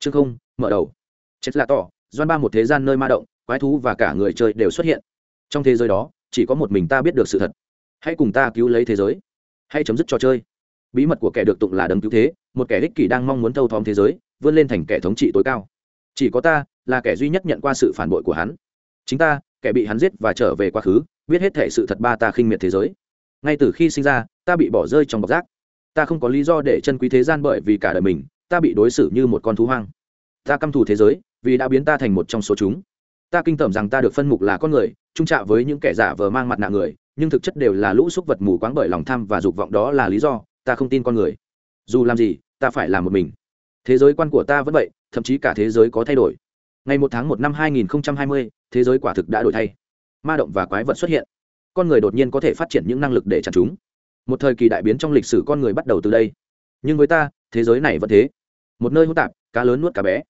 chương không, mở đầu. Chết là tỏ doan ba một thế gian nơi ma động, quái thú và cả người chơi đều xuất hiện. Trong thế giới đó, chỉ có một mình ta biết được sự thật. Hãy cùng ta cứu lấy thế giới. Hãy chấm dứt trò chơi. Bí mật của kẻ được tụng là đấng cứu thế, một kẻ ích kỷ đang mong muốn thâu tóm thế giới, vươn lên thành kẻ thống trị tối cao. Chỉ có ta, là kẻ duy nhất nhận qua sự phản bội của hắn. Chính ta, kẻ bị hắn giết và trở về quá khứ, biết hết thể sự thật ba ta khinh miệt thế giới. Ngay từ khi sinh ra, ta bị bỏ rơi trong bọc rác. Ta không có lý do để chân quý thế gian bởi vì cả đời mình ta bị đối xử như một con thú hoang. Ta căm thù thế giới vì đã biến ta thành một trong số chúng. Ta kinh tởm rằng ta được phân mục là con người trung trạ với những kẻ giả vờ mang mặt nạ người nhưng thực chất đều là lũ xúc vật mù quáng bởi lòng tham và dục vọng đó là lý do ta không tin con người. Dù làm gì ta phải làm một mình. Thế giới quan của ta vẫn vậy thậm chí cả thế giới có thay đổi. Ngày một tháng một năm 2020, thế giới quả thực đã đổi thay. Ma động và quái vật xuất hiện. Con người đột nhiên có thể phát triển những năng lực để chặn chúng. Một thời kỳ đại biến trong lịch sử con người bắt đầu từ đây. Nhưng với ta thế giới này vẫn thế một nơi hỗn tạp, cá lớn nuốt cá bé.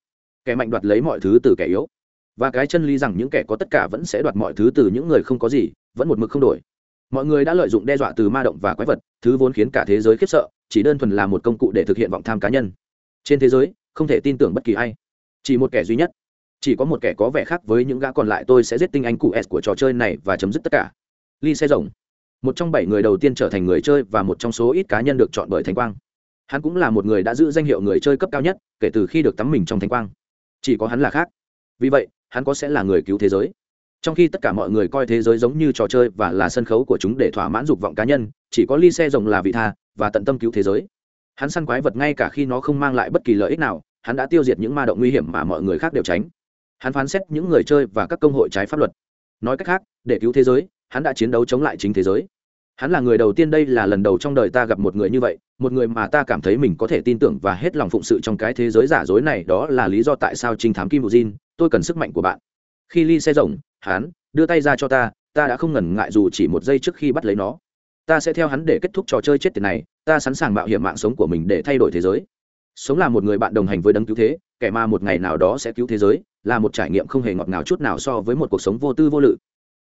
Kẻ mạnh đoạt lấy mọi thứ từ kẻ yếu. Và cái chân lý rằng những kẻ có tất cả vẫn sẽ đoạt mọi thứ từ những người không có gì, vẫn một mực không đổi. Mọi người đã lợi dụng đe dọa từ ma động và quái vật, thứ vốn khiến cả thế giới khiếp sợ, chỉ đơn thuần là một công cụ để thực hiện vọng tham cá nhân. Trên thế giới, không thể tin tưởng bất kỳ ai. Chỉ một kẻ duy nhất. Chỉ có một kẻ có vẻ khác với những gã còn lại tôi sẽ giết tinh anh cụ s của trò chơi này và chấm dứt tất cả. Ly xe rồng một trong bảy người đầu tiên trở thành người chơi và một trong số ít cá nhân được chọn bởi thánh quang hắn cũng là một người đã giữ danh hiệu người chơi cấp cao nhất, kể từ khi được tắm mình trong thánh quang. Chỉ có hắn là khác. Vì vậy, hắn có sẽ là người cứu thế giới. Trong khi tất cả mọi người coi thế giới giống như trò chơi và là sân khấu của chúng để thỏa mãn dục vọng cá nhân, chỉ có ly xe rồng là vị tha và tận tâm cứu thế giới. Hắn săn quái vật ngay cả khi nó không mang lại bất kỳ lợi ích nào, hắn đã tiêu diệt những ma động nguy hiểm mà mọi người khác đều tránh. Hắn phán xét những người chơi và các công hội trái pháp luật. Nói cách khác, để cứu thế giới, hắn đã chiến đấu chống lại chính thế giới hắn là người đầu tiên đây là lần đầu trong đời ta gặp một người như vậy, một người mà ta cảm thấy mình có thể tin tưởng và hết lòng phụng sự trong cái thế giới giả dối này, đó là lý do tại sao trinh thám kim bù jin, tôi cần sức mạnh của bạn. Khi ly xe rồng, hắn đưa tay ra cho ta ta đã không ngần ngại dù chỉ một giây trước khi bắt lấy nó. Ta sẽ theo hắn để kết thúc trò chơi chết tiệt này, ta sẵn sàng mạo hiểm mạng sống của mình để thay đổi thế giới. Sống là một người bạn đồng hành với đấng cứu thế, kẻ mà một ngày nào đó sẽ cứu thế giới, là một trải nghiệm không hề ngọt ngào chút nào so với một cuộc sống vô tư vô lự.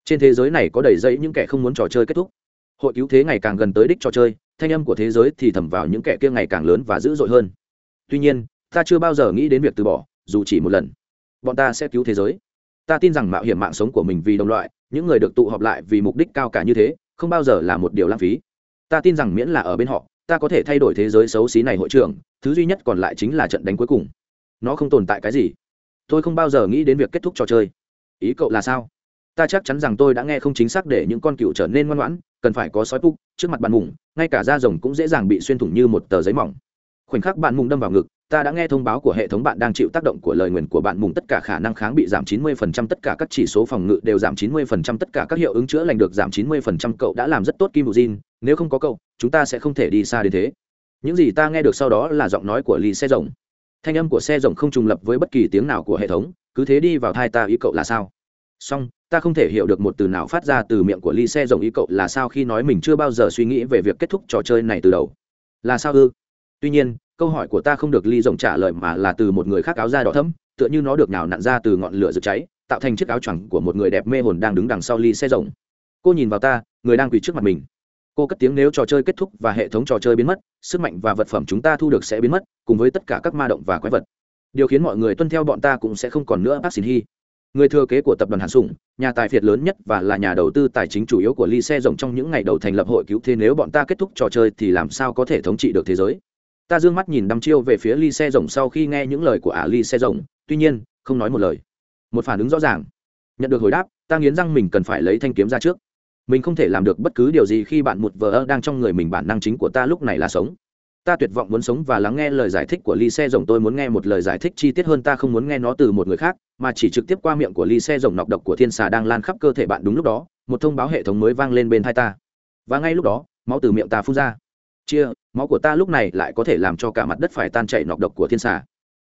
Trên thế giới này có đầy dẫy những kẻ không muốn trò chơi kết thúc hội cứu thế ngày càng gần tới đích trò chơi, thanh âm của thế giới thì thầm vào những kẻ kia ngày càng lớn và dữ dội hơn. Tuy nhiên, ta chưa bao giờ nghĩ đến việc từ bỏ, dù chỉ một lần. Bọn ta sẽ cứu thế giới. Ta tin rằng mạo hiểm mạng sống của mình vì đồng loại, những người được tụ họp lại vì mục đích cao cả như thế, không bao giờ là một điều lãng phí. Ta tin rằng miễn là ở bên họ, ta có thể thay đổi thế giới xấu xí này hội trưởng, thứ duy nhất còn lại chính là trận đánh cuối cùng. Nó không tồn tại cái gì. Tôi không bao giờ nghĩ đến việc kết thúc trò chơi. Ý cậu là sao? Ta chắc chắn rằng tôi đã nghe không chính xác để những con cựu trở nên ngoan ngoãn cần phải có sói púc trước mặt bạn mùng ngay cả da rồng cũng dễ dàng bị xuyên thủng như một tờ giấy mỏng khoảnh khắc bạn mùng đâm vào ngực ta đã nghe thông báo của hệ thống bạn đang chịu tác động của lời nguyền của bạn mùng tất cả khả năng kháng bị giảm 90% tất cả các chỉ số phòng ngự đều giảm 90% tất cả các hiệu ứng chữa lành được giảm 90% cậu đã làm rất tốt Kim Bù Jin, nếu không có cậu, chúng ta sẽ không thể đi xa đến thế. Những gì ta nghe được sau đó là giọng nói của Lý xe rồng. Thanh âm của xe rồng không trùng lập với bất kỳ tiếng nào của hệ thống, cứ thế đi vào thai ta ý cậu là sao? Song, ta không thể hiểu được một từ nào phát ra từ miệng của ly xe rồng ý cậu là sao khi nói mình chưa bao giờ suy nghĩ về việc kết thúc trò chơi này từ đầu. Là sao ư? Tuy nhiên, câu hỏi của ta không được ly rồng trả lời mà là từ một người khác áo da đỏ thẫm tựa như nó được nào nặn ra từ ngọn lửa rực cháy tạo thành chiếc áo choàng của một người đẹp mê hồn đang đứng đằng sau ly xe rồng cô nhìn vào ta người đang quỳ trước mặt mình cô cất tiếng nếu trò chơi kết thúc và hệ thống trò chơi biến mất sức mạnh và vật phẩm chúng ta thu được sẽ biến mất cùng với tất cả các ma động và quái vật điều khiến mọi người tuân theo bọn ta cũng sẽ không còn nữa bác xin hy người thừa kế của tập đoàn hàn sủng, nhà tài phiệt lớn nhất và là nhà đầu tư tài chính chủ yếu của ly xe rồng trong những ngày đầu thành lập hội cứu thế nếu bọn ta kết thúc trò chơi thì làm sao có thể thống trị được thế giới? Ta d ư ơ n g mắt nhìn đăm chiêu về phía ly xe rồng sau khi nghe những lời của ả ly xe rồng, tuy nhiên, không nói một lời. Một phản ứng rõ ràng. Nhận được hồi đáp, ta nghiến răng mình cần phải lấy thanh kiếm ra trước. Mình không thể làm được bất cứ điều gì khi bạn một vờ đang trong người mình, bản năng chính của ta lúc này là sống ta tuyệt vọng muốn sống và lắng nghe lời giải thích của ly xe rồng. Tôi muốn nghe một lời giải thích chi tiết hơn, ta không muốn nghe nó từ một người khác, mà chỉ trực tiếp qua miệng của ly xe rồng. Nọc độc của thiên xà đang lan khắp cơ thể bạn. Đúng lúc đó, một thông báo hệ thống mới vang lên bên thai ta. Và ngay lúc đó, máu từ miệng ta phun ra. Chia, máu của ta lúc này lại có thể làm cho cả mặt đất phải tan chảy. Nọc độc của thiên xà.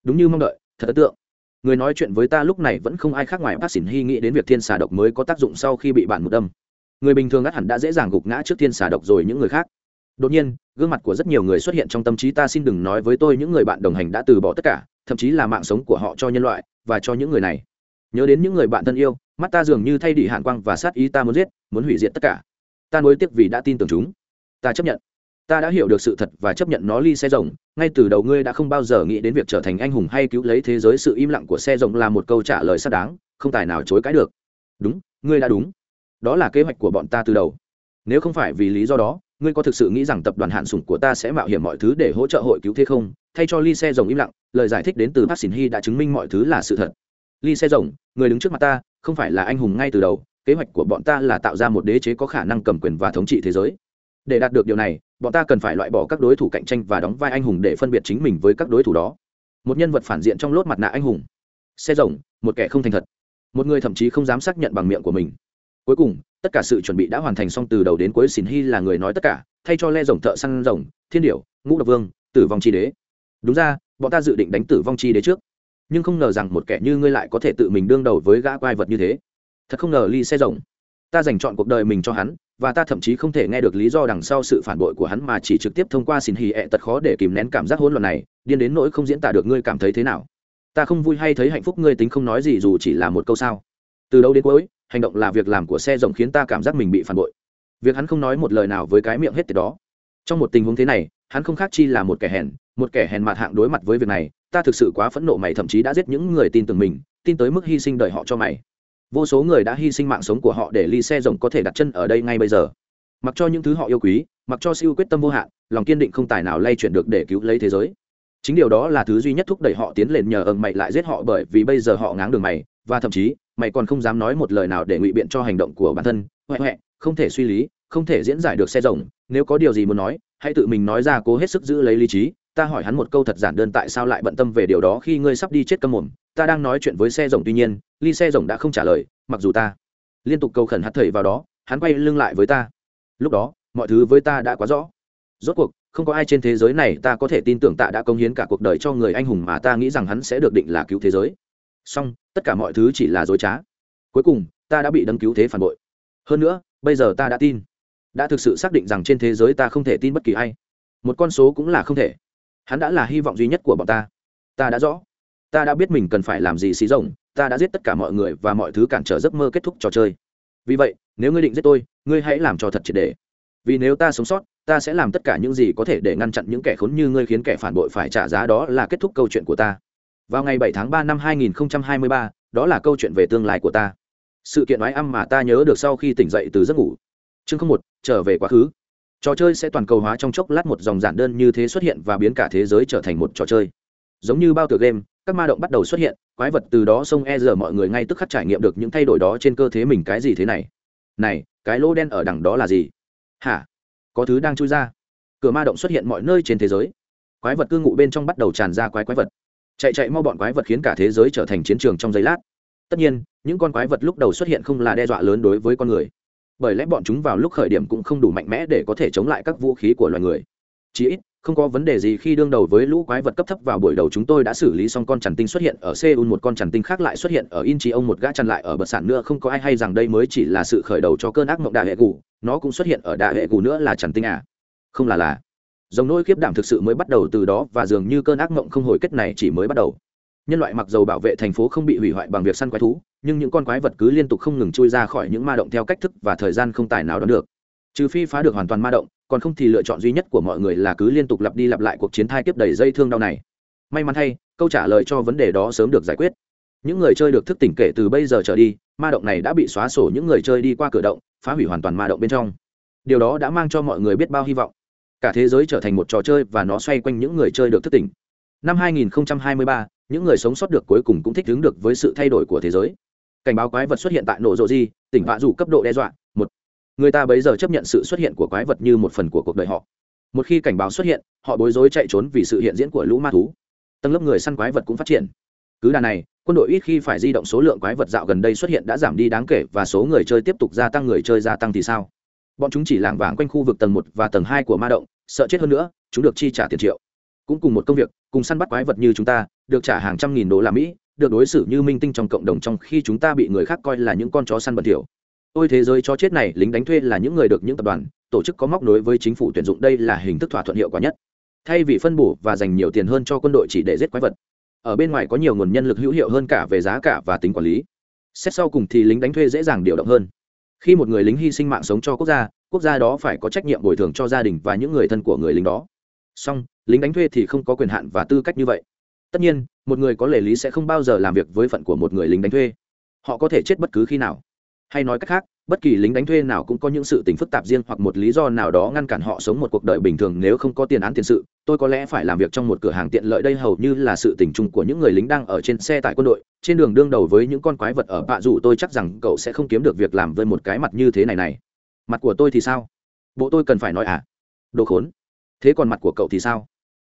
Đúng như mong đợi, thật ấn tượng. Người nói chuyện với ta lúc này vẫn không ai khác ngoài bác xỉn hy nghĩ đến việc thiên xà độc mới có tác dụng sau khi bị bạn một đâm. Người bình thường ắt hẳn đã dễ dàng gục ngã trước thiên xà độc rồi những người khác đột nhiên, gương mặt của rất nhiều người xuất hiện trong tâm trí ta xin đừng nói với tôi những người bạn đồng hành đã từ bỏ tất cả, thậm chí là mạng sống của họ cho nhân loại và cho những người này. Nhớ đến những người bạn thân yêu, mắt ta dường như thay đỉ hạn quang và sát ý ta muốn giết, muốn hủy diệt tất cả. Ta nối tiếc vì đã tin tưởng chúng. Ta chấp nhận. Ta đã hiểu được sự thật và chấp nhận nó ly xe rồng ngay từ đầu ngươi đã không bao giờ nghĩ đến việc trở thành anh hùng hay cứu lấy thế giới sự im lặng của xe rồng là một câu trả lời xác đáng, không tài nào chối cãi được. Đúng, ngươi đã đúng. Đó là kế hoạch của bọn ta từ đầu. Nếu không phải vì lý do đó ngươi có thực sự nghĩ rằng tập đoàn hạn sủng của ta sẽ mạo hiểm mọi thứ để hỗ trợ hội cứu thế không? Thay cho ly xe rồng im lặng, lời giải thích đến từ bác sĩ hy đã chứng minh mọi thứ là sự thật. Ly xe rồng, người đứng trước mặt ta, không phải là anh hùng ngay từ đầu, kế hoạch của bọn ta là tạo ra một đế chế có khả năng cầm quyền và thống trị thế giới. Để đạt được điều này, bọn ta cần phải loại bỏ các đối thủ cạnh tranh và đóng vai anh hùng để phân biệt chính mình với các đối thủ đó. Một nhân vật phản diện trong lốt mặt nạ anh hùng. Xe rồng, một kẻ không thành thật. Một người thậm chí không dám xác nhận bằng miệng của mình cuối cùng, tất cả sự chuẩn bị đã hoàn thành xong từ đầu đến cuối xin hy là người nói tất cả, thay cho le rồng thợ săn rồng, thiên điểu, ngũ độc vương, tử vong chi đế. Đúng ra, bọn ta dự định đánh tử vong chi đế trước. Nhưng không ngờ rằng một kẻ như ngươi lại có thể tự mình đương đầu với gã quai vật như thế. Thật không ngờ ly xe rồng. Ta dành chọn cuộc đời mình cho hắn, và ta thậm chí không thể nghe được lý do đằng sau sự phản bội của hắn mà chỉ trực tiếp thông qua xin hì ẹ tật khó để kìm nén cảm giác hỗn loạn này, điên đến nỗi không diễn tả được ngươi cảm thấy thế nào. Ta không vui hay thấy hạnh phúc ngươi tính không nói gì dù chỉ là một câu sao. Từ đâu đến cuối hành động là việc làm của xe rộng khiến ta cảm giác mình bị phản bội. Việc hắn không nói một lời nào với cái miệng hết tiệt đó. Trong một tình huống thế này, hắn không khác chi là một kẻ hèn, một kẻ hèn mặt hạng đối mặt với việc này, ta thực sự quá phẫn nộ mày thậm chí đã giết những người tin tưởng mình, tin tới mức hy sinh đời họ cho mày. Vô số người đã hy sinh mạng sống của họ để ly xe rồng có thể đặt chân ở đây ngay bây giờ. Mặc cho những thứ họ yêu quý, mặc cho siêu quyết tâm vô hạn, lòng kiên định không tài nào lay chuyển được để cứu lấy thế giới. Chính điều đó là thứ duy nhất thúc đẩy họ tiến lên nhờ ẩn mày lại giết họ bởi vì bây giờ họ ngáng đường mày, và thậm chí mày còn không dám nói một lời nào để ngụy biện cho hành động của bản thân. Huệ huệ, không thể suy lý, không thể diễn giải được xe rồng. Nếu có điều gì muốn nói, hãy tự mình nói ra cố hết sức giữ lấy lý trí. Ta hỏi hắn một câu thật giản đơn tại sao lại bận tâm về điều đó khi ngươi sắp đi chết câm mồm. Ta đang nói chuyện với xe rồng tuy nhiên, ly xe rồng đã không trả lời, mặc dù ta liên tục cầu khẩn hắt thầy vào đó, hắn quay lưng lại với ta. Lúc đó, mọi thứ với ta đã quá rõ. Rốt cuộc, không có ai trên thế giới này ta có thể tin tưởng tạ đã công hiến cả cuộc đời cho người anh hùng mà ta nghĩ rằng hắn sẽ được định là cứu thế giới song tất cả mọi thứ chỉ là dối trá. Cuối cùng, ta đã bị đấng cứu thế phản bội. Hơn nữa, bây giờ ta đã tin, đã thực sự xác định rằng trên thế giới ta không thể tin bất kỳ ai. Một con số cũng là không thể. Hắn đã là hy vọng duy nhất của bọn ta. Ta đã rõ. Ta đã biết mình cần phải làm gì xí rồng ta đã giết tất cả mọi người và mọi thứ cản trở giấc mơ kết thúc trò chơi. Vì vậy, nếu ngươi định giết tôi, ngươi hãy làm cho thật triệt đề vì nếu ta sống sót, ta sẽ làm tất cả những gì có thể để ngăn chặn những kẻ khốn như ngươi khiến kẻ phản bội phải trả giá đó là kết thúc câu chuyện của ta vào ngày 7 tháng 3 năm 2023, đó là câu chuyện về tương lai của ta. Sự kiện oái âm mà ta nhớ được sau khi tỉnh dậy từ giấc ngủ. Chương không một trở về quá khứ. Trò chơi sẽ toàn cầu hóa trong chốc lát một dòng giản đơn như thế xuất hiện và biến cả thế giới trở thành một trò chơi. Giống như bao tựa game các ma động bắt đầu xuất hiện quái vật từ đó xông e giờ mọi người ngay tức khắc trải nghiệm được những thay đổi đó trên cơ thể mình cái gì thế này. Này cái lỗ đen ở đằng đó là gì? Hả? Có thứ đang chui ra. Cửa ma động xuất hiện mọi nơi trên thế giới. Quái vật cư ngụ bên trong bắt đầu tràn ra quái quái vật chạy chạy mau bọn quái vật khiến cả thế giới trở thành chiến trường trong giây lát. Tất nhiên, những con quái vật lúc đầu xuất hiện không là đe dọa lớn đối với con người. Bởi lẽ bọn chúng vào lúc khởi điểm cũng không đủ mạnh mẽ để có thể chống lại các vũ khí của loài người. Chí ít, không có vấn đề gì khi đương đầu với lũ quái vật cấp thấp vào buổi đầu chúng tôi đã xử lý xong con chằn tinh xuất hiện ở seoul, một con chằn tinh khác lại xuất hiện ở incheon ông một gã chằn lại ở bờ sản nữa, không có ai hay rằng đây mới chỉ là sự khởi đầu cho cơn ác mộng đại hệ gù, nó cũng xuất hiện ở đại hệ gù nữa là chằn tinh à. Không là là dòng nỗi khiếp đảm thực sự mới bắt đầu từ đó và dường như cơn ác mộng không hồi kết này chỉ mới bắt đầu. Nhân loại mặc dầu bảo vệ thành phố không bị hủy hoại bằng việc săn quái thú, nhưng những con quái vật cứ liên tục không ngừng chui ra khỏi những ma động theo cách thức và thời gian không tài nào đoán được. Trừ phi phá được hoàn toàn ma động, còn không thì lựa chọn duy nhất của mọi người là cứ liên tục lặp đi lặp lại cuộc chiến thai tiếp đầy dây thương đau này. May mắn thay, câu trả lời cho vấn đề đó sớm được giải quyết. Những người chơi được thức tỉnh kể từ bây giờ trở đi, ma động này đã bị xóa sổ những người chơi đi qua cửa động, phá hủy hoàn toàn ma động bên trong. Điều đó đã mang cho mọi người biết bao hy vọng cả thế giới trở thành một trò chơi và nó xoay quanh những người chơi được thức tỉnh. Năm 2023, những người sống sót được cuối cùng cũng thích ứng được với sự thay đổi của thế giới. Cảnh báo quái vật xuất hiện tại nổ rộ di tỉnh vạ dù cấp độ đe dọa một. Người ta bấy giờ chấp nhận sự xuất hiện của quái vật như một phần của cuộc đời họ. Một khi cảnh báo xuất hiện họ bối rối chạy trốn vì sự hiện diễn của lũ ma thú. Tầng lớp người săn quái vật cũng phát triển. Cứ đà này quân đội ít khi phải di động số lượng quái vật dạo gần đây xuất hiện đã giảm đi đáng kể và số người chơi tiếp tục gia tăng người chơi gia tăng thì sao? Bọn chúng chỉ làng vàng quanh khu vực tầng một và tầng hai của ma động, sợ chết hơn nữa, chúng được chi trả tiền triệu. Cũng cùng một công việc, cùng săn bắt quái vật như chúng ta, được trả hàng trăm nghìn đô la mỹ, được đối xử như minh tinh trong cộng đồng trong khi chúng ta bị người khác coi là những con chó săn bẩn thỉu. Ôi thế giới chó chết này lính đánh thuê là những người được những tập đoàn, tổ chức có móc nối với chính phủ tuyển dụng, đây là hình thức thỏa thuận hiệu quả nhất. Thay vì phân bổ và dành nhiều tiền hơn cho quân đội chỉ để giết quái vật, ở bên ngoài có nhiều nguồn nhân lực hữu hiệu hơn cả về giá cả và tính quản lý. Xét sau cùng thì lính đánh thuê dễ dàng điều động hơn khi một người lính hy sinh mạng sống cho quốc gia quốc gia đó phải có trách nhiệm bồi thường cho gia đình và những người thân của người lính đó. Song, lính đánh thuê thì không có quyền hạn và tư cách như vậy. Tất nhiên, một người có lệ lý sẽ không bao giờ làm việc với phận của một người lính đánh thuê. Họ có thể chết bất cứ khi nào. Hay nói cách khác bất kỳ lính đánh thuê nào cũng có những sự tình phức tạp riêng hoặc một lý do nào đó ngăn cản họ sống một cuộc đời bình thường nếu không có tiền án tiền sự. Tôi có lẽ phải làm việc trong một cửa hàng tiện lợi đây hầu như là sự tình chung của những người lính đang ở trên xe tại quân đội. Trên đường đương đầu với những con quái vật ở bạ dù tôi chắc rằng cậu sẽ không kiếm được việc làm với một cái mặt như thế này này. Mặt của tôi thì sao? Bộ tôi cần phải nói à? Đồ khốn. Thế còn mặt của cậu thì sao?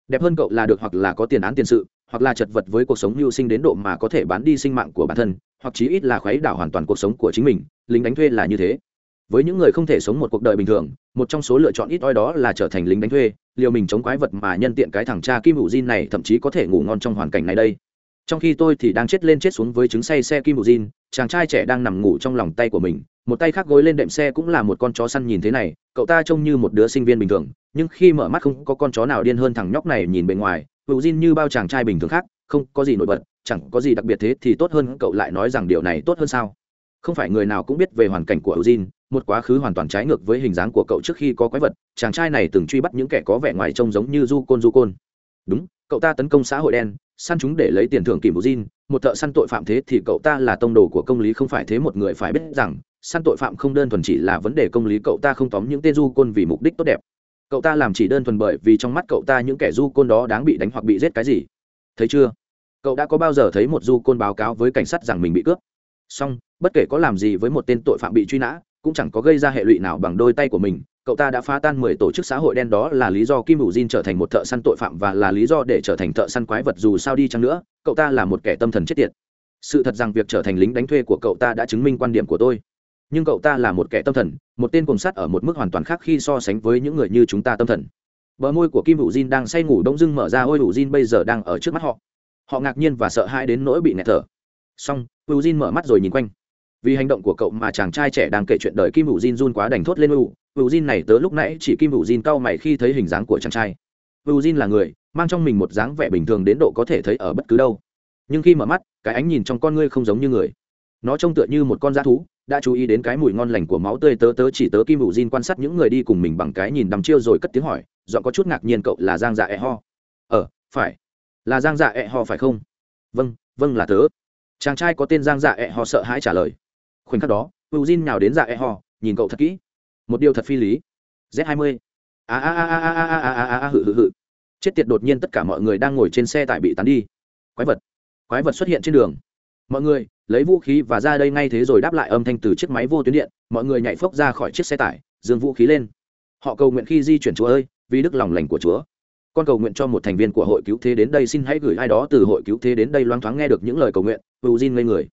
Đẹp hơn cậu là được hoặc là có tiền án tiền sự hoặc là chật vật với cuộc sống mưu sinh đến độ mà có thể bán đi sinh mạng của bản thân, hoặc chí ít là khuấy đảo hoàn toàn cuộc sống của chính mình, lính đánh thuê là như thế. Với những người không thể sống một cuộc đời bình thường, một trong số lựa chọn ít oi đó là trở thành lính đánh thuê, liều mình chống quái vật mà nhân tiện cái thằng cha kim hữu diên này thậm chí có thể ngủ ngon trong hoàn cảnh này đây. Trong khi tôi thì đang chết lên chết xuống với trứng say xe kim hữu diên chàng trai trẻ đang nằm ngủ trong lòng tay của mình, một tay khác gối lên đệm xe cũng là một con chó săn nhìn thế này, cậu ta trông như một đứa sinh viên bình thường nhưng khi mở mắt không có con chó nào điên hơn thằng nhóc này nhìn bề ngoài hữu diên như bao chàng trai bình thường khác không có gì nổi bật chẳng có gì đặc biệt thế thì tốt hơn cậu lại nói rằng điều này tốt hơn sao không phải người nào cũng biết về hoàn cảnh của Eugene, một quá khứ hoàn toàn trái ngược với hình dáng của cậu trước khi có quái vật, chàng trai này từng truy bắt những kẻ có vẻ ngoài trông giống như du côn du côn. Đúng, cậu ta tấn công xã hội đen, săn chúng để lấy tiền thưởng kìm Eugene, một thợ săn tội phạm thế thì cậu ta là tông đồ của công lý không phải thế một người phải biết rằng, săn tội phạm không đơn thuần chỉ là vấn đề công lý cậu ta không tóm những tên du côn vì mục đích tốt đẹp. Cậu ta làm chỉ đơn thuần bởi vì trong mắt cậu ta những kẻ du côn đó đáng bị đánh hoặc bị giết cái gì. Thấy chưa? Cậu đã có bao giờ thấy một du côn báo cáo với cảnh sát rằng mình bị cướp? song bất kể có làm gì với một tên tội phạm bị truy nã, cũng chẳng có gây ra hệ lụy nào bằng đôi tay của mình cậu ta đã phá tan mười tổ chức xã hội đen đó là lý do kim hữu Jin trở thành một thợ săn tội phạm và là lý do để trở thành thợ săn quái vật dù sao đi chăng nữa, cậu ta là một kẻ tâm thần chết tiệt sự thật rằng việc trở thành lính đánh thuê của cậu ta đã chứng minh quan điểm của tôi nhưng cậu ta là một kẻ tâm thần, một tên cùng sát ở một mức hoàn toàn khác khi so sánh với những người như chúng ta tâm thần. Bờ môi của kim hữu Jin đang say ngủ đông dưng mở ra, ôi hữu Jin bây giờ đang ở trước mắt họ. Họ ngạc nhiên và sợ hãi đến nỗi bị nghẹt thở. Xong hữu jin mở mắt rồi nhìn quanh. Vì hành động của cậu mà chàng trai trẻ đang kể chuyện đời kim hữu jin run quá đành thốt lên hữu hữu jin này tớ lúc nãy chỉ kim hữu jin cau mày khi thấy hình dáng của chàng trai. Hữu jin là người mang trong mình một dáng vẻ bình thường đến độ có thể thấy ở bất cứ đâu. Nhưng khi mở mắt, cái ánh nhìn trong con ngươi không giống như người nó trông tựa như một con dã thú, đã chú ý đến cái mùi ngon lành của máu tươi tớ tớ chỉ tớ kim ủ jin quan sát những người đi cùng mình bằng cái nhìn đằm chiêu rồi cất tiếng hỏi dọn có chút ngạc nhiên cậu là giang dạ e ho. Ờ phải. Là giang dạ e ho phải không? Vâng vâng là tớ. Chàng trai có tên giang dạ e ho sợ hãi trả lời. Khoảnh khắc đó ủ jin nhào đến dạ e ho, nhìn cậu thật kỹ. Một điều thật phi lý. Z hai mươi. A a a a a a a a a a, hự hự hự. Chết tiệt đột nhiên tất cả mọi người đang ngồi trên xe tải bị tán đi. Quái vật. Quái vật xuất hiện trên đường mọi người, lấy vũ khí và ra đây ngay thế rồi đáp lại âm thanh từ chiếc máy vô tuyến điện. Mọi người nhảy phốc ra khỏi chiếc xe tải dương vũ khí lên. Họ cầu nguyện khi di chuyển, chúa ơi, vì đức lòng lành của chúa. Con cầu nguyện cho một thành viên của hội cứu thế đến đây, xin hãy gửi ai đó từ hội cứu thế đến đây loáng thoáng nghe được những lời cầu nguyện. U jin ngây người.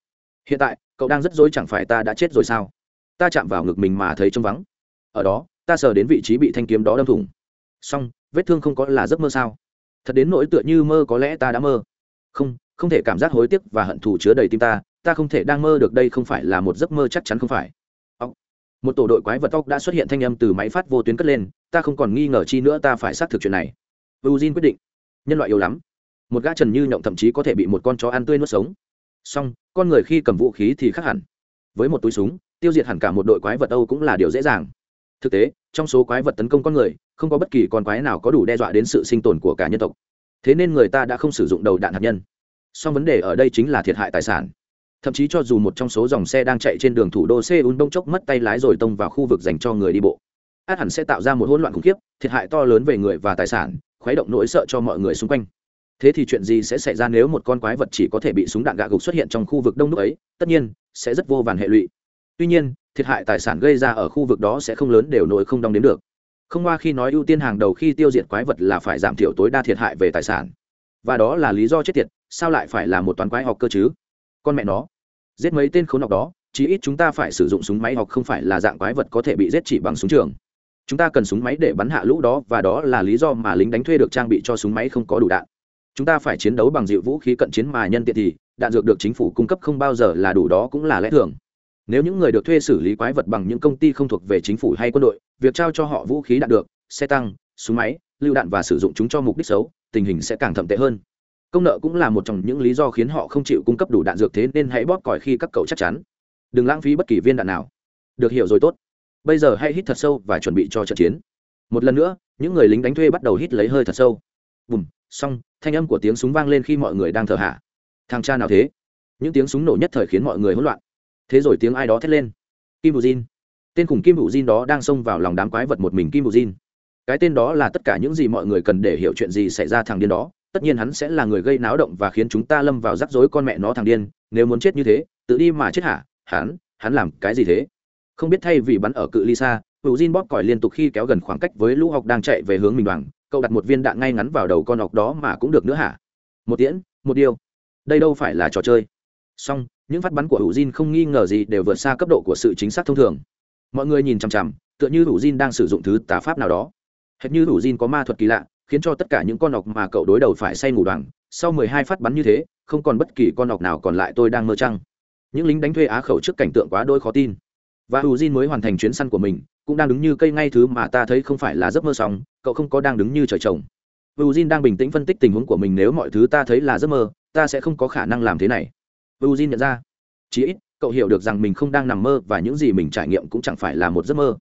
Hiện tại, cậu đang rất dối, chẳng phải ta đã chết rồi sao? Ta chạm vào ngực mình mà thấy trông vắng. Ở đó, ta sờ đến vị trí bị thanh kiếm đó đâm thủng. Xong, vết thương không có là giấc mơ sao? Thật đến nỗi tựa như mơ có lẽ ta đã mơ. Không không thể cảm giác hối tiếc và hận thù chứa đầy tim ta ta không thể đang mơ được đây không phải là một giấc mơ chắc chắn không phải ốc. một tổ đội quái vật ốc đã xuất hiện thanh âm từ máy phát vô tuyến cất lên ta không còn nghi ngờ chi nữa ta phải xác thực chuyện này Eugene quyết định, nhân loại yếu lắm. Một gã trần như nhộng thậm chí có thể bị một con chó ăn tươi nuốt sống. Song, con người khi cầm vũ khí thì khác hẳn. Với một túi súng, tiêu diệt hẳn cả một đội quái vật Âu cũng là điều dễ dàng. Thực tế, trong số quái vật tấn công con người, không có bất kỳ con quái nào có đủ đe dọa đến sự sinh tồn của cả nhân tộc. Thế nên người ta đã không sử dụng đầu đạn hạt nhân. Song vấn đề ở đây chính là thiệt hại tài sản. Thậm chí cho dù một trong số dòng xe đang chạy trên đường thủ đô Seoul đông chốc mất tay lái rồi tông vào khu vực dành cho người đi bộ, át hẳn sẽ tạo ra một hỗn loạn khủng khiếp, thiệt hại to lớn về người và tài sản, khuấy động nỗi sợ cho mọi người xung quanh. Thế thì chuyện gì sẽ xảy ra nếu một con quái vật chỉ có thể bị súng đạn gạ gục xuất hiện trong khu vực đông nước ấy? Tất nhiên sẽ rất vô vàn hệ lụy. Tuy nhiên thiệt hại tài sản gây ra ở khu vực đó sẽ không lớn đều nổi không đong đến được. Không qua khi nói ưu tiên hàng đầu khi tiêu diệt quái vật là phải giảm thiểu tối đa thiệt hại về tài sản và đó là lý do chết tiệt, sao lại phải là một toán quái học cơ chứ? Con mẹ nó, giết mấy tên khốn học đó, chí ít chúng ta phải sử dụng súng máy học không phải là dạng quái vật có thể bị giết chỉ bằng súng trường. Chúng ta cần súng máy để bắn hạ lũ đó và đó là lý do mà lính đánh thuê được trang bị cho súng máy không có đủ đạn. Chúng ta phải chiến đấu bằng dịu vũ khí cận chiến mà nhân tiện thì, đạn dược được chính phủ cung cấp không bao giờ là đủ đó cũng là lẽ thường. Nếu những người được thuê xử lý quái vật bằng những công ty không thuộc về chính phủ hay quân đội, việc trao cho họ vũ khí đạn được, xe tăng, súng máy lưu đạn và sử dụng chúng cho mục đích xấu tình hình sẽ càng thậm tệ hơn. Công nợ cũng là một trong những lý do khiến họ không chịu cung cấp đủ đạn dược thế nên hãy bóp còi khi các cậu chắc chắn. Đừng lãng phí bất kỳ viên đạn nào. Được hiểu rồi tốt. Bây giờ hãy hít thật sâu và chuẩn bị cho trận chiến. Một lần nữa, những người lính đánh thuê bắt đầu hít lấy hơi thật sâu. Bùm, xong, thanh âm của tiếng súng vang lên khi mọi người đang thở hạ thằng cha nào thế? Những tiếng súng nổ nhất thời khiến mọi người hỗn loạn. Thế rồi tiếng ai đó thét lên. Kim bù jin. Tên khủng kim bù jin đó đang xông vào lòng đám quái vật một mình kim bù jin cái tên đó là tất cả những gì mọi người cần để hiểu chuyện gì xảy ra thằng điên đó, tất nhiên hắn sẽ là người gây náo động và khiến chúng ta lâm vào rắc rối con mẹ nó thằng điên, nếu muốn chết như thế, tự đi mà chết hả? Hắn hắn làm cái gì thế? Không biết thay vì bắn ở cự ly xa hữu Jin bóp còi liên tục khi kéo gần khoảng cách với lũ học đang chạy về hướng mình đoàn, cậu đặt một viên đạn ngay ngắn vào đầu con học đó mà cũng được nữa hả? Một tiễn, một điều đây đâu phải là trò chơi. Song những phát bắn của hữu Jin không nghi ngờ gì đều vượt xa cấp độ của sự chính xác thông thường. Mọi người nhìn chằm chằm, tựa như hữu Jin đang sử dụng thứ tà pháp nào đó hệt như đủ Jin có ma thuật kỳ lạ, khiến cho tất cả những con ọc mà cậu đối đầu phải say ngủ đoàn sau mười hai phát bắn như thế, không còn bất kỳ con ọc nào còn lại tôi đang mơ trăng. Những lính đánh thuê á khẩu trước cảnh tượng quá đôi khó tin. Và hữu Jin mới hoàn thành chuyến săn của mình, cũng đang đứng như cây ngay thứ mà ta thấy không phải là giấc mơ xong, cậu không có đang đứng như trời trồng. Hữu Jin đang bình tĩnh phân tích tình huống của mình, nếu mọi thứ ta thấy là giấc mơ, ta sẽ không có khả năng làm thế này. Hữu Jin nhận ra. Chí ít, cậu hiểu được rằng mình không đang nằm mơ và những gì mình trải nghiệm cũng chẳng phải là một giấc mơ.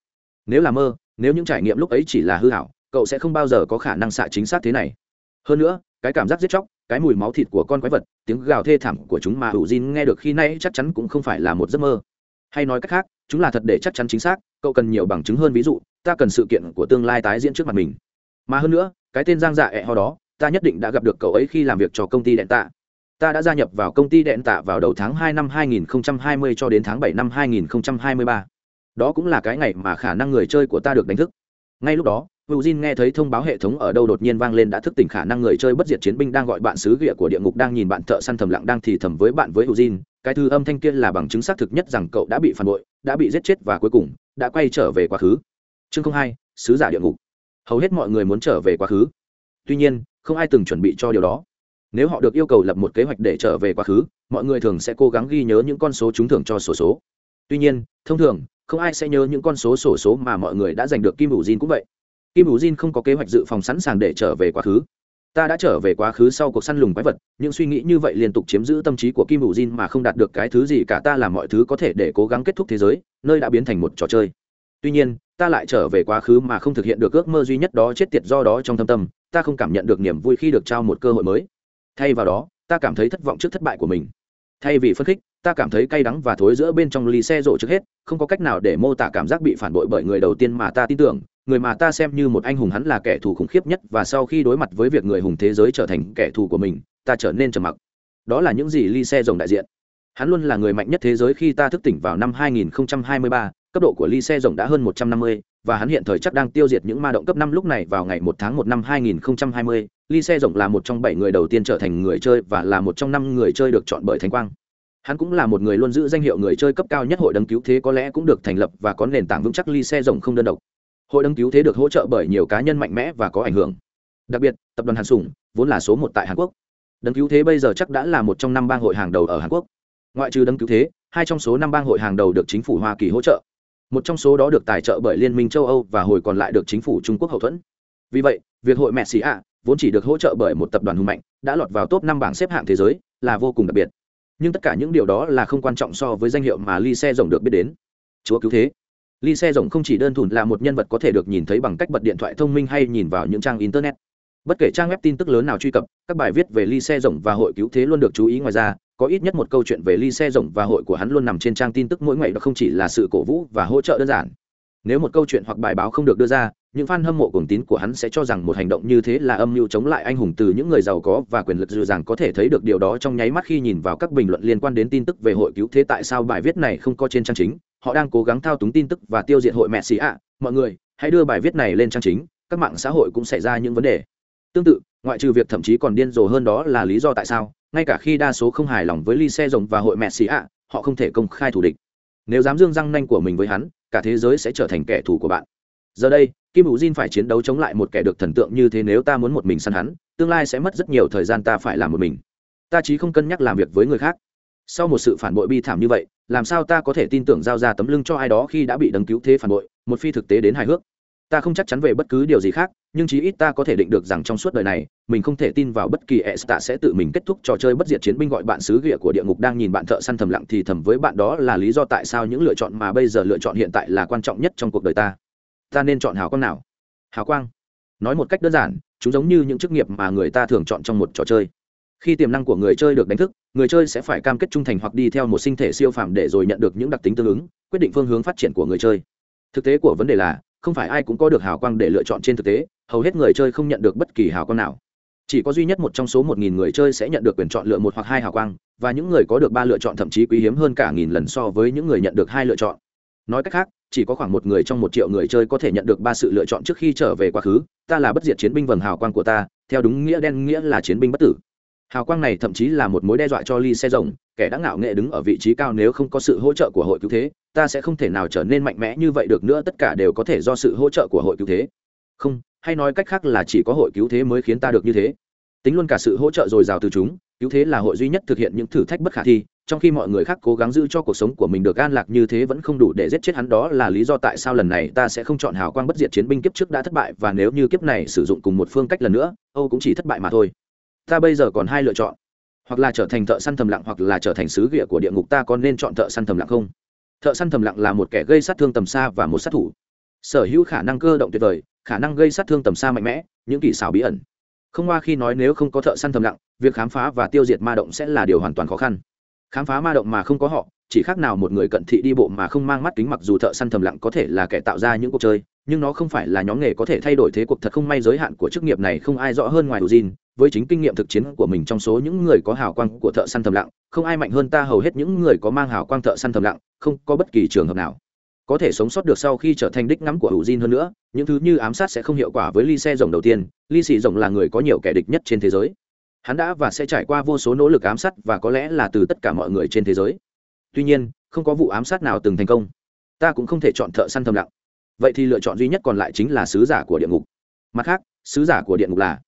Nếu là mơ nếu những trải nghiệm lúc ấy chỉ là hư hảo, cậu sẽ không bao giờ có khả năng xạ chính xác thế này. Hơn nữa, cái cảm giác giết chóc, cái mùi máu thịt của con quái vật, tiếng gào thê thảm của chúng mà hữu Jin nghe được khi nay chắc chắn cũng không phải là một giấc mơ. Hay nói cách khác, chúng là thật để chắc chắn chính xác, cậu cần nhiều bằng chứng hơn ví dụ, ta cần sự kiện của tương lai tái diễn trước mặt mình. Mà hơn nữa, cái tên giang dạ ẹ ho đó, ta nhất định đã gặp được cậu ấy khi làm việc cho công ty đèn tạ. Ta đã gia nhập vào công ty đèn tạ vào đầu tháng hai năm 2020 cho đến tháng bảy năm 2023 đó cũng là cái ngày mà khả năng người chơi của ta được đánh thức ngay lúc đó Eugene nghe thấy thông báo hệ thống ở đâu đột nhiên vang lên đã thức tỉnh khả năng người chơi bất diệt chiến binh đang gọi bạn sứ ghịa của địa ngục đang nhìn bạn thợ săn thầm lặng đang thì thầm với bạn với Eugene, cái thư âm thanh kia là bằng chứng xác thực nhất rằng cậu đã bị phản bội, đã bị giết chết và cuối cùng đã quay trở về quá khứ. Chương 02, sứ giả địa ngục. Hầu hết mọi người muốn trở về quá khứ. Tuy nhiên, không ai từng chuẩn bị cho điều đó. Nếu họ được yêu cầu lập một kế hoạch để trở về quá khứ, mọi người thường sẽ cố gắng ghi nhớ những con số trúng thưởng cho sổ số. Tuy nhiên, thông thường, không ai sẽ nhớ những con số sổ số mà mọi người đã giành được kim Eugene cũng vậy. Kim ủ jin không có kế hoạch dự phòng sẵn sàng để trở về quá khứ. Ta đã trở về quá khứ sau cuộc săn lùng quái vật, những suy nghĩ như vậy liên tục chiếm giữ tâm trí của kim ủ jin mà không đạt được cái thứ gì cả. Ta làm mọi thứ có thể để cố gắng kết thúc thế giới, nơi đã biến thành một trò chơi. Tuy nhiên, ta lại trở về quá khứ mà không thực hiện được ước mơ duy nhất đó, chết tiệt do đó trong thâm tâm. Ta không cảm nhận được niềm vui khi được trao một cơ hội mới. Thay vào đó, ta cảm thấy thất vọng trước thất bại của mình thay vì phân khích ta cảm thấy cay đắng và thối giữa bên trong ly xe rộ trước hết không có cách nào để mô tả cảm giác bị phản bội bởi người đầu tiên mà ta tin tưởng. Người mà ta xem như một anh hùng hắn là kẻ thù khủng khiếp nhất và sau khi đối mặt với việc người hùng thế giới trở thành kẻ thù của mình ta trở nên trầm mặc. Đó là những gì ly xe rồng đại diện. Hắn luôn là người mạnh nhất thế giới khi ta thức tỉnh vào năm 2023, cấp độ của ly xe rồng đã hơn 150, và hắn hiện thời chắc đang tiêu diệt những ma động cấp 5 lúc này vào ngày 1 tháng 1 năm 2020. Ly xe rộng là một trong bảy người đầu tiên trở thành người chơi và là một trong năm người chơi được chọn bởi Thánh Quang. Hắn cũng là một người luôn giữ danh hiệu người chơi cấp cao nhất hội đăng cứu thế có lẽ cũng được thành lập và có nền tảng vững chắc ly xe rộng không đơn độc. Hội đăng cứu thế được hỗ trợ bởi nhiều cá nhân mạnh mẽ và có ảnh hưởng. Đặc biệt, tập đoàn hàn sủng vốn là số một tại hàn quốc. Đăng cứu thế bây giờ chắc đã là một trong năm bang hội hàng đầu ở hàn quốc. Ngoại trừ đăng cứu thế, hai trong số năm bang hội hàng đầu được chính phủ hoa kỳ hỗ trợ. Một trong số đó được tài trợ bởi liên minh châu âu và hồi còn lại được chính phủ trung quốc hậu thuẫn. Vì vậy, việc hội mẹ xì ạ vốn chỉ được hỗ trợ bởi một tập đoàn hùng mạnh, đã lọt vào top năm bảng xếp hạng thế giới, là vô cùng đặc biệt. Nhưng tất cả những điều đó là không quan trọng so với danh hiệu mà ly xe rồng được biết đến. Chúa cứu thế. Ly xe rồng không chỉ đơn thuần là một nhân vật có thể được nhìn thấy bằng cách bật điện thoại thông minh hay nhìn vào những trang internet. Bất kể trang web tin tức lớn nào truy cập, các bài viết về ly xe rồng và hội cứu thế luôn được chú ý ngoài ra, có ít nhất một câu chuyện về ly xe rồng và hội của hắn luôn nằm trên trang tin tức mỗi ngày đó không chỉ là sự cổ vũ và hỗ trợ đơn giản. Nếu một câu chuyện hoặc bài báo không được đưa ra những fan hâm mộ cuồng tín của hắn sẽ cho rằng một hành động như thế là âm mưu chống lại anh hùng từ những người giàu có và quyền lực dư dàng có thể thấy được điều đó trong nháy mắt khi nhìn vào các bình luận liên quan đến tin tức về hội cứu thế tại sao bài viết này không có trên trang chính. Họ đang cố gắng thao túng tin tức và tiêu diệt hội mẹ xì ạ. Mọi người, hãy đưa bài viết này lên trang chính, các mạng xã hội cũng xảy ra những vấn đề. Tương tự, ngoại trừ việc thậm chí còn điên rồ hơn đó là lý do tại sao, ngay cả khi đa số không hài lòng với ly xe rồng và hội mẹ xì ạ, họ không thể công khai thù địch. Nếu dám dương răng nanh của mình với hắn, cả thế giới sẽ trở thành kẻ thù của bạn giờ đây, kim hữu jin phải chiến đấu chống lại một kẻ được thần tượng như thế nếu ta muốn một mình săn hắn, tương lai sẽ mất rất nhiều thời gian ta phải làm một mình. Ta chí không cân nhắc làm việc với người khác. Sau một sự phản bội bi thảm như vậy, làm sao ta có thể tin tưởng giao ra tấm lưng cho ai đó khi đã bị đấng cứu thế phản bội, một phi thực tế đến hài hước? Ta không chắc chắn về bất cứ điều gì khác, nhưng chí ít ta có thể định được rằng trong suốt đời này, mình không thể tin vào bất kỳ e tạ sẽ tự mình kết thúc trò chơi bất diệt chiến binh gọi bạn sứ ghịa của địa ngục đang nhìn bạn thợ săn thầm lặng thì thầm với bạn đó là lý do tại sao những lựa chọn mà bây giờ lựa chọn hiện tại là quan trọng nhất trong cuộc đời ta ta nên chọn hào quang nào? Hào quang. Nói một cách đơn giản, chúng giống như những chức nghiệp mà người ta thường chọn trong một trò chơi. Khi tiềm năng của người chơi được đánh thức, người chơi sẽ phải cam kết trung thành hoặc đi theo một sinh thể siêu phàm để rồi nhận được những đặc tính tương ứng, quyết định phương hướng phát triển của người chơi. Thực tế của vấn đề là, không phải ai cũng có được hào quang để lựa chọn trên thực tế, hầu hết người chơi không nhận được bất kỳ hào quang nào. Chỉ có duy nhất một trong số một nghìn người chơi sẽ nhận được quyền chọn lựa một hoặc hai hào quang, và những người có được ba lựa chọn thậm chí quý hiếm hơn cả nghìn lần so với những người nhận được hai lựa chọn. Nói cách khác chỉ có khoảng một người trong một triệu người chơi có thể nhận được ba sự lựa chọn trước khi trở về quá khứ, ta là bất diệt chiến binh vầng hào quang của ta, theo đúng nghĩa đen nghĩa là chiến binh bất tử. Hào quang này thậm chí là một mối đe dọa cho ly xe rồng, kẻ đã ngạo nghệ đứng ở vị trí cao nếu không có sự hỗ trợ của hội cứu thế, ta sẽ không thể nào trở nên mạnh mẽ như vậy được nữa, tất cả đều có thể do sự hỗ trợ của hội cứu thế. Không, hay nói cách khác là chỉ có hội cứu thế mới khiến ta được như thế. Tính luôn cả sự hỗ trợ dồi dào từ chúng, cứu thế là hội duy nhất thực hiện những thử thách bất khả thi trong khi mọi người khác cố gắng giữ cho cuộc sống của mình được an lạc như thế vẫn không đủ để giết chết hắn, đó là lý do tại sao lần này ta sẽ không chọn hào quang bất diệt chiến binh kiếp trước đã thất bại, và nếu như kiếp này sử dụng cùng một phương cách lần nữa, âu cũng chỉ thất bại mà thôi. Ta bây giờ còn hai lựa chọn, hoặc là trở thành thợ săn thầm lặng, hoặc là trở thành sứ ghịa của địa ngục, ta có nên chọn thợ săn thầm lặng không? Thợ săn thầm lặng là một kẻ gây sát thương tầm xa và một sát thủ. Sở hữu khả năng cơ động tuyệt vời, khả năng gây sát thương tầm xa mạnh mẽ, những kỹ xảo bí ẩn. Không qua khi nói nếu không có thợ săn thầm lặng, việc khám phá và tiêu diệt ma động sẽ là điều hoàn toàn khó khăn khám phá ma động mà không có họ chỉ khác nào một người cận thị đi bộ mà không mang mắt kính mặc dù thợ săn thầm lặng có thể là kẻ tạo ra những cuộc chơi nhưng nó không phải là nhóm nghề có thể thay đổi thế cuộc thật không may giới hạn của chức nghiệp này không ai rõ hơn ngoài Ujin, với chính kinh nghiệm thực chiến của mình trong số những người có hào quang của thợ săn thầm lặng, không ai mạnh hơn ta hầu hết những người có mang hào quang thợ săn thầm lặng, không có bất kỳ trường hợp nào. Có thể sống sót được sau khi trở thành đích ngắm của Ujin hơn nữa, những thứ như ám sát sẽ không hiệu quả với Ly xe rồng đầu tiên, Ly xì rồng là người có nhiều kẻ địch nhất trên thế giới. Hắn đã và sẽ trải qua vô số nỗ lực ám sát và có lẽ là từ tất cả mọi người trên thế giới. Tuy nhiên, không có vụ ám sát nào từng thành công. Ta cũng không thể chọn thợ săn thầm lặng. Vậy thì lựa chọn duy nhất còn lại chính là sứ giả của địa ngục. Mặt khác sứ giả của địa ngục là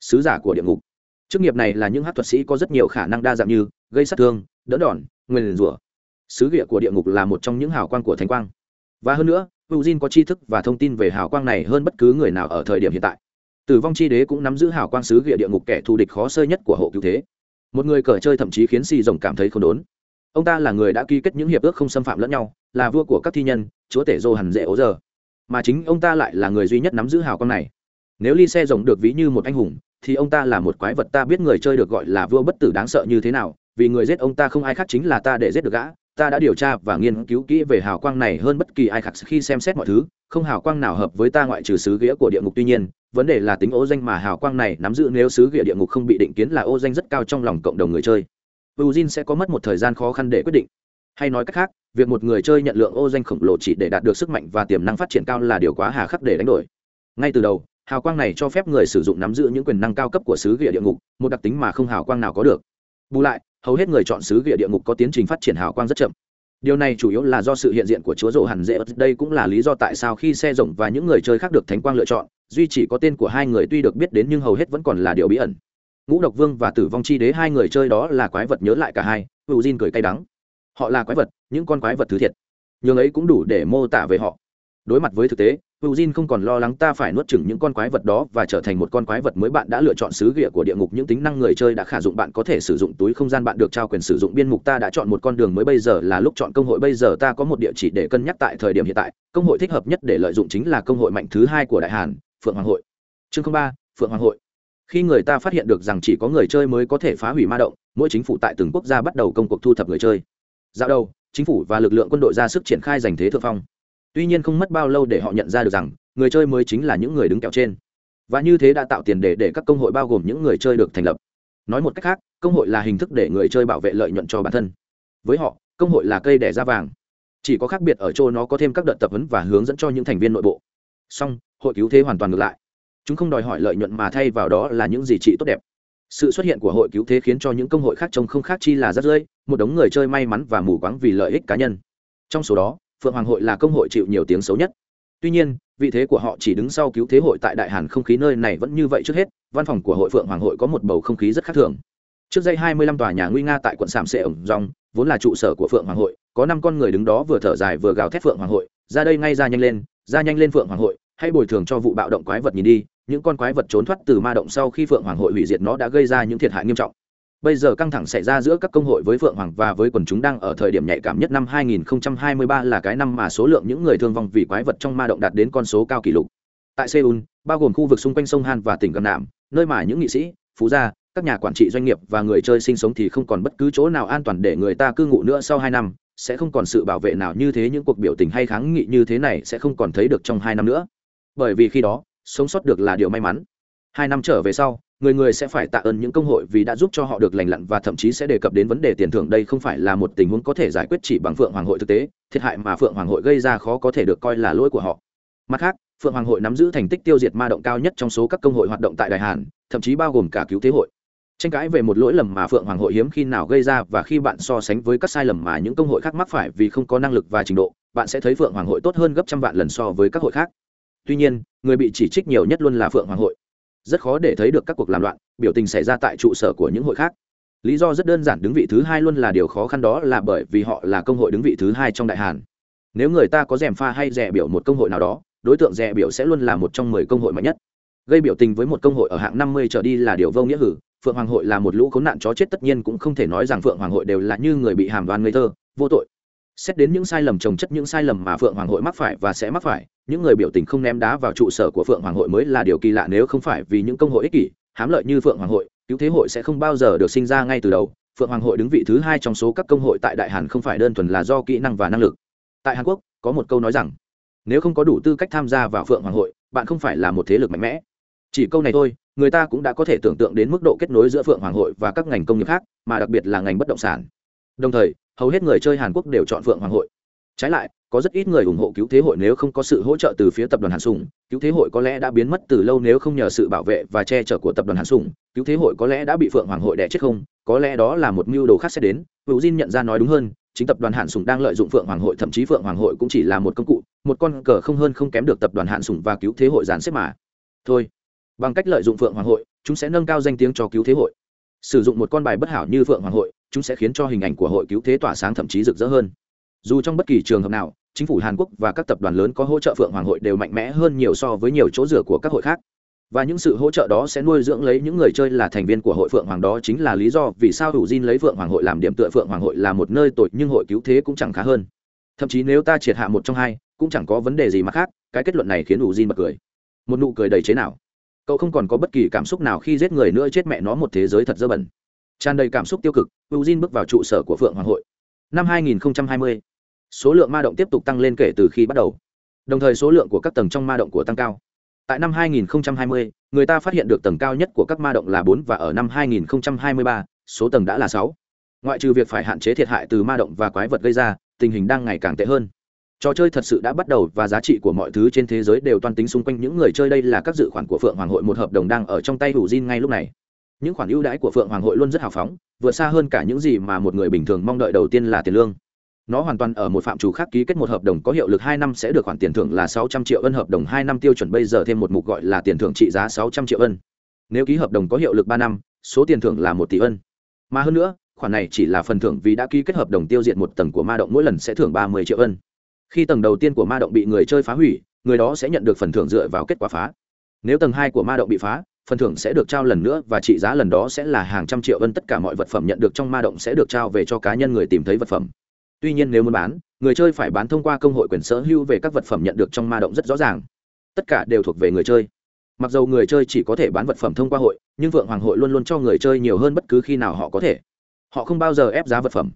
sứ giả của địa ngục. Chức nghiệp này là những hát thuật sĩ có rất nhiều khả năng đa dạng như gây sát thương đỡ đòn nguyền rủa. Sứ địa của địa ngục là một trong những hào quang của thánh quang. Và hơn nữa Eugene có tri thức và thông tin về hào quang này hơn bất cứ người nào ở thời điểm hiện tại tử vong chi đế cũng nắm giữ hào quang sứ ghịa địa ngục kẻ thù địch khó sơi nhất của hộ cứu thế. Một người cờ chơi thậm chí khiến xì rồng cảm thấy không đốn. Ông ta là người đã ký kết những hiệp ước không xâm phạm lẫn nhau, là vua của các thi nhân, chúa tể dô hẳn dễ ố giờ. Mà chính ông ta lại là người duy nhất nắm giữ hào quang này. Nếu ly xe rồng được ví như một anh hùng, thì ông ta là một quái vật ta biết người chơi được gọi là vua bất tử đáng sợ như thế nào, vì người giết ông ta không ai khác chính là ta để giết được gã ta đã điều tra và nghiên cứu kỹ về hào quang này hơn bất kỳ ai khác khi xem xét mọi thứ, không hào quang nào hợp với ta ngoại trừ sứ nghĩa của địa ngục. Tuy nhiên, vấn đề là tính ô danh mà hào quang này nắm giữ nếu sứ nghĩa địa ngục không bị định kiến là ô danh rất cao trong lòng cộng đồng người chơi. Eugene sẽ có mất một thời gian khó khăn để quyết định. Hay nói cách khác, việc một người chơi nhận lượng ô danh khổng lồ chỉ để đạt được sức mạnh và tiềm năng phát triển cao là điều quá hà khắc để đánh đổi. Ngay từ đầu, hào quang này cho phép người sử dụng nắm giữ những quyền năng cao cấp của sứ ghĩa địa ngục, một đặc tính mà không hào quang nào có được. Bù lại hầu hết người chọn sứ ghịa địa ngục có tiến trình phát triển hào quang rất chậm. Điều này chủ yếu là do sự hiện diện của chúa rổ hẳn dễ đây cũng là lý do tại sao khi xe rộng và những người chơi khác được thánh quang lựa chọn, duy chỉ có tên của hai người tuy được biết đến nhưng hầu hết vẫn còn là điều bí ẩn. Ngũ độc vương và tử vong chi đế, hai người chơi đó là quái vật nhớ lại cả hai hữu diên cười cay đắng. Họ là quái vật, những con quái vật thứ thiệt. Nhường ấy cũng đủ để mô tả về họ. Đối mặt với thực tế Eugene không còn lo lắng ta phải nuốt chửng những con quái vật đó và trở thành một con quái vật mới. Bạn đã lựa chọn sứ ghịa của địa ngục. Những tính năng người chơi đã khả dụng. Bạn có thể sử dụng túi không gian bạn được trao quyền sử dụng. Biên mục ta đã chọn một con đường mới. Bây giờ là lúc chọn công hội. Bây giờ ta có một địa chỉ để cân nhắc tại thời điểm hiện tại. Công hội thích hợp nhất để lợi dụng chính là công hội mạnh thứ hai của đại hàn, phượng hoàng hội. Chương ba, phượng hoàng hội. Khi người ta phát hiện được rằng chỉ có người chơi mới có thể phá hủy ma động, mỗi chính phủ tại từng quốc gia bắt đầu công cuộc thu thập người chơi. Dạo đầu, chính phủ và lực lượng quân đội ra sức triển khai giành thế thượng phong tuy nhiên không mất bao lâu để họ nhận ra được rằng, người chơi mới chính là những người đứng kẹo trên. Và như thế đã tạo tiền đề để các công hội bao gồm những người chơi được thành lập. Nói một cách khác, công hội là hình thức để người chơi bảo vệ lợi nhuận cho bản thân. Với họ, công hội là cây đẻ ra vàng. Chỉ có khác biệt ở chỗ nó có thêm các đợt tập huấn và hướng dẫn cho những thành viên nội bộ. Song, hội cứu thế hoàn toàn ngược lại. Chúng không đòi hỏi lợi nhuận mà thay vào đó là những gì trị tốt đẹp. Sự xuất hiện của hội cứu thế khiến cho những công hội khác trông không khác chi là rất rơi. một đống người chơi may mắn và mù quáng vì lợi ích cá nhân. Trong số đó phượng hoàng hội là công hội chịu nhiều tiếng xấu nhất. Tuy nhiên, vị thế của họ chỉ đứng sau cứu thế hội tại đại hàn không khí nơi này vẫn như vậy trước hết, văn phòng của hội phượng hoàng hội có một bầu không khí rất khác thường. Trước dây hai mươi lăm tòa nhà nguy nga tại quận sàm sệ ổng rong, vốn là trụ sở của phượng hoàng hội, có năm con người đứng đó vừa thở dài vừa gào thét phượng hoàng hội, ra đây ngay ra nhanh lên, ra nhanh lên phượng hoàng hội, hãy bồi thường cho vụ bạo động quái vật nhìn đi, những con quái vật trốn thoát từ ma động sau khi phượng hoàng hội hủy diệt nó đã gây ra những thiệt hại nghiêm trọng bây giờ căng thẳng xảy ra giữa các công hội với phượng hoàng và với quần chúng đang ở thời điểm nhạy cảm nhất năm 2023 là cái năm mà số lượng những người thương vong vì quái vật trong ma động đạt đến con số cao kỷ lục. Tại seoul, bao gồm khu vực xung quanh sông han và tỉnh gần nạm, nơi mà những nghị sĩ, phú gia, các nhà quản trị doanh nghiệp và người chơi sinh sống thì không còn bất cứ chỗ nào an toàn để người ta cư ngụ nữa sau hai năm, sẽ không còn sự bảo vệ nào như thế, những cuộc biểu tình hay kháng nghị như thế này sẽ không còn thấy được trong hai năm nữa. Bởi vì khi đó, sống sót được là điều may mắn hai năm trở về sau, người người sẽ phải tạ ơn những công hội vì đã giúp cho họ được lành lặn và thậm chí sẽ đề cập đến vấn đề tiền thưởng. Đây không phải là một tình huống có thể giải quyết chỉ bằng phượng hoàng hội thực tế, thiệt hại mà phượng hoàng hội gây ra khó có thể được coi là lỗi của họ. Mặt khác, phượng hoàng hội nắm giữ thành tích tiêu diệt ma động cao nhất trong số các công hội hoạt động tại đại hàn, thậm chí bao gồm cả cứu thế hội. Tranh cãi về một lỗi lầm mà phượng hoàng hội hiếm khi nào gây ra và khi bạn so sánh với các sai lầm mà những công hội khác mắc phải vì không có năng lực và trình độ, bạn sẽ thấy phượng hoàng hội tốt hơn gấp trăm vạn lần so với các hội khác. Tuy nhiên, người bị chỉ trích nhiều nhất luôn là phượng hoàng hội rất khó để thấy được các cuộc làm loạn, biểu tình xảy ra tại trụ sở của những hội khác. Lý do rất đơn giản đứng vị thứ hai luôn là điều khó khăn đó là bởi vì họ là công hội đứng vị thứ hai trong đại hàn. Nếu người ta có rèm pha hay rẻ biểu một công hội nào đó, đối tượng rẻ biểu sẽ luôn là một trong mười công hội mạnh nhất. Gây biểu tình với một công hội ở hạng năm mươi trở đi là điều vô nghĩa hử. Phượng hoàng hội là một lũ khốn nạn chó chết tất nhiên cũng không thể nói rằng phượng hoàng hội đều là như người bị hàm đoan ngây thơ, vô tội xét đến những sai lầm trồng chất, những sai lầm mà phượng hoàng hội mắc phải và sẽ mắc phải, những người biểu tình không ném đá vào trụ sở của phượng hoàng hội mới là điều kỳ lạ nếu không phải vì những công hội ích kỷ, hám lợi như phượng hoàng hội, cứu thế hội sẽ không bao giờ được sinh ra ngay từ đầu. Phượng hoàng hội đứng vị thứ hai trong số các công hội tại đại hàn không phải đơn thuần là do kỹ năng và năng lực. Tại hàn quốc, có một câu nói rằng, nếu không có đủ tư cách tham gia vào phượng hoàng hội, bạn không phải là một thế lực mạnh mẽ. Chỉ câu này thôi, người ta cũng đã có thể tưởng tượng đến mức độ kết nối giữa phượng hoàng hội và các ngành công nghiệp khác, mà đặc biệt là ngành bất động sản. Đồng thời hầu hết người chơi hàn quốc đều chọn phượng hoàng hội. Trái lại, có rất ít người ủng hộ cứu thế hội nếu không có sự hỗ trợ từ phía tập đoàn hàn sùng. Cứu thế hội có lẽ đã biến mất từ lâu nếu không nhờ sự bảo vệ và che chở của tập đoàn hàn sùng. Cứu thế hội có lẽ đã bị phượng hoàng hội đẻ chết không? Có lẽ đó là một mưu đồ khác sẽ đến. Hữu diên nhận ra nói đúng hơn, chính tập đoàn hạn sùng đang lợi dụng phượng hoàng hội, thậm chí phượng hoàng hội cũng chỉ là một công cụ, một con cờ không hơn không kém được tập đoàn hạn sùng và cứu thế hội dàn xếp mà. Thôi, bằng cách lợi dụng phượng hoàng hội, chúng sẽ nâng cao danh tiếng cho cứu thế hội. Sử dụng một con bài bất hảo như phượng hoàng hội chúng sẽ khiến cho hình ảnh của hội cứu thế tỏa sáng thậm chí rực rỡ hơn. Dù trong bất kỳ trường hợp nào, chính phủ hàn quốc và các tập đoàn lớn có hỗ trợ phượng hoàng hội đều mạnh mẽ hơn nhiều so với nhiều chỗ rửa của các hội khác. Và những sự hỗ trợ đó sẽ nuôi dưỡng lấy những người chơi là thành viên của hội phượng hoàng đó chính là lý do vì sao hữu diên lấy phượng hoàng hội làm điểm tựa phượng hoàng hội là một nơi tội nhưng hội cứu thế cũng chẳng khá hơn. Thậm chí nếu ta triệt hạ một trong hai, cũng chẳng có vấn đề gì mà khác, cái kết luận này khiến hữu diên bật cười. Một nụ cười đầy chế nào cậu không còn có bất kỳ cảm xúc nào khi giết người nữa, chết mẹ nó, một thế giới thật dơ bẩn tràn đầy cảm xúc tiêu cực hữu diên bước vào trụ sở của phượng hoàng hội năm 2020, số lượng ma động tiếp tục tăng lên kể từ khi bắt đầu đồng thời số lượng của các tầng trong ma động của tăng cao tại năm 2020, người ta phát hiện được tầng cao nhất của các ma động là 4 và ở năm 2023, số tầng đã là 6. Ngoại trừ việc phải hạn chế thiệt hại từ ma động và quái vật gây ra, tình hình đang ngày càng tệ hơn. Trò chơi thật sự đã bắt đầu và giá trị của mọi thứ trên thế giới đều toan tính xung quanh những người chơi đây là các dự khoản của Phượng Hoàng hội một hợp đồng đang ở trong tay Hủ Jin ngay lúc này. Những khoản ưu đãi của Phượng Hoàng hội luôn rất hào phóng, vượt xa hơn cả những gì mà một người bình thường mong đợi đầu tiên là tiền lương. Nó hoàn toàn ở một phạm trù khác ký kết một hợp đồng có hiệu lực hai năm sẽ được khoản tiền thưởng là sáu trăm triệu ân hợp đồng hai năm tiêu chuẩn bây giờ thêm một mục gọi là tiền thưởng trị giá sáu trăm triệu ân. Nếu ký hợp đồng có hiệu lực ba năm số tiền thưởng là một tỷ ân. Mà hơn nữa khoản này chỉ là phần thưởng vì đã ký kết hợp đồng tiêu diệt một tầng của ma động mỗi lần sẽ thưởng ba mươi triệu ân. Khi tầng đầu tiên của ma động bị người chơi phá hủy người đó sẽ nhận được phần thưởng dựa vào kết quả phá. Nếu tầng hai của ma động bị phá phần thưởng sẽ được trao lần nữa và trị giá lần đó sẽ là hàng trăm triệu ân tất cả mọi vật phẩm nhận được trong ma động sẽ được trao về cho cá nhân người tìm thấy vật phẩm. Tuy nhiên nếu muốn bán, người chơi phải bán thông qua công hội quyền sở hữu về các vật phẩm nhận được trong ma động rất rõ ràng. Tất cả đều thuộc về người chơi. Mặc dù người chơi chỉ có thể bán vật phẩm thông qua hội, nhưng vượng hoàng hội luôn luôn cho người chơi nhiều hơn bất cứ khi nào họ có thể. Họ không bao giờ ép giá vật phẩm.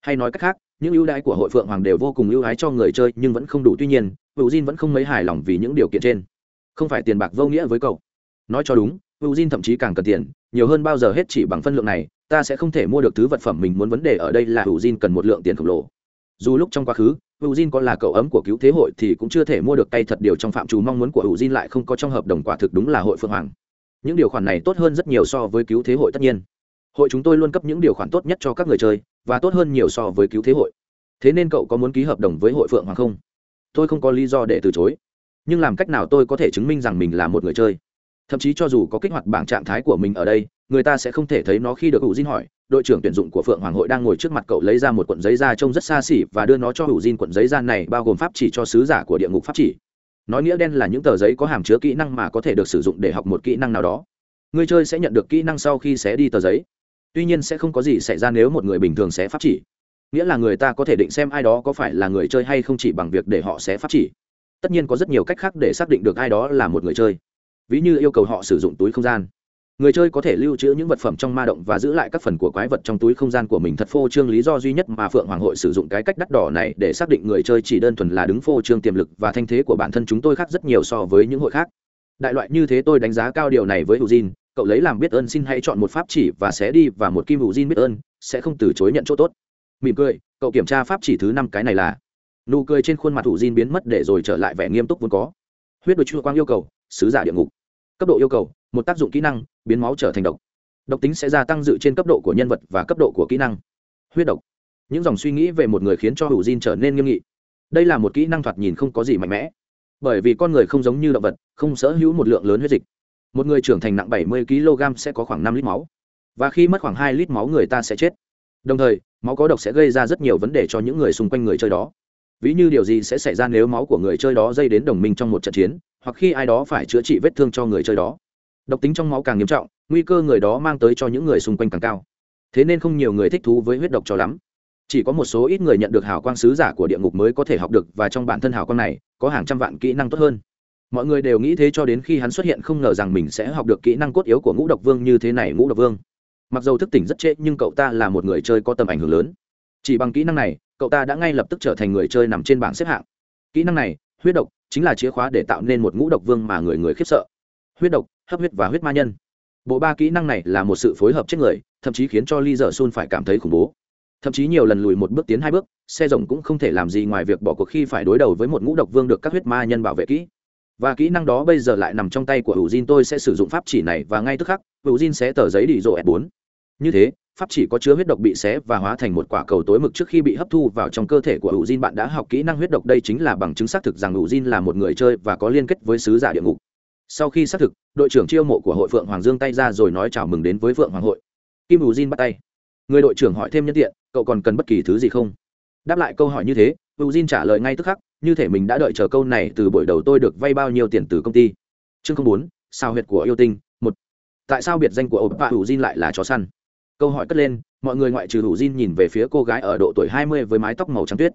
Hay nói cách khác, những ưu đãi của hội phượng hoàng đều vô cùng ưu ái cho người chơi, nhưng vẫn không đủ. Tuy nhiên hữu diên vẫn không mấy hài lòng vì những điều kiện trên. Không phải tiền bạc vô nghĩa với cậu nói cho đúng hữu diên thậm chí càng cần tiền, nhiều hơn bao giờ hết chỉ bằng phân lượng này, ta sẽ không thể mua được thứ vật phẩm mình muốn vấn đề ở đây là hữu Jin cần một lượng tiền khổng lồ. Dù lúc trong quá khứ hữu Jin có là cậu ấm của cứu thế hội thì cũng chưa thể mua được tay thật điều trong phạm trù mong muốn của hữu Jin lại không có trong hợp đồng quả thực đúng là hội phượng hoàng. Những điều khoản này tốt hơn rất nhiều so với cứu thế hội tất nhiên. Hội chúng tôi luôn cấp những điều khoản tốt nhất cho các người chơi, và tốt hơn nhiều so với cứu thế hội. Thế nên cậu có muốn ký hợp đồng với hội phượng hoàng không? Tôi không có lý do để từ chối. Nhưng làm cách nào tôi có thể chứng minh rằng mình là một người chơi? Thậm chí cho dù có kích hoạt bảng trạng thái của mình ở đây, người ta sẽ không thể thấy nó khi được hữu diên hỏi. Đội trưởng tuyển dụng của phượng hoàng hội đang ngồi trước mặt cậu lấy ra một cuộn giấy da trông rất xa xỉ và đưa nó cho hữu diên cuộn giấy da này bao gồm pháp chỉ cho sứ giả của địa ngục pháp chỉ. Nói nghĩa đen là những tờ giấy có hàm chứa kỹ năng mà có thể được sử dụng để học một kỹ năng nào đó. Người chơi sẽ nhận được kỹ năng sau khi xé đi tờ giấy. Tuy nhiên sẽ không có gì xảy ra nếu một người bình thường sẽ pháp chỉ. Nghĩa là người ta có thể định xem ai đó có phải là người chơi hay không chỉ bằng việc để họ xé pháp chỉ. Tất nhiên có rất nhiều cách khác để xác định được ai đó là một người chơi ví như yêu cầu họ sử dụng túi không gian. Người chơi có thể lưu trữ những vật phẩm trong ma động và giữ lại các phần của quái vật trong túi không gian của mình. Thật phô trương lý do duy nhất mà phượng hoàng hội sử dụng cái cách đắt đỏ này để xác định người chơi chỉ đơn thuần là đứng phô trương tiềm lực và thanh thế của bản thân chúng tôi khác rất nhiều so với những hội khác. Đại loại như thế tôi đánh giá cao điều này với hữu Jin, cậu lấy làm biết ơn xin hãy chọn một pháp chỉ và sẽ đi và một kim hữu Jin biết ơn sẽ không từ chối nhận chỗ tốt. Mỉm cười cậu kiểm tra pháp chỉ thứ năm cái này là. Nụ cười trên khuôn mặt hữu Jin biến mất để rồi trở lại vẻ nghiêm túc vốn có. Huyết đôi chua quang yêu cầu sứ giả địa ngục cấp độ yêu cầu, một tác dụng kỹ năng, biến máu trở thành độc. Độc tính sẽ gia tăng dự trên cấp độ của nhân vật và cấp độ của kỹ năng. Huyết độc. Những dòng suy nghĩ về một người khiến cho hữu Jin trở nên nghiêm nghị. Đây là một kỹ năng thoạt nhìn không có gì mạnh mẽ. Bởi vì con người không giống như động vật, không sở hữu một lượng lớn huyết dịch. Một người trưởng thành nặng 70 kg sẽ có khoảng 5 lít máu. Và khi mất khoảng 2 lít máu, người ta sẽ chết. Đồng thời, máu có độc sẽ gây ra rất nhiều vấn đề cho những người xung quanh người chơi đó ví như điều gì sẽ xảy ra nếu máu của người chơi đó dây đến đồng minh trong một trận chiến, hoặc khi ai đó phải chữa trị vết thương cho người chơi đó. Độc tính trong máu càng nghiêm trọng, nguy cơ người đó mang tới cho những người xung quanh càng cao. Thế nên không nhiều người thích thú với huyết độc cho lắm. Chỉ có một số ít người nhận được hào quang sứ giả của địa ngục mới có thể học được và trong bản thân hào quang này, có hàng trăm vạn kỹ năng tốt hơn. Mọi người đều nghĩ thế cho đến khi hắn xuất hiện không ngờ rằng mình sẽ học được kỹ năng cốt yếu của ngũ độc vương như thế này ngũ độc vương. Mặc dù thức tỉnh rất trễ, nhưng cậu ta là một người chơi có tầm ảnh hưởng lớn. Chỉ bằng kỹ năng này cậu ta đã ngay lập tức trở thành người chơi nằm trên bảng xếp hạng. Kỹ năng này, huyết độc, chính là chìa khóa để tạo nên một ngũ độc vương mà người người khiếp sợ. Huyết độc, hấp huyết và huyết ma nhân. Bộ ba kỹ năng này là một sự phối hợp chết người, thậm chí khiến cho ly dở sun phải cảm thấy khủng bố. Thậm chí nhiều lần lùi một bước tiến hai bước, xe rồng cũng không thể làm gì ngoài việc bỏ cuộc khi phải đối đầu với một ngũ độc vương được các huyết ma nhân bảo vệ kỹ. Và kỹ năng đó bây giờ lại nằm trong tay của hữu Jin tôi sẽ sử dụng pháp chỉ này và ngay tức khắc hữu Jin sẽ tờ giấy đi rộ f 4 như thế pháp chỉ có chứa huyết độc bị xé và hóa thành một quả cầu tối mực trước khi bị hấp thu vào trong cơ thể của hữu Jin bạn đã học kỹ năng huyết độc, đây chính là bằng chứng xác thực rằng hữu Jin là một người chơi và có liên kết với sứ giả địa ngục. Sau khi xác thực, đội trưởng chiêu mộ của hội phượng hoàng dương tay ra rồi nói chào mừng đến với phượng hoàng hội. Kim hữu Jin bắt tay. Người đội trưởng hỏi thêm nhân tiện, cậu còn cần bất kỳ thứ gì không? Đáp lại câu hỏi như thế hữu Jin trả lời ngay tức khắc, như thể mình đã đợi chờ câu này từ buổi đầu tôi được vay bao nhiêu tiền từ công ty. Chương bốn, sao huyệt của yêu tinh, một. Tại sao biệt danh của ổ bạ hữu Jin lại là chó săn? Câu hỏi cất lên, mọi người ngoại trừ hữu Jin nhìn về phía cô gái ở độ tuổi hai mươi với mái tóc màu trắng tuyết.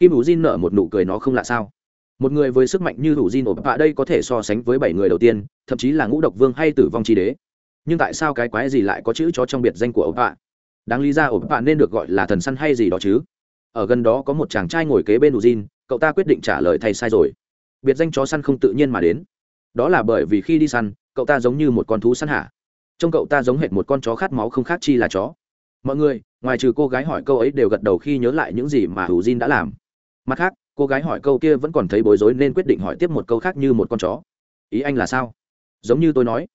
Kim hữu Jin nở một nụ cười nó không lạ sao? Một người với sức mạnh như hữu Jin ổ bạ đây có thể so sánh với bảy người đầu tiên, thậm chí là ngũ độc vương hay tử vong tri đế. Nhưng tại sao cái quái gì lại có chữ chó trong biệt danh của ổ bạ? Đáng lý ra ổ bạ nên được gọi là thần săn hay gì đó chứ? Ở gần đó có một chàng trai ngồi kế bên hữu Jin, cậu ta quyết định trả lời thay sai rồi. Biệt danh chó săn không tự nhiên mà đến. Đó là bởi vì khi đi săn, cậu ta giống như một con thú săn hả? Trông cậu ta giống hệt một con chó khát máu không khác chi là chó. Mọi người, ngoài trừ cô gái hỏi câu ấy đều gật đầu khi nhớ lại những gì mà hữu Jin đã làm. Mặt khác, cô gái hỏi câu kia vẫn còn thấy bối rối nên quyết định hỏi tiếp một câu khác như một con chó. Ý anh là sao? Giống như tôi nói.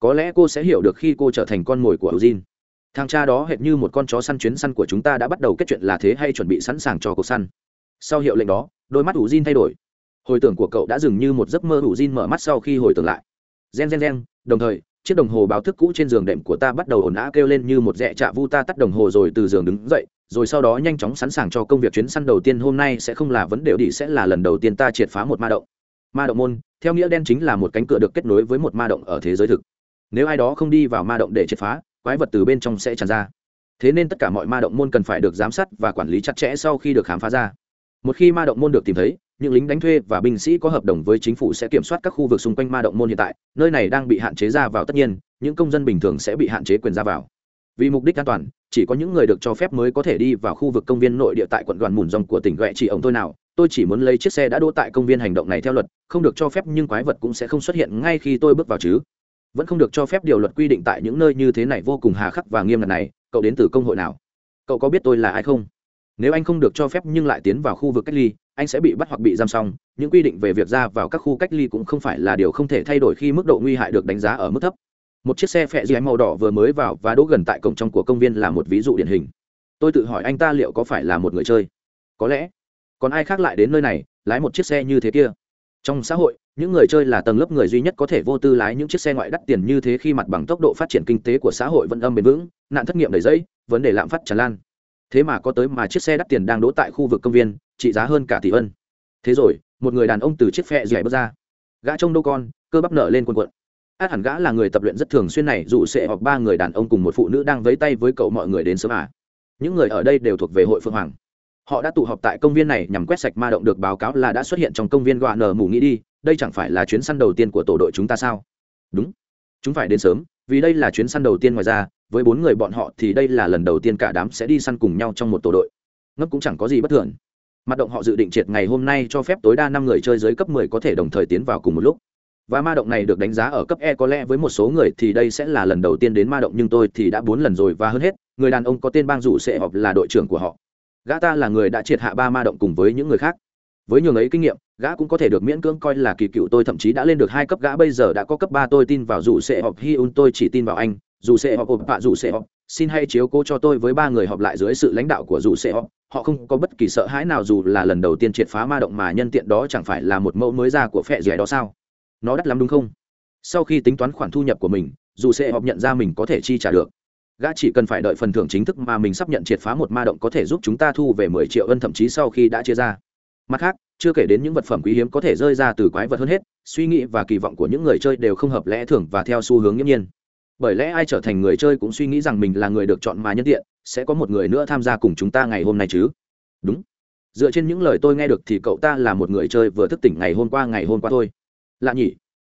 Có lẽ cô sẽ hiểu được khi cô trở thành con mồi của hữu Jin. Thằng cha đó hệt như một con chó săn chuyến săn của chúng ta đã bắt đầu kết chuyện là thế hay chuẩn bị sẵn sàng cho cuộc săn. Sau hiệu lệnh đó, đôi mắt hữu Jin thay đổi. Hồi tưởng của cậu đã dừng như một giấc mơ hữu Jin mở mắt sau khi hồi tưởng lại. Gen gen gen, đồng thời chiếc đồng hồ báo thức cũ trên giường đệm của ta bắt đầu ồn ào kêu lên như một dẹ trạ vu ta tắt đồng hồ rồi từ giường đứng dậy, rồi sau đó nhanh chóng sẵn sàng cho công việc chuyến săn đầu tiên hôm nay sẽ không là vấn đề đi, sẽ là lần đầu tiên ta triệt phá một ma động. Ma động môn, theo nghĩa đen chính là một cánh cửa được kết nối với một ma động ở thế giới thực. Nếu ai đó không đi vào ma động để triệt phá, quái vật từ bên trong sẽ tràn ra. Thế nên tất cả mọi ma động môn cần phải được giám sát và quản lý chặt chẽ sau khi được khám phá ra một khi ma động môn được tìm thấy, những lính đánh thuê và binh sĩ có hợp đồng với chính phủ sẽ kiểm soát các khu vực xung quanh ma động môn hiện tại, nơi này đang bị hạn chế ra vào tất nhiên, những công dân bình thường sẽ bị hạn chế quyền ra vào. Vì mục đích an toàn, chỉ có những người được cho phép mới có thể đi vào khu vực công viên nội địa tại quận đoàn mùn rồng của tỉnh ghẹ chỉ ông tôi nào. Tôi chỉ muốn lấy chiếc xe đã đỗ tại công viên hành động này theo luật, không được cho phép nhưng quái vật cũng sẽ không xuất hiện ngay khi tôi bước vào chứ. Vẫn không được cho phép điều luật quy định tại những nơi như thế này vô cùng hà khắc và nghiêm ngặt này. Cậu đến từ công hội nào? Cậu có biết tôi là ai không? Nếu anh không được cho phép nhưng lại tiến vào khu vực cách ly, anh sẽ bị bắt hoặc bị giam xong. Những quy định về việc ra vào các khu cách ly cũng không phải là điều không thể thay đổi khi mức độ nguy hại được đánh giá ở mức thấp. Một chiếc xe phẹ dì màu đỏ vừa mới vào và đỗ gần tại cổng trong của công viên là một ví dụ điển hình. Tôi tự hỏi anh ta liệu có phải là một người chơi? Có lẽ. Còn ai khác lại đến nơi này, lái một chiếc xe như thế kia? Trong xã hội, những người chơi là tầng lớp người duy nhất có thể vô tư lái những chiếc xe ngoại đắt tiền như thế khi mặt bằng tốc độ phát triển kinh tế của xã hội vẫn âm bền vững, nạn thất nghiệp đầy dẫy, vấn đề lạm phát tràn lan thế mà có tới mà chiếc xe đắt tiền đang đỗ tại khu vực công viên, trị giá hơn cả tỷ ân. Thế rồi, một người đàn ông từ chiếc phe dẻ bước ra. Gã trông đâu con, cơ bắp nở lên quần quận át hẳn gã là người tập luyện rất thường xuyên này, dù sẽ họp ba người đàn ông cùng một phụ nữ đang vấy tay với cậu mọi người đến sớm à. Những người ở đây đều thuộc về hội phương hoàng. Họ đã tụ họp tại công viên này nhằm quét sạch ma động được báo cáo là đã xuất hiện trong công viên gọa nở mù nghĩ đi, đây chẳng phải là chuyến săn đầu tiên của tổ đội chúng ta sao? Đúng. Chúng phải đến sớm, vì đây là chuyến săn đầu tiên ngoài ra với bốn người bọn họ thì đây là lần đầu tiên cả đám sẽ đi săn cùng nhau trong một tổ đội. Ngấp cũng chẳng có gì bất thường. Mặt động họ dự định triệt ngày hôm nay cho phép tối đa năm người chơi dưới cấp 10 có thể đồng thời tiến vào cùng một lúc. Và ma động này được đánh giá ở cấp e có lẽ với một số người thì đây sẽ là lần đầu tiên đến ma động, nhưng tôi thì đã bốn lần rồi và hơn hết, người đàn ông có tên bang rủ sẽ họp là đội trưởng của họ. Gã ta là người đã triệt hạ ba ma động cùng với những người khác. Với nhiều ấy kinh nghiệm, gã cũng có thể được miễn cưỡng coi là kỳ cựu tôi thậm chí đã lên được hai cấp. Gã bây giờ đã có cấp ba, tôi tin vào rủ sẽ họp, hi un, tôi chỉ tin vào anh dù sẽ họp họp bạ dù sẽ họp, xin hay chiếu cố cho tôi với ba người họp lại dưới sự lãnh đạo của dù sẽ họp. Họ không có bất kỳ sợ hãi nào dù là lần đầu tiên triệt phá ma động mà nhân tiện đó chẳng phải là một mẫu mới ra của phệ rẻ đó sao? Nó đắt lắm đúng không? Sau khi tính toán khoản thu nhập của mình, dù sẽ họp nhận ra mình có thể chi trả được. Gã chỉ cần phải đợi phần thưởng chính thức mà mình sắp nhận triệt phá một ma động có thể giúp chúng ta thu về mười triệu ân thậm chí sau khi đã chia ra. Mặt khác, chưa kể đến những vật phẩm quý hiếm có thể rơi ra từ quái vật hơn hết, suy nghĩ và kỳ vọng của những người chơi đều không hợp lẽ thường và theo xu hướng nghiễm nhiên bởi lẽ ai trở thành người chơi cũng suy nghĩ rằng mình là người được chọn mà nhân tiện, sẽ có một người nữa tham gia cùng chúng ta ngày hôm nay chứ? Đúng. Dựa trên những lời tôi nghe được thì cậu ta là một người chơi vừa thức tỉnh ngày hôm qua, ngày hôm qua thôi. Lạ nhỉ.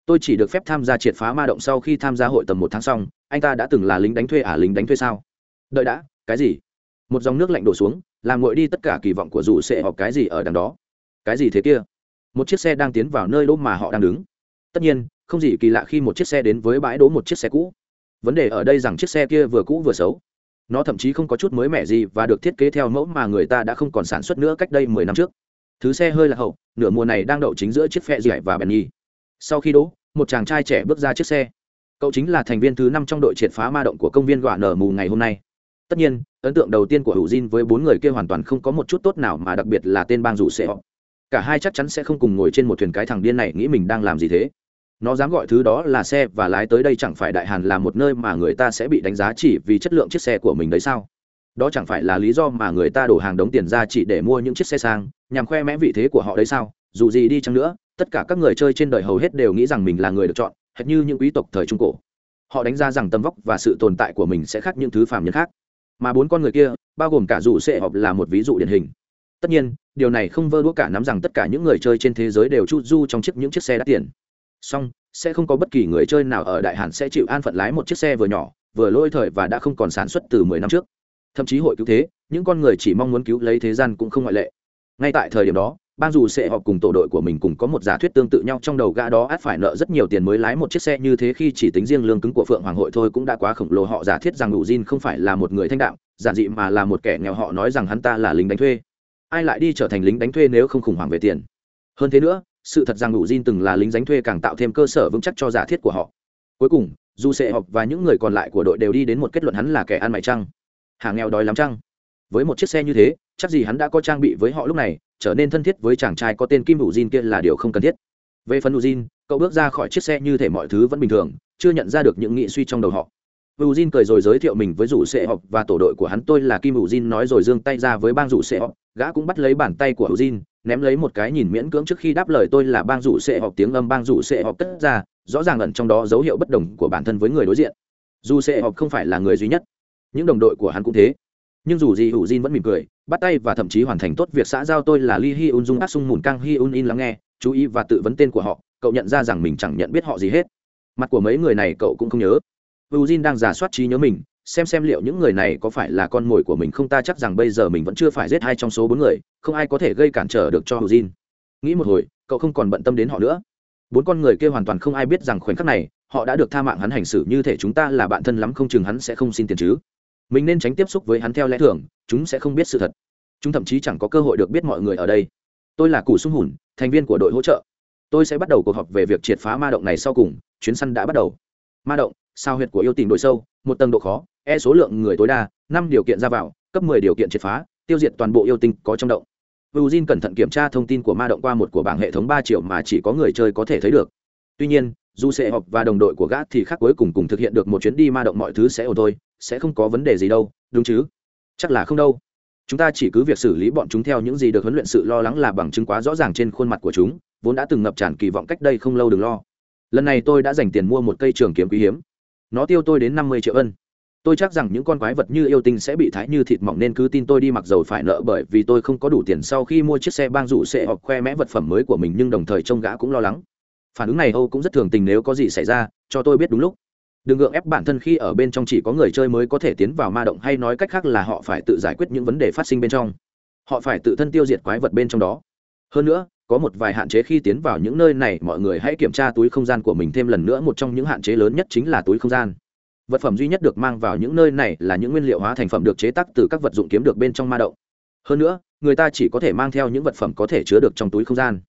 Tôi chỉ được phép tham gia triệt phá ma động sau khi tham gia hội tầm một tháng xong. Anh ta đã từng là lính đánh thuê à lính đánh thuê sao? Đợi đã, cái gì? Một dòng nước lạnh đổ xuống, làm nguội đi tất cả kỳ vọng của dù sẽ họp cái gì ở đằng đó. Cái gì thế kia? Một chiếc xe đang tiến vào nơi đỗ mà họ đang đứng. Tất nhiên, không gì kỳ lạ khi một chiếc xe đến với bãi đỗ một chiếc xe cũ vấn đề ở đây rằng chiếc xe kia vừa cũ vừa xấu. Nó thậm chí không có chút mới mẻ gì và được thiết kế theo mẫu mà người ta đã không còn sản xuất nữa cách đây mười năm trước. Thứ xe hơi là hậu, nửa mùa này đang đậu chính giữa chiếc phe dẻ và bèn nhi sau khi đỗ, một chàng trai trẻ bước ra chiếc xe. Cậu chính là thành viên thứ năm trong đội triệt phá ma động của công viên gọa nở mù ngày hôm nay. Tất nhiên, ấn tượng đầu tiên của hữu Jin với bốn người kia hoàn toàn không có một chút tốt nào mà đặc biệt là tên bang rủ xe họ cả hai chắc chắn sẽ không cùng ngồi trên một thuyền cái thằng điên này nghĩ mình đang làm gì thế nó dám gọi thứ đó là xe và lái tới đây chẳng phải đại hàn là một nơi mà người ta sẽ bị đánh giá chỉ vì chất lượng chiếc xe của mình đấy sao? Đó chẳng phải là lý do mà người ta đổ hàng đống tiền ra chỉ để mua những chiếc xe sang, nhằm khoe mẽ vị thế của họ đấy sao? Dù gì đi chăng nữa, tất cả các người chơi trên đời hầu hết đều nghĩ rằng mình là người được chọn, hệt như những quý tộc thời trung cổ. Họ đánh giá rằng tầm vóc và sự tồn tại của mình sẽ khác những thứ phàm nhân khác. Mà bốn con người kia, bao gồm cả dù sệ họp là một ví dụ điển hình. Tất nhiên, điều này không vơ đũa cả nắm rằng tất cả những người chơi trên thế giới đều chu du trong chiếc những chiếc xe đắt tiền song sẽ không có bất kỳ người chơi nào ở đại hàn sẽ chịu an phận lái một chiếc xe vừa nhỏ, vừa lôi thời và đã không còn sản xuất từ mười năm trước. Thậm chí hội cứu thế, những con người chỉ mong muốn cứu lấy thế gian cũng không ngoại lệ. Ngay tại thời điểm đó ban dù sẽ họp cùng tổ đội của mình cùng có một giả thuyết tương tự nhau trong đầu gã đó át phải nợ rất nhiều tiền mới lái một chiếc xe như thế khi chỉ tính riêng lương cứng của phượng hoàng hội thôi cũng đã quá khổng lồ. Họ giả thiết rằng ngụ Jin không phải là một người thanh đạo giản dị mà là một kẻ nghèo. Họ nói rằng hắn ta là lính đánh thuê. Ai lại đi trở thành lính đánh thuê nếu không khủng hoảng về tiền? Hơn thế nữa sự thật rằng ngụ Jin từng là lính đánh thuê càng tạo thêm cơ sở vững chắc cho giả thiết của họ. Cuối cùng, dù Sệ họp và những người còn lại của đội đều đi đến một kết luận hắn là kẻ ăn mày trăng hàng nghèo đói lắm trăng với một chiếc xe như thế, chắc gì hắn đã có trang bị với họ lúc này, trở nên thân thiết với chàng trai có tên kim đủ Jin kia là điều không cần thiết. Về phần đủ Jin cậu bước ra khỏi chiếc xe như thể mọi thứ vẫn bình thường, chưa nhận ra được những nghị suy trong đầu họ. Vũ Jin cười rồi giới thiệu mình với rủ sệ học và tổ đội của hắn tôi là Kim Vũ Jin nói rồi giương tay ra với bang rủ sệ học, gã cũng bắt lấy bàn tay của Vũ Jin, ném lấy một cái nhìn miễn cưỡng trước khi đáp lời tôi là bang rủ sệ học tiếng âm bang rủ sệ học tất ra, rõ ràng ẩn trong đó dấu hiệu bất đồng của bản thân với người đối diện. Dù sệ học không phải là người duy nhất, những đồng đội của hắn cũng thế. Nhưng dù gì Vũ Jin vẫn mỉm cười, bắt tay và thậm chí hoàn thành tốt việc xã giao tôi là Lee Hyun Dung Ác Sung Mùn Kang Hyun In lắng nghe, chú ý và tự vấn tên của họ, cậu nhận ra rằng mình chẳng nhận biết họ gì hết. Mặt của mấy người này cậu cũng không nhớ Eugene đang giả soát trí nhớ mình, xem xem liệu những người này có phải là con mồi của mình không ta chắc rằng bây giờ mình vẫn chưa phải giết hai trong số bốn người, không ai có thể gây cản trở được cho Eugene. Nghĩ một hồi, cậu không còn bận tâm đến họ nữa. Bốn con người kia hoàn toàn không ai biết rằng khoảnh khắc này, họ đã được tha mạng hắn hành xử như thể chúng ta là bạn thân lắm không chừng hắn sẽ không xin tiền chứ. Mình nên tránh tiếp xúc với hắn theo lẽ thường, chúng sẽ không biết sự thật. Chúng thậm chí chẳng có cơ hội được biết mọi người ở đây. Tôi là Củ Sung Hùn, thành viên của đội hỗ trợ. Tôi sẽ bắt đầu cuộc họp về việc triệt phá ma động này sau cùng, chuyến săn đã bắt đầu. Ma động, sao huyệt của yêu tình đội sâu một tầng độ khó e số lượng người tối đa năm điều kiện ra vào cấp mười điều kiện triệt phá tiêu diệt toàn bộ yêu tinh có trong động Eugene cẩn thận kiểm tra thông tin của ma động qua một của bảng hệ thống ba triệu mà chỉ có người chơi có thể thấy được. Tuy nhiên, dù sẽ học và đồng đội của gã thì khác cuối cùng cùng thực hiện được một chuyến đi ma động mọi thứ sẽ ổn thôi, sẽ không có vấn đề gì đâu, đúng chứ? Chắc là không đâu. Chúng ta chỉ cứ việc xử lý bọn chúng theo những gì được huấn luyện sự lo lắng là bằng chứng quá rõ ràng trên khuôn mặt của chúng, vốn đã từng ngập tràn kỳ vọng cách đây không lâu đừng lo lần này tôi đã dành tiền mua một cây trường kiếm quý hiếm nó tiêu tôi đến năm mươi triệu ân. Tôi chắc rằng những con quái vật như yêu tinh sẽ bị thái như thịt mỏng nên cứ tin tôi đi mặc dầu phải nợ bởi vì tôi không có đủ tiền sau khi mua chiếc xe bang rủ sẽ hoặc khoe mẽ vật phẩm mới của mình nhưng đồng thời trông gã cũng lo lắng. Phản ứng này âu cũng rất thường tình nếu có gì xảy ra, cho tôi biết đúng lúc. Đừng gượng ép bản thân khi ở bên trong chỉ có người chơi mới có thể tiến vào ma động hay nói cách khác là họ phải tự giải quyết những vấn đề phát sinh bên trong. Họ phải tự thân tiêu diệt quái vật bên trong đó. Hơn nữa có một vài hạn chế khi tiến vào những nơi này, mọi người hãy kiểm tra túi không gian của mình thêm lần nữa, một trong những hạn chế lớn nhất chính là túi không gian. Vật phẩm duy nhất được mang vào những nơi này là những nguyên liệu hóa thành phẩm được chế tác từ các vật dụng kiếm được bên trong ma động. Hơn nữa, người ta chỉ có thể mang theo những vật phẩm có thể chứa được trong túi không gian.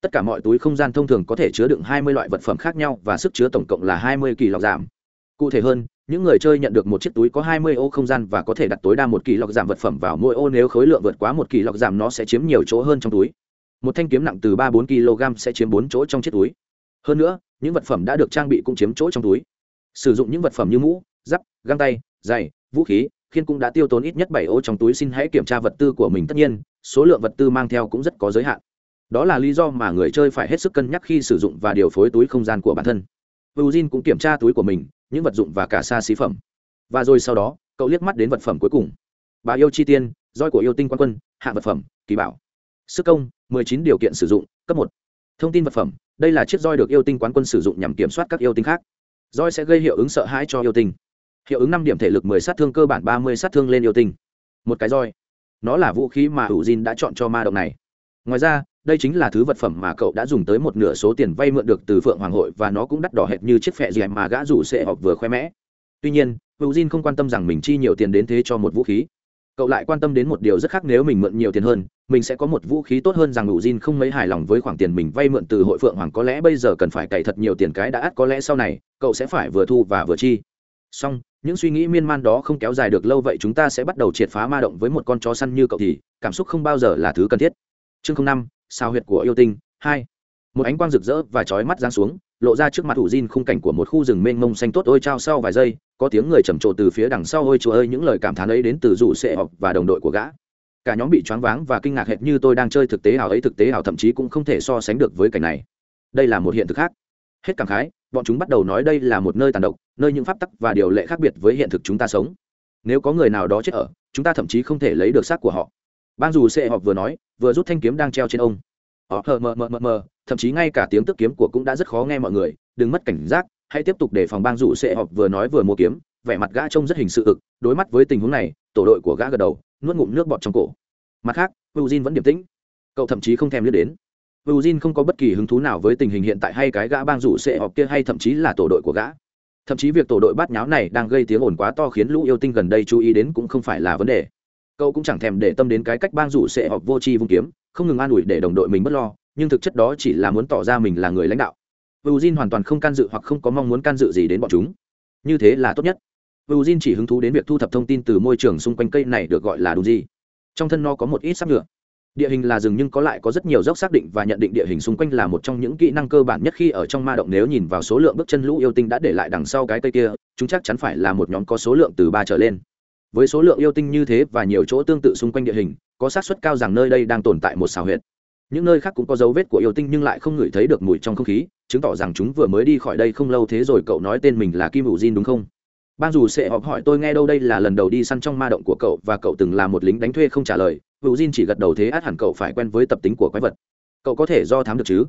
Tất cả mọi túi không gian thông thường có thể chứa đựng 20 loại vật phẩm khác nhau và sức chứa tổng cộng là 20 kỳ lọc giảm. Cụ thể hơn, những người chơi nhận được một chiếc túi có 20 ô không gian và có thể đặt tối đa một kỳ lọc giảm vật phẩm vào mỗi ô nếu khối lượng vượt quá một kỳ lọc giảm, nó sẽ chiếm nhiều chỗ hơn trong túi một thanh kiếm nặng từ ba bốn kg sẽ chiếm bốn chỗ trong chiếc túi. Hơn nữa, những vật phẩm đã được trang bị cũng chiếm chỗ trong túi. Sử dụng những vật phẩm như mũ, giáp, găng tay, giày, vũ khí, khiên cũng đã tiêu tốn ít nhất bảy ô trong túi xin hãy kiểm tra vật tư của mình. Tất nhiên, số lượng vật tư mang theo cũng rất có giới hạn. Đó là lý do mà người chơi phải hết sức cân nhắc khi sử dụng và điều phối túi không gian của bản thân. Eugene cũng kiểm tra túi của mình, những vật dụng và cả xa xí phẩm. Và rồi sau đó, cậu liếc mắt đến vật phẩm cuối cùng. Bà yêu chi tiên, roi của yêu tinh quan quân, hạ vật phẩm, kỳ bảo. Sức công 19 điều kiện sử dụng, cấp một. Thông tin vật phẩm, đây là chiếc roi được yêu tinh quán quân sử dụng nhằm kiểm soát các yêu tinh khác. Roi sẽ gây hiệu ứng sợ hãi cho yêu tinh. Hiệu ứng năm điểm thể lực 10 sát thương cơ bản 30 sát thương lên yêu tinh. Một cái roi. Nó là vũ khí mà hữu Jin đã chọn cho ma động này. Ngoài ra, đây chính là thứ vật phẩm mà cậu đã dùng tới một nửa số tiền vay mượn được từ phượng hoàng hội và nó cũng đắt đỏ hệt như chiếc phệ gì mà gã rủ sẽ họp vừa khoe mẽ. Tuy nhiên hữu Jin không quan tâm rằng mình chi nhiều tiền đến thế cho một vũ khí. Cậu lại quan tâm đến một điều rất khác nếu mình mượn nhiều tiền hơn mình sẽ có một vũ khí tốt hơn rằng ngụ Jin không mấy hài lòng với khoản tiền mình vay mượn từ hội phượng hoàng, có lẽ bây giờ cần phải cày thật nhiều tiền cái đã ắt, có lẽ sau này, cậu sẽ phải vừa thu và vừa chi. Xong, những suy nghĩ miên man đó không kéo dài được lâu vậy chúng ta sẽ bắt đầu triệt phá ma động với một con chó săn như cậu thì, cảm xúc không bao giờ là thứ cần thiết. Chương 05 sao huyệt của yêu tinh 2. một ánh quang rực rỡ và chói mắt giáng xuống, lộ ra trước mặt thủ Jin khung cảnh của một khu rừng mênh mông xanh tốt ôi trao sau vài giây, có tiếng người trầm trồ từ phía đằng sau ôi chúa ơi, những lời cảm thán ấy đến từ rủ sẽ học và đồng đội của gã cả nhóm bị choáng váng và kinh ngạc hệt như tôi đang chơi thực tế ảo ấy, thực tế ảo thậm chí cũng không thể so sánh được với cảnh này. Đây là một hiện thực khác. Hết cảm khái, bọn chúng bắt đầu nói đây là một nơi tàn độc, nơi những pháp tắc và điều lệ khác biệt với hiện thực chúng ta sống. Nếu có người nào đó chết ở, chúng ta thậm chí không thể lấy được xác của họ. Ban dù sệ họp vừa nói, vừa rút thanh kiếm đang treo trên ông. Họ hờ mờ mờ mờ mờ, thậm chí ngay cả tiếng tức kiếm của cũng đã rất khó nghe mọi người, đừng mất cảnh giác, hãy tiếp tục để phòng bang rủ sệ họp vừa nói vừa mua kiếm, vẻ mặt gã trông rất hình sự ực, đối mắt với tình huống này, tổ đội của gã gật đầu nuốt ngụm nước bọt trong cổ. Mặt khác, Eugene vẫn điềm tĩnh. Cậu thậm chí không thèm liếc đến. Eugene không có bất kỳ hứng thú nào với tình hình hiện tại hay cái gã bang rủ sệ họp kia hay thậm chí là tổ đội của gã. Thậm chí việc tổ đội bát nháo này đang gây tiếng ồn quá to khiến lũ yêu tinh gần đây chú ý đến cũng không phải là vấn đề. Cậu cũng chẳng thèm để tâm đến cái cách bang rủ sệ họp vô tri vung kiếm, không ngừng an ủi để đồng đội mình bất lo, nhưng thực chất đó chỉ là muốn tỏ ra mình là người lãnh đạo. Eugene hoàn toàn không can dự hoặc không có mong muốn can dự gì đến bọn chúng. Như thế là tốt nhất. Eugene chỉ hứng thú đến việc thu thập thông tin từ môi trường xung quanh cây này được gọi là đúng gì. Trong thân nó có một ít sáp nhựa. Địa hình là rừng nhưng có lại có rất nhiều dốc xác định và nhận định địa hình xung quanh là một trong những kỹ năng cơ bản nhất khi ở trong ma động. Nếu nhìn vào số lượng bước chân lũ yêu tinh đã để lại đằng sau cái cây kia, chúng chắc chắn phải là một nhóm có số lượng từ ba trở lên. Với số lượng yêu tinh như thế và nhiều chỗ tương tự xung quanh địa hình, có xác suất cao rằng nơi đây đang tồn tại một xào huyệt. Những nơi khác cũng có dấu vết của yêu tinh nhưng lại không ngửi thấy được mùi trong không khí, chứng tỏ rằng chúng vừa mới đi khỏi đây không lâu thế rồi cậu nói tên mình là kim hữu diên đúng không? Ban dù sẽ họp hỏi tôi nghe đâu đây là lần đầu đi săn trong ma động của cậu và cậu từng là một lính đánh thuê không trả lời. Hữu Jin chỉ gật đầu thế át hẳn cậu phải quen với tập tính của quái vật. Cậu có thể do thám được chứ?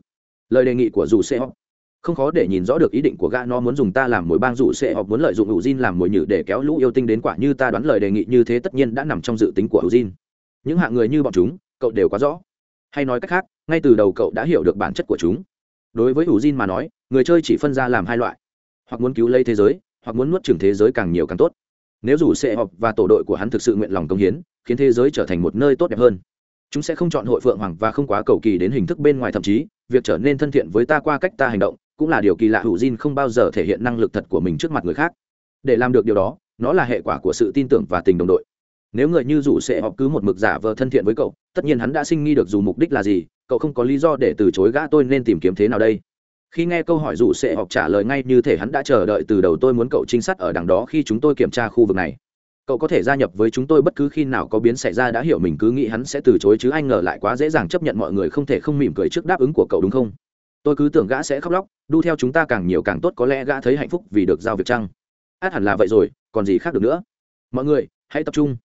Lời đề nghị của dù sẽ họp. Không khó để nhìn rõ được ý định của gã nó muốn dùng ta làm mồi. Bang dụ sẽ họp muốn lợi dụng hữu Jin làm mồi nhử để kéo lũ yêu tinh đến quả như ta đoán lời đề nghị như thế tất nhiên đã nằm trong dự tính của hữu Jin. Những hạng người như bọn chúng, cậu đều quá rõ. Hay nói cách khác, ngay từ đầu cậu đã hiểu được bản chất của chúng. Đối với hữu Jin mà nói, người chơi chỉ phân ra làm hai loại. Hoặc muốn cứu lấy thế giới hoặc muốn nuốt chửng thế giới càng nhiều càng tốt. Nếu dù sẽ họp và tổ đội của hắn thực sự nguyện lòng công hiến, khiến thế giới trở thành một nơi tốt đẹp hơn. Chúng sẽ không chọn hội phượng hoàng và không quá cầu kỳ đến hình thức bên ngoài thậm chí, việc trở nên thân thiện với ta qua cách ta hành động, cũng là điều kỳ lạ hữu Jin không bao giờ thể hiện năng lực thật của mình trước mặt người khác. Để làm được điều đó, nó là hệ quả của sự tin tưởng và tình đồng đội. Nếu người như dù sẽ họp cứ một mực giả vờ thân thiện với cậu, tất nhiên hắn đã sinh nghi được dù mục đích là gì, cậu không có lý do để từ chối gã tôi nên tìm kiếm thế nào đây khi nghe câu hỏi dù sẽ học trả lời ngay như thể hắn đã chờ đợi từ đầu tôi muốn cậu trinh sát ở đằng đó khi chúng tôi kiểm tra khu vực này. Cậu có thể gia nhập với chúng tôi bất cứ khi nào có biến xảy ra đã hiểu mình cứ nghĩ hắn sẽ từ chối chứ anh ngờ lại quá dễ dàng chấp nhận mọi người không thể không mỉm cười trước đáp ứng của cậu đúng không? Tôi cứ tưởng gã sẽ khóc lóc, đu theo chúng ta càng nhiều càng tốt có lẽ gã thấy hạnh phúc vì được giao việc chăng? Át hẳn là vậy rồi, còn gì khác được nữa. Mọi người, hãy tập trung.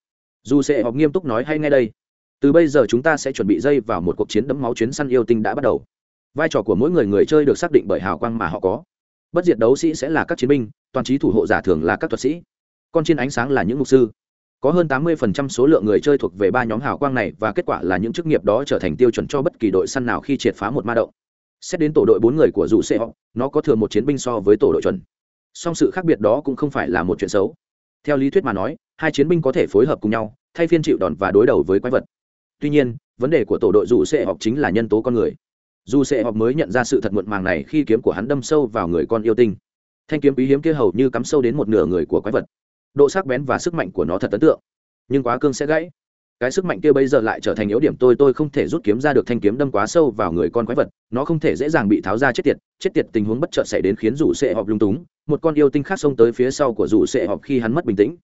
Dù sẽ học nghiêm túc nói hay ngay đây, từ bây giờ chúng ta sẽ chuẩn bị dây vào một cuộc chiến đẫm máu chuyến săn yêu tinh đã bắt đầu vai trò của mỗi người người chơi được xác định bởi hào quang mà họ có. Bất diệt đấu sĩ sẽ là các chiến binh, toàn trí thủ hộ giả thường là các thuật sĩ. Con trên ánh sáng là những mục sư. Có hơn 80% số lượng người chơi thuộc về ba nhóm hào quang này và kết quả là những chức nghiệp đó trở thành tiêu chuẩn cho bất kỳ đội săn nào khi triệt phá một ma động. Xét đến tổ đội bốn người của dù xe họ nó có thường một chiến binh so với tổ đội chuẩn. Song sự khác biệt đó cũng không phải là một chuyện xấu. Theo lý thuyết mà nói, hai chiến binh có thể phối hợp cùng nhau, thay phiên chịu đòn và đối đầu với quái vật. Tuy nhiên, vấn đề của tổ đội dù xe học chính là nhân tố con người dù sẽ họp mới nhận ra sự thật muộn màng này khi kiếm của hắn đâm sâu vào người con yêu tinh. Thanh kiếm quý hiếm kia hầu như cắm sâu đến một nửa người của quái vật. Độ sắc bén và sức mạnh của nó thật ấn tượng. Nhưng quá cương sẽ gãy. Cái sức mạnh kia bây giờ lại trở thành yếu điểm tôi tôi không thể rút kiếm ra được thanh kiếm đâm quá sâu vào người con quái vật. Nó không thể dễ dàng bị tháo ra chết tiệt. Chết tiệt tình huống bất chợt xảy đến khiến rủ sệ họp lung túng. Một con yêu tinh khác xông tới phía sau của rủ sệ họp khi hắn mất bình tĩnh.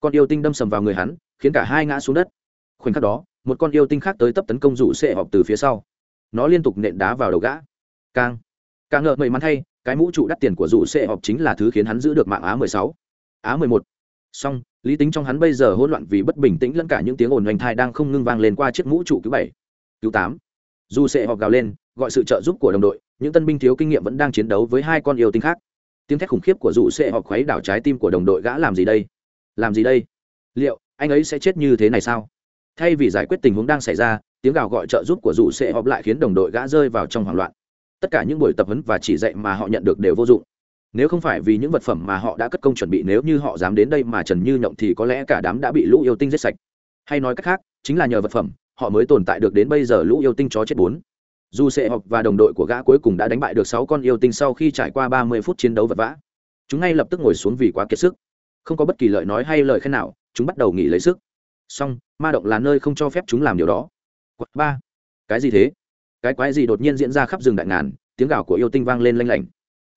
Con yêu tinh đâm sầm vào người hắn, khiến cả hai ngã xuống đất. Khoảnh khắc đó một con yêu tinh khác tới tấp tấn công rủ sệ họp từ phía sau. Nó liên tục nện đá vào đầu gã. Càng. Càng ngờ may mắn thay, cái mũ trụ đắt tiền của rủ sệ họp chính là thứ khiến hắn giữ được mạng á mười sáu. Á mười một. Song lý tính trong hắn bây giờ hỗn loạn vì bất bình tĩnh lẫn cả những tiếng ồn hoành thai đang không ngưng vang lên qua chiếc mũ trụ thứ bảy thứ tám. Dù sệ họp gào lên, gọi sự trợ giúp của đồng đội, những tân binh thiếu kinh nghiệm vẫn đang chiến đấu với hai con yêu tinh khác. Tiếng thét khủng khiếp của dù sệ họp khuấy đảo trái tim của đồng đội gã làm gì đây? Làm gì đây? Liệu, anh ấy sẽ chết như thế này sao? Thay vì giải quyết tình huống đang xảy ra, tiếng gào gọi trợ giúp của dù sẽ họp lại khiến đồng đội gã rơi vào trong hoảng loạn. Tất cả những buổi tập huấn và chỉ dạy mà họ nhận được đều vô dụng. Nếu không phải vì những vật phẩm mà họ đã cất công chuẩn bị, nếu như họ dám đến đây mà trần như nhộng thì có lẽ cả đám đã bị lũ yêu tinh giết sạch. Hay nói cách khác, chính là nhờ vật phẩm, họ mới tồn tại được đến bây giờ lũ yêu tinh chó chết bốn. Dù sệ học và đồng đội của gã cuối cùng đã đánh bại được sáu con yêu tinh sau khi trải qua ba mươi phút chiến đấu vật vã. Chúng ngay lập tức ngồi xuống vì quá kiệt sức. Không có bất kỳ lời nói hay lời khen nào, chúng bắt đầu nghỉ lấy sức. Song ma động là nơi không cho phép chúng làm điều đó. Ba. Cái gì thế? Cái quái gì đột nhiên diễn ra khắp rừng đại ngàn, tiếng gào của yêu tinh vang lên lanh lảnh.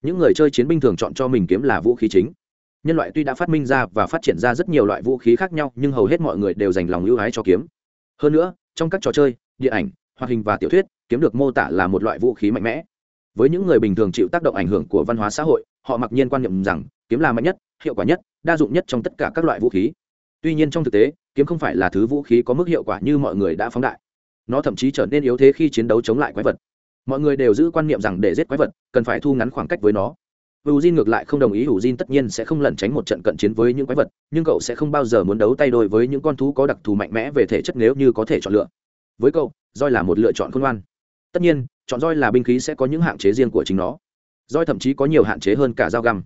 Những người chơi chiến binh thường chọn cho mình kiếm là vũ khí chính. Nhân loại tuy đã phát minh ra và phát triển ra rất nhiều loại vũ khí khác nhau, nhưng hầu hết mọi người đều dành lòng ưu ái cho kiếm. Hơn nữa, trong các trò chơi, điện ảnh, hoạt hình và tiểu thuyết, kiếm được mô tả là một loại vũ khí mạnh mẽ. Với những người bình thường chịu tác động ảnh hưởng của văn hóa xã hội, họ mặc nhiên quan niệm rằng, kiếm là mạnh nhất, hiệu quả nhất, đa dụng nhất trong tất cả các loại vũ khí. Tuy nhiên trong thực tế kiếm không phải là thứ vũ khí có mức hiệu quả như mọi người đã phóng đại. Nó thậm chí trở nên yếu thế khi chiến đấu chống lại quái vật. Mọi người đều giữ quan niệm rằng để giết quái vật, cần phải thu ngắn khoảng cách với nó. Hữu Jin ngược lại không đồng ý hữu Jin tất nhiên sẽ không lẩn tránh một trận cận chiến với những quái vật, nhưng cậu sẽ không bao giờ muốn đấu tay đôi với những con thú có đặc thù mạnh mẽ về thể chất nếu như có thể chọn lựa. Với cậu, roi là một lựa chọn khôn ngoan. Tất nhiên, chọn roi là binh khí sẽ có những hạn chế riêng của chính nó. Roi thậm chí có nhiều hạn chế hơn cả dao găm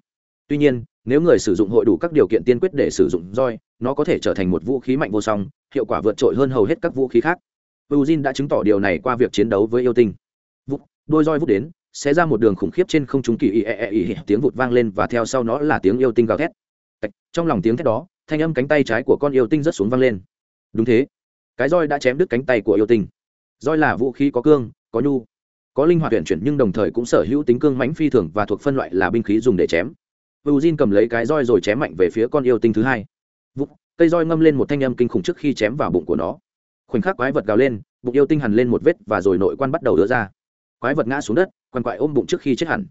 tuy nhiên nếu người sử dụng hội đủ các điều kiện tiên quyết để sử dụng roi nó có thể trở thành một vũ khí mạnh vô song hiệu quả vượt trội hơn hầu hết các vũ khí khác. Hữu Jin đã chứng tỏ điều này qua việc chiến đấu với yêu tinh. Vụt, đôi roi vút đến sẽ ra một đường khủng khiếp trên không trung kỳ y e e e tiếng vụt vang lên và theo sau nó là tiếng yêu tinh gào thét. Trong lòng tiếng thét đó thanh âm cánh tay trái của con yêu tinh rất xuống vang lên. Đúng thế cái roi đã chém đứt cánh tay của yêu tinh. Roi là vũ khí có cương có nhu có linh hoạt tuyển chuyển nhưng đồng thời cũng sở hữu tính cương mãnh phi thường và thuộc phân loại là binh khí dùng để chém. Eugene cầm lấy cái roi rồi chém mạnh về phía con yêu tinh thứ hai. Vụt, cây roi ngâm lên một thanh âm kinh khủng trước khi chém vào bụng của nó. Khoảnh khắc quái vật gào lên bụng yêu tinh hằn lên một vết và rồi nội quan bắt đầu đỡ ra. Quái vật ngã xuống đất quằn quại ôm bụng trước khi chết hẳn.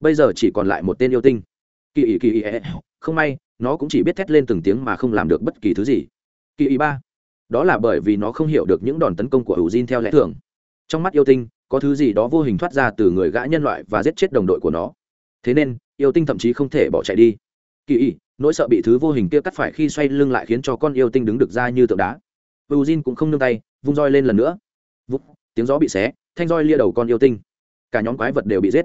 Bây giờ chỉ còn lại một tên yêu tinh. Kỳ ỉ kỳ ỉ e, không may nó cũng chỉ biết thét lên từng tiếng mà không làm được bất kỳ thứ gì. Kỳ ỉ ba đó là bởi vì nó không hiểu được những đòn tấn công của ủ Jin theo lẽ thường. Trong mắt yêu tinh có thứ gì đó vô hình thoát ra từ người gã nhân loại và giết chết đồng đội của nó thế nên yêu tinh thậm chí không thể bỏ chạy đi. Kỳ ý nỗi sợ bị thứ vô hình kia cắt phải khi xoay lưng lại khiến cho con yêu tinh đứng được ra như tượng đá. Ủ Jin cũng không nương tay vung roi lên lần nữa. Vúc, tiếng gió bị xé thanh roi lia đầu con yêu tinh. Cả nhóm quái vật đều bị giết.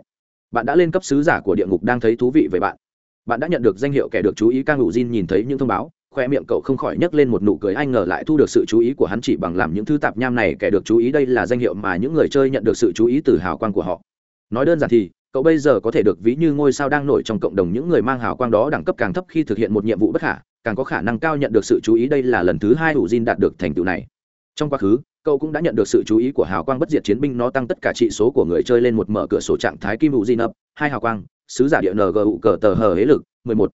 Bạn đã lên cấp sứ giả của địa ngục đang thấy thú vị về bạn. Bạn đã nhận được danh hiệu kẻ được chú ý ca ngụ Jin nhìn thấy những thông báo khoe miệng cậu không khỏi nhấc lên một nụ cười anh ngờ lại thu được sự chú ý của hắn chỉ bằng làm những thứ tạp nham này kẻ được chú ý đây là danh hiệu mà những người chơi nhận được sự chú ý từ hào quang của họ. Nói đơn giản thì cậu bây giờ có thể được ví như ngôi sao đang nổi trong cộng đồng những người mang hào quang đó đẳng cấp càng thấp khi thực hiện một nhiệm vụ bất khả, càng có khả năng cao nhận được sự chú ý đây là lần thứ hai hữu Jin đạt được thành tựu này trong quá khứ, cậu cũng đã nhận được sự chú ý của hào quang bất diệt chiến binh nó tăng tất cả trị số của người chơi lên một mở cửa sổ trạng thái kim hữu jin ập hai hào quang, sứ giả địa ngu cờ tờ hờ hế lực, mười một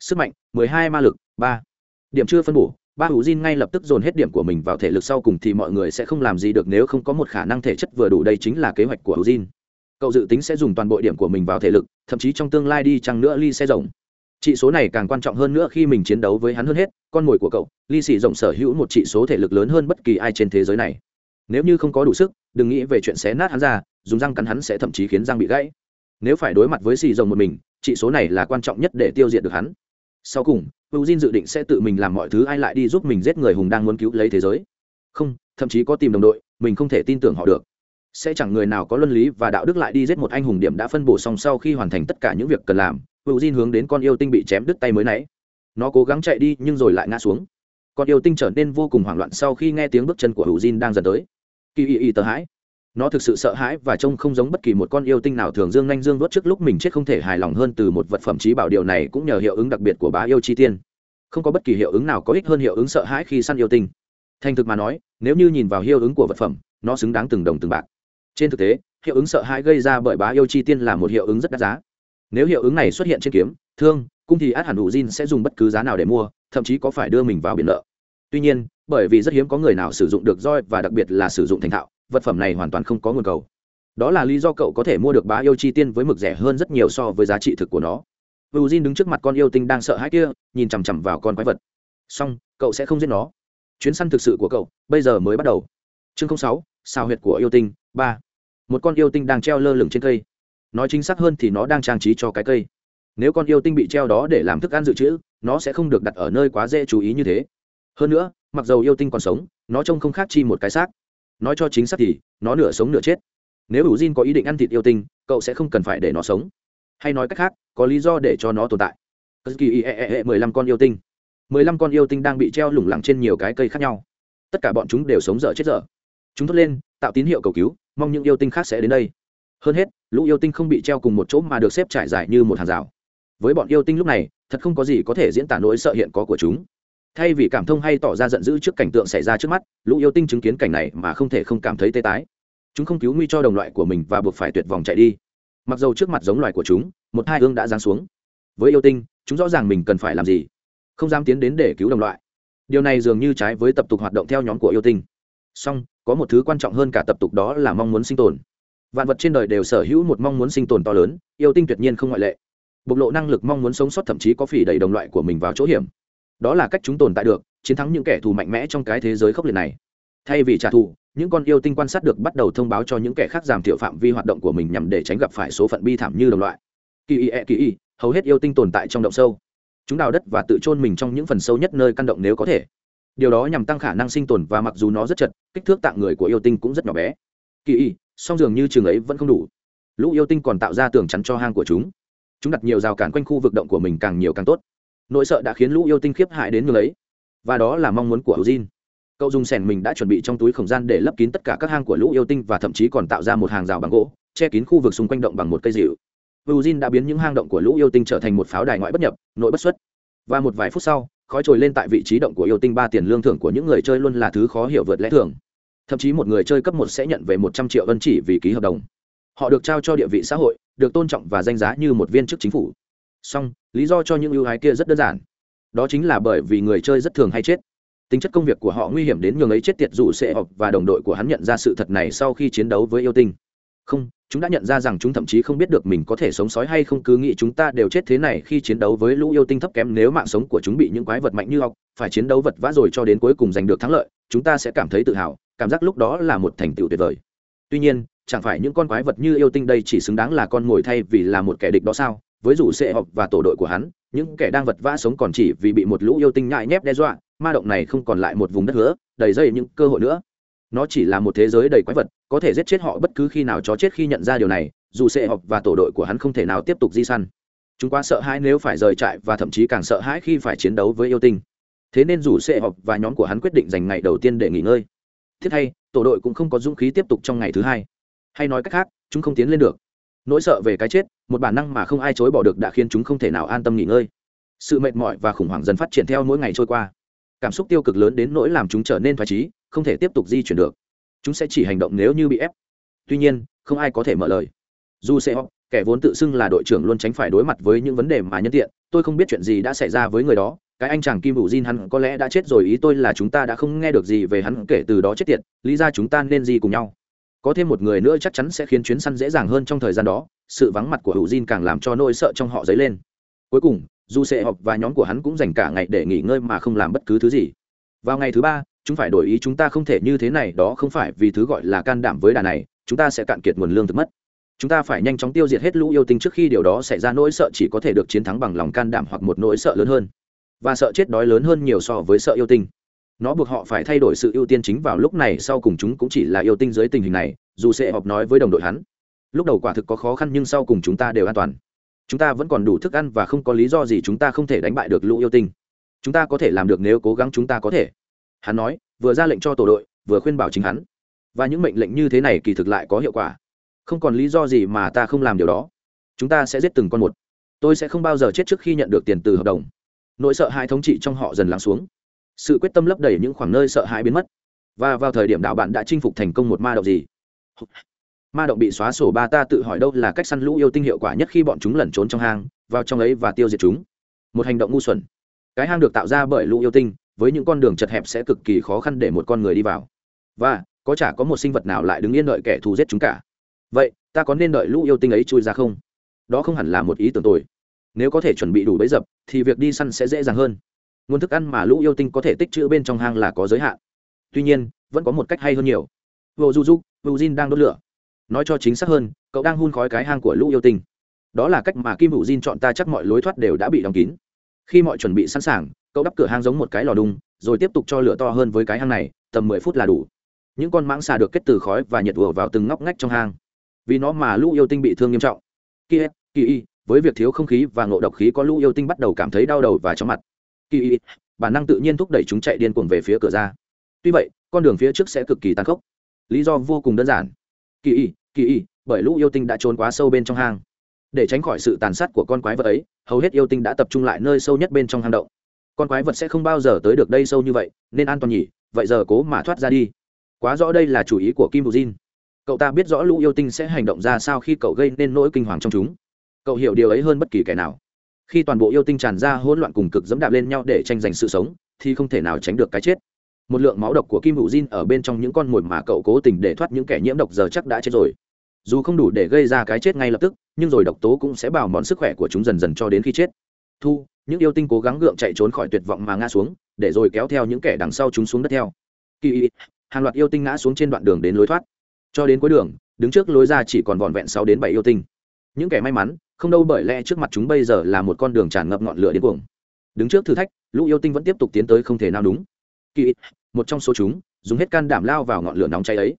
sức mạnh 12 ma lực 3. điểm chưa phân bổ, ba hữu Jin ngay lập tức dồn hết điểm của mình vào thể lực sau cùng thì mọi người sẽ không làm gì được nếu không có một khả năng thể chất vừa đủ đây chính là kế hoạch của hữu Jin cậu dự tính sẽ dùng toàn bộ điểm của mình vào thể lực, thậm chí trong tương lai đi chăng nữa ly xe rộng trị số này càng quan trọng hơn nữa khi mình chiến đấu với hắn hơn hết, con mồi của cậu ly xì rộng sở hữu một trị số thể lực lớn hơn bất kỳ ai trên thế giới này. Nếu như không có đủ sức, đừng nghĩ về chuyện xé nát hắn ra, dùng răng cắn hắn sẽ thậm chí khiến răng bị gãy. Nếu phải đối mặt với xì rồng một mình trị số này là quan trọng nhất để tiêu diệt được hắn. Sau cùng hữu diên dự định sẽ tự mình làm mọi thứ ai lại đi giúp mình giết người hùng đang muốn cứu lấy thế giới. Không, thậm chí có tìm đồng đội, mình không thể tin tưởng họ được sẽ chẳng người nào có luân lý và đạo đức lại đi giết một anh hùng điểm đã phân bổ xong sau khi hoàn thành tất cả những việc cần làm. Hữu diên hướng đến con yêu tinh bị chém đứt tay mới nãy. Nó cố gắng chạy đi, nhưng rồi lại ngã xuống. Con yêu tinh trở nên vô cùng hoảng loạn sau khi nghe tiếng bước chân của hữu diên đang dần tới. Kỳ y y tờ hãi. Nó thực sự sợ hãi và trông không giống bất kỳ một con yêu tinh nào thường dương nhanh dương vớt trước lúc mình chết không thể hài lòng hơn từ một vật phẩm trí bảo. Điều này cũng nhờ hiệu ứng đặc biệt của bá yêu chi tiên. Không có bất kỳ hiệu ứng nào có ích hơn hiệu ứng sợ hãi khi săn yêu tinh. Thành thực mà nói, nếu như nhìn vào hiệu ứng của vật phẩm, nó xứng đáng từng đồng từng bạc trên thực tế, hiệu ứng sợ hãi gây ra bởi bá yêu chi tiên là một hiệu ứng rất đắt giá. Nếu hiệu ứng này xuất hiện trên kiếm, thương, cung thì át hẳn đủ Jin sẽ dùng bất cứ giá nào để mua, thậm chí có phải đưa mình vào biển nợ. Tuy nhiên, bởi vì rất hiếm có người nào sử dụng được roi và đặc biệt là sử dụng thành thạo, vật phẩm này hoàn toàn không có nguồn cầu. Đó là lý do cậu có thể mua được bá yêu chi tiên với mực rẻ hơn rất nhiều so với giá trị thực của nó. U jin đứng trước mặt con yêu tinh đang sợ hãi kia, nhìn chằm chằm vào con quái vật. Xong, cậu sẽ không giết nó. Chuyến săn thực sự của cậu bây giờ mới bắt đầu. Chương sáu sao huyệt của yêu tinh, ba. Một con yêu tinh đang treo lơ lửng trên cây. Nói chính xác hơn thì nó đang trang trí cho cái cây. Nếu con yêu tinh bị treo đó để làm thức ăn dự trữ, nó sẽ không được đặt ở nơi quá dễ chú ý như thế. Hơn nữa, mặc dầu yêu tinh còn sống, nó trông không khác chi một cái xác. Nói cho chính xác thì, nó nửa sống nửa chết. Nếu ủ Jin có ý định ăn thịt yêu tinh, cậu sẽ không cần phải để nó sống. Hay nói cách khác, có lý do để cho nó tồn tại. Kỳ e e e mười lăm con yêu tinh. Mười lăm con yêu tinh đang bị treo lủng lẳng trên nhiều cái cây khác nhau. Tất cả bọn chúng đều sống dở chết dở chúng thốt lên, tạo tín hiệu cầu cứu, mong những yêu tinh khác sẽ đến đây. Hơn hết, lũ yêu tinh không bị treo cùng một chỗ mà được xếp trải dài như một hàng rào. Với bọn yêu tinh lúc này, thật không có gì có thể diễn tả nỗi sợ hiện có của chúng. Thay vì cảm thông hay tỏ ra giận dữ trước cảnh tượng xảy ra trước mắt, lũ yêu tinh chứng kiến cảnh này mà không thể không cảm thấy tê tái. Chúng không cứu nguy cho đồng loại của mình và buộc phải tuyệt vọng chạy đi. Mặc dầu trước mặt giống loài của chúng, một hai hương đã giáng xuống. Với yêu tinh, chúng rõ ràng mình cần phải làm gì. Không dám tiến đến để cứu đồng loại. Điều này dường như trái với tập tục hoạt động theo nhóm của yêu tinh song, có một thứ quan trọng hơn cả tập tục đó là mong muốn sinh tồn. Vạn vật trên đời đều sở hữu một mong muốn sinh tồn to lớn, yêu tinh tuyệt nhiên không ngoại lệ. Bộc lộ năng lực mong muốn sống sót thậm chí có phỉ đẩy đồng loại của mình vào chỗ hiểm. Đó là cách chúng tồn tại được, chiến thắng những kẻ thù mạnh mẽ trong cái thế giới khốc liệt này. Thay vì trả thù, những con yêu tinh quan sát được bắt đầu thông báo cho những kẻ khác giảm thiểu phạm vi hoạt động của mình nhằm để tránh gặp phải số phận bi thảm như đồng loại. Kỳ y e kỳ y, hầu hết yêu tinh tồn tại trong động sâu. Chúng đào đất và tự chôn mình trong những phần sâu nhất nơi căn động nếu có thể điều đó nhằm tăng khả năng sinh tồn và mặc dù nó rất chật, kích thước tạng người của yêu tinh cũng rất nhỏ bé. Kỳ y song dường như trường ấy vẫn không đủ. Lũ yêu tinh còn tạo ra tường chắn cho hang của chúng. Chúng đặt nhiều rào cản quanh khu vực động của mình càng nhiều càng tốt. Nỗi sợ đã khiến lũ yêu tinh khiếp hại đến người ấy. Và đó là mong muốn của hữu Jin. cậu dùng sẻn mình đã chuẩn bị trong túi không gian để lấp kín tất cả các hang của lũ yêu tinh và thậm chí còn tạo ra một hàng rào bằng gỗ, che kín khu vực xung quanh động bằng một cây dịu hữu Jin đã biến những hang động của lũ yêu tinh trở thành một pháo đài ngoại bất nhập, nội bất xuất. Và một vài phút sau khói trồi lên tại vị trí động của yêu tinh ba tiền lương thưởng của những người chơi luôn là thứ khó hiểu vượt lẽ thường. Thậm chí một người chơi cấp một sẽ nhận về một trăm triệu ân chỉ vì ký hợp đồng. Họ được trao cho địa vị xã hội, được tôn trọng và danh giá như một viên chức chính phủ. Song, lý do cho những ưu ái kia rất đơn giản. Đó chính là bởi vì người chơi rất thường hay chết. Tính chất công việc của họ nguy hiểm đến nhường ấy chết tiệt dù sẽ học và đồng đội của hắn nhận ra sự thật này sau khi chiến đấu với yêu tinh không, chúng đã nhận ra rằng chúng thậm chí không biết được mình có thể sống sói hay không, cứ nghĩ chúng ta đều chết thế này khi chiến đấu với lũ yêu tinh thấp kém, nếu mạng sống của chúng bị những quái vật mạnh như học phải chiến đấu vật vã rồi cho đến cuối cùng giành được thắng lợi, chúng ta sẽ cảm thấy tự hào, cảm giác lúc đó là một thành tựu tuyệt vời. Tuy nhiên, chẳng phải những con quái vật như yêu tinh đây chỉ xứng đáng là con mồi thay vì là một kẻ địch đó sao? Với rủ sệ học và tổ đội của hắn, những kẻ đang vật vã sống còn chỉ vì bị một lũ yêu tinh nhại nhép đe dọa, ma động này không còn lại một vùng đất hứa, đầy dây những cơ hội nữa nó chỉ là một thế giới đầy quái vật, có thể giết chết họ bất cứ khi nào chó chết khi nhận ra điều này, dù sệ học và tổ đội của hắn không thể nào tiếp tục di săn. Chúng quá sợ hãi nếu phải rời trại và thậm chí càng sợ hãi khi phải chiến đấu với yêu tinh. Thế nên dù sệ học và nhóm của hắn quyết định dành ngày đầu tiên để nghỉ ngơi. Thiết hay, tổ đội cũng không có dũng khí tiếp tục trong ngày thứ hai. Hay nói cách khác, chúng không tiến lên được. Nỗi sợ về cái chết, một bản năng mà không ai chối bỏ được đã khiến chúng không thể nào an tâm nghỉ ngơi. Sự mệt mỏi và khủng hoảng dần phát triển theo mỗi ngày trôi qua. Cảm xúc tiêu cực lớn đến nỗi làm chúng trở nên thoải trí không thể tiếp tục di chuyển được. Chúng sẽ chỉ hành động nếu như bị ép. Tuy nhiên, không ai có thể mở lời. Dù sẽ kẻ vốn tự xưng là đội trưởng luôn tránh phải đối mặt với những vấn đề mà nhân tiện. Tôi không biết chuyện gì đã xảy ra với người đó. Cái anh chàng kim hữu Jin hắn có lẽ đã chết rồi, ý tôi là chúng ta đã không nghe được gì về hắn kể từ đó chết tiệt. Lý ra chúng ta nên gì cùng nhau? Có thêm một người nữa chắc chắn sẽ khiến chuyến săn dễ dàng hơn trong thời gian đó. Sự vắng mặt của hữu Jin càng làm cho nỗi sợ trong họ dấy lên. Cuối cùng, dù sẽ họp và nhóm của hắn cũng dành cả ngày để nghỉ ngơi mà không làm bất cứ thứ gì. Vào ngày thứ ba chúng phải đổi ý chúng ta không thể như thế này, đó không phải vì thứ gọi là can đảm với đà này, chúng ta sẽ cạn kiệt nguồn lương thực mất. Chúng ta phải nhanh chóng tiêu diệt hết lũ yêu tinh trước khi điều đó xảy ra, nỗi sợ chỉ có thể được chiến thắng bằng lòng can đảm hoặc một nỗi sợ lớn hơn. Và sợ chết đói lớn hơn nhiều so với sợ yêu tinh. Nó buộc họ phải thay đổi sự ưu tiên chính vào lúc này, sau cùng chúng cũng chỉ là yêu tinh dưới tình hình này, dù sẽ họp nói với đồng đội hắn. Lúc đầu quả thực có khó khăn nhưng sau cùng chúng ta đều an toàn. Chúng ta vẫn còn đủ thức ăn và không có lý do gì chúng ta không thể đánh bại được lũ yêu tinh. Chúng ta có thể làm được nếu cố gắng chúng ta có thể hắn nói, vừa ra lệnh cho tổ đội, vừa khuyên bảo chính hắn. Và những mệnh lệnh như thế này kỳ thực lại có hiệu quả. Không còn lý do gì mà ta không làm điều đó. Chúng ta sẽ giết từng con một. Tôi sẽ không bao giờ chết trước khi nhận được tiền từ hợp đồng. Nỗi sợ hãi thống trị trong họ dần lắng xuống. Sự quyết tâm lấp đầy những khoảng nơi sợ hãi biến mất. Và vào thời điểm đạo bạn đã chinh phục thành công một ma động gì? Ma động bị xóa sổ ba ta tự hỏi đâu là cách săn lũ yêu tinh hiệu quả nhất khi bọn chúng lẩn trốn trong hang, vào trong ấy và tiêu diệt chúng. Một hành động ngu xuẩn. Cái hang được tạo ra bởi lũ yêu tinh với những con đường chật hẹp sẽ cực kỳ khó khăn để một con người đi vào. Và, có chả có một sinh vật nào lại đứng yên đợi kẻ thù giết chúng cả. Vậy, ta có nên đợi lũ yêu tinh ấy chui ra không? Đó không hẳn là một ý tưởng tồi. Nếu có thể chuẩn bị đủ bẫy dập, thì việc đi săn sẽ dễ dàng hơn. Nguồn thức ăn mà lũ yêu tinh có thể tích trữ bên trong hang là có giới hạn. Tuy nhiên, vẫn có một cách hay hơn nhiều. Vô du du vô jin đang đốt lửa. Nói cho chính xác hơn, cậu đang hun khói cái hang của lũ yêu tinh. Đó là cách mà kim hữu jin chọn ta chắc mọi lối thoát đều đã bị đóng kín. Khi mọi chuẩn bị sẵn sàng cậu đắp cửa hang giống một cái lò đung, rồi tiếp tục cho lửa to hơn với cái hang này, tầm mười phút là đủ. Những con mãng xà được kết từ khói và nhiệt ùa vào từng ngóc ngách trong hang. Vì nó mà lũ yêu tinh bị thương nghiêm trọng. Kia kỳ, y, với việc thiếu không khí và ngộ độc khí có lũ yêu tinh bắt đầu cảm thấy đau đầu và chóng mặt. Kỳ, y, bản năng tự nhiên thúc đẩy chúng chạy điên cuồng về phía cửa ra. Tuy vậy, con đường phía trước sẽ cực kỳ tàn khốc. Lý do vô cùng đơn giản. Kỳ, y kỳ, y, bởi lũ yêu tinh đã trốn quá sâu bên trong hang. Để tránh khỏi sự tàn sát của con quái vật ấy, hầu hết yêu tinh đã tập trung lại nơi sâu nhất bên trong hang động con quái vật sẽ không bao giờ tới được đây sâu như vậy, nên an toàn nhỉ, vậy giờ cố mà thoát ra đi. Quá rõ đây là chủ ý của kim bù jin. Cậu ta biết rõ lũ yêu tinh sẽ hành động ra sao khi cậu gây nên nỗi kinh hoàng trong chúng. Cậu hiểu điều ấy hơn bất kỳ kẻ nào. Khi toàn bộ yêu tinh tràn ra hỗn loạn cùng cực dẫm đạp lên nhau để tranh giành sự sống, thì không thể nào tránh được cái chết. Một lượng máu độc của kim hữu Jin ở bên trong những con mồi mà cậu cố tình để thoát những kẻ nhiễm độc giờ chắc đã chết rồi. Dù không đủ để gây ra cái chết ngay lập tức, nhưng rồi độc tố cũng sẽ bào mòn sức khỏe của chúng dần dần cho đến khi chết. Thu những yêu tinh cố gắng gượng chạy trốn khỏi tuyệt vọng mà ngã xuống, để rồi kéo theo những kẻ đằng sau chúng xuống đất theo. Kỳ hàng loạt yêu tinh ngã xuống trên đoạn đường đến lối thoát. Cho đến cuối đường, đứng trước lối ra chỉ còn vòn vẹn sáu đến bảy yêu tinh. Những kẻ may mắn, không đâu bởi lẽ trước mặt chúng bây giờ là một con đường tràn ngập ngọn lửa điên cuồng. Đứng trước thử thách, lũ yêu tinh vẫn tiếp tục tiến tới không thể nào đúng. Kỳ một trong số chúng, dùng hết can đảm lao vào ngọn lửa nóng cháy ấy.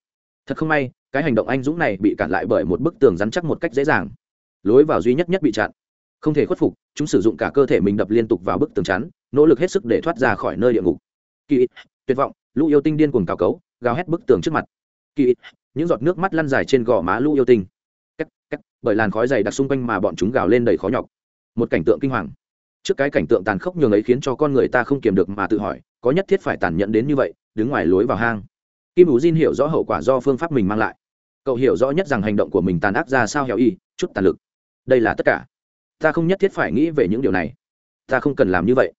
Thật không may, cái hành động anh dũng này bị cản lại bởi một bức tường rắn chắc một cách dễ dàng. Lối vào duy nhất nhất bị chặn không thể khuất phục chúng sử dụng cả cơ thể mình đập liên tục vào bức tường chắn nỗ lực hết sức để thoát ra khỏi nơi địa ngục. Kỳ tuyệt vọng lũ yêu tinh điên cuồng cào cấu gào hét bức tường trước mặt. Kỳ những giọt nước mắt lăn dài trên gò má lũ yêu tinh. Cách, cách, bởi làn khói dày đặc xung quanh mà bọn chúng gào lên đầy khó nhọc. Một cảnh tượng kinh hoàng. Trước cái cảnh tượng tàn khốc nhường ấy khiến cho con người ta không kiềm được mà tự hỏi có nhất thiết phải tàn nhẫn đến như vậy đứng ngoài lối vào hang. Kim ú jin hiểu rõ hậu quả do phương pháp mình mang lại. Cậu hiểu rõ nhất rằng hành động của mình tàn ác ra sao hẻo y chút tàn lực. Đây là tất cả ta không nhất thiết phải nghĩ về những điều này. Ta không cần làm như vậy.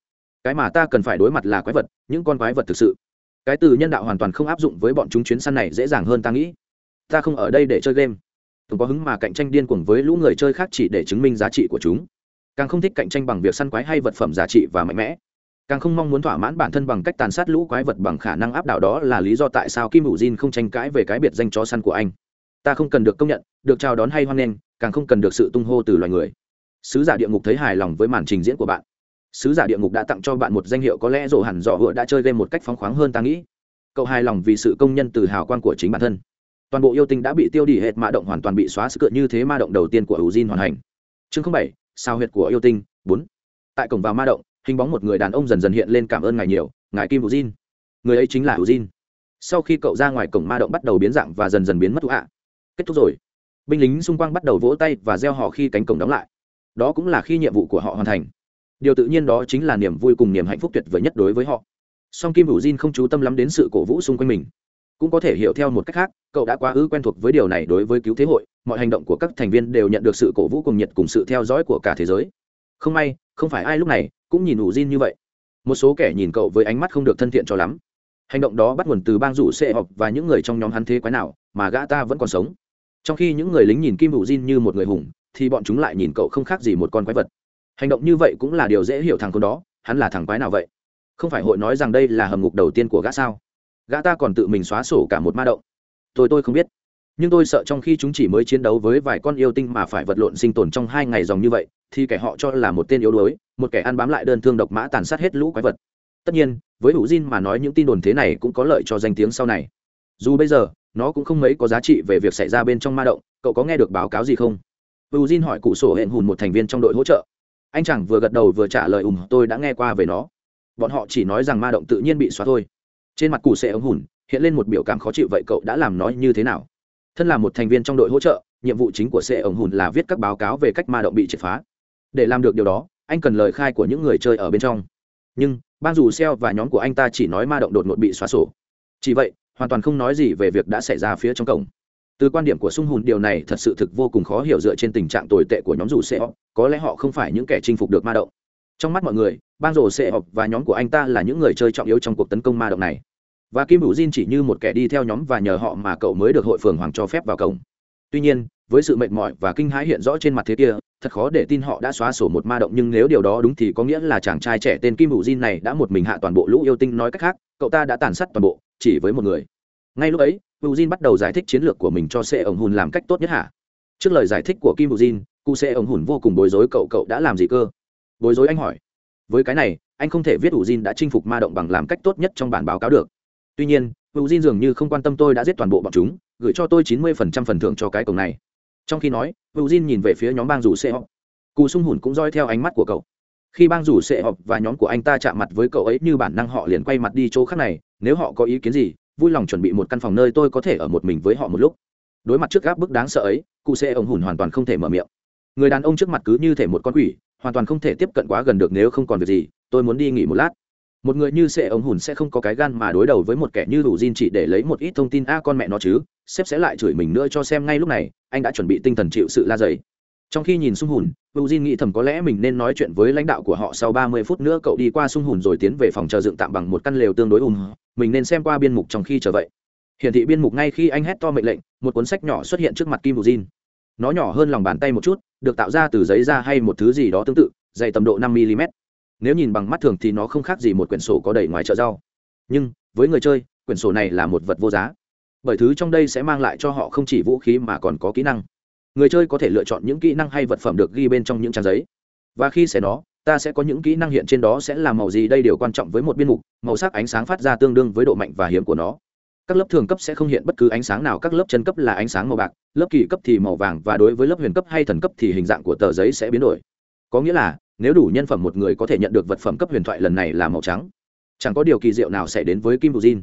Cái mà ta cần phải đối mặt là quái vật, những con quái vật thực sự. Cái từ nhân đạo hoàn toàn không áp dụng với bọn chúng chuyến săn này dễ dàng hơn ta nghĩ. Ta không ở đây để chơi game. Không có hứng mà cạnh tranh điên cuồng với lũ người chơi khác chỉ để chứng minh giá trị của chúng. Càng không thích cạnh tranh bằng việc săn quái hay vật phẩm giá trị và mạnh mẽ. Càng không mong muốn thỏa mãn bản thân bằng cách tàn sát lũ quái vật bằng khả năng áp đảo đó là lý do tại sao kim hữu jin không tranh cãi về cái biệt danh chó săn của anh. Ta không cần được công nhận, được chào đón hay hoan nghênh, càng không cần được sự tung hô từ loài người sứ giả địa ngục thấy hài lòng với màn trình diễn của bạn. Sứ giả địa ngục đã tặng cho bạn một danh hiệu có lẽ rổ hẳn dọ hựa đã chơi game một cách phóng khoáng hơn ta nghĩ. Cậu hài lòng vì sự công nhân từ hào quang của chính bản thân. Toàn bộ yêu tinh đã bị tiêu đi hết mã động hoàn toàn bị xóa sự cựa như thế ma động đầu tiên của hữu diên hoàn thành chương bảy, sao huyệt của yêu tinh, bốn. Tại cổng vào ma động, hình bóng một người đàn ông dần dần hiện lên cảm ơn ngài nhiều, ngài kim hữu diên người ấy chính là hữu diên sau khi cậu ra ngoài cổng ma động bắt đầu biến dạng và dần dần biến mất thụ ạ. Kết thúc rồi. Binh lính xung quanh bắt đầu vỗ tay và gieo họ khi cánh cổng đóng lại đó cũng là khi nhiệm vụ của họ hoàn thành. Điều tự nhiên đó chính là niềm vui cùng niềm hạnh phúc tuyệt vời nhất đối với họ. Song kim hữu Jin không chú tâm lắm đến sự cổ vũ xung quanh mình. Cũng có thể hiểu theo một cách khác, cậu đã quá ư quen thuộc với điều này đối với cứu thế hội, mọi hành động của các thành viên đều nhận được sự cổ vũ cùng nhiệt cùng sự theo dõi của cả thế giới. Không may, không phải ai lúc này cũng nhìn ủ Jin như vậy. Một số kẻ nhìn cậu với ánh mắt không được thân thiện cho lắm. Hành động đó bắt nguồn từ bang rủ xệ họp và những người trong nhóm hắn thế quái nào mà gã ta vẫn còn sống. Trong khi những người lính nhìn kim ủ Jin như một người hùng thì bọn chúng lại nhìn cậu không khác gì một con quái vật. Hành động như vậy cũng là điều dễ hiểu thằng con đó, hắn là thằng quái nào vậy? Không phải hội nói rằng đây là hầm ngục đầu tiên của gã sao? Gã ta còn tự mình xóa sổ cả một ma động. Tôi tôi không biết. Nhưng tôi sợ trong khi chúng chỉ mới chiến đấu với vài con yêu tinh mà phải vật lộn sinh tồn trong hai ngày dòng như vậy, thì kẻ họ cho là một tên yếu đuối, một kẻ ăn bám lại đơn thương độc mã tàn sát hết lũ quái vật. Tất nhiên, với hữu Jin mà nói những tin đồn thế này cũng có lợi cho danh tiếng sau này. Dù bây giờ, nó cũng không mấy có giá trị về việc xảy ra bên trong ma động, cậu có nghe được báo cáo gì không? Hữu hỏi cụ sổ hẹn hùn một thành viên trong đội hỗ trợ. Anh chẳng vừa gật đầu vừa trả lời ủng, tôi đã nghe qua về nó. Bọn họ chỉ nói rằng ma động tự nhiên bị xóa thôi. Trên mặt cụ sẽ ống hùn hiện lên một biểu cảm khó chịu vậy cậu đã làm nó như thế nào? Thân là một thành viên trong đội hỗ trợ nhiệm vụ chính của sẽ ống hùn là viết các báo cáo về cách ma động bị triệt phá. Để làm được điều đó anh cần lời khai của những người chơi ở bên trong. Nhưng ban dù xeo và nhóm của anh ta chỉ nói ma động đột ngột bị xóa sổ. Chỉ vậy hoàn toàn không nói gì về việc đã xảy ra phía trong cổng từ quan điểm của sung hùn, điều này thật sự thực vô cùng khó hiểu dựa trên tình trạng tồi tệ của nhóm dù xeo có lẽ họ không phải những kẻ chinh phục được ma động. Trong mắt mọi người, bang rổ xệ họp và nhóm của anh ta là những người chơi trọng yếu trong cuộc tấn công ma động này. Và kim hữu jin chỉ như một kẻ đi theo nhóm và nhờ họ mà cậu mới được hội phường hoàng cho phép vào cổng. Tuy nhiên, với sự mệt mỏi và kinh hãi hiện rõ trên mặt thế kia, thật khó để tin họ đã xóa sổ một ma động, nhưng nếu điều đó đúng thì có nghĩa là chàng trai trẻ tên kim hữu jin này đã một mình hạ toàn bộ lũ yêu tinh, nói cách khác, cậu ta đã tàn sát toàn bộ, chỉ với một người. Ngay lúc ấy hữu jin bắt đầu giải thích chiến lược của mình cho sệ ổng hùn làm cách tốt nhất hả? Trước lời giải thích của kim hữu jin cụ sệ ổng hùn vô cùng bối rối, cậu cậu đã làm gì cơ? Bối rối anh hỏi. Với cái này, anh không thể viết ủ Jin đã chinh phục ma động bằng làm cách tốt nhất trong bản báo cáo được. Tuy nhiên ủ Jin dường như không quan tâm tôi đã giết toàn bộ bọn chúng, gửi cho tôi chín mươi phần trăm phần thưởng cho cái cổng này. Trong khi nói ủ Jin nhìn về phía nhóm bang rủ sệ họp cụ sung hùn cũng roi theo ánh mắt của cậu. Khi bang rủ sệ họp và nhóm của anh ta chạm mặt với cậu ấy như bản năng, họ liền quay mặt đi chỗ khác này, nếu họ có ý kiến gì vui lòng chuẩn bị một căn phòng nơi tôi có thể ở một mình với họ một lúc. Đối mặt trước gáp bức đáng sợ ấy, cụ xe ông hùn hoàn toàn không thể mở miệng. Người đàn ông trước mặt cứ như thể một con quỷ, hoàn toàn không thể tiếp cận quá gần được nếu không còn việc gì, tôi muốn đi nghỉ một lát. Một người như sệ ống hùn sẽ không có cái gan mà đối đầu với một kẻ như đủ Jin chỉ để lấy một ít thông tin. A con mẹ nó chứ, sếp sẽ lại chửi mình nữa cho xem ngay lúc này, anh đã chuẩn bị tinh thần chịu sự la dày trong khi nhìn sung hùn đủ Jin nghĩ thầm có lẽ mình nên nói chuyện với lãnh đạo của họ sau ba mươi phút nữa, cậu đi qua sung hùn rồi tiến về phòng chờ dựng tạm bằng một căn lều tương đối ùm. Mình nên xem qua biên mục trong khi chờ vậy. Hiển thị biên mục ngay khi anh hét to mệnh lệnh, một cuốn sách nhỏ xuất hiện trước mặt kim đủ Jin. Nó nhỏ hơn lòng bàn tay một chút, được tạo ra từ giấy da hay một thứ gì đó tương tự, dày tầm độ năm mm nếu nhìn bằng mắt thường thì nó không khác gì một quyển sổ có đầy ngoài chợ rau. Nhưng, với người chơi, quyển sổ này là một vật vô giá. Bởi thứ trong đây sẽ mang lại cho họ không chỉ vũ khí mà còn có kỹ năng người chơi có thể lựa chọn những kỹ năng hay vật phẩm được ghi bên trong những trang giấy. Và khi xé nó, ta sẽ có những kỹ năng hiện trên đó sẽ là màu gì đây điều quan trọng với một biên mục, màu sắc ánh sáng phát ra tương đương với độ mạnh và hiếm của nó. Các lớp thường cấp sẽ không hiện bất cứ ánh sáng nào, các lớp chân cấp là ánh sáng màu bạc, lớp kỳ cấp thì màu vàng và đối với lớp huyền cấp hay thần cấp thì hình dạng của tờ giấy sẽ biến đổi. Có nghĩa là, nếu đủ nhân phẩm một người có thể nhận được vật phẩm cấp huyền thoại lần này là màu trắng. Chẳng có điều kỳ diệu nào xảy đến với kim bù jin.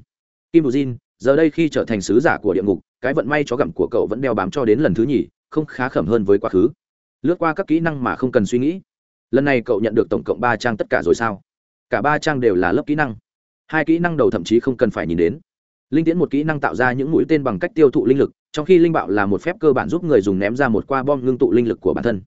Kim bù jin, giờ đây khi trở thành sứ giả của địa ngục, cái vận may chó gặm của cậu vẫn đeo bám cho đến lần thứ nhì không khá khẩm hơn với quá khứ. Lướt qua các kỹ năng mà không cần suy nghĩ. Lần này cậu nhận được tổng cộng ba trang tất cả rồi sao? Cả ba trang đều là lớp kỹ năng. Hai kỹ năng đầu thậm chí không cần phải nhìn đến. Linh tiễn một kỹ năng tạo ra những mũi tên bằng cách tiêu thụ linh lực, trong khi linh bạo là một phép cơ bản giúp người dùng ném ra một qua bom ngưng tụ linh lực của bản thân.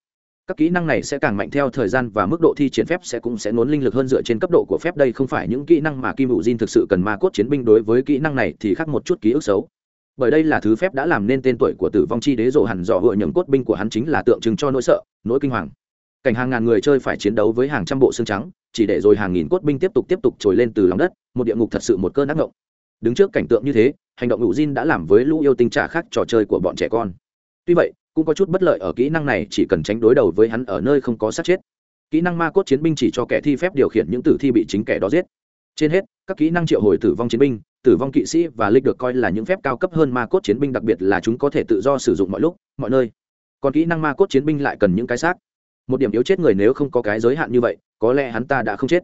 Các kỹ năng này sẽ càng mạnh theo thời gian và mức độ thi triển phép sẽ cũng sẽ nốn linh lực hơn dựa trên cấp độ của phép. Đây không phải những kỹ năng mà kim hữu diên thực sự cần ma cốt chiến binh. Đối với kỹ năng này thì khác một chút ký ức xấu bởi đây là thứ phép đã làm nên tên tuổi của tử vong chi đế rộ hẳn dò hội nhầm cốt binh của hắn chính là tượng trưng cho nỗi sợ, nỗi kinh hoàng. Cảnh hàng ngàn người chơi phải chiến đấu với hàng trăm bộ xương trắng, chỉ để rồi hàng nghìn cốt binh tiếp tục tiếp tục trồi lên từ lòng đất, một địa ngục thật sự một cơn ác ngộng đứng trước cảnh tượng như thế, hành động hữu diên đã làm với lũ yêu tinh trả khác trò chơi của bọn trẻ con. Tuy vậy, cũng có chút bất lợi ở kỹ năng này, chỉ cần tránh đối đầu với hắn ở nơi không có sát chết. Kỹ năng ma cốt chiến binh chỉ cho kẻ thi phép điều khiển những tử thi bị chính kẻ đó giết. Trên hết, các kỹ năng triệu hồi tử vong chiến binh tử vong kỵ sĩ và lịch được coi là những phép cao cấp hơn ma cốt chiến binh, đặc biệt là chúng có thể tự do sử dụng mọi lúc, mọi nơi. Còn kỹ năng ma cốt chiến binh lại cần những cái xác. Một điểm yếu chết người nếu không có cái giới hạn như vậy, có lẽ hắn ta đã không chết.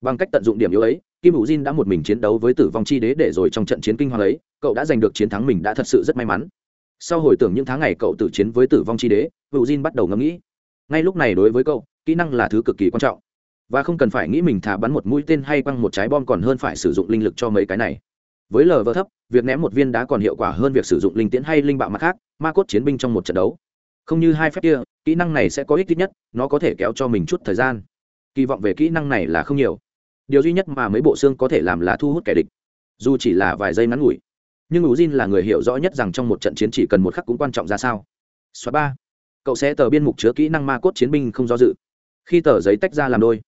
Bằng cách tận dụng điểm yếu ấy, kim hữu jin đã một mình chiến đấu với tử vong chi đế để rồi trong trận chiến kinh hoàng ấy, cậu đã giành được chiến thắng mình đã thật sự rất may mắn. Sau hồi tưởng những tháng ngày cậu tự chiến với tử vong chi đế hữu jin bắt đầu ngẫm nghĩ. Ngay lúc này đối với cậu, kỹ năng là thứ cực kỳ quan trọng. Và không cần phải nghĩ mình thả bắn một mũi tên hay quăng một trái bom còn hơn phải sử dụng linh lực cho mấy cái này với lờ vỡ thấp, việc ném một viên đá còn hiệu quả hơn việc sử dụng linh tiễn hay linh bạo mặt khác, ma cốt chiến binh trong một trận đấu. Không như hai phép kia, kỹ năng này sẽ có ích ít nhất, nó có thể kéo cho mình chút thời gian. Kỳ vọng về kỹ năng này là không nhiều. Điều duy nhất mà mấy bộ xương có thể làm là thu hút kẻ địch. Dù chỉ là vài giây ngắn ngủi. Nhưng ủ jin là người hiểu rõ nhất rằng trong một trận chiến chỉ cần một khắc cũng quan trọng ra sao. Số ba. Cậu sẽ tờ biên mục chứa kỹ năng ma cốt chiến binh không do dự. Khi tờ giấy tách ra làm đôi,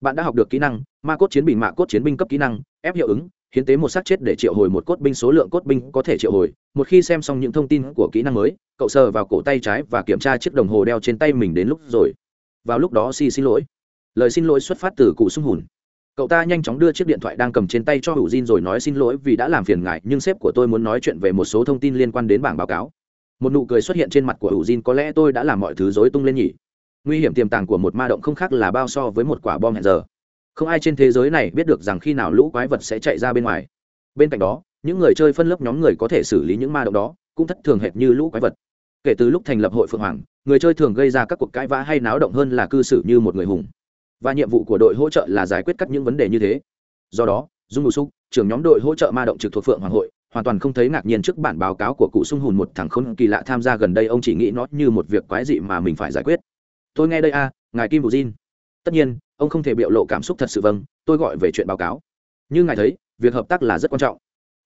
bạn đã học được kỹ năng, ma cốt chiến binh, mạ cốt chiến binh cấp kỹ năng, ép hiệu ứng hiến tế một xác chết để triệu hồi một cốt binh, số lượng cốt binh có thể triệu hồi. Một khi xem xong những thông tin của kỹ năng mới, cậu sờ vào cổ tay trái và kiểm tra chiếc đồng hồ đeo trên tay mình đến lúc rồi. Vào lúc đó si xin lỗi. Lời xin lỗi xuất phát từ cụ sung hùn. Cậu ta nhanh chóng đưa chiếc điện thoại đang cầm trên tay cho hữu Diên rồi nói xin lỗi vì đã làm phiền ngại nhưng sếp của tôi muốn nói chuyện về một số thông tin liên quan đến bảng báo cáo. Một nụ cười xuất hiện trên mặt của hữu Diên có lẽ tôi đã làm mọi thứ dối tung lên nhỉ. Nguy hiểm tiềm tàng của một ma động không khác là bao so với một quả bom hẹn giờ không ai trên thế giới này biết được rằng khi nào lũ quái vật sẽ chạy ra bên ngoài. Bên cạnh đó, những người chơi phân lớp nhóm người có thể xử lý những ma động đó, cũng thất thường hệt như lũ quái vật. Kể từ lúc thành lập hội phượng hoàng, người chơi thường gây ra các cuộc cãi vã hay náo động hơn là cư xử như một người hùng. Và nhiệm vụ của đội hỗ trợ là giải quyết các những vấn đề như thế. Do đó, dung ngụ xúc trưởng nhóm đội hỗ trợ ma động trực thuộc phượng hoàng hội, hoàn toàn không thấy ngạc nhiên trước bản báo cáo của cụ sung hùn một thằng khốn kỳ lạ tham gia gần đây. Ông chỉ nghĩ nó như một việc quái dị mà mình phải giải quyết. Tôi nghe đây a, ngài kim bù jin. Tất nhiên ông không thể biểu lộ cảm xúc thật sự vâng tôi gọi về chuyện báo cáo. Như ngài thấy, việc hợp tác là rất quan trọng.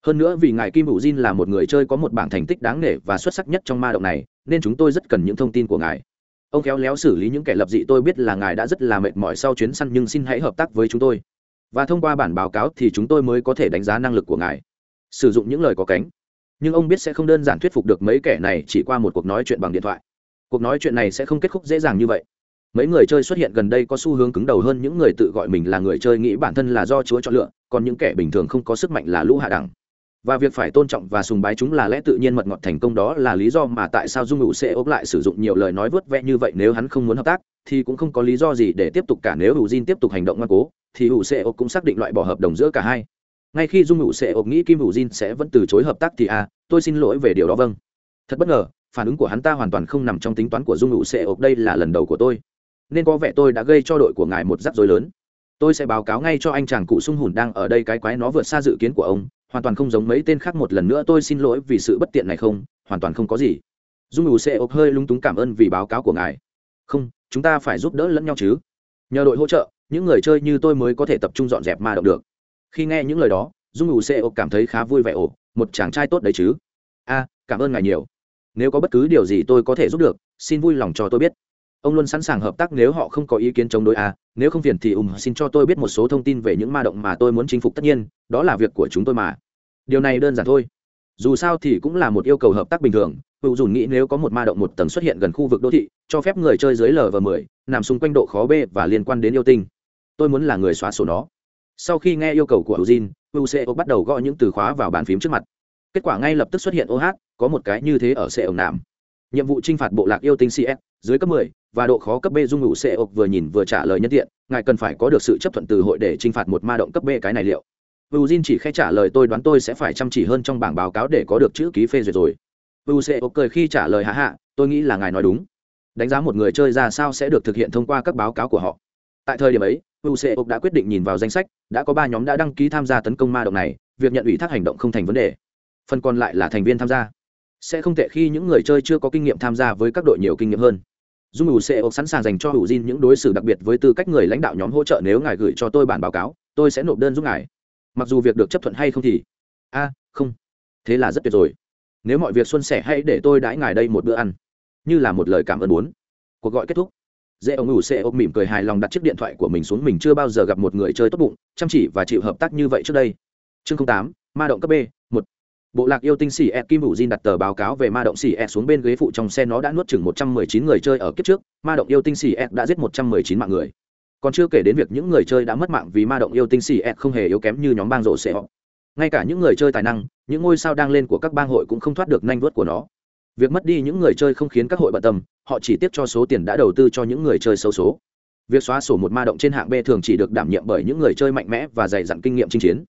Hơn nữa vì ngài kim bù jin là một người chơi có một bảng thành tích đáng nể và xuất sắc nhất trong ma động này, nên chúng tôi rất cần những thông tin của ngài. Ông khéo léo xử lý những kẻ lập dị tôi biết là ngài đã rất là mệt mỏi sau chuyến săn nhưng xin hãy hợp tác với chúng tôi. Và thông qua bản báo cáo thì chúng tôi mới có thể đánh giá năng lực của ngài. Sử dụng những lời có cánh. Nhưng ông biết sẽ không đơn giản thuyết phục được mấy kẻ này chỉ qua một cuộc nói chuyện bằng điện thoại. Cuộc nói chuyện này sẽ không kết thúc dễ dàng như vậy mấy người chơi xuất hiện gần đây có xu hướng cứng đầu hơn những người tự gọi mình là người chơi nghĩ bản thân là do chúa chọn lựa, còn những kẻ bình thường không có sức mạnh là lũ hạ đẳng. Và việc phải tôn trọng và sùng bái chúng là lẽ tự nhiên mật ngọt thành công đó là lý do mà tại sao dung ngụ sẽ ốp lại sử dụng nhiều lời nói vớt vẽ như vậy nếu hắn không muốn hợp tác, thì cũng không có lý do gì để tiếp tục cả nếu hữu Jin tiếp tục hành động ngoan cố, thì hữu sẽ ốp cũng xác định loại bỏ hợp đồng giữa cả hai. Ngay khi dung ngụ sẽ ốp nghĩ kim hữu Jin sẽ vẫn từ chối hợp tác thì à tôi xin lỗi về điều đó vâng. Thật bất ngờ, phản ứng của hắn ta hoàn toàn không nằm trong tính toán của dung ngụ sẽ ốp, đây là lần đầu của tôi nên có vẻ tôi đã gây cho đội của ngài một rắc rối lớn. Tôi sẽ báo cáo ngay cho anh chàng cụ sung hùn đang ở đây cái quái nó vượt xa dự kiến của ông, hoàn toàn không giống mấy tên khác một lần nữa tôi xin lỗi vì sự bất tiện này không, hoàn toàn không có gì. Dung ủ sẽ ộp hơi lung túng cảm ơn vì báo cáo của ngài. Không, chúng ta phải giúp đỡ lẫn nhau chứ. Nhờ đội hỗ trợ, những người chơi như tôi mới có thể tập trung dọn dẹp ma động được. Khi nghe những lời đó, dung ủ sẽ ộp cảm thấy khá vui vẻ ồ, một chàng trai tốt đấy chứ. A, cảm ơn ngài nhiều. Nếu có bất cứ điều gì tôi có thể giúp được, xin vui lòng cho tôi biết ông luôn sẵn sàng hợp tác nếu họ không có ý kiến chống đối À, nếu không phiền thì ùm xin cho tôi biết một số thông tin về những ma động mà tôi muốn chinh phục tất nhiên đó là việc của chúng tôi mà điều này đơn giản thôi dù sao thì cũng là một yêu cầu hợp tác bình thường hữu dùn nghĩ nếu có một ma động một tầng xuất hiện gần khu vực đô thị cho phép người chơi dưới l và mười nằm xung quanh độ khó b và liên quan đến yêu tinh tôi muốn là người xóa sổ nó sau khi nghe yêu cầu của Eugene, UCO bắt đầu gõ những từ khóa vào bàn phím trước mặt. Kết quả ngay lập tức xuất hiện OH, có một cái như thế ở xe ổng nạm. Nhiệm vụ trinh phạt bộ lạc yêu tinh CS, dưới cấp 10, và độ khó cấp B dung ngủ xe ộc vừa nhìn vừa trả lời nhân tiện, ngài cần phải có được sự chấp thuận từ hội để trinh phạt một ma động cấp B cái này liệu. Eugene chỉ khẽ trả lời tôi đoán tôi sẽ phải chăm chỉ hơn trong bảng báo cáo để có được chữ ký phê duyệt rồi. Eugene cười khi trả lời hạ hạ, tôi nghĩ là ngài nói đúng. Đánh giá một người chơi ra sao sẽ được thực hiện thông qua các báo cáo của họ. Tại thời điểm ấy, Eugene đã quyết định nhìn vào danh sách, đã có ba nhóm đã đăng ký tham gia tấn công ma động này, việc nhận ủy thác hành động không thành vấn đề. Phần còn lại là thành viên tham gia. Sẽ không tệ khi những người chơi chưa có kinh nghiệm tham gia với các đội nhiều kinh nghiệm hơn dung ủ sẽ sẵn sàng dành cho hữu Jin những đối xử đặc biệt với tư cách người lãnh đạo nhóm hỗ trợ nếu ngài gửi cho tôi bản báo cáo, tôi sẽ nộp đơn giúp ngài. Mặc dù việc được chấp thuận hay không thì a, không. Thế là rất tuyệt rồi. Nếu mọi việc xuân sẻ hãy để tôi đãi ngài đây một bữa ăn. Như là một lời cảm ơn muốn. Cuộc gọi kết thúc. Dễ ông ủ sẽ ôm mỉm cười hài lòng đặt chiếc điện thoại của mình xuống mình chưa bao giờ gặp một người chơi tốt bụng, chăm chỉ và chịu hợp tác như vậy trước đây. Chương tám, ma động cấp b bộ lạc yêu tinh xì e kim hữu diên đặt tờ báo cáo về ma động xì e xuống bên ghế phụ trong xe nó đã nuốt chừng một trăm mười chín người chơi ở kiếp trước. Ma động yêu tinh xì e đã giết một trăm mười chín mạng người. Còn chưa kể đến việc những người chơi đã mất mạng vì ma động yêu tinh xì e không hề yếu kém như nhóm bang rộ xệ họ. Ngay cả những người chơi tài năng, những ngôi sao đang lên của các bang hội cũng không thoát được nanh vuốt của nó. Việc mất đi những người chơi không khiến các hội bận tâm, họ chỉ tiếp cho số tiền đã đầu tư cho những người chơi xấu số. Việc xóa sổ một ma động trên hạng b thường chỉ được đảm nhiệm bởi những người chơi mạnh mẽ và dày dặn kinh nghiệm chinh chiến.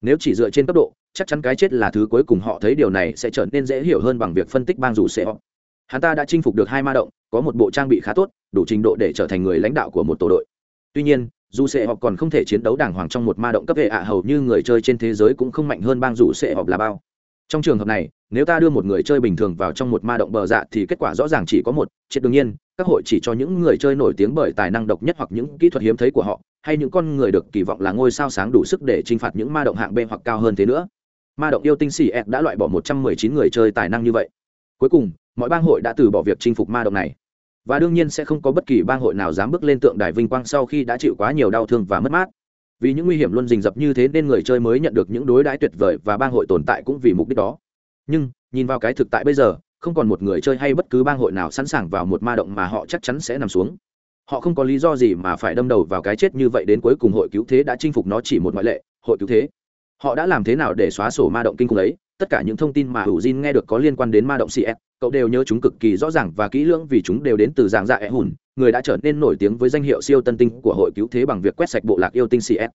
Nếu chỉ dựa trên cấp độ chắc chắn cái chết là thứ cuối cùng họ thấy điều này sẽ trở nên dễ hiểu hơn bằng việc phân tích bang rủ sẽ họ. Hắn ta đã chinh phục được hai ma động, có một bộ trang bị khá tốt, đủ trình độ để trở thành người lãnh đạo của một tổ đội. Tuy nhiên, dù sẽ họ còn không thể chiến đấu đàng hoàng trong một ma động cấp hệ ạ, hầu như người chơi trên thế giới cũng không mạnh hơn bang rủ sẽ họ là bao. Trong trường hợp này, nếu ta đưa một người chơi bình thường vào trong một ma động bờ dạ thì kết quả rõ ràng chỉ có một, chết đương nhiên, các hội chỉ cho những người chơi nổi tiếng bởi tài năng độc nhất hoặc những kỹ thuật hiếm thấy của họ, hay những con người được kỳ vọng là ngôi sao sáng đủ sức để t r i n h phạt những ma động hạng b hoặc cao hơn thế nữa ma động yêu tinh xì ẹt đã loại bỏ một trăm mười chín người chơi tài năng như vậy. Cuối cùng, mọi bang hội đã từ bỏ việc chinh phục ma động này. Và đương nhiên sẽ không có bất kỳ bang hội nào dám bước lên tượng đài vinh quang sau khi đã chịu quá nhiều đau thương và mất mát. Vì những nguy hiểm luôn rình rập như thế nên người chơi mới nhận được những đối đãi tuyệt vời và bang hội tồn tại cũng vì mục đích đó. Nhưng, nhìn vào cái thực tại bây giờ, không còn một người chơi hay bất cứ bang hội nào sẵn sàng vào một ma động mà họ chắc chắn sẽ nằm xuống. Họ không có lý do gì mà phải đâm đầu vào cái chết như vậy đến cuối cùng hội cứu thế đã chinh phục nó chỉ một ngoại lệ, hội cứu thế họ đã làm thế nào để xóa sổ ma động kinh khủng ấy tất cả những thông tin mà hữu Jin nghe được có liên quan đến ma động cs cậu đều nhớ chúng cực kỳ rõ ràng và kỹ lưỡng vì chúng đều đến từ giảng dạ e hùn người đã trở nên nổi tiếng với danh hiệu siêu tân tinh của hội cứu thế bằng việc quét sạch bộ lạc yêu tinh cs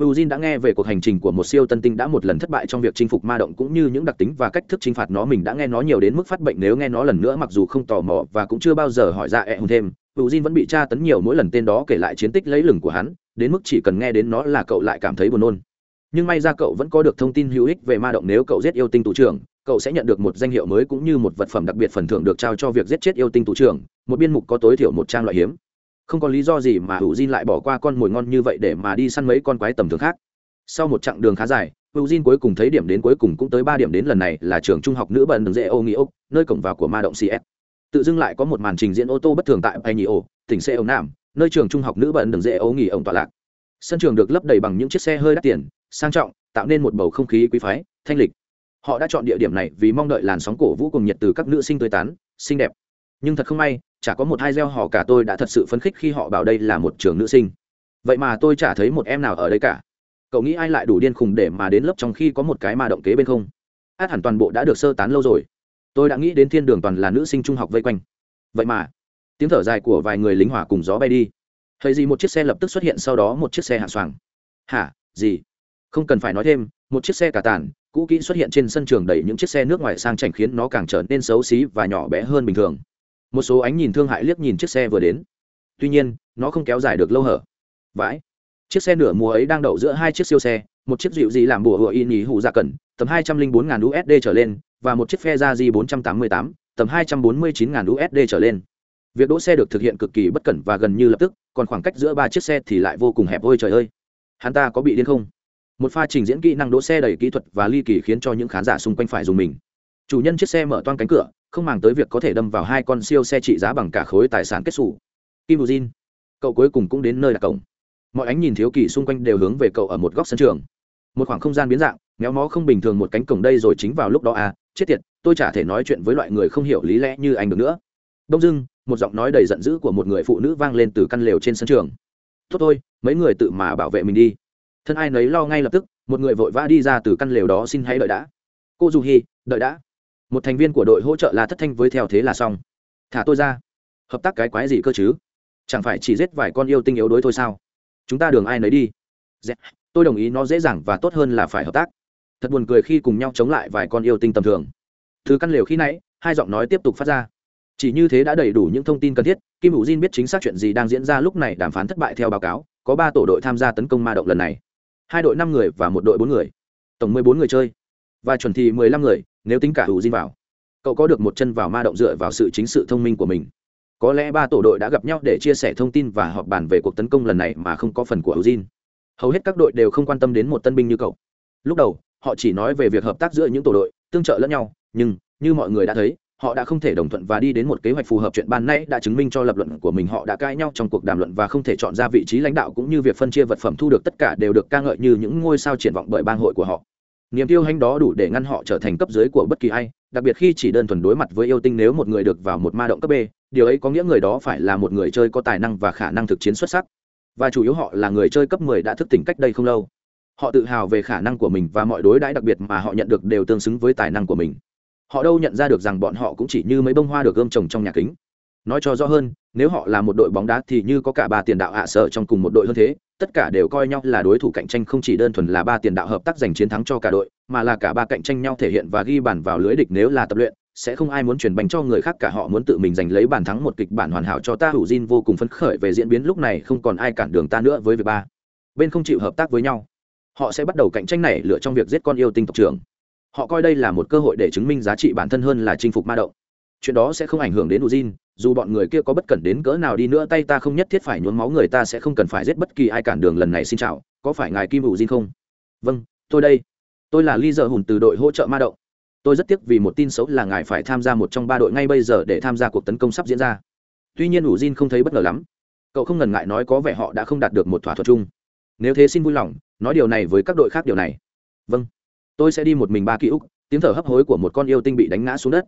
Eugene đã nghe về cuộc hành trình của một siêu tân tinh đã một lần thất bại trong việc chinh phục ma động cũng như những đặc tính và cách thức chinh phạt nó mình đã nghe nó nhiều đến mức phát bệnh nếu nghe nó lần nữa mặc dù không tò mò và cũng chưa bao giờ hỏi dạ ra e hùn thêm. Eugene vẫn bị tra tấn nhiều mỗi lần tên đó kể lại chiến tích lấy lừng của hắn, đến mức chỉ cần nghe đến nó là cậu lại cảm thấy buồn nôn. Nhưng may ra cậu vẫn có được thông tin hữu ích về ma động nếu cậu giết yêu tinh tù trưởng, cậu sẽ nhận được một danh hiệu mới cũng như một vật phẩm đặc biệt phần thưởng được trao cho việc giết chết yêu tinh tù trưởng, một biên mục có tối thiểu một trang loại hiếm. Không có lý do gì mà hữu lại bỏ qua con mồi ngon như vậy để mà đi săn mấy con quái tầm thường khác. Sau một chặng đường khá dài hữu cuối cùng thấy điểm đến cuối cùng cũng tới ba điểm đến lần này là trường trung học nữ bần đường dễ ô nghị ốc nơi cổng vào của ma động cs tự dưng lại có một màn trình diễn ô tô bất thường tại bay ô tỉnh xe âu nam nơi trường trung học nữ bần đường dễ ô nghỉ ông tọa lạc. Sân trường được lấp đầy bằng những chiếc xe hơi đắt tiền sang trọng, tạo nên một bầu không khí quý phái, thanh lịch. Họ đã chọn địa điểm này vì mong đợi làn sóng cổ vũ cùng nhiệt từ các nữ sinh tươi tán, xinh đẹp. Nhưng thật không may, chả có một hai gieo họ cả tôi đã thật sự phấn khích khi họ bảo đây là một trường nữ sinh. Vậy mà tôi chả thấy một em nào ở đây cả. Cậu nghĩ ai lại đủ điên khùng để mà đến lớp trong khi có một cái mà động kế bên không? Át hẳn toàn bộ đã được sơ tán lâu rồi. Tôi đã nghĩ đến thiên đường toàn là nữ sinh trung học vây quanh. Vậy mà, tiếng thở dài của vài người lính hỏa cùng gió bay đi. Thấy gì một chiếc xe lập tức xuất hiện sau đó một chiếc xe hạ xoàng. Hả? Gì? Không cần phải nói thêm, một chiếc xe cả tàn, cũ kỹ xuất hiện trên sân trường đẩy những chiếc xe nước ngoài sang chảnh khiến nó càng trở nên xấu xí và nhỏ bé hơn bình thường. Một số ánh nhìn thương hại liếc nhìn chiếc xe vừa đến. Tuy nhiên, nó không kéo dài được lâu hở. Vãi. Chiếc xe nửa mùa ấy đang đậu giữa hai chiếc siêu xe, một chiếc dịu gì làm bùa hựa y nhì hụ dạ cẩn, tầm hai trăm linh bốn ngàn usd trở lên, và một chiếc phe ra di bốn trăm tám mươi tám, tầm hai trăm bốn mươi chín ngàn usd trở lên. Việc đỗ xe được thực hiện cực kỳ bất cẩn và gần như lập tức, còn khoảng cách giữa ba chiếc xe thì lại vô cùng hẹp. Ôi trời ơi. Hắn ta có bị điên không? Một pha trình diễn kỹ năng đỗ xe đầy kỹ thuật và ly kỳ khiến cho những khán giả xung quanh phải dùng mình. Chủ nhân chiếc xe mở toang cánh cửa, không màng tới việc có thể đâm vào hai con siêu xe trị giá bằng cả khối tài sản kết xù. Kim bù jin, cậu cuối cùng cũng đến nơi đặt cổng. Mọi ánh nhìn thiếu kỳ xung quanh đều hướng về cậu ở một góc sân trường. Một khoảng không gian biến dạng, méo mó không bình thường một cánh cổng đây rồi chính vào lúc đó à chết tiệt, tôi chả thể nói chuyện với loại người không hiểu lý lẽ như anh được nữa. Đông dưng một giọng nói đầy giận dữ của một người phụ nữ vang lên từ căn lều trên sân trường. Tốt thôi, mấy người tự mà bảo vệ mình đi thân ai nấy lo ngay lập tức một người vội vã đi ra từ căn lều đó xin hãy đợi đã. Cô dù hi đợi đã. Một thành viên của đội hỗ trợ là thất thanh với theo thế là xong. Thả tôi ra. Hợp tác cái quái gì cơ chứ? Chẳng phải chỉ giết vài con yêu tinh yếu đối thôi sao? Chúng ta đường ai nấy đi. Dạ, tôi đồng ý nó dễ dàng và tốt hơn là phải hợp tác. Thật buồn cười khi cùng nhau chống lại vài con yêu tinh tầm thường. Từ căn lều khi nãy hai giọng nói tiếp tục phát ra. Chỉ như thế đã đầy đủ những thông tin cần thiết kim hữu diên biết chính xác chuyện gì đang diễn ra lúc này đàm phán thất bại theo báo cáo có ba tổ đội tham gia tấn công ma động lần này hai đội năm người và một đội bốn người. Tổng mười bốn người chơi. Và chuẩn thì mười lăm người, nếu tính cả hữu diên vào. Cậu có được một chân vào ma động dựa vào sự chính sự thông minh của mình. Có lẽ ba tổ đội đã gặp nhau để chia sẻ thông tin và họp bàn về cuộc tấn công lần này mà không có phần của hữu diên hầu hết các đội đều không quan tâm đến một tân binh như cậu. Lúc đầu, họ chỉ nói về việc hợp tác giữa những tổ đội, tương trợ lẫn nhau, nhưng như mọi người đã thấy họ đã không thể đồng thuận và đi đến một kế hoạch phù hợp chuyện ban nãy đã chứng minh cho lập luận của mình. Họ đã cãi nhau trong cuộc đàm luận và không thể chọn ra vị trí lãnh đạo cũng như việc phân chia vật phẩm thu được tất cả đều được ca ngợi như những ngôi sao triển vọng bởi bang hội của họ. Niềm tiêu hanh đó đủ để ngăn họ trở thành cấp dưới của bất kỳ ai, đặc biệt khi chỉ đơn thuần đối mặt với yêu tinh nếu một người được vào một ma động cấp b, điều ấy có nghĩa người đó phải là một người chơi có tài năng và khả năng thực chiến xuất sắc. Và chủ yếu họ là người chơi cấp 10 đã thức tỉnh cách đây không lâu. Họ tự hào về khả năng của mình và mọi đối đãi đặc biệt mà họ nhận được đều tương xứng với tài năng của mình họ đâu nhận ra được rằng bọn họ cũng chỉ như mấy bông hoa được gom trồng trong nhà kính. Nói cho rõ hơn, nếu họ là một đội bóng đá thì như có cả ba tiền đạo hạ sợ trong cùng một đội hơn thế, tất cả đều coi nhau là đối thủ cạnh tranh không chỉ đơn thuần là ba tiền đạo hợp tác giành chiến thắng cho cả đội, mà là cả ba cạnh tranh nhau thể hiện và ghi bàn vào lưới địch nếu là tập luyện, sẽ không ai muốn chuyển bánh cho người khác cả họ muốn tự mình giành lấy bàn thắng một kịch bản hoàn hảo cho ta hữu Jin vô cùng phấn khởi về diễn biến lúc này không còn ai cản đường ta nữa với việc ba bên không chịu hợp tác với nhau. Họ sẽ bắt đầu cạnh tranh này lựa trong việc giết con yêu tinh tộc trưởng họ coi đây là một cơ hội để chứng minh giá trị bản thân hơn là chinh phục ma động. Chuyện đó sẽ không ảnh hưởng đến Ujin, dù bọn người kia có bất cẩn đến cỡ nào đi nữa tay ta không nhất thiết phải nhuốm máu người ta sẽ không cần phải giết bất kỳ ai cản đường lần này xin chào có phải ngài kim Ujin không? Vâng tôi đây. Tôi là ly giờ hùn từ đội hỗ trợ ma động. Tôi rất tiếc vì một tin xấu là ngài phải tham gia một trong ba đội ngay bây giờ để tham gia cuộc tấn công sắp diễn ra. Tuy nhiên Ujin không thấy bất ngờ lắm. Cậu không ngần ngại nói có vẻ họ đã không đạt được một thỏa thuận chung. Nếu thế xin vui lòng nói điều này với các đội khác điều này. Vâng tôi sẽ đi một mình ba ký úc tiếng thở hấp hối của một con yêu tinh bị đánh ngã xuống đất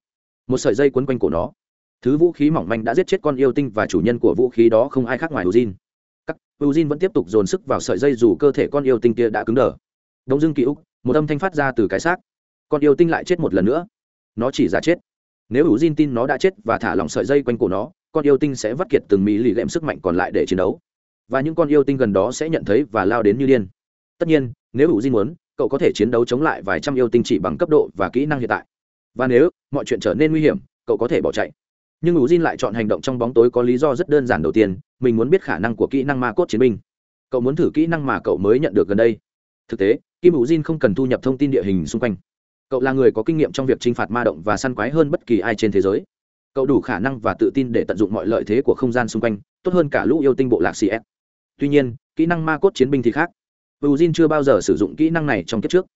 một sợi dây quấn quanh cổ nó thứ vũ khí mỏng manh đã giết chết con yêu tinh và chủ nhân của vũ khí đó không ai khác ngoài Ujin. Các Ujin vẫn tiếp tục dồn sức vào sợi dây dù cơ thể con yêu tinh kia đã cứng đờ. Đông Dương ký Úc, một âm thanh phát ra từ cái xác. Con yêu tinh lại chết một lần nữa. Nó chỉ giả chết. Nếu Ujin tin nó đã chết và thả lỏng sợi dây quanh cổ nó, con yêu tinh sẽ vắt kiệt từng mỹ lì lệm sức mạnh còn lại để chiến đấu. Và những con yêu tinh gần đó sẽ nhận thấy và lao đến như điên. Tất nhiên, nếu Ujin muốn, cậu có thể chiến đấu chống lại vài trăm yêu tinh chỉ bằng cấp độ và kỹ năng hiện tại. Và nếu mọi chuyện trở nên nguy hiểm, cậu có thể bỏ chạy. Nhưng ủ jin lại chọn hành động trong bóng tối có lý do rất đơn giản đầu tiên, mình muốn biết khả năng của kỹ năng ma cốt chiến binh. Cậu muốn thử kỹ năng mà cậu mới nhận được gần đây. Thực tế, kim ủ jin không cần thu nhập thông tin địa hình xung quanh. Cậu là người có kinh nghiệm trong việc t r i n h phạt ma động và săn quái hơn bất kỳ ai trên thế giới. Cậu đủ khả năng và tự tin để tận dụng mọi lợi thế của không gian xung quanh, tốt hơn cả lũ yêu tinh bộ lạc cs tuy nhiên, kỹ năng ma cốt chiến binh thì khác ủ chưa bao giờ sử dụng kỹ năng này trong kiếp trước.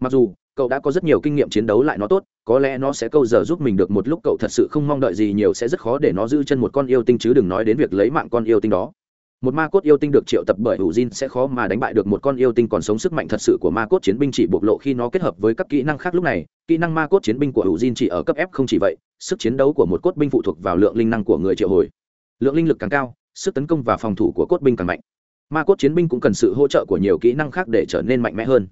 Mặc dù, cậu đã có rất nhiều kinh nghiệm chiến đấu lại nó tốt, có lẽ nó sẽ câu giờ giúp mình được một lúc cậu thật sự không mong đợi gì nhiều sẽ rất khó để nó giữ chân một con yêu tinh chứ đừng nói đến việc lấy mạng con yêu tinh đó. Một ma cốt yêu tinh được triệu tập bởi ủ sẽ khó mà đánh bại được một con yêu tinh còn sống sức mạnh thật sự của ma cốt chiến binh chỉ bộc lộ khi nó kết hợp với các kỹ năng khác lúc này. Kỹ năng ma cốt chiến binh của ủ chỉ ở cấp f không chỉ vậy, sức chiến đấu của một cốt binh phụ thuộc vào lượng linh năng của người triệu hồi. Lượng linh lực càng cao, sức tấn công và phòng thủ của cốt binh càng mạnh ma cốt chiến binh cũng cần sự hỗ trợ của nhiều kỹ năng khác để trở nên mạnh mẽ hơn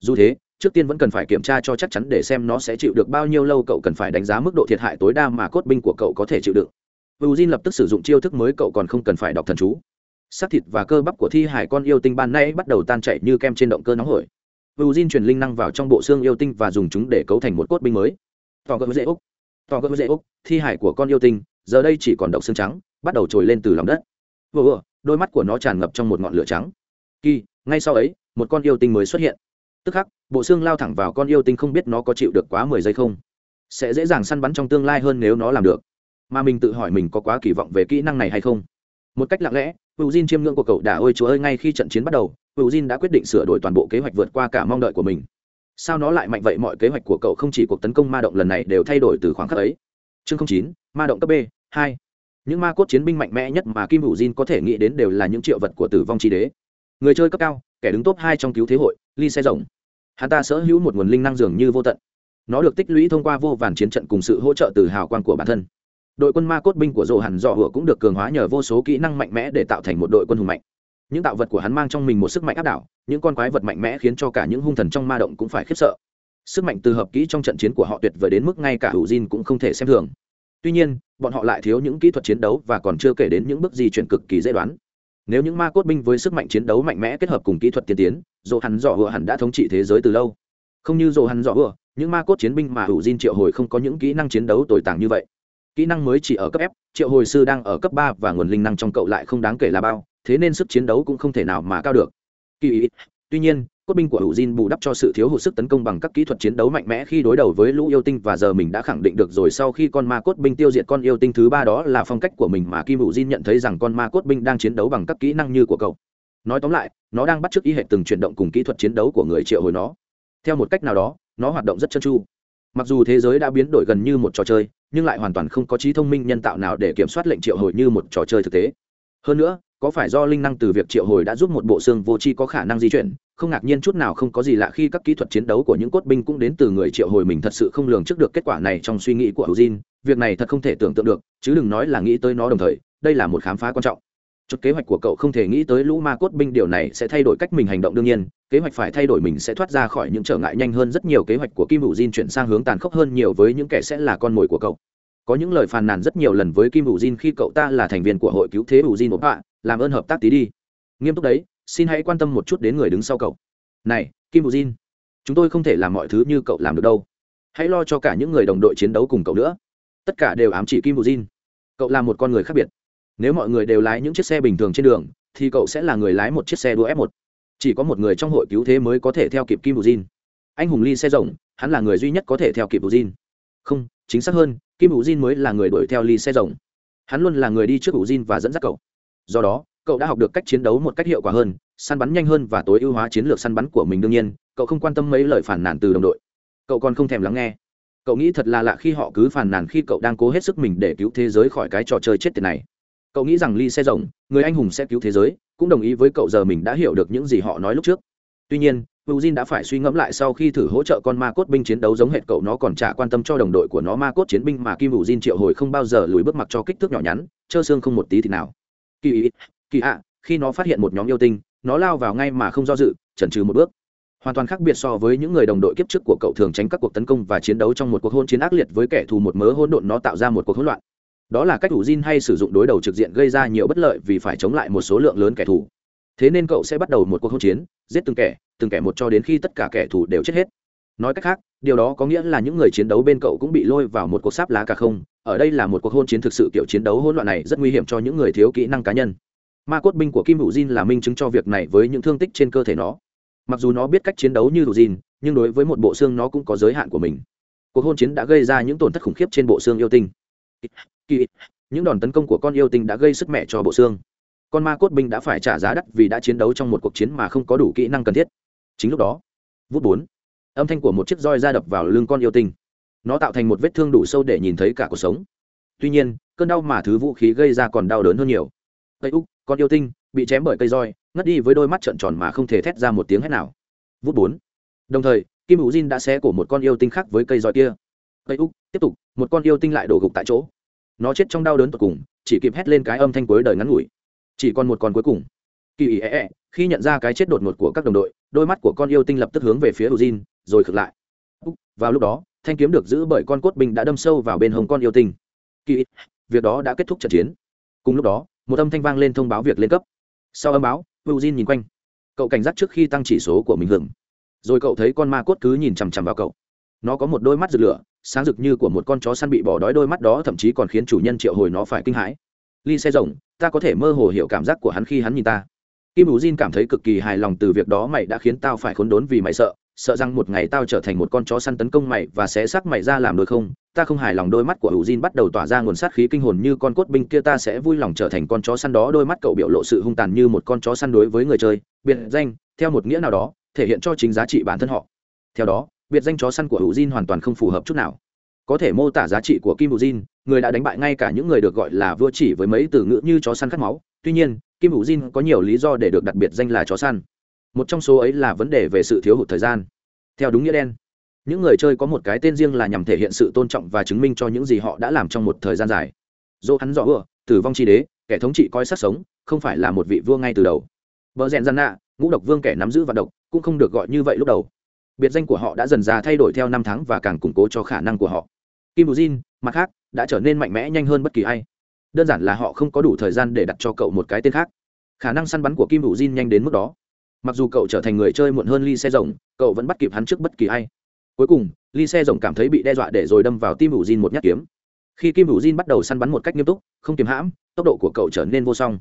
dù thế trước tiên vẫn cần phải kiểm tra cho chắc chắn để xem nó sẽ chịu được bao nhiêu lâu cậu cần phải đánh giá mức độ thiệt hại tối đa mà cốt binh của cậu có thể chịu đựng Vũ Jin lập tức sử dụng chiêu thức mới cậu còn không cần phải đọc thần chú. Xác thịt và cơ bắp của thi hải con yêu tinh ban nay bắt đầu tan chảy như kem trên động cơ nóng hổi. Vũ Jin truyền linh năng vào trong bộ xương yêu tinh và dùng chúng để cấu thành một cốt binh mới. Tỏ gỡ dễ úc. Tỏ gỡ dễ úc, thi hải của con yêu tinh, giờ đây chỉ còn độc xương trắng, bắt đầu trồi lên từ lòng đất. Vừa, đôi mắt của nó tràn ngập trong một ngọn lửa trắng. Kỳ, ngay sau ấy, một con yêu tinh mới xuất hiện. Tức khắc bộ xương lao thẳng vào con yêu tinh không biết nó có chịu được quá mười giây không? Sẽ dễ dàng săn bắn trong tương lai hơn nếu nó làm được. Mà mình tự hỏi mình có quá kỳ vọng về kỹ năng này hay không? Một cách lặng lẽ hữu jin chiêm ngưỡng của cậu đã ôi chúa ơi ngay khi trận chiến bắt đầu hữu jin đã quyết định sửa đổi toàn bộ kế hoạch vượt qua cả mong đợi của mình. Sao nó lại mạnh vậy? Mọi kế hoạch của cậu không chỉ cuộc tấn công ma động lần này đều thay đổi từ khoảng khắc ấy. Chương chín ma động cấp b hai những ma cốt chiến binh mạnh mẽ nhất mà kim hữu jin có thể nghĩ đến đều là những triệu vật của tử vong tri đế. Người chơi cấp cao, kẻ đứng top hai trong cứu thế hội, ly xe rồng. Hắn ta sở hữu một nguồn linh năng dường như vô tận. Nó được tích lũy thông qua vô vàn chiến trận cùng sự hỗ trợ từ hào quang của bản thân. Đội quân ma cốt binh của dồ hẳn dò hựa cũng được cường hóa nhờ vô số kỹ năng mạnh mẽ để tạo thành một đội quân hùng mạnh. Những tạo vật của hắn mang trong mình một sức mạnh áp đảo, những con quái vật mạnh mẽ khiến cho cả những hung thần trong ma động cũng phải khiếp sợ. Sức mạnh từ hợp kỹ trong trận chiến của họ tuyệt vời đến mức ngay cả hữu Jin cũng không thể xem thường. Tuy nhiên bọn họ lại thiếu những kỹ thuật chiến đấu và còn chưa kể đến những bước di chuyển cực kỳ dễ đoán. Nếu những ma cốt binh với sức mạnh chiến đấu mạnh mẽ kết hợp cùng kỹ thuật tiên tiến dồ hắn dò hựa hẳn đã thống trị thế giới từ lâu. Không như dồ hắn dò hựa những ma cốt chiến binh mà hữu diên triệu hồi không có những kỹ năng chiến đấu tồi tàng như vậy. Kỹ năng mới chỉ ở cấp f, triệu hồi sư đang ở cấp ba và nguồn linh năng trong cậu lại không đáng kể là bao, thế nên sức chiến đấu cũng không thể nào mà cao được. Kỳ tuy nhiên cốt binh của hữu Jin bù đắp cho sự thiếu hụt sức tấn công bằng các kỹ thuật chiến đấu mạnh mẽ khi đối đầu với lũ yêu tinh và giờ mình đã khẳng định được rồi sau khi con ma cốt binh tiêu diệt con yêu tinh thứ ba đó là phong cách của mình mà Kim Hữu Jin nhận thấy rằng con ma cốt binh đang chiến đấu bằng các kỹ năng như của cậu. Nói tóm lại, nó đang bắt chước ý hệ từng chuyển động cùng kỹ thuật chiến đấu của người triệu hồi nó. Theo một cách nào đó, nó hoạt động rất chân chu. Mặc dù thế giới đã biến đổi gần như một trò chơi, nhưng lại hoàn toàn không có trí thông minh nhân tạo nào để kiểm soát lệnh triệu hồi như một trò chơi thực tế. Hơn nữa, có phải do linh năng từ việc triệu hồi đã giúp một bộ xương vô tri có khả năng di chuyển? Không ngạc nhiên chút nào không có gì lạ khi các kỹ thuật chiến đấu của những cốt binh cũng đến từ người triệu hồi mình thật sự không lường trước được kết quả này trong suy nghĩ của Eugene, việc này thật không thể tưởng tượng được chứ đừng nói là nghĩ tới nó đồng thời đây là một khám phá quan trọng. Chút kế hoạch của cậu không thể nghĩ tới lũ ma cốt binh điều này sẽ thay đổi cách mình hành động đương nhiên kế hoạch phải thay đổi mình sẽ thoát ra khỏi những trở ngại nhanh hơn. Rất nhiều kế hoạch của kim hữu Jin chuyển sang hướng tàn khốc hơn nhiều với những kẻ sẽ là con mồi của cậu. Có những lời phàn nàn rất nhiều lần với kim hữu Jin khi cậu ta là thành viên của hội cứu thế hữu Jin ốp ạ làm ơn hợp tác tí đi. Nghiêm túc đấy xin hãy quan tâm một chút đến người đứng sau cậu. Này kim bù jin chúng tôi không thể làm mọi thứ như cậu làm được đâu. Hãy lo cho cả những người đồng đội chiến đấu cùng cậu nữa. Tất cả đều ám chỉ kim bù jin. Cậu là một con người khác biệt. Nếu mọi người đều lái những chiếc xe bình thường trên đường thì cậu sẽ là người lái một chiếc xe đua f 1 chỉ có một người trong hội cứu thế mới có thể theo kịp kim bù jin. Anh hùng ly xe rồng hắn là người duy nhất có thể theo kịp Ujin. Không, chính xác hơn, Kim Ujin mới là người đuổi theo ly xe rồng. Hắn luôn là người đi trước Ujin và dẫn dắt cậu. Do đó, cậu đã học được cách chiến đấu một cách hiệu quả hơn, săn bắn nhanh hơn và tối ưu hóa chiến lược săn bắn của mình đương nhiên, cậu không quan tâm mấy lời phản nàn từ đồng đội. Cậu còn không thèm lắng nghe. Cậu nghĩ thật là lạ khi họ cứ phản nàn khi cậu đang cố hết sức mình để cứu thế giới khỏi cái trò chơi chết tiệt này. Cậu nghĩ rằng ly xe rồng, người anh hùng sẽ cứu thế giới, cũng đồng ý với cậu giờ mình đã hiểu được những gì họ nói lúc trước. Tuy nhiên, Eugene đã phải suy ngẫm lại sau khi thử hỗ trợ con ma cốt binh chiến đấu giống hệt cậu nó còn chả quan tâm cho đồng đội của nó ma cốt chiến binh mà Kim Eugene triệu hồi không bao giờ lùi bước mặc cho kích thước nhỏ nhắn, trơ xương không một tí thì nào. Kỳ kỳ ạ, khi nó phát hiện một nhóm yêu tinh, nó lao vào ngay mà không do dự, chần trừ một bước. Hoàn toàn khác biệt so với những người đồng đội kiếp trước của cậu thường tránh các cuộc tấn công và chiến đấu trong một cuộc hôn chiến ác liệt với kẻ thù một mớ hỗn độn nó tạo ra một cuộc hỗn loạn. Đó là cách thủ Jin hay sử dụng đối đầu trực diện gây ra nhiều bất lợi vì phải chống lại một số lượng lớn kẻ thù thế nên cậu sẽ bắt đầu một cuộc hỗn chiến giết từng kẻ từng kẻ một cho đến khi tất cả kẻ thù đều chết hết nói cách khác điều đó có nghĩa là những người chiến đấu bên cậu cũng bị lôi vào một cuộc sáp lá cả không. Ở đây là một cuộc hôn chiến thực sự kiểu chiến đấu hỗn loạn này rất nguy hiểm cho những người thiếu kỹ năng cá nhân. Ma cốt binh của kim hữu jin là minh chứng cho việc này với những thương tích trên cơ thể nó. Mặc dù nó biết cách chiến đấu như hữu jin, nhưng đối với một bộ xương nó cũng có giới hạn của mình. Cuộc hôn chiến đã gây ra những tổn thất khủng khiếp trên bộ xương yêu tinh. Những đòn tấn công của con yêu tinh đã gây sức mẹ cho bộ xương. Con ma cốt binh đã phải trả giá đắt vì đã chiến đấu trong một cuộc chiến mà không có đủ kỹ năng cần thiết. Chính lúc đó, vút bốn âm thanh của một chiếc roi ra đập vào lưng con yêu tinh. Nó tạo thành một vết thương đủ sâu để nhìn thấy cả cuộc sống. Tuy nhiên cơn đau mà thứ vũ khí gây ra còn đau đớn hơn nhiều. Cây úc con yêu tinh bị chém bởi cây roi ngất đi với đôi mắt trợn tròn mà không thể thét ra một tiếng hét nào. Vút bốn. Đồng thời kim hữu jin đã xé cổ một con yêu tinh khác với cây roi kia. Cây úc tiếp tục một con yêu tinh lại đổ gục tại chỗ. Nó chết trong đau đớn tột cùng chỉ kịp hét lên cái âm thanh cuối đời ngắn ngủi. Chỉ còn một con cuối cùng. Kỳ ý ẹ e, khi nhận ra cái chết đột ngột của các đồng đội đôi mắt của con yêu tinh lập tức hướng về phía Ujin, rồi khựng lại. Vào lúc đó, thanh kiếm được giữ bởi con cốt binh đã đâm sâu vào bên hồng con yêu tinh. Kỳ việc đó đã kết thúc trận chiến. Cùng lúc đó, một âm thanh vang lên thông báo việc lên cấp. Sau âm báo Ujin nhìn quanh. Cậu cảnh giác trước khi tăng chỉ số của mình hưởng. Rồi cậu thấy con ma cốt cứ nhìn chằm chằm vào cậu. Nó có một đôi mắt rực lửa, sáng rực như của một con chó săn bị bỏ đói đôi mắt đó thậm chí còn khiến chủ nhân triệu hồi nó phải kinh hãi. Ly xe rồng, ta có thể mơ hồ hiểu cảm giác của hắn khi hắn nhìn ta. Kim ủ jin cảm thấy cực kỳ hài lòng từ việc đó mày đã khiến tao phải khốn đốn vì mày sợ sợ rằng một ngày tao trở thành một con chó săn tấn công mày và sẽ xác mày ra làm đôi không, ta không hài lòng đôi mắt của ủ jin bắt đầu tỏa ra nguồn sát khí kinh hồn như con cốt binh kia, ta sẽ vui lòng trở thành con chó săn đó. Đôi mắt cậu biểu lộ sự hung tàn như một con chó săn đối với người chơi. Biệt danh, theo một nghĩa nào đó, thể hiện cho chính giá trị bản thân họ. Theo đó, biệt danh chó săn của ủ jin hoàn toàn không phù hợp chút nào. Có thể mô tả giá trị của kim ủ jin người đã đánh bại ngay cả những người được gọi là vua chỉ với mấy từ ngữ như chó săn cắt máu. Tuy nhiên, kim hữu jin có nhiều lý do để được đặc biệt danh là chó săn một trong số ấy là vấn đề về sự thiếu hụt thời gian. Theo đúng nghĩa đen, những người chơi có một cái tên riêng là nhằm thể hiện sự tôn trọng và chứng minh cho những gì họ đã làm trong một thời gian dài. Dỗ hắn rõ ưa, tử vong chi đế, kẻ thống trị coi sát sống, không phải là một vị vua ngay từ đầu. Vợ rèn gian nạ, ngũ độc vương kẻ nắm giữ vạn độc, cũng không được gọi như vậy lúc đầu. Biệt danh của họ đã dần ra thay đổi theo năm tháng và càng củng cố cho khả năng của họ. Kim bù jin, mặt khác, đã trở nên mạnh mẽ nhanh hơn bất kỳ ai. Đơn giản là họ không có đủ thời gian để đặt cho cậu một cái tên khác. Khả năng săn bắn của kim bù jin nhanh đến mức đó mặc dù cậu trở thành người chơi muộn hơn ly xe rồng, cậu vẫn bắt kịp hắn trước bất kỳ ai. Cuối cùng ly xe rồng cảm thấy bị đe dọa để rồi đâm vào tim bù jin một nhát kiếm. Khi kim bù jin bắt đầu săn bắn một cách nghiêm túc, không kiềm hãm, tốc độ của cậu trở nên vô song.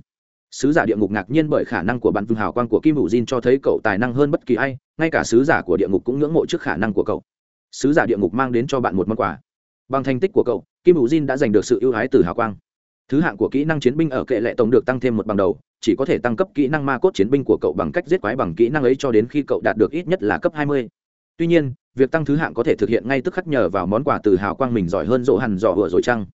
Sứ giả địa ngục ngạc nhiên bởi khả năng của bắn vương hào quang của kim bù jin cho thấy cậu tài năng hơn bất kỳ ai, ngay cả sứ giả của địa ngục cũng ngưỡng mộ trước khả năng của cậu. Sứ giả địa ngục mang đến cho bạn một món quà. Bằng thành tích của cậu, kim hữu jin đã giành được sự ưu ái từ hào quang thứ hạng của kỹ năng chiến binh ở kệ lệ tổng được tăng thêm một bằng đầu, chỉ có thể tăng cấp kỹ năng ma cốt chiến binh của cậu bằng cách giết quái bằng kỹ năng ấy cho đến khi cậu đạt được ít nhất là cấp 20. tuy nhiên, việc tăng thứ hạng có thể thực hiện ngay tức khắc nhờ vào món quà từ hào quang mình giỏi hơn rộ hẳn dò hựa rồi chăng?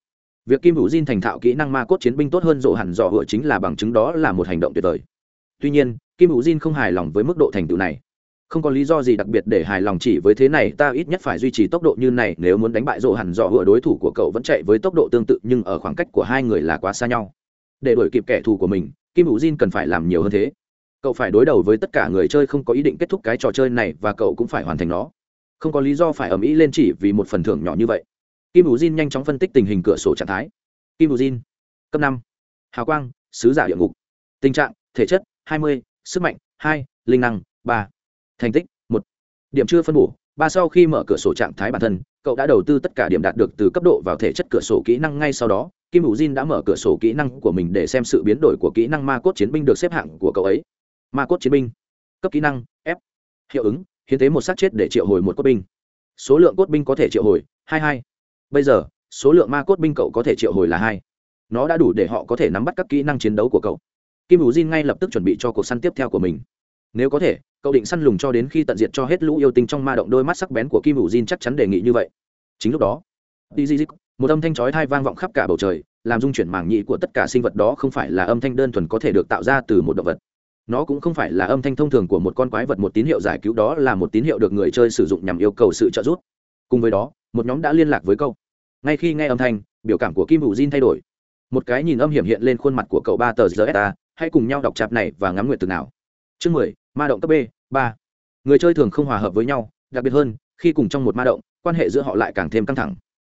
Việc kim hữu jin thành thạo kỹ năng ma cốt chiến binh tốt hơn rộ hẳn dò hựa chính là bằng chứng đó là một hành động tuyệt vời. Tuy nhiên, kim hữu jin không hài lòng với mức độ thành tựu này không có lý do gì đặc biệt để hài lòng chỉ với thế này ta ít nhất phải duy trì tốc độ như này nếu muốn đánh bại rộ hẳn dọ hựa đối thủ của cậu vẫn chạy với tốc độ tương tự nhưng ở khoảng cách của hai người là quá xa nhau. Để đuổi kịp kẻ thù của mình kim hữu jin cần phải làm nhiều hơn thế. Cậu phải đối đầu với tất cả người chơi không có ý định kết thúc cái trò chơi này và cậu cũng phải hoàn thành nó. Không có lý do phải ầm ĩ lên chỉ vì một phần thưởng nhỏ như vậy. Kim hữu jin nhanh chóng phân tích tình hình cửa sổ trạng thái. Kim hữu jin cấp năm. Hào quang sứ giả địa ngục. Tình trạng thể chất 20, sức mạnh 2, linh năng 3 thành tích, một. Điểm chưa phân bổ, ba sau khi mở cửa sổ trạng thái bản thân, cậu đã đầu tư tất cả điểm đạt được từ cấp độ vào thể chất cửa sổ kỹ năng ngay sau đó. Kim hữu jin đã mở cửa sổ kỹ năng của mình để xem sự biến đổi của kỹ năng ma cốt chiến binh được xếp hạng của cậu ấy. Ma cốt chiến binh. Cấp kỹ năng, f. Hiệu ứng, hiến tế một sát chết để triệu hồi một cốt binh. Số lượng cốt binh có thể triệu hồi, hai hai. Bây giờ, số lượng ma cốt binh cậu có thể triệu hồi là hai. Nó đã đủ để họ có thể nắm bắt các kỹ năng chiến đấu của cậu. Kim hữu jin ngay lập tức chuẩn bị cho cuộc săn tiếp theo của mình. Nếu có thể cậu định săn lùng cho đến khi tận diệt cho hết lũ yêu tinh trong ma động đôi mắt sắc bén của kim ủ jin chắc chắn đề nghị như vậy. Chính lúc đó một âm thanh chói thai vang vọng khắp cả bầu trời, làm dung chuyển màng nhĩ của tất cả sinh vật đó không phải là âm thanh đơn thuần có thể được tạo ra từ một động vật. Nó cũng không phải là âm thanh thông thường của một con quái vật một tín hiệu giải cứu, đó là một tín hiệu được người chơi sử dụng nhằm yêu cầu sự trợ giúp. Cùng với đó, một nhóm đã liên lạc với câu ngay khi nghe âm thanh, biểu cảm của kim hữu jin thay đổi. Một cái nhìn âm hiểm hiện lên khuôn mặt của cậu ba tờ giờ ta hãy cùng nhau đọc chạp này và ngắm nguyện từ nào. Chương mười ma động cấp b ba. Người chơi thường không hòa hợp với nhau đặc biệt hơn khi cùng trong một ma động quan hệ giữa họ lại càng thêm căng thẳng.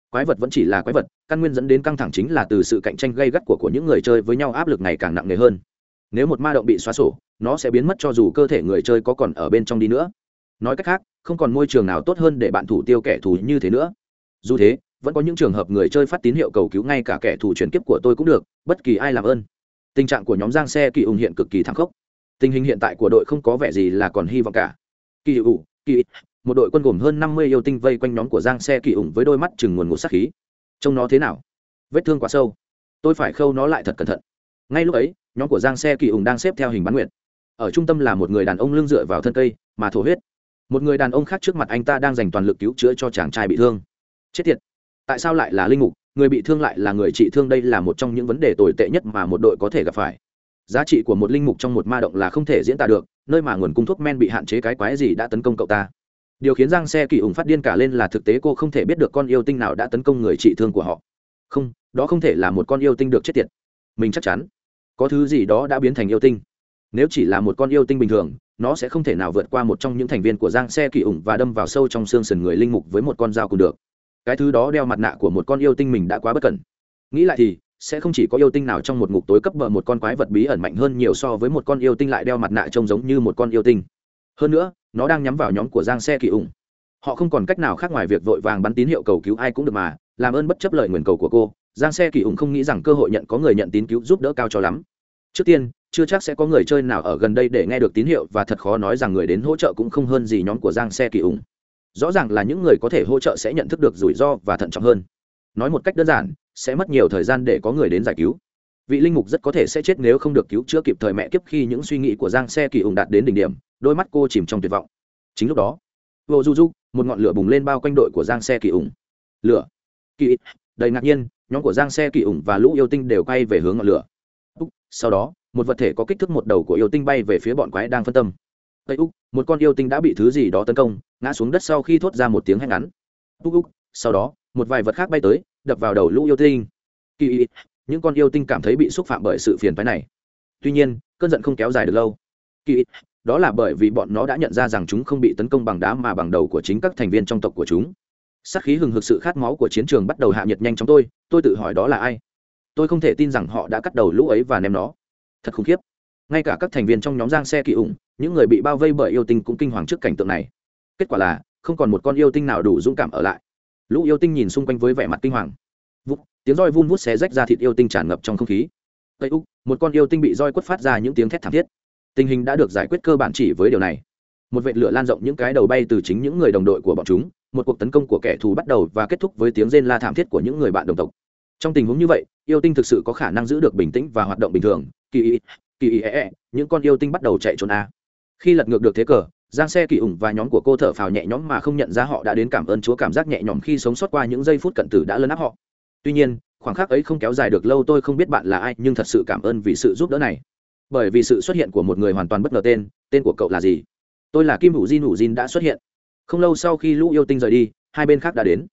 Quái vật vẫn chỉ là quái vật căn nguyên dẫn đến căng thẳng chính là từ sự cạnh tranh gây gắt của, của những người chơi với nhau áp lực ngày càng nặng nề hơn. Nếu một ma động bị xóa sổ nó sẽ biến mất cho dù cơ thể người chơi có còn ở bên trong đi nữa. Nói cách khác không còn môi trường nào tốt hơn để bạn thủ tiêu kẻ thù như thế nữa. Dù thế vẫn có những trường hợp người chơi phát tín hiệu cầu cứu ngay cả kẻ thù chuyển kiếp của tôi cũng được bất kỳ ai làm ơn. Tình trạng của nhóm giang xe kỳ ủng hiện cực kỳ thẳng khốc tình hình hiện tại của đội không có vẻ gì là còn hy vọng cả. Kỳ ủ kỳ một đội quân gồm hơn năm mươi yêu tinh vây quanh nhóm của giang xe kỳ ủng với đôi mắt chừng nguồn ngột sát khí. Trông nó thế nào? Vết thương quá sâu. Tôi phải khâu nó lại thật cẩn thận. Ngay lúc ấy, nhóm của giang xe kỳ ủng đang xếp theo hình bán nguyện ở trung tâm là một người đàn ông lưng dựa vào thân cây, mà thổ huyết. Một người đàn ông khác trước mặt anh ta đang dành toàn lực cứu chữa cho chàng trai bị thương. Chết tiệt! Tại sao lại là linh mục? Người bị thương lại là người trị thương, đây là một trong những vấn đề tồi tệ nhất mà một đội có thể gặp phải giá trị của một linh mục trong một ma động là không thể diễn tả được, nơi mà nguồn cung thuốc men bị hạn chế cái quái gì đã tấn công cậu ta. Điều khiến giang xe kỳ ủng phát điên cả lên là thực tế cô không thể biết được con yêu tinh nào đã tấn công người trị thương của họ. Không, đó không thể là một con yêu tinh được chết tiệt. Mình chắc chắn, có thứ gì đó đã biến thành yêu tinh. Nếu chỉ là một con yêu tinh bình thường, nó sẽ không thể nào vượt qua một trong những thành viên của giang xe kỳ ủng và đâm vào sâu trong xương sườn người linh mục với một con dao cùng được. Cái thứ đó đeo mặt nạ của một con yêu tinh mình đã quá bất cẩn. Nghĩ lại thì sẽ không chỉ có yêu tinh nào trong một ngục tối cấp bờ một con quái vật bí ẩn mạnh hơn nhiều so với một con yêu tinh lại đeo mặt nạ trông giống như một con yêu tinh. Hơn nữa, nó đang nhắm vào nhóm của giang xe kỳ ủng họ không còn cách nào khác ngoài việc vội vàng bắn tín hiệu cầu cứu ai cũng được mà, làm ơn bất chấp lời nguyền cầu của cô. Giang xe kỳ ủng không nghĩ rằng cơ hội nhận có người nhận tín cứu giúp đỡ cao cho lắm. Trước tiên, chưa chắc sẽ có người chơi nào ở gần đây để nghe được tín hiệu và thật khó nói rằng người đến hỗ trợ cũng không hơn gì nhóm của giang xe kỳ ủng rõ ràng là những người có thể hỗ trợ sẽ nhận thức được rủi ro và thận trọng hơn. Nói một cách đơn giản sẽ mất nhiều thời gian để có người đến giải cứu. Vị linh mục rất có thể sẽ chết nếu không được cứu chữa kịp thời mẹ kiếp khi những suy nghĩ của giang xe kỳ ủng đạt đến đỉnh điểm, đôi mắt cô chìm trong tuyệt vọng. Chính lúc đó, vô du du, một ngọn lửa bùng lên bao quanh đội của giang xe kỳ ủng lửa. Kỳ. Đầy ngạc nhiên, nhóm của giang xe kỳ ủng và lũ yêu tinh đều quay về hướng ngọn lửa. Sau đó, một vật thể có kích thước một đầu của yêu tinh bay về phía bọn quái đang phân tâm. Tây úc, một con yêu tinh đã bị thứ gì đó tấn công, ngã xuống đất sau khi thốt ra một tiếng hét ngắn. Úc úc, sau đó, một vài vật khác bay tới đập vào đầu lũ yêu tinh. Kỳ những con yêu tinh cảm thấy bị xúc phạm bởi sự phiền phái này. Tuy nhiên, cơn giận không kéo dài được lâu. Kỳ đó là bởi vì bọn nó đã nhận ra rằng chúng không bị tấn công bằng đá mà bằng đầu của chính các thành viên trong tộc của chúng. Sát khí hừng hực sự khát máu của chiến trường bắt đầu hạ nhiệt nhanh chóng tôi tôi tự hỏi đó là ai? Tôi không thể tin rằng họ đã cắt đầu lũ ấy và ném nó. Thật khủng khiếp. Ngay cả các thành viên trong nhóm giang xe kỳ ủng, những người bị bao vây bởi yêu tinh cũng kinh hoàng trước cảnh tượng này. Kết quả là, không còn một con yêu tinh nào đủ dũng cảm ở lại lũ yêu tinh nhìn xung quanh với vẻ mặt kinh hoàng. Vút tiếng roi vun vút xé rách ra thịt yêu tinh tràn ngập trong không khí. Tây úc một con yêu tinh bị roi quất phát ra những tiếng thét thảm thiết. Tình hình đã được giải quyết cơ bản chỉ với điều này. Một vệt lửa lan rộng những cái đầu bay từ chính những người đồng đội của bọn chúng một cuộc tấn công của kẻ thù bắt đầu và kết thúc với tiếng rên la thảm thiết của những người bạn đồng tộc. Trong tình huống như vậy yêu tinh thực sự có khả năng giữ được bình tĩnh và hoạt động bình thường. Kỳ ý kỳ ý e, e, e, những con yêu tinh bắt đầu chạy trốn a. Khi lật ngược được thế cờ giang xe kỳ ủng và nhóm của cô thở phào nhẹ nhõm mà không nhận ra họ đã đến cảm ơn chúa cảm giác nhẹ nhõm khi sống sót qua những giây phút cận tử đã lấn áp họ. Tuy nhiên, khoảng khắc ấy không kéo dài được lâu tôi không biết bạn là ai, nhưng thật sự cảm ơn vì sự giúp đỡ này. Bởi vì sự xuất hiện của một người hoàn toàn bất ngờ tên tên của cậu là gì? Tôi là kim hữu Jin hữu Jin đã xuất hiện. Không lâu sau khi lũ yêu tinh rời đi, hai bên khác đã đến.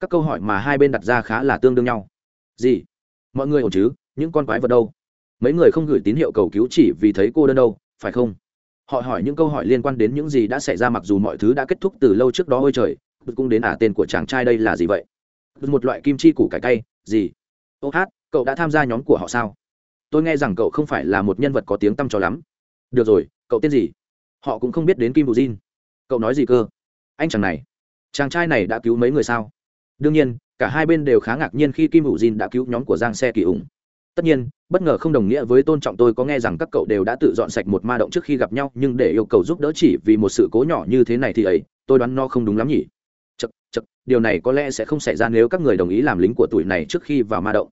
Các câu hỏi mà hai bên đặt ra khá là tương đương nhau. Gì? Mọi người ổn chứ? Những con quái vật đâu? Mấy người không gửi tín hiệu cầu cứu chỉ vì thấy cô đơn đâu, phải không? Họ hỏi những câu hỏi liên quan đến những gì đã xảy ra, mặc dù mọi thứ đã kết thúc từ lâu trước đó, ôi trời cũng đến à tên của chàng trai đây là gì vậy? Một loại kim chi củ cải cay, gì? Ô hát, cậu đã tham gia nhóm của họ sao? Tôi nghe rằng cậu không phải là một nhân vật có tiếng tăm cho lắm. Được rồi, cậu tên gì? Họ cũng không biết đến kim bù jin. Cậu nói gì cơ? Anh chàng này, chàng trai này đã cứu mấy người sao? Đương nhiên, cả hai bên đều khá ngạc nhiên khi kim hữu jin đã cứu nhóm của giang xe kỳ ủng tất nhiên bất ngờ không đồng nghĩa với tôn trọng tôi có nghe rằng các cậu đều đã tự dọn sạch một ma động trước khi gặp nhau nhưng để yêu cầu giúp đỡ chỉ vì một sự cố nhỏ như thế này thì ấy tôi đoán nó không đúng lắm nhỉ Chật, chật điều này có lẽ sẽ không xảy ra nếu các người đồng ý làm lính của tuổi này trước khi vào ma động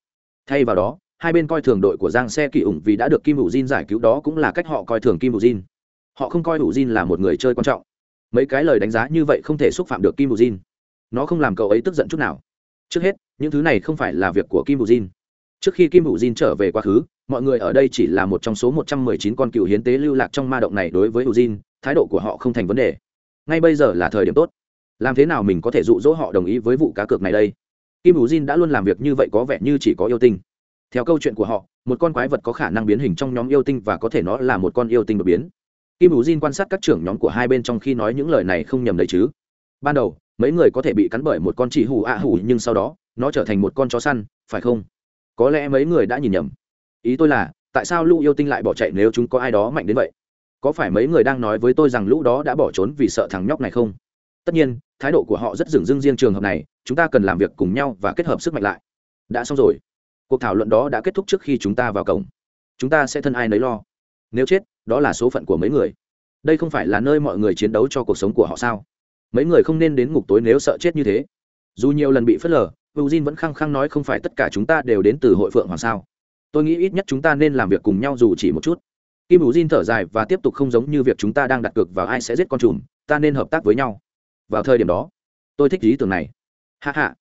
thay vào đó hai bên coi thường đội của giang xe kỳ ủng vì đã được kim hữu Jin giải cứu đó cũng là cách họ coi thường kim hữu Jin. họ không coi hữu Jin là một người chơi quan trọng mấy cái lời đánh giá như vậy không thể xúc phạm được kim hữu Jin. nó không làm cậu ấy tức giận chút nào trước hết những thứ này không phải là việc của kim hữu Jin trước khi kim hữu diên trở về quá khứ, mọi người ở đây chỉ là một trong số một trăm mười chín con cựu hiến tế lưu lạc trong ma động này đối với hữu diên thái độ của họ không thành vấn đề. Ngay bây giờ là thời điểm tốt. Làm thế nào mình có thể dụ dỗ họ đồng ý với vụ cá cược này đây? Kim hữu diên đã luôn làm việc như vậy có vẻ như chỉ có yêu tinh. Theo câu chuyện của họ, một con quái vật có khả năng biến hình trong nhóm yêu tinh và có thể nó là một con yêu tinh đột biến. Kim hữu diên quan sát các trưởng nhóm của hai bên trong khi nói những lời này không nhầm đấy chứ. Ban đầu, mấy người có thể bị cắn bởi một con chỉ hù ạ hù nhưng sau đó, nó trở thành một con chó săn, phải không? Có lẽ mấy người đã nhìn nhầm. Ý tôi là, tại sao lũ yêu tinh lại bỏ chạy nếu chúng có ai đó mạnh đến vậy? Có phải mấy người đang nói với tôi rằng lũ đó đã bỏ trốn vì sợ thằng nhóc này không? Tất nhiên, thái độ của họ rất dửng dưng riêng trường hợp này, chúng ta cần làm việc cùng nhau và kết hợp sức mạnh lại. Đã xong rồi. Cuộc thảo luận đó đã kết thúc trước khi chúng ta vào cổng. Chúng ta sẽ thân ai nấy lo. Nếu chết, đó là số phận của mấy người. Đây không phải là nơi mọi người chiến đấu cho cuộc sống của họ sao? Mấy người không nên đến ngục tối nếu sợ chết như thế dù nhiều lần bị phớt lờ, Eugene vẫn khăng khăng nói không phải tất cả chúng ta đều đến từ hội phượng hoàng sao. Tôi nghĩ ít nhất chúng ta nên làm việc cùng nhau dù chỉ một chút. Kim Eugene thở dài và tiếp tục không giống như việc chúng ta đang đặt cược vào ai sẽ giết con trùm, ta nên hợp tác với nhau. Vào thời điểm đó, tôi thích ý tưởng này. Hạ hạ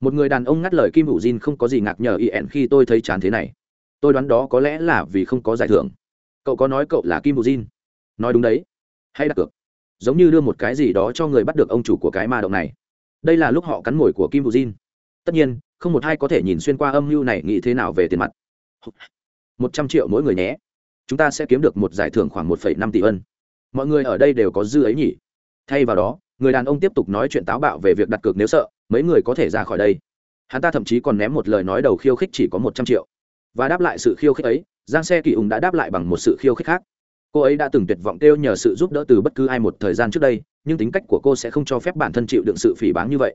một người đàn ông ngắt lời kim hữu không có gì ngạc nhở y ẹn khi tôi thấy chán thế này. Tôi đoán đó có lẽ là vì không có giải thưởng. Cậu có nói cậu là kim hữu nói đúng đấy. Hay đặt cược? Giống như đưa một cái gì đó cho người bắt được ông chủ của cái ma động này đây là lúc họ cắn mồi của kim hữu jin tất nhiên, không một ai có thể nhìn xuyên qua âm mưu này nghĩ thế nào về tiền mặt. Một trăm triệu mỗi người nhé. Chúng ta sẽ kiếm được một giải thưởng khoảng một phẩy năm tỷ ân. Mọi người ở đây đều có dư ấy nhỉ? Thay vào đó, người đàn ông tiếp tục nói chuyện táo bạo về việc đặt cược nếu sợ, mấy người có thể ra khỏi đây. Hắn ta thậm chí còn ném một lời nói đầu khiêu khích chỉ có một trăm triệu. Và đáp lại sự khiêu khích ấy, giang xe kỳ ủng đã đáp lại bằng một sự khiêu khích khác. Cô ấy đã từng tuyệt vọng kêu nhờ sự giúp đỡ từ bất cứ ai một thời gian trước đây nhưng tính cách của cô sẽ không cho phép bản thân chịu đựng sự phỉ báng như vậy.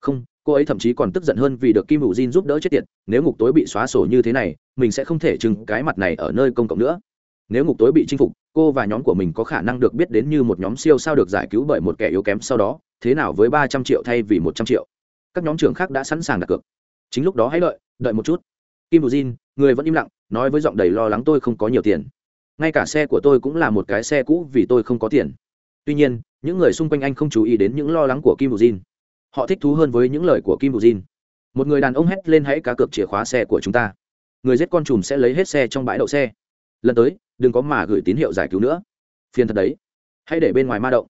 Không, cô ấy thậm chí còn tức giận hơn vì được kim hữu jin giúp đỡ chết tiệt, nếu ngục tối bị xóa sổ như thế này, mình sẽ không thể trưng cái mặt này ở nơi công cộng nữa. Nếu ngục tối bị chinh phục, cô và nhóm của mình có khả năng được biết đến như một nhóm siêu sao được giải cứu bởi một kẻ yếu kém sau đó, thế nào với ba trăm triệu thay vì một trăm triệu? Các nhóm trưởng khác đã sẵn sàng đặt cược. Chính lúc đó hãy đợi đợi một chút. Kim bù jin, người vẫn im lặng, nói với giọng đầy lo lắng, tôi không có nhiều tiền. Ngay cả xe của tôi cũng là một cái xe cũ vì tôi không có tiền tuy nhiên, những người xung quanh anh không chú ý đến những lo lắng của kim bù jin họ thích thú hơn với những lời của kim bù jin một người đàn ông hét lên hãy cá cược chìa khóa xe của chúng ta. Người giết con chùm sẽ lấy hết xe trong bãi đậu xe. Lần tới, đừng có mà gửi tín hiệu giải cứu nữa. Phiền thật đấy. Hãy để bên ngoài ma động.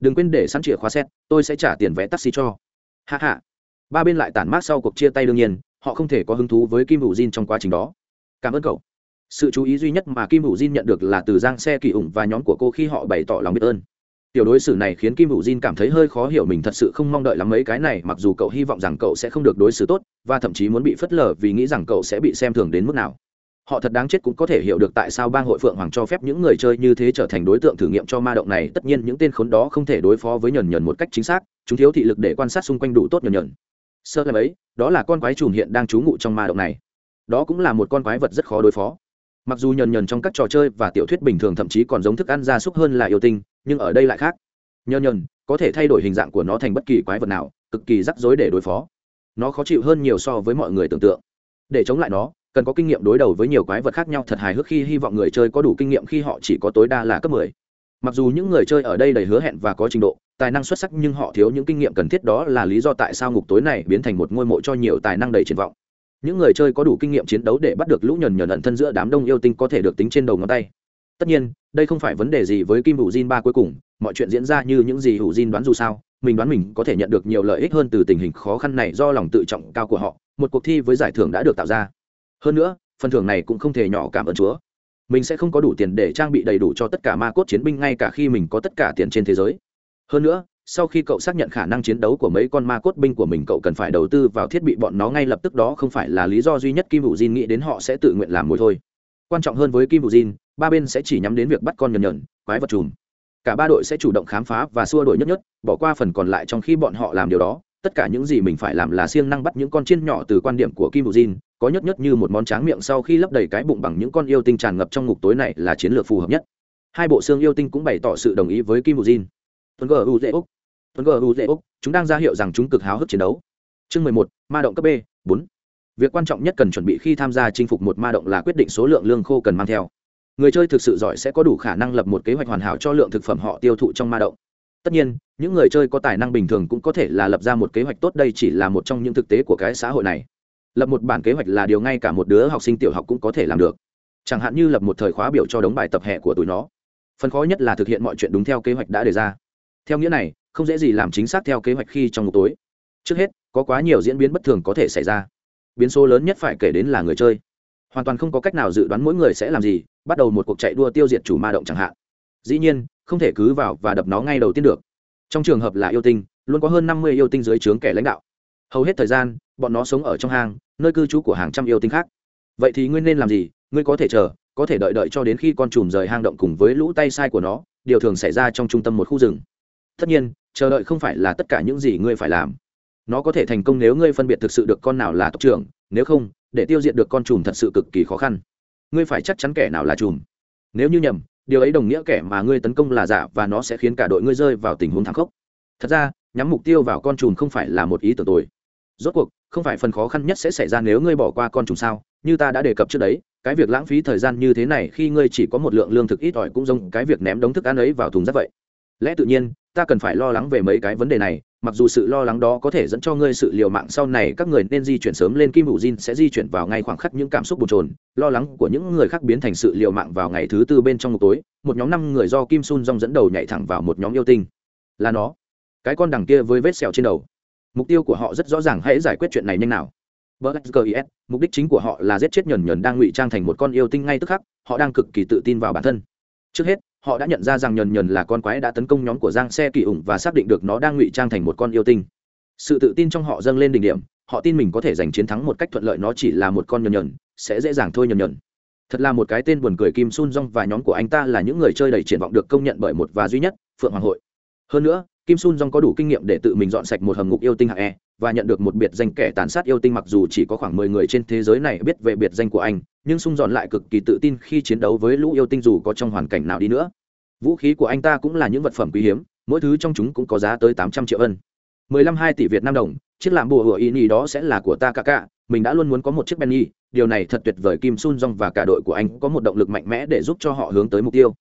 Đừng quên để sẵn chìa khóa xét tôi sẽ trả tiền vé taxi cho. Hạ hạ ba bên lại tản mát sau cuộc chia tay đương nhiên, họ không thể có hứng thú với kim hữu jin trong quá trình đó. Cảm ơn cậu. Sự chú ý duy nhất mà kim hữu jin nhận được là từ giang xe kỳ ủng và nhóm của cô khi họ bày tỏ lòng biết ơn tiểu đối xử này khiến kim hữu jin cảm thấy hơi khó hiểu mình thật sự không mong đợi lắm mấy cái này, mặc dù cậu hy vọng rằng cậu sẽ không được đối xử tốt, và thậm chí muốn bị phớt lờ vì nghĩ rằng cậu sẽ bị xem thường đến mức nào. Họ thật đáng chết cũng có thể hiểu được tại sao bang hội phượng hoàng cho phép những người chơi như thế trở thành đối tượng thử nghiệm cho ma động này. Tất nhiên những tên khốn đó không thể đối phó với nhờn nhờn một cách chính xác, chúng thiếu thị lực để quan sát xung quanh đủ tốt nhờn nhờn. Sơ làm ấy đó là con quái trùm hiện đang trú ngụ trong ma động này. Đó cũng là một con quái vật rất khó đối phó mặc dù nhờn nhờn trong các trò chơi và tiểu thuyết bình thường thậm chí còn giống thức ăn gia súc hơn là yêu tinh nhưng ở đây lại khác nhờn nhờn có thể thay đổi hình dạng của nó thành bất kỳ quái vật nào cực kỳ rắc rối để đối phó nó khó chịu hơn nhiều so với mọi người tưởng tượng để chống lại nó cần có kinh nghiệm đối đầu với nhiều quái vật khác nhau thật hài hước khi hy vọng người chơi có đủ kinh nghiệm khi họ chỉ có tối đa là cấp 10. Mặc dù những người chơi ở đây đầy hứa hẹn và có trình độ, tài năng xuất sắc nhưng họ thiếu những kinh nghiệm cần thiết đó là lý do tại sao ngục tối này biến thành một ngôi mộ cho nhiều tài năng đầy triển vọng. Những người chơi có đủ kinh nghiệm chiến đấu để bắt được lũ nhờn nhờn ẩn thân giữa đám đông yêu tinh có thể được tính trên đầu ngón tay. Tất nhiên, đây không phải vấn đề gì với Kim Vũ Jin ba cuối cùng, mọi chuyện diễn ra như những gì Hữu Jin đoán dù sao, mình đoán mình có thể nhận được nhiều lợi ích hơn từ tình hình khó khăn này do lòng tự trọng cao của họ. Một cuộc thi với giải thưởng đã được tạo ra hơn nữa phần thưởng này cũng không thể nhỏ cảm ơn chúa mình sẽ không có đủ tiền để trang bị đầy đủ cho tất cả ma cốt chiến binh ngay cả khi mình có tất cả tiền trên thế giới hơn nữa sau khi cậu xác nhận khả năng chiến đấu của mấy con ma cốt binh của mình, cậu cần phải đầu tư vào thiết bị bọn nó ngay lập tức. Đó không phải là lý do duy nhất kim vũ jin nghĩ đến họ sẽ tự nguyện làm mồi thôi. Quan trọng hơn với kim vũ jin, ba bên sẽ chỉ nhắm đến việc bắt con nhờn nhờn, quái vật chùm. Cả ba đội sẽ chủ động khám phá và xua đuổi nhất nhất, bỏ qua phần còn lại trong khi bọn họ làm điều đó. Tất cả những gì mình phải làm là siêng năng bắt những con chiên nhỏ từ quan điểm của kim vũ jin, có nhất nhất như một món tráng miệng sau khi lấp đầy cái bụng bằng những con yêu tinh tràn ngập trong ngục tối này là chiến lược phù hợp nhất. Hai bộ xương yêu tinh cũng bày tỏ sự đồng ý với kim bù jin. Tuấn gờ u dễ úc tuấn gờ u dễ úc, chúng đang ra hiệu rằng chúng cực háo hức chiến đấu. Chương mười một, ma động cấp b, bốn. Việc quan trọng nhất cần chuẩn bị khi tham gia chinh phục một ma động là quyết định số lượng lương khô cần mang theo. Người chơi thực sự giỏi sẽ có đủ khả năng lập một kế hoạch hoàn hảo cho lượng thực phẩm họ tiêu thụ trong ma động. Tất nhiên, những người chơi có tài năng bình thường cũng có thể là lập ra một kế hoạch tốt, đây chỉ là một trong những thực tế của cái xã hội này. Lập một bản kế hoạch là điều ngay cả một đứa học sinh tiểu học cũng có thể làm được. Chẳng hạn như lập một thời khóa biểu cho đống bài tập hè của tụi nó. Phần khó nhất là thực hiện mọi chuyện đúng theo kế hoạch đã đề ra. Theo nghĩa này không dễ gì làm chính xác theo kế hoạch khi trong một tối. Trước hết, có quá nhiều diễn biến bất thường có thể xảy ra. Biến số lớn nhất phải kể đến là người chơi. Hoàn toàn không có cách nào dự đoán mỗi người sẽ làm gì, bắt đầu một cuộc chạy đua tiêu diệt chủ ma động chẳng hạn. Dĩ nhiên, không thể cứ vào và đập nó ngay đầu tiên được. Trong trường hợp là yêu tinh, luôn có hơn năm mươi yêu tinh dưới trướng kẻ lãnh đạo. Hầu hết thời gian, bọn nó sống ở trong hang, nơi cư trú của hàng trăm yêu tinh khác. Vậy thì ngươi nên làm gì? Ngươi có thể chờ, có thể đợi đợi cho đến khi con chùm rời hang động cùng với lũ tay sai của nó, điều thường xảy ra trong trung tâm một khu rừng tất nhiên, chờ đợi không phải là tất cả những gì ngươi phải làm. Nó có thể thành công nếu ngươi phân biệt thực sự được con nào là tộc trưởng, nếu không, để tiêu diệt được con chùm thật sự cực kỳ khó khăn. Ngươi phải chắc chắn kẻ nào là chùm nếu như nhầm, điều ấy đồng nghĩa kẻ mà ngươi tấn công là giả và nó sẽ khiến cả đội ngươi rơi vào tình huống thảm khốc. Thật ra, nhắm mục tiêu vào con chùm không phải là một ý tưởng tồi. Rốt cuộc, không phải phần khó khăn nhất sẽ xảy ra nếu ngươi bỏ qua con chùm sao? Như ta đã đề cập trước đấy, cái việc lãng phí thời gian như thế này khi ngươi chỉ có một lượng lương thực ít ỏi cũng giống cái việc ném đống thức ăn ấy vào thùng rác vậy. Lẽ tự nhiên ta cần phải lo lắng về mấy cái vấn đề này mặc dù sự lo lắng đó có thể dẫn cho ngươi sự liều mạng sau này các người nên di chuyển sớm lên kim hữu jin sẽ di chuyển vào ngay khoảng khắc những cảm xúc bồn trồn, lo lắng của những người khác biến thành sự liều mạng vào ngày thứ tư bên trong một tối một nhóm năm người do kim sun dong dẫn đầu nhảy thẳng vào một nhóm yêu tinh. Là nó. Cái con đằng kia với vết sẹo trên đầu. Mục tiêu của họ rất rõ ràng hãy giải quyết chuyện này nhanh nào. Blackgis, mục đích chính của họ là giết chết nhẫn nhẫn đang ngụy trang thành một con yêu tinh ngay tức khắc, họ đang cực kỳ tự tin vào bản thân. Trước hết, họ đã nhận ra rằng nhờn nhờn là con quái đã tấn công nhóm của Giang Xe Kỳ ủng và xác định được nó đang ngụy trang thành một con yêu tinh. Sự tự tin trong họ dâng lên đỉnh điểm, họ tin mình có thể giành chiến thắng một cách thuận lợi nó chỉ là một con nhờn nhờn sẽ dễ dàng thôi nhờn nhờn Thật là một cái tên buồn cười Kim Sun Jong và nhóm của anh ta là những người chơi đầy triển vọng được công nhận bởi một và duy nhất, Phượng Hoàng hội. Hơn nữa, kim sun jong có đủ kinh nghiệm để tự mình dọn sạch một hầm ngục yêu tinh hạng e và nhận được một biệt danh kẻ tàn sát yêu tinh mặc dù chỉ có khoảng mười người trên thế giới này biết về biệt danh của anh, nhưng sung dọn lại cực kỳ tự tin khi chiến đấu với lũ yêu tinh dù có trong hoàn cảnh nào đi nữa. Vũ khí của anh ta cũng là những vật phẩm quý hiếm, mỗi thứ trong chúng cũng có giá tới tám trăm triệu ân. mười lăm hai tỷ việt nam đồng, chiếc làm bùa hựa y nhi đó sẽ là của ta cả cả mình đã luôn muốn có một chiếc benny, điều này thật tuyệt vời kim sun jong và cả đội của anh có một động lực mạnh mẽ để giúp cho họ hướng tới mục tiêu.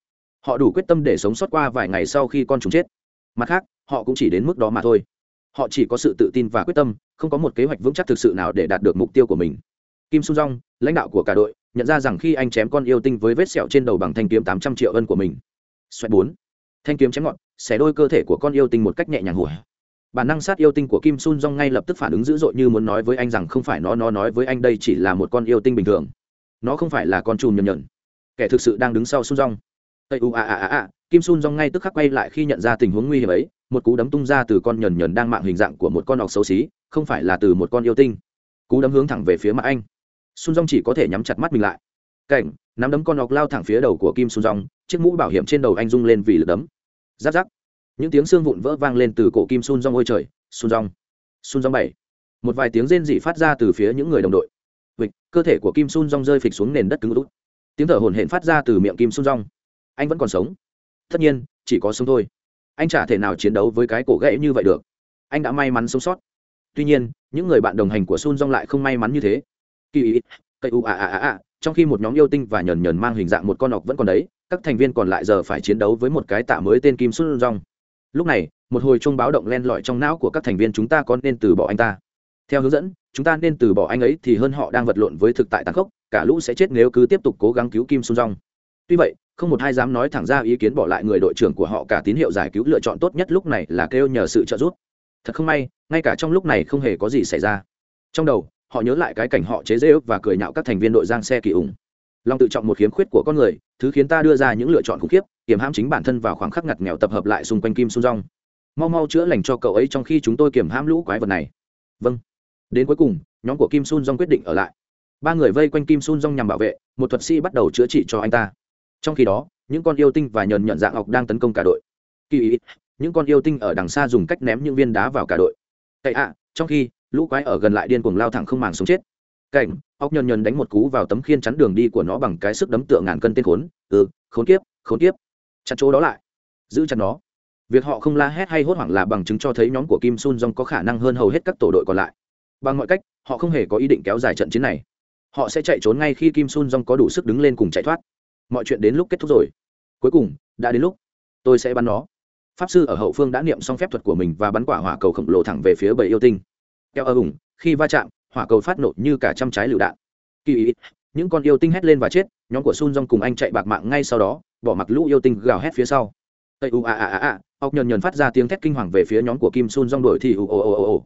Họ đủ quyết tâm để sống sót qua vài ngày sau khi con chúng chết. Mặt khác, họ cũng chỉ đến mức đó mà thôi họ chỉ có sự tự tin và quyết tâm không có một kế hoạch vững chắc thực sự nào để đạt được mục tiêu của mình. Kim su Rong, lãnh đạo của cả đội nhận ra rằng khi anh chém con yêu tinh với vết sẹo trên đầu bằng thanh kiếm tám trăm triệu ân của mình. Xoẹt bốn. Thanh kiếm chém ngọn xé đôi cơ thể của con yêu tinh một cách nhẹ nhàng hủa bản năng sát yêu tinh của kim sun jong ngay lập tức phản ứng dữ dội như muốn nói với anh rằng không phải nó nó nói với anh đây chỉ là một con yêu tinh bình thường. Nó không phải là con chùm nhầm nhẫn kẻ thực sự đang đứng sau sun jong. Tây u a a a a kim sun dong ngay tức khắc quay lại khi nhận ra tình huống nguy hiểm ấy, một cú đấm tung ra từ con nhờn nhờn đang mạng hình dạng của một con ọc xấu xí, không phải là từ một con yêu tinh. Cú đấm hướng thẳng về phía mặt anh. Sun dong chỉ có thể nhắm chặt mắt mình lại. Cảnh, nắm đấm con ọc lao thẳng phía đầu của kim sun dong chiếc mũ bảo hiểm trên đầu anh rung lên vì lực đấm. Giáp giáp. Những tiếng xương vụn vỡ vang lên từ cổ kim sun dong ôi trời, sun dong sun dong bảy. Một vài tiếng rên dị phát ra từ phía những người đồng đội. Vịch cơ thể của kim sun dong rơi phịch xuống nền đất cứng út tiếng thở hổn hển phát ra từ miệng kim sun dong anh vẫn còn sống tất nhiên, chỉ có sống thôi. Anh chả thể nào chiến đấu với cái cổ gãy như vậy được. Anh đã may mắn sống sót. Tuy nhiên, những người bạn đồng hành của sun dong lại không may mắn như thế. Kỳ ý, cây u à à à à trong khi một nhóm yêu tinh và nhờn nhờn mang hình dạng một con ọc vẫn còn đấy, các thành viên còn lại giờ phải chiến đấu với một cái tạ mới tên kim sun dong lúc này, một hồi chuông báo động len lỏi trong não của các thành viên chúng ta có nên từ bỏ anh ta. Theo hướng dẫn, chúng ta nên từ bỏ anh ấy thì hơn họ đang vật lộn với thực tại tàn khốc, cả lũ sẽ chết nếu cứ tiếp tục cố gắng cứu kim sun rong tuy vậy không một ai dám nói thẳng ra ý kiến bỏ lại người đội trưởng của họ cả tín hiệu giải cứu lựa chọn tốt nhất lúc này là kêu nhờ sự trợ giúp. Thật không may, ngay cả trong lúc này không hề có gì xảy ra. Trong đầu, họ nhớ lại cái cảnh họ chế dễ và cười nhạo các thành viên đội giang xe kỳ ủng. Lòng tự trọng một khiếm khuyết của con người, thứ khiến ta đưa ra những lựa chọn khủng khiếp, kiềm hãm chính bản thân vào khoảng khắc ngặt nghèo tập hợp lại xung quanh kim sung rong mau mau chữa lành cho cậu ấy trong khi chúng tôi kiềm hãm lũ quái vật này. Vâng. Đến cuối cùng, nhóm của kim sun rong quyết định ở lại. Ba người vây quanh kim sun rong nhằm bảo vệ, một thuật sĩ bắt đầu chữa trị cho anh ta trong khi đó, những con yêu tinh và nhờn nhận dạng ọc đang tấn công cả đội. Kỳ ý, những con yêu tinh ở đằng xa dùng cách ném những viên đá vào cả đội. Cậy ạ, trong khi, lũ quái ở gần lại điên cuồng lao thẳng không màng sống chết. Cảnh, ốc nhờn nhờn đánh một cú vào tấm khiên chắn đường đi của nó bằng cái sức đấm tượng ngàn cân tên khốn. Ừ khốn kiếp khốn kiếp. Chặt chỗ đó lại. Giữ chặt nó. Việc họ không la hét hay hốt hoảng là bằng chứng cho thấy nhóm của kim sun jong có khả năng hơn hầu hết các tổ đội còn lại. Bằng mọi cách, họ không hề có ý định kéo dài trận chiến này. Họ sẽ chạy trốn ngay khi kim sun jong có đủ sức đứng lên cùng chạy thoát mọi chuyện đến lúc kết thúc rồi. Cuối cùng, đã đến lúc tôi sẽ bắn nó. Pháp sư ở hậu phương đã niệm xong phép thuật của mình và bắn quả hỏa cầu khổng lồ thẳng về phía bầy yêu tinh. Keo ơ hùng, khi va chạm, hỏa cầu phát nổ như cả trăm trái lựu đạn. Kỳ ý, những con yêu tinh hét lên và chết, nhóm của sun jong cùng anh chạy bạc mạng ngay sau đó, bỏ mặc lũ yêu tinh gào hét phía sau. Tây u a a a a, ốc nhờn nhờn phát ra tiếng thét kinh hoàng về phía nhóm của kim sun jong đổi thì u o o o.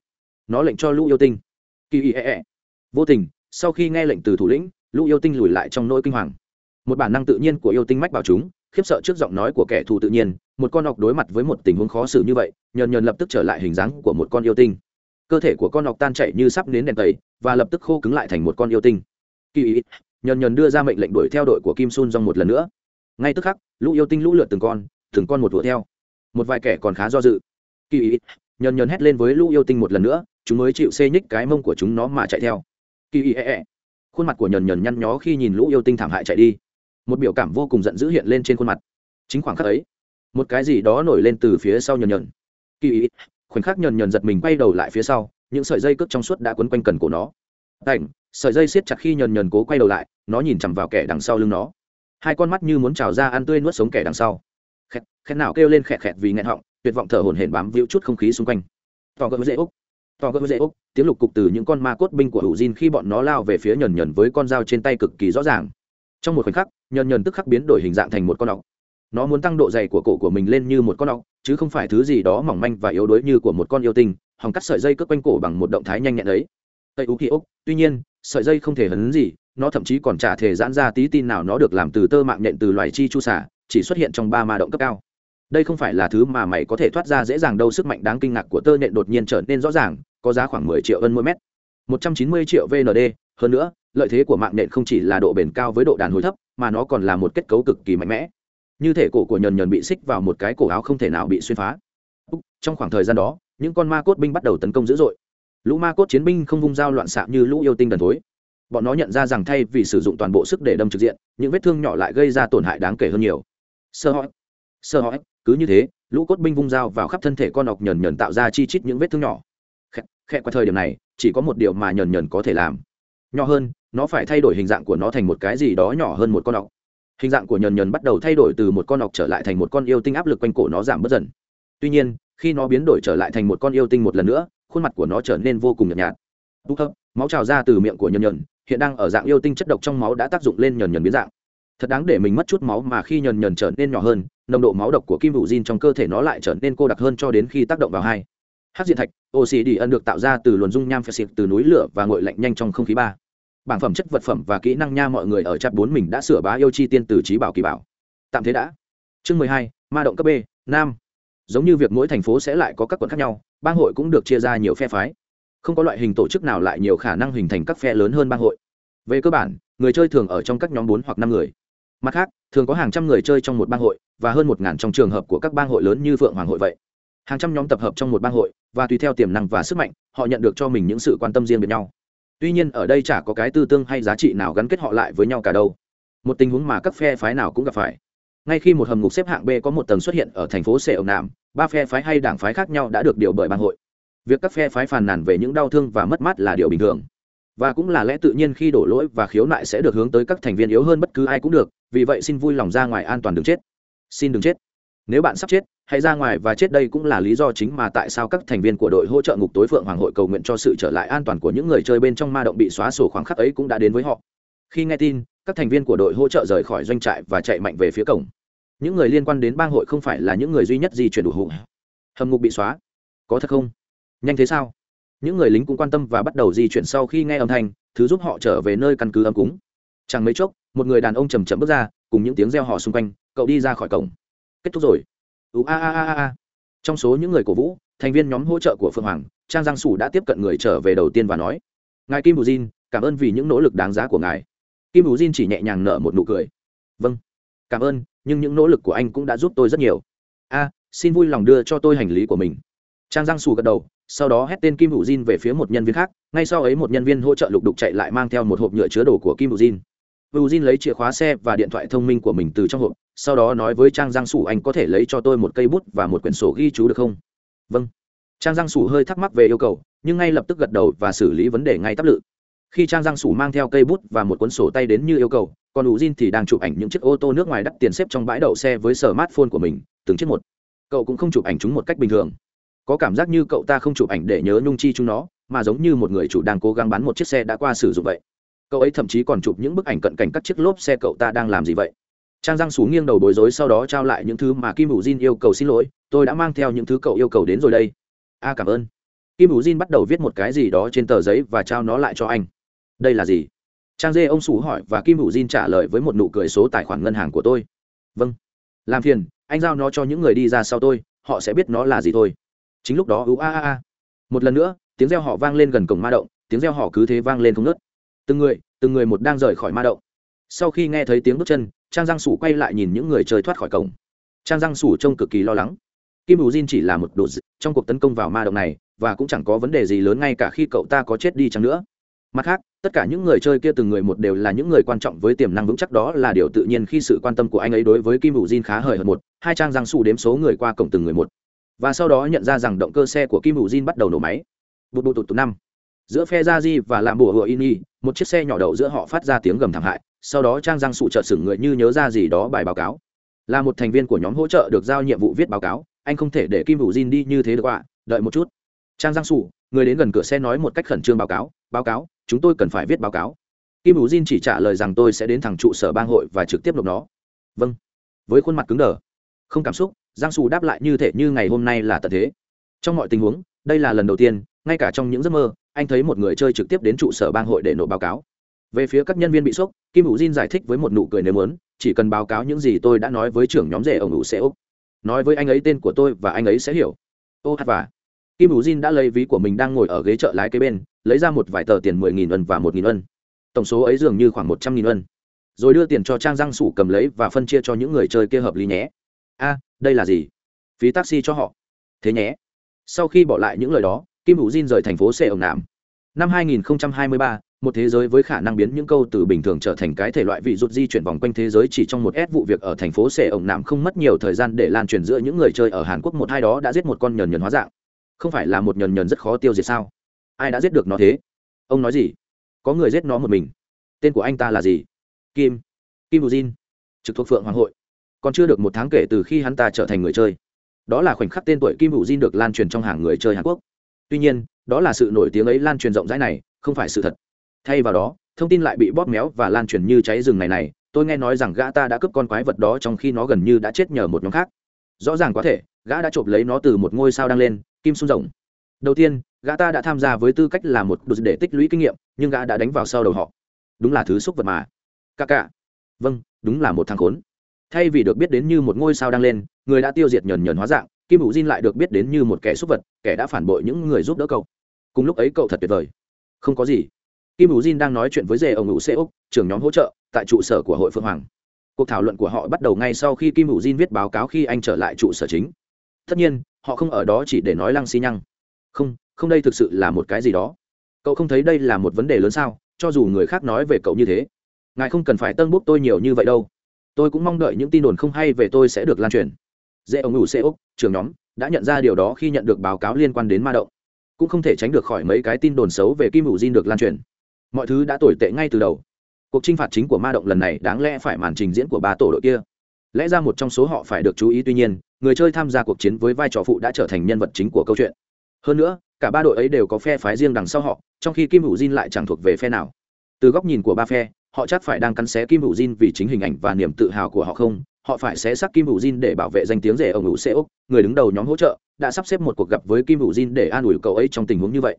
Nó lệnh cho lũ yêu tinh. Kỳ ý e e. Vô tình, sau khi nghe lệnh từ thủ lĩnh, lũ yêu tinh lùi lại trong nỗi kinh hoàng một bản năng tự nhiên của yêu tinh mách bảo chúng, khiếp sợ trước giọng nói của kẻ thù tự nhiên, một con ọc đối mặt với một tình huống khó xử như vậy, nhờn nhờn lập tức trở lại hình dáng của một con yêu tinh. Cơ thể của con ọc tan chảy như sắp nến đèn tẩy, và lập tức khô cứng lại thành một con yêu tinh. Kỳ ý, nhờn nhờn đưa ra mệnh lệnh đuổi theo đội của kim sun dong một lần nữa. Ngay tức khắc, lũ yêu tinh lũ lượt từng con từng con một đuổi theo. Một vài kẻ còn khá do dự. Kỳ ý, nhờn nhờn hét lên với lũ yêu tinh một lần nữa, chúng mới chịu xê nhích cái mông của chúng nó mà chạy theo. Kỳ ý e e. khuôn mặt của nhờn nhờn nhăn nhó khi nhìn lũ yêu tinh thảm hại chạy đi một biểu cảm vô cùng giận dữ hiện lên trên khuôn mặt. Chính khoảng khắc ấy, một cái gì đó nổi lên từ phía sau nhờn nhờn. Kỳ ý, khoảnh khắc nhờn nhờn giật mình quay đầu lại phía sau, những sợi dây cước trong suốt đã quấn quanh cần cổ nó. Cảnh sợi dây siết chặt khi nhờn nhờn cố quay đầu lại, nó nhìn chằm vào kẻ đằng sau lưng nó. Hai con mắt như muốn trào ra ăn tươi nuốt sống kẻ đằng sau. Khẹt khẹt nào kêu lên khẹt khẹt vì nghẹn họng, tuyệt vọng thở hổn hển bám víu chút không khí xung quanh. Tò gỡ dễ úc tò gỡ dễ úc, tiếng lục cục từ những con ma cốt binh của hữu diên khi bọn nó lao về phía nhờn nhờn với con dao trên tay cực kỳ rõ ràng. Trong một khoảnh khắc nhờn nhờn tức khắc biến đổi hình dạng thành một con ọc. Nó muốn tăng độ dày của cổ của mình lên như một con ọc, chứ không phải thứ gì đó mỏng manh và yếu đuối như của một con yêu tinh, hòng cắt sợi dây cướp quanh cổ bằng một động thái nhanh nhẹn ấy. Tây ú kỳ ốc tuy nhiên, sợi dây không thể hấn gì, nó thậm chí còn chả thể giãn ra tí tin nào nó được làm từ tơ mạng nhện từ loài chi chu xả, chỉ xuất hiện trong ba ma động cấp cao. Đây không phải là thứ mà mày có thể thoát ra dễ dàng đâu, sức mạnh đáng kinh ngạc của tơ nhện đột nhiên trở nên rõ ràng, có giá khoảng mười triệu ân mỗi mét một trăm chín mươi triệu vnd hơn nữa lợi thế của mạng nhện không chỉ là độ bền cao với độ đàn hồi thấp mà nó còn là một kết cấu cực kỳ mạnh mẽ. Như thể cổ của nhờn nhờn bị xích vào một cái cổ áo không thể nào bị xuyên phá. Trong khoảng thời gian đó những con ma cốt binh bắt đầu tấn công dữ dội. Lũ ma cốt chiến binh không vung dao loạn xạ như lũ yêu tinh đần thối. Bọn nó nhận ra rằng thay vì sử dụng toàn bộ sức để đâm trực diện những vết thương nhỏ lại gây ra tổn hại đáng kể hơn nhiều. Sơ hỏi, sơ hỏi, cứ như thế lũ cốt binh vung dao vào khắp thân thể con ọc nhờn nhờn tạo ra chi chít những vết thương nhỏ khẽ, qua thời điểm này chỉ có một điều mà nhờn nhờn có thể làm. Nhỏ hơn nó phải thay đổi hình dạng của nó thành một cái gì đó nhỏ hơn một con ọc. Hình dạng của nhờn nhờn bắt đầu thay đổi từ một con ọc trở lại thành một con yêu tinh áp lực quanh cổ nó giảm bớt dần. Tuy nhiên khi nó biến đổi trở lại thành một con yêu tinh một lần nữa khuôn mặt của nó trở nên vô cùng nhợt nhạt. Bút hấp, máu trào ra từ miệng của nhờn nhờn hiện đang ở dạng yêu tinh chất độc trong máu đã tác dụng lên nhờn nhờn biến dạng. Thật đáng để mình mất chút máu mà khi nhờn nhờn trở nên nhỏ hơn nồng độ máu độc của kim Vũ Jin trong cơ thể nó lại trở nên cô đặc hơn cho đến khi tác động vào hai hát diện thạch oxy đi ân được tạo ra từ luồn dung nham phèn xịt từ núi lửa và ngội lạnh nhanh trong không khí ba. Bảng phẩm chất vật phẩm và kỹ năng nha mọi người ở chặt bốn mình đã sửa bá yêu chi tiên từ trí bảo kỳ bảo. Tạm thế đã. Chương mười hai, ma động cấp b, nam. Giống như việc mỗi thành phố sẽ lại có các quận khác nhau, bang hội cũng được chia ra nhiều phe phái. Không có loại hình tổ chức nào lại nhiều khả năng hình thành các phe lớn hơn bang hội. Về cơ bản, người chơi thường ở trong các nhóm bốn hoặc năm người. Mặt khác, thường có hàng trăm người chơi trong một bang hội và hơn một ngàn trong trường hợp của các bang hội lớn như phượng hoàng hội vậy hàng trăm nhóm tập hợp trong một bang hội, và tùy theo tiềm năng và sức mạnh, họ nhận được cho mình những sự quan tâm riêng biệt nhau. Tuy nhiên, ở đây chả có cái tư tương hay giá trị nào gắn kết họ lại với nhau cả đâu. Một tình huống mà các phe phái nào cũng gặp phải. Ngay khi một hầm ngục xếp hạng b có một tầng xuất hiện ở thành phố sệ ổng nạm ba phe phái hay đảng phái khác nhau đã được điều bởi bang hội. Việc các phe phái phàn nàn về những đau thương và mất mát là điều bình thường. Và cũng là lẽ tự nhiên khi đổ lỗi và khiếu nại sẽ được hướng tới các thành viên yếu hơn bất cứ ai cũng được, vì vậy xin vui lòng ra ngoài an toàn đừng chết. Xin đừng chết. Nếu bạn sắp chết hãy ra ngoài và chết đây cũng là lý do chính mà tại sao các thành viên của đội hỗ trợ ngục tối phượng hoàng hội cầu nguyện cho sự trở lại an toàn của những người chơi bên trong ma động bị xóa sổ khoảng khắc ấy cũng đã đến với họ. Khi nghe tin, các thành viên của đội hỗ trợ rời khỏi doanh trại và chạy mạnh về phía cổng. Những người liên quan đến bang hội không phải là những người duy nhất di chuyển đủ hụ hầm ngục bị xóa. Có thật không? Nhanh thế sao? Những người lính cũng quan tâm và bắt đầu di chuyển sau khi nghe âm thanh, thứ giúp họ trở về nơi căn cứ âm cúng. Chẳng mấy chốc, một người đàn ông chầm chậm bước ra, cùng những tiếng reo họ xung quanh, cậu đi ra khỏi cổng. Kết thúc rồi ú, a a a a trong số những người cổ vũ, thành viên nhóm hỗ trợ của phương hoàng, trang giang sủ đã tiếp cận người trở về đầu tiên và nói, ngài kim bù jin, cảm ơn vì những nỗ lực đáng giá của ngài. Kim bù jin chỉ nhẹ nhàng nở một nụ cười. Vâng cảm ơn, nhưng những nỗ lực của anh cũng đã giúp tôi rất nhiều. A, xin vui lòng đưa cho tôi hành lý của mình. Trang giang sủ gật đầu, sau đó hét tên kim Vũ jin về phía một nhân viên khác, ngay sau ấy một nhân viên hỗ trợ lục đục chạy lại mang theo một hộp nhựa chứa đồ của kim Vũ jin. Eugene lấy chìa khóa xe và điện thoại thông minh của mình từ trong hộp, sau đó nói với trang giang sủ, anh có thể lấy cho tôi một cây bút và một quyển sổ ghi chú được không? Vâng. Trang giang sủ hơi thắc mắc về yêu cầu, nhưng ngay lập tức gật đầu và xử lý vấn đề ngay tắp lự. Khi trang giang sủ mang theo cây bút và một cuốn sổ tay đến như yêu cầu, còn Eugene thì đang chụp ảnh những chiếc ô tô nước ngoài đắt tiền xếp trong bãi đậu xe với smartphone của mình, từng chiếc một. Cậu cũng không chụp ảnh chúng một cách bình thường. Có cảm giác như cậu ta không chụp ảnh để nhớ nhung chi chúng nó, mà giống như một người chủ đang cố gắng bán một chiếc xe đã qua sử dụng vậy cậu ấy thậm chí còn chụp những bức ảnh cận cảnh các chiếc lốp xe cậu ta đang làm gì vậy? Trang giang xú nghiêng đầu bối rối sau đó trao lại những thứ mà kim hữu jin yêu cầu xin lỗi, tôi đã mang theo những thứ cậu yêu cầu đến rồi đây. A, cảm ơn. Kim hữu jin bắt đầu viết một cái gì đó trên tờ giấy và trao nó lại cho anh. Đây là gì? Trang dê ông xú hỏi và kim hữu jin trả lời với một nụ cười số tài khoản ngân hàng của tôi. Vâng. Làm phiền, anh giao nó cho những người đi ra sau tôi, họ sẽ biết nó là gì thôi. Chính lúc đó ú a a a. Một lần nữa, tiếng reo họ vang lên gần cổng ma động, tiếng reo họ cứ thế vang lên không nớt từng người từng người một đang rời khỏi ma động. Sau khi nghe thấy tiếng bước chân, trang giang sủ quay lại nhìn những người chơi thoát khỏi cổng. Trang giang sủ trông cực kỳ lo lắng. Kim bù jin chỉ là một đồ trong cuộc tấn công vào ma động này, và cũng chẳng có vấn đề gì lớn ngay cả khi cậu ta có chết đi chăng nữa. Mặt khác, tất cả những người chơi kia từng người một đều là những người quan trọng với tiềm năng vững chắc đó là điều tự nhiên khi sự quan tâm của anh ấy đối với kim bù jin khá hời hợt một, hai trang giang sủ đếm số người qua cổng từng người một. Và sau đó nhận ra rằng động cơ xe của kim bù jin bắt đầu nổ máy. Bụt bụt tụt năm giữa phe gia di và làm bùa hựa ini, một chiếc xe nhỏ đậu giữa họ phát ra tiếng gầm thảm hại, sau đó trang giang sụ trợt sửng người như nhớ ra gì đó bài báo cáo. Là một thành viên của nhóm hỗ trợ được giao nhiệm vụ viết báo cáo, anh không thể để kim vũ jin đi như thế được ạ, đợi một chút. Trang giang sụ, người đến gần cửa xe nói một cách khẩn trương báo cáo báo cáo, chúng tôi cần phải viết báo cáo. Kim vũ jin chỉ trả lời rằng tôi sẽ đến thẳng trụ sở bang hội và trực tiếp nộp nó. Vâng. Với khuôn mặt cứng đờ, không cảm xúc, giang sụ đáp lại như thể như ngày hôm nay là tận thế. Trong mọi tình huống, đây là lần đầu tiên ngay cả trong những giấc mơ, anh thấy một người chơi trực tiếp đến trụ sở bang hội để nộp báo cáo. Về phía các nhân viên bị sốc, kim hữu Jin giải thích với một nụ cười nếu muốn, chỉ cần báo cáo những gì tôi đã nói với trưởng nhóm rể ông hữu sẽ úc nói với anh ấy tên của tôi và anh ấy sẽ hiểu. Ô hát và. Kim hữu Jin đã lấy ví của mình đang ngồi ở ghế chợ lái kế bên, lấy ra một vài tờ tiền mười nghìn ân và một nghìn ân. Tổng số ấy dường như khoảng một trăm nghìn ân. Rồi đưa tiền cho trang răng sủ cầm lấy và phân chia cho những người chơi kia hợp lý nhé. A, đây là gì? Phí taxi cho họ. Thế nhé. Sau khi bỏ lại những lời đó kim hữu diên rời thành phố xe ổng nạm năm 2023, một thế giới với khả năng biến những câu từ bình thường trở thành cái thể loại vị rút di chuyển vòng quanh thế giới chỉ trong một ép vụ việc ở thành phố xe ổng nạm không mất nhiều thời gian để lan truyền giữa những người chơi ở hàn quốc một hai đó đã giết một con nhờn nhờn hóa dạng. Không phải là một nhờn nhờn rất khó tiêu diệt sao? Ai đã giết được nó thế? Ông nói gì? Có người giết nó một mình. Tên của anh ta là gì? Kim. Kim bù jin. Trực thuộc phượng hoàng hội. Còn chưa được một tháng kể từ khi hắn ta trở thành người chơi. Đó là khoảnh khắc tên tuổi kim bù jin được lan truyền trong hàng người chơi hàn quốc tuy nhiên, đó là sự nổi tiếng ấy lan truyền rộng rãi này, không phải sự thật. Thay vào đó, thông tin lại bị bóp méo và lan truyền như cháy rừng này này, tôi nghe nói rằng gã ta đã cướp con quái vật đó trong khi nó gần như đã chết nhờ một nhóm khác. Rõ ràng có thể, gã đã trộm lấy nó từ một ngôi sao đang lên, kim sung rồng đầu tiên, gã ta đã tham gia với tư cách là một đột để tích lũy kinh nghiệm, nhưng gã đã đánh vào sau đầu họ. Đúng là thứ xúc vật mà. Ca ca vâng đúng là một thằng khốn. Thay vì được biết đến như một ngôi sao đang lên, người đã tiêu diệt nhờn nhờn hóa dạng kim hữu diên lại được biết đến như một kẻ xúc vật, kẻ đã phản bội những người giúp đỡ cậu. Cùng lúc ấy cậu thật tuyệt vời. Không có gì. Kim hữu diên đang nói chuyện với dề ông hữu xê úc, trưởng nhóm hỗ trợ, tại trụ sở của hội phương hoàng. Cuộc thảo luận của họ bắt đầu ngay sau khi kim hữu diên viết báo cáo khi anh trở lại trụ sở chính. Tất nhiên, họ không ở đó chỉ để nói lăng xi nhăng. Không không đây thực sự là một cái gì đó. Cậu không thấy đây là một vấn đề lớn sao? Cho dù người khác nói về cậu như thế, ngài không cần phải tân bút tôi nhiều như vậy đâu. Tôi cũng mong đợi những tin đồn không hay về tôi sẽ được lan truyền. Dễ ông ngủ xe úc trường nhóm đã nhận ra điều đó khi nhận được báo cáo liên quan đến ma động, cũng không thể tránh được khỏi mấy cái tin đồn xấu về kim hữu diên được lan truyền. Mọi thứ đã tồi tệ ngay từ đầu. Cuộc chinh phạt chính của ma động lần này đáng lẽ phải màn trình diễn của ba tổ đội kia. Lẽ ra một trong số họ phải được chú ý, tuy nhiên, người chơi tham gia cuộc chiến với vai trò phụ đã trở thành nhân vật chính của câu chuyện. Hơn nữa, cả ba đội ấy đều có phe phái riêng đằng sau họ, trong khi kim hữu diên lại chẳng thuộc về phe nào. Từ góc nhìn của ba phe, họ chắc phải đang cắn xé kim hữu diên vì chính hình ảnh và niềm tự hào của họ không họ phải xé xác kim hữu jin để bảo vệ danh tiếng rể ông hữu xe úc. Người đứng đầu nhóm hỗ trợ đã sắp xếp một cuộc gặp với kim hữu jin để an ủi cậu ấy trong tình huống như vậy.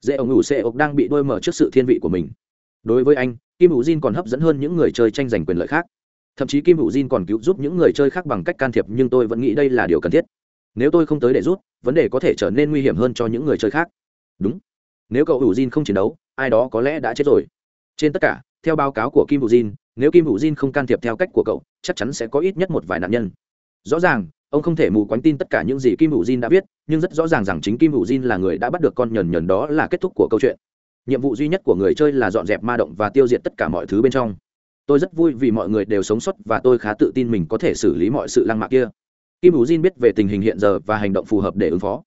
Dễ ông hữu xe úc đang bị đôi mở trước sự thiên vị của mình. Đối với anh, kim hữu jin còn hấp dẫn hơn những người chơi tranh giành quyền lợi khác. Thậm chí kim hữu jin còn cứu giúp những người chơi khác bằng cách can thiệp, nhưng tôi vẫn nghĩ đây là điều cần thiết. Nếu tôi không tới để rút vấn đề có thể trở nên nguy hiểm hơn cho những người chơi khác. Đúng. Nếu cậu hữu jin không chiến đấu, ai đó có lẽ đã chết rồi. Trên tất cả, theo báo cáo của kim hữu jin nếu kim hữu jin không can thiệp theo cách của cậu, chắc chắn sẽ có ít nhất một vài nạn nhân. Rõ ràng, ông không thể mù quánh tin tất cả những gì kim hữu jin đã viết nhưng rất rõ ràng rằng chính kim hữu jin là người đã bắt được con nhờn nhờn đó là kết thúc của câu chuyện. Nhiệm vụ duy nhất của người chơi là dọn dẹp ma động và tiêu diệt tất cả mọi thứ bên trong. Tôi rất vui vì mọi người đều sống sót và tôi khá tự tin mình có thể xử lý mọi sự lăng mạ kia. Kim ủ jin biết về tình hình hiện giờ và hành động phù hợp để ứng phó.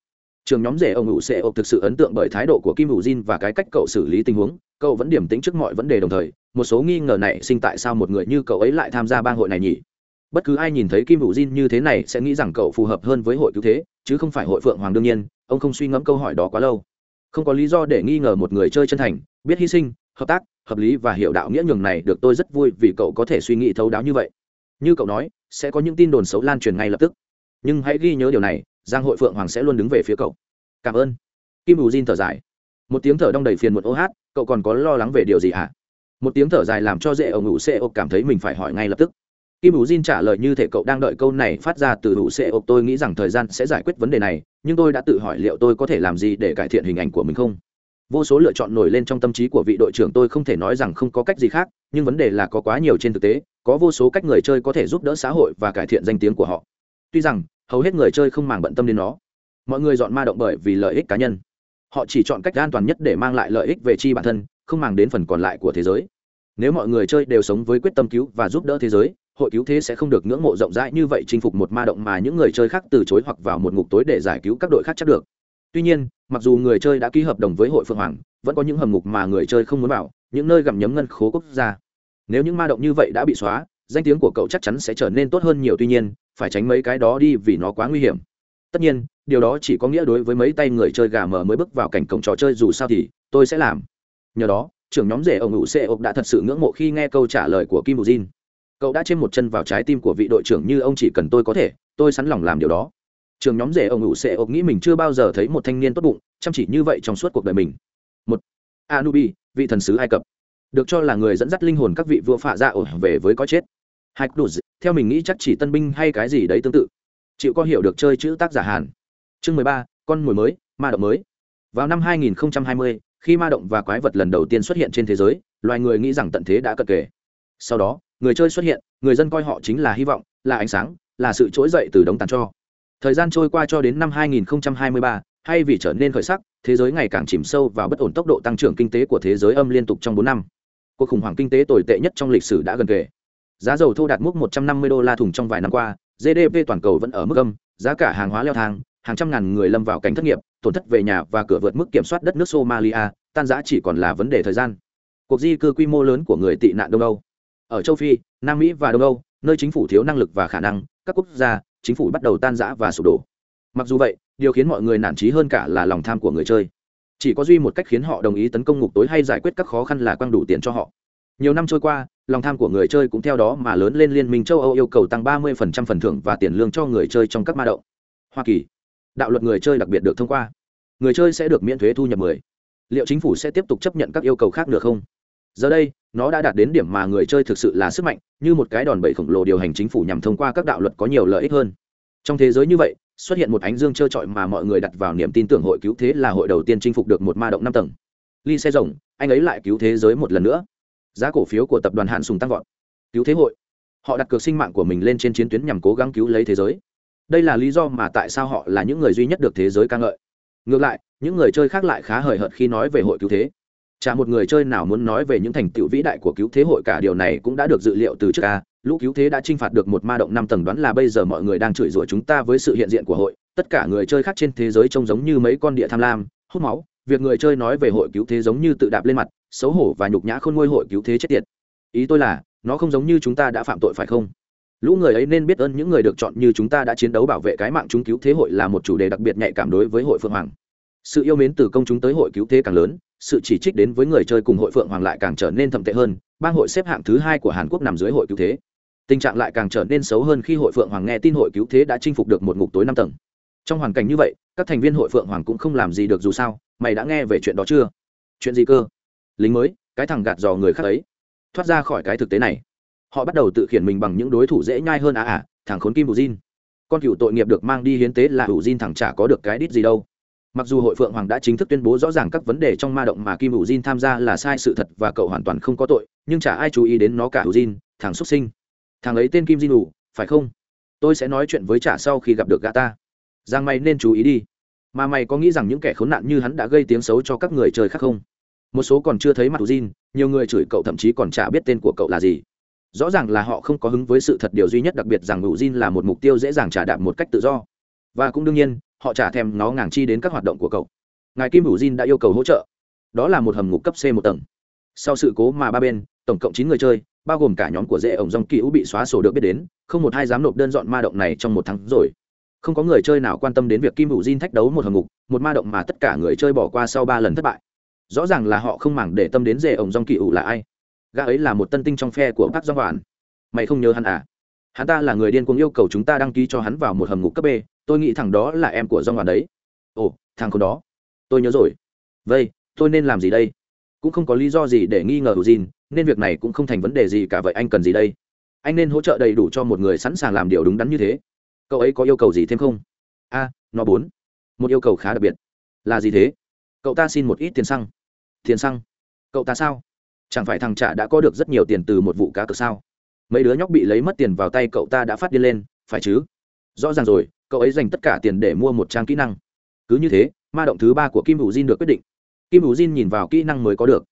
Trường nhóm rể ông hữu sẽ ộc thực sự ấn tượng bởi thái độ của kim ủ jin và cái cách cậu xử lý tình huống. Cậu vẫn điểm tính trước mọi vấn đề đồng thời một số nghi ngờ này sinh tại sao một người như cậu ấy lại tham gia bang hội này nhỉ? Bất cứ ai nhìn thấy kim hữu jin như thế này sẽ nghĩ rằng cậu phù hợp hơn với hội cứu thế, chứ không phải hội phượng hoàng đương nhiên, ông không suy ngẫm câu hỏi đó quá lâu. Không có lý do để nghi ngờ một người chơi chân thành, biết hy sinh, hợp tác, hợp lý và hiểu đạo nghĩa nhường này được tôi rất vui vì cậu có thể suy nghĩ thấu đáo như vậy. Như cậu nói, sẽ có những tin đồn xấu lan truyền ngay lập tức. Nhưng hãy ghi nhớ điều này, giang hội phượng hoàng sẽ luôn đứng về phía cậu. Cảm ơn. Kim hữu jin thở dài. Một tiếng thở đong đầy phiền một ô hát, cậu còn có lo lắng về điều gì hả? à? Một tiếng thở dài làm cho dễ ông ngủ xê ộp cảm thấy mình phải hỏi ngay lập tức. Kim ủ jin trả lời như thể cậu đang đợi câu này phát ra từ ngủ xê ộp tôi nghĩ rằng thời gian sẽ giải quyết vấn đề này, nhưng tôi đã tự hỏi liệu tôi có thể làm gì để cải thiện hình ảnh của mình không? Vô số lựa chọn nổi lên trong tâm trí của vị đội trưởng, tôi không thể nói rằng không có cách gì khác, nhưng vấn đề là có quá nhiều trên thực tế, có vô số cách người chơi có thể giúp đỡ xã hội và cải thiện danh tiếng của họ. Tuy rằng, hầu hết người chơi không màng bận tâm đến nó. Mọi người dọn ma động bởi vì lợi ích cá nhân. Họ chỉ chọn cách an toàn nhất để mang lại lợi ích về chi bản thân không màng đến phần còn lại của thế giới. Nếu mọi người chơi đều sống với quyết tâm cứu và giúp đỡ thế giới, hội cứu thế sẽ không được ngưỡng mộ rộng rãi như vậy chinh phục một ma động mà những người chơi khác từ chối hoặc vào một ngục tối để giải cứu các đội khác chắc được. Tuy nhiên, mặc dù người chơi đã ký hợp đồng với hội phượng hoàng, vẫn có những hầm ngục mà người chơi không muốn vào, những nơi gặm nhấm ngân khố quốc gia. Nếu những ma động như vậy đã bị xóa, danh tiếng của cậu chắc chắn sẽ trở nên tốt hơn nhiều, tuy nhiên, phải tránh mấy cái đó đi vì nó quá nguy hiểm. Tất nhiên, điều đó chỉ có nghĩa đối với mấy tay người chơi gà mờ mới bước vào cảnh cổng trò chơi dù sao thì tôi sẽ làm nhờ đó trưởng nhóm rể ông ủ xê ốc đã thật sự ngưỡng mộ khi nghe câu trả lời của kim bù jin. Cậu đã chêm một chân vào trái tim của vị đội trưởng như ông chỉ cần tôi có thể tôi sẵn lòng làm điều đó. Trường nhóm rể ông ủ xê ốc nghĩ mình chưa bao giờ thấy một thanh niên tốt bụng chăm chỉ như vậy trong suốt cuộc đời mình. Một anubi vị thần sứ ai cập. Được cho là người dẫn dắt linh hồn các vị vua phạ ra ổ về với có chết. Hai đùa theo mình nghĩ chắc chỉ tân binh hay cái gì đấy tương tự. Chịu có hiểu được chơi chữ tác giả hàn. Chương mười ba con mồi mới ma động mới. Vào năm 2020, khi ma động và quái vật lần đầu tiên xuất hiện trên thế giới loài người nghĩ rằng tận thế đã cận kề. Sau đó người chơi xuất hiện người dân coi họ chính là hy vọng là ánh sáng là sự trỗi dậy từ đống tàn cho. Thời gian trôi qua cho đến năm 2023, hay vì trở nên khởi sắc thế giới ngày càng chìm sâu vào bất ổn tốc độ tăng trưởng kinh tế của thế giới âm liên tục trong bốn năm. Cuộc khủng hoảng kinh tế tồi tệ nhất trong lịch sử đã gần kề. Giá dầu thô đạt mức 150 đô la thùng trong vài năm qua gdp toàn cầu vẫn ở mức âm giá cả hàng hóa leo thang hàng trăm ngàn người lâm vào cảnh thất nghiệp, tổn thất về nhà và cửa vượt mức kiểm soát đất nước somalia, tan giã chỉ còn là vấn đề thời gian. Cuộc di cư quy mô lớn của người tị nạn đông âu. Ở châu phi, nam mỹ và đông âu, nơi chính phủ thiếu năng lực và khả năng, các quốc gia, chính phủ bắt đầu tan giã và sụp đổ. Mặc dù vậy, điều khiến mọi người nản trí hơn cả là lòng tham của người chơi. Chỉ có duy một cách khiến họ đồng ý tấn công ngục tối hay giải quyết các khó khăn là quăng đủ tiền cho họ. Nhiều năm trôi qua, lòng tham của người chơi cũng theo đó mà lớn lên liên minh châu âu yêu cầu tăng 30% phần thưởng và tiền lương cho người chơi trong các ma động hoa kỳ đạo luật người chơi đặc biệt được thông qua. Người chơi sẽ được miễn thuế thu nhập 10. liệu chính phủ sẽ tiếp tục chấp nhận các yêu cầu khác được không? Giờ đây, nó đã đạt đến điểm mà người chơi thực sự là sức mạnh, như một cái đòn bẩy khổng lồ điều hành chính phủ nhằm thông qua các đạo luật có nhiều lợi ích hơn. Trong thế giới như vậy, xuất hiện một ánh dương trơ trọi mà mọi người đặt vào niềm tin tưởng hội cứu thế là hội đầu tiên chinh phục được một ma động năm tầng. Ly xe rồng anh ấy lại cứu thế giới một lần nữa. Giá cổ phiếu của tập đoàn hạn sùng tăng vọt. Cứu thế hội. Họ đặt cược sinh mạng của mình lên trên chiến tuyến nhằm cố gắng cứu lấy thế giới đây là lý do mà tại sao họ là những người duy nhất được thế giới ca ngợi. Ngược lại, những người chơi khác lại khá hời hợt khi nói về hội cứu thế. Chả một người chơi nào muốn nói về những thành tựu vĩ đại của cứu thế hội cả, điều này cũng đã được dự liệu từ trước ca. Lũ cứu thế đã t r i n h phạt được một ma động năm tầng đoán là bây giờ mọi người đang chửi rủa chúng ta với sự hiện diện của hội. Tất cả người chơi khác trên thế giới trông giống như mấy con địa tham lam, hút máu. Việc người chơi nói về hội cứu thế giống như tự đạp lên mặt, xấu hổ và nhục nhã khôn ngôi hội cứu thế chết tiệt. Ý tôi là, nó không giống như chúng ta đã phạm tội phải không? Lũ người ấy nên biết ơn những người được chọn như chúng ta đã chiến đấu bảo vệ cái mạng chúng cứu thế hội là một chủ đề đặc biệt nhạy cảm đối với hội phượng hoàng. Sự yêu mến từ công chúng tới hội cứu thế càng lớn, sự chỉ trích đến với người chơi cùng hội phượng hoàng lại càng trở nên thậm tệ hơn, bang hội xếp hạng thứ hai của hàn quốc nằm dưới hội cứu thế. Tình trạng lại càng trở nên xấu hơn khi hội phượng hoàng nghe tin hội cứu thế đã chinh phục được một ngục tối năm tầng. Trong hoàn cảnh như vậy, các thành viên hội phượng hoàng cũng không làm gì được dù sao, mày đã nghe về chuyện đó chưa? Chuyện gì cơ? Lính mới, cái thằng gạt dò người khác ấy. Thoát ra khỏi cái thực tế này họ bắt đầu tự khiển mình bằng những đối thủ dễ nhai hơn à à thằng khốn kim bù diên con cựu tội nghiệp được mang đi hiến tế là hữu diên thằng chả có được cái đít gì đâu. Mặc dù hội phượng hoàng đã chính thức tuyên bố rõ ràng các vấn đề trong ma động mà kim hữu jin tham gia là sai sự thật và cậu hoàn toàn không có tội, nhưng chả ai chú ý đến nó cả hữu jin thằng xuất sinh. Thằng ấy tên kim jin ủ phải không? Tôi sẽ nói chuyện với chả sau khi gặp được gã ta. Giang mày nên chú ý đi. Mà mày có nghĩ rằng những kẻ khốn nạn như hắn đã gây tiếng xấu cho các người chơi khác không? Một số còn chưa thấy mặt jin nhiều người chửi cậu thậm chí còn chả biết tên của cậu là gì rõ ràng là họ không có hứng với sự thật điều duy nhất đặc biệt rằng ngụ Jin là một mục tiêu dễ dàng trả đạp một cách tự do. Và cũng đương nhiên, họ trả thèm nó ngàng chi đến các hoạt động của cậu. Ngài kim hữu Jin đã yêu cầu hỗ trợ. Đó là một hầm ngục cấp c một tầng. Sau sự cố mà ba bên, tổng cộng chín người chơi, bao gồm cả nhóm của dễ ổng dòng kỳ bị xóa sổ được biết đến, không một ai dám nộp đơn dọn ma động này trong một tháng rồi. Không có người chơi nào quan tâm đến việc kim hữu Jin thách đấu một hầm ngục, một ma động mà tất cả người chơi bỏ qua sau ba lần thất bại. Rõ ràng là họ không màng để tâm đến dễ ổng dòng kỳ là ai gã ấy là một tân tinh trong phe của bác do hoàn mày không nhớ hắn à? Hắn ta là người điên cuồng yêu cầu chúng ta đăng ký cho hắn vào một hầm ngục cấp b. Tôi nghĩ thằng đó là em của do hoàn đấy. Ồ, thằng con đó. Tôi nhớ rồi. Vậy tôi nên làm gì đây? Cũng không có lý do gì để nghi ngờ hữu nên việc này cũng không thành vấn đề gì cả vậy anh cần gì đây? Anh nên hỗ trợ đầy đủ cho một người sẵn sàng làm điều đúng đắn như thế. Cậu ấy có yêu cầu gì thêm không? A, nó bốn. Một yêu cầu khá đặc biệt. Là gì thế? Cậu ta xin một ít tiền xăng. Tiền xăng? Cậu ta sao? Chẳng phải thằng trả đã có được rất nhiều tiền từ một vụ cá cược sao? Mấy đứa nhóc bị lấy mất tiền vào tay cậu ta đã phát điên lên, phải chứ? Rõ ràng rồi, cậu ấy dành tất cả tiền để mua một trang kỹ năng. Cứ như thế, ma động thứ ba của kim hữu Jin được quyết định. Kim hữu Jin nhìn vào kỹ năng mới có được.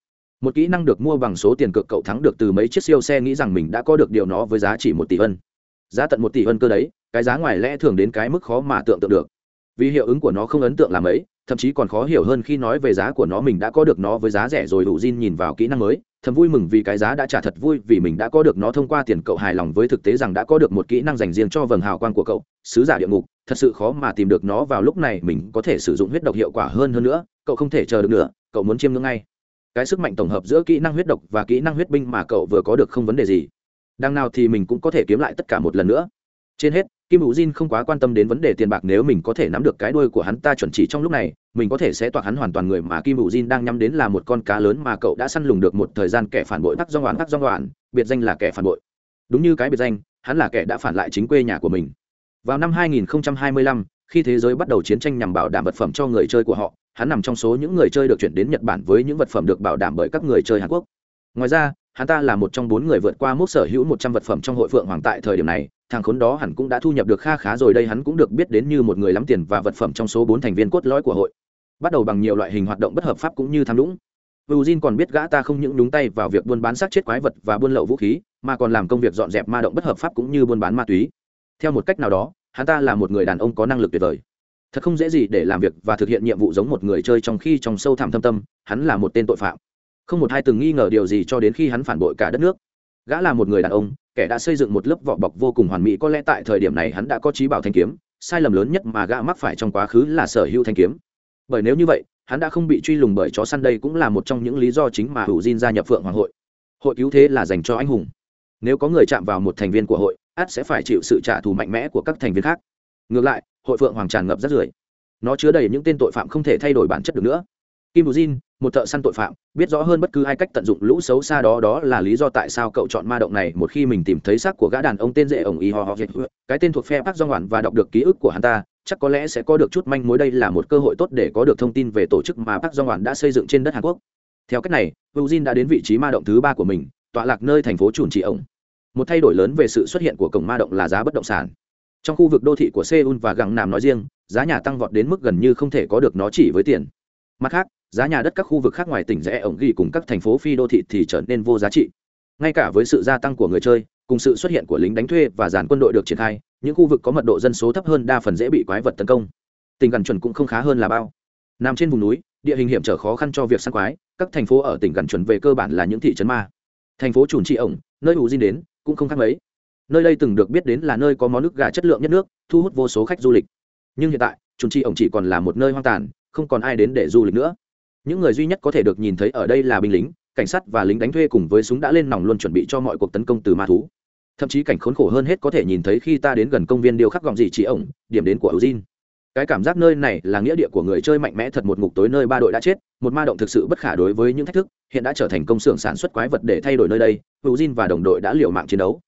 Một kỹ năng được mua bằng số tiền cược cậu thắng được từ mấy chiếc siêu xe nghĩ rằng mình đã có được điều nó với giá chỉ một tỷ vân. Giá tận một tỷ vân cơ đấy, cái giá ngoài lẽ thường đến cái mức khó mà tưởng tượng được vì hiệu ứng của nó không ấn tượng làm ấy, thậm chí còn khó hiểu hơn khi nói về giá của nó mình đã có được nó với giá rẻ rồi đủ Jin nhìn vào kỹ năng mới, thầm vui mừng vì cái giá đã trả thật vui vì mình đã có được nó thông qua tiền cậu hài lòng với thực tế rằng đã có được một kỹ năng dành riêng cho vầng hào quang của cậu, sứ giả địa ngục, thật sự khó mà tìm được nó vào lúc này mình có thể sử dụng huyết độc hiệu quả hơn hơn nữa, cậu không thể chờ được nữa, cậu muốn chiêm ngưỡng ngay. Cái sức mạnh tổng hợp giữa kỹ năng huyết độc và kỹ năng huyết binh mà cậu vừa có được không vấn đề gì. Đằng nào thì mình cũng có thể kiếm lại tất cả một lần nữa. Trên hết kim hữu jin không quá quan tâm đến vấn đề tiền bạc nếu mình có thể nắm được cái đuôi của hắn ta chuẩn chỉ trong lúc này mình có thể sẽ toạc hắn hoàn toàn người mà kim hữu jin đang nhắm đến là một con cá lớn mà cậu đã săn lùng được một thời gian kẻ phản bội tắc do oán tắc do oán biệt danh là kẻ phản bội. Đúng như cái biệt danh hắn là kẻ đã phản lại chính quê nhà của mình. Vào năm 2025, khi thế giới bắt đầu chiến tranh nhằm bảo đảm vật phẩm cho người chơi của họ hắn nằm trong số những người chơi được chuyển đến nhật bản với những vật phẩm được bảo đảm bởi các người chơi hàn quốc. Ngoài ra hắn ta là một trong bốn người vượt qua mức sở hữu một trăm vật phẩm trong hội phượng hoàng tại thời điểm này thằng khốn đó hẳn cũng đã thu nhập được kha khá rồi đây hắn cũng được biết đến như một người lắm tiền và vật phẩm trong số bốn thành viên cốt lõi của hội bắt đầu bằng nhiều loại hình hoạt động bất hợp pháp cũng như tham nhũng Eugene còn biết gã ta không những đúng tay vào việc buôn bán xác chết quái vật và buôn lậu vũ khí, mà còn làm công việc dọn dẹp ma động bất hợp pháp cũng như buôn bán ma túy. Theo một cách nào đó, hắn ta là một người đàn ông có năng lực tuyệt vời. Thật không dễ gì để làm việc và thực hiện nhiệm vụ giống một người chơi trong khi trong sâu thẳm thâm tâm, hắn là một tên tội phạm. Không một ai từng nghi ngờ điều gì cho đến khi hắn phản bội cả đất nước. Gã là một người đàn ông, kẻ đã xây dựng một lớp vỏ bọc vô cùng hoàn mỹ có lẽ tại thời điểm này hắn đã có trí bảo thanh kiếm sai lầm lớn nhất mà gã mắc phải trong quá khứ là sở hữu thanh kiếm. Bởi nếu như vậy hắn đã không bị truy lùng bởi chó săn đây cũng là một trong những lý do chính mà hữu diên gia nhập phượng hoàng hội. Hội cứu thế là dành cho anh hùng. Nếu có người chạm vào một thành viên của hội át sẽ phải chịu sự trả thù mạnh mẽ của các thành viên khác. Ngược lại hội phượng hoàng tràn ngập rất rưởi. Nó chứa đầy những tên tội phạm không thể thay đổi bản chất được nữa kim bù jin, một thợ săn tội phạm, biết rõ hơn bất cứ ai cách tận dụng lũ xấu xa đó đó là lý do tại sao cậu chọn ma động này. Một khi mình tìm thấy xác của gã đàn ông tên dễ ổng y ho ho cái tên thuộc phe Park Do-hwan và đọc được ký ức của hắn ta, chắc có lẽ sẽ có được chút manh mối. Đây là một cơ hội tốt để có được thông tin về tổ chức mà Park Do-hwan đã xây dựng trên đất hàn quốc. Theo cách này Eugene đã đến vị trí ma động thứ ba của mình, tọa lạc nơi thành phố chùn trị ổng. Một thay đổi lớn về sự xuất hiện của cổng ma động là giá bất động sản. Trong khu vực đô thị của seoul và gặng nam nói riêng, giá nhà tăng vọt đến mức gần như không thể có được nó chỉ với tiền mặt khác, giá nhà đất các khu vực khác ngoài tỉnh rẽ ổng ghi cùng các thành phố phi đô thị thì trở nên vô giá trị. Ngay cả với sự gia tăng của người chơi, cùng sự xuất hiện của lính đánh thuê và dàn quân đội được triển khai, những khu vực có mật độ dân số thấp hơn đa phần dễ bị quái vật tấn công. Tỉnh gần chuẩn cũng không khá hơn là bao. Nằm trên vùng núi, địa hình hiểm trở khó khăn cho việc săn quái, các thành phố ở tỉnh gần chuẩn về cơ bản là những thị trấn ma. Thành phố chùn trị ổng, nơi ủ diên đến, cũng không khác mấy. Nơi đây từng được biết đến là nơi có món nước gà chất lượng nhất nước, thu hút vô số khách du lịch. Nhưng hiện tại, chùn trị ổng chỉ còn là một nơi hoang tàn không còn ai đến để du lịch nữa. Những người duy nhất có thể được nhìn thấy ở đây là binh lính, cảnh sát và lính đánh thuê cùng với súng đã lên nòng luôn chuẩn bị cho mọi cuộc tấn công từ ma thú. Thậm chí cảnh khốn khổ hơn hết có thể nhìn thấy khi ta đến gần công viên điêu khắc gọng gì chỉ ổng, điểm đến của Eugene. cái cảm giác nơi này là nghĩa địa của người chơi mạnh mẽ thật một ngục tối nơi ba đội đã chết, một ma động thực sự bất khả đối với những thách thức, hiện đã trở thành công xưởng sản xuất quái vật để thay đổi nơi đây Eugene và đồng đội đã liều mạng chiến đấu.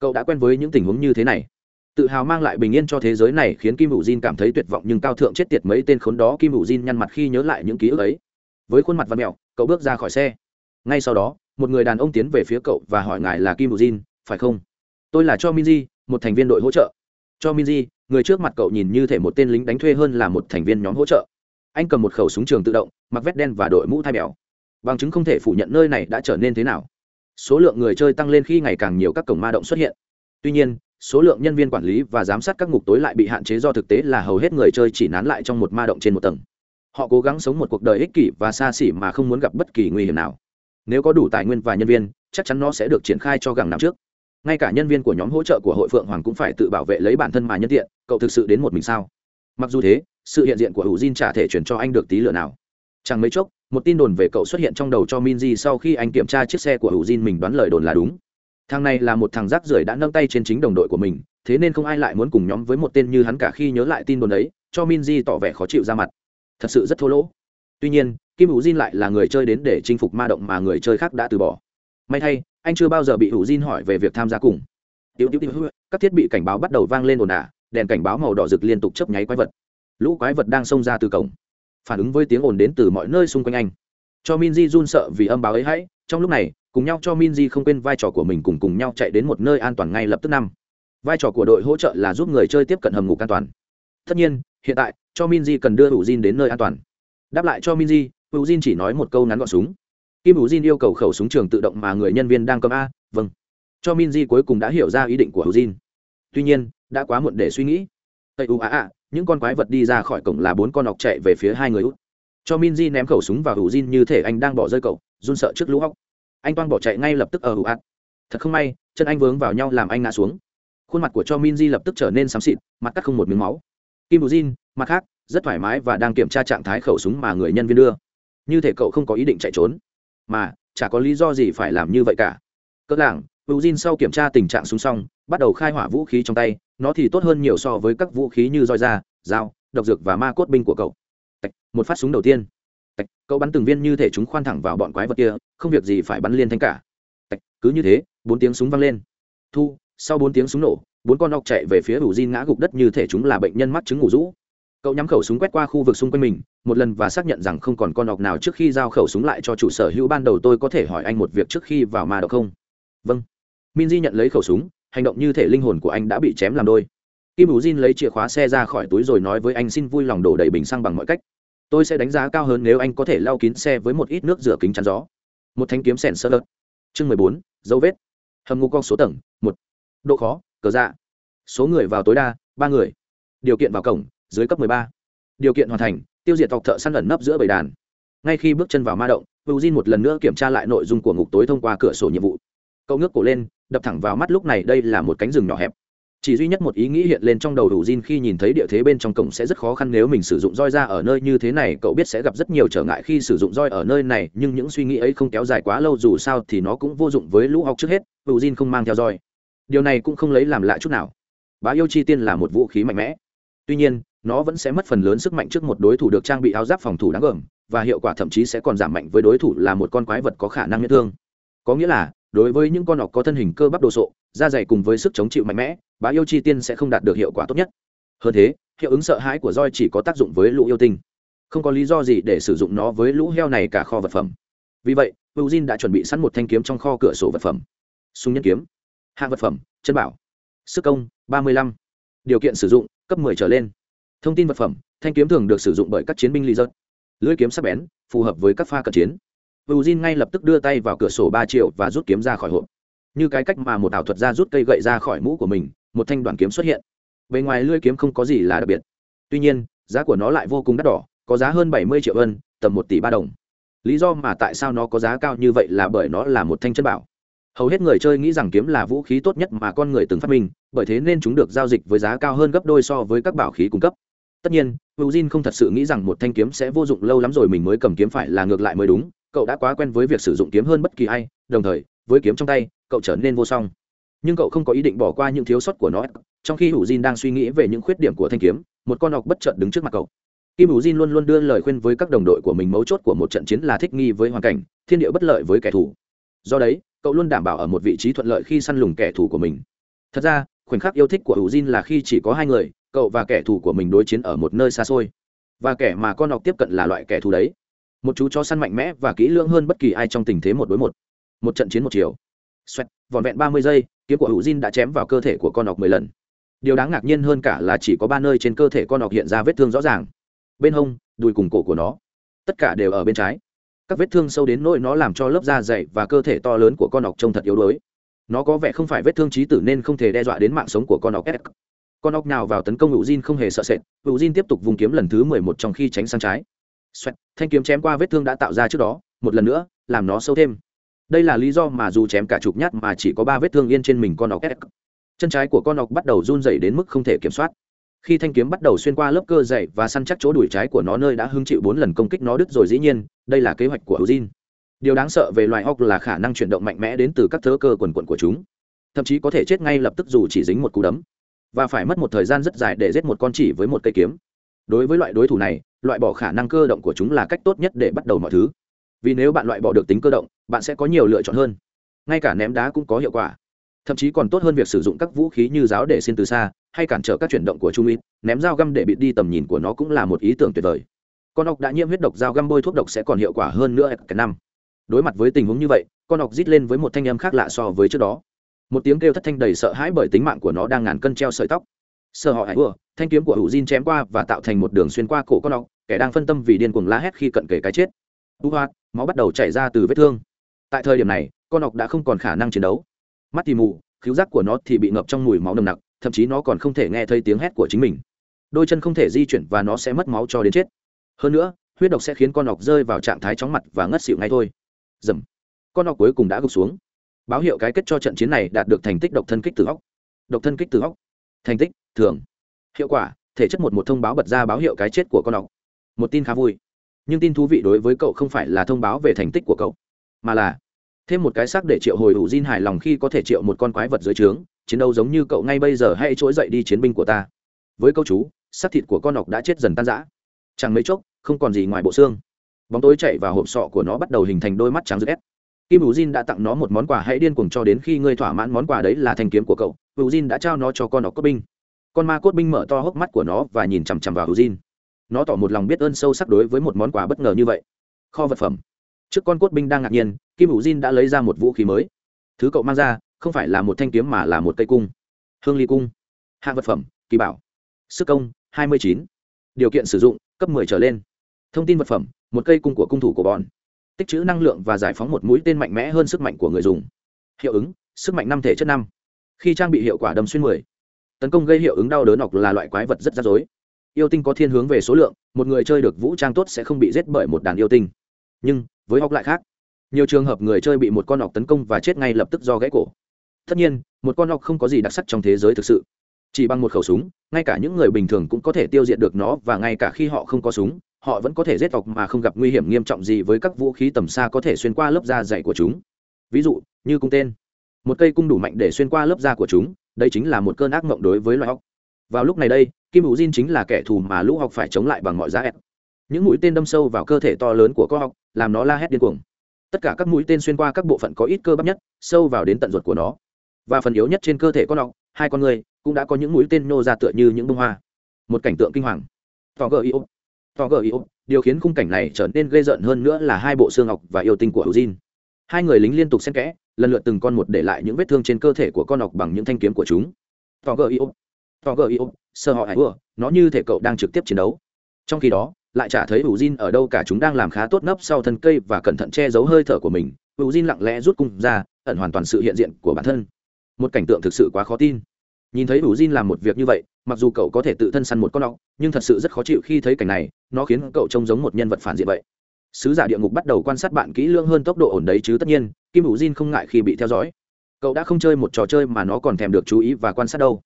Cậu đã quen với những tình huống như thế này tự hào mang lại bình yên cho thế giới này khiến kim hữu diên cảm thấy tuyệt vọng nhưng cao thượng chết tiệt mấy tên khốn đó kim hữu diên nhăn mặt khi nhớ lại những ký ức ấy. Với khuôn mặt văn mẹo, cậu bước ra khỏi xe. Ngay sau đó, một người đàn ông tiến về phía cậu và hỏi ngài là kim hữu diên phải không? Tôi là cho minji, một thành viên đội hỗ trợ. Cho minji, người trước mặt cậu nhìn như thể một tên lính đánh thuê hơn là một thành viên nhóm hỗ trợ. Anh cầm một khẩu súng trường tự động, mặc vét đen và đội mũ thai bèo bằng chứng không thể phủ nhận nơi này đã trở nên thế nào. Số lượng người chơi tăng lên khi ngày càng nhiều các cổng ma động xuất hiện. Tuy nhiên số lượng nhân viên quản lý và giám sát các ngục tối lại bị hạn chế do thực tế là hầu hết người chơi chỉ nán lại trong một ma động trên một tầng. Họ cố gắng sống một cuộc đời ích kỷ và xa xỉ mà không muốn gặp bất kỳ nguy hiểm nào. Nếu có đủ tài nguyên và nhân viên, chắc chắn nó sẽ được triển khai cho gẳng năm trước. Ngay cả nhân viên của nhóm hỗ trợ của hội phượng hoàng cũng phải tự bảo vệ lấy bản thân mà nhân tiện, cậu thực sự đến một mình sao? Mặc dù thế, sự hiện diện của hữu jin chả thể chuyển cho anh được tí lửa nào. Chẳng mấy chốc, một tin đồn về cậu xuất hiện trong đầu cho minji sau khi anh kiểm tra chiếc xe của hữu jin mình đoán lời đồn là đúng thằng này là một thằng rác rưởi đã nâng tay trên chính đồng đội của mình thế nên không ai lại muốn cùng nhóm với một tên như hắn cả khi nhớ lại tin đồn ấy cho minji tỏ vẻ khó chịu ra mặt thật sự rất thô lỗ tuy nhiên kim hữu diên lại là người chơi đến để chinh phục ma động mà người chơi khác đã từ bỏ may thay anh chưa bao giờ bị hữu diên hỏi về việc tham gia cùng Tiểu tiểu tiểu, các thiết bị cảnh báo bắt đầu vang lên ồn ào, đèn cảnh báo màu đỏ rực liên tục chớp nháy quái vật. Lũ quái vật đang xông ra từ cổng, phản ứng với tiếng ồn đến từ mọi nơi xung quanh anh. Cho Minji run sợ vì âm báo ấy hãy, trong lúc này, cùng nhau cho Minji không quên vai trò của mình cùng cùng nhau chạy đến một nơi an toàn ngay lập tức năm. Vai trò của đội hỗ trợ là giúp người chơi tiếp cận hầm ngục an toàn. Tất nhiên, hiện tại, cho Minji cần đưa Hữu Jin đến nơi an toàn. Đáp lại cho Minji, Hữu Jin chỉ nói một câu ngắn gọn súng. Kim Hữu Jin yêu cầu khẩu súng trường tự động mà người nhân viên đang cầm a, vâng cho minji cuối cùng đã hiểu ra ý định của hữu jin tuy nhiên đã quá muộn để suy nghĩ tây u a a những con quái vật đi ra khỏi cổng là bốn con ọc chạy về phía hai người út cho minji ném khẩu súng vào hữu jin như thể anh đang bỏ rơi cậu run sợ trước lũ hóc anh toan bỏ chạy ngay lập tức ở hữu ạt. Thật không may chân anh vướng vào nhau làm anh ngã xuống. Khuôn mặt của cho minji lập tức trở nên xám xịt mặt cắt không một miếng máu. Kim hữu jin mặt khác rất thoải mái và đang kiểm tra trạng thái khẩu súng mà người nhân viên đưa. Như thể cậu không có ý định chạy trốn. Mà chả có lý do gì phải làm như vậy cả. Cỡ lảng Eugene sau kiểm tra tình trạng súng xong, bắt đầu khai hỏa vũ khí trong tay, nó thì tốt hơn nhiều so với các vũ khí như roi da, dao, độc dược và ma cốt binh của cậu. Một phát súng đầu tiên. Cậu bắn từng viên như thể chúng khoan thẳng vào bọn quái vật kia, không việc gì phải bắn liên thanh cả. Tạch, cứ như thế, bốn tiếng súng vang lên. Thu, sau bốn tiếng súng nổ, bốn con ọc chạy về phía Eugene ngã gục đất như thể chúng là bệnh nhân mắc chứng ngủ rũ. Cậu nhắm khẩu súng quét qua khu vực xung quanh mình, một lần và xác nhận rằng không còn con ọc nào trước khi giao khẩu súng lại cho chủ sở hữu ban đầu tôi có thể hỏi anh một việc trước khi vào ma độc không? Vâng min di nhận lấy khẩu súng hành động như thể linh hồn của anh đã bị chém làm đôi kim ủ jin lấy chìa khóa xe ra khỏi túi rồi nói với anh xin vui lòng đổ đầy bình xăng bằng mọi cách tôi sẽ đánh giá cao hơn nếu anh có thể lau kín xe với một ít nước rửa kính chắn gió. Một thanh kiếm sẻn sơ lợt. Chương mười bốn, dấu vết. Hầm ngục con số tầng, một. Độ khó, cờ dạ. Số người vào tối đa, ba người. Điều kiện vào cổng, dưới cấp mười ba. Điều kiện hoàn thành, tiêu diệt tộc thợ săn ẩn nấp giữa bầy đàn. Ngay khi bước chân vào ma động hữu một lần nữa kiểm tra lại nội dung của ngục tối thông qua cửa sổ nhiệm vụ. Cậu ngước cổ lên, đập thẳng vào mắt lúc này đây là một cánh rừng nhỏ hẹp chỉ duy nhất một ý nghĩ hiện lên trong đầu đủ Jin khi nhìn thấy địa thế bên trong cổng sẽ rất khó khăn nếu mình sử dụng roi ra ở nơi như thế này, cậu biết sẽ gặp rất nhiều trở ngại khi sử dụng roi ở nơi này, nhưng những suy nghĩ ấy không kéo dài quá lâu, dù sao thì nó cũng vô dụng với lũ học trước hết đủ Jin không mang theo roi. Điều này cũng không lấy làm lạ chút nào. Bá yêu chi tiên là một vũ khí mạnh mẽ. Tuy nhiên, nó vẫn sẽ mất phần lớn sức mạnh trước một đối thủ được trang bị áo giáp phòng thủ đáng gờm, và hiệu quả thậm chí sẽ còn giảm mạnh với đối thủ là một con quái vật có khả năng miễn thương. Có nghĩa là, đối với những con ọc có thân hình cơ bắp đồ sộ, da dày cùng với sức chống chịu mạnh mẽ bá yêu chi tiên sẽ không đạt được hiệu quả tốt nhất. Hơn thế hiệu ứng sợ hãi của roi chỉ có tác dụng với lũ yêu tinh. Không có lý do gì để sử dụng nó với lũ heo này cả kho vật phẩm. Vì vậy Eugene đã chuẩn bị sẵn một thanh kiếm trong kho cửa sổ vật phẩm. Súng nhân kiếm hạng vật phẩm chân bảo sức công 35. điều kiện sử dụng cấp 10 trở lên. Thông tin vật phẩm thanh kiếm thường được sử dụng bởi các chiến binh ly dớt lưỡi kiếm sắc bén phù hợp với các pha cận chiến. Eugene ngay lập tức đưa tay vào cửa sổ ba triệu và rút kiếm ra khỏi hộp. Như cái cách mà một ảo thuật gia rút cây gậy ra khỏi mũ của mình, một thanh đoàn kiếm xuất hiện. Bên ngoài lưỡi kiếm không có gì là đặc biệt. Tuy nhiên, giá của nó lại vô cùng đắt đỏ, có giá hơn 70 triệu ân, tầm một tỷ ba đồng. Lý do mà tại sao nó có giá cao như vậy là bởi nó là một thanh chân bảo. Hầu hết người chơi nghĩ rằng kiếm là vũ khí tốt nhất mà con người từng phát minh, bởi thế nên chúng được giao dịch với giá cao hơn gấp đôi so với các bảo khí cung cấp. Tất nhiên, Eugene không thật sự nghĩ rằng một thanh kiếm sẽ vô dụng lâu lắm rồi mình mới cầm kiếm phải là ngược lại mới đúng, cậu đã quá quen với việc sử dụng kiếm hơn bất kỳ ai đồng thời với kiếm trong tay cậu trở nên vô song nhưng cậu không có ý định bỏ qua những thiếu sót của nó. Trong khi hữu jin đang suy nghĩ về những khuyết điểm của thanh kiếm, một con ọc bất chợt đứng trước mặt cậu. Kim hữu jin luôn luôn đưa lời khuyên với các đồng đội của mình mấu chốt của một trận chiến là thích nghi với hoàn cảnh, thiên địa bất lợi với kẻ thù. Do đấy, cậu luôn đảm bảo ở một vị trí thuận lợi khi săn lùng kẻ thù của mình. Thật ra, khoảnh khắc yêu thích của hữu jin là khi chỉ có hai người, cậu và kẻ thù của mình đối chiến ở một nơi xa xôi. Và kẻ mà con ọc tiếp cận là loại kẻ thù đấy. Một chú chó săn mạnh mẽ và kỹ lưỡng hơn bất kỳ ai trong tình thế một đối một. Một trận chiến một chiều. Xoẹt vòn vẹn ba mươi giây kiếm của hữu diên đã chém vào cơ thể của con ọc mười lần. Điều đáng ngạc nhiên hơn cả là chỉ có ba nơi trên cơ thể con ọc hiện ra vết thương rõ ràng. Bên hông đùi cùng cổ của nó tất cả đều ở bên trái. Các vết thương sâu đến nỗi nó làm cho lớp da dày và cơ thể to lớn của con ọc trông thật yếu đuối. Nó có vẻ không phải vết thương trí tử nên không thể đe dọa đến mạng sống của con ọc s. Con ọc nào vào tấn công hữu Jin không hề sợ sệt. Hữu Jin tiếp tục vùng kiếm lần thứ mười một trong khi tránh sang trái. Xoẹt, thanh kiếm chém qua vết thương đã tạo ra trước đó. Một lần nữa làm nó sâu thêm đây là lý do mà dù chém cả chục nhát mà chỉ có ba vết thương yên trên mình con ọc s. Chân trái của con ọc bắt đầu run dày đến mức không thể kiểm soát. Khi thanh kiếm bắt đầu xuyên qua lớp cơ dày và săn chắc chỗ đùi trái của nó nơi đã hứng chịu bốn lần công kích nó đứt rồi dĩ nhiên, đây là kế hoạch của Eugene. điều đáng sợ về loài ọc là khả năng chuyển động mạnh mẽ đến từ các thớ cơ quần quận của chúng. Thậm chí có thể chết ngay lập tức dù chỉ dính một cú đấm. Và phải mất một thời gian rất dài để giết một con chỉ với một cây kiếm. Đối với loại đối thủ này, loại bỏ khả năng cơ động của chúng là cách tốt nhất để bắt đầu mọi thứ. Vì nếu bạn loại bỏ được tính cơ động bạn sẽ có nhiều lựa chọn hơn. Ngay cả ném đá cũng có hiệu quả. Thậm chí còn tốt hơn việc sử dụng các vũ khí như giáo để xin từ xa, hay cản trở các chuyển động của trung ít ném dao găm để bịt đi tầm nhìn của nó cũng là một ý tưởng tuyệt vời. Con ốc đã nhiễm huyết độc, dao găm bôi thuốc độc sẽ còn hiệu quả hơn nữa cả năm. Đối mặt với tình huống như vậy, con ốc rít lên với một thanh âm khác lạ so với trước đó. Một tiếng kêu thất thanh đầy sợ hãi bởi tính mạng của nó đang ngàn cân treo sợi tóc. Sợ họ hãy vừa, thanh kiếm của hữu diên chém qua và tạo thành một đường xuyên qua cổ con ốc, kẻ đang phân tâm vì điên cuồng la hét khi cận kề cái chết. U hoạt máu bắt đầu chảy ra từ vết thương tại thời điểm này, con ọc đã không còn khả năng chiến đấu. Mắt thì mù khiếu giác của nó thì bị ngập trong mùi máu nồng nặc, thậm chí nó còn không thể nghe thấy tiếng hét của chính mình. Đôi chân không thể di chuyển và nó sẽ mất máu cho đến chết. Hơn nữa, huyết độc sẽ khiến con ọc rơi vào trạng thái chóng mặt và ngất xỉu ngay thôi. Dầm. Con ọc cuối cùng đã gục xuống. Báo hiệu cái kết cho trận chiến này đạt được thành tích độc thân kích từ hóc độc thân kích từ hóc thành tích thường hiệu quả, thể chất một một thông báo bật ra báo hiệu cái chết của con ọc một tin khá vui. Nhưng tin thú vị đối với cậu không phải là thông báo về thành tích của cậu mà là thêm một cái xác để triệu hồi ủ diên hài lòng khi có thể triệu một con quái vật dưới trướng, chiến đấu giống như cậu ngay bây giờ hãy trỗi dậy đi chiến binh của ta. Với câu chú, xác thịt của con ọc đã chết dần tan rã. Chẳng mấy chốc, không còn gì ngoài bộ xương. Bóng tối chạy vào hộp sọ của nó bắt đầu hình thành đôi mắt trắng rực. Ép kim ủ diên đã tặng nó một món quà hãy điên cuồng cho đến khi ngươi thỏa mãn món quà đấy là thanh kiếm của cậu. Ủ diên đã trao nó cho con ọc cốt binh. Con ma cốt binh mở to hốc mắt của nó và nhìn chằm chằm vào ủ diên nó tỏ một lòng biết ơn sâu sắc đối với một món quà bất ngờ như vậy. Kho vật phẩm trước con cốt binh đang ngạc nhiên, kim hữu Jin đã lấy ra một vũ khí mới. Thứ cậu mang ra, không phải là một thanh kiếm mà là một cây cung. Hương ly cung. Hạng vật phẩm, kỳ bảo. Sức công 29. điều kiện sử dụng, cấp 10 trở lên. Thông tin vật phẩm, một cây cung của cung thủ của bọn. Tích trữ năng lượng và giải phóng một mũi tên mạnh mẽ hơn sức mạnh của người dùng. Hiệu ứng, sức mạnh năm thể chất năm. Khi trang bị hiệu quả đâm xuyên 10. tấn công gây hiệu ứng đau đớn hoặc là loại quái vật rất rắc rối. Yêu tinh có thiên hướng về số lượng, một người chơi được vũ trang tốt sẽ không bị giết bởi một đàn yêu tinh. Nhưng với học lại khác. Nhiều trường hợp người chơi bị một con ọc tấn công và chết ngay lập tức do gãy cổ. Tất nhiên, một con ọc không có gì đặc sắc trong thế giới thực sự. Chỉ bằng một khẩu súng, ngay cả những người bình thường cũng có thể tiêu diệt được nó và ngay cả khi họ không có súng, họ vẫn có thể giết ọc mà không gặp nguy hiểm nghiêm trọng gì với các vũ khí tầm xa có thể xuyên qua lớp da dày của chúng. Ví dụ, như cung tên. Một cây cung đủ mạnh để xuyên qua lớp da của chúng, đây chính là một cơn ác mộng đối với loài ọc. Vào lúc này đây, kim hữu diên chính là kẻ thù mà lũ học phải chống lại bằng mọi giá ép những mũi tên đâm sâu vào cơ thể to lớn của con học, làm nó la hét điên cuồng. Tất cả các mũi tên xuyên qua các bộ phận có ít cơ bắp nhất, sâu vào đến tận ruột của nó. Và phần yếu nhất trên cơ thể con học hai con người, cũng đã có những mũi tên nô ra tựa như những bông hoa. Một cảnh tượng kinh hoàng. Tò gờ yêu tò gờ yêu điều khiến khung cảnh này trở nên ghê rợn hơn nữa là hai bộ xương ngọc và yêu tinh của hữu jin hai người lính liên tục xen kẽ, lần lượt từng con một để lại những vết thương trên cơ thể của con ọc bằng những thanh kiếm của chúng. Tò gờ yêu tò gờ yêu sơ họ hải ưa nó như thể cậu đang trực tiếp chiến đấu trong khi đó, lại chả thấy hữu Jin ở đâu cả, chúng đang làm khá tốt nấp sau thân cây và cẩn thận che giấu hơi thở của mình. Hữu Jin lặng lẽ rút cung ra, ẩn hoàn toàn sự hiện diện của bản thân. Một cảnh tượng thực sự quá khó tin. Nhìn thấy hữu Jin làm một việc như vậy, mặc dù cậu có thể tự thân săn một con ọc nhưng thật sự rất khó chịu khi thấy cảnh này, nó khiến cậu trông giống một nhân vật phản diện vậy. Sứ giả địa ngục bắt đầu quan sát bạn kỹ lưỡng hơn tốc độ ổn đấy chứ tất nhiên, kim hữu Jin không ngại khi bị theo dõi. Cậu đã không chơi một trò chơi mà nó còn thèm được chú ý và quan sát đâu.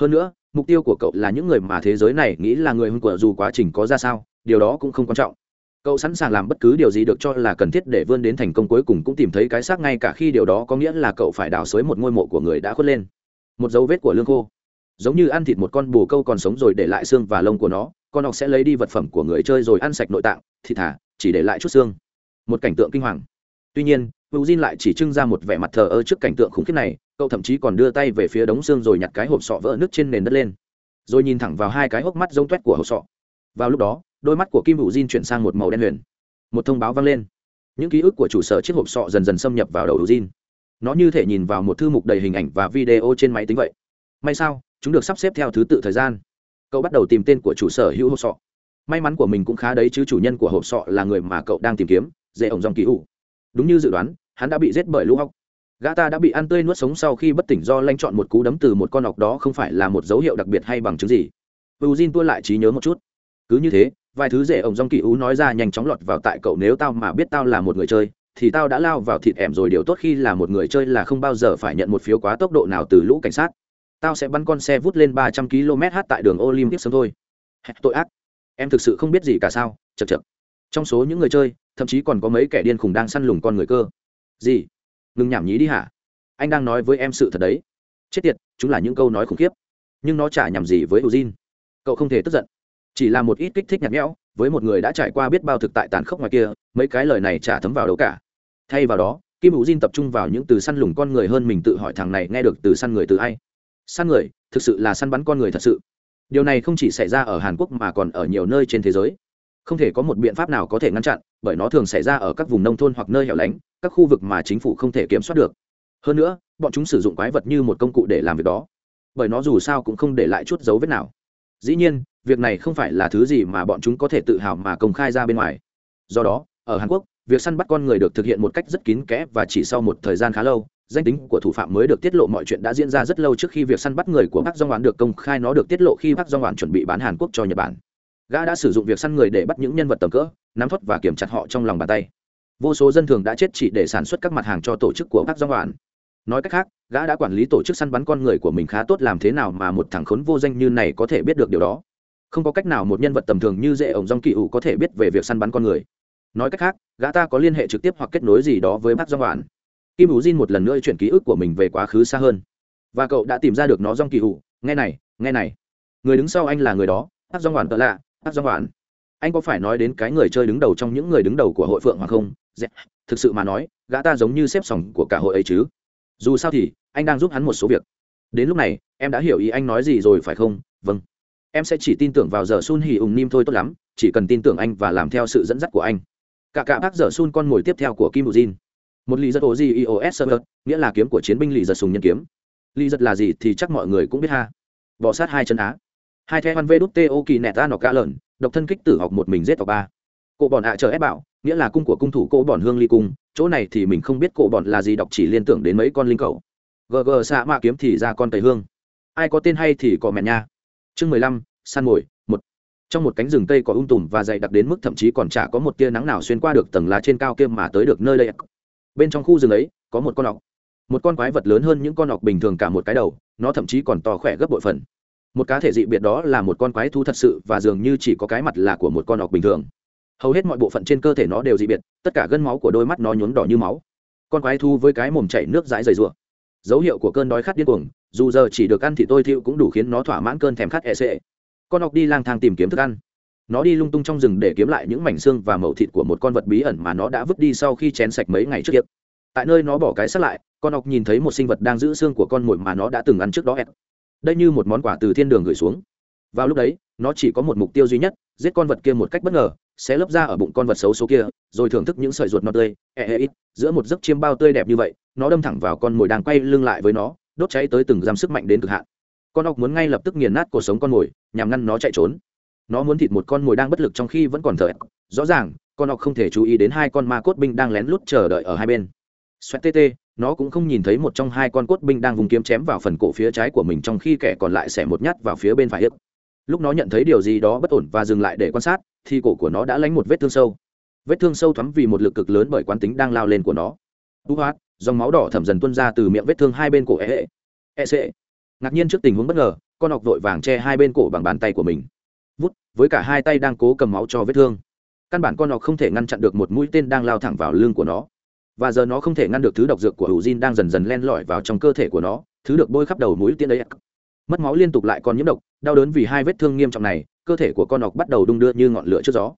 Hơn nữa mục tiêu của cậu là những người mà thế giới này nghĩ là người hung của dù quá trình có ra sao, điều đó cũng không quan trọng. Cậu sẵn sàng làm bất cứ điều gì được cho là cần thiết để vươn đến thành công cuối cùng cũng tìm thấy cái xác ngay cả khi điều đó có nghĩa là cậu phải đào xới một ngôi mộ của người đã khuất lên. Một dấu vết của lương khô. Giống như ăn thịt một con bồ câu còn sống rồi để lại xương và lông của nó, con ọc sẽ lấy đi vật phẩm của người chơi rồi ăn sạch nội tạng, thịt thả, chỉ để lại chút xương. Một cảnh tượng kinh hoàng. Tuy nhiên hữu diên lại chỉ trưng ra một vẻ mặt thờ ơ trước cảnh tượng khủng khiếp này cậu thậm chí còn đưa tay về phía đống xương rồi nhặt cái hộp sọ vỡ nước trên nền đất lên. Rồi nhìn thẳng vào hai cái hốc mắt giống toét của hộp sọ. Vào lúc đó, đôi mắt của kim hữu diên chuyển sang một màu đen huyền. Một thông báo vang lên. Những ký ức của chủ sở chiếc hộp sọ dần dần xâm nhập vào đầu hữu diên nó như thể nhìn vào một thư mục đầy hình ảnh và video trên máy tính vậy. May sao, chúng được sắp xếp theo thứ tự thời gian. Cậu bắt đầu tìm tên của chủ sở hữu hộp sọ. May mắn của mình cũng khá đấy chứ chủ nhân của hộp sọ là người mà cậu đang tìm kiếm, dễ ổng dòng kỳ ủ. Đúng như dự đoán, hắn đã bị giết bởi lũ hóc gã ta đã bị ăn tươi nuốt sống sau khi bất tỉnh do lanh chọn một cú đấm từ một con ọc đó không phải là một dấu hiệu đặc biệt hay bằng chứng gì. U jin tua lại trí nhớ một chút. Cứ như thế, vài thứ dễ ổng dong kỳ ú nói ra nhanh chóng lọt vào tại cậu nếu tao mà biết tao là một người chơi, thì tao đã lao vào thịt ẻm rồi. Điều tốt khi là một người chơi là không bao giờ phải nhận một phiếu quá tốc độ nào từ lũ cảnh sát. Tao sẽ bắn con xe vút lên ba trăm km h tại đường olympic sớm thôi. Tội ác. Em thực sự không biết gì cả sao chật chật trong số những người chơi, thậm chí còn có mấy kẻ điên khùng đang săn lùng con người cơ. Gì? Ngừng nhảm nhí đi hả? Anh đang nói với em sự thật đấy. Chết tiệt, chúng là những câu nói khủng khiếp. Nhưng nó chả nhầm gì với Ujin. cậu không thể tức giận. Chỉ là một ít kích thích nhạt nhẽo, với một người đã trải qua biết bao thực tại tàn khốc ngoài kia, mấy cái lời này chả thấm vào đâu cả. Thay vào đó, kim Ujin tập trung vào những từ săn lùng con người hơn mình tự hỏi thằng này nghe được từ săn người từ ai. Săn người, thực sự là săn bắn con người thật sự. Điều này không chỉ xảy ra ở hàn quốc mà còn ở nhiều nơi trên thế giới không thể có một biện pháp nào có thể ngăn chặn, bởi nó thường xảy ra ở các vùng nông thôn hoặc nơi hẻo lánh, các khu vực mà chính phủ không thể kiểm soát được. Hơn nữa, bọn chúng sử dụng quái vật như một công cụ để làm việc đó. Bởi nó dù sao cũng không để lại chút dấu vết nào. Dĩ nhiên, việc này không phải là thứ gì mà bọn chúng có thể tự hào mà công khai ra bên ngoài. Do đó, ở hàn quốc, việc săn bắt con người được thực hiện một cách rất kín kẽ và chỉ sau một thời gian khá lâu, danh tính của thủ phạm mới được tiết lộ mọi chuyện đã diễn ra rất lâu trước khi việc săn bắt người của bác Jong Hwan được công khai. Nó được tiết lộ khi bác Jong Hwan chuẩn bị bán Hàn Quốc cho Nhật Bản. Gã đã sử dụng việc săn người để bắt những nhân vật tầm cỡ, nắm thoát và kiểm chặt họ trong lòng bàn tay. Vô số dân thường đã chết chỉ để sản xuất các mặt hàng cho tổ chức của các doanh Hwan. Nói cách khác, gã đã quản lý tổ chức săn bắn con người của mình khá tốt làm thế nào mà một thằng khốn vô danh như này có thể biết được điều đó. Không có cách nào một nhân vật tầm thường như dễ ổng Dong Kỳ ủ có thể biết về việc săn bắn con người. Nói cách khác, gã ta có liên hệ trực tiếp hoặc kết nối gì đó với bác doanh Hwan kim ủ jin một lần nữa chuyển ký ức của mình về quá khứ xa hơn và cậu đã tìm ra được nó dong kỳ ủ nghe này nghe này người đứng sau anh là người đó bác doanh hoàn tợ lạ hát dong hoàn anh có phải nói đến cái người chơi đứng đầu trong những người đứng đầu của hội phượng hoàng không? Dạ, thực sự mà nói gã ta giống như xếp sòng của cả hội ấy chứ. Dù sao thì anh đang giúp hắn một số việc. Đến lúc này em đã hiểu ý anh nói gì rồi phải không? Vâng. Em sẽ chỉ tin tưởng vào giờ sun hì ùng nim thôi tốt lắm chỉ cần tin tưởng anh và làm theo sự dẫn dắt của anh. Cả cả bác giờ sun con mồi tiếp theo của kim bù jin. Một lì giật ổ gì ios server nghĩa là kiếm của chiến binh lì giật sùng nhân kiếm. Lì giật là gì thì chắc mọi người cũng biết ha. Bỏ sát hai chân á hai the văn vê đút tê ô kỳ nẹt ra nọc cá lợn, độc thân kích tử học một mình giết tộc ba. Cổ bọn ạ chờ ép bảo, nghĩa là cung của cung thủ cô bọn hương ly cung, chỗ này thì mình không biết cổ bọn là gì, đọc chỉ liên tưởng đến mấy con linh cầu. Gg xạ mạ kiếm thì ra con tẩy hương. Ai có tên hay thì có mẹ nha. Chương mười lăm săn mồi, một. Trong một cánh rừng tây có ung tùm và dày đặc đến mức thậm chí còn chả có một tia nắng nào xuyên qua được tầng lá trên cao kia mà tới được nơi đây bên trong khu rừng ấy, có một con ọc. Một con quái vật lớn hơn những con ọc bình thường cả một cái đầu, nó thậm chí còn to khỏe gấp bội phần một cá thể dị biệt đó là một con quái thú thật sự và dường như chỉ có cái mặt là của một con ọc bình thường. Hầu hết mọi bộ phận trên cơ thể nó đều dị biệt, tất cả gân máu của đôi mắt nó nhuốm đỏ như máu. Con quái thú với cái mồm chảy nước dãi dày rụa. Dấu hiệu của cơn đói khát điên cuồng, dù giờ chỉ được ăn thì tôi thiệu cũng đủ khiến nó thỏa mãn cơn thèm khát e sệ con ọc đi lang thang tìm kiếm thức ăn. Nó đi lung tung trong rừng để kiếm lại những mảnh xương và mẩu thịt của một con vật bí ẩn mà nó đã vứt đi sau khi chén sạch mấy ngày trước kia. Tại nơi nó bỏ cái sắt lại, con ọc nhìn thấy một sinh vật đang giữ xương của con mồi mà nó đã từng ăn trước đó ẹt đây như một món quà từ thiên đường gửi xuống. Vào lúc đấy, nó chỉ có một mục tiêu duy nhất, giết con vật kia một cách bất ngờ sẽ lấp ra ở bụng con vật xấu số kia, rồi thưởng thức những sợi ruột nó tươi, ẹ ẹ ít, giữa một giấc chiêm bao tươi đẹp như vậy, nó đâm thẳng vào con mồi đang quay lưng lại với nó, đốt cháy tới từng giam sức mạnh đến cực hạn. Con ốc muốn ngay lập tức nghiền nát cuộc sống con mồi, nhằm ngăn nó chạy trốn. Nó muốn thịt một con mồi đang bất lực trong khi vẫn còn thở. Rõ ràng, con ốc không thể chú ý đến hai con ma cốt binh đang lén lút chờ đợi ở hai bên. Xoẹt tê tê nó cũng không nhìn thấy một trong hai con cốt binh đang vùng kiếm chém vào phần cổ phía trái của mình trong khi kẻ còn lại xẻ một nhát vào phía bên phải hiếp lúc nó nhận thấy điều gì đó bất ổn và dừng lại để quan sát, thì cổ của nó đã lánh một vết thương sâu. Vết thương sâu thắm vì một lực cực lớn bởi quán tính đang lao lên của nó. Tú hoát dòng máu đỏ thẩm dần tuân ra từ miệng vết thương hai bên cổ e hệ e, e c ngạc nhiên trước tình huống bất ngờ, con ọc vội vàng che hai bên cổ bằng bàn tay của mình. Vút, với cả hai tay đang cố cầm máu cho vết thương. Căn bản con ọc không thể ngăn chặn được một mũi tên đang lao thẳng vào lưng của nó và giờ nó không thể ngăn được thứ độc dược của hữu Jin đang dần dần len lỏi vào trong cơ thể của nó, thứ được bôi khắp đầu mũi tiên đấy mất máu liên tục lại còn nhiễm độc, đau đớn vì hai vết thương nghiêm trọng này, cơ thể của con ọc bắt đầu đung đưa như ngọn lửa trước gió.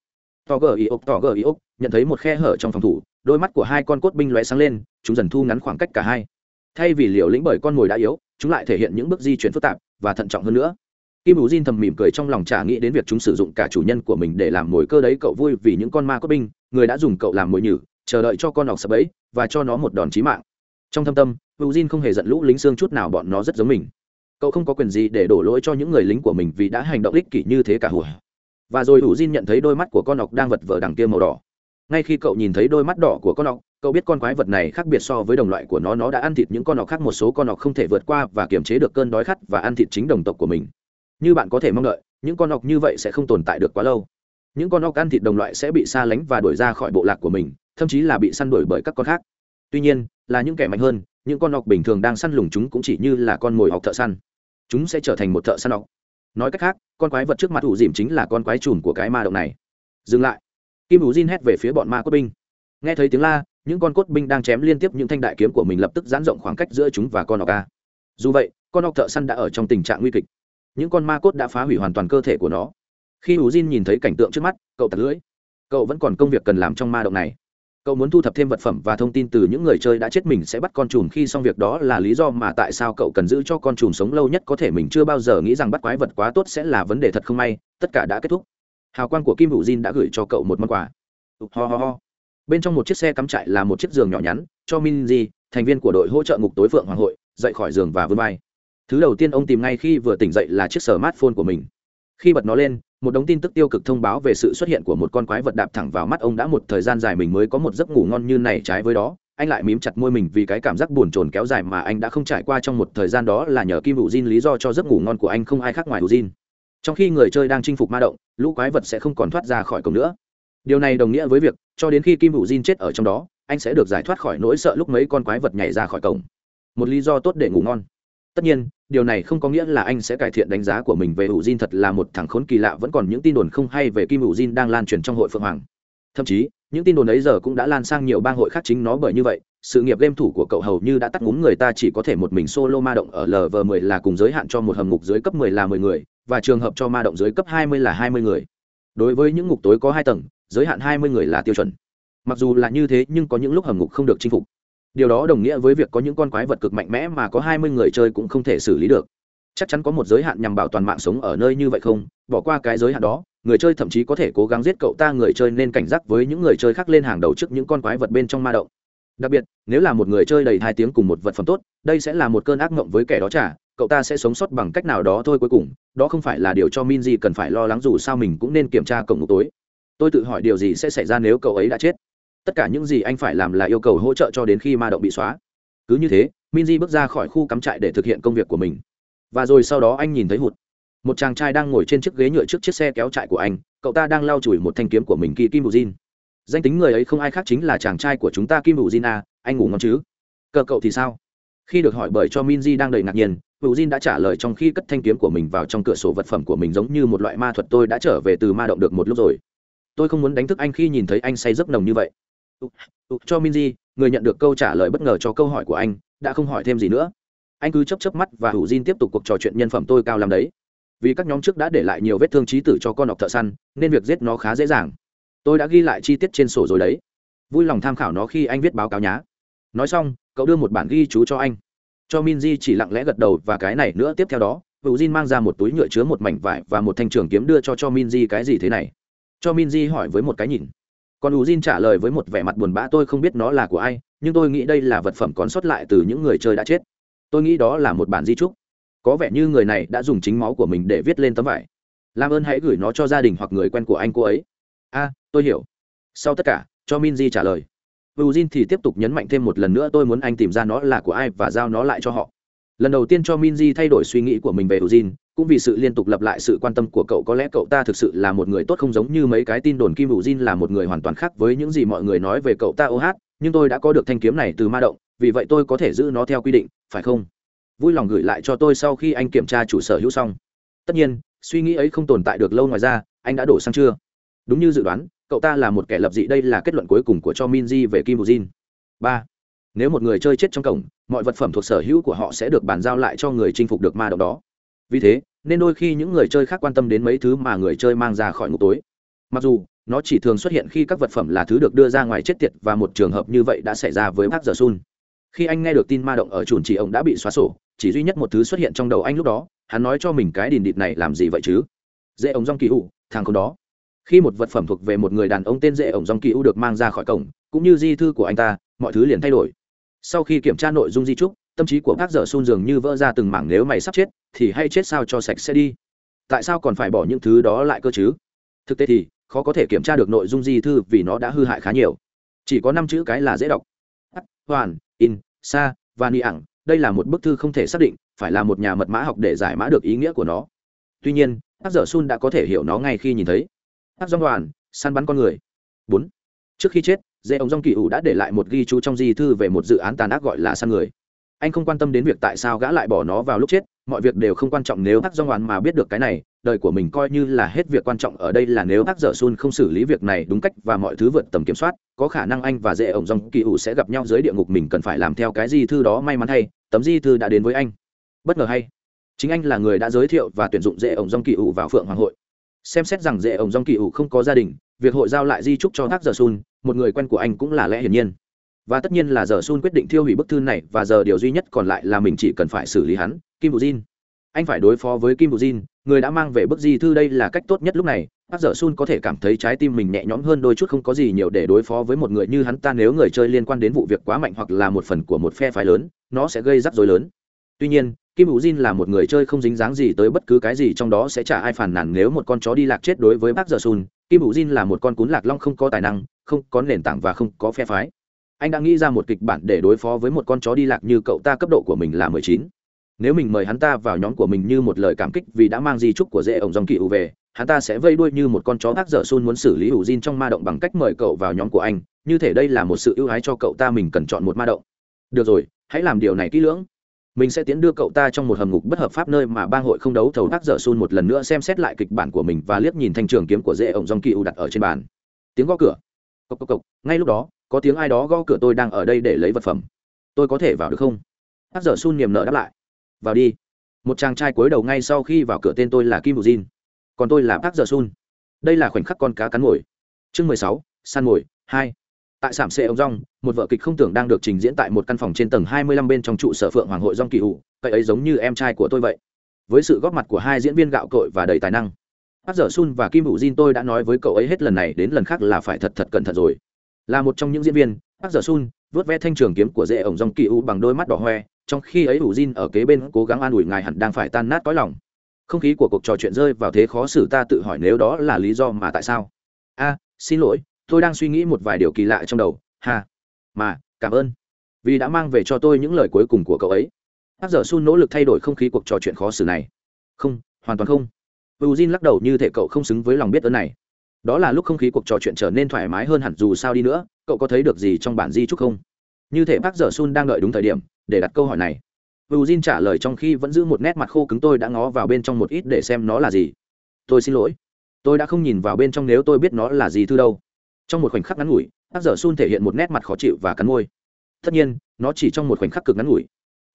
Tò gờ ý ốc tò gờ ý ốc, nhận thấy một khe hở trong phòng thủ, đôi mắt của hai con cốt binh lóe sáng lên, chúng dần thu ngắn khoảng cách cả hai. Thay vì liều lĩnh bởi con mồi đã yếu, chúng lại thể hiện những bước di chuyển phức tạp và thận trọng hơn nữa. Kim hữu diên thầm mỉm cười trong lòng chả nghĩ đến việc chúng sử dụng cả chủ nhân của mình để làm mồi cơ đấy, cậu vui vì những con ma cốt binh, người đã dùng cậu làm mồi nhử chờ đợi cho con ọc sập ấy và cho nó một đòn chí mạng. Trong thâm tâm hữu jin không hề giận lũ lính xương chút nào bọn nó rất giống mình. Cậu không có quyền gì để đổ lỗi cho những người lính của mình vì đã hành động ích kỷ như thế cả hùa. Và rồi hữu jin nhận thấy đôi mắt của con ọc đang vật vờ đằng kia màu đỏ. Ngay khi cậu nhìn thấy đôi mắt đỏ của con ọc, cậu biết con quái vật này khác biệt so với đồng loại của nó nó đã ăn thịt những con ọc khác, một số con ọc không thể vượt qua và kiềm chế được cơn đói khát và ăn thịt chính đồng tộc của mình. Như bạn có thể mong đợi, những con ọc như vậy sẽ không tồn tại được quá lâu. Những con ọc ăn thịt đồng loại sẽ bị xa lánh và đuổi ra khỏi bộ lạc của mình thậm chí là bị săn đuổi bởi các con khác. Tuy nhiên, là những kẻ mạnh hơn, những con ọc bình thường đang săn lùng chúng cũng chỉ như là con mồi ọc thợ săn. Chúng sẽ trở thành một thợ săn ọc. Nói cách khác, con quái vật trước mặt ủ dìm chính là con quái chùm của cái ma động này. Dừng lại. Kim ủ jin hét về phía bọn ma cốt binh. Nghe thấy tiếng la, những con cốt binh đang chém liên tiếp những thanh đại kiếm của mình lập tức giãn rộng khoảng cách giữa chúng và con ọc a. Dù vậy, con ọc thợ săn đã ở trong tình trạng nguy kịch. Những con ma cốt đã phá hủy hoàn toàn cơ thể của nó. Khi ủ jin nhìn thấy cảnh tượng trước mắt, cậu tặc lưỡi. Cậu vẫn còn công việc cần làm trong ma động này cậu muốn thu thập thêm vật phẩm và thông tin từ những người chơi đã chết mình sẽ bắt con chùm khi xong việc đó là lý do mà tại sao cậu cần giữ cho con chùm sống lâu nhất có thể mình chưa bao giờ nghĩ rằng bắt quái vật quá tốt sẽ là vấn đề thật không may. Tất cả đã kết thúc. Hào quang của kim hữu jin đã gửi cho cậu một món quà. Ho ho ho. Bên trong một chiếc xe cắm trại là một chiếc giường nhỏ nhắn, cho minji thành viên của đội hỗ trợ ngục tối phượng hoàng hội, dậy khỏi giường và vươn vai. Thứ đầu tiên ông tìm ngay khi vừa tỉnh dậy là chiếc smartphone của mình. Khi bật nó lên một đống tin tức tiêu cực thông báo về sự xuất hiện của một con quái vật đạp thẳng vào mắt ông đã một thời gian dài mình mới có một giấc ngủ ngon như này trái với đó anh lại mím chặt môi mình vì cái cảm giác buồn chồn kéo dài mà anh đã không trải qua trong một thời gian đó là nhờ kim hữu Jin lý do cho giấc ngủ ngon của anh không ai khác ngoài hữu Jin. Trong khi người chơi đang chinh phục ma động, lũ quái vật sẽ không còn thoát ra khỏi cổng nữa. Điều này đồng nghĩa với việc, cho đến khi kim hữu Jin chết ở trong đó, anh sẽ được giải thoát khỏi nỗi sợ lúc mấy con quái vật nhảy ra khỏi cổng. Một lý do tốt để ngủ ngon. Tất nhiên, điều này không có nghĩa là anh sẽ cải thiện đánh giá của mình về hữu Jin thật là một thằng khốn kỳ lạ vẫn còn những tin đồn không hay về kim hữu Jin đang lan truyền trong hội phượng hoàng. Thậm chí, những tin đồn ấy giờ cũng đã lan sang nhiều bang hội khác chính nó bởi như vậy sự nghiệp game thủ của cậu hầu như đã tắt ngúng người ta chỉ có thể một mình solo ma động ở lv10 là cùng giới hạn cho một hầm ngục dưới cấp 10 là 10 người và trường hợp cho ma động dưới cấp 20 là 20 người. Đối với những ngục tối có hai tầng giới hạn 20 người là tiêu chuẩn. Mặc dù là như thế nhưng có những lúc hầm ngục không được chinh phục điều đó đồng nghĩa với việc có những con quái vật cực mạnh mẽ mà có 20 người chơi cũng không thể xử lý được. Chắc chắn có một giới hạn nhằm bảo toàn mạng sống ở nơi như vậy không? Bỏ qua cái giới hạn đó, người chơi thậm chí có thể cố gắng giết cậu ta người chơi nên cảnh giác với những người chơi khác lên hàng đầu trước những con quái vật bên trong ma động. Đặc biệt, nếu là một người chơi đầy hai tiếng cùng một vật phẩm tốt, đây sẽ là một cơn ác mộng với kẻ đó trả cậu ta sẽ sống sót bằng cách nào đó thôi cuối cùng, đó không phải là điều cho Minji cần phải lo lắng dù sao mình cũng nên kiểm tra cổng ngục tối. Tôi tự hỏi điều gì sẽ xảy ra nếu cậu ấy đã chết? Tất cả những gì anh phải làm là yêu cầu hỗ trợ cho đến khi ma động bị xóa. Cứ như thế Minji bước ra khỏi khu cắm trại để thực hiện công việc của mình. Và rồi sau đó anh nhìn thấy hụt. Một chàng trai đang ngồi trên chiếc ghế nhựa trước chiếc xe kéo trại của anh cậu ta đang lau chùi một thanh kiếm của mình kỳ kim bù jin danh tính người ấy không ai khác chính là chàng trai của chúng ta kim bù jin à, anh ngủ ngon chứ? Cờ cậu thì sao? Khi được hỏi bởi cho minji đang đầy ngạc nhiên bù jin đã trả lời trong khi cất thanh kiếm của mình vào trong cửa sổ vật phẩm của mình giống như một loại ma thuật tôi đã trở về từ ma động được một lúc rồi. Tôi không muốn đánh thức anh khi nhìn thấy anh say giấc nồng như vậy cho minji, người nhận được câu trả lời bất ngờ cho câu hỏi của anh, đã không hỏi thêm gì nữa. Anh cứ chấp chấp mắt và Hủ Jin tiếp tục cuộc trò chuyện nhân phẩm tôi cao làm đấy. Vì các nhóm trước đã để lại nhiều vết thương trí tử cho con ọc thợ săn, nên việc giết nó khá dễ dàng. Tôi đã ghi lại chi tiết trên sổ rồi đấy. Vui lòng tham khảo nó khi anh viết báo cáo nhá. Nói xong, cậu đưa một bản ghi chú cho anh. Cho minji chỉ lặng lẽ gật đầu và cái này nữa, tiếp theo đó, hữu Jin mang ra một túi nhựa chứa một mảnh vải và một thanh trường kiếm đưa cho cho minji cái gì thế này. Cho minji hỏi với một cái nhìn còn u Jin trả lời với một vẻ mặt buồn bã tôi không biết nó là của ai nhưng tôi nghĩ đây là vật phẩm còn sót lại từ những người chơi đã chết. Tôi nghĩ đó là một bản di trúc. Có vẻ như người này đã dùng chính máu của mình để viết lên tấm vải. Làm ơn hãy gửi nó cho gia đình hoặc người quen của anh cô ấy. A tôi hiểu. Sau tất cả cho minji trả lời. U Jin thì tiếp tục nhấn mạnh thêm một lần nữa tôi muốn anh tìm ra nó là của ai và giao nó lại cho họ. Lần đầu tiên cho Minji thay đổi suy nghĩ của mình về u Jin, cũng vì sự liên tục lặp lại sự quan tâm của cậu có lẽ cậu ta thực sự là một người tốt không giống như mấy cái tin đồn Kim Vu Jin là một người hoàn toàn khác với những gì mọi người nói về cậu ta ô hát, nhưng tôi đã có được thanh kiếm này từ ma động, vì vậy tôi có thể giữ nó theo quy định, phải không? vui lòng gửi lại cho tôi sau khi anh kiểm tra chủ sở hữu xong. Tất nhiên suy nghĩ ấy không tồn tại được lâu ngoài ra anh đã đổ sang chưa? Đúng như dự đoán cậu ta là một kẻ lập dị đây là kết luận cuối cùng của cho Min Ji về kim bujin ba nếu một người chơi chết trong cổng mọi vật phẩm thuộc sở hữu của họ sẽ được bàn giao lại cho người chinh phục được ma động đó vì thế, nên đôi khi những người chơi khác quan tâm đến mấy thứ mà người chơi mang ra khỏi ngục tối. Mặc dù, nó chỉ thường xuất hiện khi các vật phẩm là thứ được đưa ra ngoài chết tiệt và một trường hợp như vậy đã xảy ra với bác giờ sun khi anh nghe được tin ma động ở chùn chỉ ông đã bị xóa sổ, chỉ duy nhất một thứ xuất hiện trong đầu anh lúc đó, hắn nói cho mình cái đìn địt này làm gì vậy chứ? Dễ ống rong kỳ u thằng con đó. Khi một vật phẩm thuộc về một người đàn ông tên dễ ống rong kỳ u được mang ra khỏi cổng, cũng như di thư của anh ta, mọi thứ liền thay đổi. Sau khi kiểm tra nội dung di trúc tâm trí của bác dở sun dường như vỡ ra từng mảng nếu mày sắp chết, thì hay chết sao cho sạch sẽ đi. Tại sao còn phải bỏ những thứ đó lại cơ chứ? Thực tế thì, khó có thể kiểm tra được nội dung di thư vì nó đã hư hại khá nhiều. Chỉ có năm chữ cái là dễ đọc. H hoàn, in, sa, và ni ẳng đây là một bức thư không thể xác định, phải là một nhà mật mã học để giải mã được ý nghĩa của nó. Tuy nhiên hát dở sun đã có thể hiểu nó ngay khi nhìn thấy. Hát dòng đoàn săn bắn con người. Bốn. Trước khi chết dễ ông dòng kỳ ủ đã để lại một ghi chú trong di thư về một dự án tàn ác gọi là săn người anh không quan tâm đến việc tại sao gã lại bỏ nó vào lúc chết, mọi việc đều không quan trọng nếu hắc dong oán mà biết được cái này, đời của mình coi như là hết việc quan trọng ở đây là nếu hắc dở sun không xử lý việc này đúng cách và mọi thứ vượt tầm kiểm soát, có khả năng anh và dễ ổng dong kỳ ủ sẽ gặp nhau dưới địa ngục mình cần phải làm theo cái di thư đó may mắn hay, tấm di thư đã đến với anh. Bất ngờ hay. Chính anh là người đã giới thiệu và tuyển dụng dễ ổng dong kỳ ủ vào phượng hoàng hội. Xem xét rằng dễ ổng dong kỳ ủ không có gia đình, việc hội giao lại di trúc cho hắc dở sun một người quen của anh cũng là lẽ hiển nhiên và tất nhiên là giờ sun quyết định thiêu hủy bức thư này và giờ điều duy nhất còn lại là mình chỉ cần phải xử lý hắn, kim bù jin anh phải đối phó với kim bù jin người đã mang về bức di thư đây là cách tốt nhất lúc này. Bác giờ sun có thể cảm thấy trái tim mình nhẹ nhõm hơn đôi chút không có gì nhiều để đối phó với một người như hắn ta nếu người chơi liên quan đến vụ việc quá mạnh hoặc là một phần của một phe phái lớn, nó sẽ gây rắc rối lớn. Tuy nhiên, kim hữu jin là một người chơi không dính dáng gì tới bất cứ cái gì trong đó sẽ chả ai phản nàn nếu một con chó đi lạc chết đối với bác giờ sun. Kim hữu jin là một con cún lạc long không có tài năng, không có nền tảng và không có phe phái anh đã nghĩ ra một kịch bản để đối phó với một con chó đi lạc như cậu ta cấp độ của mình là mười chín. Nếu mình mời hắn ta vào nhóm của mình như một lời cảm kích vì đã mang di trúc của dễ ổng dòng kỳ ủ về hắn ta sẽ vây đuôi như một con chó ác dở sun muốn xử lý ủ Jin trong ma động bằng cách mời cậu vào nhóm của anh. Như thể đây là một sự ưu ái cho cậu ta mình cần chọn một ma động. Được rồi, hãy làm điều này kỹ lưỡng. Mình sẽ tiến đưa cậu ta trong một hầm ngục bất hợp pháp nơi mà bang hội không đấu thầu ác dở sun một lần nữa xem xét lại kịch bản của mình và liếc nhìn thanh trường kiếm của dễ ổng dòng kỳ ủ đặt ở trên bàn. Tiếng gõ cửa. Cộc cộc cộc. Ngay lúc đó có tiếng ai đó gõ cửa tôi đang ở đây để lấy vật phẩm. Tôi có thể vào được không? Hát dở sun niềm nở đáp lại. Vào đi. Một chàng trai cuối đầu ngay sau khi vào cửa tên tôi là kim bù jin. Còn tôi là park giờ sun. Đây là khoảnh khắc con cá cắn mồi. Chương mười sáu, săn mồi, hai. Tại sảm xệ ông rong một vợ kịch không tưởng đang được trình diễn tại một căn phòng trên tầng hai mươi lăm bên trong trụ sở phượng hoàng hội rong kỳ hụ cậy ấy giống như em trai của tôi vậy. Với sự góp mặt của hai diễn viên gạo cội và đầy tài năng. Park giờ sun và kim bù jin tôi đã nói với cậu ấy hết lần này đến lần khác là phải thật thật cẩn thận rồi là một trong những diễn viên park giờ sun vớt ve thanh trường kiếm của dễ ổng dòng kỳ u bằng đôi mắt đỏ hoe trong khi ấy ủ Jin ở kế bên cố gắng an ủi ngài hẳn đang phải tan nát cõi lòng. Không khí của cuộc trò chuyện rơi vào thế khó xử ta tự hỏi nếu đó là lý do mà tại sao. A xin lỗi tôi đang suy nghĩ một vài điều kỳ lạ trong đầu. Hà, mà cảm ơn. Vì đã mang về cho tôi những lời cuối cùng của cậu ấy. Bác giờ sun nỗ lực thay đổi không khí cuộc trò chuyện khó xử này. Không hoàn toàn không. U Jin lắc đầu như thể cậu không xứng với lòng biết ơn này đó là lúc không khí cuộc trò chuyện trở nên thoải mái hơn hẳn dù sao đi nữa, cậu có thấy được gì trong bản di chúc không? Như thể bác dở sun đang đợi đúng thời điểm, để đặt câu hỏi này. U jin trả lời trong khi vẫn giữ một nét mặt khô cứng tôi đã ngó vào bên trong một ít để xem nó là gì. Tôi xin lỗi. Tôi đã không nhìn vào bên trong nếu tôi biết nó là gì thư đâu. Trong một khoảnh khắc ngắn ngủi bác dở sun thể hiện một nét mặt khó chịu và cắn môi. Tất nhiên, nó chỉ trong một khoảnh khắc cực ngắn ngủi.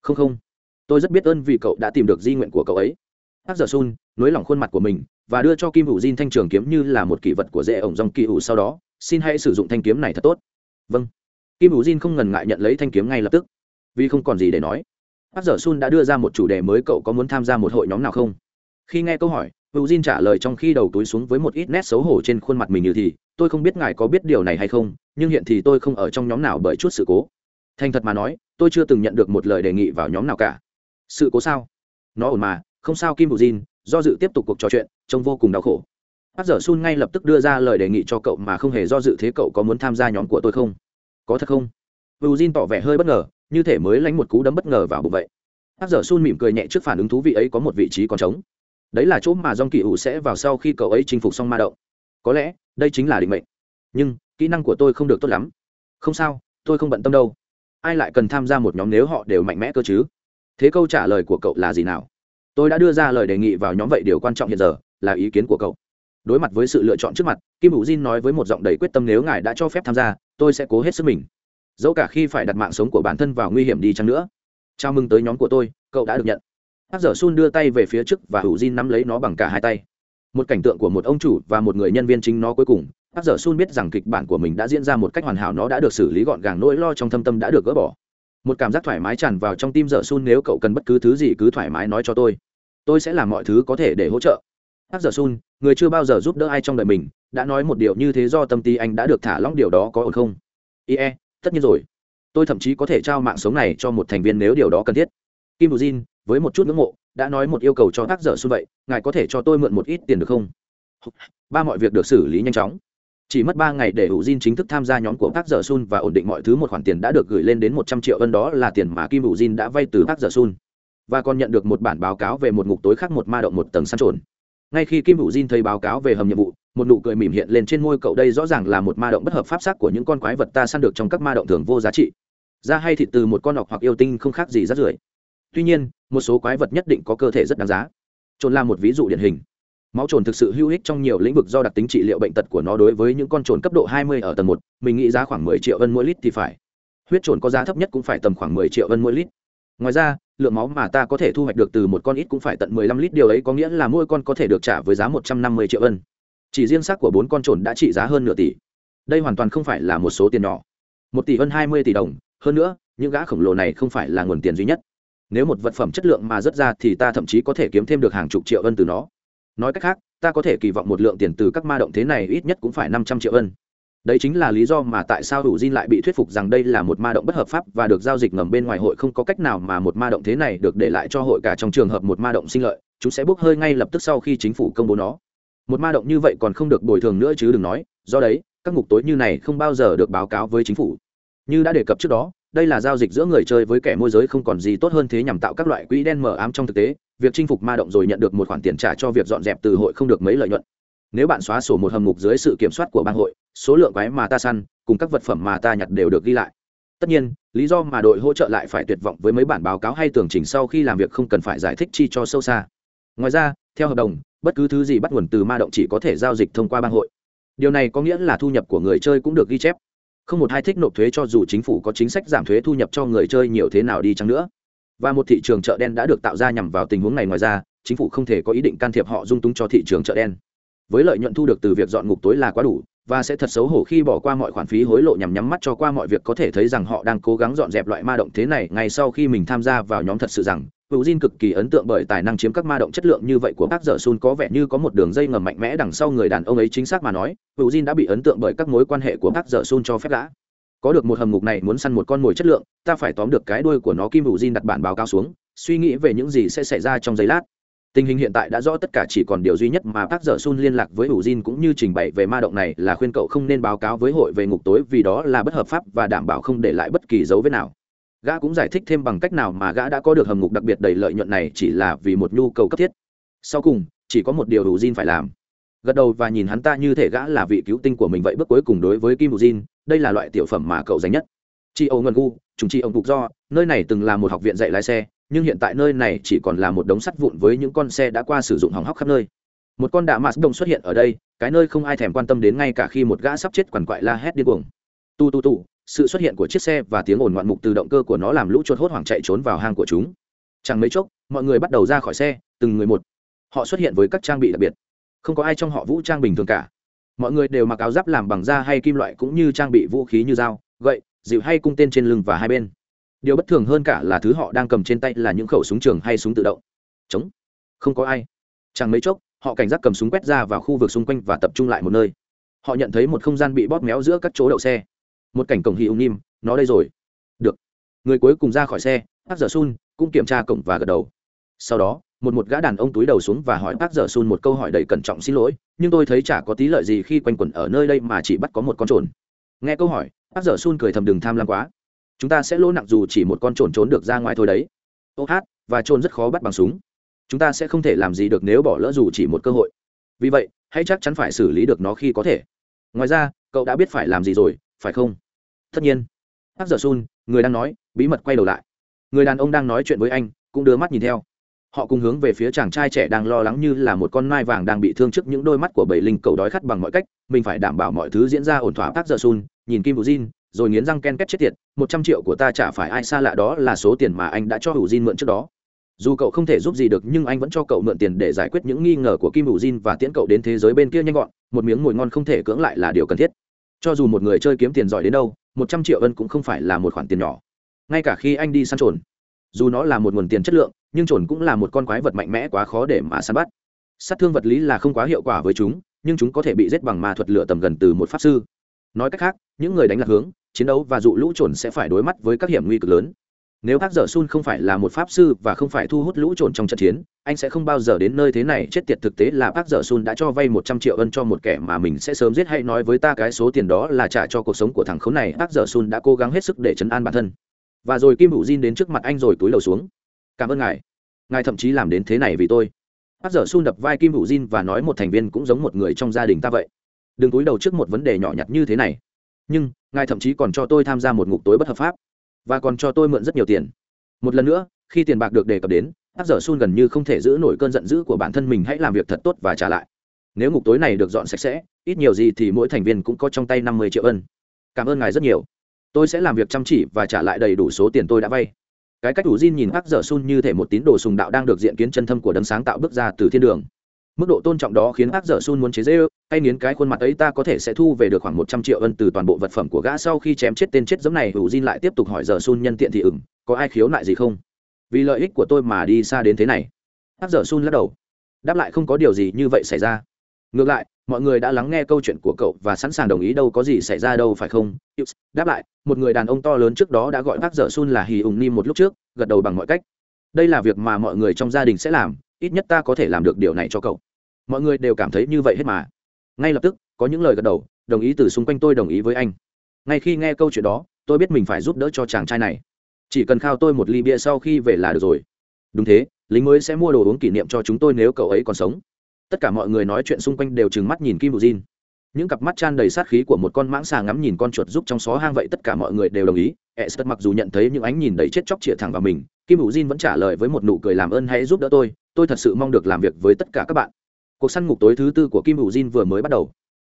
Không không. Tôi rất biết ơn vì cậu đã tìm được di nguyện của cậu ấy. Bác dở sun nối lỏng khuôn mặt của mình và đưa cho kim hữu Jin thanh trường kiếm như là một kỷ vật của dễ ổng dòng kỳ hữu sau đó, xin hãy sử dụng thanh kiếm này thật tốt. Vâng. Kim hữu Jin không ngần ngại nhận lấy thanh kiếm ngay lập tức. Vì không còn gì để nói bác giờ sun đã đưa ra một chủ đề mới, cậu có muốn tham gia một hội nhóm nào không? Khi nghe câu hỏi, hữu Jin trả lời trong khi đầu túi xuống với một ít nét xấu hổ trên khuôn mặt mình như thì, tôi không biết ngài có biết điều này hay không, nhưng hiện thì tôi không ở trong nhóm nào bởi chút sự cố. Thành thật mà nói, tôi chưa từng nhận được một lời đề nghị vào nhóm nào cả. Sự cố sao? Nó ổn mà, không sao kim bù jin do dự tiếp tục cuộc trò chuyện, trông vô cùng đau khổ. Bác giờ sun ngay lập tức đưa ra lời đề nghị cho cậu mà không hề do dự thế cậu có muốn tham gia nhóm của tôi không? Có thật không? Bù jin tỏ vẻ hơi bất ngờ, như thể mới lánh một cú đấm bất ngờ vào bụng vậy. Bác giờ sun mỉm cười nhẹ trước phản ứng thú vị ấy có một vị trí còn trống. Đấy là chỗ mà dong kỳ ủ sẽ vào sau khi cậu ấy chinh phục xong ma động. Có lẽ, đây chính là định mệnh. Nhưng, kỹ năng của tôi không được tốt lắm. Không sao, tôi không bận tâm đâu. Ai lại cần tham gia một nhóm nếu họ đều mạnh mẽ cơ chứ? Thế câu trả lời của cậu là gì nào? Tôi đã đưa ra lời đề nghị vào nhóm vậy điều quan trọng hiện giờ là ý kiến của cậu. Đối mặt với sự lựa chọn trước mặt, kim hữu jin nói với một giọng đầy quyết tâm, nếu ngài đã cho phép tham gia, tôi sẽ cố hết sức mình. Dẫu cả khi phải đặt mạng sống của bản thân vào nguy hiểm đi chăng nữa. Chào mừng tới nhóm của tôi, cậu đã được nhận. Hát dở sun đưa tay về phía trước và hữu jin nắm lấy nó bằng cả hai tay. Một cảnh tượng của một ông chủ và một người nhân viên chính nó cuối cùng hát dở sun biết rằng kịch bản của mình đã diễn ra một cách hoàn hảo, nó đã được xử lý gọn gàng, nỗi lo trong thâm tâm đã được gỡ bỏ một cảm giác thoải mái tràn vào trong tim dở sun nếu cậu cần bất cứ thứ gì cứ thoải mái nói cho tôi. Tôi sẽ làm mọi thứ có thể để hỗ trợ. Hát dở sun người chưa bao giờ giúp đỡ ai trong đời mình, đã nói một điều như thế do tâm tí anh đã được thả lỏng điều đó có ổn không? Ie, tất nhiên rồi. Tôi thậm chí có thể trao mạng sống này cho một thành viên nếu điều đó cần thiết. Kim bù jin, với một chút ngưỡng mộ, đã nói một yêu cầu cho tác dở xuân vậy, ngài có thể cho tôi mượn một ít tiền được không? Ba mọi việc được xử lý nhanh chóng chỉ mất ba ngày để hữu Jin chính thức tham gia nhóm của Park Giờ Sun và ổn định mọi thứ, một khoản tiền đã được gửi lên đến một trăm triệu ân đó là tiền mà Kim hữu Jin đã vay từ Park Giờ Sun và còn nhận được một bản báo cáo về một ngục tối khác, một ma động, một tầng săn trồn. Ngay khi kim hữu Jin thấy báo cáo về hầm nhiệm vụ, một nụ cười mỉm hiện lên trên môi cậu đây rõ ràng là một ma động bất hợp pháp xác của những con quái vật ta săn được trong các ma động thường vô giá trị. Da hay thịt từ một con ọc hoặc yêu tinh không khác gì rát rưởi. Tuy nhiên, một số quái vật nhất định có cơ thể rất đáng giá. Trồn là một ví dụ điển hình máu trồn thực sự hữu ích trong nhiều lĩnh vực do đặc tính trị liệu bệnh tật của nó đối với những con trồn cấp độ 20 ở tầng 1, mình nghĩ giá khoảng 10 triệu ân mỗi lít thì phải. Huyết trồn có giá thấp nhất cũng phải tầm khoảng 10 triệu ân mỗi lít. Ngoài ra lượng máu mà ta có thể thu hoạch được từ một con ít cũng phải tận 15 lít điều ấy có nghĩa là mỗi con có thể được trả với giá 150 triệu ân. Chỉ riêng xác của bốn con trồn đã trị giá hơn nửa tỷ. Đây hoàn toàn không phải là một số tiền nhỏ. Một tỷ hơn 20 tỷ đồng. Hơn nữa những gã khổng lồ này không phải là nguồn tiền duy nhất. Nếu một vật phẩm chất lượng mà rất ra thì ta thậm chí có thể kiếm thêm được hàng chục triệu ân từ nó nói cách khác, ta có thể kỳ vọng một lượng tiền từ các ma động thế này ít nhất cũng phải năm trăm triệu ân. Đấy chính là lý do mà tại sao hữu Jin lại bị thuyết phục rằng đây là một ma động bất hợp pháp và được giao dịch ngầm bên ngoài hội không có cách nào mà một ma động thế này được để lại cho hội cả trong trường hợp một ma động sinh lợi, chúng sẽ bốc hơi ngay lập tức sau khi chính phủ công bố nó. Một ma động như vậy còn không được bồi thường nữa chứ đừng nói, do đấy, các ngục tối như này không bao giờ được báo cáo với chính phủ. Như đã đề cập trước đó, đây là giao dịch giữa người chơi với kẻ môi giới không còn gì tốt hơn thế nhằm tạo các loại quỹ đen mờ ám trong thực tế việc chinh phục ma động rồi nhận được một khoản tiền trả cho việc dọn dẹp từ hội không được mấy lợi nhuận. Nếu bạn xóa sổ một hầm ngục dưới sự kiểm soát của bang hội, số lượng quái mà ta săn, cùng các vật phẩm mà ta nhặt đều được ghi lại. Tất nhiên, lý do mà đội hỗ trợ lại phải tuyệt vọng với mấy bản báo cáo hay tường trình sau khi làm việc không cần phải giải thích chi cho sâu xa. Ngoài ra, theo hợp đồng, bất cứ thứ gì bắt nguồn từ ma động chỉ có thể giao dịch thông qua bang hội. Điều này có nghĩa là thu nhập của người chơi cũng được ghi chép. Không một hai thích nộp thuế cho dù chính phủ có chính sách giảm thuế thu nhập cho người chơi nhiều thế nào đi chăng nữa và một thị trường chợ đen đã được tạo ra nhằm vào tình huống này ngoài ra chính phủ không thể có ý định can thiệp họ dung túng cho thị trường chợ đen với lợi nhuận thu được từ việc dọn ngục tối là quá đủ và sẽ thật xấu hổ khi bỏ qua mọi khoản phí hối lộ nhằm nhắm mắt cho qua mọi việc có thể thấy rằng họ đang cố gắng dọn dẹp loại ma động thế này ngay sau khi mình tham gia vào nhóm thật sự rằng hữu Jin cực kỳ ấn tượng bởi tài năng chiếm các ma động chất lượng như vậy của các Dở Sun có vẻ như có một đường dây ngầm mạnh mẽ đằng sau người đàn ông ấy chính xác mà nói, hữu Jin đã bị ấn tượng bởi các mối quan hệ của các Dở Sun cho phép gã. Có được một hầm ngục này muốn săn một con mồi chất lượng, ta phải tóm được cái đuôi của nó Kim Vũ diên đặt bản báo cáo xuống, suy nghĩ về những gì sẽ xảy ra trong giây lát. Tình hình hiện tại đã rõ tất cả chỉ còn điều duy nhất mà bác dở sun liên lạc với ủ diên cũng như trình bày về ma động này là khuyên cậu không nên báo cáo với hội về ngục tối vì đó là bất hợp pháp và đảm bảo không để lại bất kỳ dấu vết nào. Gã cũng giải thích thêm bằng cách nào mà gã đã có được hầm ngục đặc biệt đầy lợi nhuận này chỉ là vì một nhu cầu cấp thiết. Sau cùng chỉ có một điều ủ diên phải làm gật đầu và nhìn hắn ta như thể gã là vị cứu tinh của mình vậy bước cuối cùng đối với kim ủ jin, đây là loại tiểu phẩm mà cậu dành nhất. Chị âu ngân gu chúng chị ông cục do, nơi này từng là một học viện dạy lái xe, nhưng hiện tại nơi này chỉ còn là một đống sắt vụn với những con xe đã qua sử dụng hỏng hóc khắp nơi. Một con đạ mạt đông xuất hiện ở đây, cái nơi không ai thèm quan tâm đến ngay cả khi một gã sắp chết quằn quại la hét điên cuồng. Tu tu tu, sự xuất hiện của chiếc xe và tiếng ồn ngoạn mục từ động cơ của nó làm lũ chuột hốt hoảng chạy trốn vào hang của chúng. Chẳng mấy chốc, mọi người bắt đầu ra khỏi xe, từng người một. Họ xuất hiện với các trang bị đặc biệt không có ai trong họ vũ trang bình thường cả. Mọi người đều mặc áo giáp làm bằng da hay kim loại cũng như trang bị vũ khí như dao, gậy, dịu hay cung tên trên lưng và hai bên. Điều bất thường hơn cả là thứ họ đang cầm trên tay là những khẩu súng trường hay súng tự động. Chống. Không có ai. Chẳng mấy chốc, họ cảnh giác cầm súng quét ra vào khu vực xung quanh và tập trung lại một nơi. Họ nhận thấy một không gian bị bóp méo giữa các chỗ đậu xe. Một cảnh cổng hì ung nim nó đây rồi. Được. Người cuối cùng ra khỏi xe bác giờ sun cũng kiểm tra cổng và gật đầu. Sau đó một một gã đàn ông túi đầu xuống và hỏi bác giờ sun một câu hỏi đầy cẩn trọng xin lỗi, nhưng tôi thấy chả có tí lợi gì khi quanh quẩn ở nơi đây mà chỉ bắt có một con trồn. Nghe câu hỏi, bác giờ sun cười thầm đừng tham lam quá. Chúng ta sẽ lỗ nặng dù chỉ một con trồn trốn được ra ngoài thôi đấy. Ô hát, và trồn rất khó bắt bằng súng. Chúng ta sẽ không thể làm gì được nếu bỏ lỡ dù chỉ một cơ hội. Vì vậy, hãy chắc chắn phải xử lý được nó khi có thể. Ngoài ra, cậu đã biết phải làm gì rồi, phải không? Tất nhiên. Hắc giờ sun, người đang nói, bí mật quay đầu lại. Người đàn ông đang nói chuyện với anh, cũng đưa mắt nhìn theo họ cùng hướng về phía chàng trai trẻ đang lo lắng như là một con nai vàng đang bị thương trước những đôi mắt của bảy linh cầu đói khát bằng mọi cách, mình phải đảm bảo mọi thứ diễn ra ổn thỏa. Hắc giờ sun nhìn kim vũ jin rồi nghiến răng ken két chết tiệt, một trăm triệu của ta chả phải ai xa lạ đó là số tiền mà anh đã cho hữu Jin mượn trước đó. Dù cậu không thể giúp gì được, nhưng anh vẫn cho cậu mượn tiền để giải quyết những nghi ngờ của kim hữu Jin và tiễn cậu đến thế giới bên kia nhanh gọn. Một miếng mồi ngon không thể cưỡng lại là điều cần thiết. Cho dù một người chơi kiếm tiền giỏi đến đâu, một trăm triệu ân cũng không phải là một khoản tiền nhỏ. Ngay cả khi anh đi săn trồn, dù nó là một nguồn tiền chất lượng nhưng trồn cũng là một con quái vật mạnh mẽ quá khó để mà săn bắt. Sát thương vật lý là không quá hiệu quả với chúng, nhưng chúng có thể bị giết bằng ma thuật lửa tầm gần từ một pháp sư. Nói cách khác, những người đánh lạc hướng, chiến đấu và dụ lũ trồn sẽ phải đối mặt với các hiểm nguy cực lớn. Nếu bác dở sun không phải là một pháp sư và không phải thu hút lũ trồn trong trận chiến, anh sẽ không bao giờ đến nơi thế này. Chết tiệt thực tế là bác dở sun đã cho vay một trăm triệu ân cho một kẻ mà mình sẽ sớm giết. Hay nói với ta cái số tiền đó là trả cho cuộc sống của thằng khốn này. Bác dở sun đã cố gắng hết sức để chấn an bản thân. Và rồi kim hữu Jin đến trước mặt anh rồi túi đầu xuống cảm ơn ngài. Ngài thậm chí làm đến thế này vì tôi. Bắt giờ xun đập vai kim hữu Jin và nói một thành viên cũng giống một người trong gia đình ta vậy. Đừng túi đầu trước một vấn đề nhỏ nhặt như thế này. Nhưng, ngài thậm chí còn cho tôi tham gia một ngục tối bất hợp pháp. Và còn cho tôi mượn rất nhiều tiền. Một lần nữa, khi tiền bạc được đề cập đến, bác dở sun gần như không thể giữ nổi cơn giận dữ của bản thân mình, hãy làm việc thật tốt và trả lại. Nếu ngục tối này được dọn sạch sẽ, ít nhiều gì thì mỗi thành viên cũng có trong tay năm mươi triệu ân. Cảm ơn ngài rất nhiều. Tôi sẽ làm việc chăm chỉ và trả lại đầy đủ số tiền tôi đã vay cái cách đủ Jin nhìn bác dở sun như thể một tín đồ sùng đạo đang được diện kiến chân thâm của đấng sáng tạo bước ra từ thiên đường. Mức độ tôn trọng đó khiến bác dở sun muốn chế dễ ư hay nghiến cái khuôn mặt ấy ta có thể sẽ thu về được khoảng một trăm triệu ân từ toàn bộ vật phẩm của gã sau khi chém chết tên chết giống này hữu Jin lại tiếp tục hỏi dở sun nhân tiện thì ửng có ai khiếu nại gì không? Vì lợi ích của tôi mà đi xa đến thế này. Bác dở sun lắc đầu. Đáp lại không có điều gì như vậy xảy ra. Ngược lại mọi người đã lắng nghe câu chuyện của cậu và sẵn sàng đồng ý đâu có gì xảy ra đâu, phải không? Đáp lại, một người đàn ông to lớn trước đó đã gọi bác dở sun là hì ủng ni một lúc trước, gật đầu bằng mọi cách. Đây là việc mà mọi người trong gia đình sẽ làm, ít nhất ta có thể làm được điều này cho cậu. Mọi người đều cảm thấy như vậy hết mà. Ngay lập tức, có những lời gật đầu, đồng ý từ xung quanh tôi đồng ý với anh. Ngay khi nghe câu chuyện đó, tôi biết mình phải giúp đỡ cho chàng trai này. Chỉ cần khao tôi một ly bia sau khi về là được rồi. Đúng thế, lính mới sẽ mua đồ uống kỷ niệm cho chúng tôi nếu cậu ấy còn sống tất cả mọi người nói chuyện xung quanh đều trừng mắt nhìn kim bù diên những cặp mắt tràn đầy sát khí của một con mãng xà ngắm nhìn con chuột giúp trong xó hang vậy tất cả mọi người đều đồng ý. E s mặc dù nhận thấy những ánh nhìn đầy chết chóc chĩa thẳng vào mình, kim bù diên vẫn trả lời với một nụ cười làm ơn hãy giúp đỡ tôi tôi thật sự mong được làm việc với tất cả các bạn. Cuộc săn ngục tối thứ tư của kim bù diên vừa mới bắt đầu.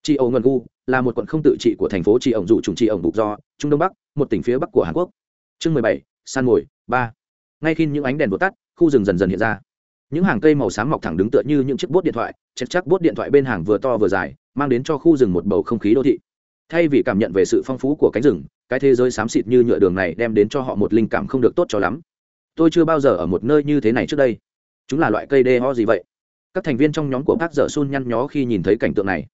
Chị ẩu ngần gu là một quận không tự trị của thành phố chị ổng dụ trùng chị ổng bục do, trung đông bắc, một tỉnh phía bắc của hàn quốc. Chương mười bảy, san ngồi ba. Ngay khi những ánh đèn đột tắt khu rừng dần dần hiện ra những hàng cây màu xám mọc thẳng đứng tựa như những chiếc bốt điện thoại, chắc chắc bốt điện thoại bên hàng vừa to vừa dài, mang đến cho khu rừng một bầu không khí đô thị. Thay vì cảm nhận về sự phong phú của cánh rừng, cái thế giới xám xịt như nhựa đường này đem đến cho họ một linh cảm không được tốt cho lắm. Tôi chưa bao giờ ở một nơi như thế này trước đây. Chúng là loại cây đê ho gì vậy? Các thành viên trong nhóm của bác dở sun nhăn nhó khi nhìn thấy cảnh tượng này.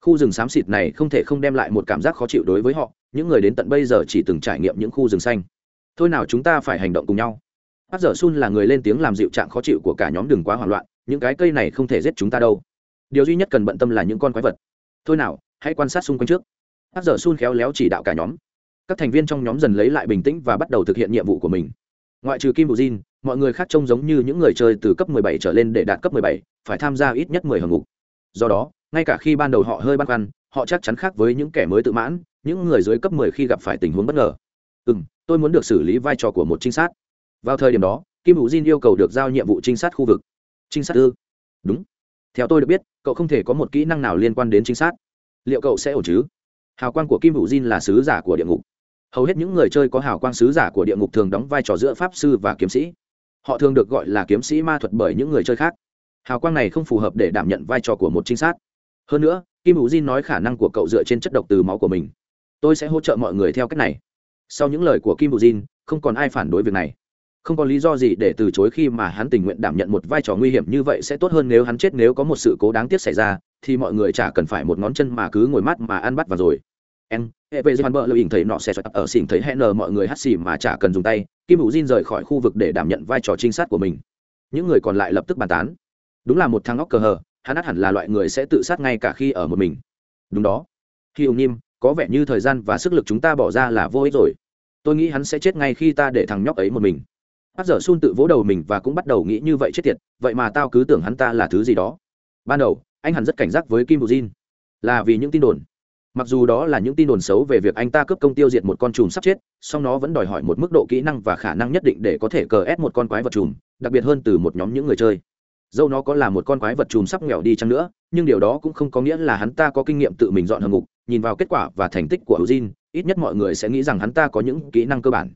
Khu rừng xám xịt này không thể không đem lại một cảm giác khó chịu đối với họ, những người đến tận bây giờ chỉ từng trải nghiệm những khu rừng xanh. Thôi nào chúng ta phải hành động cùng nhau bác dở sun là người lên tiếng làm dịu trạng khó chịu của cả nhóm đừng quá hoảng loạn những cái cây này không thể giết chúng ta đâu. Điều duy nhất cần bận tâm là những con quái vật. Thôi nào hãy quan sát xung quanh trước. Bác dở sun khéo léo chỉ đạo cả nhóm. Các thành viên trong nhóm dần lấy lại bình tĩnh và bắt đầu thực hiện nhiệm vụ của mình. Ngoại trừ kim bù jin mọi người khác trông giống như những người chơi từ cấp 17 trở lên để đạt cấp 17, phải tham gia ít nhất 10 hầm ngục do đó ngay cả khi ban đầu họ hơi băn khoăn họ chắc chắn khác với những kẻ mới tự mãn những người dưới cấp 10 khi gặp phải tình huống bất ngờ. Ừ tôi muốn được xử lý vai trò của một trinh sát vào thời điểm đó, kim hữu jin yêu cầu được giao nhiệm vụ trinh sát khu vực. Trinh sát ư? Đúng. Theo tôi được biết, cậu không thể có một kỹ năng nào liên quan đến trinh sát. Liệu cậu sẽ ổn chứ? Hào quang của kim hữu jin là sứ giả của địa ngục. Hầu hết những người chơi có hào quang sứ giả của địa ngục thường đóng vai trò giữa pháp sư và kiếm sĩ. Họ thường được gọi là kiếm sĩ ma thuật bởi những người chơi khác. Hào quang này không phù hợp để đảm nhận vai trò của một trinh sát. Hơn nữa, kim hữu jin nói khả năng của cậu dựa trên chất độc từ máu của mình. Tôi sẽ hỗ trợ mọi người theo cách này. Sau những lời của kim hữu jin, không còn ai phản đối việc này không có lý do gì để từ chối khi mà hắn tình nguyện đảm nhận một vai trò nguy hiểm như vậy sẽ tốt hơn nếu hắn chết nếu có một sự cố đáng tiếc xảy ra, thì mọi người chả cần phải một ngón chân mà cứ ngồi mắt mà ăn bắt vào rồi. En hệ vệ văn bờ lưu hình thấy nọ sẽ tập ở xỉn thấy hẹn nờ mọi người hắt xì mà chả cần dùng tay, kim hữu diên rời khỏi khu vực để đảm nhận vai trò trinh sát của mình. Những người còn lại lập tức bàn tán. Đúng là một thằng óc cờ hờ, hắn át hẳn là loại người sẽ tự sát ngay cả khi ở một mình. Đúng đó. Khi ông nim có vẻ như thời gian và sức lực chúng ta bỏ ra là vô ích rồi. Tôi nghĩ hắn sẽ chết ngay khi ta để thằng nhóc ấy một mình bắt dở xun tự vỗ đầu mình và cũng bắt đầu nghĩ như vậy chết tiệt vậy mà tao cứ tưởng hắn ta là thứ gì đó. Ban đầu anh hẳn rất cảnh giác với kim bù jin. Là vì những tin đồn. Mặc dù đó là những tin đồn xấu về việc anh ta cướp công tiêu diệt một con chùm sắp chết song nó vẫn đòi hỏi một mức độ kỹ năng và khả năng nhất định để có thể cờ ép một con quái vật chùm đặc biệt hơn từ một nhóm những người chơi. Dẫu nó có là một con quái vật chùm sắp nghèo đi chăng nữa nhưng điều đó cũng không có nghĩa là hắn ta có kinh nghiệm tự mình dọn hầm ngục. Nhìn vào kết quả và thành tích của Eugene, ít nhất mọi người sẽ nghĩ rằng hắn ta có những kỹ năng cơ bản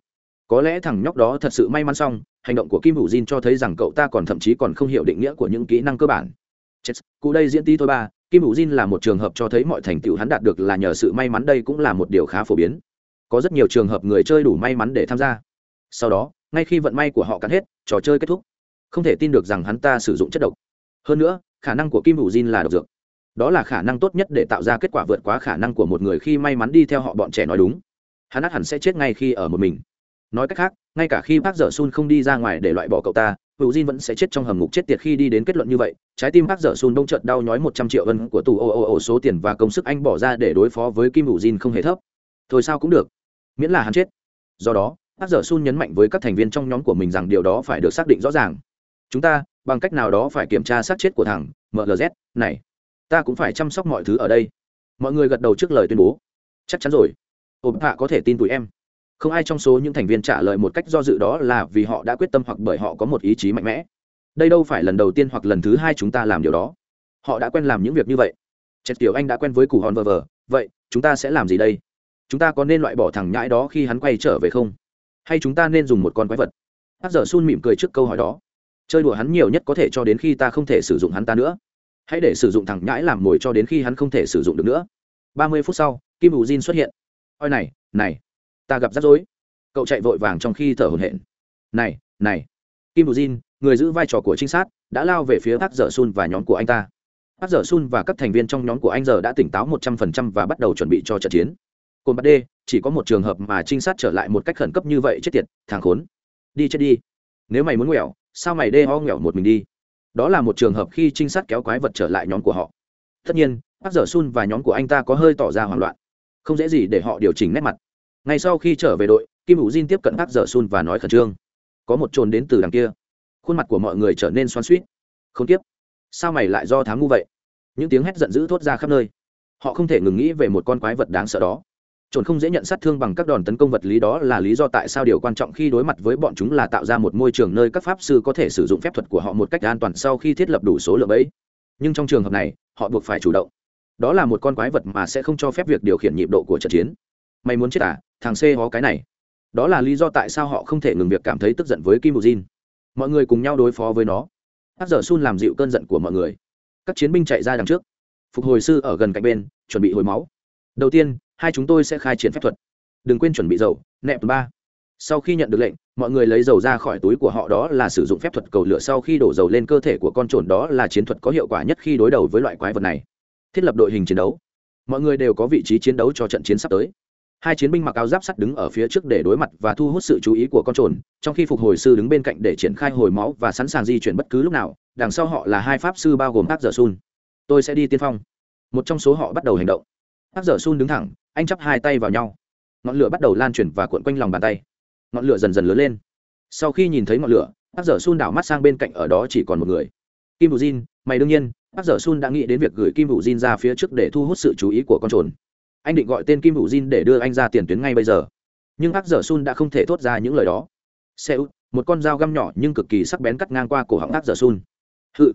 có lẽ thằng nhóc đó thật sự may mắn xong, hành động của kim hữu jin cho thấy rằng cậu ta còn thậm chí còn không hiểu định nghĩa của những kỹ năng cơ bản. Chết, cụ đây diễn tí thôi ba, kim hữu jin là một trường hợp cho thấy mọi thành tựu hắn đạt được là nhờ sự may mắn đây cũng là một điều khá phổ biến. Có rất nhiều trường hợp người chơi đủ may mắn để tham gia. Sau đó, ngay khi vận may của họ cắn hết, trò chơi kết thúc. Không thể tin được rằng hắn ta sử dụng chất độc. Hơn nữa, khả năng của kim hữu jin là độc dược. Đó là khả năng tốt nhất để tạo ra kết quả vượt quá khả năng của một người khi may mắn đi theo họ bọn trẻ nói đúng. Hắn hẳn sẽ chết ngay khi ở một mình nói cách khác, ngay cả khi bác dở sun không đi ra ngoài để loại bỏ cậu ta hữu jin vẫn sẽ chết trong hầm ngục chết tiệt khi đi đến kết luận như vậy. Trái tim bác dở sun đông trợt đau nhói một trăm triệu ân của tù ô ô ô số tiền và công sức anh bỏ ra để đối phó với kim hữu jin không hề thấp. Thôi sao cũng được. Miễn là hắn chết. Do đó bác dở sun nhấn mạnh với các thành viên trong nhóm của mình rằng điều đó phải được xác định rõ ràng. Chúng ta, bằng cách nào đó phải kiểm tra xác chết của thằng mlz này, ta cũng phải chăm sóc mọi thứ ở đây. Mọi người gật đầu trước lời tuyên bố. Chắc chắn rồi. Ộp hạ có thể tin tụi em không ai trong số những thành viên trả lời một cách do dự đó là vì họ đã quyết tâm hoặc bởi họ có một ý chí mạnh mẽ. Đây đâu phải lần đầu tiên hoặc lần thứ hai chúng ta làm điều đó. Họ đã quen làm những việc như vậy. Chết tiểu anh đã quen với củ hòn vờ vờ. Vậy, chúng ta sẽ làm gì đây? Chúng ta có nên loại bỏ thằng nhãi đó khi hắn quay trở về không? Hay chúng ta nên dùng một con quái vật? Hát dở sun mỉm cười trước câu hỏi đó. Chơi đùa hắn nhiều nhất có thể cho đến khi ta không thể sử dụng hắn ta nữa. Hãy để sử dụng thằng nhãi làm mồi cho đến khi hắn không thể sử dụng được nữa. Ba mươi phút sau, kim bù jin xuất hiện. Oi này này ta gặp rắc rối. Cậu chạy vội vàng trong khi thở hổn hển. Này này. Kim bù jin, người giữ vai trò của trinh sát, đã lao về phía hát dở sun và nhóm của anh ta. Hát dở sun và các thành viên trong nhóm của anh giờ đã tỉnh táo một trăm phần trăm và bắt đầu chuẩn bị cho trận chiến. Cồn bắt đê, chỉ có một trường hợp mà trinh sát trở lại một cách khẩn cấp như vậy, chết tiệt, thằng khốn. Đi chết đi. Nếu mày muốn nghèo sao mày đê ho nghèo một mình đi? Đó là một trường hợp khi trinh sát kéo quái vật trở lại nhóm của họ. Tất nhiên bác dở sun và nhóm của anh ta có hơi tỏ ra hoảng loạn. Không dễ gì để họ điều chỉnh nét mặt ngay sau khi trở về đội, kim hữu diên tiếp cận bác dở sun và nói khẩn trương. Có một trồn đến từ đằng kia. Khuôn mặt của mọi người trở nên xoan suýt không tiếp sao mày lại do thám ngu vậy? Những tiếng hét giận dữ thốt ra khắp nơi. Họ không thể ngừng nghĩ về một con quái vật đáng sợ đó. Trồn không dễ nhận sát thương bằng các đòn tấn công vật lý đó là lý do tại sao điều quan trọng khi đối mặt với bọn chúng là tạo ra một môi trường nơi các pháp sư có thể sử dụng phép thuật của họ một cách an toàn sau khi thiết lập đủ số lượng ấy nhưng trong trường hợp này, họ buộc phải chủ động. Đó là một con quái vật mà sẽ không cho phép việc điều khiển nhịp độ của trận chiến mày muốn chết à thằng c có cái này. Đó là lý do tại sao họ không thể ngừng việc cảm thấy tức giận với kim bù jin mọi người cùng nhau đối phó với nó. Hát dở sun làm dịu cơn giận của mọi người. Các chiến binh chạy ra đằng trước. Phục hồi sư ở gần cạnh bên, chuẩn bị hồi máu. Đầu tiên, hai chúng tôi sẽ khai triển phép thuật. Đừng quên chuẩn bị dầu, nẹp ba. Sau khi nhận được lệnh, mọi người lấy dầu ra khỏi túi của họ, đó là sử dụng phép thuật cầu lửa sau khi đổ dầu lên cơ thể của con trồn, đó là chiến thuật có hiệu quả nhất khi đối đầu với loại quái vật này. Thiết lập đội hình chiến đấu. Mọi người đều có vị trí chiến đấu cho trận chiến sắp tới hai chiến binh mặc áo giáp sắt đứng ở phía trước để đối mặt và thu hút sự chú ý của con trồn, trong khi phục hồi sư đứng bên cạnh để triển khai hồi máu và sẵn sàng di chuyển bất cứ lúc nào, đằng sau họ là hai pháp sư bao gồm các Dở sun. Tôi sẽ đi tiên phong. Một trong số họ bắt đầu hành động. Các Dở sun đứng thẳng, anh chắp hai tay vào nhau. Ngọn lửa bắt đầu lan truyền và cuộn quanh lòng bàn tay. Ngọn lửa dần dần lớn lên. Sau khi nhìn thấy ngọn lửa bác dở sun đảo mắt sang bên cạnh ở đó chỉ còn một người. Kim bù jin, mày đương nhiên bác dở sun đã nghĩ đến việc gửi kim bù jin ra phía trước để thu hút sự chú ý của con trồn anh định gọi tên kim hữu jin để đưa anh ra tiền tuyến ngay bây giờ. Nhưng Ác dở sun đã không thể thốt ra những lời đó. Xe út, một con dao găm nhỏ nhưng cực kỳ sắc bén cắt ngang qua cổ họng ác dở sun hự!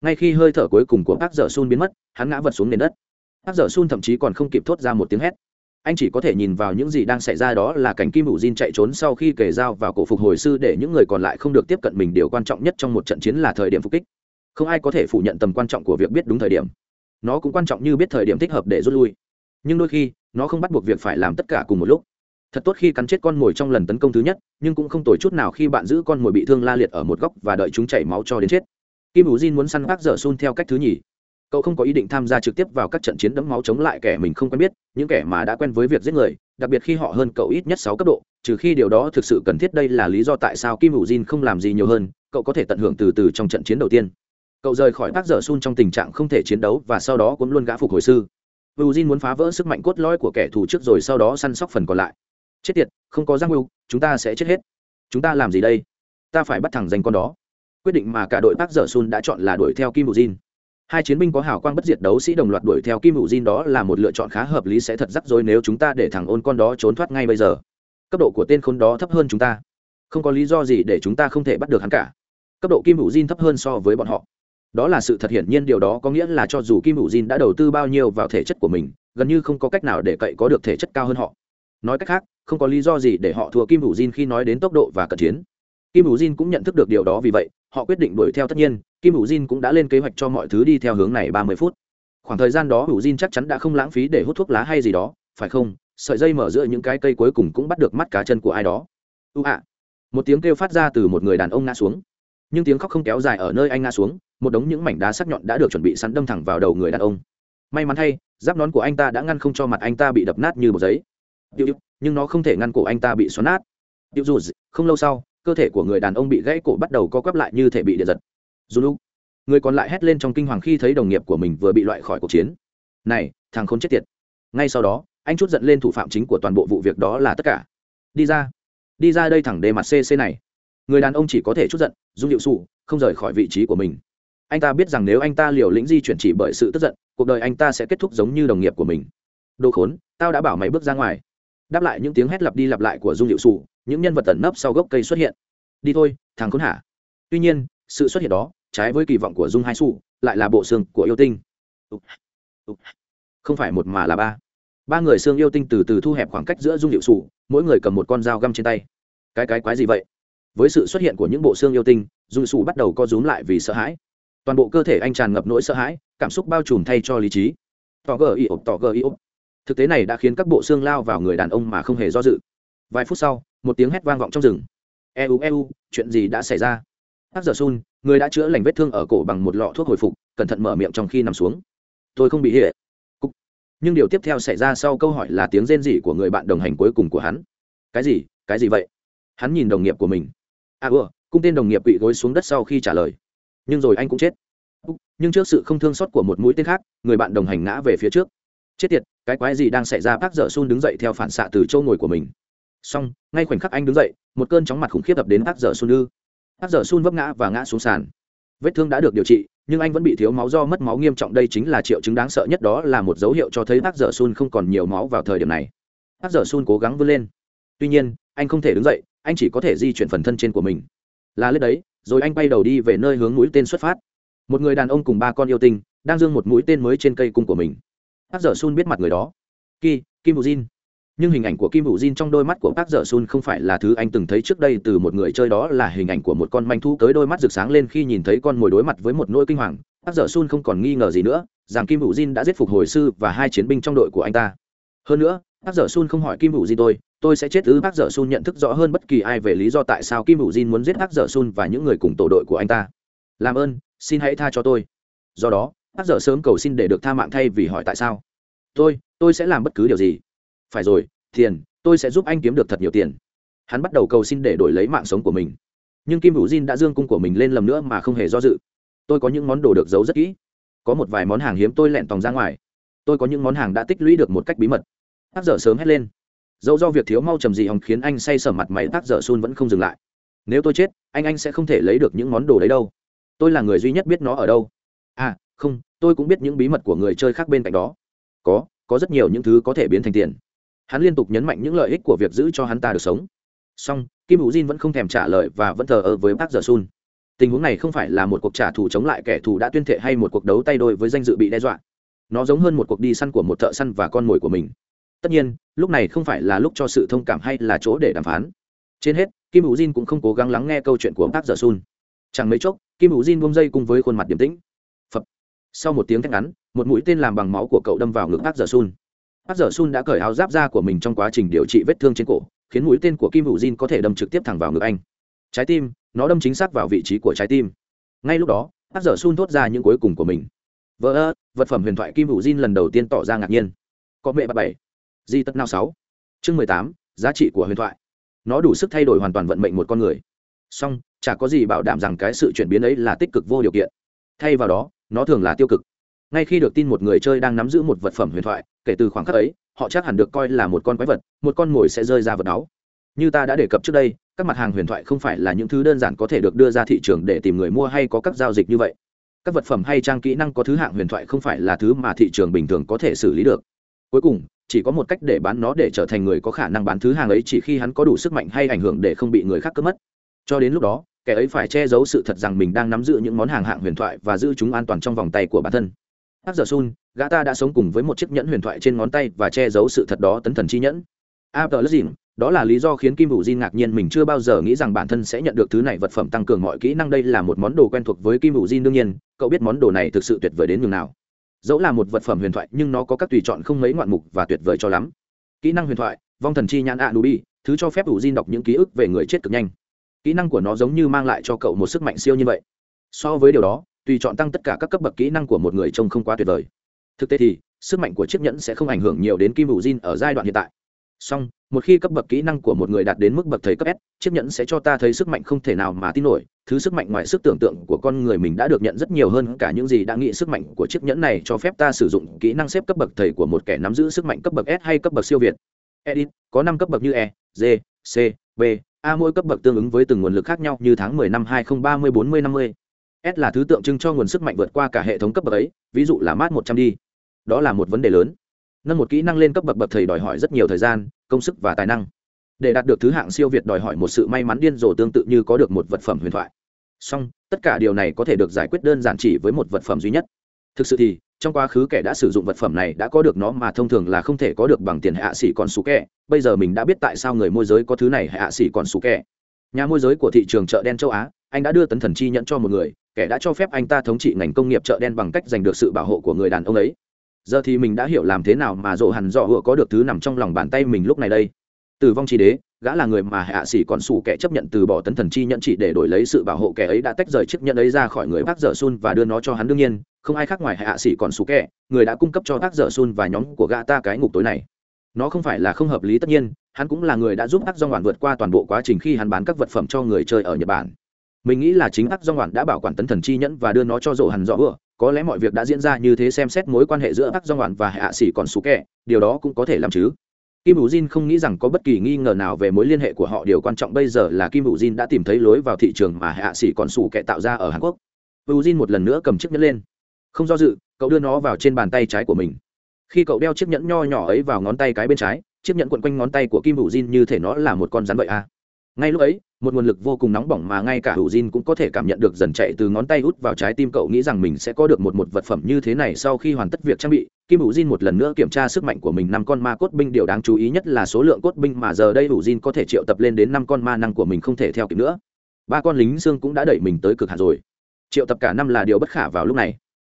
Ngay khi hơi thở cuối cùng của Ác dở sun biến mất, hắn ngã vật xuống nền đất. Ác dở sun thậm chí còn không kịp thốt ra một tiếng hét. Anh chỉ có thể nhìn vào những gì đang xảy ra đó là cảnh kim hữu Jin chạy trốn sau khi kề dao vào cổ phục hồi sư để những người còn lại không được tiếp cận mình. Điều quan trọng nhất trong một trận chiến là thời điểm phục kích. Không ai có thể phủ nhận tầm quan trọng của việc biết đúng thời điểm. Nó cũng quan trọng như biết thời điểm thích hợp để rút lui nhưng đôi khi nó không bắt buộc việc phải làm tất cả cùng một lúc. Thật tốt khi cắn chết con mồi trong lần tấn công thứ nhất, nhưng cũng không tồi chút nào khi bạn giữ con mồi bị thương la liệt ở một góc và đợi chúng chảy máu cho đến chết. Kim hữu diên muốn săn bác dở xun theo cách thứ nhì. Cậu không có ý định tham gia trực tiếp vào các trận chiến đẫm máu chống lại kẻ mình không quen biết, những kẻ mà đã quen với việc giết người, đặc biệt khi họ hơn cậu ít nhất sáu cấp độ, trừ khi điều đó thực sự cần thiết đây là lý do tại sao kim hữu jin không làm gì nhiều hơn, cậu có thể tận hưởng từ từ trong trận chiến đầu tiên. Cậu rời khỏi bác dở xun trong tình trạng không thể chiến đấu và sau đó cũng luôn gã phục hồi sư hữu jin muốn phá vỡ sức mạnh cốt lõi của kẻ thù trước rồi sau đó săn sóc phần còn lại. Chết tiệt, không có giang hữu chúng ta sẽ chết hết. Chúng ta làm gì đây? Ta phải bắt thẳng danh con đó. Quyết định mà cả đội Park dở sun đã chọn là đuổi theo kim hữu jin hai chiến binh có hào quang bất diệt đấu sĩ đồng loạt đuổi theo kim hữu đó là một lựa chọn khá hợp lý sẽ thật rắc rối nếu chúng ta để thằng ôn con đó trốn thoát ngay bây giờ. Cấp độ của tên khốn đó thấp hơn chúng ta. Không có lý do gì để chúng ta không thể bắt được hắn cả. Cấp độ kim Vũ Jin thấp hơn so với bọn họ đó là sự thật hiển nhiên, điều đó có nghĩa là cho dù kim hữu Jin đã đầu tư bao nhiêu vào thể chất của mình, gần như không có cách nào để cậy có được thể chất cao hơn họ. Nói cách khác, không có lý do gì để họ thua kim hữu Jin khi nói đến tốc độ và cận chiến. Kim hữu Jin cũng nhận thức được điều đó, vì vậy, họ quyết định đuổi theo. Tất nhiên, kim hữu jin cũng đã lên kế hoạch cho mọi thứ đi theo hướng này ba mươi phút. Khoảng thời gian đó, hữu jin chắc chắn đã không lãng phí để hút thuốc lá hay gì đó, phải không? Sợi dây mở giữa những cái cây cuối cùng cũng bắt được mắt cá chân của ai đó. Ưu ạ. Một tiếng kêu phát ra từ một người đàn ông ngã xuống. Nhưng tiếng khóc không kéo dài ở nơi anh ngã xuống một đống những mảnh đá sắc nhọn đã được chuẩn bị sẵn đâm thẳng vào đầu người đàn ông may mắn thay giáp nón của anh ta đã ngăn không cho mặt anh ta bị đập nát như một giấy nhưng nó không thể ngăn cổ anh ta bị xoắn nát Tiểu dù không lâu sau, cơ thể của người đàn ông bị gãy cổ bắt đầu co quắp lại như thể bị điện giật. Dù lúc, người còn lại hét lên trong kinh hoàng khi thấy đồng nghiệp của mình vừa bị loại khỏi cuộc chiến. Này, thằng khốn chết tiệt! Ngay sau đó, anh chút giận lên thủ phạm chính của toàn bộ vụ việc đó là tất cả. Đi ra, đi ra đây thẳng đề mặt CC này. Người đàn ông chỉ có thể chút giận, dung điệu sụ, không rời khỏi vị trí của mình. Anh ta biết rằng nếu anh ta liều lĩnh di chuyển chỉ bởi sự tức giận, cuộc đời anh ta sẽ kết thúc giống như đồng nghiệp của mình. Đồ khốn, tao đã bảo mày bước ra ngoài. Đáp lại những tiếng hét lặp đi lặp lại của dung hiệu sụ những nhân vật tẩn nấp sau gốc cây xuất hiện. Đi thôi thằng khốn hả tuy nhiên sự xuất hiện đó trái với kỳ vọng của dung hai su lại là bộ xương của yêu tinh. Không phải một mà là ba. Ba người xương yêu tinh từ từ thu hẹp khoảng cách giữa dung hiệu sụ mỗi người cầm một con dao găm trên tay. Cái cái quái gì vậy? Với sự xuất hiện của những bộ xương yêu tinh dung sụ bắt đầu co rúm lại vì sợ hãi toàn bộ cơ thể anh tràn ngập nỗi sợ hãi, cảm xúc bao trùm thay cho lý trí. Tỏ gờ y ộp, tỏ gờ y ộp. Thực tế này đã khiến các bộ xương lao vào người đàn ông mà không hề do dự. Vài phút sau, một tiếng hét vang vọng trong rừng. Eu eu chuyện gì đã xảy ra? Hát giờ sun, người đã chữa lành vết thương ở cổ bằng một lọ thuốc hồi phục, cẩn thận mở miệng trong khi nằm xuống. Tôi không bị hệ nhưng điều tiếp theo xảy ra sau câu hỏi là tiếng rên rỉ của người bạn đồng hành cuối cùng của hắn. Cái gì? Cái gì vậy? Hắn nhìn đồng nghiệp của mình. À ưa cung tên đồng nghiệp bị gối xuống đất sau khi trả lời nhưng rồi anh cũng chết. Nhưng trước sự không thương xót của một mũi tên khác, người bạn đồng hành ngã về phía trước. Chết tiệt, cái quái gì đang xảy ra? Bác dở sun đứng dậy theo phản xạ từ châu ngồi của mình. Xong, ngay khoảnh khắc anh đứng dậy, một cơn chóng mặt khủng khiếp ập đến bác dở sun ư. Bác dở sun vấp ngã và ngã xuống sàn. Vết thương đã được điều trị, nhưng anh vẫn bị thiếu máu do mất máu nghiêm trọng. Đây chính là triệu chứng đáng sợ nhất, đó là một dấu hiệu cho thấy bác dở sun không còn nhiều máu vào thời điểm này. Bác dở sun cố gắng vươn lên. Tuy nhiên, anh không thể đứng dậy, anh chỉ có thể di chuyển phần thân trên của mình. Là lết đấy rồi anh bay đầu đi về nơi hướng mũi tên xuất phát một người đàn ông cùng ba con yêu tinh đang dương một mũi tên mới trên cây cung của mình Park dở Sun biết mặt người đó. Ki, Kim Vũ Jin. Nhưng hình ảnh của Kim Vũ Jin trong đôi mắt của Park dở Sun không phải là thứ anh từng thấy trước đây từ một người chơi đó là hình ảnh của một con manh thú tới đôi mắt rực sáng lên khi nhìn thấy con mồi đối mặt với một nỗi kinh hoàng. Park dở Sun không còn nghi ngờ gì nữa, rằng Kim Vũ Jin đã giết phục hồi sư và hai chiến binh trong đội của anh ta. Hơn nữa, Park dở Sun không hỏi Kim Vũ Jin tôi, tôi sẽ chết ư bác dở Sun nhận thức rõ hơn bất kỳ ai về lý do tại sao Kim Vũ Jin muốn giết bác dở Sun và những người cùng tổ đội của anh ta. Làm ơn, xin hãy tha cho tôi. Do đó, bác dở sớm cầu xin để được tha mạng thay vì hỏi tại sao. Tôi tôi sẽ làm bất cứ điều gì. Phải rồi tiền tôi sẽ giúp anh kiếm được thật nhiều tiền. Hắn bắt đầu cầu xin để đổi lấy mạng sống của mình. Nhưng kim hữu Jin đã dương cung của mình lên lầm nữa mà không hề do dự. Tôi có những món đồ được giấu rất kỹ. Có một vài món hàng hiếm tôi lẹn tòng ra ngoài. Tôi có những món hàng đã tích lũy được một cách bí mật. Bác dở sớm hét lên dẫu do việc thiếu mau trầm gì hòng khiến anh say sở mặt mày tác dở sun vẫn không dừng lại. Nếu tôi chết, anh anh sẽ không thể lấy được những món đồ đấy đâu. Tôi là người duy nhất biết nó ở đâu. À không, tôi cũng biết những bí mật của người chơi khác bên cạnh đó. Có có rất nhiều những thứ có thể biến thành tiền. Hắn liên tục nhấn mạnh những lợi ích của việc giữ cho hắn ta được sống. Song kim hữu jin vẫn không thèm trả lời và vẫn thờ ơ với bác giờ sun. Tình huống này không phải là một cuộc trả thù chống lại kẻ thù đã tuyên thệ hay một cuộc đấu tay đôi với danh dự bị đe dọa. Nó giống hơn một cuộc đi săn của một thợ săn và con mồi của mình tất nhiên, lúc này không phải là lúc cho sự thông cảm hay là chỗ để đàm phán. Trên hết, kim hữu jin cũng không cố gắng lắng nghe câu chuyện của bác giờ sun. Chẳng mấy chốc, kim hữu jin buông dây cùng với khuôn mặt điềm tĩnh. Phập. sau một tiếng thét ngắn, một mũi tên làm bằng máu của cậu đâm vào ngực bác giờ sun. Bác giờ sun đã cởi áo giáp ra của mình trong quá trình điều trị vết thương trên cổ, khiến mũi tên của kim hữu jin có thể đâm trực tiếp thẳng vào ngực anh. Trái tim, nó đâm chính xác vào vị trí của trái tim. Ngay lúc đó bác giờ sun thốt ra những cuối cùng của mình. Vỡ ơ, vật phẩm huyền thoại kim hữu jin lần đầu tiên tỏ ra ngạc nhiên. Có mẹ bà bảy di tất nào sáu. Chương mười tám, giá trị của huyền thoại. Nó đủ sức thay đổi hoàn toàn vận mệnh một con người. Song, chả có gì bảo đảm rằng cái sự chuyển biến ấy là tích cực vô điều kiện. Thay vào đó, nó thường là tiêu cực. Ngay khi được tin một người chơi đang nắm giữ một vật phẩm huyền thoại, kể từ khoảng khắc ấy, họ chắc hẳn được coi là một con quái vật, một con mồi sẽ rơi ra vật đó như ta đã đề cập trước đây, các mặt hàng huyền thoại không phải là những thứ đơn giản có thể được đưa ra thị trường để tìm người mua hay có các giao dịch như vậy. Các vật phẩm hay trang kỹ năng có thứ hạng huyền thoại không phải là thứ mà thị trường bình thường có thể xử lý được. Cuối cùng chỉ có một cách để bán nó để trở thành người có khả năng bán thứ hàng ấy chỉ khi hắn có đủ sức mạnh hay ảnh hưởng để không bị người khác cướp mất cho đến lúc đó kẻ ấy phải che giấu sự thật rằng mình đang nắm giữ những món hàng hạng huyền thoại và giữ chúng an toàn trong vòng tay của bản thân Hắc giờ sun, gã ta đã sống cùng với một chiếc nhẫn huyền thoại trên ngón tay và che giấu sự thật đó tấn thần chi nhẫn. Apollo đó là lý do khiến Kim Vũ Jin ngạc nhiên mình chưa bao giờ nghĩ rằng bản thân sẽ nhận được thứ này vật phẩm tăng cường mọi kỹ năng đây là một món đồ quen thuộc với Kim Vũ Jin đương nhiên, cậu biết món đồ này thực sự tuyệt vời đến nhường nào. Dẫu là một vật phẩm huyền thoại nhưng nó có các tùy chọn không mấy ngoạn mục và tuyệt vời cho lắm. Kỹ năng huyền thoại, vong thần chi nhãn Anubi, thứ cho phép Vũ Jin đọc những ký ức về người chết cực nhanh. Kỹ năng của nó giống như mang lại cho cậu một sức mạnh siêu như vậy. So với điều đó, tùy chọn tăng tất cả các cấp bậc kỹ năng của một người trông không quá tuyệt vời thực tế thì sức mạnh của chiếc nhẫn sẽ không ảnh hưởng nhiều đến kim hữu jin ở giai đoạn hiện tại song một khi cấp bậc kỹ năng của một người đạt đến mức bậc thầy cấp s, chiếc nhẫn sẽ cho ta thấy sức mạnh không thể nào mà tin nổi. Thứ sức mạnh ngoài sức tưởng tượng của con người mình đã được nhận rất nhiều hơn cả những gì đã nghĩ. Sức mạnh của chiếc nhẫn này cho phép ta sử dụng kỹ năng xếp cấp bậc thầy của một kẻ nắm giữ sức mạnh cấp bậc s hay cấp bậc siêu việt. Edit, có năm cấp bậc như e g, c, b, a. Mỗi cấp bậc tương ứng với từng nguồn lực khác nhau như tháng 10 năm 2030 40 50 s là thứ tượng trưng cho nguồn sức mạnh vượt qua cả hệ thống cấp bậc ấy, ví dụ là mát 100 đi. Đó là một vấn đề lớn nâng một kỹ năng lên cấp bậc bậc thầy đòi hỏi rất nhiều thời gian, công sức và tài năng để đạt được thứ hạng siêu việt đòi hỏi một sự may mắn điên rồ tương tự như có được một vật phẩm huyền thoại song, tất cả điều này có thể được giải quyết đơn giản chỉ với một vật phẩm duy nhất thực sự thì, trong quá khứ kẻ đã sử dụng vật phẩm này đã có được nó mà thông thường là không thể có được bằng tiền hạ sĩ còn xú kẻ. bây giờ mình đã biết tại sao người môi giới có thứ này hạ sĩ còn xú kẻ. nhà môi giới của thị trường chợ đen châu á, anh đã đưa tấn thần chi nhận cho một người, kẻ đã cho phép anh ta thống trị ngành công nghiệp chợ đen bằng cách giành được sự bảo hộ của người đàn ông ấy giờ thì mình đã hiểu làm thế nào mà rộ hẳn dọ hựa có được thứ nằm trong lòng bàn tay mình lúc này đây. Tử vong chi đế, gã là người mà hạ sĩ còn xù kẻ chấp nhận từ bỏ tấn thần chi nhận chỉ để đổi lấy sự bảo hộ kẻ ấy đã tách rời chiếc nhận ấy ra khỏi người bác dở sun và đưa nó cho hắn đương nhiên, không ai khác ngoài hạ sĩ còn xù kẻ, người đã cung cấp cho bác dở sun và nhóm của gã ta cái ngục tối này. Nó không phải là không hợp lý tất nhiên, hắn cũng là người đã giúp ác do ngoạn vượt qua toàn bộ quá trình khi hắn bán các vật phẩm cho người chơi ở nhật bản. Mình nghĩ là chính ác do ngoạn đã bảo quản tấn thần chi nhẫn và đưa nó cho rộ hẳn rõ ưa có lẽ mọi việc đã diễn ra như thế xem xét mối quan hệ giữa ác do ngoạn và hạ sĩ còn xú kẹ điều đó cũng có thể làm chứ. Kim hữu jin không nghĩ rằng có bất kỳ nghi ngờ nào về mối liên hệ của họ, điều quan trọng bây giờ là kim hữu jin đã tìm thấy lối vào thị trường mà hạ sĩ còn xù kẹ tạo ra ở hàn quốc. Hữu jin một lần nữa cầm chiếc nhẫn lên. Không do dự, cậu đưa nó vào trên bàn tay trái của mình. Khi cậu đeo chiếc nhẫn nho nhỏ ấy vào ngón tay cái bên trái, chiếc nhẫn quận quanh ngón tay của kim hữu jin như thể nó là một con rắn vậy à. Ngay lúc ấy một nguồn lực vô cùng nóng bỏng mà ngay cả hữu jin cũng có thể cảm nhận được dần chạy từ ngón tay út vào trái tim cậu nghĩ rằng mình sẽ có được một một vật phẩm như thế này sau khi hoàn tất việc trang bị, kim hữu jin một lần nữa kiểm tra sức mạnh của mình năm con ma cốt binh. Điều đáng chú ý nhất là số lượng cốt binh mà giờ đây hữu jin có thể triệu tập lên đến năm con ma năng của mình không thể theo kịp nữa. Ba con lính xương cũng đã đẩy mình tới cực hạn rồi. Triệu tập cả năm là điều bất khả vào lúc này.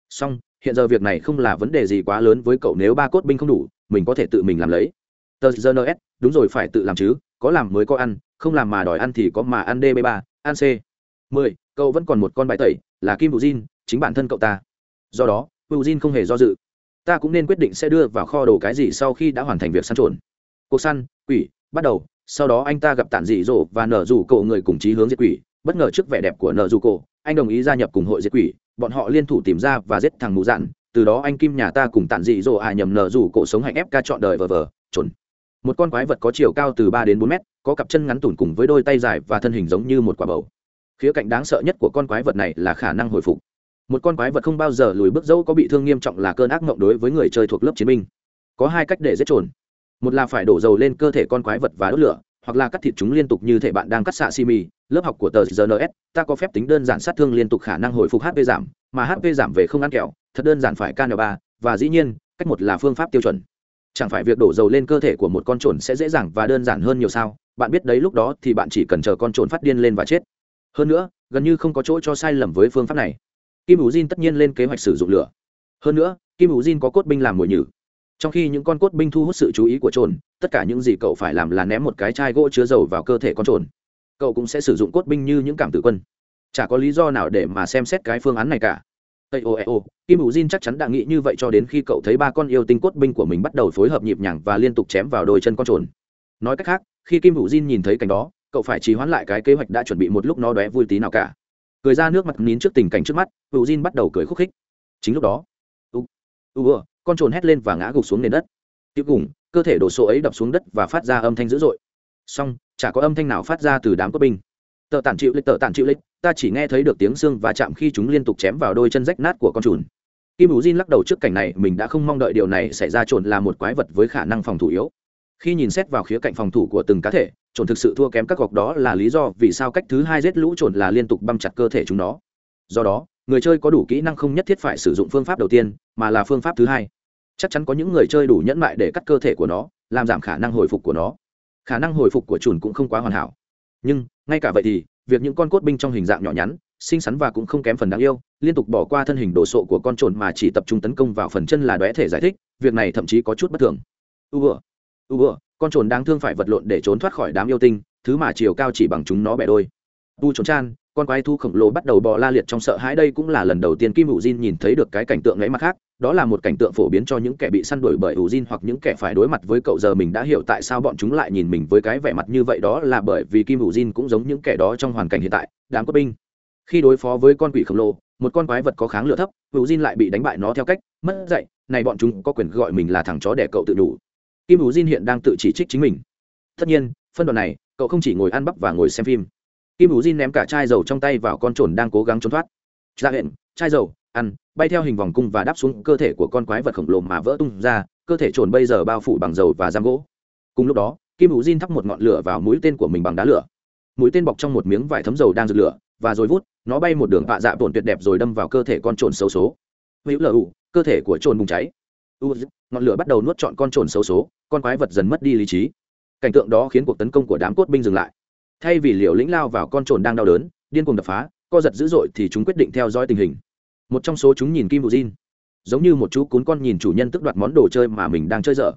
Song, hiện giờ việc này không là vấn đề gì quá lớn với cậu nếu ba cốt binh không đủ, mình có thể tự mình làm lấy. Tờ gns đúng rồi, phải tự làm chứ, có làm mới có ăn không làm mà đòi ăn thì có mà ăn db ba, ăn c. Mười, cậu vẫn còn một con bài tẩy, là kim bù jin, chính bản thân cậu ta. Do đó bù jin không hề do dự. Ta cũng nên quyết định sẽ đưa vào kho đồ cái gì sau khi đã hoàn thành việc săn trộn. Cuộc săn, quỷ, bắt đầu, sau đó anh ta gặp tản dị dỗ và nở rủ cậu người cùng chí hướng diệt quỷ, bất ngờ trước vẻ đẹp của nở rủ cổ anh đồng ý gia nhập cùng hội diệt quỷ, bọn họ liên thủ tìm ra và giết thằng mù dạn, từ đó anh kim nhà ta cùng tản dị dỗ à nhầm nở rủ cổ sống hạnh ép ca chọn đời vờ vờ, trốn. Một con quái vật có chiều cao từ ba đến bốn mét có cặp chân ngắn tủn cùng với đôi tay dài và thân hình giống như một quả bầu. Khía cạnh đáng sợ nhất của con quái vật này là khả năng hồi phục. Một con quái vật không bao giờ lùi bước dẫu có bị thương nghiêm trọng là cơn ác mộng đối với người chơi thuộc lớp chiến binh. Có hai cách để giết trồn một là phải đổ dầu lên cơ thể con quái vật và đốt lửa, hoặc là cắt thịt chúng liên tục như thể bạn đang cắt xạ xi mì lớp học của tờ gns ta có phép tính đơn giản sát thương liên tục khả năng hồi phục hp giảm, mà hp giảm về không ăn kẹo, thật đơn giản phải can ba, và dĩ nhiên, cách một là phương pháp tiêu chuẩn chẳng phải việc đổ dầu lên cơ thể của một con trồn sẽ dễ dàng và đơn giản hơn nhiều sao? Bạn biết đấy, lúc đó thì bạn chỉ cần chờ con trồn phát điên lên và chết. Hơn nữa, gần như không có chỗ cho sai lầm với phương pháp này. Kim ủ jin tất nhiên lên kế hoạch sử dụng lửa. Hơn nữa, kim ủ jin có cốt binh làm mồi nhử. Trong khi những con cốt binh thu hút sự chú ý của trồn, tất cả những gì cậu phải làm là ném một cái chai gỗ chứa dầu vào cơ thể con trồn. Cậu cũng sẽ sử dụng cốt binh như những cảm tử quân. Chả có lý do nào để mà xem xét cái phương án này cả tây ô e ô, kim ủ jin chắc chắn đã nghĩ như vậy cho đến khi cậu thấy ba con yêu tinh cốt binh của mình bắt đầu phối hợp nhịp nhàng và liên tục chém vào đôi chân con trồn. Nói cách khác, khi kim ủ jin nhìn thấy cảnh đó, cậu phải trì hoãn lại cái kế hoạch đã chuẩn bị một lúc nó đóe vui tí nào cả. Cười ra nước mặt nín trước tình cảnh trước mắt, ủ jin bắt đầu cười khúc khích. Chính lúc đó u u con trồn hét lên và ngã gục xuống nền đất. Tiếp cùng cơ thể đổ sộ ấy đập xuống đất và phát ra âm thanh dữ dội. Song chả có âm thanh nào phát ra từ đám cốt binh tờ tản chịu lịch tờ tản chịu lịch, ta chỉ nghe thấy được tiếng xương và chạm khi chúng liên tục chém vào đôi chân rách nát của con chùn kim ủ jin lắc đầu trước cảnh này, mình đã không mong đợi điều này xảy ra trồn là một quái vật với khả năng phòng thủ yếu. Khi nhìn xét vào khía cạnh phòng thủ của từng cá thể trồn thực sự thua kém các gọc đó là lý do vì sao cách thứ hai giết lũ trồn là liên tục băm chặt cơ thể chúng nó. Do đó, người chơi có đủ kỹ năng không nhất thiết phải sử dụng phương pháp đầu tiên, mà là phương pháp thứ hai. Chắc chắn có những người chơi đủ nhẫn mại để cắt cơ thể của nó, làm giảm khả năng hồi phục của nó. Khả năng hồi phục của trùn cũng không quá hoàn hảo nhưng, ngay cả vậy thì, việc những con cốt binh trong hình dạng nhỏ nhắn, xinh xắn và cũng không kém phần đáng yêu, liên tục bỏ qua thân hình đồ sộ của con trồn mà chỉ tập trung tấn công vào phần chân là đóe thể giải thích, việc này thậm chí có chút bất thường. U vừa u vừa con trồn đáng thương phải vật lộn để trốn thoát khỏi đám yêu tinh, thứ mà chiều cao chỉ bằng chúng nó bẻ đôi. Tu trốn chan, con quái thu khổng lồ bắt đầu bò la liệt trong sợ hãi, đây cũng là lần đầu tiên kim hữu jin nhìn thấy được cái cảnh tượng ấy mặt khác đó là một cảnh tượng phổ biến cho những kẻ bị săn đuổi bởi ủ Jin hoặc những kẻ phải đối mặt với cậu giờ mình đã hiểu tại sao bọn chúng lại nhìn mình với cái vẻ mặt như vậy đó là bởi vì Kim ủ Jin cũng giống những kẻ đó trong hoàn cảnh hiện tại, đám quân binh. Khi đối phó với con quỷ khổng lồ, một con quái vật có kháng lửa thấp, ủ Jin lại bị đánh bại nó theo cách mất dạy, này bọn chúng có quyền gọi mình là thằng chó để cậu tự đủ. Kim ủ Jin hiện đang tự chỉ trích chính mình. Tất nhiên, phân đoạn này, cậu không chỉ ngồi ăn bắp và ngồi xem phim. Kim ủ Jin ném cả chai dầu trong tay vào con trồn đang cố gắng trốn thoát. Dạ Ra hiện, chai dầu, ăn bay theo hình vòng cung và đáp xuống cơ thể của con quái vật khổng lồ mà vỡ tung ra, cơ thể trồn bây giờ bao phủ bằng dầu và giam gỗ. Cùng lúc đó, kim hữu diên thắp một ngọn lửa vào mũi tên của mình bằng đá lửa. Mũi tên bọc trong một miếng vải thấm dầu đang rực lửa và rồi vút, nó bay một đường vạ dạ tổn tuyệt đẹp rồi đâm vào cơ thể con trồn xấu số. Hữu lờ ủ cơ thể của trồn bùng cháy. U ngọn lửa bắt đầu nuốt trọn con trồn xấu số, con quái vật dần mất đi lý trí. Cảnh tượng đó khiến cuộc tấn công của đám cốt binh dừng lại. Thay vì liều lĩnh lao vào con trồn đang đau đớn, điên cuồng đập phá, co giật dữ dội thì chúng quyết định theo dõi tình hình một trong số chúng nhìn kim bù jin. Giống như một chú cún con nhìn chủ nhân tức đoạt món đồ chơi mà mình đang chơi dở.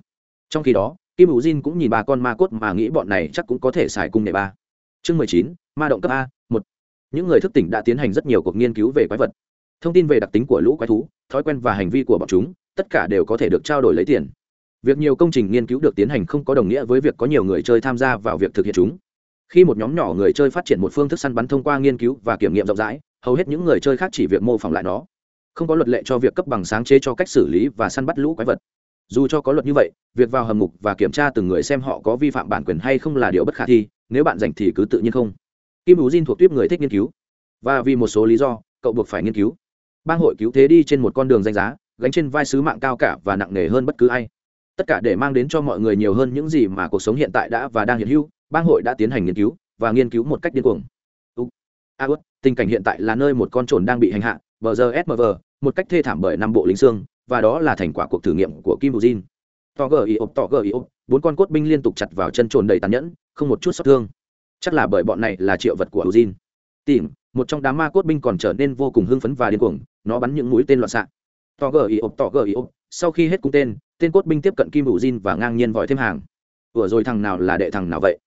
Trong khi đó, kim bù jin cũng nhìn ba con ma cốt mà nghĩ bọn này chắc cũng có thể xài cung nệ ba. Chương mười chín, ma động cấp a, một. Những người thức tỉnh đã tiến hành rất nhiều cuộc nghiên cứu về quái vật. Thông tin về đặc tính của lũ quái thú, thói quen và hành vi của bọn chúng, tất cả đều có thể được trao đổi lấy tiền. Việc nhiều công trình nghiên cứu được tiến hành không có đồng nghĩa với việc có nhiều người chơi tham gia vào việc thực hiện chúng. Khi một nhóm nhỏ người chơi phát triển một phương thức săn bắn thông qua nghiên cứu và kiểm nghiệm rộng rãi hầu hết những người chơi khác chỉ việc mô phỏng lại nó. Không có luật lệ cho việc cấp bằng sáng chế cho cách xử lý và săn bắt lũ quái vật. Dù cho có luật như vậy, việc vào hầm mục và kiểm tra từng người xem họ có vi phạm bản quyền hay không là điều bất khả thi, nếu bạn rảnh thì cứ tự nhiên không. Kim ú jin thuộc tuyếp người thích nghiên cứu. Và vì một số lý do, cậu buộc phải nghiên cứu. Bang hội cứu thế đi trên một con đường danh giá, gánh trên vai sứ mạng cao cả và nặng nề hơn bất cứ ai. Tất cả để mang đến cho mọi người nhiều hơn những gì mà cuộc sống hiện tại đã và đang hiện hữu, bang hội đã tiến hành nghiên cứu và nghiên cứu một cách điên cuồng. A tình cảnh hiện tại là nơi một con trồn đang bị hành hạ bờ giờ smv một cách thê thảm bởi năm bộ lính xương và đó là thành quả cuộc thử nghiệm của kim bù jin to gờ ý ộp to gờ ý ộp bốn con cốt binh liên tục chặt vào chân trồn đầy tàn nhẫn không một chút xót thương chắc là bởi bọn này là triệu vật của Ujin. Tìm, một trong đám ma cốt binh còn trở nên vô cùng hưng phấn và điên cuồng, nó bắn những mũi tên loạn xạ. To gờ ý ộp to gờ ý ộp, sau khi hết cung tên, tên cốt binh tiếp cận Kim Ujin và ngang nhiên vòi thêm hàng. Vừa rồi thằng nào là đệ thằng nào vậy?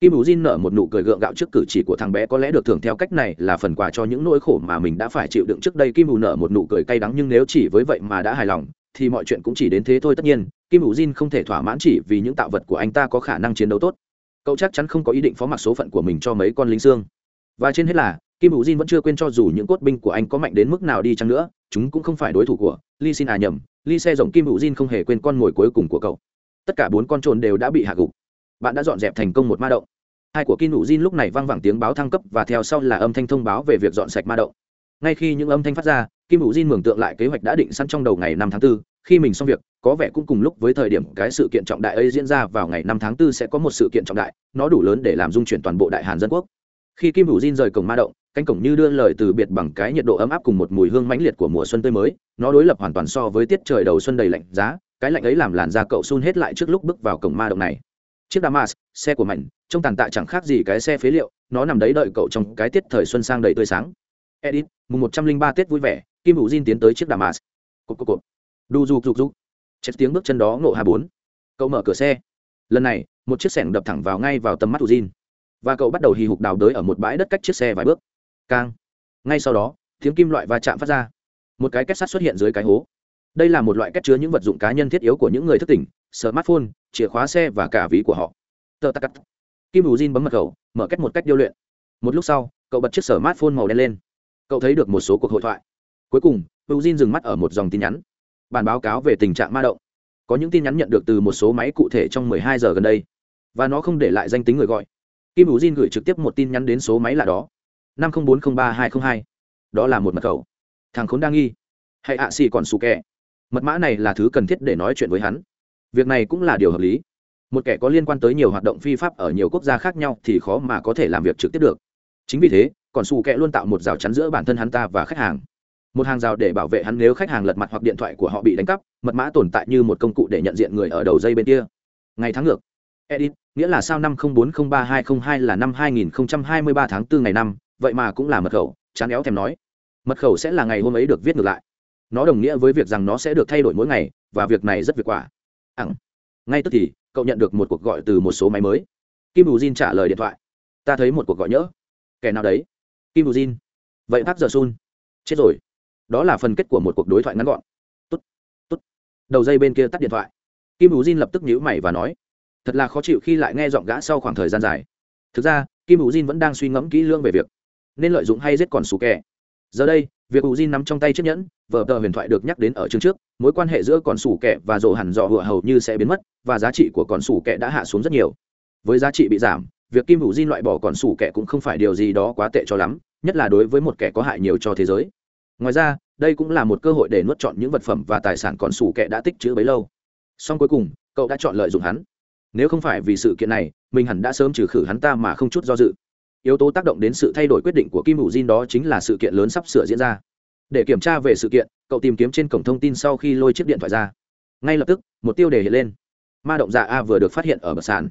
Kim Vũ jin nở một nụ cười gượng gạo trước cử chỉ của thằng bé, có lẽ được thưởng theo cách này là phần quà cho những nỗi khổ mà mình đã phải chịu đựng trước đây. Kim Vũ nở một nụ cười cay đắng, nhưng nếu chỉ với vậy mà đã hài lòng, thì mọi chuyện cũng chỉ đến thế thôi. Tất nhiên, kim Vũ jin không thể thỏa mãn chỉ vì những tạo vật của anh ta có khả năng chiến đấu tốt. Cậu chắc chắn không có ý định phó mặc số phận của mình cho mấy con lính xương. Và trên hết là, kim hữu jin vẫn chưa quên cho dù những cốt binh của anh có mạnh đến mức nào đi chăng nữa, chúng cũng không phải đối thủ của Lee xin à nhầm. Lee xe rộng kim hữu jin không hề quên con mồi cuối cùng của cậu. Tất cả bốn con trồn đều đã bị hạ gục bạn đã dọn dẹp thành công một ma động. Hai của kim nụ jin lúc này vang vẳng tiếng báo thăng cấp và theo sau là âm thanh thông báo về việc dọn sạch ma động. Ngay khi những âm thanh phát ra kim nụ jin mường tượng lại kế hoạch đã định sẵn trong đầu ngày năm tháng 4, khi mình xong việc có vẻ cũng cùng lúc với thời điểm cái sự kiện trọng đại ấy diễn ra vào ngày năm tháng 4 sẽ có một sự kiện trọng đại nó đủ lớn để làm dung chuyển toàn bộ đại hàn dân quốc. Khi kim nụ jin rời cổng ma động cánh cổng như đưa lời từ biệt bằng cái nhiệt độ ấm áp cùng một mùi hương mãnh liệt của mùa xuân tươi mới nó đối lập hoàn toàn so với tiết trời đầu xuân đầy lạnh giá cái lạnh ấy làm làn da cậu sun hết lại trước lúc bước vào cổng ma động này chiếc damas, xe của mạnh trông tàn tạ chẳng khác gì cái xe phế liệu, nó nằm đấy đợi cậu trong cái tiết thời xuân sang đầy tươi sáng. Edit, mùng một trăm linh ba tết vui vẻ, kim hữu diên tiến tới chiếc damas. Cộp cộp cộp đu du rục rục chết tiếng bước chân đó ngộ hà bốn. Cậu mở cửa xe. Lần này, một chiếc sẻng đập thẳng vào ngay vào tầm mắt của Jin. và cậu bắt đầu hì hục đào đới ở một bãi đất cách chiếc xe vài bước. Cang. Ngay sau đó, tiếng kim loại va chạm phát ra. Một cái kết sắt xuất hiện dưới cái hố. Đây là một loại kết chứa những vật dụng cá nhân thiết yếu của những người thức tỉnh smartphone, chìa khóa xe và cả ví của họ. Tờ tắc cắt kim bù jin bấm mật khẩu, mở cách một cách điêu luyện. Một lúc sau, cậu bật chiếc smartphone màu đen lên. Cậu thấy được một số cuộc hội thoại. Cuối cùng bù jin dừng mắt ở một dòng tin nhắn. Bản báo cáo về tình trạng ma động. Có những tin nhắn nhận được từ một số máy cụ thể trong 12 giờ gần đây, và nó không để lại danh tính người gọi. Kim bù jin gửi trực tiếp một tin nhắn đến số máy là đó. Năm không bốn không ba hai không hai. Đó là một mật khẩu. Thằng khốn đang nghi. Hãy ạ xì còn sù kẹ mật mã này là thứ cần thiết để nói chuyện với hắn việc này cũng là điều hợp lý. Một kẻ có liên quan tới nhiều hoạt động phi pháp ở nhiều quốc gia khác nhau thì khó mà có thể làm việc trực tiếp được. Chính vì thế, còn xù kẹ luôn tạo một rào chắn giữa bản thân hắn ta và khách hàng. Một hàng rào để bảo vệ hắn nếu khách hàng lật mặt hoặc điện thoại của họ bị đánh cắp, mật mã tồn tại như một công cụ để nhận diện người ở đầu dây bên kia. Ngày tháng ngược. Edit, nghĩa là sao năm không bốn không ba hai không hai là năm hai nghìn hai mươi ba tháng 4 ngày năm, vậy mà cũng là mật khẩu, chán éo thèm nói. Mật khẩu sẽ là ngày hôm ấy được viết ngược lại. Nó đồng nghĩa với việc rằng nó sẽ được thay đổi mỗi ngày, và việc này rất việc quả ẳng ngay tức thì, cậu nhận được một cuộc gọi từ một số máy mới. Kim bù jin trả lời điện thoại. Ta thấy một cuộc gọi nhỡ. Kẻ nào đấy? Kim bù jin. Vậy park giờ sun chết rồi. Đó là phần kết của một cuộc đối thoại ngắn gọn. Tốt. đầu dây bên kia tắt điện thoại. Kim bù jin lập tức nhíu mày và nói. Thật là khó chịu khi lại nghe giọng gã sau khoảng thời gian dài. Thực ra, kim bù jin vẫn đang suy ngẫm kỹ lưỡng về việc nên lợi dụng hay giết còn xù kẻ. Giờ đây, việc U jin nắm trong tay chiếc nhẫn, vở tờ huyền thoại được nhắc đến ở chương trước mối quan hệ giữa còn sủ kẹ và rổ hẳn dọ hựa hầu như sẽ biến mất, và giá trị của còn sủ kẹ đã hạ xuống rất nhiều. Với giá trị bị giảm, việc kim hữu Di loại bỏ còn sủ kẻ cũng không phải điều gì đó quá tệ cho lắm, nhất là đối với một kẻ có hại nhiều cho thế giới. Ngoài ra, đây cũng là một cơ hội để nuốt chọn những vật phẩm và tài sản còn sủ kẻ đã tích trữ bấy lâu. Song cuối cùng, cậu đã chọn lợi dụng hắn. Nếu không phải vì sự kiện này, mình hẳn đã sớm trừ khử hắn ta mà không chút do dự. Yếu tố tác động đến sự thay đổi quyết định của kim hữu Di đó chính là sự kiện lớn sắp sửa diễn ra. Để kiểm tra về sự kiện cậu tìm kiếm trên cổng thông tin sau khi lôi chiếc điện thoại ra. Ngay lập tức, một tiêu đề hiện lên. Ma động dạ a vừa được phát hiện ở bờ sàn.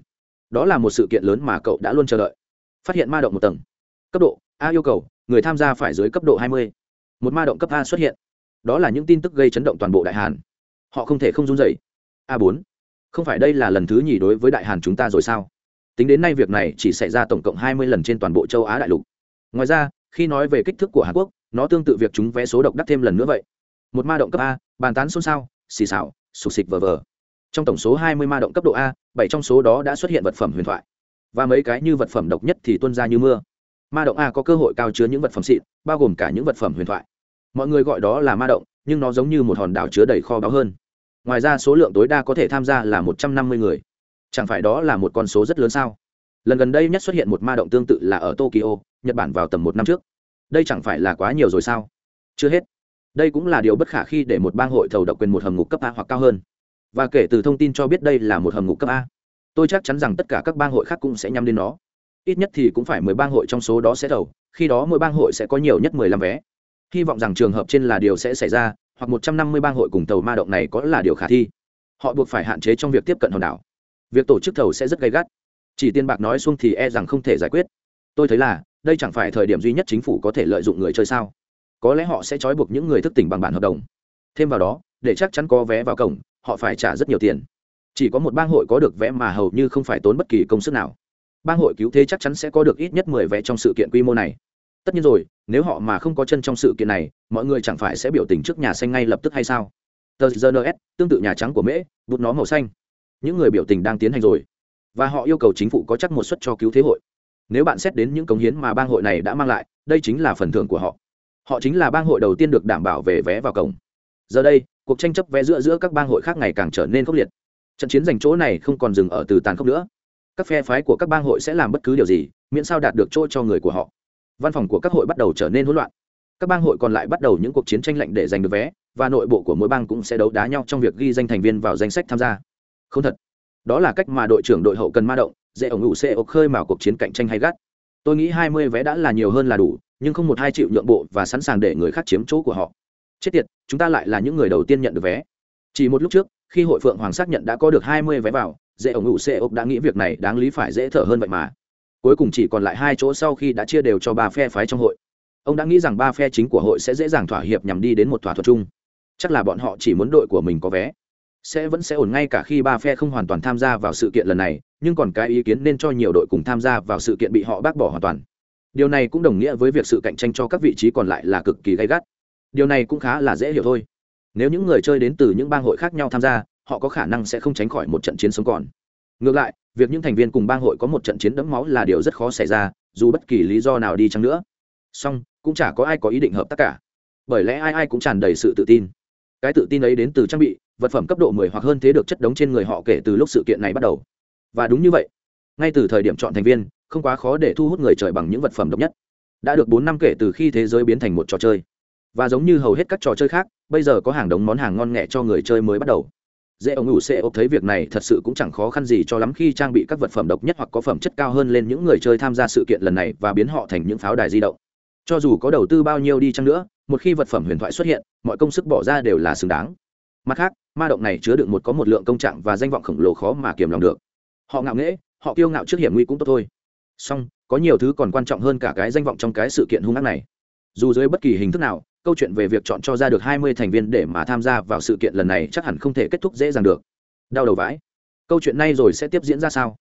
Đó là một sự kiện lớn mà cậu đã luôn chờ đợi. Phát hiện ma động một tầng. Cấp độ a yêu cầu, người tham gia phải dưới cấp độ 20. một ma động cấp a xuất hiện. Đó là những tin tức gây chấn động toàn bộ đại hàn. Họ không thể không run dậy a 4 không phải đây là lần thứ nhì đối với đại hàn chúng ta rồi sao? Tính đến nay việc này chỉ xảy ra tổng cộng 20 lần trên toàn bộ châu á đại lục. Ngoài ra, khi nói về kích thước của hàn quốc, nó tương tự việc chúng vé số độc đắc thêm lần nữa vậy một ma động cấp a, bàn tán xôn xao, xì xào sụp xịt vờ vờ. Trong tổng số 20 ma động cấp độ a, bảy trong số đó đã xuất hiện vật phẩm huyền thoại. Và mấy cái như vật phẩm độc nhất thì tuân ra như mưa. Ma động a có cơ hội cao chứa những vật phẩm xịn, bao gồm cả những vật phẩm huyền thoại. Mọi người gọi đó là ma động, nhưng nó giống như một hòn đảo chứa đầy kho báu hơn. Ngoài ra số lượng tối đa có thể tham gia là một trăm năm mươi người. Chẳng phải đó là một con số rất lớn sao? Lần gần đây nhất xuất hiện một ma động tương tự là ở tokyo, nhật bản vào tầm một năm trước. Đây chẳng phải là quá nhiều rồi sao? Chưa hết đây cũng là điều bất khả khi để một bang hội thầu độc quyền một hầm ngục cấp a hoặc cao hơn. Và kể từ thông tin cho biết đây là một hầm ngục cấp a, tôi chắc chắn rằng tất cả các bang hội khác cũng sẽ nhắm đến nó. Ít nhất thì cũng phải mười bang hội trong số đó sẽ thầu, khi đó mỗi bang hội sẽ có nhiều nhất mười lăm vé. Hy vọng rằng trường hợp trên là điều sẽ xảy ra, hoặc một trăm năm mươi bang hội cùng tàu ma động này có là điều khả thi. Họ buộc phải hạn chế trong việc tiếp cận hòn đảo. Việc tổ chức thầu sẽ rất gay gắt. Chỉ tiền bạc nói xuông thì e rằng không thể giải quyết. Tôi thấy là, đây chẳng phải thời điểm duy nhất chính phủ có thể lợi dụng người chơi sao? Có lẽ họ sẽ trói buộc những người thức tỉnh bằng bản hợp đồng. Thêm vào đó, để chắc chắn có vé vào cổng, họ phải trả rất nhiều tiền. Chỉ có một bang hội có được vé mà hầu như không phải tốn bất kỳ công sức nào. Bang hội cứu thế chắc chắn sẽ có được ít nhất mười vé trong sự kiện quy mô này. Tất nhiên rồi, nếu họ mà không có chân trong sự kiện này, mọi người chẳng phải sẽ biểu tình trước nhà xanh ngay lập tức hay sao? Tờ gns tương tự nhà trắng của mễ, bút nó màu xanh. Những người biểu tình đang tiến hành rồi. Và họ yêu cầu chính phủ có chắc một suất cho cứu thế hội. Nếu bạn xét đến những cống hiến mà bang hội này đã mang lại, đây chính là phần thưởng của họ họ chính là bang hội đầu tiên được đảm bảo về vé vào cổng. Giờ đây, cuộc tranh chấp vé giữa giữa các bang hội khác ngày càng trở nên khốc liệt. Trận chiến giành chỗ này không còn dừng ở từ tàn khốc nữa. Các phe phái của các bang hội sẽ làm bất cứ điều gì, miễn sao đạt được chỗ cho người của họ. Văn phòng của các hội bắt đầu trở nên hỗn loạn. Các bang hội còn lại bắt đầu những cuộc chiến tranh lạnh để giành được vé, và nội bộ của mỗi bang cũng sẽ đấu đá nhau trong việc ghi danh thành viên vào danh sách tham gia. Không thật. Đó là cách mà đội trưởng đội hậu cần ma động, dễ ổng ủ xe ộc khơi mào cuộc chiến cạnh tranh hay gắt. Tôi nghĩ hai mươi vé đã là nhiều hơn là đủ nhưng không một hai triệu nhượng bộ và sẵn sàng để người khác chiếm chỗ của họ. Chết tiệt, chúng ta lại là những người đầu tiên nhận được vé. Chỉ một lúc trước, khi hội phượng hoàng xác nhận đã có được hai mươi vé vào, dễ ổng ngụ xe ốc đã nghĩ việc này đáng lý phải dễ thở hơn vậy mà. Cuối cùng chỉ còn lại hai chỗ sau khi đã chia đều cho ba phe phái trong hội. Ông đã nghĩ rằng ba phe chính của hội sẽ dễ dàng thỏa hiệp nhằm đi đến một thỏa thuận chung. Chắc là bọn họ chỉ muốn đội của mình có vé. Sẽ vẫn sẽ ổn ngay cả khi ba phe không hoàn toàn tham gia vào sự kiện lần này, nhưng còn cái ý kiến nên cho nhiều đội cùng tham gia vào sự kiện bị họ bác bỏ hoàn toàn điều này cũng đồng nghĩa với việc sự cạnh tranh cho các vị trí còn lại là cực kỳ gay gắt. Điều này cũng khá là dễ hiểu thôi. Nếu những người chơi đến từ những bang hội khác nhau tham gia, họ có khả năng sẽ không tránh khỏi một trận chiến sống còn. Ngược lại, việc những thành viên cùng bang hội có một trận chiến đẫm máu là điều rất khó xảy ra, dù bất kỳ lý do nào đi chăng nữa. Song, cũng chả có ai có ý định hợp tác cả. Bởi lẽ ai ai cũng tràn đầy sự tự tin. Cái tự tin ấy đến từ trang bị, vật phẩm cấp độ 10 hoặc hơn thế được chất đống trên người họ kể từ lúc sự kiện này bắt đầu. Và đúng như vậy, ngay từ thời điểm chọn thành viên không quá khó để thu hút người trời bằng những vật phẩm độc nhất. Đã được bốn năm kể từ khi thế giới biến thành một trò chơi. Và giống như hầu hết các trò chơi khác, bây giờ có hàng đống món hàng ngon nghẹ cho người chơi mới bắt đầu. Dễ ông ủ sẽ ốc thấy việc này thật sự cũng chẳng khó khăn gì cho lắm khi trang bị các vật phẩm độc nhất hoặc có phẩm chất cao hơn lên những người chơi tham gia sự kiện lần này và biến họ thành những pháo đài di động. Cho dù có đầu tư bao nhiêu đi chăng nữa, một khi vật phẩm huyền thoại xuất hiện, mọi công sức bỏ ra đều là xứng đáng. Mặt khác, ma động này chứa đựng một có một lượng công trạng và danh vọng khổng lồ khó mà kiềm lòng được. Họ ngạo nghễ, họ kiêu ngạo trước hiểm nguy cũng tốt thôi song, có nhiều thứ còn quan trọng hơn cả cái danh vọng trong cái sự kiện hung ác này. Dù dưới bất kỳ hình thức nào, câu chuyện về việc chọn cho ra được hai mươi thành viên để mà tham gia vào sự kiện lần này chắc hẳn không thể kết thúc dễ dàng được. Đau đầu vãi. Câu chuyện này rồi sẽ tiếp diễn ra sao?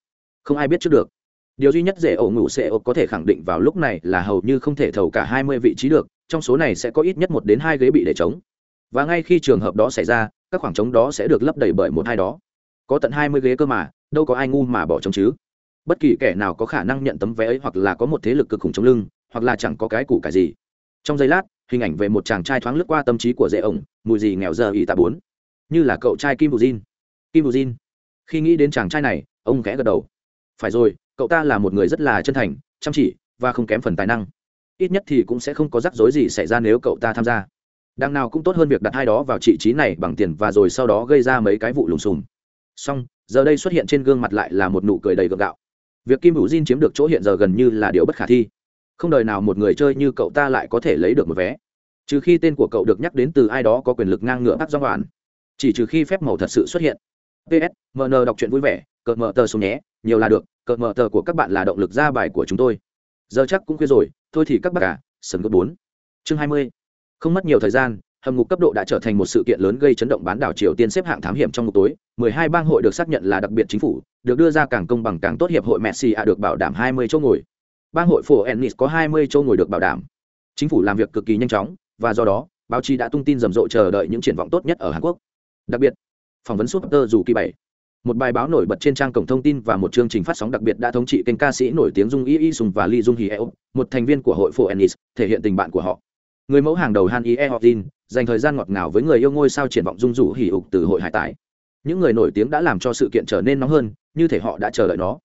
Không ai biết trước được. Điều duy nhất dễ ổ ngủ sẽ ổ có thể khẳng định vào lúc này là hầu như không thể thầu cả hai mươi vị trí được, trong số này sẽ có ít nhất một đến hai ghế bị để trống. Và ngay khi trường hợp đó xảy ra, các khoảng trống đó sẽ được lấp đầy bởi một hai đó. Có tận hai mươi ghế cơ mà, đâu có ai ngu mà bỏ trống chứ bất kỳ kẻ nào có khả năng nhận tấm vé ấy hoặc là có một thế lực cực khủng chống lưng, hoặc là chẳng có cái củ cải gì. Trong giây lát, hình ảnh về một chàng trai thoáng lướt qua tâm trí của dễ ổng, mùi gì nghèo giờ ỉ tạ bốn. Như là cậu trai kim bù jin. Kim bù jin. Khi nghĩ đến chàng trai này, ông khẽ gật đầu. Phải rồi, cậu ta là một người rất là chân thành, chăm chỉ và không kém phần tài năng. Ít nhất thì cũng sẽ không có rắc rối gì xảy ra nếu cậu ta tham gia. Đằng nào cũng tốt hơn việc đặt hai đó vào trị trí này bằng tiền và rồi sau đó gây ra mấy cái vụ lùng xùm. Xong, giờ đây xuất hiện trên gương mặt lại là một nụ cười đầy gượng gạo việc kim hữu diên chiếm được chỗ hiện giờ gần như là điều bất khả thi. Không đời nào một người chơi như cậu ta lại có thể lấy được một vé. Trừ khi tên của cậu được nhắc đến từ ai đó có quyền lực ngang ngửa bắt do đoàn, chỉ trừ khi phép màu thật sự xuất hiện. Ps mn đọc truyện vui vẻ cợt mở tờ xuống nhé nhiều là được cợt mở tờ của các bạn là động lực ra bài của chúng tôi. Giờ chắc cũng khuya rồi thôi thì các bác cả sân gấp bốn. Chương hai mươi. Không mất nhiều thời gian hầm ngục cấp độ đã trở thành một sự kiện lớn gây chấn động bán đảo triều tiên xếp hạng thám hiểm trong ngục tối. 12 bang hội được xác nhận là đặc biệt chính phủ, được đưa ra càng công bằng càng tốt hiệp hội messi a được bảo đảm 20 chỗ ngồi. Bang hội phổ ennis có 20 chỗ ngồi được bảo đảm. Chính phủ làm việc cực kỳ nhanh chóng, và do đó, báo chí đã tung tin rầm rộ chờ đợi những triển vọng tốt nhất ở hàn quốc. Đặc biệt, phỏng vấn super dù kỳ bảy. Một bài báo nổi bật trên trang cổng thông tin và một chương trình phát sóng đặc biệt đã thống trị kênh ca sĩ nổi tiếng dung y y sùng và lee dung hee một thành viên của hội phổ ennis, thể hiện tình bạn của họ người mẫu hàng đầu han e. ie tin dành thời gian ngọt ngào với người yêu ngôi sao triển vọng dung rủ hỉ ục từ hội hải tải những người nổi tiếng đã làm cho sự kiện trở nên nóng hơn, như thể họ đã chờ đợi nó.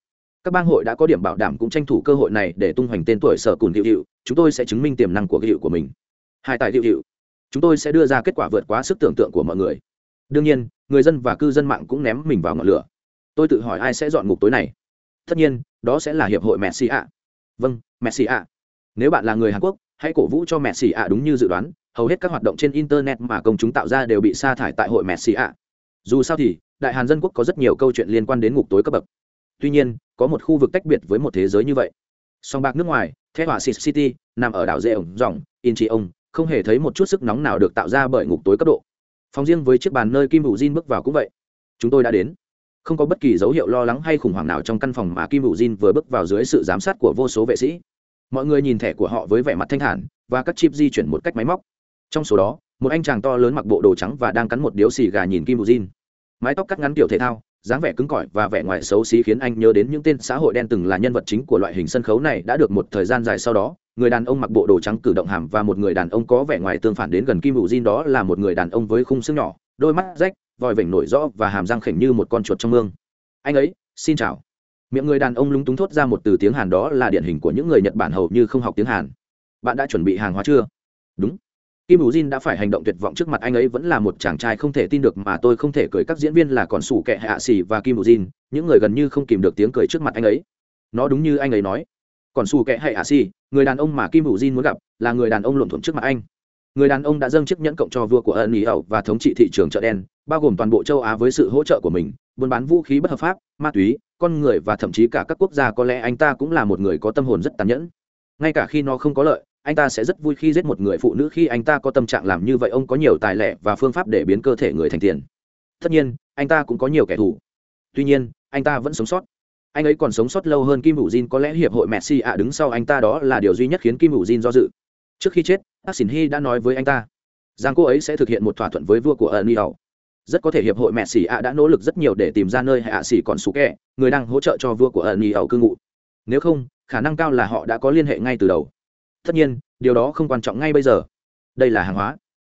Các bang hội đã có điểm bảo đảm cũng tranh thủ cơ hội này để tung hoành tên tuổi sở cùn hiệu hiệu chúng tôi sẽ chứng minh tiềm năng của hiệu của mình. Hai tài hiệu hiệu chúng tôi sẽ đưa ra kết quả vượt quá sức tưởng tượng của mọi người. Đương nhiên, người dân và cư dân mạng cũng ném mình vào ngọn lửa. Tôi tự hỏi ai sẽ dọn ngục tối này. Tất nhiên, đó sẽ là hiệp hội messi ạ. Vâng messi ạ. Nếu bạn là người hàn quốc hãy cổ vũ cho messi ạ đúng như dự đoán, hầu hết các hoạt động trên internet mà công chúng tạo ra đều bị sa thải tại hội messi ạ. Dù sao thì, đại hàn dân quốc có rất nhiều câu chuyện liên quan đến ngục tối cấp bậc. Tuy nhiên, có một khu vực tách biệt với một thế giới như vậy. Song bạc nước ngoài theo hỏa xịt city, nằm ở đảo dễ ổng dòng in ông, không hề thấy một chút sức nóng nào được tạo ra bởi ngục tối cấp độ. Phòng riêng với chiếc bàn nơi kim hữu jin bước vào cũng vậy. Chúng tôi đã đến. Không có bất kỳ dấu hiệu lo lắng hay khủng hoảng nào trong căn phòng mà kim hữu jin vừa bước vào dưới sự giám sát của vô số vệ sĩ mọi người nhìn thẻ của họ với vẻ mặt thanh thản, và các chip di chuyển một cách máy móc. Trong số đó, một anh chàng to lớn mặc bộ đồ trắng và đang cắn một điếu xì gà nhìn kim bù jin mái tóc cắt ngắn kiểu thể thao, dáng vẻ cứng cỏi và vẻ ngoài xấu xí khiến anh nhớ đến những tên xã hội đen từng là nhân vật chính của loại hình sân khấu này đã được một thời gian dài sau đó. Người đàn ông mặc bộ đồ trắng cử động hàm và một người đàn ông có vẻ ngoài tương phản đến gần kim bù jin đó là một người đàn ông với khung xương nhỏ, đôi mắt rách, vòi vểnh nổi rõ và hàm răng khểnh như một con chuột trong mương. Anh ấy, xin chào miệng người đàn ông lúng túng thốt ra một từ tiếng hàn đó là điển hình của những người nhật bản hầu như không học tiếng hàn. Bạn đã chuẩn bị hàng hóa chưa? Đúng. Kim bù jin đã phải hành động tuyệt vọng trước mặt anh ấy vẫn là một chàng trai không thể tin được mà tôi không thể cười các diễn viên là còn sủ kệ hạ xì và kim bù jin, những người gần như không kìm được tiếng cười trước mặt anh ấy. Nó đúng như anh ấy nói. Còn sủ kệ hạ xì người đàn ông mà kim bù jin muốn gặp là người đàn ông lộn thuận trước mặt anh người đàn ông đã dâng chiếc nhẫn cộng cho vua của ân ý ẩu và thống trị thị trường chợ đen, bao gồm toàn bộ châu á với sự hỗ trợ của mình, buôn bán vũ khí bất hợp pháp, ma túy, con người và thậm chí cả các quốc gia có lẽ anh ta cũng là một người có tâm hồn rất tàn nhẫn. Ngay cả khi nó không có lợi, anh ta sẽ rất vui khi giết một người phụ nữ khi anh ta có tâm trạng làm như vậy. Ông có nhiều tài lẻ và phương pháp để biến cơ thể người thành tiền. Tất nhiên, anh ta cũng có nhiều kẻ thù. Tuy nhiên, anh ta vẫn sống sót. Anh ấy còn sống sót lâu hơn kim hữu jin. Có lẽ hiệp hội messi ạ đứng sau anh ta đó là điều duy nhất khiến kim hữu jin do dự trước khi chết bác xin hy đã nói với anh ta rằng cô ấy sẽ thực hiện một thỏa thuận với vua của ân ẩu rất có thể hiệp hội messi ạ đã nỗ lực rất nhiều để tìm ra nơi hạ xỉ còn sủ kẹ người đang hỗ trợ cho vua của ân ẩu cư ngụ. Nếu không, khả năng cao là họ đã có liên hệ ngay từ đầu. Tất nhiên, điều đó không quan trọng ngay bây giờ. Đây là hàng hóa.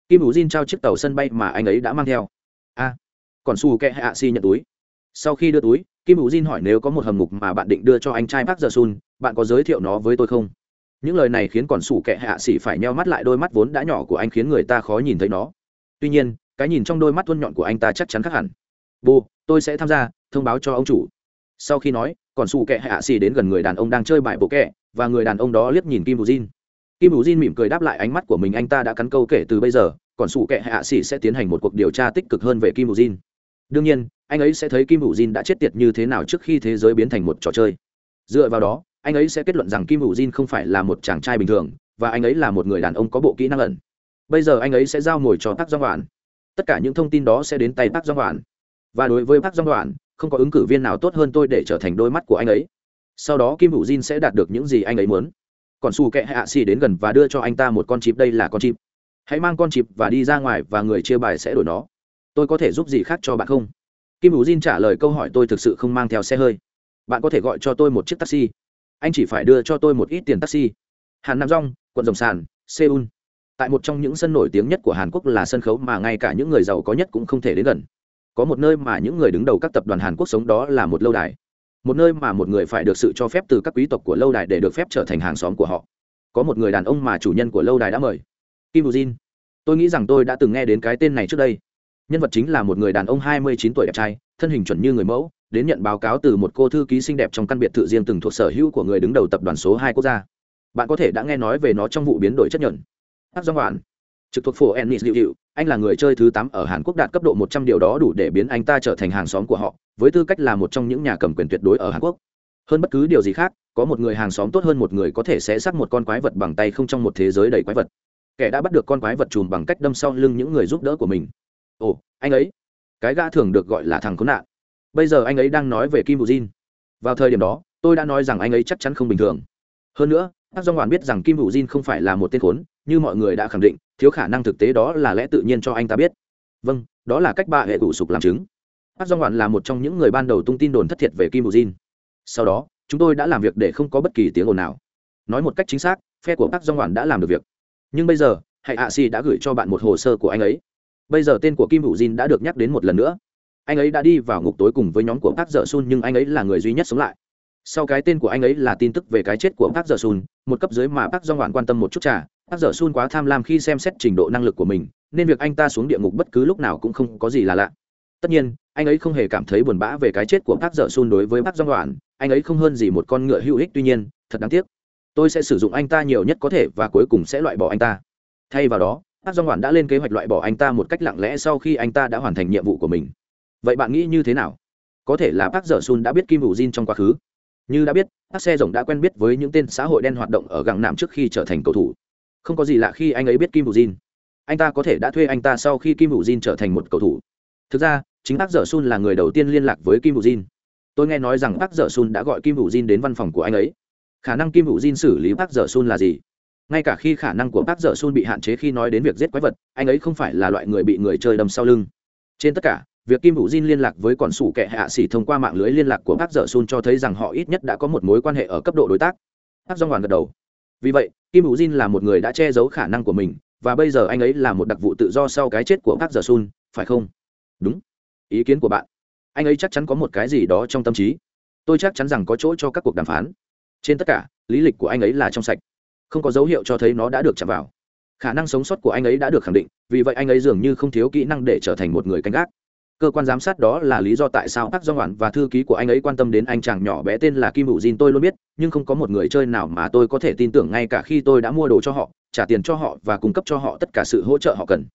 Kim ủ jin trao chiếc tàu sân bay mà anh ấy đã mang theo. A, còn su kẹ hạ xỉ nhận túi. Sau khi đưa túi, kim ủ jin hỏi nếu có một hầm ngục mà bạn định đưa cho anh trai Park giờ sun bạn có giới thiệu nó với tôi không? Những lời này khiến còn sủ kệ hạ sĩ phải nheo mắt lại, đôi mắt vốn đã nhỏ của anh khiến người ta khó nhìn thấy nó. Tuy nhiên, cái nhìn trong đôi mắt thuôn nhọn của anh ta chắc chắn khác hẳn. Bố tôi sẽ tham gia, thông báo cho ông chủ. Sau khi nói, còn sủ kệ hạ sĩ đến gần người đàn ông đang chơi bài bộ kệ và người đàn ông đó liếc nhìn kim bù jin. Kim bù jin mỉm cười đáp lại ánh mắt của mình, anh ta đã cắn câu kể từ bây giờ, còn sủ kệ hạ sĩ sẽ tiến hành một cuộc điều tra tích cực hơn về kim bù jin. Đương nhiên, anh ấy sẽ thấy kim bù jin đã chết tiệt như thế nào trước khi thế giới biến thành một trò chơi. Dựa vào đó anh ấy sẽ kết luận rằng kim Vũ jin không phải là một chàng trai bình thường, và anh ấy là một người đàn ông có bộ kỹ năng ẩn. Bây giờ anh ấy sẽ giao ngồi cho tác Jong hoàn tất cả những thông tin đó sẽ đến tay tác Jong hoàn và đối với Park Jong hoàn không có ứng cử viên nào tốt hơn tôi để trở thành đôi mắt của anh ấy. Sau đó kim hữu jin sẽ đạt được những gì anh ấy muốn. Còn xù kệ hạ xì đến gần và đưa cho anh ta một con chip, đây là con chip. Hãy mang con chip và đi ra ngoài và người chia bài sẽ đổi nó. Tôi có thể giúp gì khác cho bạn không? Kim Vũ jin trả lời câu hỏi tôi thực sự không mang theo xe hơi. Bạn có thể gọi cho tôi một chiếc taxi anh chỉ phải đưa cho tôi một ít tiền taxi. Hàn nam rong quận rồng sàn, seoul. Tại một trong những sân nổi tiếng nhất của hàn quốc là sân khấu mà ngay cả những người giàu có nhất cũng không thể đến gần. Có một nơi mà những người đứng đầu các tập đoàn hàn quốc sống đó là một lâu đài. Một nơi mà một người phải được sự cho phép từ các quý tộc của lâu đài để được phép trở thành hàng xóm của họ. Có một người đàn ông mà chủ nhân của lâu đài đã mời. Kim Jin. tôi nghĩ rằng tôi đã từng nghe đến cái tên này trước đây. Nhân vật chính là một người đàn ông 29 tuổi đẹp trai, thân hình chuẩn như người mẫu đến nhận báo cáo từ một cô thư ký xinh đẹp trong căn biệt thự riêng từng thuộc sở hữu của người đứng đầu tập đoàn số hai quốc gia bạn có thể đã nghe nói về nó trong vụ biến đổi chất nhận. Park Jong Hwan, trực thuộc phủ Ennis Liệu, Liu, anh là người chơi thứ 8 ở Hàn Quốc đạt cấp độ 100 điều đó đủ để biến anh ta trở thành hàng xóm của họ, với tư cách là một trong những nhà cầm quyền tuyệt đối ở Hàn Quốc. Hơn bất cứ điều gì khác, có một người hàng xóm tốt hơn một người có thể sẽ sát một con quái vật bằng tay không trong một thế giới đầy quái vật. Kẻ đã bắt được con quái vật trùm bằng cách đâm sau lưng những người giúp đỡ của mình. Ồ, anh ấy, cái gã thường được gọi là thằng khốn nạn. Bây giờ anh ấy đang nói về Kim Bù Jin. Vào thời điểm đó, tôi đã nói rằng anh ấy chắc chắn không bình thường. Hơn nữa, Park dòng Hwan biết rằng Kim Vũ Jin không phải là một tên khốn, như mọi người đã khẳng định, thiếu khả năng thực tế đó là lẽ tự nhiên cho anh ta biết. Vâng, đó là cách bà hệ cụ sục làm chứng. Park Jong Hwan là một trong những người ban đầu tung tin đồn thất thiệt về Kim Vũ Jin. Sau đó, chúng tôi đã làm việc để không có bất kỳ tiếng ồn nào. Nói một cách chính xác, phe của Park Jong Hwan đã làm được việc. Nhưng bây giờ, Hãy Hạ Si đã gửi cho bạn một hồ sơ của anh ấy. Bây giờ tên của Kim Vũ Jin đã được nhắc đến một lần nữa. Anh ấy đã đi vào ngục tối cùng với nhóm của Park Dở Sun nhưng anh ấy là người duy nhất sống lại sau cái tên của anh ấy là tin tức về cái chết của Park dở Sun, một cấp dưới mà Park Jong Hwan quan tâm một chút trà. Park dở Sun quá tham lam khi xem xét trình độ năng lực của mình, nên việc anh ta xuống địa ngục bất cứ lúc nào cũng không có gì là lạ. Tất nhiên, anh ấy không hề cảm thấy buồn bã về cái chết của Park dở Sun đối với Park Jong Hwan, anh ấy không hơn gì một con ngựa hữu ích tuy nhiên, thật đáng tiếc. Tôi sẽ sử dụng anh ta nhiều nhất có thể và cuối cùng sẽ loại bỏ anh ta. Thay vào đó, Park Jong Hwan đã lên kế hoạch loại bỏ anh ta một cách lặng lẽ sau khi anh ta đã hoàn thành nhiệm vụ của mình. Vậy bạn nghĩ như thế nào? Có thể là Park dở Sun đã biết Kim ủ Jin trong quá khứ, như đã biết các xe rồng đã quen biết với những tên xã hội đen hoạt động ở gặng nạm trước khi trở thành cầu thủ. Không có gì lạ khi anh ấy biết kim ủ jin anh ta có thể đã thuê anh ta sau khi kim ủ jin trở thành một cầu thủ. Thực ra chính bác dở sun là người đầu tiên liên lạc với kim ủ jin tôi nghe nói rằng bác dở sun đã gọi kim ủ jin đến văn phòng của anh ấy. Khả năng kim ủ jin xử lý bác dở sun là gì? Ngay cả khi khả năng của bác dở sun bị hạn chế khi nói đến việc giết quái vật anh ấy không phải là loại người bị người chơi đâm sau lưng. Trên tất cả việc kim hữu jin liên lạc với con sủ kệ hạ xỉ thông qua mạng lưới liên lạc của bác dở sun cho thấy rằng họ ít nhất đã có một mối quan hệ ở cấp độ đối tác. Bác do hoàn gật đầu. Vì vậy, kim hữu jin là một người đã che giấu khả năng của mình, và bây giờ anh ấy là một đặc vụ tự do sau cái chết của bác dở sun phải không? Đúng. Ý kiến của bạn. Anh ấy chắc chắn có một cái gì đó trong tâm trí. Tôi chắc chắn rằng có chỗ cho các cuộc đàm phán. Trên tất cả, lý lịch của anh ấy là trong sạch. Không có dấu hiệu cho thấy nó đã được chạm vào. Khả năng sống sót của anh ấy đã được khẳng định, vì vậy anh ấy dường như không thiếu kỹ năng để trở thành một người canh gác cơ quan giám sát đó là lý do tại sao Park Jong Hwan và thư ký của anh ấy quan tâm đến anh chàng nhỏ bé tên là Kim Hữu Jin tôi luôn biết, nhưng không có một người chơi nào mà tôi có thể tin tưởng ngay cả khi tôi đã mua đồ cho họ, trả tiền cho họ và cung cấp cho họ tất cả sự hỗ trợ họ cần.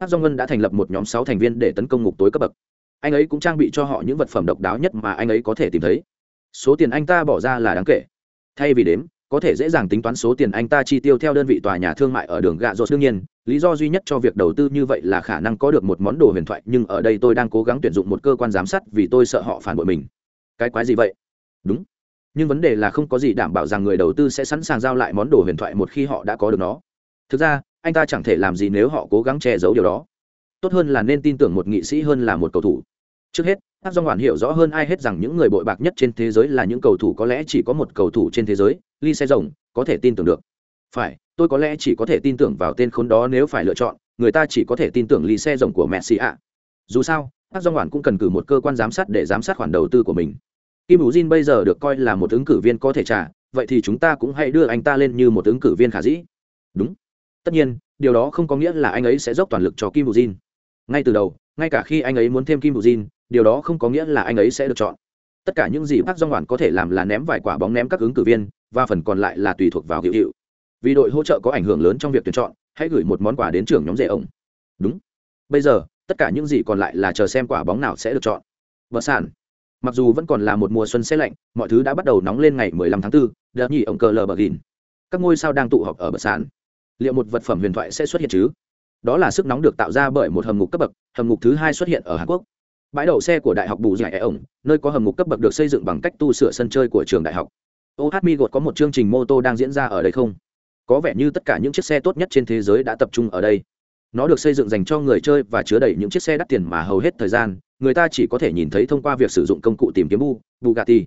Park do ngân đã thành lập một nhóm sáu thành viên để tấn công ngục tối cấp bậc. Anh ấy cũng trang bị cho họ những vật phẩm độc đáo nhất mà anh ấy có thể tìm thấy. Số tiền anh ta bỏ ra là đáng kể. Thay vì đếm, có thể dễ dàng tính toán số tiền anh ta chi tiêu theo đơn vị tòa nhà thương mại ở đường gạ rột đương nhiên lý do duy nhất cho việc đầu tư như vậy là khả năng có được một món đồ huyền thoại, nhưng ở đây tôi đang cố gắng tuyển dụng một cơ quan giám sát vì tôi sợ họ phản bội mình. Cái quái gì vậy? Đúng. Nhưng vấn đề là không có gì đảm bảo rằng người đầu tư sẽ sẵn sàng giao lại món đồ huyền thoại một khi họ đã có được nó. Thực ra, anh ta chẳng thể làm gì nếu họ cố gắng che giấu điều đó. Tốt hơn là nên tin tưởng một nghị sĩ hơn là một cầu thủ. Trước hết hát do hoàn hiểu rõ hơn ai hết rằng những người bội bạc nhất trên thế giới là những cầu thủ có lẽ chỉ có một cầu thủ trên thế giới ly xe rồng có thể tin tưởng được. Phải tôi có lẽ chỉ có thể tin tưởng vào tên khốn đó nếu phải lựa chọn, người ta chỉ có thể tin tưởng ly xe rồng của messi ạ. Dù sao các doanh hoàn cũng cần cử một cơ quan giám sát để giám sát khoản đầu tư của mình. Kim ủ jin bây giờ được coi là một ứng cử viên có thể trả, vậy thì chúng ta cũng hãy đưa anh ta lên như một ứng cử viên khả dĩ. Đúng. Tất nhiên, điều đó không có nghĩa là anh ấy sẽ dốc toàn lực cho kim ủ jin ngay từ đầu, ngay cả khi anh ấy muốn thêm kim ủ jin điều đó không có nghĩa là anh ấy sẽ được chọn. Tất cả những gì bác do hoàn có thể làm là ném vài quả bóng ném các ứng cử viên, và phần còn lại là tùy thuộc vào hiệu hiệu vì đội hỗ trợ có ảnh hưởng lớn trong việc tuyển chọn hãy gửi một món quà đến trưởng nhóm rể ông. Đúng. Bây giờ tất cả những gì còn lại là chờ xem quả bóng nào sẽ được chọn. Vợ sản mặc dù vẫn còn là một mùa xuân xe lạnh mọi thứ đã bắt đầu nóng lên ngày 15 tháng 4, đợt nhỉ ông cờ lờ bờ gìn. Các ngôi sao đang tụ họp ở bờ sản liệu một vật phẩm huyền thoại sẽ xuất hiện chứ? Đó là sức nóng được tạo ra bởi một hầm ngục cấp bậc hầm ngục thứ hai xuất hiện ở hàn quốc. Bãi đậu xe của đại học bù giải ổng nơi có hầm ngục cấp bậc được xây dựng bằng cách tu sửa sân chơi của trường đại học. Ohmi gột có một chương trình mô tô đang diễn ra ở đây không? Có vẻ như tất cả những chiếc xe tốt nhất trên thế giới đã tập trung ở đây. Nó được xây dựng dành cho người chơi và chứa đầy những chiếc xe đắt tiền mà hầu hết thời gian, người ta chỉ có thể nhìn thấy thông qua việc sử dụng công cụ tìm kiếm bu bugatti.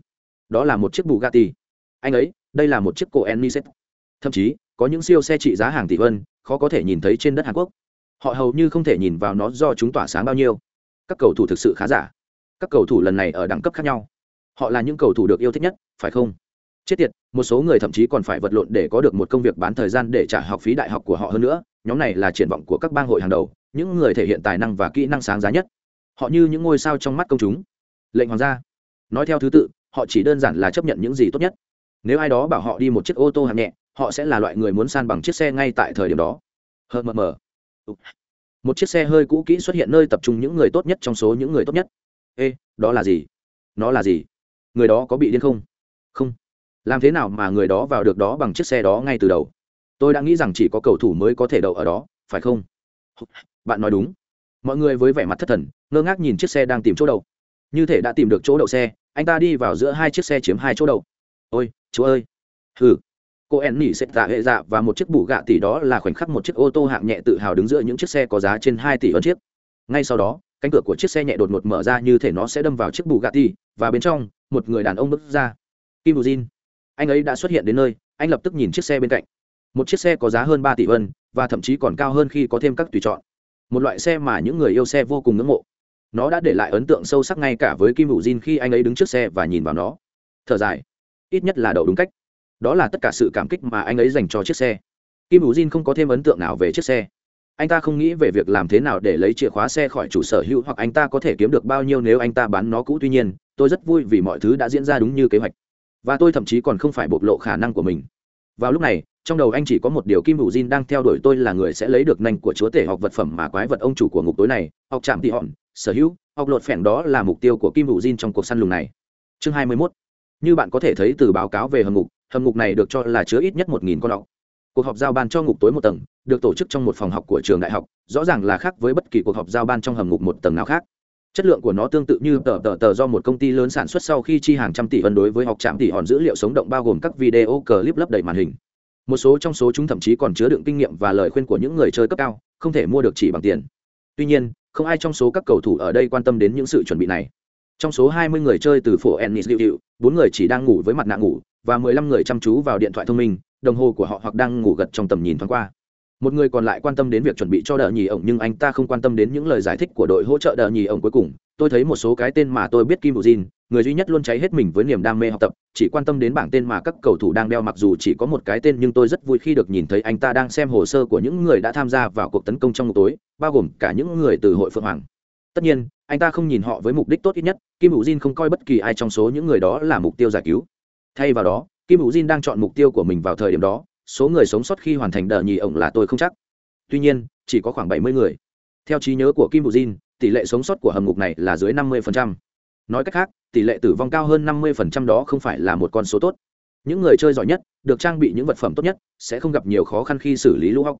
Đó là một chiếc bugatti. Anh ấy, đây là một chiếc cổ enniset thậm chí, có những siêu xe trị giá hàng tỷ vân, khó có thể nhìn thấy trên đất hàn quốc. Họ hầu như không thể nhìn vào nó do chúng tỏa sáng bao nhiêu. Các cầu thủ thực sự khá giả. Các cầu thủ lần này ở đẳng cấp khác nhau. Họ là những cầu thủ được yêu thích nhất, phải không? Chết tiệt, một số người thậm chí còn phải vật lộn để có được một công việc bán thời gian để trả học phí đại học của họ hơn nữa. Nhóm này là triển vọng của các bang hội hàng đầu, những người thể hiện tài năng và kỹ năng sáng giá nhất. Họ như những ngôi sao trong mắt công chúng. Lệnh hoàng gia. Nói theo thứ tự, họ chỉ đơn giản là chấp nhận những gì tốt nhất. Nếu ai đó bảo họ đi một chiếc ô tô hạng nhẹ, họ sẽ là loại người muốn san bằng chiếc xe ngay tại thời điểm đó. Hờ, mờ mờ. Một chiếc xe hơi cũ kỹ xuất hiện nơi tập trung những người tốt nhất trong số những người tốt nhất. Ê, đó là gì? Nó là gì? Người đó có bị điên không? Không làm thế nào mà người đó vào được đó bằng chiếc xe đó ngay từ đầu? Tôi đã nghĩ rằng chỉ có cầu thủ mới có thể đậu ở đó, phải không? Bạn nói đúng. Mọi người với vẻ mặt thất thần, ngơ ngác nhìn chiếc xe đang tìm chỗ đậu. Như thể đã tìm được chỗ đậu xe, anh ta đi vào giữa hai chiếc xe chiếm hai chỗ đậu. Ôi, chú ơi. Hừ. Cô en nỉ sẽ tạ hệ dạ và một chiếc bù gạ tỷ đó là khoảnh khắc một chiếc ô tô hạng nhẹ tự hào đứng giữa những chiếc xe có giá trên hai tỷ ấn chiếc. Ngay sau đó, cánh cửa của chiếc xe nhẹ đột ngột mở ra như thể nó sẽ đâm vào chiếc bù gạ tỷ và bên trong, một người đàn ông bước ra. Kim bù jin anh ấy đã xuất hiện đến nơi, anh lập tức nhìn chiếc xe bên cạnh. Một chiếc xe có giá hơn ba tỷ vân và thậm chí còn cao hơn khi có thêm các tùy chọn. Một loại xe mà những người yêu xe vô cùng ngưỡng mộ. Nó đã để lại ấn tượng sâu sắc ngay cả với kim hữu jin khi anh ấy đứng trước xe và nhìn vào nó. Thở dài. Ít nhất là đậu đúng cách. Đó là tất cả sự cảm kích mà anh ấy dành cho chiếc xe. Kim hữu jin không có thêm ấn tượng nào về chiếc xe. Anh ta không nghĩ về việc làm thế nào để lấy chìa khóa xe khỏi chủ sở hữu hoặc anh ta có thể kiếm được bao nhiêu nếu anh ta bán nó cũ. Tuy nhiên, tôi rất vui vì mọi thứ đã diễn ra đúng như kế hoạch và tôi thậm chí còn không phải bộc lộ khả năng của mình. Vào lúc này, trong đầu anh chỉ có một điều kim hữu jin đang theo đuổi tôi là người sẽ lấy được nành của chúa tể học vật phẩm mà quái vật ông chủ của ngục tối này, học chạm tị hòn, sở hữu, học lột phèn đó là mục tiêu của kim hữu jin trong cuộc săn lùng này. Chương 21. như bạn có thể thấy từ báo cáo về hầm ngục hầm ngục này được cho là chứa ít nhất một nghìn con ọc. Cuộc họp giao ban cho ngục tối một tầng, được tổ chức trong một phòng học của trường đại học, rõ ràng là khác với bất kỳ cuộc họp giao ban trong hầm ngục một tầng nào khác chất lượng của nó tương tự như tờ tờ tờ do một công ty lớn sản xuất sau khi chi hàng trăm tỷ ân đối với học trạm tỷ hòn dữ liệu sống động bao gồm các video clip lấp đầy màn hình. Một số trong số chúng thậm chí còn chứa đựng kinh nghiệm và lời khuyên của những người chơi cấp cao, không thể mua được chỉ bằng tiền. Tuy nhiên, không ai trong số các cầu thủ ở đây quan tâm đến những sự chuẩn bị này. Trong số 20 người chơi từ phố ennis liệu hiệu bốn người chỉ đang ngủ với mặt nạ ngủ, và 15 người chăm chú vào điện thoại thông minh, đồng hồ của họ hoặc đang ngủ gật trong tầm nhìn thoáng qua một người còn lại quan tâm đến việc chuẩn bị cho đợt nhì ổng, nhưng anh ta không quan tâm đến những lời giải thích của đội hỗ trợ đợt nhì ổng cuối cùng. Tôi thấy một số cái tên mà tôi biết kim bù jin, người duy nhất luôn cháy hết mình với niềm đam mê học tập, chỉ quan tâm đến bảng tên mà các cầu thủ đang đeo mặc dù chỉ có một cái tên nhưng tôi rất vui khi được nhìn thấy anh ta đang xem hồ sơ của những người đã tham gia vào cuộc tấn công trong một tối, bao gồm cả những người từ hội phượng hoàng. Tất nhiên, anh ta không nhìn họ với mục đích tốt ít nhất, kim bù jin không coi bất kỳ ai trong số những người đó là mục tiêu giải cứu. Thay vào đó, kim bù jin đang chọn mục tiêu của mình vào thời điểm đó số người sống sót khi hoàn thành đờ nhì ổng là tôi không chắc. Tuy nhiên, chỉ có khoảng bảy mươi người. Theo trí nhớ của kim bù jin, tỷ lệ sống sót của hầm ngục này là dưới năm mươi nói cách khác, tỷ lệ tử vong cao hơn năm mươi đó không phải là một con số tốt. Những người chơi giỏi nhất, được trang bị những vật phẩm tốt nhất, sẽ không gặp nhiều khó khăn khi xử lý lũ hóc.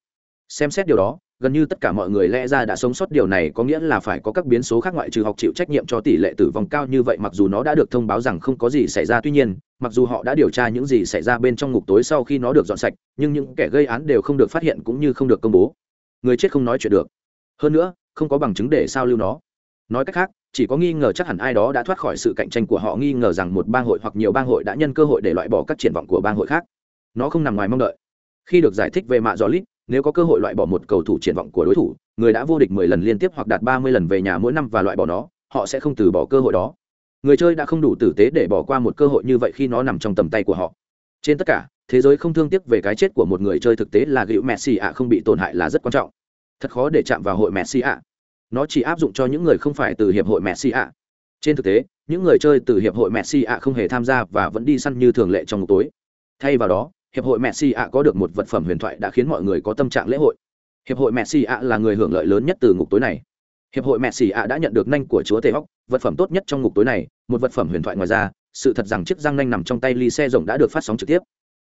Xem xét điều đó gần như tất cả mọi người lẽ ra đã sống sót. Điều này có nghĩa là phải có các biến số khác ngoại trừ học chịu trách nhiệm cho tỷ lệ tử vong cao như vậy, mặc dù nó đã được thông báo rằng không có gì xảy ra. Tuy nhiên, mặc dù họ đã điều tra những gì xảy ra bên trong ngục tối sau khi nó được dọn sạch, nhưng những kẻ gây án đều không được phát hiện cũng như không được công bố. Người chết không nói chuyện được. Hơn nữa, không có bằng chứng để sao lưu nó. Nói cách khác, chỉ có nghi ngờ chắc hẳn ai đó đã thoát khỏi sự cạnh tranh của họ, nghi ngờ rằng một bang hội hoặc nhiều bang hội đã nhân cơ hội để loại bỏ các triển vọng của bang hội khác. Nó không nằm ngoài mong đợi. Khi được giải thích về mạ gió lít nếu có cơ hội loại bỏ một cầu thủ triển vọng của đối thủ, người đã vô địch 10 lần liên tiếp hoặc đạt 30 lần về nhà mỗi năm và loại bỏ nó, họ sẽ không từ bỏ cơ hội đó. Người chơi đã không đủ tử tế để bỏ qua một cơ hội như vậy khi nó nằm trong tầm tay của họ. Trên tất cả, thế giới không thương tiếc về cái chết của một người chơi thực tế là gịu messi ạ, không bị tổn hại là rất quan trọng. Thật khó để chạm vào hội messi ạ. Nó chỉ áp dụng cho những người không phải từ hiệp hội messi ạ. Trên thực tế, những người chơi từ hiệp hội messi ạ không hề tham gia và vẫn đi săn như thường lệ trong một tối. Thay vào đó hiệp hội messi ạ có được một vật phẩm huyền thoại đã khiến mọi người có tâm trạng lễ hội. Hiệp hội messi ạ là người hưởng lợi lớn nhất từ ngục tối này. Hiệp hội messi ạ đã nhận được nanh của chúa tề hóc vật phẩm tốt nhất trong ngục tối này, một vật phẩm huyền thoại ngoài ra, sự thật rằng chiếc răng nanh nằm trong tay ly xe rồng đã được phát sóng trực tiếp.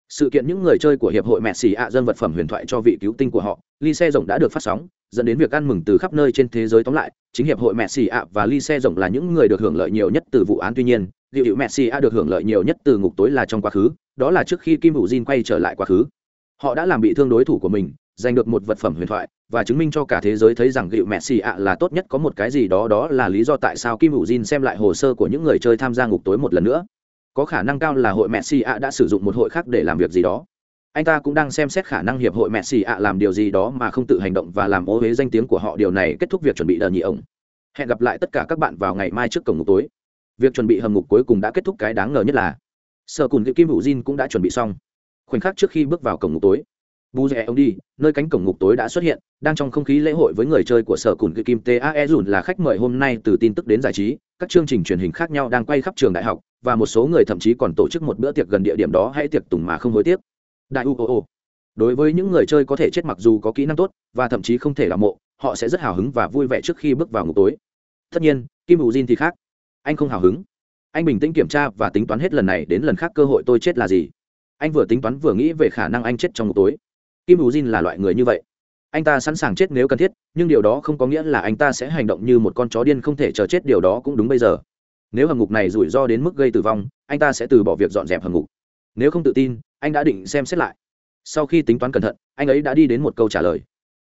Sự kiện những người chơi của hiệp hội mẹ xì ạ dân vật phẩm huyền thoại cho vị cứu tinh của họ, ly xe rồng đã được phát sóng, dẫn đến việc ăn mừng từ khắp nơi trên thế giới tóm lại, chính hiệp hội mẹ xì ạ và ly xe rồng là những người được hưởng lợi nhiều nhất từ vụ án tuy nhiên liệu hiệu messi a được hưởng lợi nhiều nhất từ ngục tối là trong quá khứ, đó là trước khi kim hữu jin quay trở lại quá khứ. Họ đã làm bị thương đối thủ của mình, giành được một vật phẩm huyền thoại, và chứng minh cho cả thế giới thấy rằng gịu messi ạ là tốt nhất có một cái gì đó đó là lý do tại sao kim hữu jin xem lại hồ sơ của những người chơi tham gia ngục tối một lần nữa. Có khả năng cao là hội messi ạ đã sử dụng một hội khác để làm việc gì đó. Anh ta cũng đang xem xét khả năng hiệp hội messi ạ làm điều gì đó mà không tự hành động và làm ô huế danh tiếng của họ. Điều này kết thúc việc chuẩn bị đờ nhị ổng. Hẹn gặp lại tất cả các bạn vào ngày mai trước cổng ngục tối việc chuẩn bị hầm ngục cuối cùng đã kết thúc cái đáng ngờ nhất là, sở cùn kim hữu jin cũng đã chuẩn bị xong. Khoảnh khắc trước khi bước vào cổng ngục tối, bù rẽ ông đi, nơi cánh cổng ngục tối đã xuất hiện, đang trong không khí lễ hội với người chơi của sở cùn kim tae dùn là khách mời hôm nay từ tin tức đến giải trí, các chương trình truyền hình khác nhau đang quay khắp trường đại học, và một số người thậm chí còn tổ chức một bữa tiệc gần địa điểm đó hãy tiệc tùng mà không hối tiếc. Đại u ô đối với những người chơi có thể chết mặc dù có kỹ năng tốt, và thậm chí không thể làm mộ, họ sẽ rất hào hứng và vui vẻ trước khi bước vào ngục tối. Tất nhiên, kim hữu jin thì khác anh không hào hứng. Anh bình tĩnh kiểm tra và tính toán hết lần này đến lần khác cơ hội tôi chết là gì. Anh vừa tính toán vừa nghĩ về khả năng anh chết trong một tối. Kim U jin là loại người như vậy. Anh ta sẵn sàng chết nếu cần thiết, nhưng điều đó không có nghĩa là anh ta sẽ hành động như một con chó điên không thể chờ chết, điều đó cũng đúng bây giờ. Nếu hầm ngục này rủi ro đến mức gây tử vong, anh ta sẽ từ bỏ việc dọn dẹp hầm ngục. Nếu không tự tin, anh đã định xem xét lại. Sau khi tính toán cẩn thận, anh ấy đã đi đến một câu trả lời.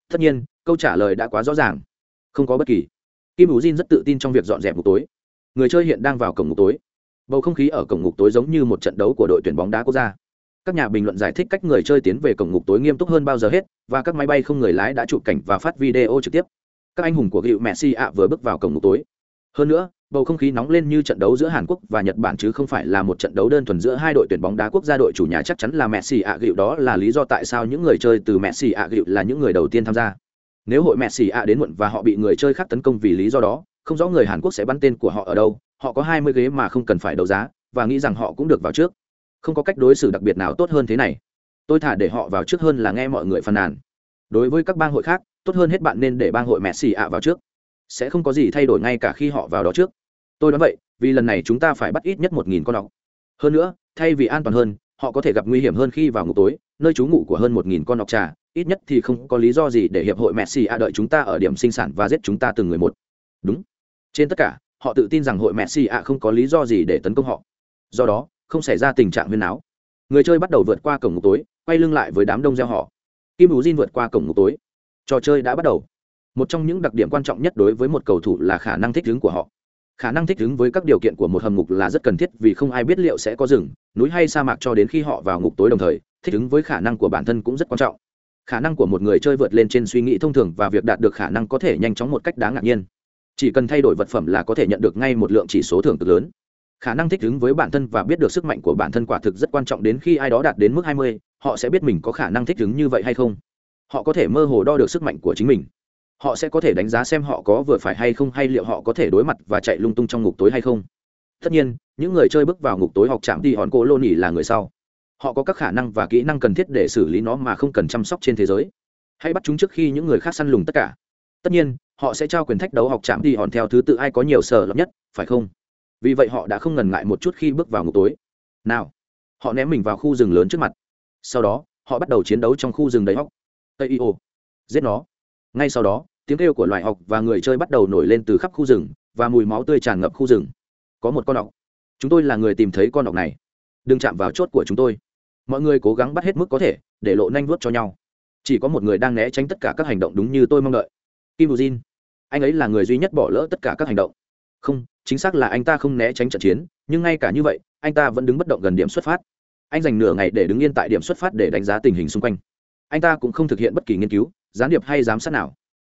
Tất nhiên, câu trả lời đã quá rõ ràng. Không có bất kỳ. Kim U jin rất tự tin trong việc dọn dẹp một tối người chơi hiện đang vào cổng ngục tối. Bầu không khí ở cổng ngục tối giống như một trận đấu của đội tuyển bóng đá quốc gia. Các nhà bình luận giải thích cách người chơi tiến về cổng ngục tối nghiêm túc hơn bao giờ hết và các máy bay không người lái đã chụp cảnh và phát video trực tiếp. Các anh hùng của cựu messi ạ vừa bước vào cổng ngục tối. Hơn nữa bầu không khí nóng lên như trận đấu giữa Hàn Quốc và Nhật Bản chứ không phải là một trận đấu đơn thuần giữa hai đội tuyển bóng đá quốc gia đội chủ nhà chắc chắn là Messi ạ. Gịu đó là lý do tại sao những người chơi từ Messi ạ. Gịu là những người đầu tiên tham gia. Nếu hội Messi ạ. đến muộn và họ bị người chơi khác tấn công vì lý do đó, không rõ người Hàn Quốc sẽ bắn tên của họ ở đâu, họ có 20 ghế mà không cần phải đấu giá và nghĩ rằng họ cũng được vào trước. Không có cách đối xử đặc biệt nào tốt hơn thế này. Tôi thả để họ vào trước hơn là nghe mọi người phàn nàn. Đối với các bang hội khác, tốt hơn hết bạn nên để bang hội Messi ạ vào trước. Sẽ không có gì thay đổi ngay cả khi họ vào đó trước tôi đoán vậy vì lần này chúng ta phải bắt ít nhất một nghìn con ọc hơn nữa thay vì an toàn hơn họ có thể gặp nguy hiểm hơn khi vào ngục tối nơi trú ngụ của hơn một nghìn con ọc trà ít nhất thì không có lý do gì để hiệp hội messi a đợi chúng ta ở điểm sinh sản và giết chúng ta từng người một đúng trên tất cả, họ tự tin rằng hội messi a không có lý do gì để tấn công họ. Do đó, không xảy ra tình trạng huyên áo người chơi bắt đầu vượt qua cổng ngục tối, quay lưng lại với đám đông gieo họ. Kim bù jin vượt qua cổng ngục tối. Trò chơi đã bắt đầu. Một trong những đặc điểm quan trọng nhất đối với một cầu thủ là khả năng thích ứng của họ. Khả năng thích ứng với các điều kiện của một hầm ngục là rất cần thiết vì không ai biết liệu sẽ có rừng, núi hay sa mạc cho đến khi họ vào ngục tối đồng thời, thích ứng với khả năng của bản thân cũng rất quan trọng. Khả năng của một người chơi vượt lên trên suy nghĩ thông thường và việc đạt được khả năng có thể nhanh chóng một cách đáng ngạc nhiên chỉ cần thay đổi vật phẩm là có thể nhận được ngay một lượng chỉ số thưởng cực lớn. Khả năng thích ứng với bản thân và biết được sức mạnh của bản thân quả thực rất quan trọng đến khi ai đó đạt đến mức 20, họ sẽ biết mình có khả năng thích ứng như vậy hay không. Họ có thể mơ hồ đo được sức mạnh của chính mình. Họ sẽ có thể đánh giá xem họ có vừa phải hay không hay liệu họ có thể đối mặt và chạy lung tung trong ngục tối hay không. Tất nhiên những người chơi bước vào ngục tối học chạm thì hòn cô lô nỉ là người sau. Họ có các khả năng và kỹ năng cần thiết để xử lý nó mà không cần chăm sóc trên thế giới. Hãy bắt chúng trước khi những người khác săn lùng tất cả. Tất nhiên họ sẽ trao quyền thách đấu học chạm thì hòn theo thứ tự ai có nhiều sở lập nhất, phải không? Vì vậy họ đã không ngần ngại một chút khi bước vào ngục tối. Nào, họ ném mình vào khu rừng lớn trước mặt. Sau đó, họ bắt đầu chiến đấu trong khu rừng đầy hóc. Tây ô, giết nó. Ngay sau đó, tiếng kêu của loài học và người chơi bắt đầu nổi lên từ khắp khu rừng, và mùi máu tươi tràn ngập khu rừng. Có một con ọc. Chúng tôi là người tìm thấy con ọc này. Đừng chạm vào chốt của chúng tôi. Mọi người cố gắng bắt hết mức có thể, để lộ nanh vuốt cho nhau. Chỉ có một người đang né tránh tất cả các hành động đúng như tôi mong đợi. Kim bù jin anh ấy là người duy nhất bỏ lỡ tất cả các hành động. Không, chính xác là anh ta không né tránh trận chiến, nhưng ngay cả như vậy, anh ta vẫn đứng bất động gần điểm xuất phát. Anh dành nửa ngày để đứng yên tại điểm xuất phát để đánh giá tình hình xung quanh. Anh ta cũng không thực hiện bất kỳ nghiên cứu, gián điệp hay giám sát nào.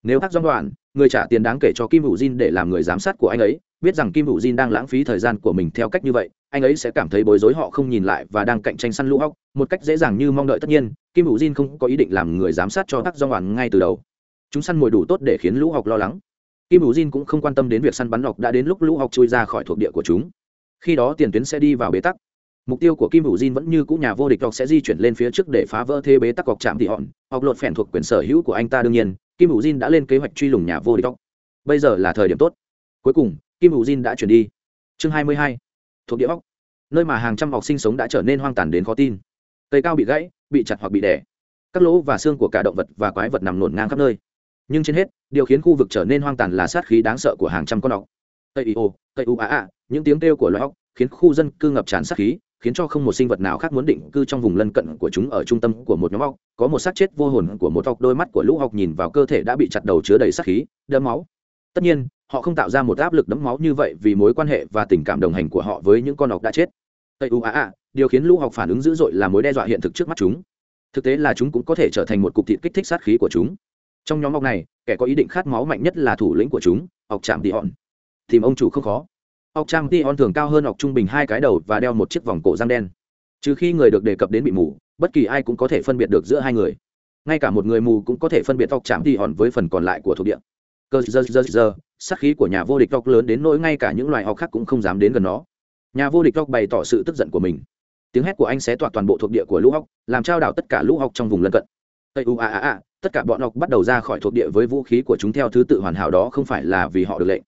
Nếu hắc dòng đoạn người trả tiền đáng kể cho kim hữu jin để làm người giám sát của anh ấy, biết rằng kim hữu jin đang lãng phí thời gian của mình theo cách như vậy, anh ấy sẽ cảm thấy bối rối họ không nhìn lại và đang cạnh tranh săn lũ hóc một cách dễ dàng như mong đợi. Tất nhiên, kim hữu jin không có ý định làm người giám sát cho hắc dòng đoạn ngay từ đầu chúng săn mồi đủ tốt để khiến lũ học lo lắng. Kim hữu jin cũng không quan tâm đến việc săn bắn học đã đến lúc lũ học chui ra khỏi thuộc địa của chúng. Khi đó tiền tuyến sẽ đi vào bế tắc. Mục tiêu của kim hữu jin vẫn như cũ nhà vô địch học sẽ di chuyển lên phía trước để phá vỡ thế bế tắc cọc chạm thị hòn. Học lột phèn thuộc quyền sở hữu của anh ta đương nhiên, kim hữu jin đã lên kế hoạch truy lùng nhà vô địch học. Bây giờ là thời điểm tốt. Cuối cùng, kim hữu jin đã chuyển đi. Chương 22. thuộc địa óc nơi mà hàng trăm học sinh sống đã trở nên hoang tàn đến khó tin. Cây cao bị gãy, bị chặt hoặc bị đẻ các lỗ và xương của cả động vật và quái vật nằm nổn ngang khắp nơi nhưng trên hết, điều khiến khu vực trở nên hoang tàn là sát khí đáng sợ của hàng trăm con ốc. Tây y ô tây u a a những tiếng kêu của loài ốc khiến khu dân cư ngập tràn sát khí, khiến cho không một sinh vật nào khác muốn định cư trong vùng lân cận của chúng ở trung tâm của một nhóm ốc. Có một xác chết vô hồn của một ốc, đôi mắt của lũ ốc nhìn vào cơ thể đã bị chặt đầu chứa đầy sát khí, đẫm máu. Tất nhiên, họ không tạo ra một áp lực đẫm máu như vậy vì mối quan hệ và tình cảm đồng hành của họ với những con ốc đã chết. Tây u a a điều khiến lũ ốc phản ứng dữ dội là mối đe dọa hiện thực trước mắt chúng. Thực tế là chúng cũng có thể trở thành một cục thịt kích thích sát khí của chúng trong nhóm ọc này, kẻ có ý định khát máu mạnh nhất là thủ lĩnh của chúng, ọc chạm tị hòn. Tìm ông chủ không khó. Ọc chạm tị hòn thường cao hơn ọc trung bình hai cái đầu và đeo một chiếc vòng cổ răng đen. Trừ khi người được đề cập đến bị mù, bất kỳ ai cũng có thể phân biệt được giữa hai người. Ngay cả một người mù cũng có thể phân biệt ọc chạm tị hòn với phần còn lại của thuộc địa. Cơ giờ giờ giờ sát khí của nhà vô địch ọc lớn đến nỗi ngay cả những loài ọc khác cũng không dám đến gần nó. Nhà vô địch ọc bày tỏ sự tức giận của mình. Tiếng hét của anh sẽ toạt toàn bộ thuộc địa của lũ ọc, làm trao đảo tất cả lũ ọc trong vùng lân cận. Tây u a a a tất cả bọn ọc bắt đầu ra khỏi thuộc địa với vũ khí của chúng theo thứ tự hoàn hảo đó không phải là vì họ được lệnh.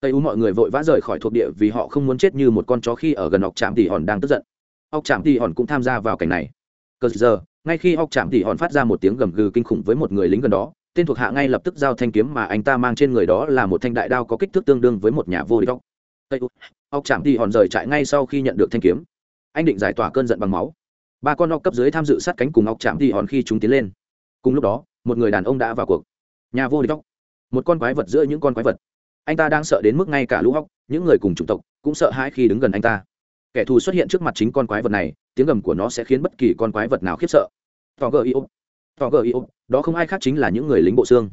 Tây u mọi người vội vã rời khỏi thuộc địa vì họ không muốn chết như một con chó khi ở gần ọc trạm tỉ hòn đang tức giận. Ọc trạm tỉ hòn cũng tham gia vào cảnh này. Cờ giờ, ngay khi ọc trạm tỉ hòn phát ra một tiếng gầm gừ kinh khủng với một người lính gần đó, tên thuộc hạ ngay lập tức giao thanh kiếm mà anh ta mang trên người đó là một thanh đại đao có kích thước tương đương với một nhà vô địch ọc tây u ọc trạm tỉ hòn rời chạy ngay sau khi nhận được thanh kiếm. Anh định giải tỏa cơn giận bằng máu. Ba con ọc cấp dưới tham dự sát cánh cùng ọc chạm tỉ hòn khi chúng tiến lên. Cùng lúc đó một người đàn ông đã vào cuộc. Nhà vô địch tóc một con quái vật giữa những con quái vật. Anh ta đang sợ đến mức ngay cả lũ hóc những người cùng chủng tộc cũng sợ hãi khi đứng gần anh ta. Kẻ thù xuất hiện trước mặt chính con quái vật này, tiếng gầm của nó sẽ khiến bất kỳ con quái vật nào khiếp sợ. Tò gờ yêu tò gờ yêu đó không ai khác chính là những người lính bộ xương.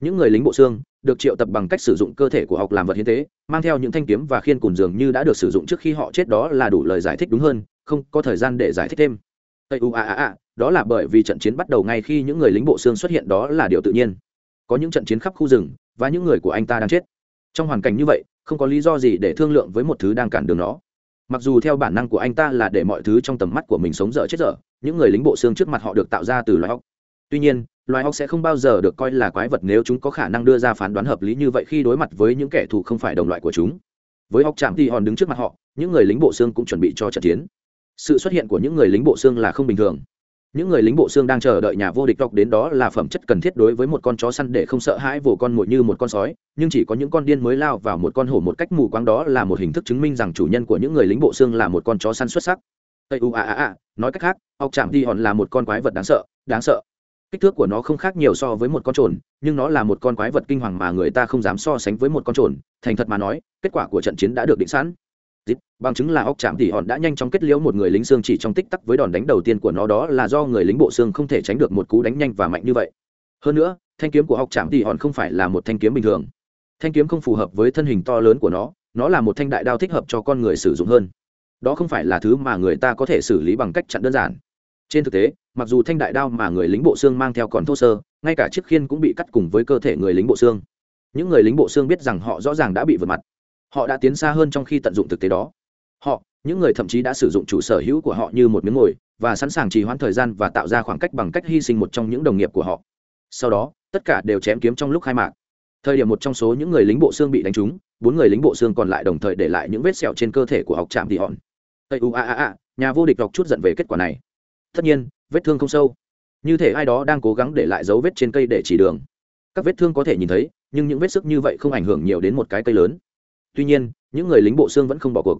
Những người lính bộ xương được triệu tập bằng cách sử dụng cơ thể của học làm vật hiến tế, mang theo những thanh kiếm và khiên cùn dường như đã được sử dụng trước khi họ chết đó là đủ lời giải thích đúng hơn, không có thời gian để giải thích thêm. Tây u a a a đó là bởi vì trận chiến bắt đầu ngay khi những người lính bộ xương xuất hiện đó là điều tự nhiên. Có những trận chiến khắp khu rừng, và những người của anh ta đang chết. Trong hoàn cảnh như vậy, không có lý do gì để thương lượng với một thứ đang cản đường nó mặc dù theo bản năng của anh ta là để mọi thứ trong tầm mắt của mình sống dở chết dở, những người lính bộ xương trước mặt họ được tạo ra từ loài óc tuy nhiên, loài óc sẽ không bao giờ được coi là quái vật nếu chúng có khả năng đưa ra phán đoán hợp lý như vậy khi đối mặt với những kẻ thù không phải đồng loại của chúng. Với óc chạm thì hòn đứng trước mặt họ, những người lính bộ xương cũng chuẩn bị cho trận chiến. Sự xuất hiện của những người lính bộ xương là không bình thường những người lính bộ xương đang chờ đợi nhà vô địch đọc đến đó là phẩm chất cần thiết đối với một con chó săn để không sợ hãi vồ con mồi như một con sói, nhưng chỉ có những con điên mới lao vào một con hổ một cách mù quáng đó là một hình thức chứng minh rằng chủ nhân của những người lính bộ xương là một con chó săn xuất sắc. Tây u a a a, nói cách khác ọc chạm đi hòn là một con quái vật đáng sợ đáng sợ. Kích thước của nó không khác nhiều so với một con trồn, nhưng nó là một con quái vật kinh hoàng mà người ta không dám so sánh với một con trồn, thành thật mà nói, kết quả của trận chiến đã được định sẵn. Dịp, bằng chứng là óc chạm tỉ hòn đã nhanh chóng kết liễu một người lính xương chỉ trong tích tắc với đòn đánh đầu tiên của nó đó là do người lính bộ xương không thể tránh được một cú đánh nhanh và mạnh như vậy. Hơn nữa thanh kiếm của óc chạm tỉ hòn không phải là một thanh kiếm bình thường. Thanh kiếm không phù hợp với thân hình to lớn của nó nó là một thanh đại đao thích hợp cho con người sử dụng hơn. Đó không phải là thứ mà người ta có thể xử lý bằng cách chặn đơn giản. Trên thực tế mặc dù thanh đại đao mà người lính bộ xương mang theo còn thô sơ ngay cả chiếc khiên cũng bị cắt cùng với cơ thể người lính bộ xương. Những người lính bộ xương biết rằng họ rõ ràng đã bị vượt mặt họ đã tiến xa hơn trong khi tận dụng thực tế đó. Họ, những người thậm chí đã sử dụng chủ sở hữu của họ như một miếng ngồi và sẵn sàng trì hoãn thời gian và tạo ra khoảng cách bằng cách hy sinh một trong những đồng nghiệp của họ. Sau đó, tất cả đều chém kiếm trong lúc khai mạc. Thời điểm một trong số những người lính bộ xương bị đánh trúng, bốn người lính bộ xương còn lại đồng thời để lại những vết sẹo trên cơ thể của học trạm thị hòn. Tây u a a a, nhà vô địch đọc chút giận về kết quả này. Tất nhiên, vết thương không sâu. Như thể ai đó đang cố gắng để lại dấu vết trên cây để chỉ đường. Các vết thương có thể nhìn thấy, nhưng những vết sức như vậy không ảnh hưởng nhiều đến một cái cây lớn tuy nhiên, những người lính bộ xương vẫn không bỏ cuộc.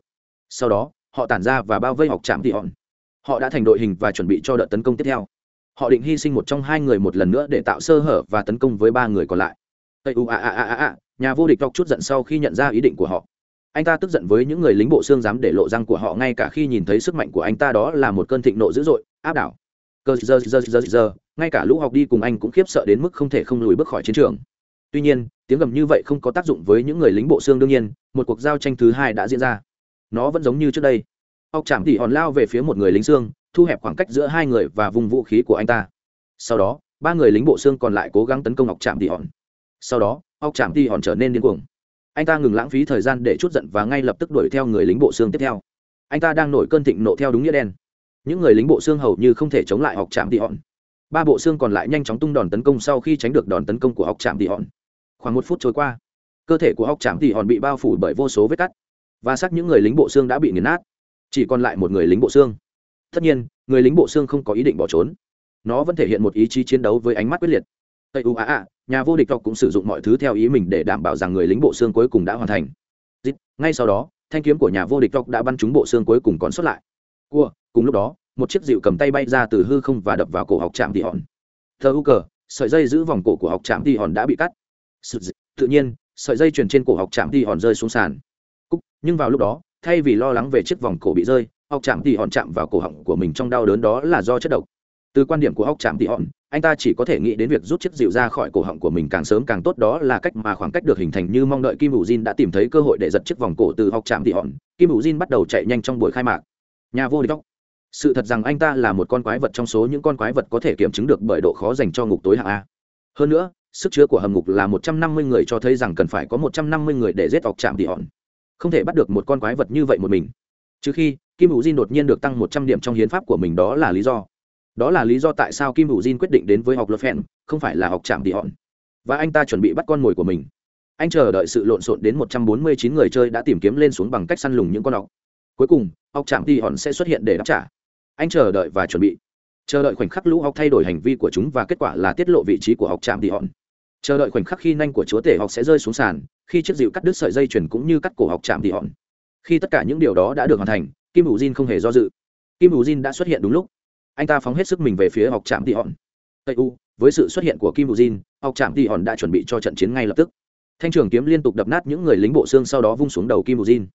Sau đó, họ tản ra và bao vây học trạm tị hòn họ đã thành đội hình và chuẩn bị cho đợt tấn công tiếp theo. Họ định hy sinh một trong hai người một lần nữa để tạo sơ hở và tấn công với ba người còn lại. Tây u a a a a nhà vô địch đọc chút giận sau khi nhận ra ý định của họ. Anh ta tức giận với những người lính bộ xương dám để lộ răng của họ ngay cả khi nhìn thấy sức mạnh của anh ta đó là một cơn thịnh nộ dữ dội, áp đảo. Cơ giờ giờ giờ giờ, ngay cả lũ học đi cùng anh cũng khiếp sợ đến mức không thể không lùi bước khỏi chiến trường tuy nhiên, tiếng gầm như vậy không có tác dụng với những người lính bộ xương đương nhiên, một cuộc giao tranh thứ hai đã diễn ra. Nó vẫn giống như trước đây. Ốc chạm tỉ hòn lao về phía một người lính xương, thu hẹp khoảng cách giữa hai người và vùng vũ khí của anh ta. Sau đó, ba người lính bộ xương còn lại cố gắng tấn công ốc chạm tỉ hòn. Sau đó, ốc chạm tỉ hòn trở nên điên cuồng. Anh ta ngừng lãng phí thời gian để chút giận và ngay lập tức đuổi theo người lính bộ xương tiếp theo. Anh ta đang nổi cơn thịnh nộ theo đúng nghĩa đen. Những người lính bộ xương hầu như không thể chống lại ọc chạm tỉ hòn. Ba bộ xương còn lại nhanh chóng tung đòn tấn công sau khi tránh được đòn tấn công của ọc chạm tỉ hòn khoảng một phút trôi qua, cơ thể của ọc chạm thì hòn bị bao phủ bởi vô số vết cắt, và xác những người lính bộ xương đã bị nghiền nát. Chỉ còn lại một người lính bộ xương. Tất nhiên, người lính bộ xương không có ý định bỏ trốn. Nó vẫn thể hiện một ý chí chiến đấu với ánh mắt quyết liệt. Tây u a a, nhà vô địch tộc cũng sử dụng mọi thứ theo ý mình để đảm bảo rằng người lính bộ xương cuối cùng đã hoàn thành. Ngay sau đó, thanh kiếm của nhà vô địch tộc đã bắn trúng bộ xương cuối cùng còn sót lại. Cua, cùng lúc đó, một chiếc dịu cầm tay bay ra từ hư không và đập vào cổ học trạm thị hòn. Thơ u cờ, sợi dây giữ vòng cổ của học trạm thị hòn đã bị cắt tự nhiên sợi dây chuyền trên cổ học trạm thì hòn rơi xuống sàn. Cúc, nhưng vào lúc đó thay vì lo lắng về chiếc vòng cổ bị rơi học trạm thì hòn chạm vào cổ họng của mình trong đau đớn đó là do chất độc. Từ quan điểm của học trạm thì hòn anh ta chỉ có thể nghĩ đến việc rút chiếc dịu ra khỏi cổ họng của mình càng sớm càng tốt đó là cách mà khoảng cách được hình thành như mong đợi kim hữu jin đã tìm thấy cơ hội để giật chiếc vòng cổ từ học trạm tỉ hòn. Kim hữu jin bắt đầu chạy nhanh trong buổi khai mạc. Nhà vô địch sự thật rằng anh ta là một con quái vật trong số những con quái vật có thể kiểm chứng được bởi độ khó dành cho ngục tối hạng a. Hơn nữa sức chứa của hầm ngục là một trăm năm mươi người cho thấy rằng cần phải có một trăm năm mươi người để giết ọc chạm tỉ hòn. Không thể bắt được một con quái vật như vậy một mình. Trừ khi, kim hữu jin đột nhiên được tăng một trăm điểm trong hiến pháp của mình, đó là lý do. Đó là lý do tại sao kim hữu jin quyết định đến với học lột phèn không phải là học chạm tỉ hòn. Và anh ta chuẩn bị bắt con mồi của mình. Anh chờ đợi sự lộn xộn đến một trăm bốn mươi chín người chơi đã tìm kiếm lên xuống bằng cách săn lùng những con ọc. Cuối cùng, ọc chạm tỉ hòn sẽ xuất hiện để đáp trả. Anh chờ đợi và chuẩn bị. Chờ đợi khoảnh khắc lũ học thay đổi hành vi của chúng và kết quả là tiết lộ vị trí của học trạm tỉ hòn chờ đợi khoảnh khắc khi nanh của chúa tể học sẽ rơi xuống sàn, khi chiếc dịu cắt đứt sợi dây chuyền cũng như cắt cổ học chạm thì hòn. Khi tất cả những điều đó đã được hoàn thành, kim ủ jin không hề do dự. Kim ủ jin đã xuất hiện đúng lúc. Anh ta phóng hết sức mình về phía học trạm tỉ hòn. Tây u, với sự xuất hiện của kim ủ jin, học trạm tỉ hòn đã chuẩn bị cho trận chiến ngay lập tức. Thanh trường kiếm liên tục đập nát những người lính bộ xương sau đó vung xuống đầu kim ủ jin.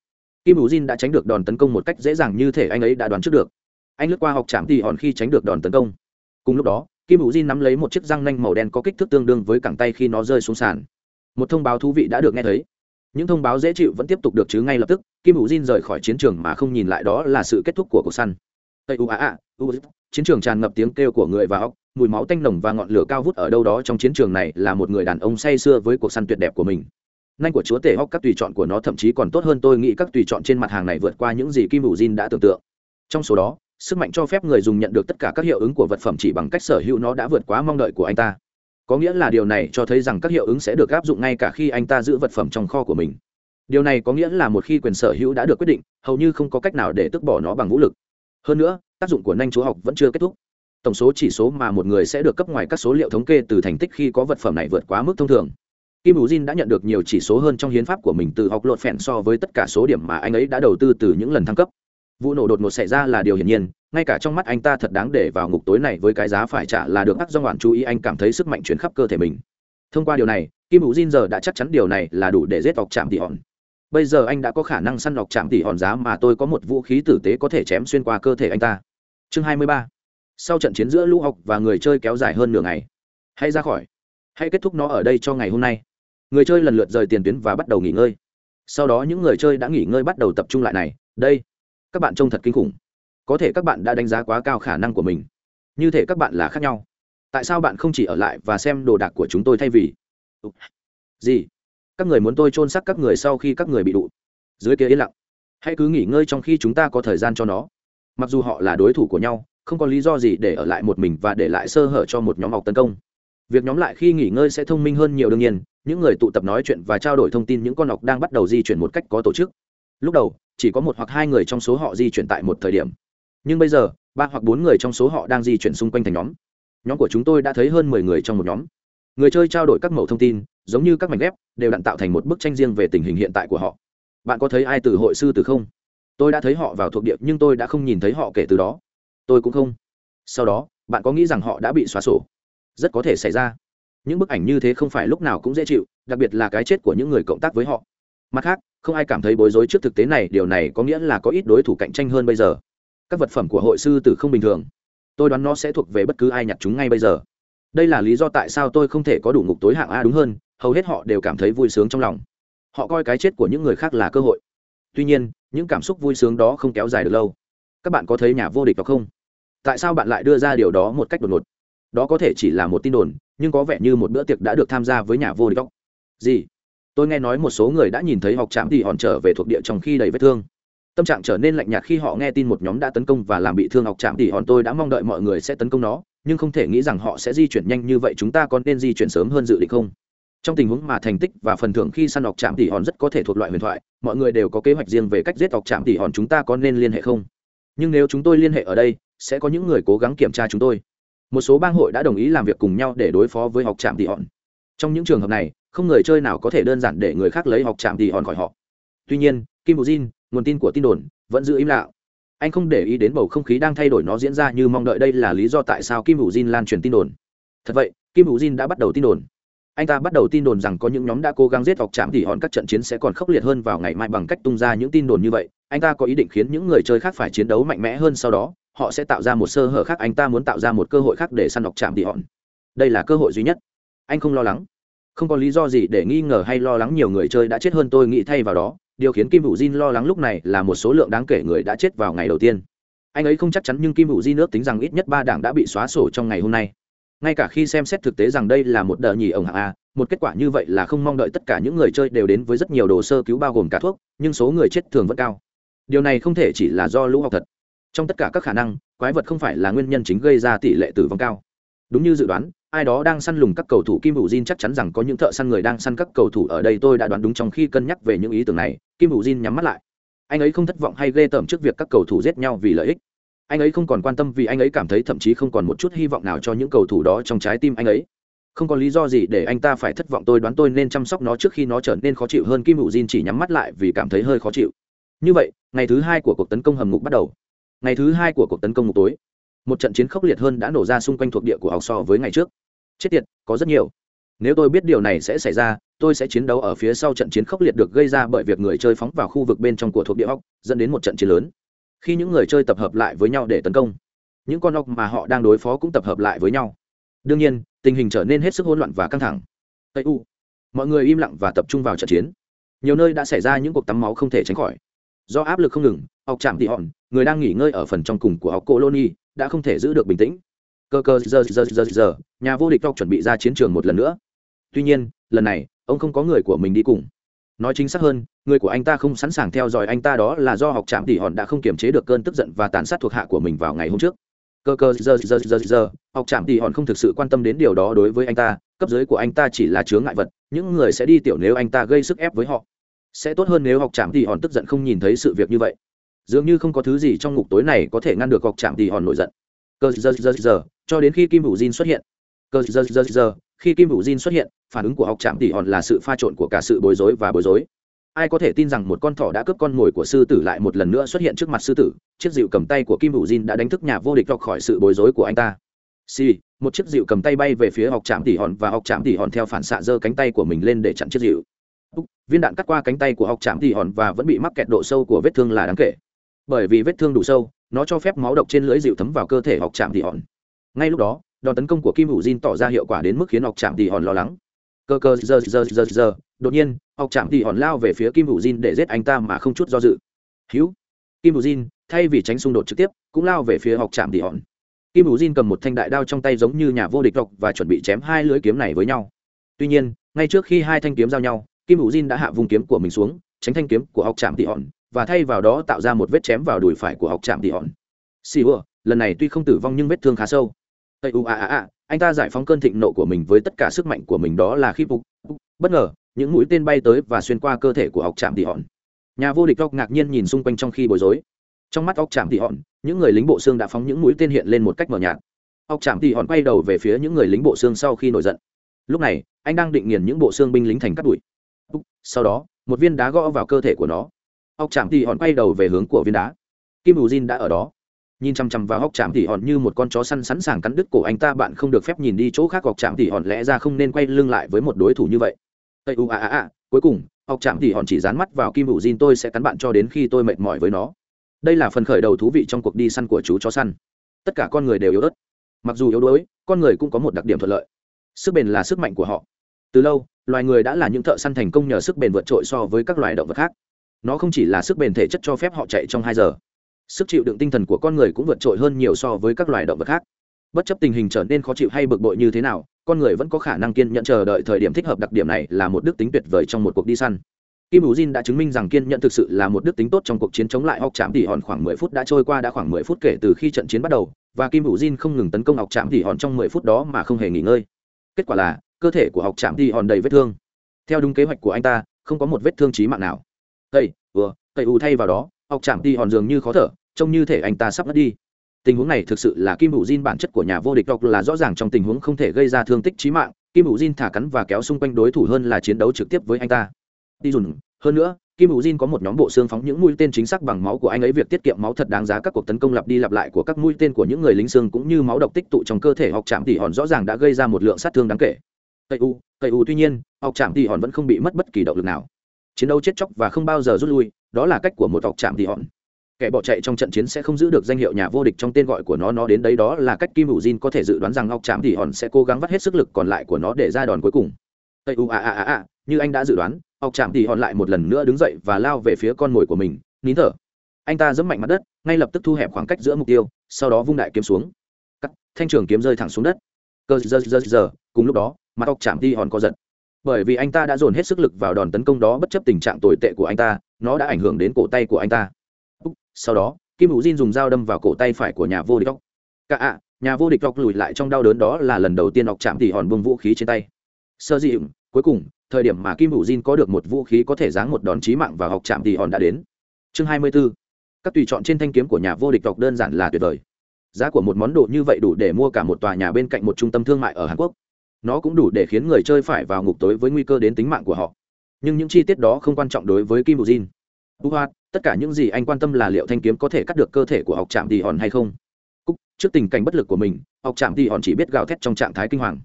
Kim ủ jin đã tránh được đòn tấn công một cách dễ dàng như thể anh ấy đã đoán trước được. Anh lướt qua học trạm tỉ hòn khi tránh được đòn tấn công. Cùng lúc đó kim hữu Di nắm lấy một chiếc răng nanh màu đen có kích thước tương đương với cẳng tay khi nó rơi xuống sàn. Một thông báo thú vị đã được nghe thấy. Những thông báo dễ chịu vẫn tiếp tục được chứ ngay lập tức, kim hữu jin rời khỏi chiến trường mà không nhìn lại đó là sự kết thúc của cuộc săn. Tây u a a chiến trường tràn ngập tiếng kêu của người và óc mùi máu tanh nồng và ngọn lửa cao vút ở đâu đó trong chiến trường này là một người đàn ông say sưa với cuộc săn tuyệt đẹp của mình. Nanh của chúa tể óc các tùy chọn của nó thậm chí còn tốt hơn tôi nghĩ các tùy chọn trên mặt hàng này vượt qua những gì kim hữu jin đã tưởng tượng. Trong số đó sức mạnh cho phép người dùng nhận được tất cả các hiệu ứng của vật phẩm chỉ bằng cách sở hữu nó đã vượt quá mong đợi của anh ta. Có nghĩa là điều này cho thấy rằng các hiệu ứng sẽ được áp dụng ngay cả khi anh ta giữ vật phẩm trong kho của mình. Điều này có nghĩa là một khi quyền sở hữu đã được quyết định, hầu như không có cách nào để tước bỏ nó bằng vũ lực. Hơn nữa, tác dụng của nanh chúa học vẫn chưa kết thúc. Tổng số chỉ số mà một người sẽ được cấp ngoài các số liệu thống kê từ thành tích khi có vật phẩm này vượt quá mức thông thường. Kim hữu jin đã nhận được nhiều chỉ số hơn trong hiến pháp của mình từ học lột phèn so với tất cả số điểm mà anh ấy đã đầu tư từ những lần thăng cấp vụ nổ đột ngột xảy ra là điều hiển nhiên, ngay cả trong mắt anh ta thật đáng để vào ngục tối này với cái giá phải trả là được ác do ngoạn chú ý anh cảm thấy sức mạnh chuyển khắp cơ thể mình. Thông qua điều này, kim hữu jin giờ đã chắc chắn điều này là đủ để giết ọc chạm tỉ hòn. Bây giờ anh đã có khả năng săn ọc chạm tỉ hòn giá mà tôi có một vũ khí tử tế có thể chém xuyên qua cơ thể anh ta. Chương 23. sau trận chiến giữa lũ học và người chơi kéo dài hơn nửa ngày, hãy ra khỏi. Hãy kết thúc nó ở đây cho ngày hôm nay. Người chơi lần lượt rời tiền tuyến và bắt đầu nghỉ ngơi. Sau đó những người chơi đã nghỉ ngơi bắt đầu tập trung lại này. Đây các bạn trông thật kinh khủng. Có thể các bạn đã đánh giá quá cao khả năng của mình. Như thể các bạn là khác nhau. Tại sao bạn không chỉ ở lại và xem đồ đạc của chúng tôi thay vì? Gì? Các người muốn tôi chôn xác các người sau khi các người bị đụ. Dưới kia yên lặng. Hãy cứ nghỉ ngơi trong khi chúng ta có thời gian cho nó. Mặc dù họ là đối thủ của nhau, không có lý do gì để ở lại một mình và để lại sơ hở cho một nhóm học tấn công. Việc nhóm lại khi nghỉ ngơi sẽ thông minh hơn nhiều đương nhiên. Những người tụ tập nói chuyện và trao đổi thông tin những con học đang bắt đầu di chuyển một cách có tổ chức. Lúc đầu chỉ có một hoặc hai người trong số họ di chuyển tại một thời điểm. Nhưng bây giờ, ba hoặc bốn người trong số họ đang di chuyển xung quanh thành nhóm. Nhóm của chúng tôi đã thấy hơn mười người trong một nhóm. Người chơi trao đổi các mẫu thông tin, giống như các mảnh ghép, đều đặn tạo thành một bức tranh riêng về tình hình hiện tại của họ. Bạn có thấy ai từ hội sư từ không? Tôi đã thấy họ vào thuộc địa, nhưng tôi đã không nhìn thấy họ kể từ đó. Tôi cũng không. Sau đó, bạn có nghĩ rằng họ đã bị xóa sổ? Rất có thể xảy ra. Những bức ảnh như thế không phải lúc nào cũng dễ chịu, đặc biệt là cái chết của những người cộng tác với họ mặt khác, không ai cảm thấy bối rối trước thực tế này, điều này có nghĩa là có ít đối thủ cạnh tranh hơn bây giờ. Các vật phẩm của hội sư tử không bình thường. Tôi đoán nó sẽ thuộc về bất cứ ai nhặt chúng ngay bây giờ. Đây là lý do tại sao tôi không thể có đủ ngục tối hạng a đúng hơn, hầu hết họ đều cảm thấy vui sướng trong lòng. Họ coi cái chết của những người khác là cơ hội. Tuy nhiên, những cảm xúc vui sướng đó không kéo dài được lâu. Các bạn có thấy nhà vô địch hoặc không? Tại sao bạn lại đưa ra điều đó một cách đột ngột? Đó có thể chỉ là một tin đồn, nhưng có vẻ như một bữa tiệc đã được tham gia với nhà vô địch gì? Tôi nghe nói một số người đã nhìn thấy học trạm thì hòn trở về thuộc địa trong khi đầy vết thương. Tâm trạng trở nên lạnh nhạt khi họ nghe tin một nhóm đã tấn công và làm bị thương học trạm thì hòn tôi đã mong đợi mọi người sẽ tấn công nó, nhưng không thể nghĩ rằng họ sẽ di chuyển nhanh như vậy, chúng ta còn nên di chuyển sớm hơn dự định không? Trong tình huống mà thành tích và phần thưởng khi săn học trạm thì hòn rất có thể thuộc loại huyền thoại, mọi người đều có kế hoạch riêng về cách giết học trạm thì hòn, chúng ta có nên liên hệ không? Nhưng nếu chúng tôi liên hệ ở đây, sẽ có những người cố gắng kiểm tra chúng tôi. Một số bang hội đã đồng ý làm việc cùng nhau để đối phó với học trạm thì hòn. Trong những trường hợp này không người chơi nào có thể đơn giản để người khác lấy học trạm thì hòn khỏi họ. Tuy nhiên, kim bù jin, nguồn tin của tin đồn, vẫn giữ im lặng. Anh không để ý đến bầu không khí đang thay đổi nó diễn ra như mong đợi, đây là lý do tại sao kim hữu jin lan truyền tin đồn. Thật vậy, kim hữu jin đã bắt đầu tin đồn. Anh ta bắt đầu tin đồn rằng có những nhóm đã cố gắng giết hoặc chạm tỉ hòn các trận chiến sẽ còn khốc liệt hơn vào ngày mai bằng cách tung ra những tin đồn như vậy. Anh ta có ý định khiến những người chơi khác phải chiến đấu mạnh mẽ hơn sau đó, họ sẽ tạo ra một sơ hở khác. Anh ta muốn tạo ra một cơ hội khác để săn đọc chạm tỉ hòn. Đây là cơ hội duy nhất. Anh không lo lắng không có lý do gì để nghi ngờ hay lo lắng nhiều người chơi đã chết hơn tôi nghĩ thay vào đó, điều khiến kim hữu jin lo lắng lúc này là một số lượng đáng kể người đã chết vào ngày đầu tiên. Anh ấy không chắc chắn nhưng kim hữu jin ước tính rằng ít nhất ba đảng đã bị xóa sổ trong ngày hôm nay. Ngay cả khi xem xét thực tế rằng đây là một đợt nhì ổng hạng a, một kết quả như vậy là không mong đợi tất cả những người chơi đều đến với rất nhiều đồ sơ cứu bao gồm cả thuốc, nhưng số người chết thường vẫn cao. Điều này không thể chỉ là do lũ học thật trong tất cả các khả năng, quái vật không phải là nguyên nhân chính gây ra tỷ lệ tử vong cao. Đúng như dự đoán ai đó đang săn lùng các cầu thủ kim hữu jin chắc chắn rằng có những thợ săn người đang săn các cầu thủ ở đây, tôi đã đoán đúng trong khi cân nhắc về những ý tưởng này. Kim hữu jin nhắm mắt lại. Anh ấy không thất vọng hay ghê tởm trước việc các cầu thủ giết nhau vì lợi ích. Anh ấy không còn quan tâm vì anh ấy cảm thấy thậm chí không còn một chút hy vọng nào cho những cầu thủ đó trong trái tim anh ấy. Không có lý do gì để anh ta phải thất vọng, tôi đoán tôi nên chăm sóc nó trước khi nó trở nên khó chịu hơn. Kim hữu jin chỉ nhắm mắt lại vì cảm thấy hơi khó chịu. Như vậy, ngày thứ hai của cuộc tấn công hầm ngục bắt đầu. Ngày thứ hai của cuộc tấn công ngục tối. Một trận chiến khốc liệt hơn đã nổ ra xung quanh thuộc địa của học so với ngày trước chết tiệt, có rất nhiều. Nếu tôi biết điều này sẽ xảy ra, tôi sẽ chiến đấu ở phía sau trận chiến khốc liệt được gây ra bởi việc người chơi phóng vào khu vực bên trong của thuộc địa ốc dẫn đến một trận chiến lớn. Khi những người chơi tập hợp lại với nhau để tấn công, những con ốc mà họ đang đối phó cũng tập hợp lại với nhau. Đương nhiên, tình hình trở nên hết sức hỗn loạn và căng thẳng. Tây u, mọi người im lặng và tập trung vào trận chiến. Nhiều nơi đã xảy ra những cuộc tắm máu không thể tránh khỏi. Do áp lực không ngừng, ốc chạm tị hòn, người đang nghỉ ngơi ở phần trong cùng của ốc colony, đã không thể giữ được bình tĩnh cơ cơ giờ giờ giờ giờ nhà vô địch học chuẩn bị ra chiến trường một lần nữa. Tuy nhiên, lần này, ông không có người của mình đi cùng. Nói chính xác hơn, người của anh ta không sẵn sàng theo dõi anh ta đó là do học trạm tỉ hòn đã không kiềm chế được cơn tức giận và tàn sát thuộc hạ của mình vào ngày hôm trước. Cơ cơ giờ giờ giờ giờ, học trạm tỉ hòn không thực sự quan tâm đến điều đó đối với anh ta. Cấp dưới của anh ta chỉ là chướng ngại vật. Những người sẽ đi tiểu nếu anh ta gây sức ép với họ. Sẽ tốt hơn nếu học trạm tỉ hòn tức giận không nhìn thấy sự việc như vậy. Dường như không có thứ gì trong ngục tối này có thể ngăn được học trạm tỉ hòn nổi giận cơ giờ giờ giờ cho đến khi kim hữu jin xuất hiện. Cơ giờ giờ giờ khi kim hữu jin xuất hiện, phản ứng của học trạm Tỷ hòn là sự pha trộn của cả sự bối rối và bối rối. Ai có thể tin rằng một con thỏ đã cướp con mồi của sư tử lại một lần nữa xuất hiện trước mặt sư tử? Chiếc dịu cầm tay của kim hữu jin đã đánh thức nhà vô địch ra khỏi sự bối rối của anh ta. Si một chiếc dịu cầm tay bay về phía học trạm Tỷ hòn và học trạm Tỷ hòn theo phản xạ giơ cánh tay của mình lên để chặn chiếc dịu viên đạn cắt qua cánh tay của học trạm Tỷ hòn và vẫn bị mắc kẹt độ sâu của vết thương là đáng kể. Bởi vì vết thương đủ sâu nó cho phép máu độc trên lưỡi dịu thấm vào cơ thể học trạm tỉ hòn. Ngay lúc đó, đòn tấn công của kim hữu jin tỏ ra hiệu quả đến mức khiến học trạm tỉ hòn lo lắng. Cơ cơ, giờ giờ giờ giờ đột nhiên học trạm tỉ hòn lao về phía kim hữu jin để giết anh ta mà không chút do dự. Hữu, kim hữu jin, thay vì tránh xung đột trực tiếp, cũng lao về phía học trạm tỉ hòn. Kim hữu jin cầm một thanh đại đao trong tay giống như nhà vô địch độc và chuẩn bị chém hai lưỡi kiếm này với nhau. Tuy nhiên, ngay trước khi hai thanh kiếm giao nhau, kim hữu jin đã hạ vùng kiếm của mình xuống, tránh thanh kiếm của học trạm tỉ hòn và thay vào đó tạo ra một vết chém vào đùi phải của học trạm tỉ hòn. Xì ùa lần này tuy không tử vong nhưng vết thương khá sâu. Ây u a a a, anh ta giải phóng cơn thịnh nộ của mình với tất cả sức mạnh của mình đó là khi phục. Bất ngờ, những mũi tên bay tới và xuyên qua cơ thể của học trạm tỉ hòn. Nhà vô địch óc ngạc nhiên nhìn xung quanh trong khi bối rối. Trong mắt óc trạm tỉ hòn, những người lính bộ xương đã phóng những mũi tên hiện lên một cách mờ nhạt. Óc trạm tỉ hòn quay đầu về phía những người lính bộ xương sau khi nổi giận. Lúc này, anh đang định nghiền những bộ xương binh lính thành cắt đùi. Sau đó, một viên đá gõ vào cơ thể của nó óc chạm tỉ hòn quay đầu về hướng của viên đá. Kim ủ jin đã ở đó. Nhìn chằm chằm vào óc chạm tỉ hòn như một con chó săn sẵn sàng cắn đứt cổ anh ta, bạn không được phép nhìn đi chỗ khác, óc chạm tỉ hòn lẽ ra không nên quay lưng lại với một đối thủ như vậy. Tây u a a a, cuối cùng, óc chạm tỉ hòn chỉ dán mắt vào kim ủ jin, tôi sẽ cắn bạn cho đến khi tôi mệt mỏi với nó. Đây là phần khởi đầu thú vị trong cuộc đi săn của chú chó săn. Tất cả con người đều yếu ớt. Mặc dù yếu đuối, con người cũng có một đặc điểm thuận lợi. Sức bền là sức mạnh của họ. Từ lâu, loài người đã là những thợ săn thành công nhờ sức bền vượt trội so với các loài động vật khác nó không chỉ là sức bền thể chất cho phép họ chạy trong hai giờ. Sức chịu đựng tinh thần của con người cũng vượt trội hơn nhiều so với các loài động vật khác. Bất chấp tình hình trở nên khó chịu hay bực bội như thế nào, con người vẫn có khả năng kiên nhẫn chờ đợi thời điểm thích hợp đặc điểm này là một đức tính tuyệt vời trong một cuộc đi săn. Kim hữu jin đã chứng minh rằng kiên nhẫn thực sự là một đức tính tốt trong cuộc chiến chống lại học trạm tỉ hòn khoảng mười phút đã trôi qua đã khoảng mười phút kể từ khi trận chiến bắt đầu, và kim hữu jin không ngừng tấn công học trạm tỉ hòn trong mười phút đó mà không hề nghỉ ngơi. Kết quả là, cơ thể của học trạm tỉ hòn đầy vết thương. Theo đúng kế hoạch của anh ta, không có một vết thương chí mạng nào tây vừa tây u thay vào đó, học chạm đi hòn dường như khó thở, trông như thể anh ta sắp mất đi. Tình huống này thực sự là kim hữu diên bản chất của nhà vô địch độc là rõ ràng trong tình huống không thể gây ra thương tích chí mạng, kim hữu diên thả cắn và kéo xung quanh đối thủ hơn là chiến đấu trực tiếp với anh ta. Đi dùn, hơn nữa, kim hữu diên có một nhóm bộ xương phóng những mũi tên chính xác bằng máu của anh ấy, việc tiết kiệm máu thật đáng giá các cuộc tấn công lặp đi lặp lại của các mũi tên của những người lính xương cũng như máu độc tích tụ trong cơ thể học chạm tỉ hòn rõ ràng đã gây ra một lượng sát thương đáng kể. Tây u tây u tuy nhiên, học chạm tỉ hòn vẫn không bị mất bất kỳ động lực nào chiến đấu chết chóc và không bao giờ rút lui, đó là cách của một tộc chạm thì hòn. Kẻ bỏ chạy trong trận chiến sẽ không giữ được danh hiệu nhà vô địch trong tên gọi của nó nó đến đấy đó là cách kim hữu jin có thể dự đoán rằng ngọc chạm thì hòn sẽ cố gắng vắt hết sức lực còn lại của nó để ra đòn cuối cùng. Tây u a a a a, như anh đã dự đoán, ngọc chạm thì hòn lại một lần nữa đứng dậy và lao về phía con mồi của mình, nín thở. Anh ta giẫm mạnh mặt đất, ngay lập tức thu hẹp khoảng cách giữa mục tiêu, sau đó vung đại kiếm xuống. Cắt, thanh trường kiếm rơi thẳng xuống đất. Cơ, giờ giờ giờ cùng lúc đó, mặt ngọc chạm thì hòn co giật bởi vì anh ta đã dồn hết sức lực vào đòn tấn công đó bất chấp tình trạng tồi tệ của anh ta, nó đã ảnh hưởng đến cổ tay của anh ta. Sau đó, kim hữu Jin dùng dao đâm vào cổ tay phải của nhà vô địch óc cả ạ, nhà vô địch óc lùi lại trong đau đớn đó là lần đầu tiên ọc chạm tỉ hòn bông vũ khí trên tay. Sơ dị cuối cùng, thời điểm mà kim hữu Jin có được một vũ khí có thể giáng một đòn chí mạng và học chạm tỉ hòn đã đến. Chương 24. các tùy chọn trên thanh kiếm của nhà vô địch ọc đơn giản là tuyệt vời. Giá của một món đồ như vậy đủ để mua cả một tòa nhà bên cạnh một trung tâm thương mại ở hàn quốc nó cũng đủ để khiến người chơi phải vào ngục tối với nguy cơ đến tính mạng của họ. Nhưng những chi tiết đó không quan trọng đối với kim hữu diên tất cả những gì anh quan tâm là liệu thanh kiếm có thể cắt được cơ thể của học trạm tỉ hòn hay không? Cúc, trước tình cảnh bất lực của mình học trạm tỉ hòn chỉ biết gào thét trong trạng thái kinh hoàng.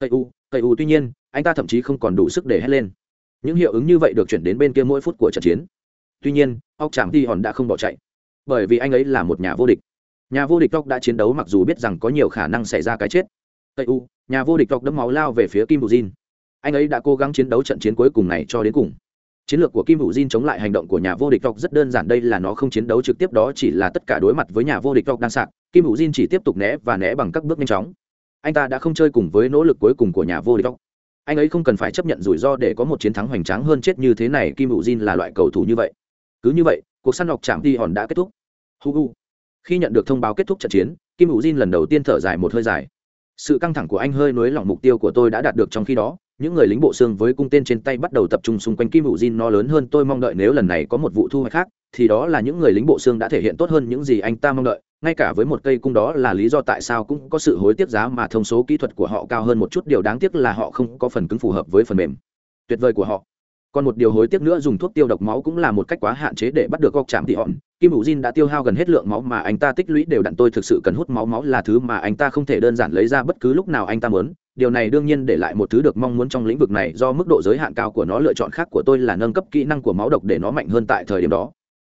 Cây u cây u tuy nhiên anh ta thậm chí không còn đủ sức để hét lên. Những hiệu ứng như vậy được chuyển đến bên kia mỗi phút của trận chiến. Tuy nhiên học trạm tỉ hòn đã không bỏ chạy. Bởi vì anh ấy là một nhà vô địch. Nhà vô địch tóc đã chiến đấu mặc dù biết rằng có nhiều khả năng xảy ra cái chết tây u, nhà vô địch đọc đấm máu lao về phía kim bù jin. Anh ấy đã cố gắng chiến đấu trận chiến cuối cùng này cho đến cùng. Chiến lược của kim hữu diên chống lại hành động của nhà vô địch đọc rất đơn giản, đây là nó không chiến đấu trực tiếp, đó chỉ là tất cả đối mặt với nhà vô địch đọc đang sạc. Kim hữu diên chỉ tiếp tục né và né bằng các bước nhanh chóng. Anh ta đã không chơi cùng với nỗ lực cuối cùng của nhà vô địch đọc anh ấy không cần phải chấp nhận rủi ro để có một chiến thắng hoành tráng hơn chết như thế này, kim hữu diên là loại cầu thủ như vậy. Cứ như vậy, cuộc săn đọc chạm đi hòn đã kết thúc. Hugu khi nhận được thông báo kết thúc trận chiến, kim hữu diên lần đầu tiên thở dài một hơi dài sự căng thẳng của anh hơi nối lỏng mục tiêu của tôi đã đạt được trong khi đó, những người lính bộ xương với cung tên trên tay bắt đầu tập trung xung quanh kim hữu diên nó lớn hơn tôi mong đợi nếu lần này có một vụ thu hoạch khác, thì đó là những người lính bộ xương đã thể hiện tốt hơn những gì anh ta mong đợi, ngay cả với một cây cung đó là lý do tại sao cũng có sự hối tiếc giá mà thông số kỹ thuật của họ cao hơn một chút, điều đáng tiếc là họ không có phần cứng phù hợp với phần mềm tuyệt vời của họ còn một điều hối tiếc nữa dùng thuốc tiêu độc máu cũng là một cách quá hạn chế để bắt được góc chạm thị hòn. Kim hữu jin đã tiêu hao gần hết lượng máu mà anh ta tích lũy đều đặn tôi thực sự cần hút máu. Máu là thứ mà anh ta không thể đơn giản lấy ra bất cứ lúc nào anh ta muốn. Điều này đương nhiên để lại một thứ được mong muốn trong lĩnh vực này do mức độ giới hạn cao của nó. Lựa chọn khác của tôi là nâng cấp kỹ năng của máu độc để nó mạnh hơn tại thời điểm đó.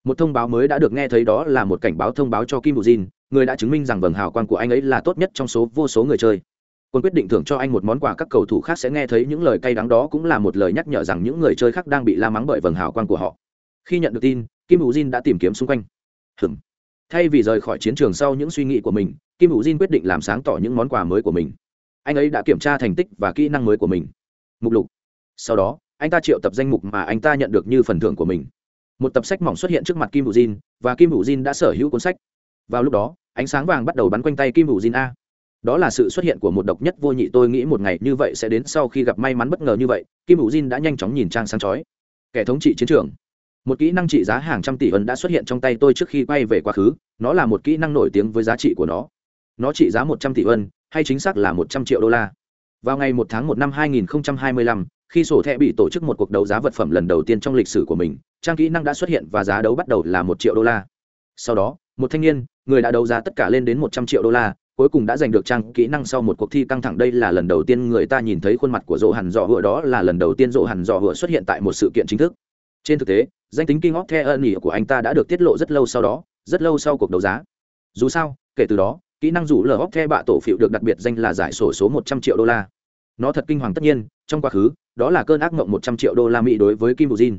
Một thông báo mới đã được nghe thấy đó là một cảnh báo thông báo cho kim bù jin. Người đã chứng minh rằng vầng hào quang của anh ấy là tốt nhất trong số vô số người chơi quân quyết định thưởng cho anh một món quà các cầu thủ khác sẽ nghe thấy những lời cay đắng đó cũng là một lời nhắc nhở rằng những người chơi khác đang bị la mắng bởi vầng hào quang của họ. Khi nhận được tin, kim bù jin đã tìm kiếm xung quanh. Hừm thay vì rời khỏi chiến trường sau những suy nghĩ của mình, kim bù jin quyết định làm sáng tỏ những món quà mới của mình. Anh ấy đã kiểm tra thành tích và kỹ năng mới của mình. Mục lục. Sau đó, anh ta triệu tập danh mục mà anh ta nhận được như phần thưởng của mình. Một tập sách mỏng xuất hiện trước mặt kim hữu jin và kim hữu jin đã sở hữu cuốn sách. Vào lúc đó, ánh sáng vàng bắt đầu bắn quanh tay kim hữu jin a đó là sự xuất hiện của một độc nhất vô nhị tôi nghĩ một ngày như vậy sẽ đến sau khi gặp may mắn bất ngờ như vậy. Kim hữu jin đã nhanh chóng nhìn trang sáng chói. Kẻ thống trị chiến trường. Một kỹ năng trị giá hàng trăm tỷ ân đã xuất hiện trong tay tôi trước khi quay về quá khứ. Nó là một kỹ năng nổi tiếng với giá trị của nó. Nó trị giá một trăm tỷ ân hay chính xác là một trăm triệu đô la. Vào ngày một tháng một năm 2025, khi sổ thẻ bị tổ chức một cuộc đấu giá vật phẩm lần đầu tiên trong lịch sử của mình trang kỹ năng đã xuất hiện và giá đấu bắt đầu là một triệu đô la. Sau đó một thanh niên người đã đấu giá tất cả lên đến một trăm triệu đô la cuối cùng đã giành được trang kỹ năng sau một cuộc thi căng thẳng. Đây là lần đầu tiên người ta nhìn thấy khuôn mặt của rộ hẳn dò hựa. Đó là lần đầu tiên rộ hẳn dò hựa xuất hiện tại một sự kiện chính thức. Trên thực tế, danh tính king of the ân của anh ta đã được tiết lộ rất lâu sau đó, rất lâu sau cuộc đấu giá. Dù sao, kể từ đó, kỹ năng rủ lờ hóc the bạ tổ phiệu được đặc biệt danh là giải sổ số một trăm triệu đô la. Nó thật kinh hoàng tất nhiên, trong quá khứ, đó là cơn ác mộng một trăm triệu đô la mỹ đối với kim bù jin.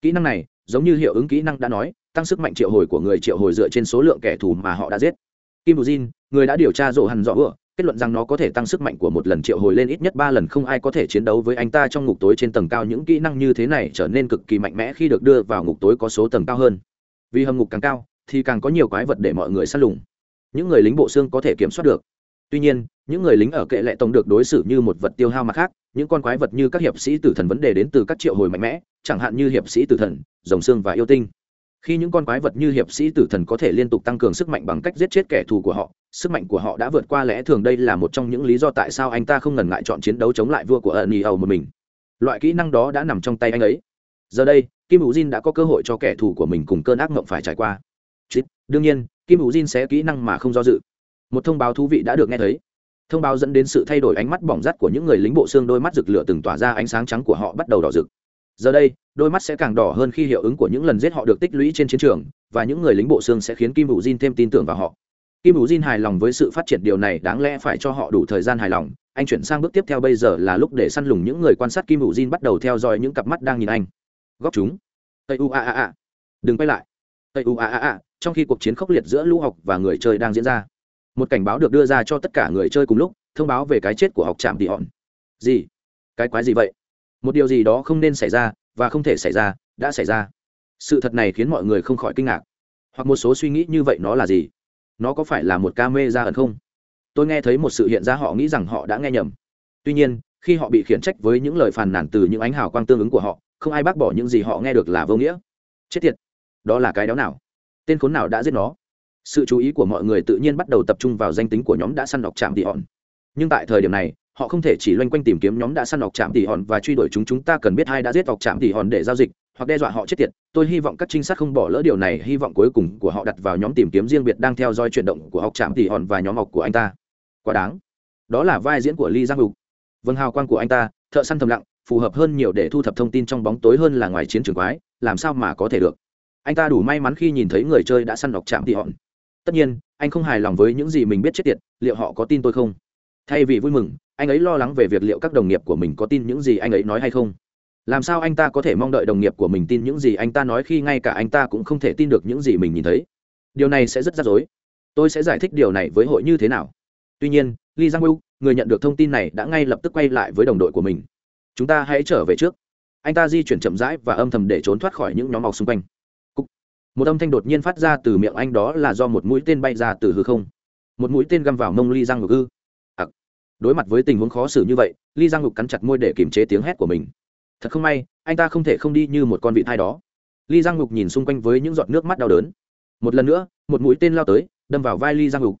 Kỹ năng này, giống như hiệu ứng kỹ năng đã nói, tăng sức mạnh triệu hồi của người triệu hồi dựa trên số lượng kẻ thù mà họ đã giết kim bù jin, người đã điều tra rộ hẳn rõ vừa kết luận rằng nó có thể tăng sức mạnh của một lần triệu hồi lên ít nhất ba lần không ai có thể chiến đấu với anh ta trong ngục tối trên tầng cao. Những kỹ năng như thế này trở nên cực kỳ mạnh mẽ khi được đưa vào ngục tối có số tầng cao hơn. Vì hầm ngục càng cao, thì càng có nhiều quái vật để mọi người săn lùng. Những người lính bộ xương có thể kiểm soát được. Tuy nhiên, những người lính ở kệ lệ tổng được đối xử như một vật tiêu hao mặt khác. Những con quái vật như các hiệp sĩ tử thần vấn đề đến từ các triệu hồi mạnh mẽ, chẳng hạn như hiệp sĩ tử thần, rồng xương và yêu tinh khi những con quái vật như hiệp sĩ tử thần có thể liên tục tăng cường sức mạnh bằng cách giết chết kẻ thù của họ sức mạnh của họ đã vượt qua lẽ thường đây là một trong những lý do tại sao anh ta không ngần ngại chọn chiến đấu chống lại vua của ẩn ỉ ầu một mình. Loại kỹ năng đó đã nằm trong tay anh ấy. Giờ đây kim hữu jin đã có cơ hội cho kẻ thù của mình cùng cơn ác mộng phải trải qua. Chít, đương nhiên kim hữu jin sẽ kỹ năng mà không do dự. Một thông báo thú vị đã được nghe thấy. Thông báo dẫn đến sự thay đổi ánh mắt bỏng rát của những người lính bộ xương đôi mắt rực lửa từng tỏa ra ánh sáng trắng của họ bắt đầu đỏ rực giờ đây, đôi mắt sẽ càng đỏ hơn khi hiệu ứng của những lần giết họ được tích lũy trên chiến trường, và những người lính bộ xương sẽ khiến kim hữu jin thêm tin tưởng vào họ. Kim hữu jin hài lòng với sự phát triển điều này, đáng lẽ phải cho họ đủ thời gian hài lòng. Anh chuyển sang bước tiếp theo bây giờ là lúc để săn lùng những người quan sát kim hữu jin bắt đầu theo dõi những cặp mắt đang nhìn anh. Góp chúng. Tây u a a a. Đừng quay lại. Tây u a a a. Trong khi cuộc chiến khốc liệt giữa lũ học và người chơi đang diễn ra, một cảnh báo được đưa ra cho tất cả người chơi cùng lúc, thông báo về cái chết của học trạm tị hòn gì? Cái quái gì vậy? Một điều gì đó không nên xảy ra và không thể xảy ra đã xảy ra. Sự thật này khiến mọi người không khỏi kinh ngạc. Hoặc một số suy nghĩ như vậy nó là gì? Nó có phải là một ca mê ra ẩn không? Tôi nghe thấy một sự hiện ra họ nghĩ rằng họ đã nghe nhầm. Tuy nhiên, khi họ bị khiển trách với những lời phàn nàn từ những ánh hào quang tương ứng của họ, không ai bác bỏ những gì họ nghe được là vô nghĩa. Chết tiệt! Đó là cái đéo nào? Tên khốn nào đã giết nó? Sự chú ý của mọi người tự nhiên bắt đầu tập trung vào danh tính của nhóm đã săn đọc chạm tỉ hòn. Nhưng tại thời điểm này họ không thể chỉ loanh quanh tìm kiếm nhóm đã săn đọc chạm tỉ hòn và truy đuổi chúng chúng ta cần biết ai đã giết đọc chạm tỉ hòn để giao dịch, hoặc đe dọa họ chết tiệt. Tôi hy vọng các trinh sát không bỏ lỡ điều này, hy vọng cuối cùng của họ đặt vào nhóm tìm kiếm riêng biệt đang theo dõi chuyển động của học trạm tỉ hòn và nhóm học của anh ta. Quá đáng. Đó là vai diễn của lee giang hục vâng hào quang của anh ta, thợ săn thầm lặng, phù hợp hơn nhiều để thu thập thông tin trong bóng tối hơn là ngoài chiến trường quái, làm sao mà có thể được? Anh ta đủ may mắn khi nhìn thấy người chơi đã săn đọc chạm tỉ hòn. Tất nhiên, anh không hài lòng với những gì mình biết chết tiệt, liệu họ có tin tôi không? Thay vì vui mừng anh ấy lo lắng về việc liệu các đồng nghiệp của mình có tin những gì anh ấy nói hay không. Làm sao anh ta có thể mong đợi đồng nghiệp của mình tin những gì anh ta nói khi ngay cả anh ta cũng không thể tin được những gì mình nhìn thấy? Điều này sẽ rất rắc rối. Tôi sẽ giải thích điều này với hội như thế nào. Tuy nhiên, lee giang wu người nhận được thông tin này đã ngay lập tức quay lại với đồng đội của mình. Chúng ta hãy trở về trước. Anh ta di chuyển chậm rãi và âm thầm để trốn thoát khỏi những nhóm mọc xung quanh. Cúc. một âm thanh đột nhiên phát ra từ miệng anh đó là do một mũi tên bay ra từ hư không. Một mũi tên găm vào mông ly giang ngục ư đối mặt với tình huống khó xử như vậy, ly giang ngục cắn chặt môi để kiềm chế tiếng hét của mình. Thật không may, anh ta không thể không đi như một con vị thai đó. Ly giang ngục nhìn xung quanh với những giọt nước mắt đau đớn. Một lần nữa, một mũi tên lao tới, đâm vào vai ly giang ngục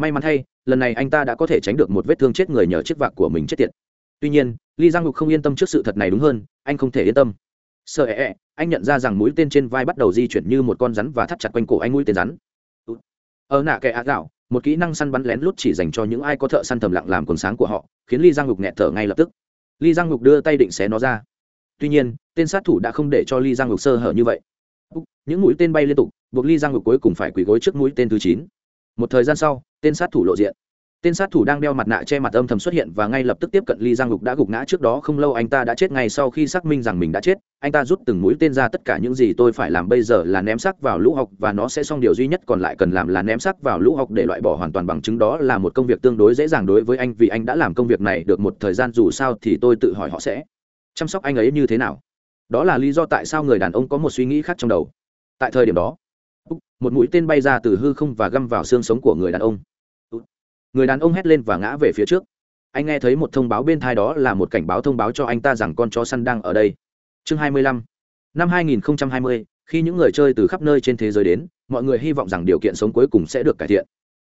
may mắn thay, lần này anh ta đã có thể tránh được một vết thương chết người nhờ chiếc vạc của mình chết tiệt. Tuy nhiên, ly giang ngục không yên tâm trước sự thật này đúng hơn, anh không thể yên tâm. Sợ ẹ ẹ, anh nhận ra rằng mũi tên trên vai bắt đầu di chuyển như một con rắn và thắt chặt quanh cổ anh mũi tên rắn. Ở ờ nạ kẻ ác gạo một kỹ năng săn bắn lén lút chỉ dành cho những ai có thợ săn thầm lặng làm quần sáng của họ, khiến ly giang ngục nghẹt thở ngay lập tức. Ly giang ngục đưa tay định xé nó ra. Tuy nhiên, tên sát thủ đã không để cho ly giang ngục sơ hở như vậy. Những mũi tên bay liên tục, buộc ly giang ngục cuối cùng phải quỳ gối trước mũi tên thứ chín. Một thời gian sau, tên sát thủ lộ diện tên sát thủ đang đeo mặt nạ che mặt âm thầm xuất hiện và ngay lập tức tiếp cận ly giang ngục đã gục ngã trước đó, không lâu anh ta đã chết ngay sau khi xác minh rằng mình đã chết. Anh ta rút từng mũi tên ra, tất cả những gì tôi phải làm bây giờ là ném xác vào lũ học và nó sẽ xong điều duy nhất còn lại cần làm là ném xác vào lũ học để loại bỏ hoàn toàn bằng chứng đó là một công việc tương đối dễ dàng đối với anh vì anh đã làm công việc này được một thời gian dù sao thì tôi tự hỏi họ sẽ chăm sóc anh ấy như thế nào. Đó là lý do tại sao người đàn ông có một suy nghĩ khác trong đầu. Tại thời điểm đó, một mũi tên bay ra từ hư không và găm vào xương sống của người đàn ông người đàn ông hét lên và ngã về phía trước. Anh nghe thấy một thông báo bên thai đó là một cảnh báo thông báo cho anh ta rằng con chó săn đang ở đây. Chương 25. năm 2020, khi những người chơi từ khắp nơi trên thế giới đến mọi người hy vọng rằng điều kiện sống cuối cùng sẽ được cải thiện.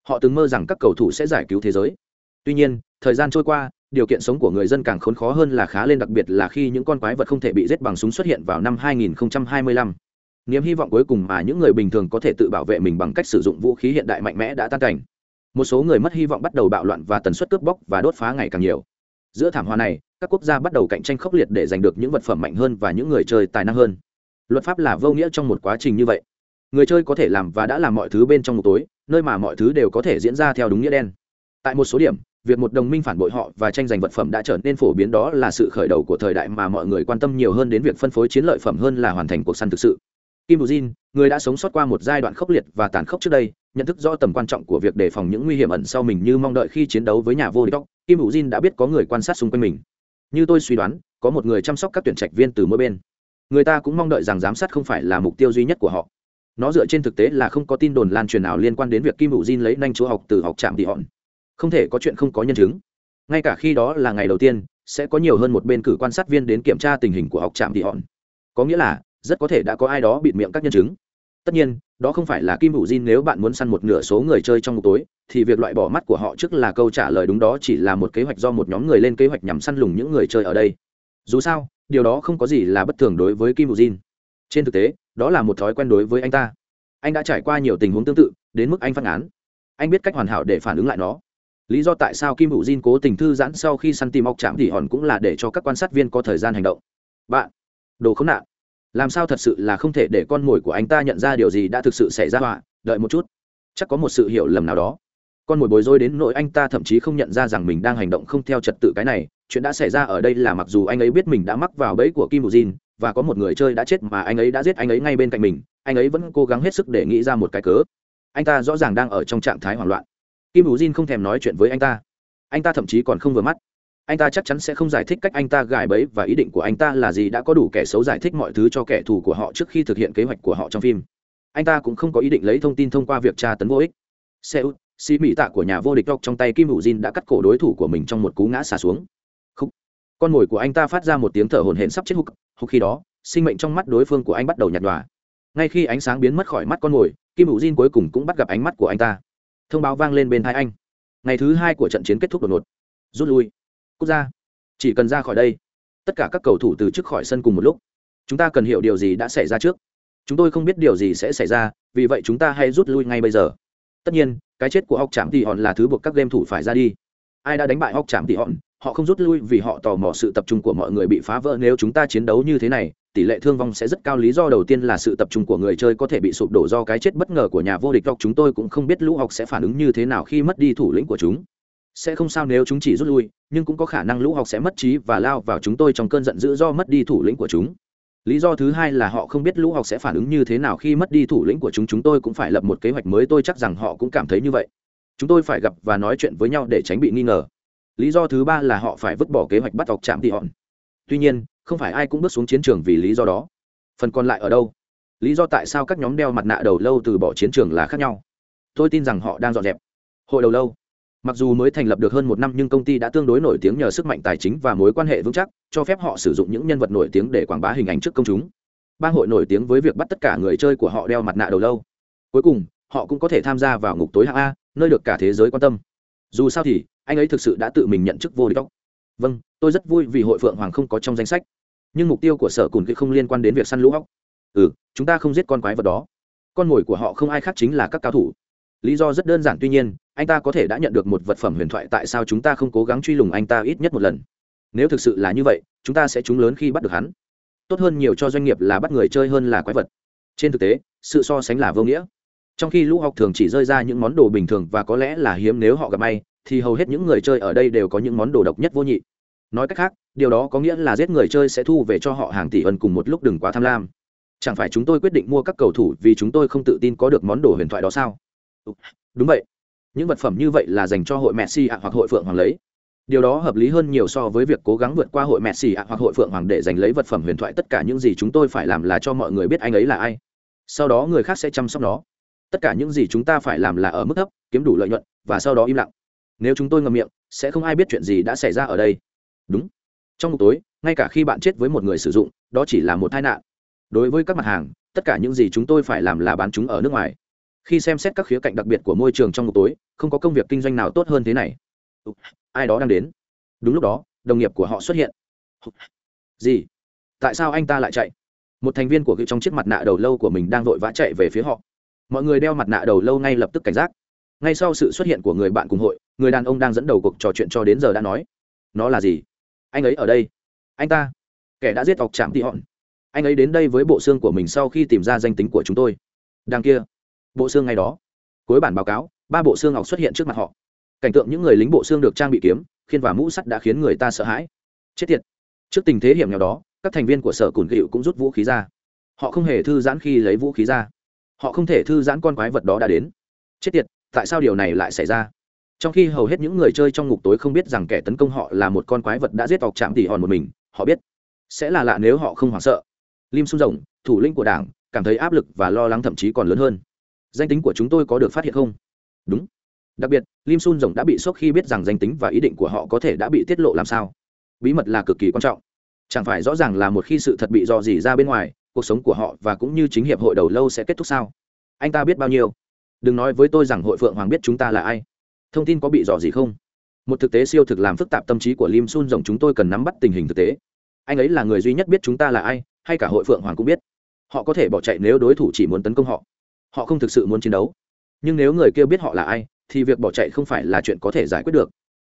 Họ từng mơ rằng các cầu thủ sẽ giải cứu thế giới. Tuy nhiên thời gian trôi qua điều kiện sống của người dân càng khốn khó hơn là khá lên đặc biệt là khi những con quái vật không thể bị giết bằng súng xuất hiện vào năm 2025. Niềm hy vọng cuối cùng mà những người bình thường có thể tự bảo vệ mình bằng cách sử dụng vũ khí hiện đại mạnh mẽ đã tan cảnh một số người mất hy vọng bắt đầu bạo loạn và tần suất cướp bóc và đốt phá ngày càng nhiều. Giữa thảm họa này, các quốc gia bắt đầu cạnh tranh khốc liệt để giành được những vật phẩm mạnh hơn và những người chơi tài năng hơn. Luật pháp là vô nghĩa trong một quá trình như vậy. Người chơi có thể làm và đã làm mọi thứ bên trong một tối, nơi mà mọi thứ đều có thể diễn ra theo đúng nghĩa đen. Tại một số điểm, việc một đồng minh phản bội họ và tranh giành vật phẩm đã trở nên phổ biến đó là sự khởi đầu của thời đại mà mọi người quan tâm nhiều hơn đến việc phân phối chiến lợi phẩm hơn là hoàn thành cuộc săn thực sự. Kim bù jin, người đã sống sót qua một giai đoạn khốc liệt và tàn khốc trước đây nhận thức rõ tầm quan trọng của việc đề phòng những nguy hiểm ẩn sau mình như mong đợi khi chiến đấu với nhà vô địch. Kim hữu jin đã biết có người quan sát xung quanh mình. Như tôi suy đoán, có một người chăm sóc các tuyển trạch viên từ mỗi bên. Người ta cũng mong đợi rằng giám sát không phải là mục tiêu duy nhất của họ. Nó dựa trên thực tế là không có tin đồn lan truyền nào liên quan đến việc kim hữu jin lấy nanh chúa học từ học trạm thị hòn. Không thể có chuyện không có nhân chứng. Ngay cả khi đó là ngày đầu tiên, sẽ có nhiều hơn một bên cử quan sát viên đến kiểm tra tình hình của học trạm thị hòn. Có nghĩa là, rất có thể đã có ai đó bịt miệng các nhân chứng. Tất nhiên đó không phải là kim hữu Jin nếu bạn muốn săn một nửa số người chơi trong một tối, thì việc loại bỏ mắt của họ trước là câu trả lời đúng đó chỉ là một kế hoạch do một nhóm người lên kế hoạch nhằm săn lùng những người chơi ở đây. Dù sao, điều đó không có gì là bất thường đối với kim bù jin. Trên thực tế, đó là một thói quen đối với anh ta. Anh đã trải qua nhiều tình huống tương tự, đến mức anh phát án. Anh biết cách hoàn hảo để phản ứng lại nó. Lý do tại sao kim hữu Jin cố tình thư giãn sau khi săn tìm ọc chạm thì hòn cũng là để cho các quan sát viên có thời gian hành động. Bạn, đồ khốn nạn làm sao thật sự là không thể để con mồi của anh ta nhận ra điều gì đã thực sự xảy ra họa? Đợi một chút. Chắc có một sự hiểu lầm nào đó. Con mồi bối rối đến nỗi anh ta thậm chí không nhận ra rằng mình đang hành động không theo trật tự cái này. Chuyện đã xảy ra ở đây là mặc dù anh ấy biết mình đã mắc vào bẫy của kim bù jin và có một người chơi đã chết mà anh ấy đã giết anh ấy ngay bên cạnh mình, anh ấy vẫn cố gắng hết sức để nghĩ ra một cái cớ. Anh ta rõ ràng đang ở trong trạng thái hoảng loạn. Kim bù jin không thèm nói chuyện với anh ta. Anh ta thậm chí còn không vừa mắt anh ta chắc chắn sẽ không giải thích cách anh ta gài bẫy và ý định của anh ta là gì đã có đủ kẻ xấu giải thích mọi thứ cho kẻ thù của họ trước khi thực hiện kế hoạch của họ trong phim. Anh ta cũng không có ý định lấy thông tin thông qua việc tra tấn vô ích. Seoul xì mỹ tạ của nhà vô địch đọc trong tay kim hữu jin đã cắt cổ đối thủ của mình trong một cú ngã xả xuống. Khúc. con mồi của anh ta phát ra một tiếng thở hồn hển sắp chết hụt hụt khi đó, sinh mệnh trong mắt đối phương của anh bắt đầu nhạt nhòa. Ngay khi ánh sáng biến mất khỏi mắt con mồi, kim hữu jin cuối cùng cũng bắt gặp ánh mắt của anh ta. Thông báo vang lên bên hai anh. Ngày thứ hai của trận chiến kết thúc đột ngột. Rút lui quốc gia. Chỉ cần ra khỏi đây, tất cả các cầu thủ từ trước khỏi sân cùng một lúc, chúng ta cần hiểu điều gì đã xảy ra trước. Chúng tôi không biết điều gì sẽ xảy ra, vì vậy chúng ta hãy rút lui ngay bây giờ. Tất nhiên, cái chết của học trạm tỉ hòn là thứ buộc các game thủ phải ra đi. Ai đã đánh bại học trạm tỉ hòn, họ không rút lui vì họ tò mò sự tập trung của mọi người bị phá vỡ. Nếu chúng ta chiến đấu như thế này, tỷ lệ thương vong sẽ rất cao. Lý do đầu tiên là sự tập trung của người chơi có thể bị sụp đổ do cái chết bất ngờ của nhà vô địch học chúng tôi cũng không biết lũ học sẽ phản ứng như thế nào khi mất đi thủ lĩnh của chúng sẽ không sao nếu chúng chỉ rút lui, nhưng cũng có khả năng lũ học sẽ mất trí và lao vào chúng tôi trong cơn giận dữ do mất đi thủ lĩnh của chúng. Lý do thứ hai là họ không biết lũ học sẽ phản ứng như thế nào khi mất đi thủ lĩnh của chúng. Chúng tôi cũng phải lập một kế hoạch mới, tôi chắc rằng họ cũng cảm thấy như vậy. Chúng tôi phải gặp và nói chuyện với nhau để tránh bị nghi ngờ. Lý do thứ ba là họ phải vứt bỏ kế hoạch bắt học chạm tị hòn tuy nhiên, không phải ai cũng bước xuống chiến trường vì lý do đó. Phần còn lại ở đâu? Lý do tại sao các nhóm đeo mặt nạ đầu lâu từ bỏ chiến trường là khác nhau. Tôi tin rằng họ đang dọn dẹp. Hội đầu lâu mặc dù mới thành lập được hơn một năm nhưng công ty đã tương đối nổi tiếng nhờ sức mạnh tài chính và mối quan hệ vững chắc, cho phép họ sử dụng những nhân vật nổi tiếng để quảng bá hình ảnh trước công chúng. Bang hội nổi tiếng với việc bắt tất cả người chơi của họ đeo mặt nạ đầu lâu. Cuối cùng, họ cũng có thể tham gia vào ngục tối hạng a, nơi được cả thế giới quan tâm. Dù sao thì, anh ấy thực sự đã tự mình nhận chức vô địch. Tóc vâng tôi rất vui vì hội phượng hoàng không có trong danh sách. Nhưng mục tiêu của sở cùn kia không liên quan đến việc săn lũ hóc ừ chúng ta không giết con quái vật đó. Con mồi của họ không ai khác chính là các cao thủ lý do rất đơn giản, tuy nhiên, anh ta có thể đã nhận được một vật phẩm huyền thoại, tại sao chúng ta không cố gắng truy lùng anh ta ít nhất một lần? Nếu thực sự là như vậy, chúng ta sẽ trúng lớn khi bắt được hắn. Tốt hơn nhiều cho doanh nghiệp là bắt người chơi hơn là quái vật. Trên thực tế, sự so sánh là vô nghĩa. Trong khi lũ học thường chỉ rơi ra những món đồ bình thường và có lẽ là hiếm nếu họ gặp may, thì hầu hết những người chơi ở đây đều có những món đồ độc nhất vô nhị. Nói cách khác, điều đó có nghĩa là giết người chơi sẽ thu về cho họ hàng tỷ ân cùng một lúc đừng quá tham lam. Chẳng phải chúng tôi quyết định mua các cầu thủ vì chúng tôi không tự tin có được món đồ huyền thoại đó sao? Đúng vậy. Những vật phẩm như vậy là dành cho hội messi ạ hoặc hội phượng hoàng lấy. Điều đó hợp lý hơn nhiều so với việc cố gắng vượt qua hội messi ạ hoặc hội phượng hoàng để giành lấy vật phẩm huyền thoại. Tất cả những gì chúng tôi phải làm là cho mọi người biết anh ấy là ai. Sau đó người khác sẽ chăm sóc nó. Tất cả những gì chúng ta phải làm là ở mức thấp, kiếm đủ lợi nhuận, và sau đó im lặng. Nếu chúng tôi ngậm miệng, sẽ không ai biết chuyện gì đã xảy ra ở đây. Đúng. Trong một tối, ngay cả khi bạn chết với một người sử dụng, đó chỉ là một tai nạn. Đối với các mặt hàng, tất cả những gì chúng tôi phải làm là bán chúng ở nước ngoài khi xem xét các khía cạnh đặc biệt của môi trường trong một tối, không có công việc kinh doanh nào tốt hơn thế này. Ai đó đang đến. Đúng lúc đó, đồng nghiệp của họ xuất hiện. Gì? Tại sao anh ta lại chạy? Một thành viên của cựu trong chiếc mặt nạ đầu lâu của mình đang vội vã chạy về phía họ. Mọi người đeo mặt nạ đầu lâu ngay lập tức cảnh giác. Ngay sau sự xuất hiện của người bạn cùng hội, người đàn ông đang dẫn đầu cuộc trò chuyện cho đến giờ đã nói, nó là gì? Anh ấy ở đây. Anh ta, kẻ đã giết ọc chạm tị hòn. Anh ấy đến đây với bộ xương của mình sau khi tìm ra danh tính của chúng tôi. Đằng kia bộ xương ngay đó. Cuối bản báo cáo, ba bộ xương ngọc xuất hiện trước mặt họ. Cảnh tượng những người lính bộ xương được trang bị kiếm, khiên và mũ sắt đã khiến người ta sợ hãi. Chết tiệt. Trước tình thế hiểm nghèo đó, các thành viên của sở cùn cựu cũng rút vũ khí ra. Họ không hề thư giãn khi lấy vũ khí ra. Họ không thể thư giãn con quái vật đó đã đến. Chết tiệt, tại sao điều này lại xảy ra? Trong khi hầu hết những người chơi trong ngục tối không biết rằng kẻ tấn công họ là một con quái vật đã giết tộc chạm tỉ hòn một mình, họ biết. Sẽ là lạ nếu họ không hoảng sợ. Lim sung rồng, thủ lĩnh của đảng, cảm thấy áp lực và lo lắng thậm chí còn lớn hơn danh tính của chúng tôi có được phát hiện không? Đúng. Đặc biệt, lim sun rồng đã bị sốc khi biết rằng danh tính và ý định của họ có thể đã bị tiết lộ làm sao. Bí mật là cực kỳ quan trọng. Chẳng phải rõ ràng là một khi sự thật bị dò dỉ ra bên ngoài, cuộc sống của họ và cũng như chính hiệp hội đầu lâu sẽ kết thúc sao? Anh ta biết bao nhiêu? Đừng nói với tôi rằng hội phượng hoàng biết chúng ta là ai. Thông tin có bị dò dỉ không? Một thực tế siêu thực làm phức tạp tâm trí của lim sun rồng chúng tôi cần nắm bắt tình hình thực tế. Anh ấy là người duy nhất biết chúng ta là ai, hay cả hội phượng hoàng cũng biết. Họ có thể bỏ chạy nếu đối thủ chỉ muốn tấn công họ họ không thực sự muốn chiến đấu. Nhưng nếu người kia biết họ là ai, thì việc bỏ chạy không phải là chuyện có thể giải quyết được.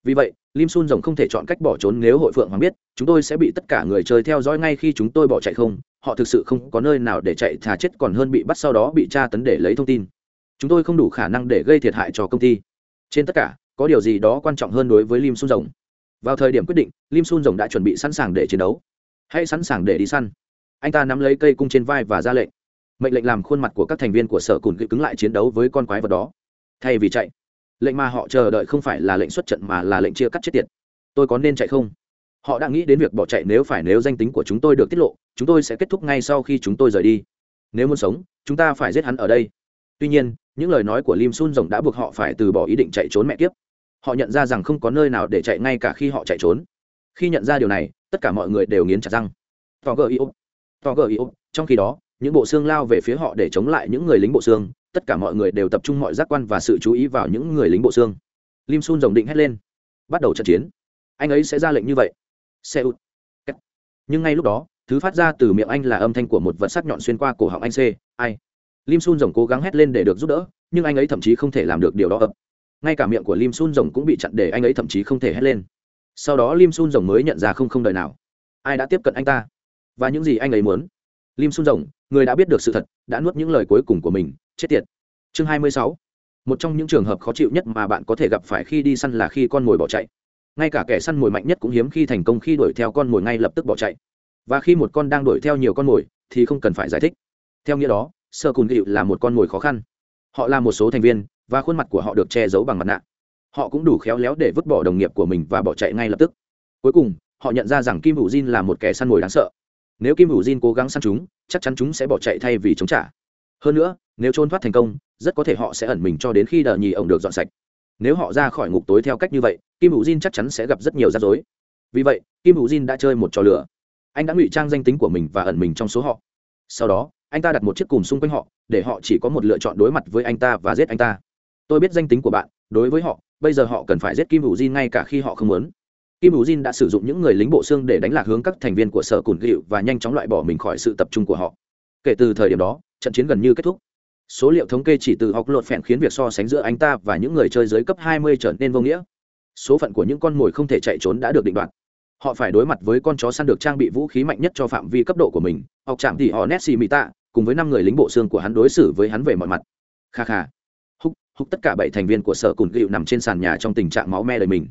Vì vậy, lim sun rồng không thể chọn cách bỏ trốn nếu hội phượng hoàng biết, chúng tôi sẽ bị tất cả người chơi theo dõi ngay khi chúng tôi bỏ chạy không. Họ thực sự không có nơi nào để chạy, thà chết còn hơn bị bắt sau đó bị tra tấn để lấy thông tin. Chúng tôi không đủ khả năng để gây thiệt hại cho công ty. Trên tất cả, có điều gì đó quan trọng hơn đối với lim sun rồng? Vào thời điểm quyết định, lim sun rồng đã chuẩn bị sẵn sàng để chiến đấu. Hãy sẵn sàng để đi săn. Anh ta nắm lấy cây cung trên vai và ra lệnh mệnh lệnh làm khuôn mặt của các thành viên của sở cùn cứng lại chiến đấu với con quái vật đó. Thay vì chạy, lệnh mà họ chờ đợi không phải là lệnh xuất trận mà là lệnh chia cắt chết tiệt. Tôi có nên chạy không? Họ đã nghĩ đến việc bỏ chạy nếu phải nếu danh tính của chúng tôi được tiết lộ, chúng tôi sẽ kết thúc ngay sau khi chúng tôi rời đi. Nếu muốn sống, chúng ta phải giết hắn ở đây. Tuy nhiên, những lời nói của lim sun rồng đã buộc họ phải từ bỏ ý định chạy trốn mẹ kiếp. Họ nhận ra rằng không có nơi nào để chạy ngay cả khi họ chạy trốn. Khi nhận ra điều này, tất cả mọi người đều nghiến chặt răng. To gờ yêu to gờ yêu trong khi đó những bộ xương lao về phía họ để chống lại những người lính bộ xương, tất cả mọi người đều tập trung mọi giác quan và sự chú ý vào những người lính bộ xương. Lim sun rồng định hét lên. Bắt đầu trận chiến. Anh ấy sẽ ra lệnh như vậy. Xe út nhưng ngay lúc đó, thứ phát ra từ miệng anh là âm thanh của một vật sắc nhọn xuyên qua cổ họng anh c. Ai? Lim sun rồng cố gắng hét lên để được giúp đỡ, nhưng anh ấy thậm chí không thể làm được điều đó ập. Ngay cả miệng của lim sun rồng cũng bị chặn để anh ấy thậm chí không thể hét lên. Sau đó lim sun rồng mới nhận ra không không đời nào. Ai đã tiếp cận anh ta? Và những gì anh ấy muốn? Lim sun rồng, người đã biết được sự thật, đã nuốt những lời cuối cùng của mình, chết tiệt. Chương 26. một trong những trường hợp khó chịu nhất mà bạn có thể gặp phải khi đi săn là khi con mồi bỏ chạy. Ngay cả kẻ săn mồi mạnh nhất cũng hiếm khi thành công khi đuổi theo con mồi ngay lập tức bỏ chạy. Và khi một con đang đuổi theo nhiều con mồi, thì không cần phải giải thích. Theo nghĩa đó, sơ cùn gịu là một con mồi khó khăn. Họ là một số thành viên, và khuôn mặt của họ được che giấu bằng mặt nạ. Họ cũng đủ khéo léo để vứt bỏ đồng nghiệp của mình và bỏ chạy ngay lập tức. Cuối cùng, họ nhận ra rằng kim hữu jin là một kẻ săn mồi đáng sợ nếu kim hữu jin cố gắng săn chúng, chắc chắn chúng sẽ bỏ chạy thay vì chống trả. Hơn nữa, nếu trốn thoát thành công, rất có thể họ sẽ ẩn mình cho đến khi đờ nhì ổng được dọn sạch. Nếu họ ra khỏi ngục tối theo cách như vậy, kim hữu jin chắc chắn sẽ gặp rất nhiều rắc rối. Vì vậy, kim hữu jin đã chơi một trò lửa anh đã ngụy trang danh tính của mình và ẩn mình trong số họ. Sau đó, anh ta đặt một chiếc cùm xung quanh họ, để họ chỉ có một lựa chọn đối mặt với anh ta và giết anh ta. Tôi biết danh tính của bạn, đối với họ, bây giờ họ cần phải giết kim hữu jin ngay cả khi họ không muốn kim hữu jin đã sử dụng những người lính bộ xương để đánh lạc hướng các thành viên của sở cùn gịu và nhanh chóng loại bỏ mình khỏi sự tập trung của họ. Kể từ thời điểm đó, trận chiến gần như kết thúc. Số liệu thống kê chỉ từ học lột phèn khiến việc so sánh giữa anh ta và những người chơi dưới cấp 20 trở nên vô nghĩa. Số phận của những con mồi không thể chạy trốn đã được định đoạt. Họ phải đối mặt với con chó săn được trang bị vũ khí mạnh nhất cho phạm vi cấp độ của mình, học chạm thì họ nessi mỹ tạ cùng với năm người lính bộ xương của hắn đối xử với hắn về mọi mặt. Kha kha. Húc húc tất cả bảy thành viên của sở cùn gịu nằm trên sàn nhà trong tình trạng máu me đời mình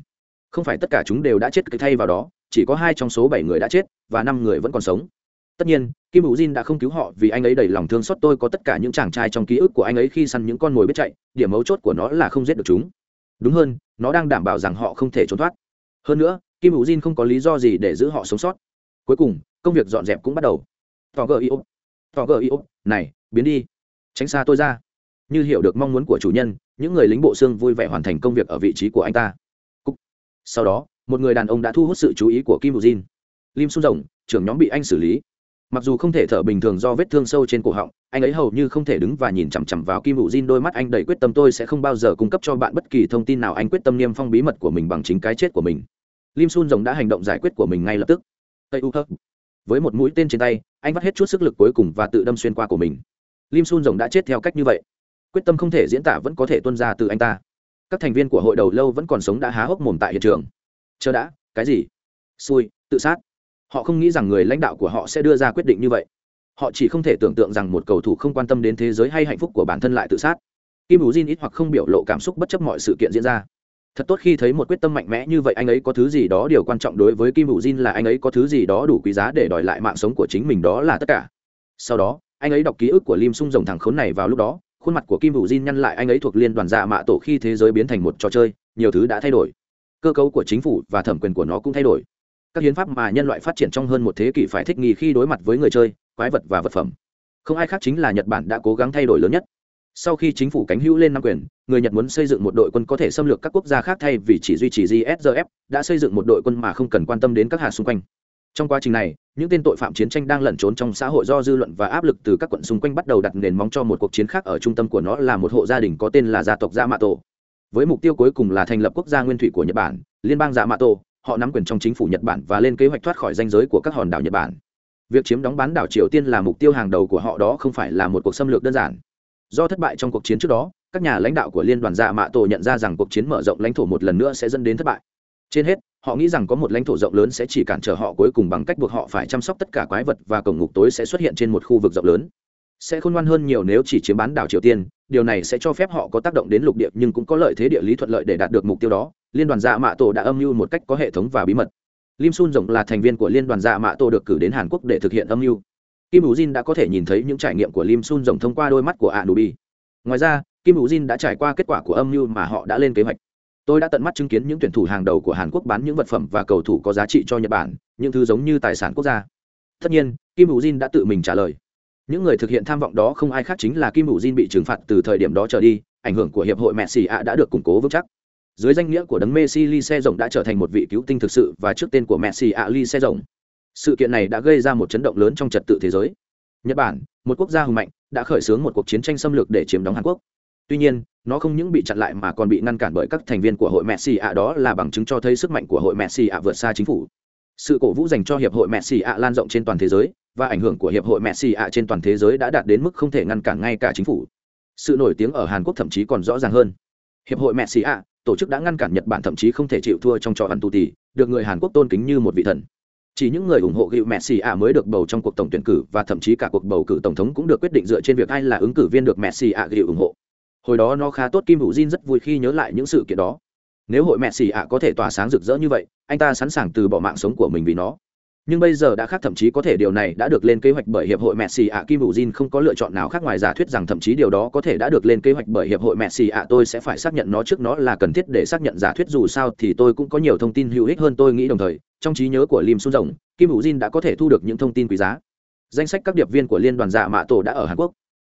không phải tất cả chúng đều đã chết thay vào đó, chỉ có hai trong số bảy người đã chết và năm người vẫn còn sống. Tất nhiên, kim hữu jin đã không cứu họ vì anh ấy đầy lòng thương xót tôi có tất cả những chàng trai trong ký ức của anh ấy khi săn những con mồi biết chạy, điểm mấu chốt của nó là không giết được chúng. Đúng hơn, nó đang đảm bảo rằng họ không thể trốn thoát. Hơn nữa, kim hữu jin không có lý do gì để giữ họ sống sót. Cuối cùng, công việc dọn dẹp cũng bắt đầu. Tỏ gờ yêu tỏ gờ yêu này, biến đi. Tránh xa tôi ra. Như hiểu được mong muốn của chủ nhân, những người lính bộ xương vui vẻ hoàn thành công việc ở vị trí của anh ta sau đó, một người đàn ông đã thu hút sự chú ý của kim hữu jin. Lim xung rồng, trưởng nhóm bị anh xử lý. Mặc dù không thể thở bình thường do vết thương sâu trên cổ họng, anh ấy hầu như không thể đứng và nhìn chằm chằm vào kim hữu jin. Đôi mắt anh đầy quyết tâm tôi sẽ không bao giờ cung cấp cho bạn bất kỳ thông tin nào anh quyết tâm niêm phong bí mật của mình bằng chính cái chết của mình. Lim sun rồng đã hành động giải quyết của mình ngay lập tức. Tây u hơ với một mũi tên trên tay, anh vắt hết chút sức lực cuối cùng và tự đâm xuyên qua của mình. Lim sun rồng đã chết theo cách như vậy. Quyết tâm không thể diễn tả vẫn có thể tuân ra từ anh ta các thành viên của hội đầu lâu vẫn còn sống đã há hốc mồm tại hiện trường. Chờ đã, cái gì? Xui, tự sát. Họ không nghĩ rằng người lãnh đạo của họ sẽ đưa ra quyết định như vậy. Họ chỉ không thể tưởng tượng rằng một cầu thủ không quan tâm đến thế giới hay hạnh phúc của bản thân lại tự sát. Kim bù jin ít hoặc không biểu lộ cảm xúc bất chấp mọi sự kiện diễn ra. Thật tốt khi thấy một quyết tâm mạnh mẽ như vậy anh ấy có thứ gì đó điều quan trọng đối với kim bù jin là anh ấy có thứ gì đó đủ quý giá để đòi lại mạng sống của chính mình đó là tất cả. Sau đó, anh ấy đọc ký ức của lim sung rồng thằng khốn này vào lúc đó khuôn mặt của kim bù jin nhăn lại, anh ấy thuộc liên đoàn dạ mạ tổ khi thế giới biến thành một trò chơi, nhiều thứ đã thay đổi. Cơ cấu của chính phủ và thẩm quyền của nó cũng thay đổi. Các hiến pháp mà nhân loại phát triển trong hơn một thế kỷ phải thích nghi khi đối mặt với người chơi, quái vật và vật phẩm. Không ai khác chính là nhật bản đã cố gắng thay đổi lớn nhất. Sau khi chính phủ cánh hữu lên năm quyền, người nhật muốn xây dựng một đội quân có thể xâm lược các quốc gia khác thay vì chỉ duy trì gsrf đã xây dựng một đội quân mà không cần quan tâm đến các hạt xung quanh trong quá trình này, những tên tội phạm chiến tranh đang lẩn trốn trong xã hội do dư luận và áp lực từ các quận xung quanh bắt đầu đặt nền móng cho một cuộc chiến khác ở trung tâm của nó là một hộ gia đình có tên là gia tộc gia mạ tổ với mục tiêu cuối cùng là thành lập quốc gia nguyên thủy của nhật bản, liên bang gia mạ tổ họ nắm quyền trong chính phủ nhật bản và lên kế hoạch thoát khỏi danh giới của các hòn đảo nhật bản. Việc chiếm đóng bán đảo triều tiên là mục tiêu hàng đầu của họ, đó không phải là một cuộc xâm lược đơn giản. Do thất bại trong cuộc chiến trước đó, các nhà lãnh đạo của liên đoàn dạ mạ tổ nhận ra rằng cuộc chiến mở rộng lãnh thổ một lần nữa sẽ dẫn đến thất bại. Trên hết họ nghĩ rằng có một lãnh thổ rộng lớn sẽ chỉ cản trở họ cuối cùng bằng cách buộc họ phải chăm sóc tất cả quái vật và cổng ngục tối sẽ xuất hiện trên một khu vực rộng lớn. Sẽ khôn ngoan hơn nhiều nếu chỉ chiếm bán đảo triều tiên, điều này sẽ cho phép họ có tác động đến lục địa nhưng cũng có lợi thế địa lý thuận lợi để đạt được mục tiêu đó. Liên đoàn dạ mạ tổ đã âm mưu một cách có hệ thống và bí mật. Lim sun rộng là thành viên của liên đoàn dạ mạ tổ được cử đến hàn quốc để thực hiện âm mưu. Kim hữu jin đã có thể nhìn thấy những trải nghiệm của lim sun rộng thông qua đôi mắt của anubi. Ngoài ra, kim hữu jin đã trải qua kết quả của âm mưu mà họ đã lên kế hoạch tôi đã tận mắt chứng kiến những tuyển thủ hàng đầu của hàn quốc bán những vật phẩm và cầu thủ có giá trị cho nhật bản, những thứ giống như tài sản quốc gia. Tất nhiên, kim hữu jin đã tự mình trả lời. Những người thực hiện tham vọng đó không ai khác chính là kim hữu jin bị trừng phạt từ thời điểm đó trở đi, ảnh hưởng của hiệp hội messi ạ đã được củng cố vững chắc. Dưới danh nghĩa của đấng messi, lee xe rộng đã trở thành một vị cứu tinh thực sự và trước tên của messi ạ, lee xe rộng sự kiện này đã gây ra một chấn động lớn trong trật tự thế giới. Nhật bản, một quốc gia hùng mạnh, đã khởi xướng một cuộc chiến tranh xâm lược để chiếm đóng hàn quốc tuy nhiên, nó không những bị chặn lại mà còn bị ngăn cản bởi các thành viên của hội messi ạ đó là bằng chứng cho thấy sức mạnh của hội messi ạ vượt xa chính phủ. Sự cổ vũ dành cho hiệp hội messi ạ lan rộng trên toàn thế giới, và ảnh hưởng của hiệp hội messi ạ trên toàn thế giới đã đạt đến mức không thể ngăn cản ngay cả chính phủ. Sự nổi tiếng ở hàn quốc thậm chí còn rõ ràng hơn. Hiệp hội messi ạ tổ chức đã ngăn cản nhật bản thậm chí không thể chịu thua trong trò ăn tù tì, được người hàn quốc tôn kính như một vị thần. Chỉ những người ủng hộ gịu messi ạ mới được bầu trong cuộc tổng tuyển cử, và thậm chí cả cuộc bầu cử tổng thống cũng được quyết định dựa trên việc ai là ứng cử viên được messi ạ gịu ủng hộ hồi đó nó khá tốt kim hữu jin rất vui khi nhớ lại những sự kiện đó. Nếu hội mẹ xì ạ có thể tỏa sáng rực rỡ như vậy, anh ta sẵn sàng từ bỏ mạng sống của mình vì nó. Nhưng bây giờ đã khác, thậm chí có thể điều này đã được lên kế hoạch bởi hiệp hội mẹ xì ạ. Kim hữu jin không có lựa chọn nào khác ngoài giả thuyết rằng thậm chí điều đó có thể đã được lên kế hoạch bởi hiệp hội mẹ xì ạ. Tôi sẽ phải xác nhận nó trước, nó là cần thiết để xác nhận giả thuyết, dù sao thì tôi cũng có nhiều thông tin hữu ích hơn tôi nghĩ đồng thời. Trong trí nhớ của lim sun rồng, kim hữu jin đã có thể thu được những thông tin quý giá. Danh sách các điệp viên của liên đoàn dạ mạ tổ đã ở hàn quốc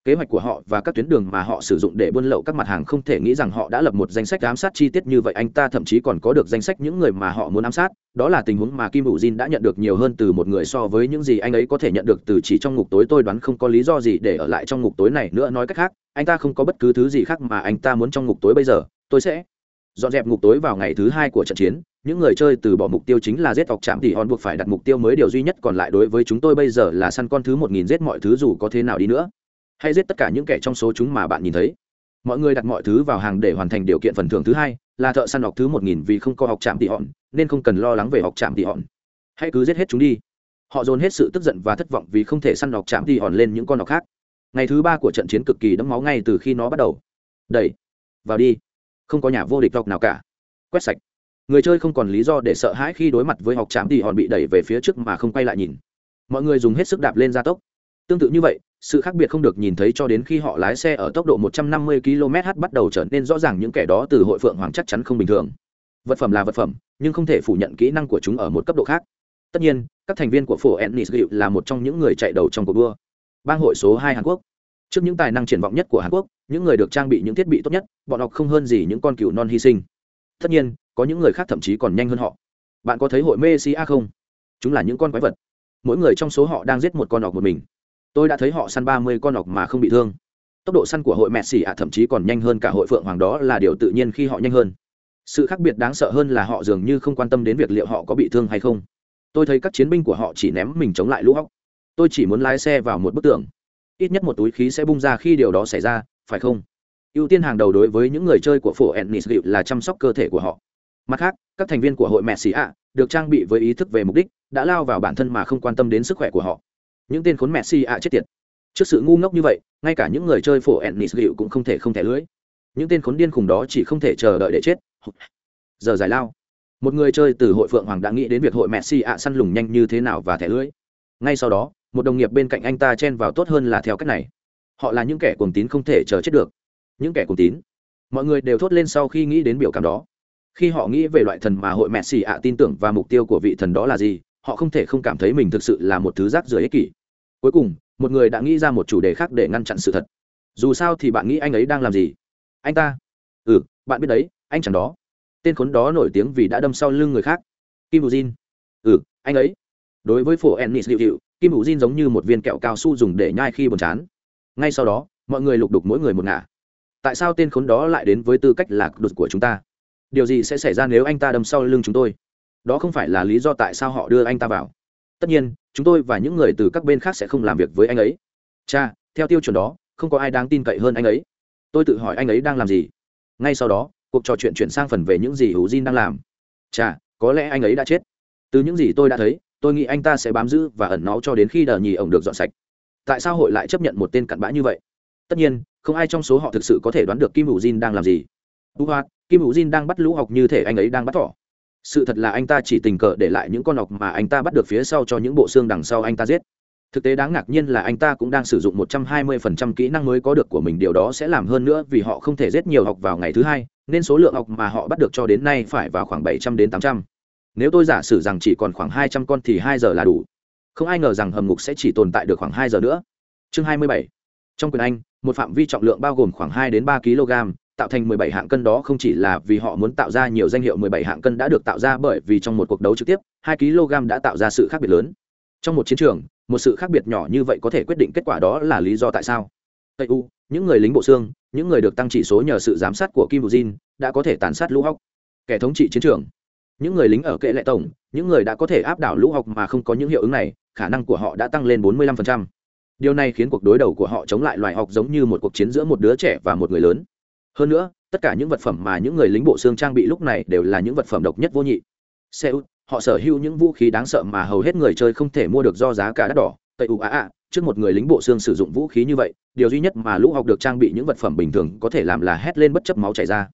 kế hoạch của họ và các tuyến đường mà họ sử dụng để buôn lậu các mặt hàng không thể nghĩ rằng họ đã lập một danh sách ám sát chi tiết như vậy, anh ta thậm chí còn có được danh sách những người mà họ muốn ám sát. Đó là tình huống mà kim hữu jin đã nhận được nhiều hơn từ một người so với những gì anh ấy có thể nhận được từ chỉ trong ngục tối. Tôi đoán không có lý do gì để ở lại trong ngục tối này nữa, nói cách khác, anh ta không có bất cứ thứ gì khác mà anh ta muốn trong ngục tối bây giờ. Tôi sẽ dọn dẹp ngục tối vào ngày thứ hai của trận chiến. Những người chơi từ bỏ mục tiêu chính là giết tộc chạm thì hòn buộc phải đặt mục tiêu mới. Điều duy nhất còn lại đối với chúng tôi bây giờ là săn con thứ một nghìn giết mọi thứ dù có thế nào đi nữa hay giết tất cả những kẻ trong số chúng mà bạn nhìn thấy. Mọi người đặt mọi thứ vào hàng để hoàn thành điều kiện phần thưởng thứ hai, là thợ săn học thứ một nghìn vì không có học trạm tị hòn, nên không cần lo lắng về học trạm tị hòn. Hãy cứ giết hết chúng đi. Họ dồn hết sự tức giận và thất vọng vì không thể săn học trạm tị hòn lên những con học khác. Ngày thứ ba của trận chiến cực kỳ đẫm máu ngay từ khi nó bắt đầu. Đẩy. Vào đi. Không có nhà vô địch học nào cả. Quét sạch. Người chơi không còn lý do để sợ hãi khi đối mặt với học trạm tị hòn bị đẩy về phía trước mà không quay lại nhìn. Mọi người dùng hết sức đạp lên gia tốc. Tương tự như vậy sự khác biệt không được nhìn thấy cho đến khi họ lái xe ở tốc độ 150 km/h bắt đầu trở nên rõ ràng những kẻ đó từ hội phượng hoàng chắc chắn không bình thường. Vật phẩm là vật phẩm, nhưng không thể phủ nhận kỹ năng của chúng ở một cấp độ khác. Tất nhiên, các thành viên của phổ ennis là một trong những người chạy đầu trong cuộc đua. Bang hội số 2 hàn quốc. Trước những tài năng triển vọng nhất của hàn quốc, những người được trang bị những thiết bị tốt nhất, bọn họ không hơn gì những con cừu non hy sinh. Tất nhiên, có những người khác thậm chí còn nhanh hơn họ. Bạn có thấy hội messi không? Chúng là những con quái vật. Mỗi người trong số họ đang giết một con ọc một mình tôi đã thấy họ săn ba mươi con ọc mà không bị thương. Tốc độ săn của hội mẹ xỉ ạ thậm chí còn nhanh hơn cả hội phượng hoàng đó là điều tự nhiên khi họ nhanh hơn. Sự khác biệt đáng sợ hơn là họ dường như không quan tâm đến việc liệu họ có bị thương hay không. Tôi thấy các chiến binh của họ chỉ ném mình chống lại lũ hóc tôi chỉ muốn lái xe vào một bức tường. Ít nhất một túi khí sẽ bung ra khi điều đó xảy ra, phải không? Ưu tiên hàng đầu đối với những người chơi của phổ ennis là chăm sóc cơ thể của họ. Mặt khác, các thành viên của hội mẹ xì ạ được trang bị với ý thức về mục đích, đã lao vào bản thân mà không quan tâm đến sức khỏe của họ những tên khốn messi ạ chết tiệt. Trước sự ngu ngốc như vậy, ngay cả những người chơi phổ ennis gịu cũng không thể không thể lưới. Những tên khốn điên khùng đó chỉ không thể chờ đợi để chết. Giờ giải lao. Một người chơi từ hội phượng hoàng đã nghĩ đến việc hội messi ạ săn lùng nhanh như thế nào và thẻ lưới. Ngay sau đó, một đồng nghiệp bên cạnh anh ta chen vào tốt hơn là theo cách này. Họ là những kẻ cuồng tín không thể chờ chết được. Những kẻ cuồng tín. Mọi người đều thốt lên sau khi nghĩ đến biểu cảm đó. Khi họ nghĩ về loại thần mà hội messi ạ tin tưởng và mục tiêu của vị thần đó là gì họ không thể không cảm thấy mình thực sự là một thứ rác rưởi ích kỷ. Cuối cùng, một người đã nghĩ ra một chủ đề khác để ngăn chặn sự thật. Dù sao thì bạn nghĩ anh ấy đang làm gì? Anh ta? Ừ bạn biết đấy, anh chẳng đó. Tên khốn đó nổi tiếng vì đã đâm sau lưng người khác. Kim bù jin. Ừ anh ấy. Đối với phổ ennis liệu hiệu kim bù jin giống như một viên kẹo cao su dùng để nhai khi buồn chán. Ngay sau đó, mọi người lục đục mỗi người một ngả. Tại sao tên khốn đó lại đến với tư cách lạc đột của chúng ta? Điều gì sẽ xảy ra nếu anh ta đâm sau lưng chúng tôi? Đó không phải là lý do tại sao họ đưa anh ta vào. Tất nhiên, chúng tôi và những người từ các bên khác sẽ không làm việc với anh ấy. Cha, theo tiêu chuẩn đó, không có ai đáng tin cậy hơn anh ấy. Tôi tự hỏi anh ấy đang làm gì. Ngay sau đó, cuộc trò chuyện chuyển sang phần về những gì hữu Jin đang làm. Chà có lẽ anh ấy đã chết. Từ những gì tôi đã thấy, tôi nghĩ anh ta sẽ bám giữ và ẩn náu cho đến khi đờ nhì ổng được dọn sạch. Tại sao hội lại chấp nhận một tên cặn bã như vậy? Tất nhiên, không ai trong số họ thực sự có thể đoán được kim hữu Jin đang làm gì. U kim hữu Jin đang bắt lũ học như thể anh ấy đang bắt thỏ sự thật là anh ta chỉ tình cờ để lại những con ọc mà anh ta bắt được phía sau cho những bộ xương đằng sau anh ta giết thực tế đáng ngạc nhiên là anh ta cũng đang sử dụng 120% kỹ năng mới có được của mình, điều đó sẽ làm hơn nữa vì họ không thể giết nhiều học vào ngày thứ hai, nên số lượng học mà họ bắt được cho đến nay phải vào khoảng 700 đến 800. nếu tôi giả sử rằng chỉ còn khoảng 200 con thì 2 giờ là đủ không ai ngờ rằng hầm ngục sẽ chỉ tồn tại được khoảng 2 giờ nữa chương 27. trong quyền anh, một phạm vi trọng lượng bao gồm khoảng 2 đến 3 kg tạo thành 17 hạng cân đó không chỉ là vì họ muốn tạo ra nhiều danh hiệu 17 hạng cân đã được tạo ra bởi vì trong một cuộc đấu trực tiếp 2 kg đã tạo ra sự khác biệt lớn. Trong một chiến trường, một sự khác biệt nhỏ như vậy có thể quyết định kết quả đó là lý do tại sao. Tây u, những người lính bộ xương, những người được tăng chỉ số nhờ sự giám sát của kim jin đã có thể tàn sát lũ hóc. Kẻ thống trị chiến trường. Những người lính ở kệ lệ tổng, những người đã có thể áp đảo lũ học mà không có những hiệu ứng này, khả năng của họ đã tăng lên 45%. điều này khiến cuộc đối đầu của họ chống lại loài học giống như một cuộc chiến giữa một đứa trẻ và một người lớn hơn nữa tất cả những vật phẩm mà những người lính bộ xương trang bị lúc này đều là những vật phẩm độc nhất vô nhị. Seoul, họ sở hữu những vũ khí đáng sợ mà hầu hết người chơi không thể mua được do giá cả đắt đỏ. Tây ủ ạ ạ trước một người lính bộ xương sử dụng vũ khí như vậy điều duy nhất mà lũ học được trang bị những vật phẩm bình thường có thể làm là hét lên bất chấp máu chảy ra.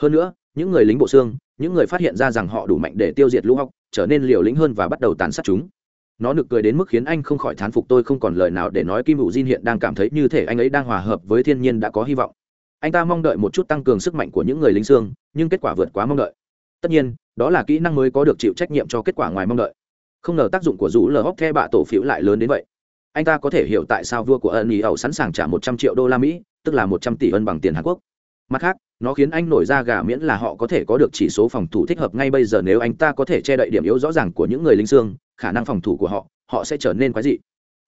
Hơn nữa những người lính bộ xương những người phát hiện ra rằng họ đủ mạnh để tiêu diệt lũ học trở nên liều lĩnh hơn và bắt đầu tàn sát chúng. Nó nực cười đến mức khiến anh không khỏi thán phục tôi không còn lời nào để nói kim hữu diên hiện đang cảm thấy như thể anh ấy đang hòa hợp với thiên nhiên đã có hy vọng anh ta mong đợi một chút tăng cường sức mạnh của những người lính xương, nhưng kết quả vượt quá mong đợi. Tất nhiên, đó là kỹ năng mới có được chịu trách nhiệm cho kết quả ngoài mong đợi. Không ngờ tác dụng của rủ lờ hóc the bạ tổ phiếu lại lớn đến vậy. Anh ta có thể hiểu tại sao vua của ân ý ẩu sẵn sàng trả một trăm triệu đô la mỹ, tức là một trăm tỷ ân bằng tiền hàn quốc. Mặt khác, nó khiến anh nổi ra gà miễn là họ có thể có được chỉ số phòng thủ thích hợp ngay bây giờ nếu anh ta có thể che đậy điểm yếu rõ ràng của những người lính xương, khả năng phòng thủ của họ họ sẽ trở nên quái dị.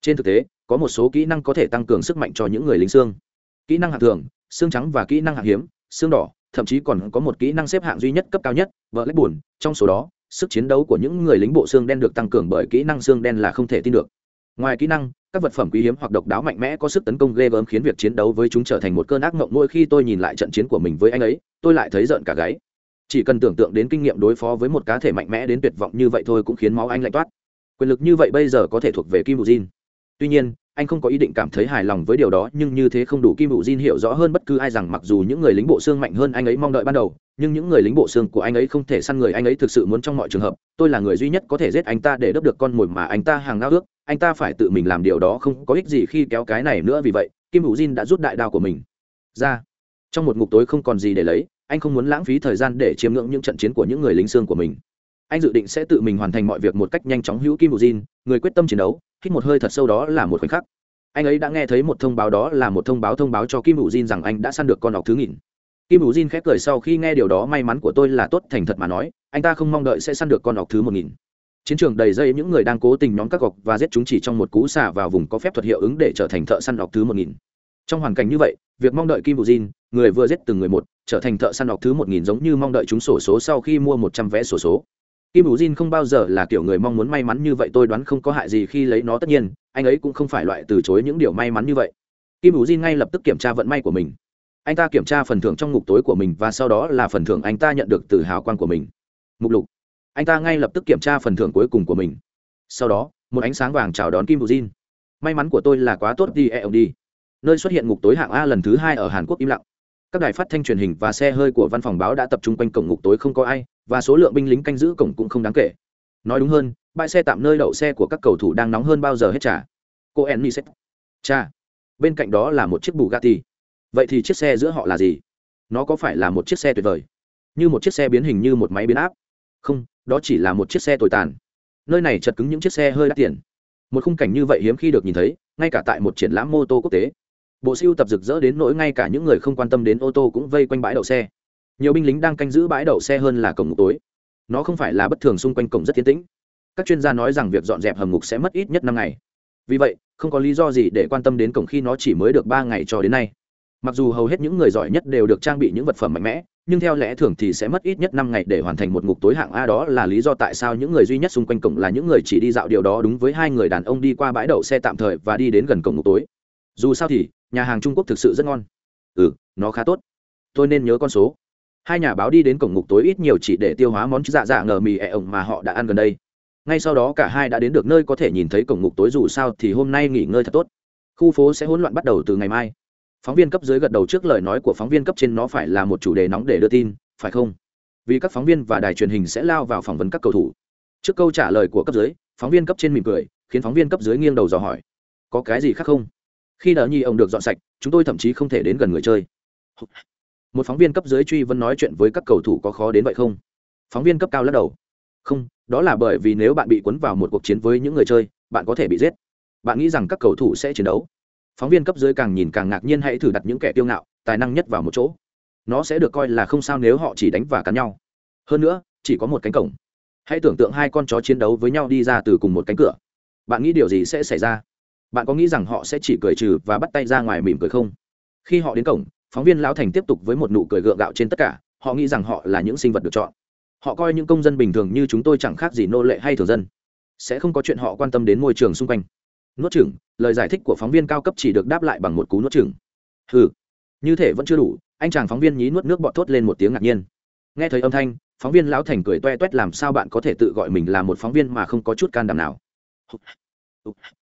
Trên thực tế, có một số kỹ năng có thể tăng cường sức mạnh cho những người lính xương kỹ năng hạng thường, xương trắng và kỹ năng hạng hiếm, xương đỏ, thậm chí còn có một kỹ năng xếp hạng duy nhất cấp cao nhất vợ lách buồn trong số đó, sức chiến đấu của những người lính bộ xương đen được tăng cường bởi kỹ năng xương đen là không thể tin được. Ngoài kỹ năng, các vật phẩm quý hiếm hoặc độc đáo mạnh mẽ có sức tấn công ghê gớm khiến việc chiến đấu với chúng trở thành một cơn ác mộng mỗi khi tôi nhìn lại trận chiến của mình với anh ấy, tôi lại thấy rợn cả gáy. Chỉ cần tưởng tượng đến kinh nghiệm đối phó với một cá thể mạnh mẽ đến tuyệt vọng như vậy thôi cũng khiến máu anh lạnh toát. Quyền lực như vậy bây giờ có thể thuộc về kim bù jin tuy nhiên anh không có ý định cảm thấy hài lòng với điều đó, nhưng như thế không đủ kim bù jin hiểu rõ hơn bất cứ ai rằng mặc dù những người lính bộ xương mạnh hơn anh ấy mong đợi ban đầu, nhưng những người lính bộ xương của anh ấy không thể săn người anh ấy thực sự muốn trong mọi trường hợp. Tôi là người duy nhất có thể giết anh ta để đớp được con mồi mà anh ta hàng ngao ước. Anh ta phải tự mình làm điều đó, không có ích gì khi kéo cái này nữa, vì vậy, kim bù jin đã rút đại đao của mình ra. Trong một ngục tối không còn gì để lấy, anh không muốn lãng phí thời gian để chiếm ngưỡng những trận chiến của những người lính xương của mình. Anh dự định sẽ tự mình hoàn thành mọi việc một cách nhanh chóng hữu kim bù jin, người quyết tâm chiến đấu hít một hơi thật sâu đó là một khoảnh khắc. Anh ấy đã nghe thấy một thông báo đó là một thông báo thông báo cho kim bù jin rằng anh đã săn được con ọc thứ nghìn. Kim bù jin khép cười sau khi nghe điều đó, may mắn của tôi là tốt thành thật mà nói, anh ta không mong đợi sẽ săn được con ọc thứ một nghìn. Chiến trường đầy dây những người đang cố tình nhóm các gọc và giết chúng chỉ trong một cú xả vào vùng có phép thuật hiệu ứng để trở thành thợ săn ọc thứ một nghìn. Trong hoàn cảnh như vậy, việc mong đợi kim bù jin, người vừa giết từng người một, trở thành thợ săn ọc thứ một nghìn giống như mong đợi chúng sổ số sau khi mua một trăm vé sổ số kim bù jin không bao giờ là kiểu người mong muốn may mắn như vậy, tôi đoán không có hại gì khi lấy nó, tất nhiên, anh ấy cũng không phải loại từ chối những điều may mắn như vậy. Kim bù jin ngay lập tức kiểm tra vận may của mình. Anh ta kiểm tra phần thưởng trong ngục tối của mình và sau đó là phần thưởng anh ta nhận được từ hào quang của mình. Mục lục. Anh ta ngay lập tức kiểm tra phần thưởng cuối cùng của mình. Sau đó, một ánh sáng vàng chào đón kim bù jin. May mắn của tôi là quá tốt đi eo đi. Nơi xuất hiện ngục tối hạng a lần thứ hai ở hàn quốc im lặng các đài phát thanh truyền hình và xe hơi của văn phòng báo đã tập trung quanh cổng ngục tối không có ai, và số lượng binh lính canh giữ cổng cũng không đáng kể. Nói đúng hơn, bãi xe tạm nơi đậu xe của các cầu thủ đang nóng hơn bao giờ hết trả cô enni xét cha. Bên cạnh đó là một chiếc bugatti. Vậy thì chiếc xe giữa họ là gì? Nó có phải là một chiếc xe tuyệt vời? Như một chiếc xe biến hình như một máy biến áp? Không, đó chỉ là một chiếc xe tồi tàn. Nơi này chật cứng những chiếc xe hơi đắt tiền. Một khung cảnh như vậy hiếm khi được nhìn thấy, ngay cả tại một triển lãm mô tô quốc tế bộ siêu tập rực rỡ đến nỗi ngay cả những người không quan tâm đến ô tô cũng vây quanh bãi đậu xe. Nhiều binh lính đang canh giữ bãi đậu xe hơn là cổng ngục tối. Nó không phải là bất thường xung quanh cổng rất tiến tĩnh. Các chuyên gia nói rằng việc dọn dẹp hầm ngục sẽ mất ít nhất năm ngày. Vì vậy, không có lý do gì để quan tâm đến cổng khi nó chỉ mới được ba ngày cho đến nay. Mặc dù hầu hết những người giỏi nhất đều được trang bị những vật phẩm mạnh mẽ, nhưng theo lẽ thường thì sẽ mất ít nhất năm ngày để hoàn thành một ngục tối hạng a đó là lý do tại sao những người duy nhất xung quanh cổng là những người chỉ đi dạo điều đó đúng với hai người đàn ông đi qua bãi đậu xe tạm thời và đi đến gần cổng ngục tối dù sao thì, nhà hàng trung quốc thực sự rất ngon. Ừ nó khá tốt. Tôi nên nhớ con số. Hai nhà báo đi đến cổng ngục tối ít nhiều chỉ để tiêu hóa món dạ dạ ngờ mì ẹ、e、ổng mà họ đã ăn gần đây. Ngay sau đó cả hai đã đến được nơi có thể nhìn thấy cổng ngục tối dù sao thì hôm nay nghỉ ngơi thật tốt. Khu phố sẽ hỗn loạn bắt đầu từ ngày mai. Phóng viên cấp dưới gật đầu trước lời nói của phóng viên cấp trên nó phải là một chủ đề nóng để đưa tin, phải không? Vì các phóng viên và đài truyền hình sẽ lao vào phỏng vấn các cầu thủ. Trước câu trả lời của cấp dưới, phóng viên cấp trên mỉm cười, khiến phóng viên cấp dưới nghiêng đầu dò hỏi. Có cái gì khác không? Khi đờ nhi ông được dọn sạch, chúng tôi thậm chí không thể đến gần người chơi. Một phóng viên cấp dưới truy vấn nói chuyện với các cầu thủ có khó đến vậy không? Phóng viên cấp cao lắc đầu. Không, đó là bởi vì nếu bạn bị cuốn vào một cuộc chiến với những người chơi, bạn có thể bị giết. Bạn nghĩ rằng các cầu thủ sẽ chiến đấu? Phóng viên cấp dưới càng nhìn càng ngạc nhiên hãy thử đặt những kẻ tiêu ngạo, tài năng nhất vào một chỗ. Nó sẽ được coi là không sao nếu họ chỉ đánh và cắn nhau. Hơn nữa, chỉ có một cánh cổng. Hãy tưởng tượng hai con chó chiến đấu với nhau đi ra từ cùng một cánh cửa. Bạn nghĩ điều gì sẽ xảy ra? Bạn có nghĩ rằng họ sẽ chỉ cười trừ và bắt tay ra ngoài mỉm cười không? Khi họ đến cổng, phóng viên lão thành tiếp tục với một nụ cười gượng gạo trên tất cả, họ nghĩ rằng họ là những sinh vật được chọn. Họ coi những công dân bình thường như chúng tôi chẳng khác gì nô lệ hay thường dân. Sẽ không có chuyện họ quan tâm đến môi trường xung quanh. Nuốt chừng lời giải thích của phóng viên cao cấp chỉ được đáp lại bằng một cú nuốt chừng ừ như thể vẫn chưa đủ, anh chàng phóng viên nhí nuốt nước bọt thốt lên một tiếng ngạc nhiên. Nghe thấy âm thanh, phóng viên lão thành cười toe toét làm sao bạn có thể tự gọi mình là một phóng viên mà không có chút can đảm nào?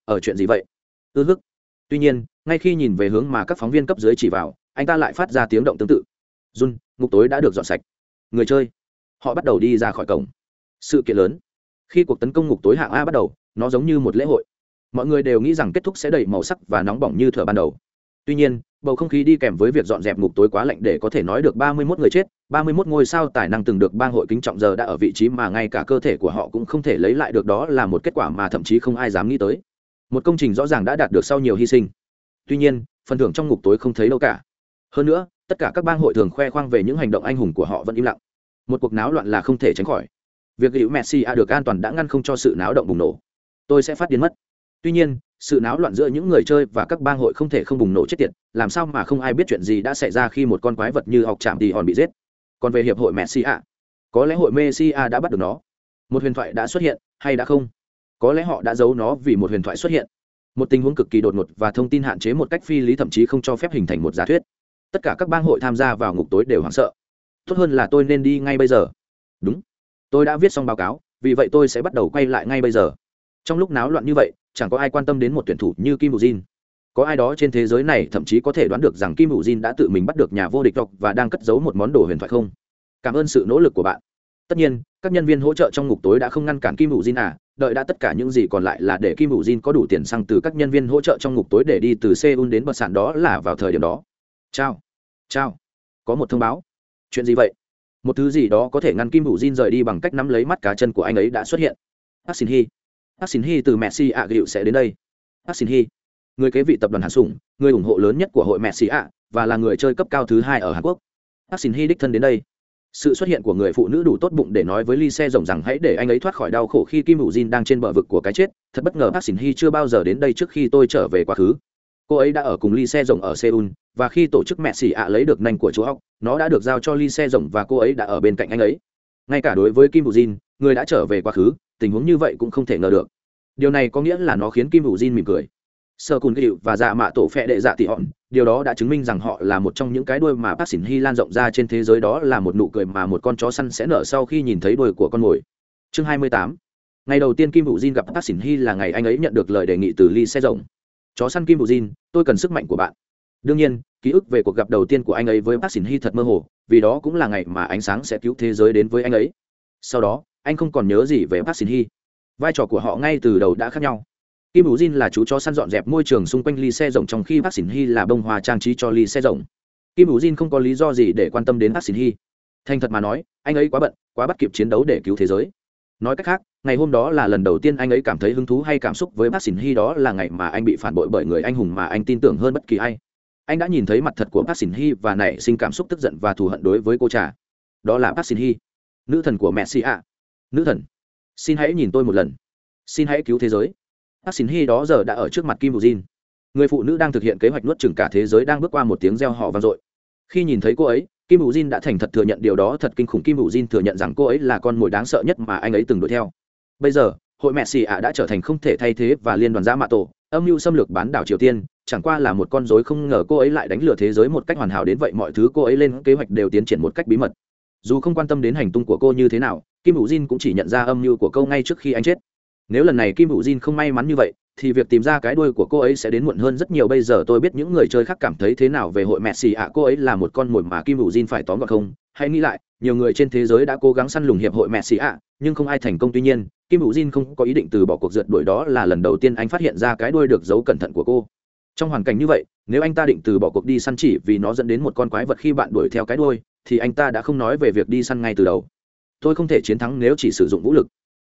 Ở chuyện gì vậy? Ư hức. Tuy nhiên ngay khi nhìn về hướng mà các phóng viên cấp dưới chỉ vào anh ta lại phát ra tiếng động tương tự. Run ngục tối đã được dọn sạch. Người chơi. Họ bắt đầu đi ra khỏi cổng. Sự kiện lớn. Khi cuộc tấn công ngục tối hạng a bắt đầu nó giống như một lễ hội. Mọi người đều nghĩ rằng kết thúc sẽ đầy màu sắc và nóng bỏng như thở ban đầu. Tuy nhiên bầu không khí đi kèm với việc dọn dẹp ngục tối quá lạnh để có thể nói được ba mươi 31 người chết, ba mươi 31 ngôi sao tài năng từng được bang hội kính trọng giờ đã ở vị trí mà ngay cả cơ thể của họ cũng không thể lấy lại được đó là một kết quả mà thậm chí không ai dám nghĩ tới. Một công trình rõ ràng đã đạt được sau nhiều hy sinh. Tuy nhiên, phần thưởng trong ngục tối không thấy đâu cả. Hơn nữa, tất cả các bang hội thường khoe khoang về những hành động anh hùng của họ vẫn im lặng. Một cuộc náo loạn là không thể tránh khỏi. Việc hữu Messi a được an toàn đã ngăn không cho sự náo động bùng nổ. Tôi sẽ phát điên mất. Tuy nhiên, sự náo loạn giữa những người chơi và các bang hội không thể không bùng nổ chết tiệt làm sao mà không ai biết chuyện gì đã xảy ra khi một con quái vật như học chạm thì hòn bị giết còn về hiệp hội messi a có lẽ hội messi a đã bắt được nó một huyền thoại đã xuất hiện hay đã không có lẽ họ đã giấu nó vì một huyền thoại xuất hiện. Một tình huống cực kỳ đột ngột và thông tin hạn chế một cách phi lý thậm chí không cho phép hình thành một giả thuyết. Tất cả các bang hội tham gia vào ngục tối đều hoảng sợ. Tốt hơn là tôi nên đi ngay bây giờ. Đúng. Tôi đã viết xong báo cáo, vì vậy tôi sẽ bắt đầu quay lại ngay bây giờ. Trong lúc náo loạn như vậy, chẳng có ai quan tâm đến một tuyển thủ như kim bù jin có ai đó trên thế giới này thậm chí có thể đoán được rằng kim bù jin đã tự mình bắt được nhà vô địch đọc và đang cất giấu một món đồ huyền thoại không? Cảm ơn sự nỗ lực của bạn. Tất nhiên, các nhân viên hỗ trợ trong ngục tối đã không ngăn cản kim bù jin à đợi đã tất cả những gì còn lại là để kim hữu jin có đủ tiền xăng từ các nhân viên hỗ trợ trong ngục tối để đi từ seoul đến bờ sản đó là vào thời điểm đó. Chào. Chào. Có một thông báo. Chuyện gì vậy? Một thứ gì đó có thể ngăn kim hữu jin rời đi bằng cách nắm lấy mắt cá chân của anh ấy đã xuất hiện. Park Shin Hee. Park Shin Hee từ Messi ạ gịu sẽ đến đây. Park Shin Hee, người kế vị tập đoàn Hàn Sủng, người ủng hộ lớn nhất của hội Messi ạ và là người chơi cấp cao thứ hai ở Hàn Quốc. Park Shin Hee đích thân đến đây. Sự xuất hiện của người phụ nữ đủ tốt bụng để nói với Lee xe rồng rằng hãy để anh ấy thoát khỏi đau khổ khi Kim Hữu Jin đang trên bờ vực của cái chết. Thật bất ngờ Park Shin hy chưa bao giờ đến đây trước khi tôi trở về quá khứ. Cô ấy đã ở cùng Lee xe rồng ở Seoul và khi tổ chức mẹ Messi ạ lấy được nành của chú học, nó đã được giao cho Lee xe rồng và cô ấy đã ở bên cạnh anh ấy. Ngay cả đối với Kim Hữu Jin, người đã trở về quá khứ, tình huống như vậy cũng không thể ngờ được điều này có nghĩa là nó khiến kim hữu jin mỉm cười sơ cùn hiệu và dạ mạ tổ phẹ đệ dạ tị hòn điều đó đã chứng minh rằng họ là một trong những cái đuôi mà bác xỉn hy lan rộng ra trên thế giới đó là một nụ cười mà một con chó săn sẽ nở sau khi nhìn thấy đuôi của con mồi. Chương 28 ngày đầu tiên kim Vũ jin gặp bác xỉn hy là ngày anh ấy nhận được lời đề nghị từ ly xe rộng. Chó săn kim Vũ jin, tôi cần sức mạnh của bạn. Đương nhiên, ký ức về cuộc gặp đầu tiên của anh ấy với bác xỉn hy thật mơ hồ, vì đó cũng là ngày mà ánh sáng sẽ cứu thế giới đến với anh ấy. Sau đó, anh không còn nhớ gì về bác xỉn hy vai trò của họ ngay từ đầu đã khác nhau kim bù jin là chú chó săn dọn dẹp môi trường xung quanh ly xe rộng trong khi bác xỉn hy là bông hoa trang trí cho ly xe rộng. Kim bù jin không có lý do gì để quan tâm đến bác xỉn hy thành thật mà nói, anh ấy quá bận, quá bắt kịp chiến đấu để cứu thế giới. Nói cách khác, ngày hôm đó là lần đầu tiên anh ấy cảm thấy hứng thú hay cảm xúc với bác xỉn hy đó là ngày mà anh bị phản bội bởi người anh hùng mà anh tin tưởng hơn bất kỳ ai. Anh đã nhìn thấy mặt thật của bác xỉn hy và nảy sinh cảm xúc tức giận và thù hận đối với cô trà đó là bác xỉn hy nữ thần của messi ạ. Nữ thần. Xin hãy nhìn tôi một lần. Xin hãy cứu thế giới hắc xin hy đó giờ đã ở trước mặt kim bù jin người phụ nữ đang thực hiện kế hoạch nuốt chừng cả thế giới đang bước qua một tiếng reo họ vang dội. Khi nhìn thấy cô ấy, kim Vũ jin đã thành thật thừa nhận điều đó, thật kinh khủng. Kim Vũ jin thừa nhận rằng cô ấy là con mồi đáng sợ nhất mà anh ấy từng đuổi theo. Bây giờ, hội mẹ xì ạ đã trở thành không thể thay thế và liên đoàn giã mạ tổ, âm mưu xâm lược bán đảo triều tiên, chẳng qua là một con dối không ngờ cô ấy lại đánh lừa thế giới một cách hoàn hảo. Đến vậy mọi thứ cô ấy lên kế hoạch đều tiến triển một cách bí mật. Dù không quan tâm đến hành tung của cô như thế nào, kim hữu jin cũng chỉ nhận ra âm mưu của câu ngay trước khi anh chết nếu lần này kim hữu jin không may mắn như vậy, thì việc tìm ra cái đuôi của cô ấy sẽ đến muộn hơn rất nhiều. Bây giờ tôi biết những người chơi khác cảm thấy thế nào về hội mẹ xì ạ. Cô ấy là một con mồi mà kim hữu jin phải tóm gọn không? Hãy nghĩ lại, nhiều người trên thế giới đã cố gắng săn lùng hiệp hội mẹ xì ạ, nhưng không ai thành công. Tuy nhiên, kim hữu jin không có ý định từ bỏ cuộc rượt đuổi đó là lần đầu tiên anh phát hiện ra cái đuôi được giấu cẩn thận của cô. Trong hoàn cảnh như vậy, nếu anh ta định từ bỏ cuộc đi săn chỉ vì nó dẫn đến một con quái vật khi bạn đuổi theo cái đuôi, thì anh ta đã không nói về việc đi săn ngay từ đầu. Tôi không thể chiến thắng nếu chỉ sử dụng vũ lực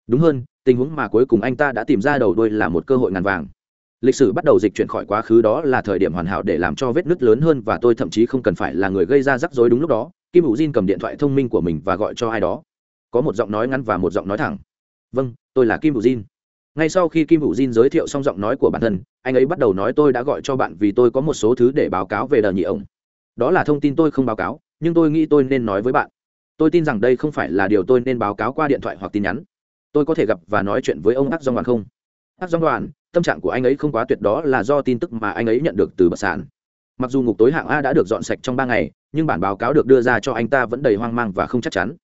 đúng hơn, tình huống mà cuối cùng anh ta đã tìm ra đầu đuôi là một cơ hội ngàn vàng. Lịch sử bắt đầu dịch chuyển khỏi quá khứ đó là thời điểm hoàn hảo để làm cho vết nứt lớn hơn và tôi thậm chí không cần phải là người gây ra rắc rối đúng lúc đó, kim hữu Jin cầm điện thoại thông minh của mình và gọi cho ai đó. Có một giọng nói ngắn và một giọng nói thẳng. Vâng tôi là kim hữu Jin. Ngay sau khi kim hữu Jin giới thiệu xong giọng nói của bản thân, anh ấy bắt đầu nói tôi đã gọi cho bạn vì tôi có một số thứ để báo cáo về đờ nhị ổng đó là thông tin tôi không báo cáo, nhưng tôi nghĩ tôi nên nói với bạn. Tôi tin rằng đây không phải là điều tôi nên báo cáo qua điện thoại hoặc tin nhắn tôi có thể gặp và nói chuyện với ông hắc dòng đoàn không? Hắc dòng đoàn, tâm trạng của anh ấy không quá tuyệt đó là do tin tức mà anh ấy nhận được từ bậc sản mặc dù ngục tối hạng a đã được dọn sạch trong ba ngày, nhưng bản báo cáo được đưa ra cho anh ta vẫn đầy hoang mang và không chắc chắn.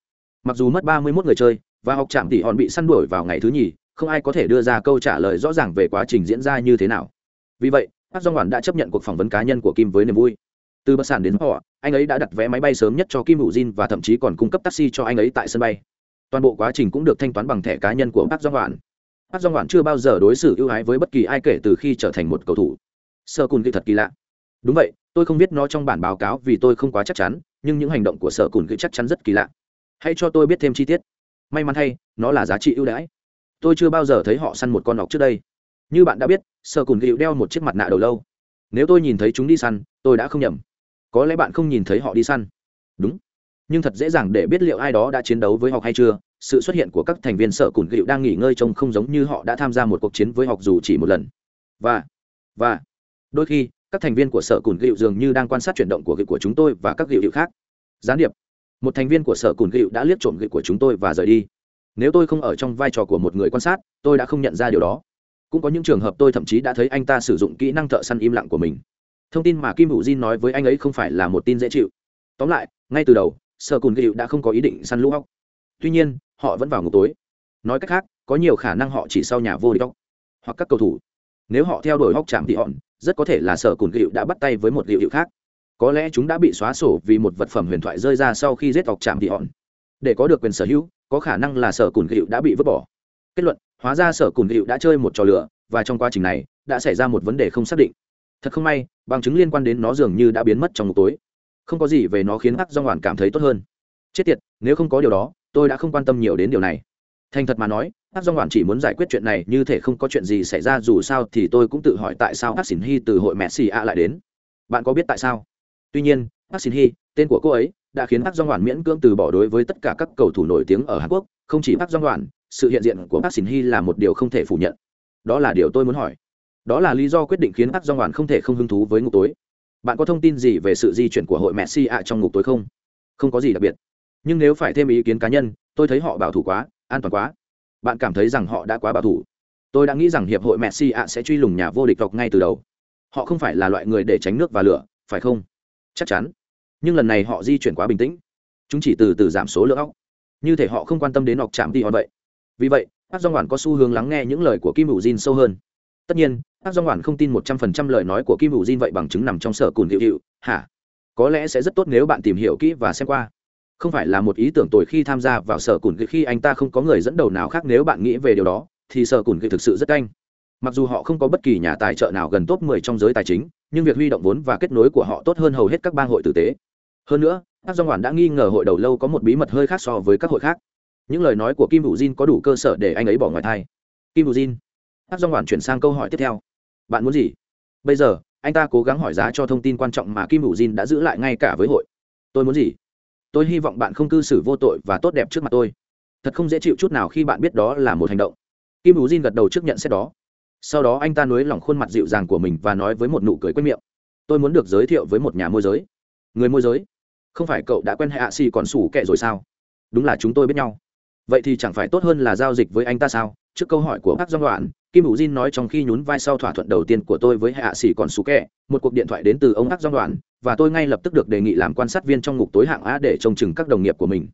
Mặc dù mất ba mươi mốt người chơi, và học trạm tỷ hòn bị săn đuổi vào ngày thứ nhì, không ai có thể đưa ra câu trả lời rõ ràng về quá trình diễn ra như thế nào. Vì vậy, hắc dòng đoàn đã chấp nhận cuộc phỏng vấn cá nhân của kim với niềm vui. Từ bất sản đến họ, anh ấy đã đặt vé máy bay sớm nhất cho kim hữu jin và thậm chí còn cung cấp taxi cho anh ấy tại sân bay toàn bộ quá trình cũng được thanh toán bằng thẻ cá nhân của bác do ngoản bác do ngoản chưa bao giờ đối xử ưu ái với bất kỳ ai kể từ khi trở thành một cầu thủ. Sơ cùn kỹ thật kỳ lạ. Đúng vậy, tôi không biết nó trong bản báo cáo vì tôi không quá chắc chắn, nhưng những hành động của sở cùn kỹ chắc chắn rất kỳ lạ. Hãy cho tôi biết thêm chi tiết. May mắn thay, nó là giá trị ưu đãi. Tôi chưa bao giờ thấy họ săn một con ọc trước đây. Như bạn đã biết sở cùn kỹ đeo một chiếc mặt nạ đầu lâu. Nếu tôi nhìn thấy chúng đi săn, tôi đã không nhầm. Có lẽ bạn không nhìn thấy họ đi săn. Đúng nhưng thật dễ dàng để biết liệu ai đó đã chiến đấu với họ hay chưa. Sự xuất hiện của các thành viên sở cùn gịu đang nghỉ ngơi trông không giống như họ đã tham gia một cuộc chiến với học dù chỉ một lần. Và và, đôi khi, các thành viên của sở cùn gịu dường như đang quan sát chuyển động của gịu của chúng tôi và các gịu gịu khác. Gián điệp, một thành viên của sở cùn gịu đã liếc trộm gịu của chúng tôi và rời đi. Nếu tôi không ở trong vai trò của một người quan sát, tôi đã không nhận ra điều đó. Cũng có những trường hợp tôi thậm chí đã thấy anh ta sử dụng kỹ năng thợ săn im lặng của mình. Thông tin mà kim hữu jin nói với anh ấy không phải là một tin dễ chịu. Tóm lại, ngay từ đầu sở cùn gịu đã không có ý định săn lũ hóc tuy nhiên, họ vẫn vào ngục tối. Nói cách khác, có nhiều khả năng họ chỉ sau nhà vô địch hóc hoặc các cầu thủ. Nếu họ theo đuổi hóc chạm thì hòn, rất có thể là sở cùn gịu đã bắt tay với một gịu hiệu khác. Có lẽ chúng đã bị xóa sổ vì một vật phẩm huyền thoại rơi ra sau khi giết hóc chạm thì hòn. Để có được quyền sở hữu, có khả năng là sở cùn gịu đã bị vứt bỏ. Kết luận, hóa ra sở cùn gịu đã chơi một trò lửa và trong quá trình này, đã xảy ra một vấn đề không xác định. Thật không may, bằng chứng liên quan đến nó dường như đã biến mất trong ngục tối không có gì về nó khiến hắc do hoàn cảm thấy tốt hơn. Chết tiệt, nếu không có điều đó, tôi đã không quan tâm nhiều đến điều này. Thành thật mà nói, hắc do hoàn chỉ muốn giải quyết chuyện này, như thể không có chuyện gì xảy ra, dù sao thì tôi cũng tự hỏi tại sao hắc xỉn hy từ hội messi a lại đến. Bạn có biết tại sao? Tuy nhiên, hắc xỉn hy, tên của cô ấy, đã khiến hắc do ngoản miễn cưỡng từ bỏ đối với tất cả các cầu thủ nổi tiếng ở hàn quốc. Không chỉ hắc do ngoản sự hiện diện của hắc Shin hy là một điều không thể phủ nhận. Đó là điều tôi muốn hỏi. Đó là lý do quyết định khiến hắc do ngoản không thể không hứng thú với ngục tối bạn có thông tin gì về sự di chuyển của hội messi ạ trong ngục tối không? Không có gì đặc biệt. Nhưng nếu phải thêm ý kiến cá nhân, tôi thấy họ bảo thủ quá, an toàn quá. Bạn cảm thấy rằng họ đã quá bảo thủ. Tôi đã nghĩ rằng hiệp hội messi ạ sẽ truy lùng nhà vô địch tộc ngay từ đầu. Họ không phải là loại người để tránh nước và lửa, phải không? Chắc chắn. Nhưng lần này họ di chuyển quá bình tĩnh. Chúng chỉ từ từ giảm số lượng óc. Như thể họ không quan tâm đến ọc chạm đi họ vậy. Vì vậy bác do ngoản có xu hướng lắng nghe những lời của kim hữu jin sâu hơn. Tất nhiên Hắc Dung Hoàn không tin một trăm phần trăm lời nói của kim Vũ jin vậy bằng chứng nằm trong sở cùn hữu hữu, hả? Có lẽ sẽ rất tốt nếu bạn tìm hiểu kỹ và xem qua. Không phải là một ý tưởng tồi khi tham gia vào sở cùn khi anh ta không có người dẫn đầu nào khác nếu bạn nghĩ về điều đó thì sở cùn thực sự rất canh. Mặc dù họ không có bất kỳ nhà tài trợ nào gần top 10 trong giới tài chính nhưng việc huy động vốn và kết nối của họ tốt hơn hầu hết các bang hội tử tế. Hơn nữa Hắc Dung Hoàn đã nghi ngờ hội đầu lâu có một bí mật hơi khác so với các hội khác. Những lời nói của kim Vũ jin có đủ cơ sở để anh ấy bỏ ngoài tai. kim Vũ jin Hắc Dung Hoàn chuyển sang câu hỏi tiếp theo bạn muốn gì? Bây giờ anh ta cố gắng hỏi giá cho thông tin quan trọng mà kim hữu jin đã giữ lại ngay cả với hội. Tôi muốn gì? Tôi hy vọng bạn không cư xử vô tội và tốt đẹp trước mặt tôi. Thật không dễ chịu chút nào khi bạn biết đó là một hành động. Kim hữu jin gật đầu trước nhận xét đó. Sau đó anh ta nới lỏng khuôn mặt dịu dàng của mình và nói với một nụ cười quét miệng. Tôi muốn được giới thiệu với một nhà môi giới. Người môi giới? Không phải cậu đã quen hạ xì còn sủ kệ rồi sao? Đúng là chúng tôi biết nhau. Vậy thì chẳng phải tốt hơn là giao dịch với anh ta sao? Trước câu hỏi của bác Doan Đoạn, Kim hữu Jin nói trong khi nhún vai sau thỏa thuận đầu tiên của tôi với hạ sĩ còn xú kẹ, một cuộc điện thoại đến từ ông bác Doan đoàn và tôi ngay lập tức được đề nghị làm quan sát viên trong ngục tối hạng A để trông chừng các đồng nghiệp của mình.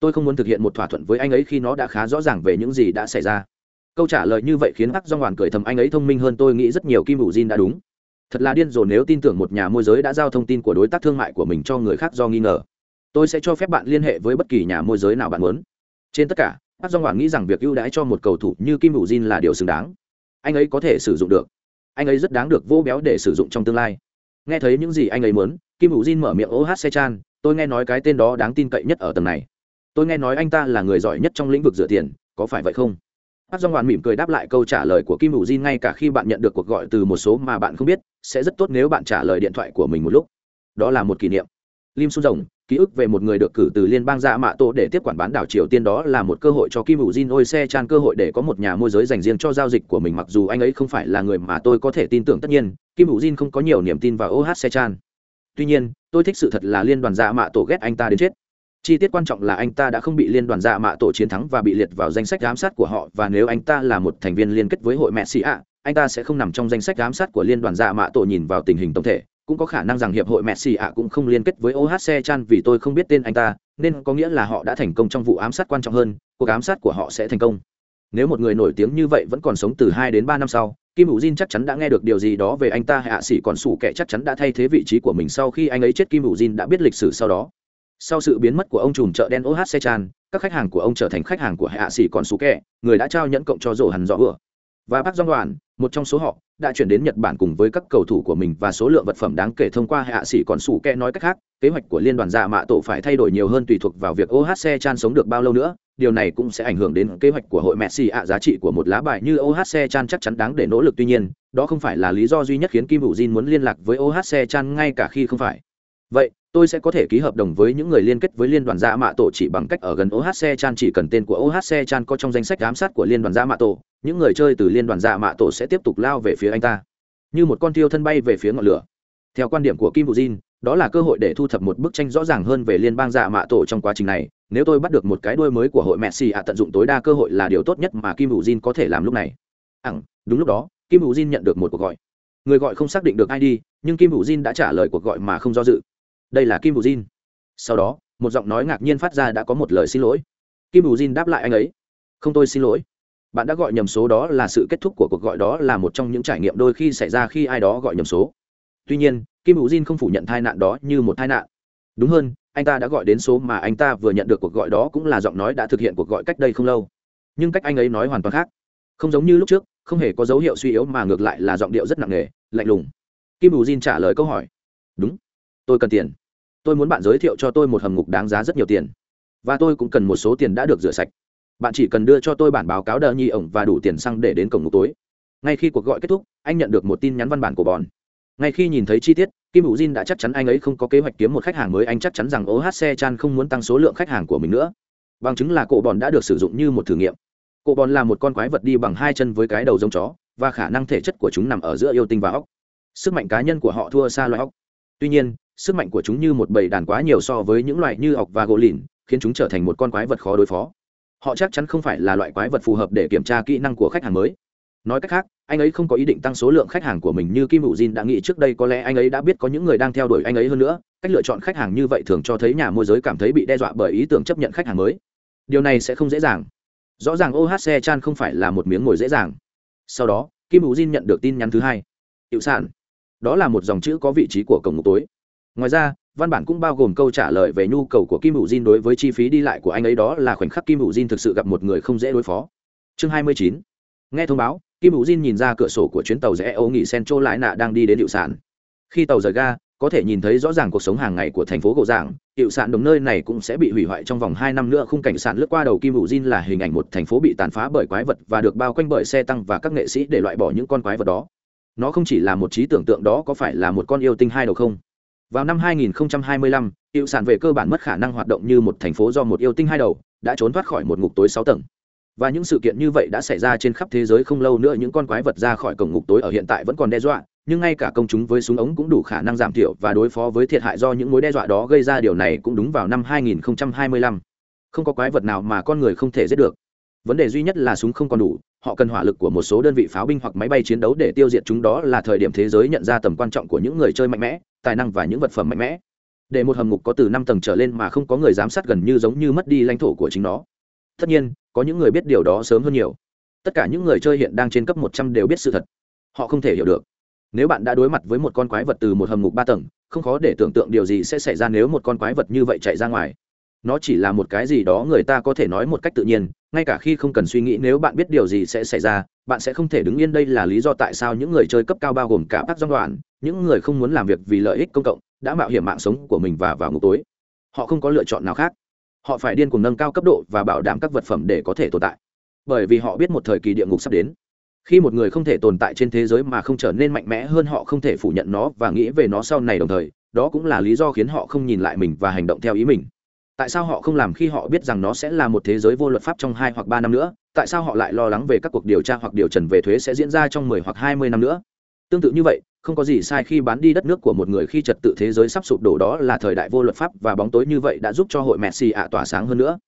Tôi không muốn thực hiện một thỏa thuận với anh ấy khi nó đã khá rõ ràng về những gì đã xảy ra. Câu trả lời như vậy khiến bác Doan đoàn cười thầm anh ấy thông minh hơn tôi nghĩ rất nhiều Kim hữu Jin đã đúng. Thật là điên rồ nếu tin tưởng một nhà môi giới đã giao thông tin của đối tác thương mại của mình cho người khác do nghi ngờ. Tôi sẽ cho phép bạn liên hệ với bất kỳ nhà môi giới nào bạn muốn. Trên tất cả, Park Jong Hwan nghĩ rằng việc ưu đãi cho một cầu thủ như Kim Woo Jin là điều xứng đáng. Anh ấy có thể sử dụng được. Anh ấy rất đáng được vô béo để sử dụng trong tương lai. Nghe thấy những gì anh ấy muốn, Kim Woo Jin mở miệng ô hát xe chan tôi nghe nói cái tên đó đáng tin cậy nhất ở tầng này. Tôi nghe nói anh ta là người giỏi nhất trong lĩnh vực rửa tiền, có phải vậy không? Park do Hwan mỉm cười đáp lại câu trả lời của Kim Woo Jin ngay cả khi bạn nhận được cuộc gọi từ một số mà bạn không biết, sẽ rất tốt nếu bạn trả lời điện thoại của mình một lúc. Đó là một kỷ niệm. Lim Su Rồng, ký ức về một người được cử từ liên bang dạ mạ tổ để tiếp quản bán đảo triều tiên đó là một cơ hội cho kim hữu jin ôi xe chan cơ hội để có một nhà môi giới dành riêng cho giao dịch của mình. Mặc dù anh ấy không phải là người mà tôi có thể tin tưởng, tất nhiên, kim hữu jin không có nhiều niềm tin vào oh xe chan. Tuy nhiên, tôi thích sự thật là liên đoàn dạ mạ tổ ghét anh ta đến chết. Chi tiết quan trọng là anh ta đã không bị liên đoàn dạ mạ tổ chiến thắng và bị liệt vào danh sách giám sát của họ, và nếu anh ta là một thành viên liên kết với hội mẹ sĩ ạ, anh ta sẽ không nằm trong danh sách giám sát của liên đoàn dạ mạ tổ nhìn vào tình hình tổng thể cũng có khả năng rằng hiệp hội Messi ạ cũng không liên kết với OHC Chan vì tôi không biết tên anh ta, nên có nghĩa là họ đã thành công trong vụ ám sát quan trọng hơn, cuộc ám sát của họ sẽ thành công. Nếu một người nổi tiếng như vậy vẫn còn sống từ hai đến ba năm sau, Kim Hữu Jin chắc chắn đã nghe được điều gì đó về anh ta hạ sĩ còn sủ kẻ chắc chắn đã thay thế vị trí của mình sau khi anh ấy chết Kim Hữu Jin đã biết lịch sử sau đó. Sau sự biến mất của ông trùm chợ đen OHC Chan, các khách hàng của ông trở thành khách hàng của hạ sĩ còn sủ kẻ, người đã trao nhẫn cộng cho rổ hẳn rõ vừa. Và Park Jong Đoàn, một trong số họ, đã chuyển đến Nhật Bản cùng với các cầu thủ của mình và số lượng vật phẩm đáng kể thông qua hạ sĩ còn sủ kẹ nói cách khác, kế hoạch của liên đoàn dạ mạ tổ phải thay đổi nhiều hơn tùy thuộc vào việc OHC Chan sống được bao lâu nữa, điều này cũng sẽ ảnh hưởng đến kế hoạch của hội Messi ạ giá trị của một lá bài như OHC Chan chắc chắn đáng để nỗ lực tuy nhiên, đó không phải là lý do duy nhất khiến Kim Vũ Jin muốn liên lạc với OHC Chan ngay cả khi không phải. Vậy, tôi sẽ có thể ký hợp đồng với những người liên kết với liên đoàn gia mạ tổ chỉ bằng cách ở gần OHC Chan chỉ cần tên của OHC Chan có trong danh sách giám sát của liên đoàn gia mạ tổ, những người chơi từ liên đoàn gia mạ tổ sẽ tiếp tục lao về phía anh ta như một con tiêu thân bay về phía ngọn lửa. Theo quan điểm của kim bujin jin đó là cơ hội để thu thập một bức tranh rõ ràng hơn về liên bang dạ mạ tổ trong quá trình này. Nếu tôi bắt được một cái đuôi mới của hội messi ạ tận dụng tối đa cơ hội là điều tốt nhất mà kim Vũ jin có thể làm lúc này. Ẳng đúng lúc đó kim Vũ jin nhận được một cuộc gọi. Người gọi không xác định được id nhưng kim Vũ jin đã trả lời cuộc gọi mà không do dự đây là kim bù jin. Sau đó, một giọng nói ngạc nhiên phát ra đã có một lời xin lỗi. Kim bù jin đáp lại anh ấy. Không tôi xin lỗi. Bạn đã gọi nhầm số đó là sự kết thúc của cuộc gọi đó là một trong những trải nghiệm đôi khi xảy ra khi ai đó gọi nhầm số. Tuy nhiên, kim hữu jin không phủ nhận tai nạn đó như một tai nạn. Đúng hơn, anh ta đã gọi đến số mà anh ta vừa nhận được cuộc gọi đó cũng là giọng nói đã thực hiện cuộc gọi cách đây không lâu. Nhưng cách anh ấy nói hoàn toàn khác. Không giống như lúc trước, không hề có dấu hiệu suy yếu mà ngược lại là giọng điệu rất nặng nề, lạnh lùng. Kim hữu jin trả lời câu hỏi. Đúng tôi cần tiền. Tôi muốn bạn giới thiệu cho tôi một hầm ngục đáng giá rất nhiều tiền. Và tôi cũng cần một số tiền đã được rửa sạch. Bạn chỉ cần đưa cho tôi bản báo cáo đờ nhi ổng và đủ tiền xăng để đến cổng ngục tối. Ngay khi cuộc gọi kết thúc, anh nhận được một tin nhắn văn bản của bòn ngay khi nhìn thấy chi tiết, kim hữu jin đã chắc chắn anh ấy không có kế hoạch kiếm một khách hàng mới. Anh chắc chắn rằng ohc chan không muốn tăng số lượng khách hàng của mình nữa. Bằng chứng là cổ bòn đã được sử dụng như một thử nghiệm. Cổ bòn là một con quái vật đi bằng hai chân với cái đầu giống chó, và khả năng thể chất của chúng nằm ở giữa yêu tinh và óc sức mạnh cá nhân của họ thua xa loài óc tuy nhiên sức mạnh của chúng như một bầy đàn quá nhiều so với những loại như ọc và gỗ lìn, khiến chúng trở thành một con quái vật khó đối phó. Họ chắc chắn không phải là loại quái vật phù hợp để kiểm tra kỹ năng của khách hàng mới. Nói cách khác, anh ấy không có ý định tăng số lượng khách hàng của mình như kim hữu jin đã nghĩ trước đây, có lẽ anh ấy đã biết có những người đang theo đuổi anh ấy hơn nữa. Cách lựa chọn khách hàng như vậy thường cho thấy nhà môi giới cảm thấy bị đe dọa bởi ý tưởng chấp nhận khách hàng mới. Điều này sẽ không dễ dàng. Rõ ràng ohc chan không phải là một miếng ngồi dễ dàng. Sau đó, kim hữu jin nhận được tin nhắn thứ hai. Hiệu sản. Đó là một dòng chữ có vị trí của cổng ngục tối ngoài ra, văn bản cũng bao gồm câu trả lời về nhu cầu của kim hữu jin đối với chi phí đi lại của anh ấy đó là khoảnh khắc kim hữu jin thực sự gặp một người không dễ đối phó. Chương 29. nghe thông báo, kim hữu jin nhìn ra cửa sổ của chuyến tàu rẽ âu nghị sen châu lái nạ đang đi đến hiệu sản khi tàu rời ga, có thể nhìn thấy rõ ràng cuộc sống hàng ngày của thành phố gỗ giảng. Hiệu sản đồng nơi này cũng sẽ bị hủy hoại trong vòng hai năm nữa. Khung cảnh sản lướt qua đầu kim hữu jin là hình ảnh một thành phố bị tàn phá bởi quái vật và được bao quanh bởi xe tăng và các nghệ sĩ để loại bỏ những con quái vật đó. Nó không chỉ là một trí tưởng tượng đó có phải là một con yêu tinh hai đầu không? Vào năm 2025, hiệu sản về cơ bản mất khả năng hoạt động như một thành phố do một yêu tinh hai đầu đã trốn thoát khỏi một ngục tối sáu tầng và những sự kiện như vậy đã xảy ra trên khắp thế giới không lâu nữa những con quái vật ra khỏi cổng ngục tối ở hiện tại vẫn còn đe dọa nhưng ngay cả công chúng với súng ống cũng đủ khả năng giảm thiểu và đối phó với thiệt hại do những mối đe dọa đó gây ra điều này cũng đúng vào năm 2025. Không có quái vật nào mà con người không thể giết được. Vấn đề duy nhất là súng không còn đủ, họ cần hỏa lực của một số đơn vị pháo binh hoặc máy bay chiến đấu để tiêu diệt chúng đó là thời điểm thế giới nhận ra tầm quan trọng của những người chơi mạnh mẽ, tài năng và những vật phẩm mạnh mẽ. Để một hầm ngục có từ năm tầng trở lên mà không có người giám sát gần như giống như mất đi lãnh thổ của chính nó. Tất nhiên, có những người biết điều đó sớm hơn nhiều. Tất cả những người chơi hiện đang trên cấp 100 đều biết sự thật. Họ không thể hiểu được nếu bạn đã đối mặt với một con quái vật từ một hầm ngục ba tầng không khó để tưởng tượng điều gì sẽ xảy ra nếu một con quái vật như vậy chạy ra ngoài nó chỉ là một cái gì đó người ta có thể nói một cách tự nhiên, ngay cả khi không cần suy nghĩ nếu bạn biết điều gì sẽ xảy ra, bạn sẽ không thể đứng yên đây là lý do tại sao những người chơi cấp cao bao gồm cả các giai đoạn, những người không muốn làm việc vì lợi ích công cộng, đã mạo hiểm mạng sống của mình và vào ngục tối. Họ không có lựa chọn nào khác. Họ phải điên cuồng nâng cao cấp độ và bảo đảm các vật phẩm để có thể tồn tại. Bởi vì họ biết một thời kỳ địa ngục sắp đến. Khi một người không thể tồn tại trên thế giới mà không trở nên mạnh mẽ hơn họ không thể phủ nhận nó và nghĩ về nó sau này đồng thời, đó cũng là lý do khiến họ không nhìn lại mình và hành động theo ý mình tại sao họ không làm khi họ biết rằng nó sẽ là một thế giới vô luật pháp trong hai hoặc ba năm nữa? Tại sao họ lại lo lắng về các cuộc điều tra hoặc điều trần về thuế sẽ diễn ra trong mười hoặc hai mươi năm nữa? Tương tự như vậy, không có gì sai khi bán đi đất nước của một người khi trật tự thế giới sắp sụp đổ đó là thời đại vô luật pháp và bóng tối như vậy đã giúp cho hội messi ạ tỏa sáng hơn nữa.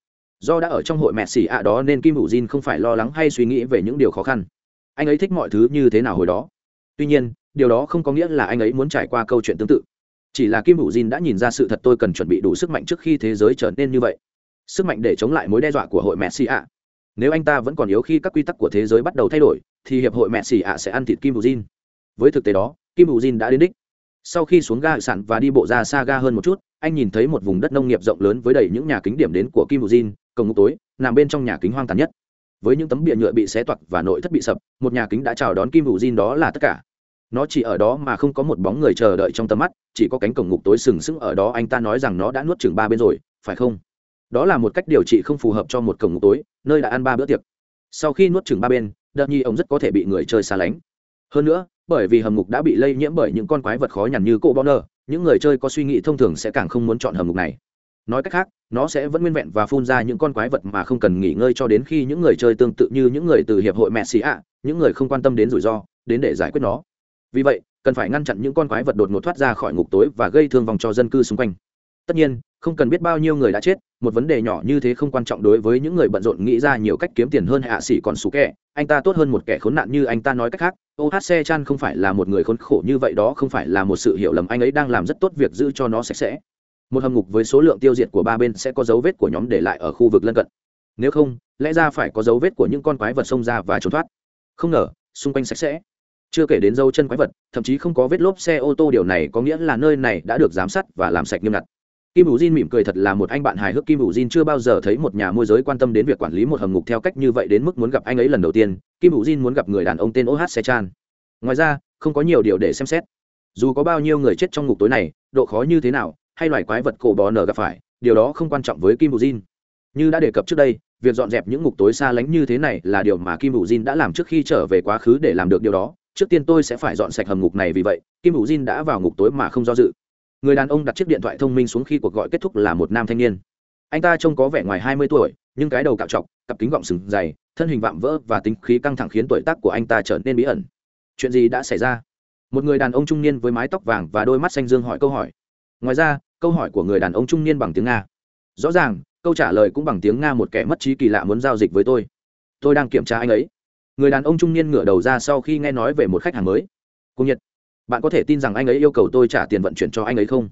Do đã ở trong hội messi ạ đó nên kim hữu jin không phải lo lắng hay suy nghĩ về những điều khó khăn. Anh ấy thích mọi thứ như thế nào hồi đó? Tuy nhiên, điều đó không có nghĩa là anh ấy muốn trải qua câu chuyện tương tự chỉ là kim hữu jin đã nhìn ra sự thật tôi cần chuẩn bị đủ sức mạnh trước khi thế giới trở nên như vậy. Sức mạnh để chống lại mối đe dọa của hội mẹ xì ạ. Nếu anh ta vẫn còn yếu khi các quy tắc của thế giới bắt đầu thay đổi, thì hiệp hội mẹ xì ạ sẽ ăn thịt kim hữu jin với thực tế đó, kim hữu jin đã đến đích. Sau khi xuống ga sản và đi bộ ra xa ga hơn một chút, anh nhìn thấy một vùng đất nông nghiệp rộng lớn với đầy những nhà kính điểm đến của kim hữu jin cổng ngục tối, nằm bên trong nhà kính hoang tàn nhất. Với những tấm bìa nhựa bị xé toạc và nội thất bị sập, một nhà kính đã chào đón kim vũ Jin đó là tất cả nó chỉ ở đó mà không có một bóng người chờ đợi trong tầm mắt, chỉ có cánh cổng ngục tối sừng sững ở đó. Anh ta nói rằng nó đã nuốt chừng ba bên rồi, phải không? Đó là một cách điều trị không phù hợp cho một cổng ngục tối, nơi đã ăn ba bữa tiệc. Sau khi nuốt chừng ba bên, đợt nhi ông rất có thể bị người chơi xa lánh. Hơn nữa, bởi vì hầm ngục đã bị lây nhiễm bởi những con quái vật khó nhằn như cô bonner, những người chơi có suy nghĩ thông thường sẽ càng không muốn chọn hầm ngục này. Nói cách khác, nó sẽ vẫn nguyên vẹn và phun ra những con quái vật mà không cần nghỉ ngơi cho đến khi những người chơi tương tự như những người từ hiệp hội mẹ xì ạ, những người không quan tâm đến rủi ro, đến để giải quyết nó vì vậy, cần phải ngăn chặn những con quái vật đột ngột thoát ra khỏi ngục tối và gây thương vong cho dân cư xung quanh. Tất nhiên, không cần biết bao nhiêu người đã chết, một vấn đề nhỏ như thế không quan trọng đối với những người bận rộn nghĩ ra nhiều cách kiếm tiền hơn hạ sĩ còn xú kẻ. Anh ta tốt hơn một kẻ khốn nạn như anh ta nói cách khác ohc chan không phải là một người khốn khổ như vậy, đó không phải là một sự hiểu lầm, anh ấy đang làm rất tốt việc giữ cho nó sạch sẽ. Một hầm ngục với số lượng tiêu diệt của ba bên sẽ có dấu vết của nhóm để lại ở khu vực lân cận. Nếu không, lẽ ra phải có dấu vết của những con quái vật xông ra và trốn thoát. Không ngờ, xung quanh sạch sẽ chưa kể đến dấu chân quái vật, thậm chí không có vết lốp xe ô tô, điều này có nghĩa là nơi này đã được giám sát và làm sạch nghiêm ngặt. Kim bù jin mỉm cười thật là một anh bạn hài hước. Kim bù jin chưa bao giờ thấy một nhà môi giới quan tâm đến việc quản lý một hầm ngục theo cách như vậy đến mức muốn gặp anh ấy lần đầu tiên. Kim bù jin muốn gặp người đàn ông tên oh se chan ngoài ra, không có nhiều điều để xem xét. Dù có bao nhiêu người chết trong ngục tối này, độ khó như thế nào, hay loài quái vật cổ bò nở gặp phải, điều đó không quan trọng với kim bù jin. Như đã đề cập trước đây, việc dọn dẹp những ngục tối xa lánh như thế này là điều mà kim bù jin đã làm trước khi trở về quá khứ để làm được điều đó trước tiên tôi sẽ phải dọn sạch hầm ngục này vì vậy, kim bù jin đã vào ngục tối mà không do dự. Người đàn ông đặt chiếc điện thoại thông minh xuống khi cuộc gọi kết thúc là một nam thanh niên. Anh ta trông có vẻ ngoài hai mươi tuổi, nhưng cái đầu cạo trọc, cặp kính gọng sừng dày, thân hình vạm vỡ và tính khí căng thẳng khiến tuổi tác của anh ta trở nên bí ẩn. Chuyện gì đã xảy ra? Một người đàn ông trung niên với mái tóc vàng và đôi mắt xanh dương hỏi câu hỏi. Ngoài ra, câu hỏi của người đàn ông trung niên bằng tiếng nga. Rõ ràng, câu trả lời cũng bằng tiếng nga một kẻ mất trí kỳ lạ muốn giao dịch với tôi. Tôi đang kiểm tra anh ấy người đàn ông trung niên ngửa đầu ra sau khi nghe nói về một khách hàng mới. Cung nhiệt bạn có thể tin rằng anh ấy yêu cầu tôi trả tiền vận chuyển cho anh ấy không?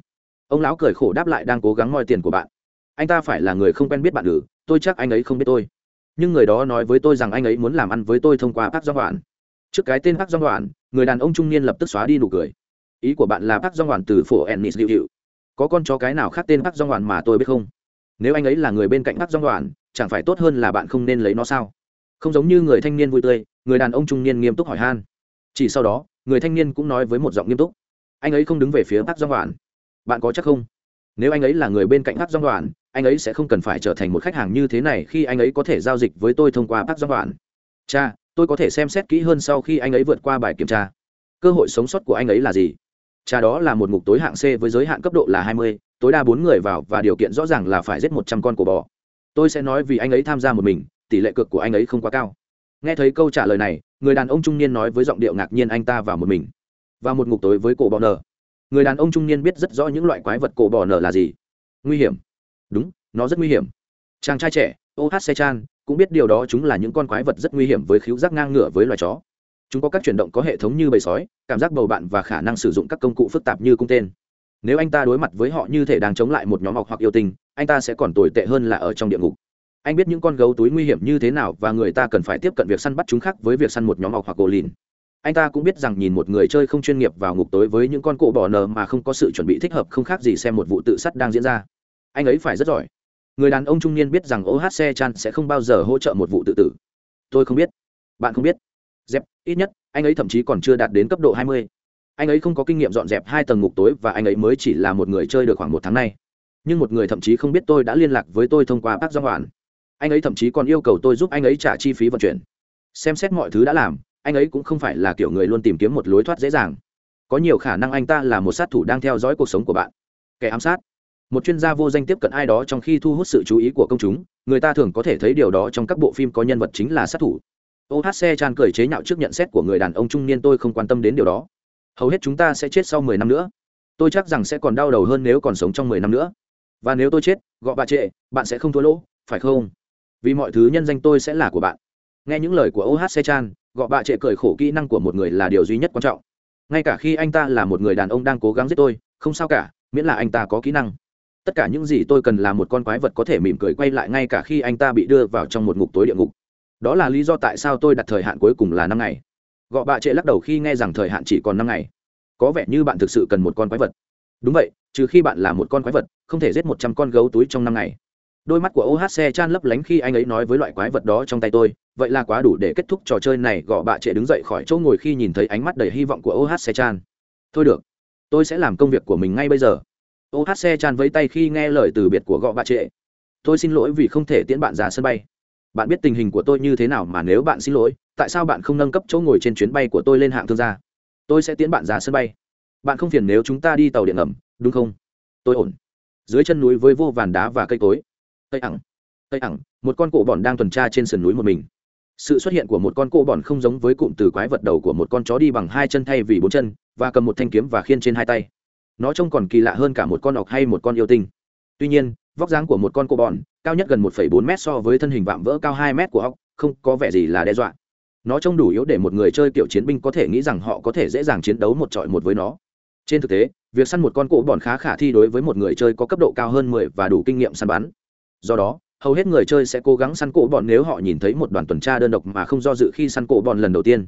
Ông lão cười khổ đáp lại đang cố gắng moi tiền của bạn. Anh ta phải là người không quen biết bạn ử tôi chắc anh ấy không biết tôi. Nhưng người đó nói với tôi rằng anh ấy muốn làm ăn với tôi thông qua bác doan đoạn trước cái tên bác doan đoạn người đàn ông trung niên lập tức xóa đi nụ cười. Ý của bạn là bác doan đoạn từ phổ ennis liệu hiệu có con chó cái nào khác tên bác doan đoạn mà tôi biết không? Nếu anh ấy là người bên cạnh bác doan đoạn chẳng phải tốt hơn là bạn không nên lấy nó sao? Không giống như người thanh niên vui tươi, người đàn ông trung niên nghiêm túc hỏi han. Chỉ sau đó, người thanh niên cũng nói với một giọng nghiêm túc. Anh ấy không đứng về phía bác dong đoàn bạn có chắc không? Nếu anh ấy là người bên cạnh bác dong đoàn anh ấy sẽ không cần phải trở thành một khách hàng như thế này khi anh ấy có thể giao dịch với tôi thông qua bác dong đoàn cha, tôi có thể xem xét kỹ hơn sau khi anh ấy vượt qua bài kiểm tra. Cơ hội sống sót của anh ấy là gì? Cha đó là một mục tối hạng c với giới hạn cấp độ là hai mươi, tối đa bốn người vào và điều kiện rõ ràng là phải giết một trăm con cổ bò. Tôi sẽ nói vì anh ấy tham gia một mình tỷ lệ cược của anh ấy không quá cao. Nghe thấy câu trả lời này, người đàn ông trung niên nói với giọng điệu ngạc nhiên anh ta vào một mình. Và một ngục tối với cổ bò nở. Người đàn ông trung niên biết rất rõ những loại quái vật cổ bò nở là gì. Nguy hiểm. Đúng, nó rất nguy hiểm. Chàng trai trẻ ô hát xe chan cũng biết điều đó chúng là những con quái vật rất nguy hiểm với khíu giác ngang ngửa với loài chó. Chúng có các chuyển động có hệ thống như bầy sói, cảm giác bầu bạn và khả năng sử dụng các công cụ phức tạp như cung tên. Nếu anh ta đối mặt với họ như thể đang chống lại một nhóm học hoặc yêu tinh, anh ta sẽ còn tồi tệ hơn là ở trong địa ngục anh biết những con gấu túi nguy hiểm như thế nào và người ta cần phải tiếp cận việc săn bắt chúng khác với việc săn một nhóm ọc hoặc gỗ lìn. Anh ta cũng biết rằng nhìn một người chơi không chuyên nghiệp vào ngục tối với những con cổ bỏ nờ mà không có sự chuẩn bị thích hợp không khác gì xem một vụ tự sát đang diễn ra. Anh ấy phải rất giỏi. Người đàn ông trung niên biết rằng ohc chan sẽ không bao giờ hỗ trợ một vụ tự tử. Tôi không biết. Bạn không biết. Dẹp, ít nhất, anh ấy thậm chí còn chưa đạt đến cấp độ 20. anh ấy không có kinh nghiệm dọn dẹp hai tầng ngục tối và anh ấy mới chỉ là một người chơi được khoảng một tháng nay. Nhưng một người thậm chí không biết tôi đã liên lạc với tôi thông qua bác do hoàn anh ấy thậm chí còn yêu cầu tôi giúp anh ấy trả chi phí vận chuyển. Xem xét mọi thứ đã làm, anh ấy cũng không phải là kiểu người luôn tìm kiếm một lối thoát dễ dàng. Có nhiều khả năng anh ta là một sát thủ đang theo dõi cuộc sống của bạn. Kẻ ám sát. Một chuyên gia vô danh tiếp cận ai đó trong khi thu hút sự chú ý của công chúng, người ta thường có thể thấy điều đó trong các bộ phim có nhân vật chính là sát thủ. O'Hare tràn cười chế nhạo trước nhận xét của người đàn ông trung niên, tôi không quan tâm đến điều đó. Hầu hết chúng ta sẽ chết sau mười năm nữa. Tôi chắc rằng sẽ còn đau đầu hơn nếu còn sống trong mười năm nữa. Và nếu tôi chết gọi bà trệ, bạn sẽ không thua lỗ, phải không? Vì mọi thứ nhân danh tôi sẽ là của bạn. Nghe những lời của ohc chan, gọ bạ trệ cười khổ kỹ năng của một người là điều duy nhất quan trọng. Ngay cả khi anh ta là một người đàn ông đang cố gắng giết tôi, không sao cả, miễn là anh ta có kỹ năng. Tất cả những gì tôi cần là một con quái vật có thể mỉm cười quay lại ngay cả khi anh ta bị đưa vào trong một ngục tối địa ngục. Đó là lý do tại sao tôi đặt thời hạn cuối cùng là năm ngày. Gọ bạ trệ lắc đầu khi nghe rằng thời hạn chỉ còn năm ngày. Có vẻ như bạn thực sự cần một con quái vật. Đúng vậy, trừ khi bạn là một con quái vật, không thể giết một trăm con gấu túi trong năm ngày đôi mắt của ohc chan lấp lánh khi anh ấy nói với loại quái vật đó trong tay tôi, vậy là quá đủ để kết thúc trò chơi này. Gõ bạ trệ đứng dậy khỏi chỗ ngồi khi nhìn thấy ánh mắt đầy hy vọng của ohc chan. Thôi được, tôi sẽ làm công việc của mình ngay bây giờ. Ohc chan vẫy tay khi nghe lời từ biệt của gõ bạ trệ. Tôi xin lỗi vì không thể tiễn bạn ra sân bay. Bạn biết tình hình của tôi như thế nào mà nếu bạn xin lỗi, tại sao bạn không nâng cấp chỗ ngồi trên chuyến bay của tôi lên hạng thương gia? Tôi sẽ tiễn bạn ra sân bay. Bạn không phiền nếu chúng ta đi tàu điện ngầm, đúng không? Tôi ổn. Dưới chân núi với vô vàn đá và cây cối tây ẳng tây ẳng một con cổ bọn đang tuần tra trên sườn núi một mình. Sự xuất hiện của một con cổ bọn không giống với cụm từ quái vật đầu của một con chó đi bằng hai chân thay vì bốn chân và cầm một thanh kiếm và khiên trên hai tay. Nó trông còn kỳ lạ hơn cả một con ọc hay một con yêu tinh. Tuy nhiên vóc dáng của một con cổ bọn cao nhất gần 1,4 m so với thân hình vạm vỡ cao 2 m của ọc không có vẻ gì là đe dọa. Nó trông đủ yếu để một người chơi kiểu chiến binh có thể nghĩ rằng họ có thể dễ dàng chiến đấu một trọi một với nó. Trên thực tế việc săn một con cổ bọn khá khả thi đối với một người chơi có cấp độ cao hơn 10 và đủ kinh nghiệm săn bắn do đó, hầu hết người chơi sẽ cố gắng săn cổ bọn nếu họ nhìn thấy một đoàn tuần tra đơn độc mà không do dự khi săn cổ bọn lần đầu tiên.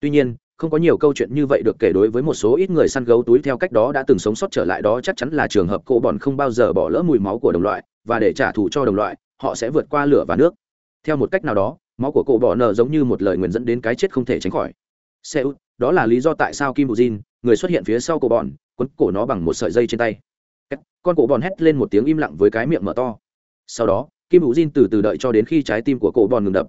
Tuy nhiên, không có nhiều câu chuyện như vậy được kể đối với một số ít người săn gấu túi theo cách đó đã từng sống sót trở lại đó chắc chắn là trường hợp cổ bọn không bao giờ bỏ lỡ mùi máu của đồng loại và để trả thù cho đồng loại, họ sẽ vượt qua lửa và nước. Theo một cách nào đó, máu của cổ bọ nở giống như một lời nguyền dẫn đến cái chết không thể tránh khỏi. Xe út đó là lý do tại sao kim bù jin người xuất hiện phía sau cổ bọn, quấn cổ nó bằng một sợi dây trên tay. Con cổ bọn hét lên một tiếng im lặng với cái miệng mở to sau đó, kim hữu jin từ từ đợi cho đến khi trái tim của cổ bòn ngừng đập.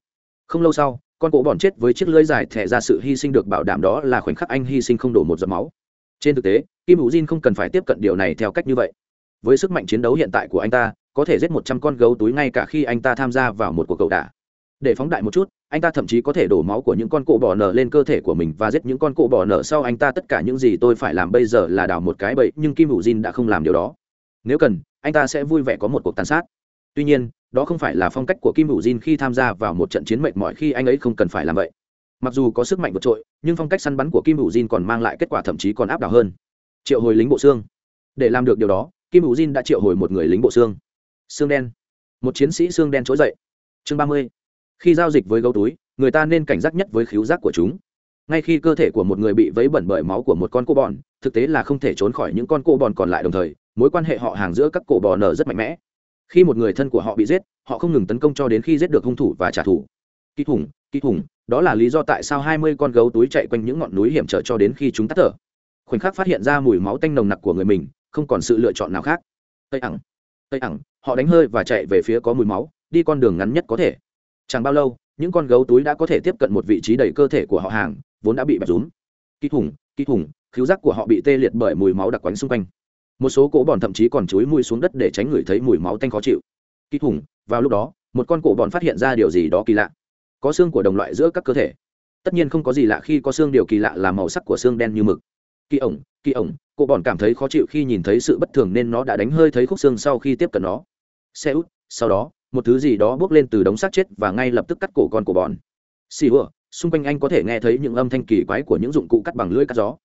Không lâu sau, con cổ bòn chết với chiếc lưỡi dài thẻ ra sự hy sinh được bảo đảm đó là khoảnh khắc anh hy sinh không đổ một giọt máu. Trên thực tế, kim hữu jin không cần phải tiếp cận điều này theo cách như vậy. Với sức mạnh chiến đấu hiện tại của anh ta, có thể giết một trăm con gấu túi ngay cả khi anh ta tham gia vào một cuộc cầu đả. Để phóng đại một chút, anh ta thậm chí có thể đổ máu của những con cộ bò nở lên cơ thể của mình và giết những con cộ bò nở sau anh ta tất cả những gì tôi phải làm bây giờ là đào một cái bẫy, nhưng kim hữu jin đã không làm điều đó. Nếu cần, anh ta sẽ vui vẻ có một cuộc tàn sát tuy nhiên, đó không phải là phong cách của kim hữu jin khi tham gia vào một trận chiến mệt mỏi khi anh ấy không cần phải làm vậy. Mặc dù có sức mạnh vượt trội, nhưng phong cách săn bắn của kim hữu jin còn mang lại kết quả thậm chí còn áp đảo hơn. Triệu hồi lính bộ xương. Để làm được điều đó, kim hữu jin đã triệu hồi một người lính bộ xương. Xương đen. Một chiến sĩ xương đen trỗi dậy. Chương ba mươi. Khi giao dịch với gấu túi, người ta nên cảnh giác nhất với khíu giác của chúng. Ngay khi cơ thể của một người bị vấy bẩn bởi máu của một con cô bòn thực tế là không thể trốn khỏi những con cô bòn còn lại đồng thời, mối quan hệ họ hàng giữa các cổ bò nở rất mạnh mẽ khi một người thân của họ bị giết, họ không ngừng tấn công cho đến khi giết được hung thủ và trả thù. Kỹ thủng kỹ thủng, đó là lý do tại sao hai mươi con gấu túi chạy quanh những ngọn núi hiểm trở cho đến khi chúng tắt thở. Khoảnh khắc phát hiện ra mùi máu tanh nồng nặc của người mình, không còn sự lựa chọn nào khác. Tây ẳng tây ẳng, họ đánh hơi và chạy về phía có mùi máu, đi con đường ngắn nhất có thể. Chẳng bao lâu, những con gấu túi đã có thể tiếp cận một vị trí đầy cơ thể của họ hàng, vốn đã bị bẹp rúm. Kỹ thủng kỹ thủng, khiếu giác của họ bị tê liệt bởi mùi máu đặc quánh xung quanh một số cỗ bọn thậm chí còn chúi mùi xuống đất để tránh người thấy mùi máu tanh khó chịu. Kỹ hùng vào lúc đó, một con cổ bọn phát hiện ra điều gì đó kỳ lạ. Có xương của đồng loại giữa các cơ thể. Tất nhiên không có gì lạ khi có xương điều kỳ lạ là màu sắc của xương đen như mực. Kỳ ổng kỳ ổng, cổ bọn cảm thấy khó chịu khi nhìn thấy sự bất thường nên nó đã đánh hơi thấy khúc xương sau khi tiếp cận nó. Xe út, sau đó, một thứ gì đó bước lên từ đống xác chết và ngay lập tức cắt cổ con của bọn. Xì ùa xung quanh anh có thể nghe thấy những âm thanh kỳ quái của những dụng cụ cắt bằng lưỡi cắt gió.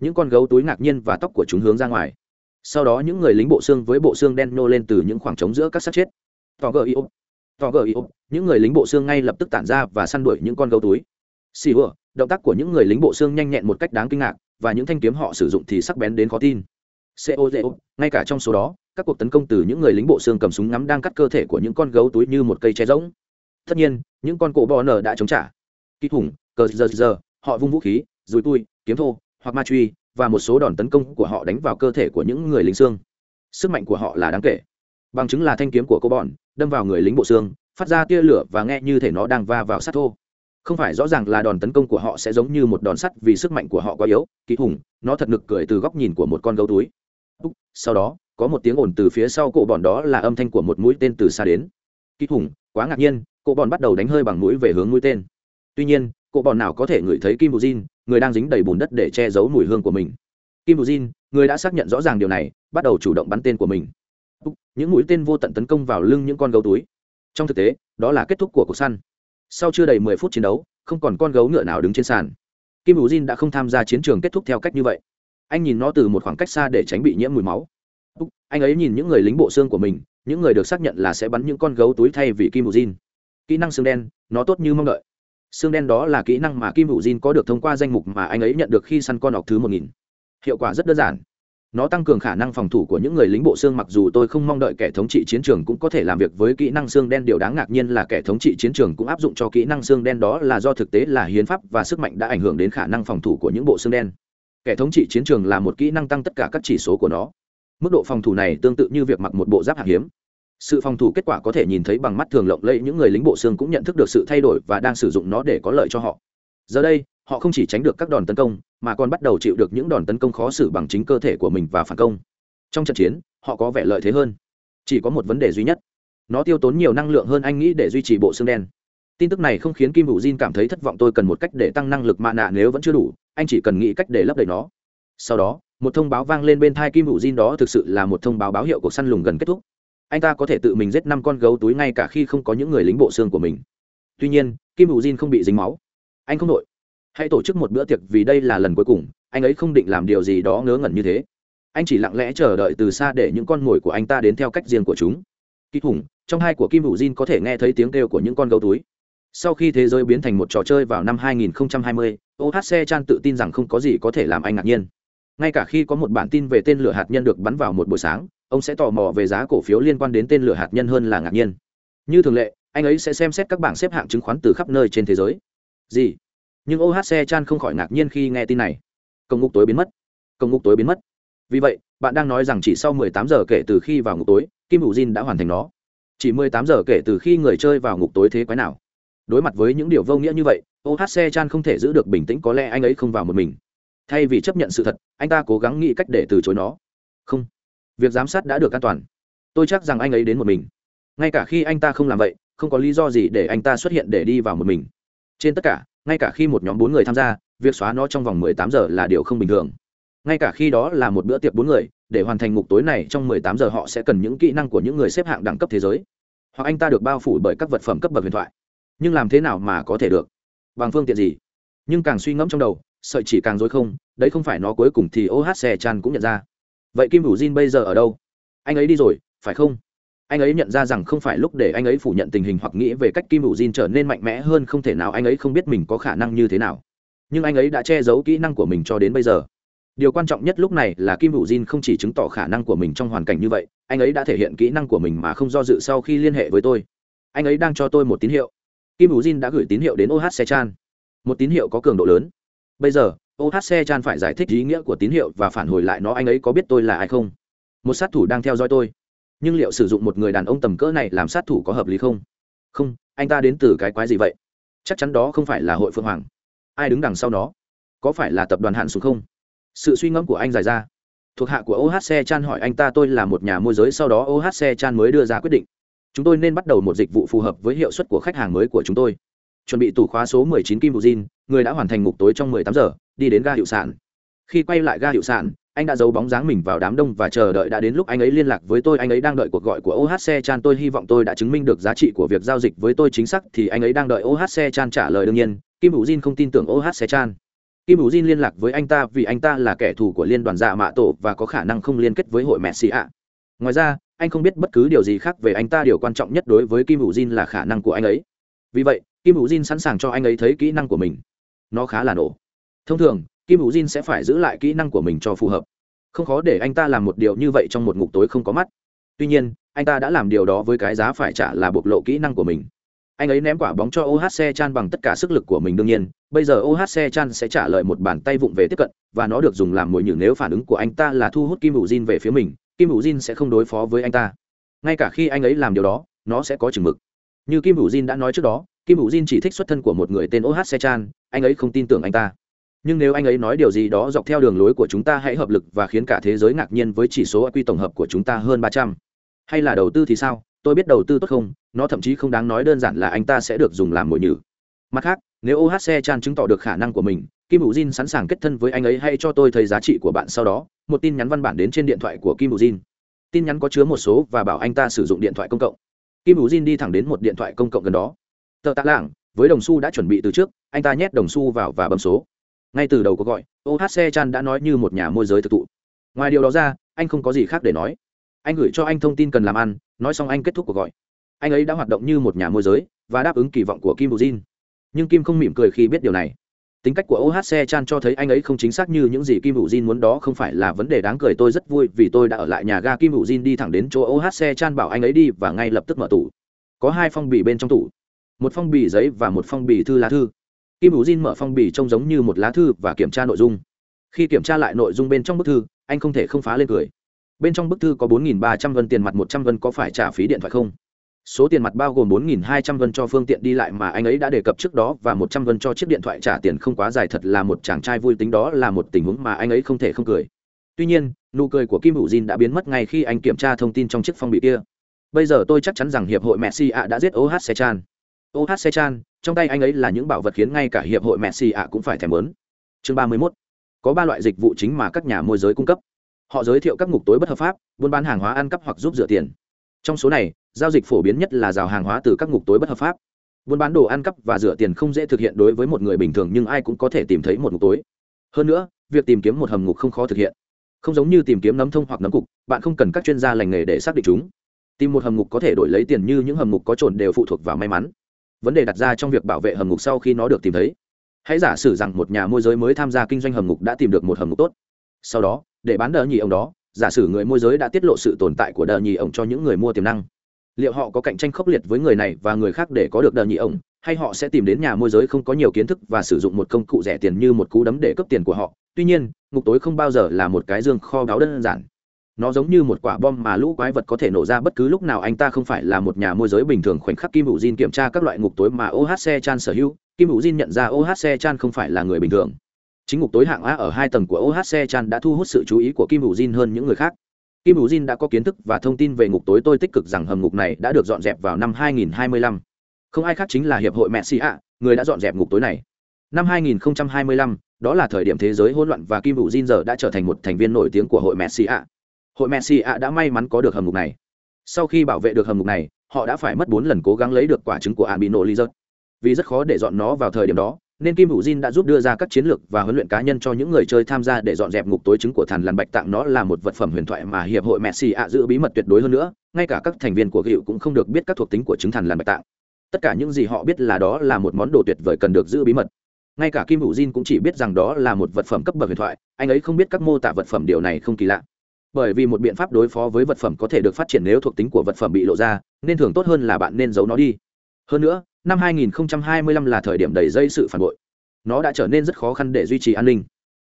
Những con gấu túi ngạc nhiên và tóc của chúng hướng ra ngoài sau đó những người lính bộ xương với bộ xương đen nô lên từ những khoảng trống giữa các xác chết. Tò gờ yêu tò gờ yêu những người lính bộ xương ngay lập tức tản ra và săn đuổi những con gấu túi. Xì ủa động tác của những người lính bộ xương nhanh nhẹn một cách đáng kinh ngạc, và những thanh kiếm họ sử dụng thì sắc bén đến khó tin. Co ngay cả trong số đó, các cuộc tấn công từ những người lính bộ xương cầm súng ngắm đang cắt cơ thể của những con gấu túi như một cây che rỗng. Tất nhiên, những con cổ bò nở đã chống trả. Kỹ thủng, cờ giờ giờ, họ vung vũ khí dùi tui, kiếm thô, hoặc ma truy và một số đòn tấn công của họ đánh vào cơ thể của những người lính xương. Sức mạnh của họ là đáng kể. Bằng chứng là thanh kiếm của cô bọn, đâm vào người lính bộ xương, phát ra tia lửa và nghe như thể nó đang va vào sắt thô. Không phải rõ ràng là đòn tấn công của họ sẽ giống như một đòn sắt vì sức mạnh của họ quá yếu, kỳ hùng, nó thật nực cười từ góc nhìn của một con gấu túi. Sau đó, có một tiếng ồn từ phía sau cổ bọn đó là âm thanh của một mũi tên từ xa đến. Kỳ hùng, quá ngạc nhiên, cổ bọn bắt đầu đánh hơi bằng mũi về hướng mũi tên. Tuy nhiên, cổ bọn nào có thể ngửi thấy kim bù jin người đang dính đầy bùn đất để che giấu mùi hương của mình. Kim bù jin, người đã xác nhận rõ ràng điều này, bắt đầu chủ động bắn tên của mình. Những mũi tên vô tận tấn công vào lưng những con gấu túi. Trong thực tế, đó là kết thúc của cuộc săn. Sau chưa đầy mười phút chiến đấu, không còn con gấu ngựa nào đứng trên sàn. Kim bù jin đã không tham gia chiến trường kết thúc theo cách như vậy. Anh nhìn nó từ một khoảng cách xa để tránh bị nhiễm mùi máu. Anh ấy nhìn những người lính bộ xương của mình, những người được xác nhận là sẽ bắn những con gấu túi thay vì kim bù jin. Kỹ năng xương đen, nó tốt như mong đợi xương đen đó là kỹ năng mà kim bù jin có được thông qua danh mục mà anh ấy nhận được khi săn con ọc thứ một nghìn. Hiệu quả rất đơn giản. Nó tăng cường khả năng phòng thủ của những người lính bộ xương, mặc dù tôi không mong đợi kẻ thống trị chiến trường cũng có thể làm việc với kỹ năng xương đen. Điều đáng ngạc nhiên là kẻ thống trị chiến trường cũng áp dụng cho kỹ năng xương đen đó là do thực tế là hiến pháp và sức mạnh đã ảnh hưởng đến khả năng phòng thủ của những bộ xương đen. Kẻ thống trị chiến trường là một kỹ năng tăng tất cả các chỉ số của nó. Mức độ phòng thủ này tương tự như việc mặc một bộ giáp hạng hiếm sự phòng thủ kết quả có thể nhìn thấy bằng mắt thường lộng lẫy, những người lính bộ xương cũng nhận thức được sự thay đổi và đang sử dụng nó để có lợi cho họ. Giờ đây, họ không chỉ tránh được các đòn tấn công, mà còn bắt đầu chịu được những đòn tấn công khó xử bằng chính cơ thể của mình và phản công. Trong trận chiến, họ có vẻ lợi thế hơn. Chỉ có một vấn đề duy nhất. Nó tiêu tốn nhiều năng lượng hơn anh nghĩ để duy trì bộ xương đen. Tin tức này không khiến kim hữu Jin cảm thấy thất vọng, tôi cần một cách để tăng năng lực mạ nạ nếu vẫn chưa đủ, anh chỉ cần nghĩ cách để lấp đầy nó. Sau đó, một thông báo vang lên bên thai kim hữu Jin, đó thực sự là một thông báo báo hiệu cuộc săn lùng gần kết thúc anh ta có thể tự mình giết năm con gấu túi ngay cả khi không có những người lính bộ xương của mình. Tuy nhiên kim hữu Jin không bị dính máu. Anh không đội hãy tổ chức một bữa tiệc vì đây là lần cuối cùng anh ấy không định làm điều gì đó ngớ ngẩn như thế. Anh chỉ lặng lẽ chờ đợi từ xa để những con mồi của anh ta đến theo cách riêng của chúng. Kỳ thủng trong hai của kim hữu jin có thể nghe thấy tiếng kêu của những con gấu túi. Sau khi thế giới biến thành một trò chơi vào năm 2020, ohc chan tự tin rằng không có gì có thể làm anh ngạc nhiên. Ngay cả khi có một bản tin về tên lửa hạt nhân được bắn vào một buổi sáng ông sẽ tò mò về giá cổ phiếu liên quan đến tên lửa hạt nhân hơn là ngạc nhiên. Như thường lệ, anh ấy sẽ xem xét các bảng xếp hạng chứng khoán từ khắp nơi trên thế giới. Gì? Nhưng ohc chan không khỏi ngạc nhiên khi nghe tin này. Công ngục tối biến mất. Công ngục tối biến mất. Vì vậy, bạn đang nói rằng chỉ sau 18 giờ kể từ khi vào ngục tối, kim hữu jin đã hoàn thành nó. Chỉ 18 giờ kể từ khi người chơi vào ngục tối thế quái nào? Đối mặt với những điều vô nghĩa như vậy ohc chan không thể giữ được bình tĩnh, có lẽ anh ấy không vào một mình. Thay vì chấp nhận sự thật, anh ta cố gắng nghĩ cách để từ chối nó. Không việc giám sát đã được an toàn. Tôi chắc rằng anh ấy đến một mình. Ngay cả khi anh ta không làm vậy, không có lý do gì để anh ta xuất hiện để đi vào một mình. Trên tất cả, ngay cả khi một nhóm bốn người tham gia, việc xóa nó trong vòng 18 giờ là điều không bình thường. Ngay cả khi đó là một bữa tiệc bốn người, để hoàn thành ngục tối này trong 18 giờ họ sẽ cần những kỹ năng của những người xếp hạng đẳng cấp thế giới. Hoặc anh ta được bao phủ bởi các vật phẩm cấp bậc huyền thoại. Nhưng làm thế nào mà có thể được? Bằng phương tiện gì? Nhưng càng suy ngẫm trong đầu, sợi chỉ càng dối không, đấy không phải nó cuối cùng thì ohc chan cũng nhận ra vậy kim hữu jin bây giờ ở đâu? Anh ấy đi rồi, phải không? Anh ấy nhận ra rằng không phải lúc để anh ấy phủ nhận tình hình hoặc nghĩ về cách kim hữu jin trở nên mạnh mẽ hơn không thể nào anh ấy không biết mình có khả năng như thế nào. Nhưng anh ấy đã che giấu kỹ năng của mình cho đến bây giờ. Điều quan trọng nhất lúc này là kim hữu jin không chỉ chứng tỏ khả năng của mình trong hoàn cảnh như vậy, anh ấy đã thể hiện kỹ năng của mình mà không do dự sau khi liên hệ với tôi. Anh ấy đang cho tôi một tín hiệu. Kim hữu jin đã gửi tín hiệu đến ohc chan một tín hiệu có cường độ lớn. Bây giờ ohc chan phải giải thích ý nghĩa của tín hiệu và phản hồi lại nó, anh ấy có biết tôi là ai không? Một sát thủ đang theo dõi tôi. Nhưng liệu sử dụng một người đàn ông tầm cỡ này làm sát thủ có hợp lý không? Không, anh ta đến từ cái quái gì vậy? Chắc chắn đó không phải là hội phương hoàng. Ai đứng đằng sau nó? Có phải là tập đoàn hạn xuống không? Sự suy ngẫm của anh dài ra. Thuộc hạ của ohc chan hỏi anh ta tôi là một nhà môi giới, sau đó ohc chan mới đưa ra quyết định. Chúng tôi nên bắt đầu một dịch vụ phù hợp với hiệu suất của khách hàng mới của chúng tôi chuẩn bị tủ khóa số 19 kim bù người đã hoàn thành ngục tối trong 18 giờ, đi đến ga hiệu sản khi quay lại ga hiệu sản anh đã giấu bóng dáng mình vào đám đông và chờ đợi đã đến lúc anh ấy liên lạc với tôi, anh ấy đang đợi cuộc gọi của ohc chan. Tôi hy vọng tôi đã chứng minh được giá trị của việc giao dịch với tôi chính xác, thì anh ấy đang đợi ohc chan trả lời đương nhiên. Kim hữu jin không tin tưởng ohc chan. Kim Vũ jin liên lạc với anh ta vì anh ta là kẻ thù của liên đoàn dạ mạ tổ và có khả năng không liên kết với hội messi ạ. Ngoài ra, anh không biết bất cứ điều gì khác về anh ta. Điều quan trọng nhất đối với kim Vũ jin là khả năng của anh ấy. Vì vậy kim hữu jin sẵn sàng cho anh ấy thấy kỹ năng của mình. Nó khá là nổ. Thông thường, kim hữu jin sẽ phải giữ lại kỹ năng của mình cho phù hợp. Không khó để anh ta làm một điều như vậy trong một ngục tối không có mắt. Tuy nhiên, anh ta đã làm điều đó với cái giá phải trả là bộc lộ kỹ năng của mình. Anh ấy ném quả bóng cho ohc chan bằng tất cả sức lực của mình đương nhiên. Bây giờ ohc chan sẽ trả lời một bàn tay vụng về tiếp cận, và nó được dùng làm mồi nhử nếu phản ứng của anh ta là thu hút kim hữu jin về phía mình, kim hữu jin sẽ không đối phó với anh ta. Ngay cả khi anh ấy làm điều đó, nó sẽ có chừng mực. Như kim hữu jin đã nói trước đó kim hữu jin chỉ thích xuất thân của một người tên ohc chan anh ấy không tin tưởng anh ta. Nhưng nếu anh ấy nói điều gì đó dọc theo đường lối của chúng ta hãy hợp lực và khiến cả thế giới ngạc nhiên với chỉ số quy tổng hợp của chúng ta hơn ba trăm. Hay là đầu tư thì sao? Tôi biết đầu tư tốt không? Nó thậm chí không đáng nói đơn giản là anh ta sẽ được dùng làm mồi nhử. Mặt khác, nếu ohc chan chứng tỏ được khả năng của mình, kim hữu jin sẵn sàng kết thân với anh ấy hay cho tôi thấy giá trị của bạn sau đó. Một tin nhắn văn bản đến trên điện thoại của kim hữu jin. Tin nhắn có chứa một số và bảo anh ta sử dụng điện thoại công cộng. Kim hữu jin đi thẳng đến một điện thoại công cộng gần đó tờ tạ lảng, với đồng xu đã chuẩn bị từ trước, anh ta nhét đồng xu vào và bấm số. Ngay từ đầu cuộc gọi ohc chan đã nói như một nhà môi giới thực thụ. Ngoài điều đó ra, anh không có gì khác để nói. Anh gửi cho anh thông tin cần làm ăn, nói xong anh kết thúc cuộc gọi. Anh ấy đã hoạt động như một nhà môi giới và đáp ứng kỳ vọng của kim bù jin. Nhưng kim không mỉm cười khi biết điều này. Tính cách của ohc chan cho thấy anh ấy không chính xác như những gì kim hữu jin muốn, đó không phải là vấn đề đáng cười, tôi rất vui vì tôi đã ở lại nhà ga kim hữu jin đi thẳng đến chỗ ohc chan bảo anh ấy đi và ngay lập tức mở tủ. Có hai phong bì bên trong tủ một phong bì giấy và một phong bì thư lá thư. Kim hữu jin mở phong bì trông giống như một lá thư và kiểm tra nội dung. Khi kiểm tra lại nội dung bên trong bức thư, anh không thể không phá lên cười. Bên trong bức thư có bốn ba trăm vân tiền mặt, một trăm vân có phải trả phí điện thoại không? Số tiền mặt bao gồm bốn hai trăm vân cho phương tiện đi lại mà anh ấy đã đề cập trước đó và một trăm vân cho chiếc điện thoại trả tiền không quá dài thật là một chàng trai vui tính đó là một tình huống mà anh ấy không thể không cười. Tuy nhiên, nụ cười của kim hữu jin đã biến mất ngay khi anh kiểm tra thông tin trong chiếc phong bì kia. Bây giờ tôi chắc chắn rằng hiệp hội messi ạ đã giết ô hát xe chan trong tay anh ấy là những bảo vật khiến ngay cả hiệp hội messi ạ cũng phải thèm lớn chương ba mươi mốt, có ba loại dịch vụ chính mà các nhà môi giới cung cấp. Họ giới thiệu các ngục tối bất hợp pháp, buôn bán hàng hóa ăn cắp hoặc giúp rửa tiền. Trong số này, giao dịch phổ biến nhất là rào hàng hóa từ các ngục tối bất hợp pháp. Buôn bán đồ ăn cắp và rửa tiền không dễ thực hiện đối với một người bình thường nhưng ai cũng có thể tìm thấy một ngục tối. Hơn nữa, việc tìm kiếm một hầm ngục không khó thực hiện. Không giống như tìm kiếm nấm thông hoặc nấm cục, bạn không cần các chuyên gia lành nghề để xác định chúng. Tìm một hầm ngục có thể đổi lấy tiền như những hầm ngục có trồn đều phụ thuộc vào may mắn vấn đề đặt ra trong việc bảo vệ hầm ngục sau khi nó được tìm thấy. Hãy giả sử rằng một nhà môi giới mới tham gia kinh doanh hầm ngục đã tìm được một hầm ngục tốt. Sau đó, để bán đờ nhì ông đó, giả sử người môi giới đã tiết lộ sự tồn tại của đờ nhì ông cho những người mua tiềm năng. Liệu họ có cạnh tranh khốc liệt với người này và người khác để có được đờ nhì ông, hay họ sẽ tìm đến nhà môi giới không có nhiều kiến thức và sử dụng một công cụ rẻ tiền như một cú đấm để cướp tiền của họ? Tuy nhiên, ngục tối không bao giờ là một cái dương kho báu đơn giản nó giống như một quả bom mà lũ quái vật có thể nổ ra bất cứ lúc nào anh ta không phải là một nhà môi giới bình thường khoảnh khắc kim hữu jin kiểm tra các loại ngục tối mà ohc chan sở hữu. Kim hữu jin nhận ra ohc chan không phải là người bình thường. Chính ngục tối hạng a ở hai tầng của ohc chan đã thu hút sự chú ý của kim hữu jin hơn những người khác. Kim hữu jin đã có kiến thức và thông tin về ngục tối tôi tích cực rằng hầm ngục này đã được dọn dẹp vào năm 2025. không ai khác chính là hiệp hội mẹ xì ạ người đã dọn dẹp ngục tối này. Năm 2025, đó là thời điểm thế giới hỗn loạn và kim hữu jin giờ đã trở thành một thành viên nổi tiếng của hội mẹ xì ạ hội messi ạ đã may mắn có được hầm ngục này. Sau khi bảo vệ được hầm ngục này, họ đã phải mất bốn lần cố gắng lấy được quả trứng của albino lizard vì rất khó để dọn nó vào thời điểm đó, nên kim hữu jin đã giúp đưa ra các chiến lược và huấn luyện cá nhân cho những người chơi tham gia để dọn dẹp ngục tối trứng của thằn lằn bạch tạng. Nó là một vật phẩm huyền thoại mà hiệp hội messi ạ giữ bí mật tuyệt đối hơn nữa, ngay cả các thành viên của gịu cũng không được biết các thuộc tính của trứng thằn lằn bạch tạng. Tất cả những gì họ biết là đó là một món đồ tuyệt vời cần được giữ bí mật. Ngay cả kim hữu jin cũng chỉ biết rằng đó là một vật phẩm cấp bậc huyền thoại, anh ấy không biết các mô tả vật phẩm điều này không kỳ lạ bởi vì một biện pháp đối phó với vật phẩm có thể được phát triển nếu thuộc tính của vật phẩm bị lộ ra, nên thường tốt hơn là bạn nên giấu nó đi. Hơn nữa, năm 2025 là thời điểm đầy dây sự phản bội. Nó đã trở nên rất khó khăn để duy trì an ninh.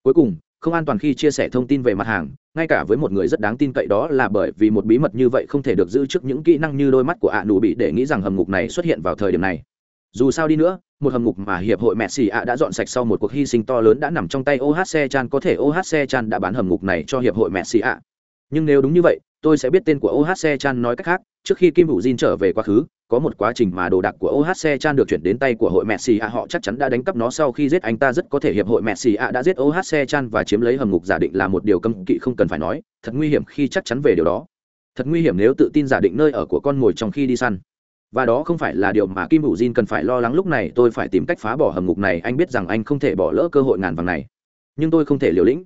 Cuối cùng, không an toàn khi chia sẻ thông tin về mặt hàng, ngay cả với một người rất đáng tin cậy đó là bởi vì một bí mật như vậy không thể được giữ trước những kỹ năng như đôi mắt của ạ nụ bị để nghĩ rằng hầm ngục này xuất hiện vào thời điểm này. Dù sao đi nữa một hầm ngục mà hiệp hội messi ạ đã dọn sạch sau một cuộc hy sinh to lớn đã nằm trong tay ohc chan, có thể ohc chan đã bán hầm ngục này cho hiệp hội messi ạ. Nhưng nếu đúng như vậy, tôi sẽ biết tên của ohc chan nói cách khác, trước khi kim hữu jin trở về quá khứ, có một quá trình mà đồ đạc của ohc chan được chuyển đến tay của hội messi a họ chắc chắn đã đánh cắp nó sau khi giết anh ta, rất có thể hiệp hội messi a đã giết ohc chan và chiếm lấy hầm ngục giả định là một điều cấm kỵ không cần phải nói, thật nguy hiểm khi chắc chắn về điều đó. Thật nguy hiểm nếu tự tin giả định nơi ở của con mồi trong khi đi săn và đó không phải là điều mà kim hữu jin cần phải lo lắng lúc này tôi phải tìm cách phá bỏ hầm ngục này anh biết rằng anh không thể bỏ lỡ cơ hội ngàn vàng này. Nhưng tôi không thể liều lĩnh.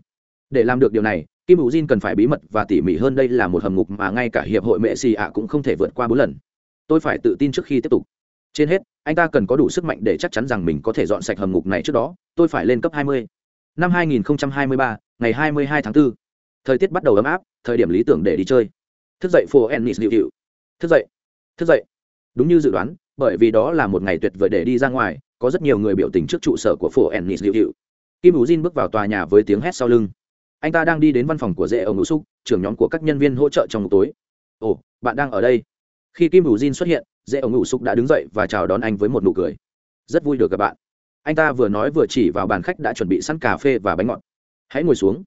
Để làm được điều này kim hữu jin cần phải bí mật và tỉ mỉ hơn đây là một hầm ngục mà ngay cả hiệp hội mẹ xì ạ cũng không thể vượt qua bốn lần. Tôi phải tự tin trước khi tiếp tục. Trên hết anh ta cần có đủ sức mạnh để chắc chắn rằng mình có thể dọn sạch hầm ngục này trước đó. Tôi phải lên cấp 20. năm 2023, ngày 22 tháng 4. thời tiết bắt đầu ấm áp thời điểm lý tưởng để đi chơi. Thức dậy phố ennis dịu dịu thức dậy. Thức dậy đúng như dự đoán, bởi vì đó là một ngày tuyệt vời để đi ra ngoài, có rất nhiều người biểu tình trước trụ sở của phố ennis liệu hiệu kim ủ jin bước vào tòa nhà với tiếng hét sau lưng. Anh ta đang đi đến văn phòng của dễ ông ngũ xúc, trưởng nhóm của các nhân viên hỗ trợ trong một tối. Ồ, bạn đang ở đây. Khi kim ủ jin xuất hiện, dễ ông ngũ xúc đã đứng dậy và chào đón anh với một nụ cười. Rất vui được gặp bạn. Anh ta vừa nói vừa chỉ vào bàn khách đã chuẩn bị sẵn cà phê và bánh ngọt. Hãy ngồi xuống.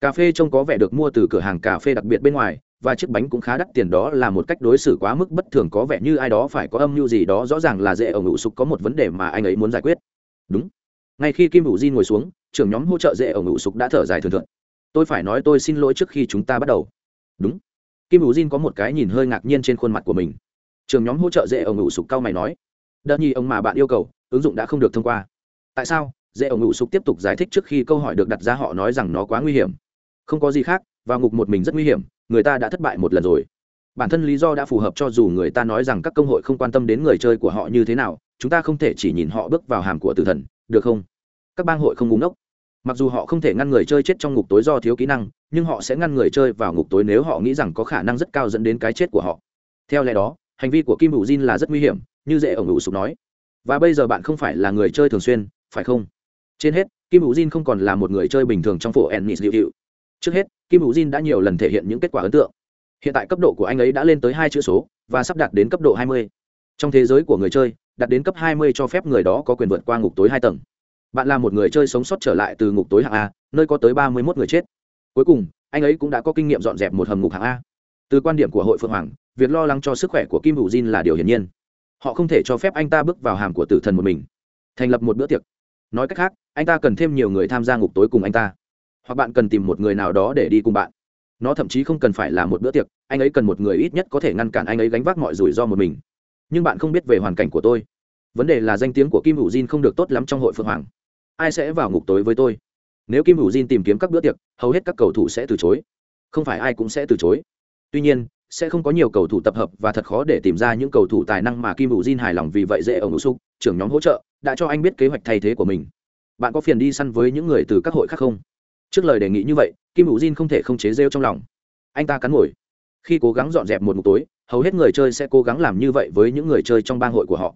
Cà phê trông có vẻ được mua từ cửa hàng cà phê đặc biệt bên ngoài và chiếc bánh cũng khá đắt tiền đó là một cách đối xử quá mức bất thường, có vẻ như ai đó phải có âm mưu gì đó, rõ ràng là dễ ở ngũ sục có một vấn đề mà anh ấy muốn giải quyết. Đúng. Ngay khi kim ủ di ngồi xuống, trưởng nhóm hỗ trợ dễ ở ngũ sục đã thở dài thường thượng tôi phải nói tôi xin lỗi trước khi chúng ta bắt đầu. Đúng. Kim ủ di có một cái nhìn hơi ngạc nhiên trên khuôn mặt của mình. Trưởng nhóm hỗ trợ dễ ở ngũ sục cao mày nói, đợt nhi ông mà bạn yêu cầu, ứng dụng đã không được thông qua. Tại sao? Dễ ở ngũ sục tiếp tục giải thích trước khi câu hỏi được đặt ra, họ nói rằng nó quá nguy hiểm. Không có gì khác, vào ngục một mình rất nguy hiểm người ta đã thất bại một lần rồi. Bản thân lý do đã phù hợp cho dù người ta nói rằng các công hội không quan tâm đến người chơi của họ như thế nào, chúng ta không thể chỉ nhìn họ bước vào hàm của tử thần, được không? Các bang hội không ngúng ốc mặc dù họ không thể ngăn người chơi chết trong ngục tối do thiếu kỹ năng, nhưng họ sẽ ngăn người chơi vào ngục tối nếu họ nghĩ rằng có khả năng rất cao dẫn đến cái chết của họ. Theo lẽ đó, hành vi của kim hữu jin là rất nguy hiểm, như dễ ổng hữu sục nói. Và bây giờ bạn không phải là người chơi thường xuyên, phải không? Trên hết, kim hữu jin không còn là một người chơi bình thường trong phổ ennis liệu hiệu trước hết kim hữu jin đã nhiều lần thể hiện những kết quả ấn tượng. Hiện tại cấp độ của anh ấy đã lên tới hai chữ số, và sắp đạt đến cấp độ 20. trong thế giới của người chơi, đạt đến cấp 20 cho phép người đó có quyền vượt qua ngục tối hai tầng. Bạn là một người chơi sống sót trở lại từ ngục tối hạng a, nơi có tới 31 người chết. Cuối cùng, anh ấy cũng đã có kinh nghiệm dọn dẹp một hầm ngục hạng a. Từ quan điểm của hội phượng hoàng, việc lo lắng cho sức khỏe của kim hữu jin là điều hiển nhiên. Họ không thể cho phép anh ta bước vào hàm của tử thần một mình, thành lập một bữa tiệc. Nói cách khác, anh ta cần thêm nhiều người tham gia ngục tối cùng anh ta hoặc bạn cần tìm một người nào đó để đi cùng bạn. Nó thậm chí không cần phải là một bữa tiệc anh ấy cần một người ít nhất có thể ngăn cản anh ấy gánh vác mọi rủi ro một mình. Nhưng bạn không biết về hoàn cảnh của tôi. Vấn đề là danh tiếng của kim hữu jin không được tốt lắm trong hội phượng hoàng. Ai sẽ vào ngục tối với tôi? Nếu kim hữu jin tìm kiếm các bữa tiệc hầu hết các cầu thủ sẽ từ chối. Không phải ai cũng sẽ từ chối. Tuy nhiên sẽ không có nhiều cầu thủ tập hợp và thật khó để tìm ra những cầu thủ tài năng mà Kim Vũ Jin hài lòng vì vậy dễ ở ngũ súc, trưởng nhóm hỗ trợ, đã cho anh biết kế hoạch thay thế của mình. Bạn có phiền đi săn với những người từ các hội khác không? Trước lời đề nghị như vậy, Kim Vũ Jin không thể không chế rêu trong lòng. Anh ta cắn ngồi. Khi cố gắng dọn dẹp một mục tối, hầu hết người chơi sẽ cố gắng làm như vậy với những người chơi trong bang hội của họ.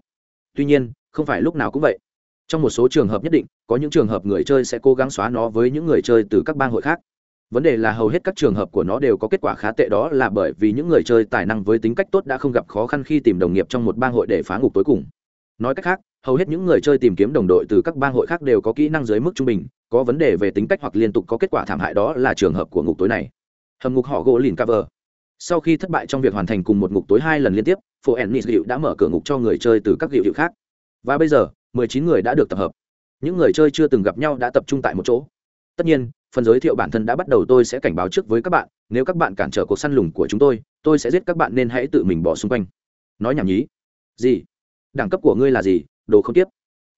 Tuy nhiên, không phải lúc nào cũng vậy. Trong một số trường hợp nhất định, có những trường hợp người chơi sẽ cố gắng xóa nó với những người chơi từ các bang hội khác vấn đề là hầu hết các trường hợp của nó đều có kết quả khá tệ đó là bởi vì những người chơi tài năng với tính cách tốt đã không gặp khó khăn khi tìm đồng nghiệp trong một bang hội để phá ngục tối cùng nói cách khác hầu hết những người chơi tìm kiếm đồng đội từ các bang hội khác đều có kỹ năng dưới mức trung bình có vấn đề về tính cách hoặc liên tục có kết quả thảm hại đó là trường hợp của ngục tối này. Hầm ngục họ gỗ lìn cover. Sau khi thất bại trong việc hoàn thành cùng một ngục tối hai lần liên tiếp, phố ennis hiệu đã mở cửa ngục cho người chơi từ các hiệu hiệu khác. Và bây giờ 19 người đã được tập hợp. Những người chơi chưa từng gặp nhau đã tập trung tại một chỗ. Tất nhiên, phần giới thiệu bản thân đã bắt đầu tôi sẽ cảnh báo trước với các bạn, nếu các bạn cản trở cuộc săn lùng của chúng tôi tôi sẽ giết các bạn nên hãy tự mình bỏ xung quanh. Nói nhảm nhí. Gì? Đẳng cấp của ngươi là gì? Đồ không tiếp.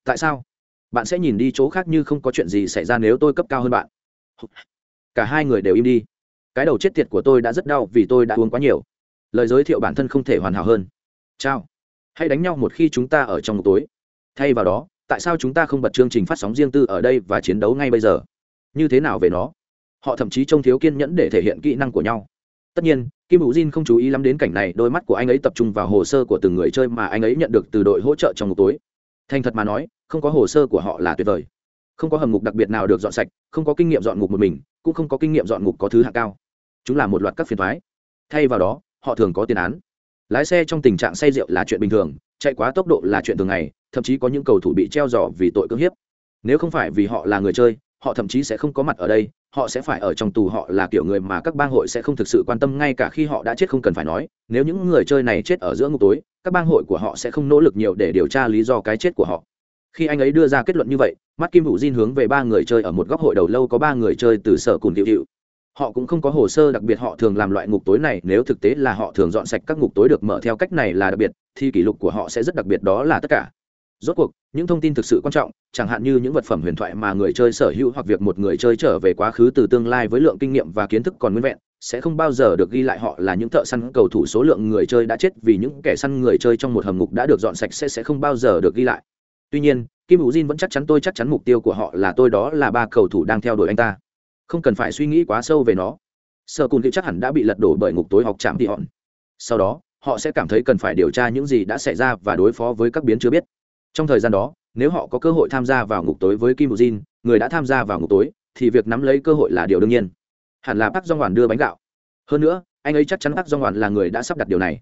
Tại sao? Bạn sẽ nhìn đi chỗ khác như không có chuyện gì xảy ra nếu tôi cấp cao hơn bạn. Cả hai người đều im đi. Cái đầu chết tiệt của tôi đã rất đau vì tôi đã uống quá nhiều. Lời giới thiệu bản thân không thể hoàn hảo hơn. Chào. Hãy đánh nhau một khi chúng ta ở trong một tối. Thay vào đó, tại sao chúng ta không bật chương trình phát sóng riêng tư ở đây và chiến đấu ngay bây giờ? Như thế nào về nó? Họ thậm chí trông thiếu kiên nhẫn để thể hiện kỹ năng của nhau. Tất nhiên, kim hữu jin không chú ý lắm đến cảnh này, đôi mắt của anh ấy tập trung vào hồ sơ của từng người chơi mà anh ấy nhận được từ đội hỗ trợ trong một tối thành thật mà nói, không có hồ sơ của họ là tuyệt vời. Không có hầm ngục đặc biệt nào được dọn sạch, không có kinh nghiệm dọn ngục một mình, cũng không có kinh nghiệm dọn ngục có thứ hạng cao. Chúng là một loạt các phiền thoái thay vào đó, họ thường có tiền án. Lái xe trong tình trạng say rượu là chuyện bình thường, chạy quá tốc độ là chuyện thường ngày, thậm chí có những cầu thủ bị treo giỏ vì tội cưỡng hiếp. Nếu không phải vì họ là người chơi, họ thậm chí sẽ không có mặt ở đây họ sẽ phải ở trong tù họ là kiểu người mà các bang hội sẽ không thực sự quan tâm, ngay cả khi họ đã chết không cần phải nói. Nếu những người chơi này chết ở giữa ngục tối, các bang hội của họ sẽ không nỗ lực nhiều để điều tra lý do cái chết của họ. Khi anh ấy đưa ra kết luận như vậy, mắt kim Vũ diên hướng về ba người chơi ở một góc hội đầu lâu có ba người chơi từ sở cùn hiệu hiệu họ cũng không có hồ sơ đặc biệt họ thường làm loại ngục tối này, nếu thực tế là họ thường dọn sạch các ngục tối được mở theo cách này là đặc biệt, thì kỷ lục của họ sẽ rất đặc biệt, đó là tất cả rốt cuộc, những thông tin thực sự quan trọng, chẳng hạn như những vật phẩm huyền thoại mà người chơi sở hữu hoặc việc một người chơi trở về quá khứ từ tương lai với lượng kinh nghiệm và kiến thức còn nguyên vẹn, sẽ không bao giờ được ghi lại họ là những thợ săn cầu thủ số lượng người chơi đã chết vì những kẻ săn người chơi trong một hầm ngục đã được dọn sạch sẽ sẽ không bao giờ được ghi lại. Tuy nhiên, kim hữu jin vẫn chắc chắn tôi chắc chắn mục tiêu của họ là tôi đó là ba cầu thủ đang theo đuổi anh ta. Không cần phải suy nghĩ quá sâu về nó. Sơ cùn thì chắc hẳn đã bị lật đổ bởi ngục tối học chạm thị hòn. Sau đó, họ sẽ cảm thấy cần phải điều tra những gì đã xảy ra và đối phó với các biến chưa biết trong thời gian đó nếu họ có cơ hội tham gia vào ngục tối với kim bujin người đã tham gia vào ngục tối thì việc nắm lấy cơ hội là điều đương nhiên. Hẳn là bác do hoàn đưa bánh gạo. Hơn nữa anh ấy chắc chắn bác do hoàn là người đã sắp đặt điều này.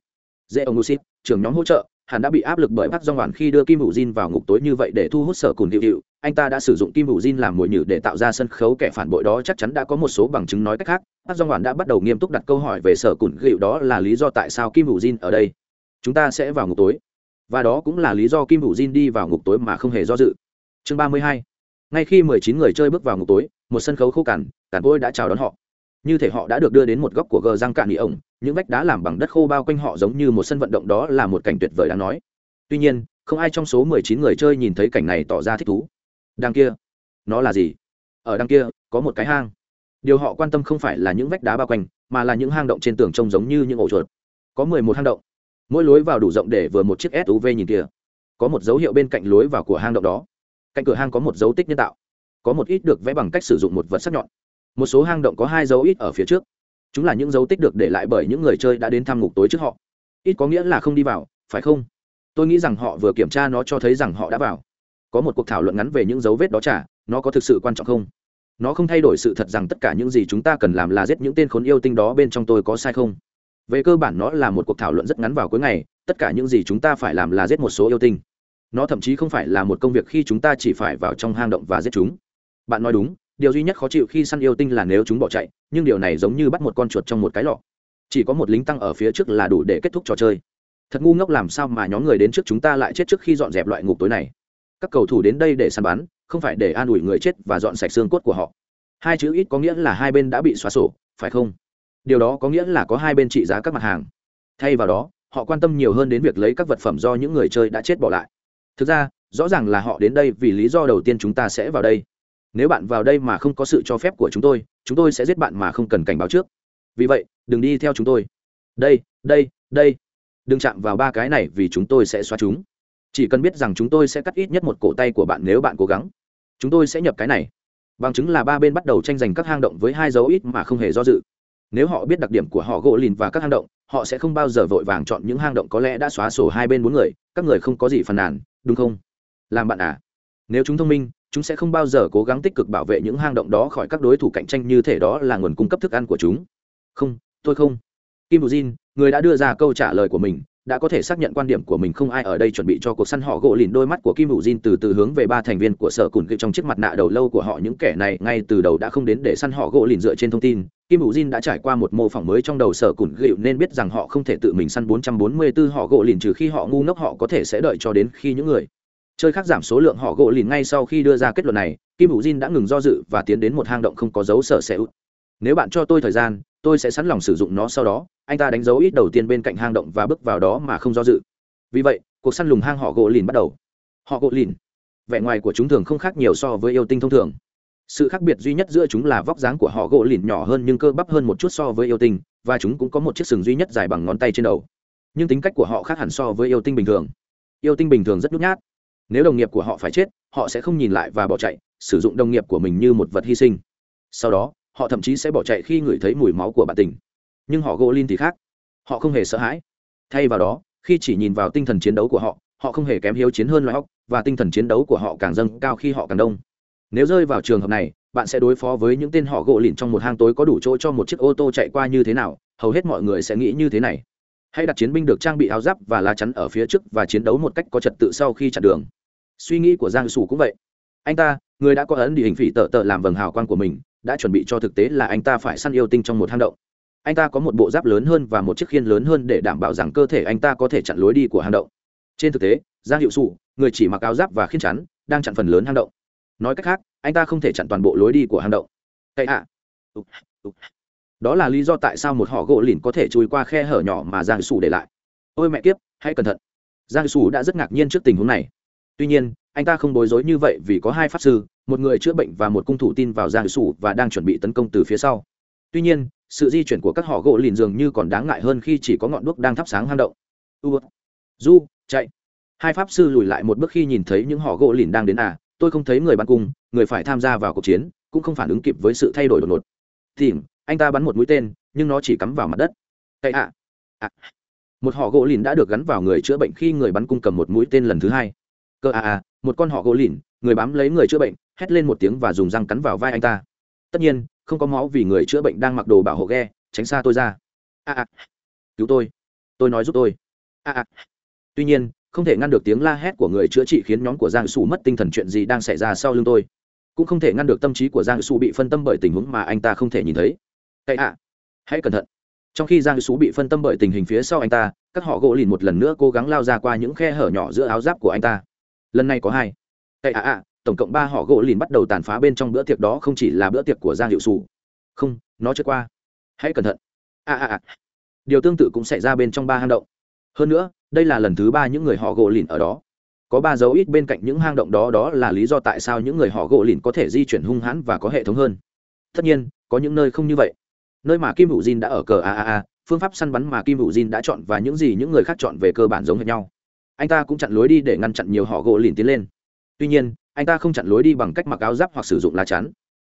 Dễ ông Lusit, trưởng nhóm hỗ trợ hẳn đã bị áp lực bởi bác do hoàn khi đưa kim hữu jin vào ngục tối như vậy để thu hút sở cùn hiệu hiệu anh ta đã sử dụng kim hữu jin làm mồi nhử để tạo ra sân khấu kẻ phản bội đó chắc chắn đã có một số bằng chứng nói cách khác. Bác do hoàn đã bắt đầu nghiêm túc đặt câu hỏi về sở cùn hiệu đó là lý do tại sao kim hữu jin ở đây. Chúng ta sẽ vào ngục tối và đó cũng là lý do kim hữu jin đi vào ngục tối mà không hề do dự. Chương ba mươi hai. Ngay khi mười chín người chơi bước vào ngục tối, một sân khấu khô cằn cản vôi đã chào đón họ. Như thể họ đã được đưa đến một góc của gờ răng cạn nghỉ ổng, những vách đá làm bằng đất khô bao quanh họ giống như một sân vận động đó là một cảnh tuyệt vời đáng nói. Tuy nhiên, không ai trong số mười chín người chơi nhìn thấy cảnh này tỏ ra thích thú. Đằng kia. Nó là gì? Ở đằng kia, có một cái hang. Điều họ quan tâm không phải là những vách đá bao quanh, mà là những hang động trên tường trông giống như những ổ chuột. Có mười một hang động mỗi lối vào đủ rộng để vừa một chiếc suv nhìn kia có một dấu hiệu bên cạnh lối vào của hang động đó. Cạnh cửa hang có một dấu tích nhân tạo. Có một ít được vẽ bằng cách sử dụng một vật sắc nhọn. Một số hang động có hai dấu ít ở phía trước. Chúng là những dấu tích được để lại bởi những người chơi đã đến thăm ngục tối trước họ. Ít có nghĩa là không đi vào phải không? Tôi nghĩ rằng họ vừa kiểm tra nó cho thấy rằng họ đã vào. Có một cuộc thảo luận ngắn về những dấu vết đó chả, nó có thực sự quan trọng không? Nó không thay đổi sự thật rằng tất cả những gì chúng ta cần làm là giết những tên khốn yêu tinh đó bên trong tôi có sai không? Về cơ bản nó là một cuộc thảo luận rất ngắn vào cuối ngày, tất cả những gì chúng ta phải làm là giết một số yêu tinh. Nó thậm chí không phải là một công việc khi chúng ta chỉ phải vào trong hang động và giết chúng. Bạn nói đúng, điều duy nhất khó chịu khi săn yêu tinh là nếu chúng bỏ chạy, nhưng điều này giống như bắt một con chuột trong một cái lọ. Chỉ có một lính tăng ở phía trước là đủ để kết thúc trò chơi. Thật ngu ngốc làm sao mà nhóm người đến trước chúng ta lại chết trước khi dọn dẹp loại ngục tối này? Các cầu thủ đến đây để săn bắn, không phải để an ủi người chết và dọn sạch xương cốt của họ. Hai chữ ít có nghĩa là hai bên đã bị xóa sổ, phải không? Điều đó có nghĩa là có hai bên trị giá các mặt hàng. Thay vào đó, họ quan tâm nhiều hơn đến việc lấy các vật phẩm do những người chơi đã chết bỏ lại. Thực ra, rõ ràng là họ đến đây vì lý do đầu tiên chúng ta sẽ vào đây. Nếu bạn vào đây mà không có sự cho phép của chúng tôi chúng tôi sẽ giết bạn mà không cần cảnh báo trước. Vì vậy, đừng đi theo chúng tôi. Đây đây đây. Đừng chạm vào ba cái này vì chúng tôi sẽ xóa chúng. Chỉ cần biết rằng chúng tôi sẽ cắt ít nhất một cổ tay của bạn nếu bạn cố gắng. Chúng tôi sẽ nhập cái này. Bằng chứng là ba bên bắt đầu tranh giành các hang động với hai dấu ít mà không hề do dự nếu họ biết đặc điểm của họ gỗ lìn và các hang động, họ sẽ không bao giờ vội vàng chọn những hang động có lẽ đã xóa sổ hai bên bốn người, các người không có gì phàn nàn, đúng không? Làm bạn à? Nếu chúng thông minh, chúng sẽ không bao giờ cố gắng tích cực bảo vệ những hang động đó khỏi các đối thủ cạnh tranh như thể đó là nguồn cung cấp thức ăn của chúng. Không, tôi không. Kim bù jin, người đã đưa ra câu trả lời của mình đã có thể xác nhận quan điểm của mình không ai ở đây chuẩn bị cho cuộc săn họ gỗ lìn đôi mắt của kim hữu jin từ từ hướng về ba thành viên của sở cùn trong chiếc mặt nạ đầu lâu của họ. Những kẻ này ngay từ đầu đã không đến để săn họ gỗ lìn dựa trên thông tin. Kim hữu jin đã trải qua một mô phỏng mới trong đầu sở cùn gịu nên biết rằng họ không thể tự mình săn 444 họ gỗ lìn trừ khi họ ngu ngốc họ có thể sẽ đợi cho đến khi những người chơi khác giảm số lượng họ gỗ lìn ngay sau khi đưa ra kết luận này. Kim hữu jin đã ngừng do dự và tiến đến một hang động không có dấu sở sẽ út. Nếu bạn cho tôi thời gian tôi sẽ sẵn lòng sử dụng nó sau đó, anh ta đánh dấu ít đầu tiên bên cạnh hang động và bước vào đó mà không do dự. Vì vậy, cuộc săn lùng hang họ gỗ lìn bắt đầu. Họ gỗ lìn. Vẻ ngoài của chúng thường không khác nhiều so với yêu tinh thông thường. Sự khác biệt duy nhất giữa chúng là vóc dáng của họ gỗ lìn nhỏ hơn nhưng cơ bắp hơn một chút so với yêu tinh, và chúng cũng có một chiếc sừng duy nhất dài bằng ngón tay trên đầu. Nhưng tính cách của họ khác hẳn so với yêu tinh bình thường. Yêu tinh bình thường rất nhút nhát. Nếu đồng nghiệp của họ phải chết, họ sẽ không nhìn lại và bỏ chạy, sử dụng đồng nghiệp của mình như một vật hy sinh. Sau đó họ thậm chí sẽ bỏ chạy khi ngửi thấy mùi máu của bạn tình. Nhưng họ gỗ lin thì khác. Họ không hề sợ hãi. Thay vào đó, khi chỉ nhìn vào tinh thần chiến đấu của họ họ không hề kém hiếu chiến hơn loại óc và tinh thần chiến đấu của họ càng dâng cao khi họ càng đông. Nếu rơi vào trường hợp này, bạn sẽ đối phó với những tên họ gỗ lìn trong một hang tối có đủ chỗ cho một chiếc ô tô chạy qua như thế nào, hầu hết mọi người sẽ nghĩ như thế này. Hãy đặt chiến binh được trang bị áo giáp và lá chắn ở phía trước và chiến đấu một cách có trật tự sau khi chặn đường. Suy nghĩ của giang sủ cũng vậy. Anh ta, người đã có ấn địa hình phỉ tợ tợ làm vầng hào quang của mình đã chuẩn bị cho thực tế là anh ta phải săn yêu tinh trong một hang động. Anh ta có một bộ giáp lớn hơn và một chiếc khiên lớn hơn để đảm bảo rằng cơ thể anh ta có thể chặn lối đi của hang động. Trên thực tế, giang hiệu sụ người chỉ mặc áo giáp và khiên chắn, đang chặn phần lớn hang động. Nói cách khác, anh ta không thể chặn toàn bộ lối đi của hang động. Cây ạ. Đó là lý do tại sao một họ gỗ lìn có thể chui qua khe hở nhỏ mà giang sủ để lại. Ôi mẹ kiếp, hãy cẩn thận. Giang sủ đã rất ngạc nhiên trước tình huống này. Tuy nhiên anh ta không bối rối như vậy vì có hai pháp sư, một người chữa bệnh và một cung thủ tin vào giang sủ và đang chuẩn bị tấn công từ phía sau. Tuy nhiên, sự di chuyển của các họ gỗ lìn dường như còn đáng ngại hơn khi chỉ có ngọn đuốc đang thắp sáng hang động. U, du, chạy. Hai pháp sư lùi lại một bước khi nhìn thấy những họ gỗ lìn đang đến à tôi không thấy người bắn cung, người phải tham gia vào cuộc chiến, cũng không phản ứng kịp với sự thay đổi đột ngột. Tìm, anh ta bắn một mũi tên, nhưng nó chỉ cắm vào mặt đất. Cậy ạ. À. à. một họ gỗ lìn đã được gắn vào người chữa bệnh khi người bắn cung cầm một mũi tên lần thứ hai. Cơ à à một con họ gỗ lìn, người bám lấy người chữa bệnh, hét lên một tiếng và dùng răng cắn vào vai anh ta. Tất nhiên, không có máu vì người chữa bệnh đang mặc đồ bảo hộ ghe, tránh xa tôi ra. À à. Cứu tôi. Tôi nói giúp tôi. À à. Tuy nhiên, không thể ngăn được tiếng la hét của người chữa trị khiến nhóm của giang sù mất tinh thần chuyện gì đang xảy ra sau lưng tôi. Cũng không thể ngăn được tâm trí của giang sù bị phân tâm bởi tình huống mà anh ta không thể nhìn thấy. Cậy ạ. Hãy cẩn thận. Trong khi giang sù bị phân tâm bởi tình hình phía sau anh ta, các họ gỗ lìn một lần nữa cố gắng lao ra qua những khe hở nhỏ giữa áo giáp của anh ta lần này có hai. Tệ ạ ạ tổng cộng ba họ gỗ lìn bắt đầu tàn phá bên trong bữa tiệc đó không chỉ là bữa tiệc của giang hiệu sù không, nó chưa qua. Hãy cẩn thận. A a ạ điều tương tự cũng xảy ra bên trong ba hang động. Hơn nữa, đây là lần thứ ba những người họ gỗ lìn ở đó. Có ba dấu ít bên cạnh những hang động đó đó là lý do tại sao những người họ gỗ lìn có thể di chuyển hung hãn và có hệ thống hơn. Tất nhiên, có những nơi không như vậy. Nơi mà kim hữu diên đã ở cờ a a a, phương pháp săn bắn mà kim hữu diên đã chọn và những gì những người khác chọn về cơ bản giống hệt nhau anh ta cũng chặn lối đi để ngăn chặn nhiều họ gỗ lìn tiến lên. Tuy nhiên, anh ta không chặn lối đi bằng cách mặc áo giáp hoặc sử dụng lá chắn.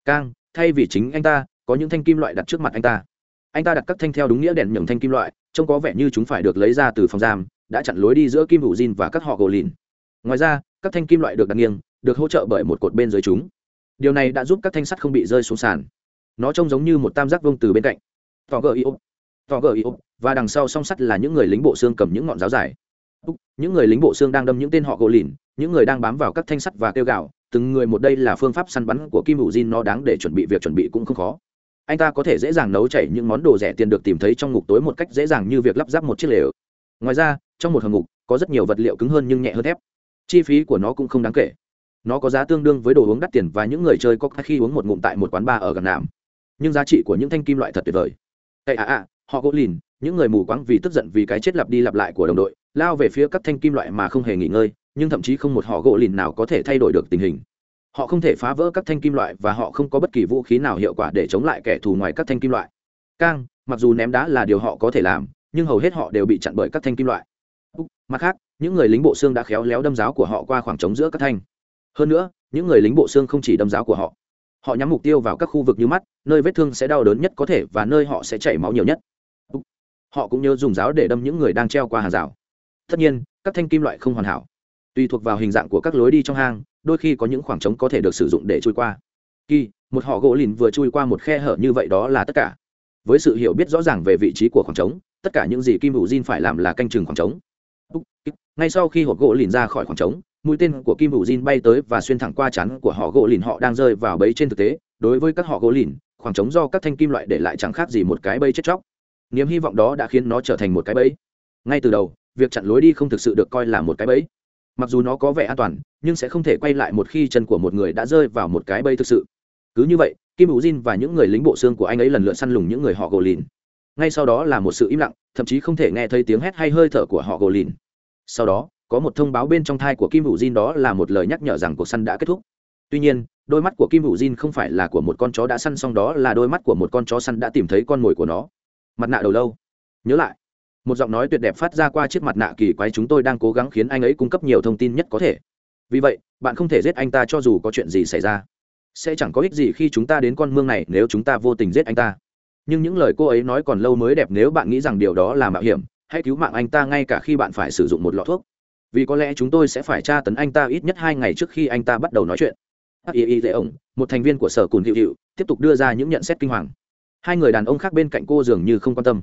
Cang thay vì chính anh ta, có những thanh kim loại đặt trước mặt anh ta. Anh ta đặt các thanh theo đúng nghĩa đèn nhường thanh kim loại, trông có vẻ như chúng phải được lấy ra từ phòng giam, đã chặn lối đi giữa kim hữu jin và các họ gỗ lìn. Ngoài ra, các thanh kim loại được đặt nghiêng, được hỗ trợ bởi một cột bên dưới chúng. Điều này đã giúp các thanh sắt không bị rơi xuống sàn. Nó trông giống như một tam giác vông từ bên cạnh. Tỏ gờ iô tỏ gờ iô và đằng sau song sắt là những người lính bộ xương cầm những ngọn giáo dài những người lính bộ xương đang đâm những tên họ gỗ lìn những người đang bám vào các thanh sắt và kêu gạo từng người một đây là phương pháp săn bắn của kim hữu jin nó đáng để chuẩn bị việc chuẩn bị cũng không khó. Anh ta có thể dễ dàng nấu chảy những món đồ rẻ tiền được tìm thấy trong ngục tối một cách dễ dàng như việc lắp ráp một chiếc lều. Ngoài ra trong một hầm ngục có rất nhiều vật liệu cứng hơn nhưng nhẹ hơn thép. Chi phí của nó cũng không đáng kể. Nó có giá tương đương với đồ uống đắt tiền và những người chơi có khi uống một ngụm tại một quán bar ở gần nạm nhưng giá trị của những thanh kim loại thật tuyệt vời. Ê à à, họ gỗ lìn những người mù quáng vì tức giận vì cái chết lặp đi lặp lại của đồng đội lao về phía các thanh kim loại mà không hề nghỉ ngơi, nhưng thậm chí không một họ gỗ lìn nào có thể thay đổi được tình hình. Họ không thể phá vỡ các thanh kim loại và họ không có bất kỳ vũ khí nào hiệu quả để chống lại kẻ thù ngoài các thanh kim loại. Cang mặc dù ném đá là điều họ có thể làm, nhưng hầu hết họ đều bị chặn bởi các thanh kim loại. Mặt khác, những người lính bộ xương đã khéo léo đâm giáo của họ qua khoảng trống giữa các thanh. Hơn nữa, những người lính bộ xương không chỉ đâm giáo của họ. Họ nhắm mục tiêu vào các khu vực như mắt, nơi vết thương sẽ đau đớn nhất có thể và nơi họ sẽ chảy máu nhiều nhất. Họ cũng nhớ dùng giáo để đâm những người đang treo qua hàng rào tất nhiên, các thanh kim loại không hoàn hảo. Tùy thuộc vào hình dạng của các lối đi trong hang, đôi khi có những khoảng trống có thể được sử dụng để chui qua. Kỳ, một họ gỗ lìn vừa chui qua một khe hở như vậy đó là tất cả. Với sự hiểu biết rõ ràng về vị trí của khoảng trống, tất cả những gì kim hữu diên phải làm là canh chừng khoảng trống. Ngay sau khi hộp gỗ lìn ra khỏi khoảng trống, mũi tên của kim hữu diên bay tới và xuyên thẳng qua chắn của họ gỗ lìn họ đang rơi vào bẫy trên thực tế. Đối với các họ gỗ lìn, khoảng trống do các thanh kim loại để lại chẳng khác gì một cái bẫy chết chóc. Niềm hy vọng đó đã khiến nó trở thành một cái bẫy. Ngay từ đầu việc chặn lối đi không thực sự được coi là một cái bẫy. Mặc dù nó có vẻ an toàn, nhưng sẽ không thể quay lại một khi chân của một người đã rơi vào một cái bẫy thực sự. Cứ như vậy, kim hữu jin và những người lính bộ xương của anh ấy lần lượt săn lùng những người họ gỗ lìn. Ngay sau đó là một sự im lặng, thậm chí không thể nghe thấy tiếng hét hay hơi thở của họ gỗ lìn. Sau đó, có một thông báo bên trong thai của kim hữu jin đó là một lời nhắc nhở rằng cuộc săn đã kết thúc. Tuy nhiên, đôi mắt của kim hữu jin không phải là của một con chó đã săn xong đó là đôi mắt của một con chó săn đã tìm thấy con mồi của nó. Mặt nạ đầu lâu. Nhớ lại một giọng nói tuyệt đẹp phát ra qua chiếc mặt nạ kỳ quái chúng tôi đang cố gắng khiến anh ấy cung cấp nhiều thông tin nhất có thể. Vì vậy, bạn không thể giết anh ta cho dù có chuyện gì xảy ra. Sẽ chẳng có ích gì khi chúng ta đến con mương này nếu chúng ta vô tình giết anh ta. Nhưng những lời cô ấy nói còn lâu mới đẹp nếu bạn nghĩ rằng điều đó là mạo hiểm, hãy cứu mạng anh ta ngay cả khi bạn phải sử dụng một lọ thuốc. Vì có lẽ chúng tôi sẽ phải tra tấn anh ta ít nhất hai ngày trước khi anh ta bắt đầu nói chuyện. Hắc y y dễ ổng, một thành viên của sở cùn hiệu hiệu, tiếp tục đưa ra những nhận xét kinh hoàng. Hai người đàn ông khác bên cạnh cô dường như không quan tâm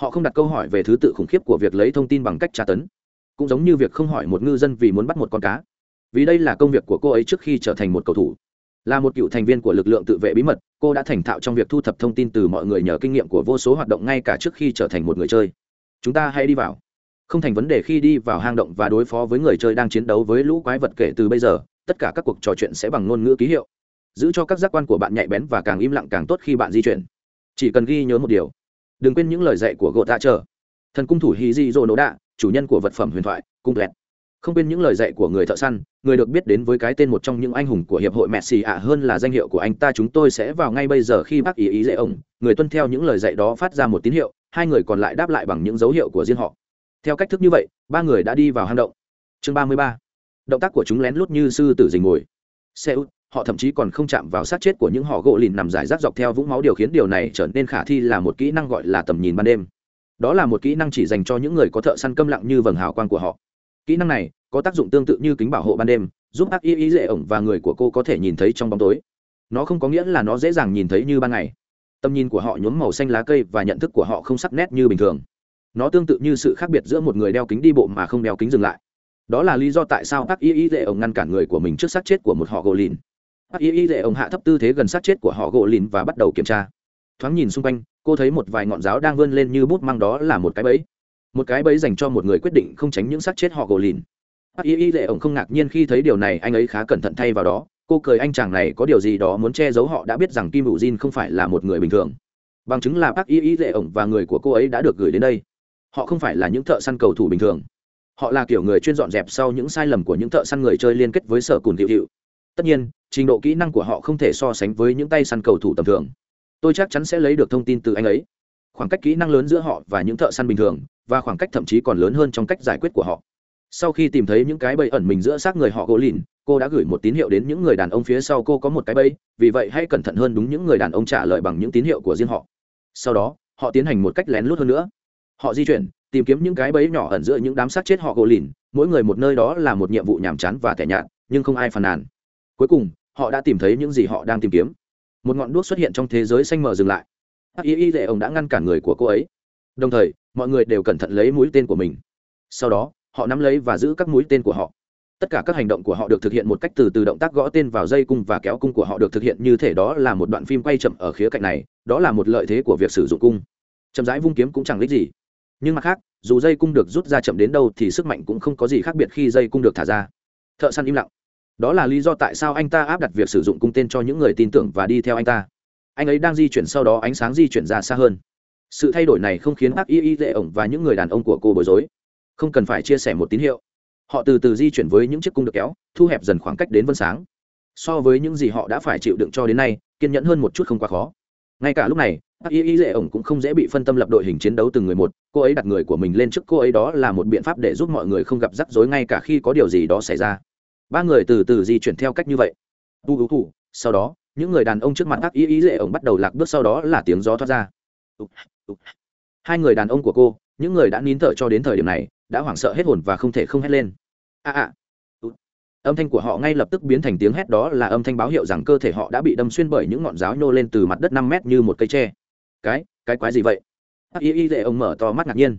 họ không đặt câu hỏi về thứ tự khủng khiếp của việc lấy thông tin bằng cách tra tấn. Cũng giống như việc không hỏi một ngư dân vì muốn bắt một con cá. Vì đây là công việc của cô ấy trước khi trở thành một cầu thủ. Là một cựu thành viên của lực lượng tự vệ bí mật, cô đã thành thạo trong việc thu thập thông tin từ mọi người nhờ kinh nghiệm của vô số hoạt động ngay cả trước khi trở thành một người chơi. Chúng ta hãy đi vào. Không thành vấn đề khi đi vào hang động và đối phó với người chơi đang chiến đấu với lũ quái vật kể từ bây giờ, tất cả các cuộc trò chuyện sẽ bằng ngôn ngữ ký hiệu. Giữ cho các giác quan của bạn nhạy bén và càng im lặng càng tốt khi bạn di chuyển. Chỉ cần ghi nhớ một điều đừng quên những lời dạy của gỗ tạ trở thần cung thủ hì di dỗ nổ đạ, chủ nhân của vật phẩm huyền thoại, cung lẹt không quên những lời dạy của người thợ săn, người được biết đến với cái tên một trong những anh hùng của hiệp hội messi ạ, hơn là danh hiệu của anh ta, chúng tôi sẽ vào ngay bây giờ khi bác ý ý dạy ông. Người tuân theo những lời dạy đó phát ra một tín hiệu, hai người còn lại đáp lại bằng những dấu hiệu của riêng họ. Theo cách thức như vậy, ba người đã đi vào hang động. Chương ba mươi ba. Động tác của chúng lén lút như sư tử dình mồi. Xe út họ thậm chí còn không chạm vào sát chết của những họ gỗ lìn nằm dài rác dọc theo vũng máu điều khiến điều này trở nên khả thi là một kỹ năng gọi là tầm nhìn ban đêm. Đó là một kỹ năng chỉ dành cho những người có thợ săn câm lặng như vầng hào quang của họ. Kỹ năng này có tác dụng tương tự như kính bảo hộ ban đêm, giúp ác y y dễ ổng và người của cô có thể nhìn thấy trong bóng tối. Nó không có nghĩa là nó dễ dàng nhìn thấy như ban ngày. Tầm nhìn của họ nhuốm màu xanh lá cây và nhận thức của họ không sắc nét như bình thường. Nó tương tự như sự khác biệt giữa một người đeo kính đi bộ mà không đeo kính dừng lại. Đó là lý do tại sao ác y y dễ ổng ngăn cản người của mình trước xác chết của một họ gỗ lìn ác y y dễ ổng hạ thấp tư thế gần sát chết của họ gỗ lìn và bắt đầu kiểm tra. Thoáng nhìn xung quanh, cô thấy một vài ngọn giáo đang vươn lên như bút măng đó là một cái bẫy. Một cái bẫy dành cho một người quyết định không tránh những xác chết họ gỗ lìn. Bác y y lệ ổng không ngạc nhiên khi thấy điều này, anh ấy khá cẩn thận thay vào đó. Cô cười, anh chàng này có điều gì đó muốn che giấu họ đã biết rằng kim hữu jin không phải là một người bình thường. Bằng chứng là bác y y lệ ổng và người của cô ấy đã được gửi đến đây. Họ không phải là những thợ săn cầu thủ bình thường. Họ là kiểu người chuyên dọn dẹp sau những sai lầm của những thợ săn người chơi liên kết với sở cùn hiệu hiệu tất nhiên, trình độ kỹ năng của họ không thể so sánh với những tay săn cầu thủ tầm thường. Tôi chắc chắn sẽ lấy được thông tin từ anh ấy. Khoảng cách kỹ năng lớn giữa họ và những thợ săn bình thường, và khoảng cách thậm chí còn lớn hơn trong cách giải quyết của họ. Sau khi tìm thấy những cái bẫy ẩn mình giữa xác người họ gỗ lìn cô đã gửi một tín hiệu đến những người đàn ông phía sau cô có một cái bẫy, vì vậy hãy cẩn thận hơn đúng những người đàn ông trả lời bằng những tín hiệu của riêng họ. Sau đó, họ tiến hành một cách lén lút hơn nữa. Họ di chuyển, tìm kiếm những cái bẫy nhỏ ẩn giữa những đám xác chết họ gỗ lìn mỗi người một nơi đó là một nhiệm vụ nhàm chán và tẻ nhạt, nhưng không ai phàn nàn cuối cùng, họ đã tìm thấy những gì họ đang tìm kiếm. Một ngọn đuốc xuất hiện trong thế giới xanh mờ dừng lại. Hắc y y lệ ông đã ngăn cản người của cô ấy. Đồng thời, mọi người đều cẩn thận lấy mũi tên của mình. Sau đó, họ nắm lấy và giữ các mũi tên của họ. Tất cả các hành động của họ được thực hiện một cách từ từ động tác gõ tên vào dây cung và kéo cung của họ được thực hiện như thể đó là một đoạn phim quay chậm ở khía cạnh này, đó là một lợi thế của việc sử dụng cung. Chậm rãi vung kiếm cũng chẳng lích gì. Nhưng mặt khác, dù dây cung được rút ra chậm đến đâu thì sức mạnh cũng không có gì khác biệt khi dây cung được thả ra. Thợ săn im lặng đó là lý do tại sao anh ta áp đặt việc sử dụng cung tên cho những người tin tưởng và đi theo anh ta. Anh ấy đang di chuyển sau đó ánh sáng di chuyển ra xa hơn. Sự thay đổi này không khiến bác y y lệ ổng và những người đàn ông của cô bối rối. Không cần phải chia sẻ một tín hiệu. Họ từ từ di chuyển với những chiếc cung được kéo, thu hẹp dần khoảng cách đến vân sáng. So với những gì họ đã phải chịu đựng cho đến nay, kiên nhẫn hơn một chút không quá khó. Ngay cả lúc này, bác y y lệ ổng cũng không dễ bị phân tâm lập đội hình chiến đấu từng người một. Cô ấy đặt người của mình lên trước, cô ấy đó là một biện pháp để giúp mọi người không gặp rắc rối ngay cả khi có điều gì đó xảy ra ba người từ từ di chuyển theo cách như vậy. Tu tu thủ. sau đó những người đàn ông trước mặt ác ý ý dễ ổng bắt đầu lạc bước sau đó là tiếng gió thoát ra. Hai người đàn ông của cô những người đã nín thở cho đến thời điểm này đã hoảng sợ hết hồn và không thể không hét lên. A à, a âm thanh của họ ngay lập tức biến thành tiếng hét đó là âm thanh báo hiệu rằng cơ thể họ đã bị đâm xuyên bởi những ngọn giáo nhô lên từ mặt đất năm mét như một cây tre. Cái cái quái gì vậy? Ác ý ý dễ ông mở to mắt ngạc nhiên.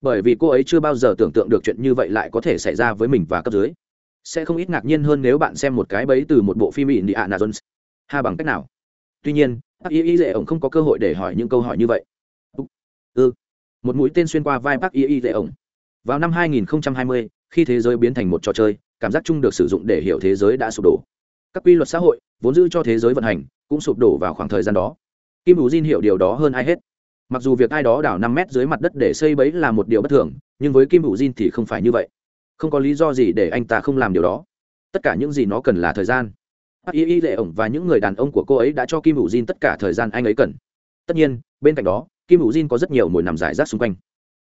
Bởi vì cô ấy chưa bao giờ tưởng tượng được chuyện như vậy lại có thể xảy ra với mình và cấp dưới sẽ không ít ngạc nhiên hơn nếu bạn xem một cái bẫy từ một bộ phim ỉn đi ạ nà jones. Ha bằng cách nào? Tuy nhiên bác y y dễ ổng không có cơ hội để hỏi những câu hỏi như vậy. Ư ừ. một mũi tên xuyên qua vai bác y y dễ ổng. Vào năm 2020, khi thế giới biến thành một trò chơi cảm giác chung được sử dụng để hiểu thế giới đã sụp đổ. Các quy luật xã hội vốn giữ cho thế giới vận hành cũng sụp đổ vào khoảng thời gian đó. Kim bù jin hiểu điều đó hơn ai hết. Mặc dù việc ai đó đào năm mét dưới mặt đất để xây bẫy là một điều bất thường nhưng với kim bù jin thì không phải như vậy không có lý do gì để anh ta không làm điều đó. Tất cả những gì nó cần là thời gian. Bác y y lệ ổng và những người đàn ông của cô ấy đã cho kim hữu jin tất cả thời gian anh ấy cần. Tất nhiên, bên cạnh đó, kim hữu jin có rất nhiều mồi nằm giải rác xung quanh.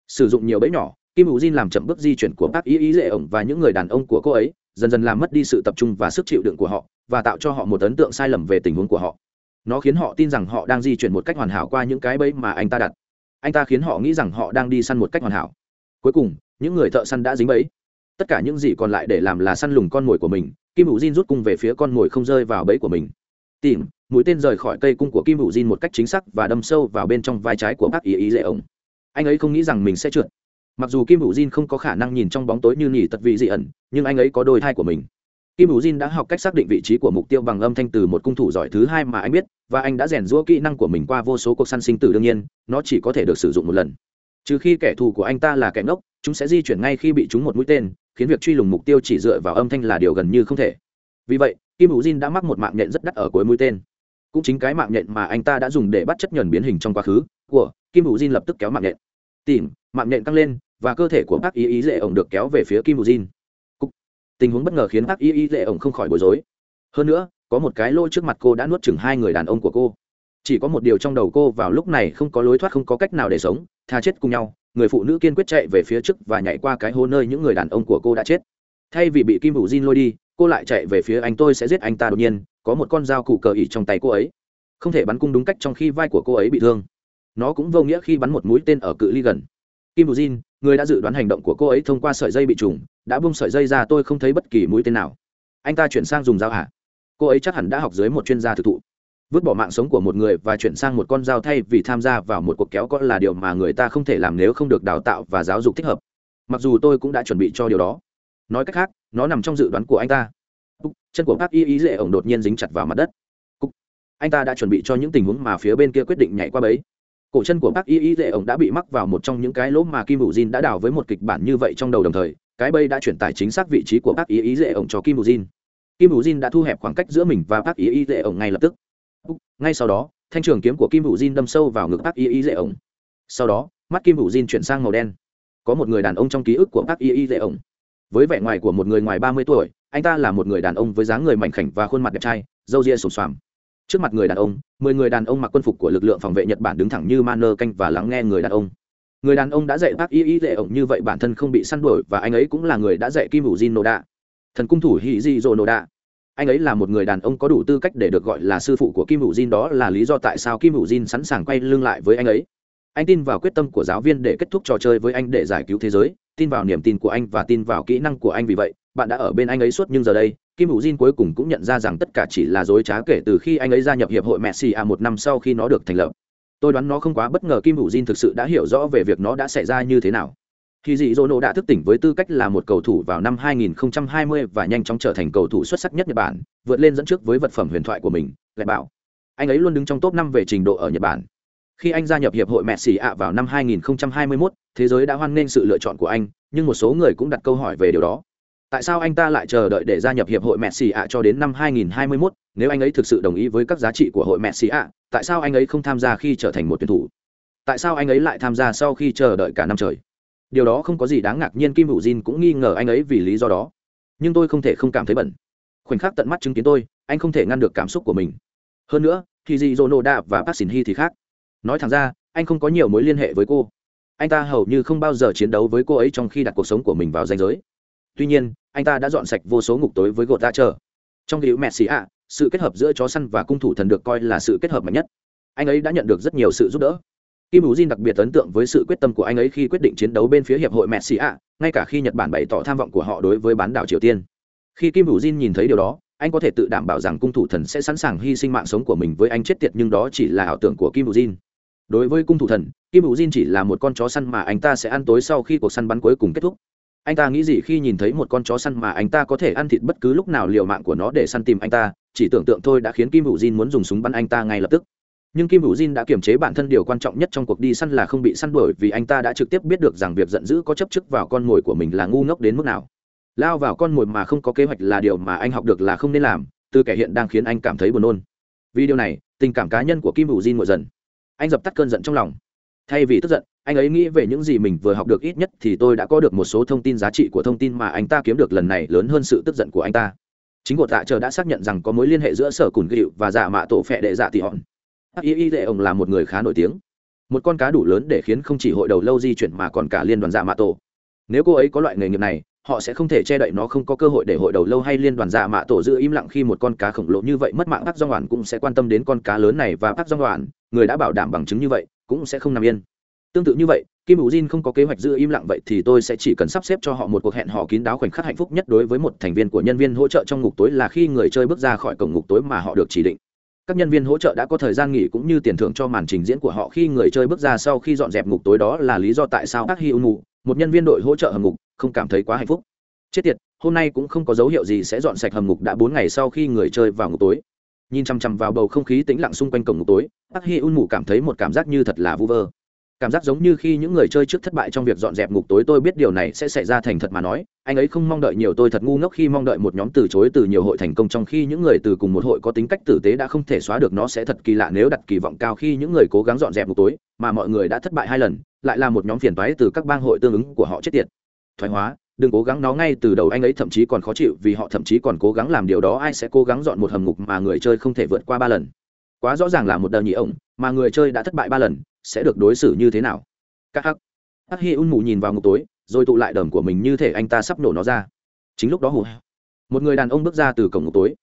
Sử dụng nhiều bẫy nhỏ, kim hữu jin làm chậm bước di chuyển của bác y y lệ ổng và những người đàn ông của cô ấy, dần dần làm mất đi sự tập trung và sức chịu đựng của họ, và tạo cho họ một ấn tượng sai lầm về tình huống của họ. Nó khiến họ tin rằng họ đang di chuyển một cách hoàn hảo qua những cái bẫy mà anh ta đặt. Anh ta khiến họ nghĩ rằng họ đang đi săn một cách hoàn hảo. Cuối cùng, những người thợ săn đã dính bẫy tất cả những gì còn lại để làm là săn lùng con mồi của mình, kim hữu diên rút cung về phía con mồi không rơi vào bẫy của mình. Tìm, mũi tên rời khỏi cây cung của kim hữu diên một cách chính xác và đâm sâu vào bên trong vai trái của bác ý ý dễ ổng anh ấy không nghĩ rằng mình sẽ trượt. Mặc dù kim hữu diên không có khả năng nhìn trong bóng tối như nhỉ tật vị dị ẩn, nhưng anh ấy có đôi thai của mình. Kim hữu jin đã học cách xác định vị trí của mục tiêu bằng âm thanh từ một cung thủ giỏi thứ hai mà anh biết, và anh đã rèn rũa kỹ năng của mình qua vô số cuộc săn sinh tử đương nhiên, nó chỉ có thể được sử dụng một lần. Trừ khi kẻ thù của anh ta là kẻ ngốc, chúng sẽ di chuyển ngay khi bị trúng một mũi tên khiến việc truy lùng mục tiêu chỉ dựa vào âm thanh là điều gần như không thể. Vì vậy, kim hữu jin đã mắc một mạng nhện rất đắt ở cuối mũi tên. Cũng chính cái mạng nhện mà anh ta đã dùng để bắt chất nhờn biến hình trong quá khứ của kim hữu jin lập tức kéo mạng nhện. Tìm, mạng nhện tăng lên, và cơ thể của bác ý ý dễ ổng được kéo về phía kim hữu jin. Tình huống bất ngờ khiến bác ý ý dễ ổng không khỏi bối rối. Hơn nữa, có một cái lỗ trước mặt cô đã nuốt chừng hai người đàn ông của cô. Chỉ có một điều trong đầu cô vào lúc này không có lối thoát không có cách nào để sống, tha chết cùng nhau người phụ nữ kiên quyết chạy về phía trước và nhảy qua cái hố nơi những người đàn ông của cô đã chết. Thay vì bị kim hữu jin lôi đi, cô lại chạy về phía anh tôi sẽ giết anh ta đột nhiên, có một con dao cụ cờ ỉ trong tay cô ấy. Không thể bắn cung đúng cách trong khi vai của cô ấy bị thương. Nó cũng vô nghĩa khi bắn một mũi tên ở cự ly gần. Kim hữu jin, người đã dự đoán hành động của cô ấy thông qua sợi dây bị trùng, đã bung sợi dây ra, tôi không thấy bất kỳ mũi tên nào. Anh ta chuyển sang dùng dao hả? Cô ấy chắc hẳn đã học dưới một chuyên gia thực thụ vứt bỏ mạng sống của một người và chuyển sang một con dao thay vì tham gia vào một cuộc kéo có là điều mà người ta không thể làm nếu không được đào tạo và giáo dục thích hợp. Mặc dù tôi cũng đã chuẩn bị cho điều đó. Nói cách khác, nó nằm trong dự đoán của anh ta. Chân của bác y ý dễ ổng đột nhiên dính chặt vào mặt đất. Anh ta đã chuẩn bị cho những tình huống mà phía bên kia quyết định nhảy qua bấy cổ chân của bác y y dễ ổng đã bị mắc vào một trong những cái lỗ mà kim bù jin đã đào với một kịch bản như vậy trong đầu đồng thời, cái bây đã chuyển tải chính xác vị trí của bác y y dễ ổng cho kim bù jin. Kim bù jin đã thu hẹp khoảng cách giữa mình và bác y y dễ ổng ngay lập tức ngay sau đó, thanh trường kiếm của kim hữu jin đâm sâu vào ngực bác y y dễ ổng. Sau đó, mắt kim hữu jin chuyển sang màu đen. Có một người đàn ông trong ký ức của bác y y dễ ổng. Với vẻ ngoài của một người ngoài ba mươi tuổi, anh ta là một người đàn ông với dáng người mảnh khảnh và khuôn mặt đẹp trai, râu ria sùng xoàm. Trước mặt người đàn ông, mười người đàn ông mặc quân phục của lực lượng phòng vệ nhật bản đứng thẳng như manơ canh và lắng nghe người đàn ông. Người đàn ông đã dạy bác y y dễ ổng như vậy bản thân không bị săn đuổi và anh ấy cũng là người đã dạy kim hữu jin nô đạ thần cung thủ hì di dô nô đạ anh ấy là một người đàn ông có đủ tư cách để được gọi là sư phụ của kim hữu jin, đó là lý do tại sao kim hữu jin sẵn sàng quay lưng lại với anh ấy. Anh tin vào quyết tâm của giáo viên để kết thúc trò chơi với anh để giải cứu thế giới, tin vào niềm tin của anh và tin vào kỹ năng của anh. Vì vậy, bạn đã ở bên anh ấy suốt nhưng giờ đây, kim hữu jin cuối cùng cũng nhận ra rằng tất cả chỉ là dối trá kể từ khi anh ấy gia nhập hiệp hội messi a một năm sau khi nó được thành lập. Tôi đoán nó không quá bất ngờ kim hữu jin thực sự đã hiểu rõ về việc nó đã xảy ra như thế nào khi dị dỗ đã thức tỉnh với tư cách là một cầu thủ vào năm 2020 và nhanh chóng trở thành cầu thủ xuất sắc nhất nhật bản vượt lên dẫn trước với vật phẩm huyền thoại của mình lại bảo. Anh ấy luôn đứng trong top năm về trình độ ở nhật bản. Khi anh gia nhập hiệp hội messi ạ vào năm 2021, thế giới đã hoan nghênh sự lựa chọn của anh nhưng một số người cũng đặt câu hỏi về điều đó. Tại sao anh ta lại chờ đợi để gia nhập hiệp hội messi ạ cho đến năm 2021, nếu anh ấy thực sự đồng ý với các giá trị của hội messi ạ tại sao anh ấy không tham gia khi trở thành một tuyển thủ? Tại sao anh ấy lại tham gia sau khi chờ đợi cả năm trời? Điều đó không có gì đáng ngạc nhiên, kim hữu jin cũng nghi ngờ anh ấy vì lý do đó. Nhưng tôi không thể không cảm thấy bẩn. Khoảnh khắc tận mắt chứng kiến tôi, anh không thể ngăn được cảm xúc của mình. Hơn nữa thì gì Zonoda và Park Shin Hee thì khác. Nói thẳng ra, anh không có nhiều mối liên hệ với cô. Anh ta hầu như không bao giờ chiến đấu với cô ấy trong khi đặt cuộc sống của mình vào danh giới. Tuy nhiên, anh ta đã dọn sạch vô số ngục tối với gột ta chờ. Trong hữu xì ạ, sự kết hợp giữa chó săn và cung thủ thần được coi là sự kết hợp mạnh nhất. Anh ấy đã nhận được rất nhiều sự giúp đỡ kim hữu jin đặc biệt ấn tượng với sự quyết tâm của anh ấy khi quyết định chiến đấu bên phía hiệp hội messi ạ ngay cả khi nhật bản bày tỏ tham vọng của họ đối với bán đảo triều tiên. Khi kim hữu jin nhìn thấy điều đó, anh có thể tự đảm bảo rằng cung thủ thần sẽ sẵn sàng hy sinh mạng sống của mình với anh chết tiệt nhưng đó chỉ là ảo tưởng của kim hữu jin đối với cung thủ thần, kim hữu jin chỉ là một con chó săn mà anh ta sẽ ăn tối sau khi cuộc săn bắn cuối cùng kết thúc. Anh ta nghĩ gì khi nhìn thấy một con chó săn mà anh ta có thể ăn thịt bất cứ lúc nào liều mạng của nó để săn tìm anh ta, chỉ tưởng tượng thôi đã khiến kim hữu jin muốn dùng súng bắn anh ta ngay lập tức nhưng kim hữu jin đã kiềm chế bản thân điều quan trọng nhất trong cuộc đi săn là không bị săn đuổi vì anh ta đã trực tiếp biết được rằng việc giận dữ có chấp chức vào con mồi của mình là ngu ngốc đến mức nào. Lao vào con mồi mà không có kế hoạch là điều mà anh học được là không nên làm, từ kẻ hiện đang khiến anh cảm thấy buồn nôn. Vì điều này, tình cảm cá nhân của kim hữu jin ngồi dần. Anh dập tắt cơn giận trong lòng. Thay vì tức giận, anh ấy nghĩ về những gì mình vừa học được ít nhất thì tôi đã có được một số thông tin giá trị của thông tin mà anh ta kiếm được lần này lớn hơn sự tức giận của anh ta. Chính của tạ dạ chờ đã xác nhận rằng có mối liên hệ giữa sở cùn gịu và giả mạ tổ phẹ đệ dạ tị hòn y y đệ ông là một người khá nổi tiếng. Một con cá đủ lớn để khiến không chỉ hội đầu lâu di chuyển mà còn cả liên đoàn dạ mạ tổ. Nếu cô ấy có loại nghề nghiệp này, họ sẽ không thể che đậy nó không có cơ hội để hội đầu lâu hay liên đoàn dạ mạ tổ giữ im lặng khi một con cá khổng lồ như vậy mất mạng. Bác do hoàn cũng sẽ quan tâm đến con cá lớn này và bác do hoàn, người đã bảo đảm bằng chứng như vậy, cũng sẽ không nằm yên. Tương tự như vậy, kim hữu jin không có kế hoạch giữ im lặng vậy thì tôi sẽ chỉ cần sắp xếp cho họ một cuộc hẹn hò kín đáo khoảnh khắc hạnh phúc nhất đối với một thành viên của nhân viên hỗ trợ trong ngục tối là khi người chơi bước ra khỏi cổng ngục tối mà họ được chỉ định các nhân viên hỗ trợ đã có thời gian nghỉ cũng như tiền thưởng cho màn trình diễn của họ khi người chơi bước ra sau khi dọn dẹp ngục tối đó là lý do tại sao ác hi ngủ, một nhân viên đội hỗ trợ hầm ngục, không cảm thấy quá hạnh phúc. Chết tiệt, hôm nay cũng không có dấu hiệu gì sẽ dọn sạch hầm ngục đã bốn ngày sau khi người chơi vào ngục tối. Nhìn chằm chằm vào bầu không khí tĩnh lặng xung quanh cổng ngục tối ác hi un mù cảm thấy một cảm giác như thật là vu vơ cảm giác giống như khi những người chơi trước thất bại trong việc dọn dẹp ngục tối tôi biết điều này sẽ xảy ra thành thật mà nói, anh ấy không mong đợi nhiều tôi thật ngu ngốc khi mong đợi một nhóm từ chối từ nhiều hội thành công trong khi những người từ cùng một hội có tính cách tử tế đã không thể xóa được nó sẽ thật kỳ lạ nếu đặt kỳ vọng cao khi những người cố gắng dọn dẹp ngục tối mà mọi người đã thất bại hai lần, lại là một nhóm phiền toái từ các bang hội tương ứng của họ chết tiệt. Thoái hóa, đừng cố gắng nó ngay từ đầu, anh ấy thậm chí còn khó chịu vì họ thậm chí còn cố gắng làm điều đó, ai sẽ cố gắng dọn một hầm ngục mà người chơi không thể vượt qua ba lần? Quá rõ ràng là một đợt nhị ổng, mà người chơi đã thất bại ba lần sẽ được đối xử như thế nào? Các hắc. Hắc hi un mù nhìn vào ngục tối, rồi tụ lại đờm của mình như thể anh ta sắp nổ nó ra. Chính lúc đó hù. Một người đàn ông bước ra từ cổng ngục tối.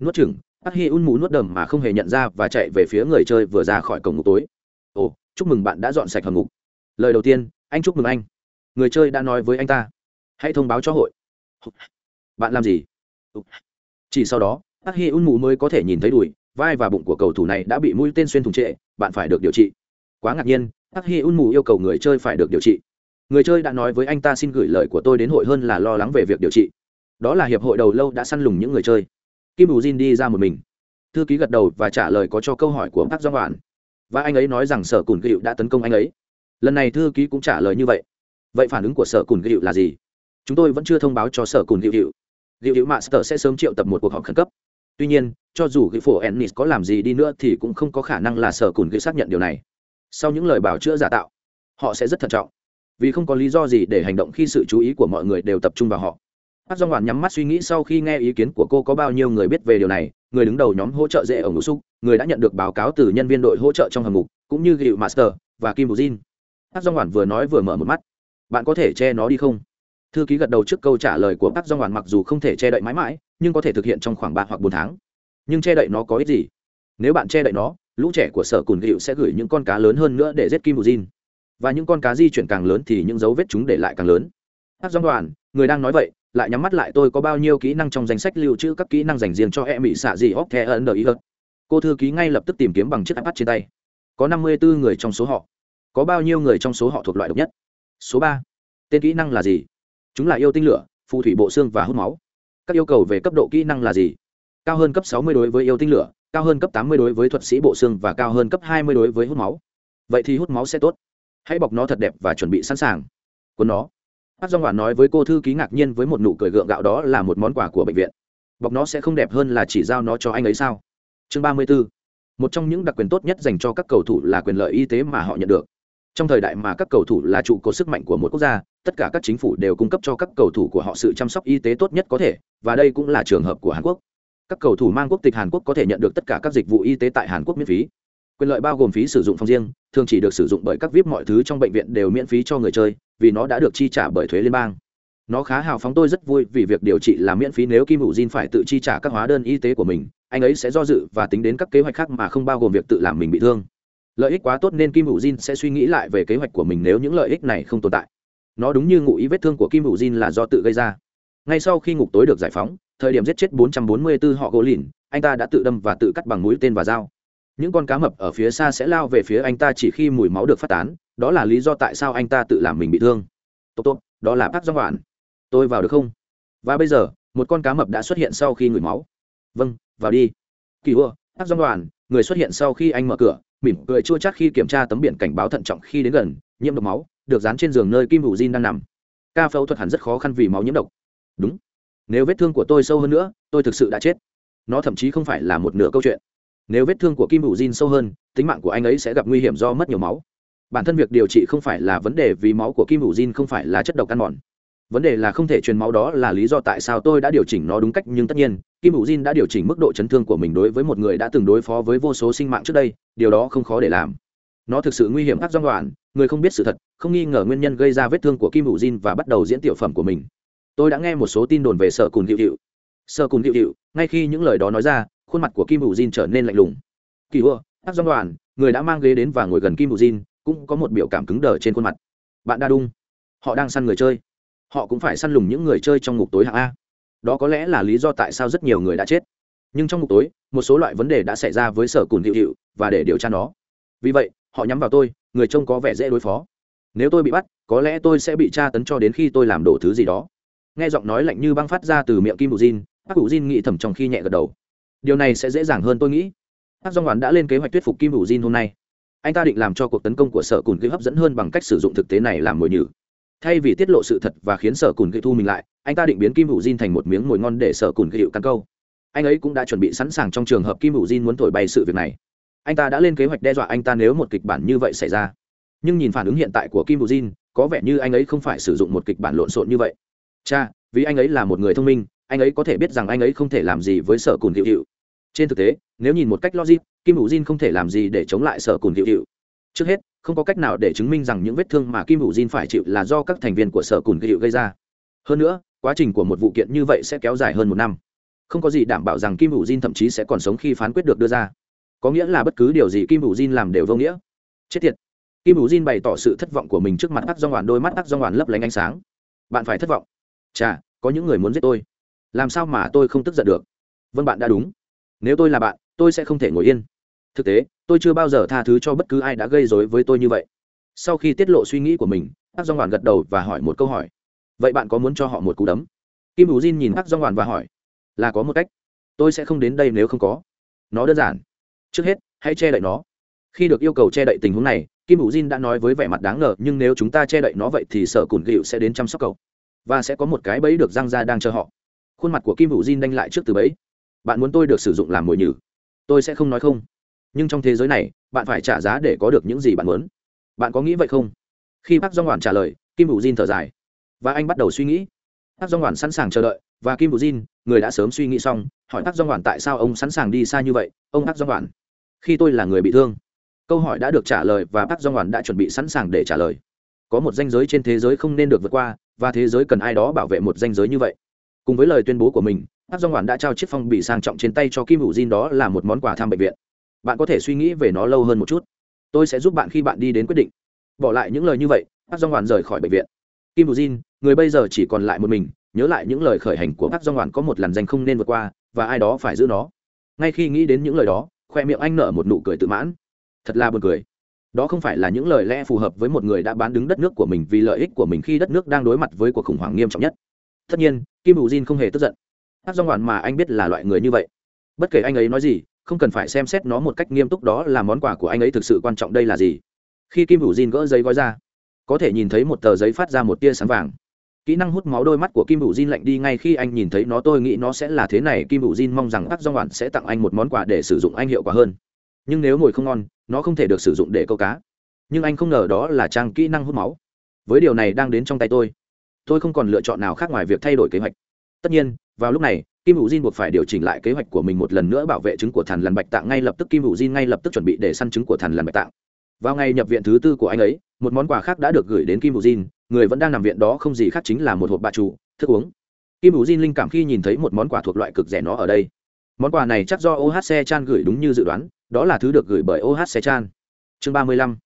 Nuốt chừng hắc hi un mù nuốt đờm mà không hề nhận ra và chạy về phía người chơi vừa ra khỏi cổng ngục tối. Ồ, chúc mừng bạn đã dọn sạch hầm ngục. Lời đầu tiên, anh chúc mừng anh. Người chơi đã nói với anh ta. Hãy thông báo cho hội. Bạn làm gì? Chỉ sau đó, hắc hi un mù mới có thể nhìn thấy đùi, vai và bụng của cầu thủ này đã bị mũi tên xuyên thủng trệ, bạn phải được điều trị quá ngạc nhiên hắc hi un mù yêu cầu người chơi phải được điều trị. Người chơi đã nói với anh ta xin gửi lời của tôi đến hội hơn là lo lắng về việc điều trị. Đó là hiệp hội đầu lâu đã săn lùng những người chơi. Kim bù jin đi ra một mình. Thư ký gật đầu và trả lời có cho câu hỏi của bác doan hoàn và anh ấy nói rằng sở cùn gịu đã tấn công anh ấy. Lần này thư ký cũng trả lời như vậy. Vậy phản ứng của sở cùn gịu là gì? Chúng tôi vẫn chưa thông báo cho sở cùn gịu gịu gịu gịu master sẽ sớm triệu tập một cuộc họp khẩn cấp. Tuy nhiên, cho dù gịu phổ ennis có làm gì đi nữa thì cũng không có khả năng là sở cùn gịu xác nhận điều này sau những lời bảo chữa giả tạo, họ sẽ rất thận trọng, vì không có lý do gì để hành động khi sự chú ý của mọi người đều tập trung vào họ. Hát do hoàn nhắm mắt suy nghĩ sau khi nghe ý kiến của cô có bao nhiêu người biết về điều này, người đứng đầu nhóm hỗ trợ dễ ở ngũ xúc, người đã nhận được báo cáo từ nhân viên đội hỗ trợ trong hầm ngục, cũng như gịu master và kim buzin hát do hoàn vừa nói vừa mở một mắt. Bạn có thể che nó đi không? Thư ký gật đầu trước câu trả lời của bác do hoàn mặc dù không thể che đậy mãi mãi, nhưng có thể thực hiện trong khoảng ba hoặc bốn tháng. Nhưng che đậy nó có ích gì? Nếu bạn che đậy nó lũ trẻ của sở cùn hiệu sẽ gửi những con cá lớn hơn nữa để giết kim buzin và những con cá di chuyển càng lớn thì những dấu vết chúng để lại càng lớn. Hát dong đoàn, người đang nói vậy, lại nhắm mắt lại tôi có bao nhiêu kỹ năng trong danh sách lưu trữ các kỹ năng dành riêng cho em bị xạ gì óc thẻ ấn ý hơn cô thư ký ngay lập tức tìm kiếm bằng chiếc ipad trên tay. Có năm mươi bốn người trong số họ. Có bao nhiêu người trong số họ thuộc loại độc nhất? Số ba. Tên kỹ năng là gì? Chúng là yêu tinh lửa, phù thủy bộ xương và hút máu. Các yêu cầu về cấp độ kỹ năng là gì? Cao hơn cấp 60 đối với yêu tinh lửa cao hơn cấp 80 đối với thuật sĩ bộ xương và cao hơn cấp 20 đối với hút máu. Vậy thì hút máu sẽ tốt. Hãy bọc nó thật đẹp và chuẩn bị sẵn sàng. Của nó. Bác dong hoàn nói với cô thư ký ngạc nhiên với một nụ cười gượng gạo đó là một món quà của bệnh viện. Bọc nó sẽ không đẹp hơn là chỉ giao nó cho anh ấy sao? Chương 34. một trong những đặc quyền tốt nhất dành cho các cầu thủ là quyền lợi y tế mà họ nhận được. Trong thời đại mà các cầu thủ là trụ cột sức mạnh của một quốc gia, tất cả các chính phủ đều cung cấp cho các cầu thủ của họ sự chăm sóc y tế tốt nhất có thể, và đây cũng là trường hợp của hàn quốc các cầu thủ mang quốc tịch hàn quốc có thể nhận được tất cả các dịch vụ y tế tại hàn quốc miễn phí. Quyền lợi bao gồm phí sử dụng phòng riêng, thường chỉ được sử dụng bởi các vip mọi thứ trong bệnh viện đều miễn phí cho người chơi, vì nó đã được chi trả bởi thuế liên bang. Nó khá hào phóng, tôi rất vui vì việc điều trị là miễn phí nếu kim hữu jin phải tự chi trả các hóa đơn y tế của mình. Anh ấy sẽ do dự và tính đến các kế hoạch khác mà không bao gồm việc tự làm mình bị thương. Lợi ích quá tốt nên kim hữu jin sẽ suy nghĩ lại về kế hoạch của mình nếu những lợi ích này không tồn tại. Nó đúng như ngụ ý vết thương của kim hữu jin là do tự gây ra. Ngay sau khi ngục tối được giải phóng thời điểm giết chết 444 họ gỗ lìn, anh ta đã tự đâm và tự cắt bằng mũi tên và dao. Những con cá mập ở phía xa sẽ lao về phía anh ta chỉ khi mùi máu được phát tán, đó là lý do tại sao anh ta tự làm mình bị thương. Tốt tốt, đó là Park doan hoàn tôi vào được không? Và bây giờ, một con cá mập đã xuất hiện sau khi ngửi máu. Vâng vào đi. Kỳ ưa Park doan hoàn người xuất hiện sau khi anh mở cửa, mỉm cười chua chát khi kiểm tra tấm biển cảnh báo thận trọng khi đến gần, nhiễm độc máu, được dán trên giường nơi kim hữu jin đang nằm. Ca phẫu thuật hẳn rất khó khăn vì máu nhiễm độc. Đúng nếu vết thương của tôi sâu hơn nữa, tôi thực sự đã chết. Nó thậm chí không phải là một nửa câu chuyện. Nếu vết thương của kim hữu jin sâu hơn, tính mạng của anh ấy sẽ gặp nguy hiểm do mất nhiều máu. Bản thân việc điều trị không phải là vấn đề vì máu của kim hữu jin không phải là chất độc ăn mòn. Vấn đề là không thể truyền máu đó là lý do tại sao tôi đã điều chỉnh nó đúng cách, nhưng tất nhiên, kim hữu jin đã điều chỉnh mức độ chấn thương của mình đối với một người đã từng đối phó với vô số sinh mạng trước đây, điều đó không khó để làm. Nó thực sự nguy hiểm các doanh đoạn, người không biết sự thật, không nghi ngờ nguyên nhân gây ra vết thương của kim hữu jin và bắt đầu diễn tiểu phẩm của mình tôi đã nghe một số tin đồn về sở cùn hiệu hiệu sở cùn hiệu hiệu ngay khi những lời đó nói ra, khuôn mặt của kim hữu jin trở nên lạnh lùng. Kỳ ưa ác Doanh đoàn, người đã mang ghế đến và ngồi gần kim hữu jin, cũng có một biểu cảm cứng đờ trên khuôn mặt. Bạn đa đung. Họ đang săn người chơi. Họ cũng phải săn lùng những người chơi trong ngục tối hạng a. Đó có lẽ là lý do tại sao rất nhiều người đã chết. Nhưng trong ngục tối, một số loại vấn đề đã xảy ra với sở cùn hiệu hiệu và để điều tra nó. Vì vậy, họ nhắm vào tôi, người trông có vẻ dễ đối phó. Nếu tôi bị bắt, có lẽ tôi sẽ bị tra tấn cho đến khi tôi làm đổ thứ gì đó nghe giọng nói lạnh như băng phát ra từ miệng kim bù jin bác bù jin nghĩ thầm trong khi nhẹ gật đầu. Điều này sẽ dễ dàng hơn tôi nghĩ. Bác dong hoàn đã lên kế hoạch thuyết phục kim bù jin hôm nay. Anh ta định làm cho cuộc tấn công của sở cùn gây hấp dẫn hơn bằng cách sử dụng thực tế này làm mồi nhử. Thay vì tiết lộ sự thật và khiến sở cùn gây thu mình lại, anh ta định biến kim bù jin thành một miếng mồi ngon để sở cùn gây hiệu căn câu. Anh ấy cũng đã chuẩn bị sẵn sàng trong trường hợp kim bù jin muốn thổi bay sự việc này. Anh ta đã lên kế hoạch đe dọa anh ta nếu một kịch bản như vậy xảy ra. Nhưng nhìn phản ứng hiện tại của kim bù jin có vẻ như anh ấy không phải sử dụng một kịch bản lộn xộn như vậy cha, vì anh ấy là một người thông minh, anh ấy có thể biết rằng anh ấy không thể làm gì với sở cùn hiệu hiệu trên thực tế, nếu nhìn một cách logic, kim hữu jin không thể làm gì để chống lại sở cùn hiệu hiệu trước hết, không có cách nào để chứng minh rằng những vết thương mà kim hữu jin phải chịu là do các thành viên của sở cùn hiệu gây ra. Hơn nữa, quá trình của một vụ kiện như vậy sẽ kéo dài hơn một năm. Không có gì đảm bảo rằng kim hữu jin thậm chí sẽ còn sống khi phán quyết được đưa ra. Có nghĩa là bất cứ điều gì kim hữu jin làm đều vô nghĩa. Chết tiệt. Kim hữu jin bày tỏ sự thất vọng của mình trước mặt ác do hoàn đôi mắt ác do hoàn lấp lánh ánh sáng. Bạn phải thất vọng chà, có những người muốn giết tôi. Làm sao mà tôi không tức giận được? Vâng bạn đã đúng. Nếu tôi là bạn, tôi sẽ không thể ngồi yên. Thực tế, tôi chưa bao giờ tha thứ cho bất cứ ai đã gây dối với tôi như vậy. Sau khi tiết lộ suy nghĩ của mình bác dong hoàn gật đầu và hỏi một câu hỏi. Vậy bạn có muốn cho họ một cú đấm? Kim hữu jin nhìn bác dong hoàn và hỏi. Là có một cách. Tôi sẽ không đến đây nếu không có. Nó đơn giản. Trước hết, hãy che đậy nó. Khi được yêu cầu che đậy tình huống này, kim hữu jin đã nói với vẻ mặt đáng ngờ, nhưng nếu chúng ta che đậy nó vậy thì sở cùn gịu sẽ đến chăm sóc cậu và sẽ có một cái bẫy được răng ra đang chờ họ. Khuôn mặt của kim hữu jin đanh lại trước từ bẫy. Bạn muốn tôi được sử dụng làm mồi nhử? Tôi sẽ không nói không. Nhưng trong thế giới này, bạn phải trả giá để có được những gì bạn muốn. Bạn có nghĩ vậy không? Khi bác Do hoàn trả lời, kim hữu jin thở dài. Và anh bắt đầu suy nghĩ. Bác Do hoàn sẵn sàng chờ đợi, và kim hữu jin, người đã sớm suy nghĩ xong, hỏi bác Do hoàn tại sao ông sẵn sàng đi xa như vậy? Ông bác Do hoàn khi tôi là người bị thương. Câu hỏi đã được trả lời và bác Do hoàn đã chuẩn bị sẵn sàng để trả lời có một danh giới trên thế giới không nên được vượt qua, và thế giới cần ai đó bảo vệ một danh giới như vậy. Cùng với lời tuyên bố của mình bác Do hoàn đã trao chiếc phong bì sang trọng trên tay cho kim hữu jin đó là một món quà thăm bệnh viện. Bạn có thể suy nghĩ về nó lâu hơn một chút. Tôi sẽ giúp bạn khi bạn đi đến quyết định. Bỏ lại những lời như vậy bác Do hoàn rời khỏi bệnh viện. Kim hữu jin người bây giờ chỉ còn lại một mình, nhớ lại những lời khởi hành của bác Do hoàn có một làn danh không nên vượt qua, và ai đó phải giữ nó. Ngay khi nghĩ đến những lời đó, khoe miệng anh nở một nụ cười tự mãn. Thật là buồn cười đó không phải là những lời lẽ phù hợp với một người đã bán đứng đất nước của mình vì lợi ích của mình khi đất nước đang đối mặt với cuộc khủng hoảng nghiêm trọng nhất. Tất nhiên, kim hữu jin không hề tức giận. Hát do ngoạn mà anh biết là loại người như vậy. Bất kể anh ấy nói gì, không cần phải xem xét nó một cách nghiêm túc đó là món quà của anh ấy thực sự quan trọng đây là gì. Khi kim hữu jin gỡ giấy gói ra, có thể nhìn thấy một tờ giấy phát ra một tia sáng vàng. Kỹ năng hút máu đôi mắt của kim hữu jin lạnh đi ngay khi anh nhìn thấy nó, tôi nghĩ nó sẽ là thế này. Kim hữu jin mong rằng hát do ngoạn sẽ tặng anh một món quà để sử dụng anh hiệu quả hơn nhưng nếu ngồi không ngon, nó không thể được sử dụng để câu cá. Nhưng anh không ngờ đó là trang kỹ năng hút máu. Với điều này đang đến trong tay tôi tôi không còn lựa chọn nào khác ngoài việc thay đổi kế hoạch. Tất nhiên, vào lúc này, kim hữu jin buộc phải điều chỉnh lại kế hoạch của mình một lần nữa bảo vệ trứng của thằn lằn bạch tạng ngay lập tức. Kim hữu jin ngay lập tức chuẩn bị để săn trứng của thằn lằn bạch tạng. Vào ngày nhập viện thứ tư của anh ấy, một món quà khác đã được gửi đến kim hữu jin người vẫn đang nằm viện đó không gì khác chính là một hộp bà trụ thức uống. Kim hữu jin linh cảm khi nhìn thấy một món quà thuộc loại cực rẻ nó ở đây. Món quà này chắc do ohc chan gửi đúng như dự đoán đó là thứ được gửi bởi ohc chan. Chương ba mươi lăm.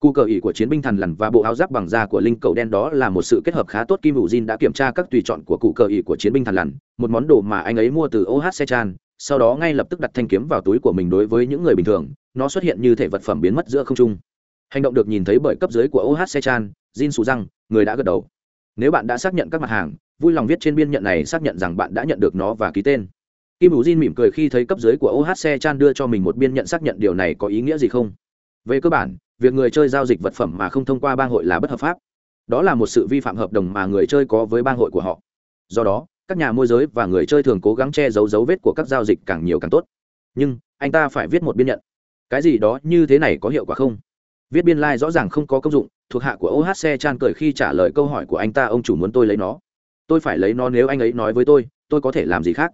Cụ cờ ỉ của chiến binh thần lằn và bộ áo giáp bằng da của linh cầu đen đó là một sự kết hợp khá tốt. Kim hữu jin đã kiểm tra các tùy chọn của cụ cờ ỉ của chiến binh thần lằn, một món đồ mà anh ấy mua từ ohc chan, sau đó ngay lập tức đặt thanh kiếm vào túi của mình đối với những người bình thường, nó xuất hiện như thể vật phẩm biến mất giữa không trung. Hành động được nhìn thấy bởi cấp dưới của ohc chan, jin sù răng, người đã gật đầu. Nếu bạn đã xác nhận các mặt hàng, vui lòng viết trên biên nhận này xác nhận rằng bạn đã nhận được nó và ký tên kim hữu jin mỉm cười khi thấy cấp dưới của ohc chan đưa cho mình một biên nhận xác nhận điều này có ý nghĩa gì không? Về cơ bản, việc người chơi giao dịch vật phẩm mà không thông qua bang hội là bất hợp pháp. Đó là một sự vi phạm hợp đồng mà người chơi có với bang hội của họ. Do đó, các nhà môi giới và người chơi thường cố gắng che giấu dấu vết của các giao dịch càng nhiều càng tốt. Nhưng, anh ta phải viết một biên nhận. Cái gì đó như thế này có hiệu quả không? Viết biên lai rõ ràng không có công dụng, thuộc hạ của ohc chan cười khi trả lời câu hỏi của anh ta, ông chủ muốn tôi lấy nó? Tôi phải lấy nó nếu anh ấy nói với tôi tôi có thể làm gì khác?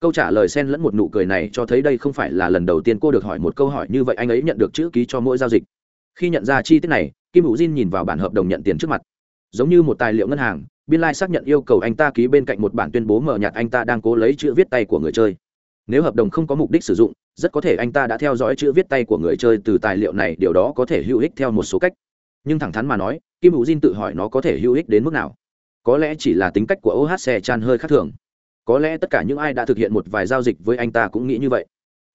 Câu trả lời xen lẫn một nụ cười này cho thấy đây không phải là lần đầu tiên cô được hỏi một câu hỏi như vậy, anh ấy nhận được chữ ký cho mỗi giao dịch. Khi nhận ra chi tiết này, kim hữu jin nhìn vào bản hợp đồng nhận tiền trước mặt. Giống như một tài liệu ngân hàng, biên lai xác nhận yêu cầu anh ta ký bên cạnh một bản tuyên bố mờ nhạt anh ta đang cố lấy chữ viết tay của người chơi. Nếu hợp đồng không có mục đích sử dụng, rất có thể anh ta đã theo dõi chữ viết tay của người chơi từ tài liệu này, điều đó có thể hữu ích theo một số cách. Nhưng thẳng thắn mà nói, kim hữu jin tự hỏi nó có thể hữu ích đến mức nào. Có lẽ chỉ là tính cách của ohc chan hơi khác thường có lẽ tất cả những ai đã thực hiện một vài giao dịch với anh ta cũng nghĩ như vậy.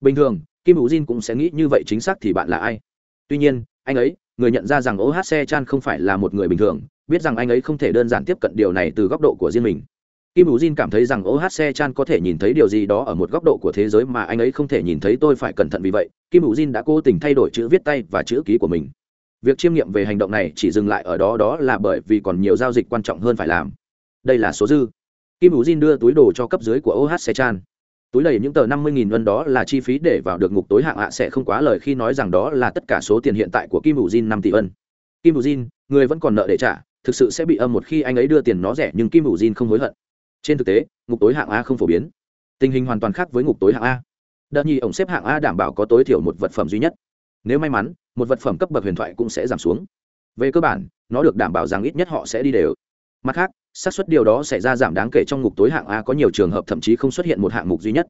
Bình thường, kim hữu jin cũng sẽ nghĩ như vậy chính xác thì bạn là ai? Tuy nhiên, anh ấy, người nhận ra rằng ohc chan không phải là một người bình thường, biết rằng anh ấy không thể đơn giản tiếp cận điều này từ góc độ của riêng mình. Kim hữu jin cảm thấy rằng ohc chan có thể nhìn thấy điều gì đó ở một góc độ của thế giới mà anh ấy không thể nhìn thấy, tôi phải cẩn thận vì vậy, kim hữu jin đã cố tình thay đổi chữ viết tay và chữ ký của mình. Việc chiêm nghiệm về hành động này chỉ dừng lại ở đó đó là bởi vì còn nhiều giao dịch quan trọng hơn phải làm. Đây là số dư kim hữu jin đưa túi đồ cho cấp dưới của Oh Se chan. Túi đầy những tờ năm mươi nghìn won đó là chi phí để vào được ngục tối hạng hạ sẽ không quá lời khi nói rằng đó là tất cả số tiền hiện tại của kim hữu jin năm tỷ won. Kim hữu jin, người vẫn còn nợ để trả, thực sự sẽ bị âm một khi anh ấy đưa tiền nó rẻ nhưng kim hữu jin không hối hận. Trên thực tế, ngục tối hạng a không phổ biến. Tình hình hoàn toàn khác với ngục tối hạng a. Đợt nhi ổng xếp hạng a đảm bảo có tối thiểu một vật phẩm duy nhất. Nếu may mắn, một vật phẩm cấp bậc huyền thoại cũng sẽ giảm xuống. Về cơ bản, nó được đảm bảo rằng ít nhất họ sẽ đi đều mặt khác, xác suất điều đó xảy ra giảm đáng kể trong ngục tối hạng a, có nhiều trường hợp thậm chí không xuất hiện một hạng mục duy nhất.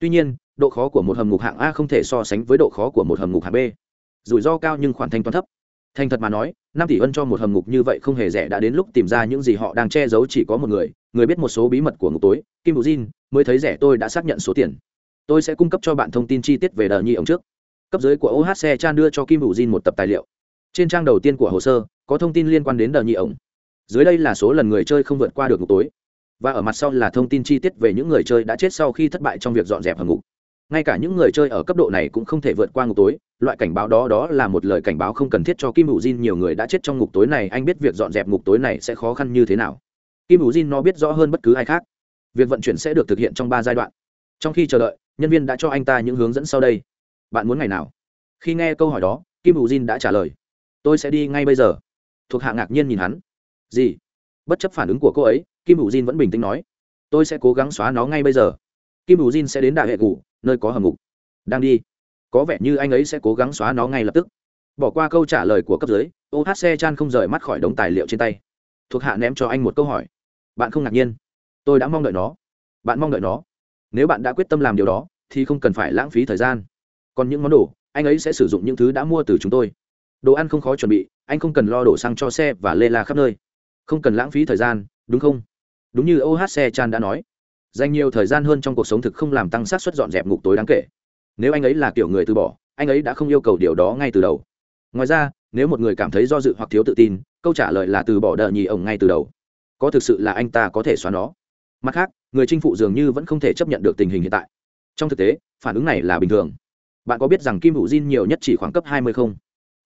Tuy nhiên, độ khó của một hầm ngục hạng a không thể so sánh với độ khó của một hầm ngục hạng b. Rủi ro cao nhưng khoản thanh toán thấp. Thành thật mà nói, năm tỷ ân cho một hầm ngục như vậy không hề rẻ đã đến lúc tìm ra những gì họ đang che giấu chỉ có một người người biết một số bí mật của ngục tối, kim bù jin mới thấy rẻ tôi đã xác nhận số tiền. Tôi sẽ cung cấp cho bạn thông tin chi tiết về đờ nhi ống trước. Cấp dưới của ohc chan đưa cho kim bù jin một tập tài liệu. Trên trang đầu tiên của hồ sơ, có thông tin liên quan đến đờ nhi ống dưới đây là số lần người chơi không vượt qua được ngục tối. Và ở mặt sau là thông tin chi tiết về những người chơi đã chết sau khi thất bại trong việc dọn dẹp hầm ngục. Ngay cả những người chơi ở cấp độ này cũng không thể vượt qua ngục tối. Loại cảnh báo đó đó là một lời cảnh báo không cần thiết cho kim hữu jin. Nhiều người đã chết trong ngục tối này, anh biết việc dọn dẹp ngục tối này sẽ khó khăn như thế nào. Kim hữu jin nó biết rõ hơn bất cứ ai khác. Việc vận chuyển sẽ được thực hiện trong ba giai đoạn. Trong khi chờ đợi, nhân viên đã cho anh ta những hướng dẫn sau đây. Bạn muốn ngày nào? Khi nghe câu hỏi đó, kim hữu jin đã trả lời. Tôi sẽ đi ngay bây giờ. Thuộc hạ ngạc nhiên nhìn hắn gì? Bất chấp phản ứng của cô ấy, kim hữu jin vẫn bình tĩnh nói, tôi sẽ cố gắng xóa nó ngay bây giờ. Kim hữu jin sẽ đến đại hệ cụ nơi có hầm ngục. Đang đi. Có vẻ như anh ấy sẽ cố gắng xóa nó ngay lập tức. Bỏ qua câu trả lời của cấp dưới ohc chan không rời mắt khỏi đống tài liệu trên tay. Thuộc hạ ném cho anh một câu hỏi. Bạn không ngạc nhiên. Tôi đã mong đợi nó. Bạn mong đợi nó. Nếu bạn đã quyết tâm làm điều đó, thì không cần phải lãng phí thời gian. Còn những món đồ, anh ấy sẽ sử dụng những thứ đã mua từ chúng tôi. Đồ ăn không khó chuẩn bị, anh không cần lo đổ xăng cho xe và lê la khắp nơi không cần lãng phí thời gian, đúng không? Đúng như ohc chan đã nói. Dành nhiều thời gian hơn trong cuộc sống thực không làm tăng sát suất dọn dẹp ngục tối đáng kể. Nếu anh ấy là kiểu người từ bỏ, anh ấy đã không yêu cầu điều đó ngay từ đầu. Ngoài ra, nếu một người cảm thấy do dự hoặc thiếu tự tin, câu trả lời là từ bỏ đợi nhì ổng ngay từ đầu. Có thực sự là anh ta có thể xóa nó? Mặt khác, người chinh phụ dường như vẫn không thể chấp nhận được tình hình hiện tại. Trong thực tế, phản ứng này là bình thường. Bạn có biết rằng kim hữu jin nhiều nhất chỉ khoảng cấp 20 không?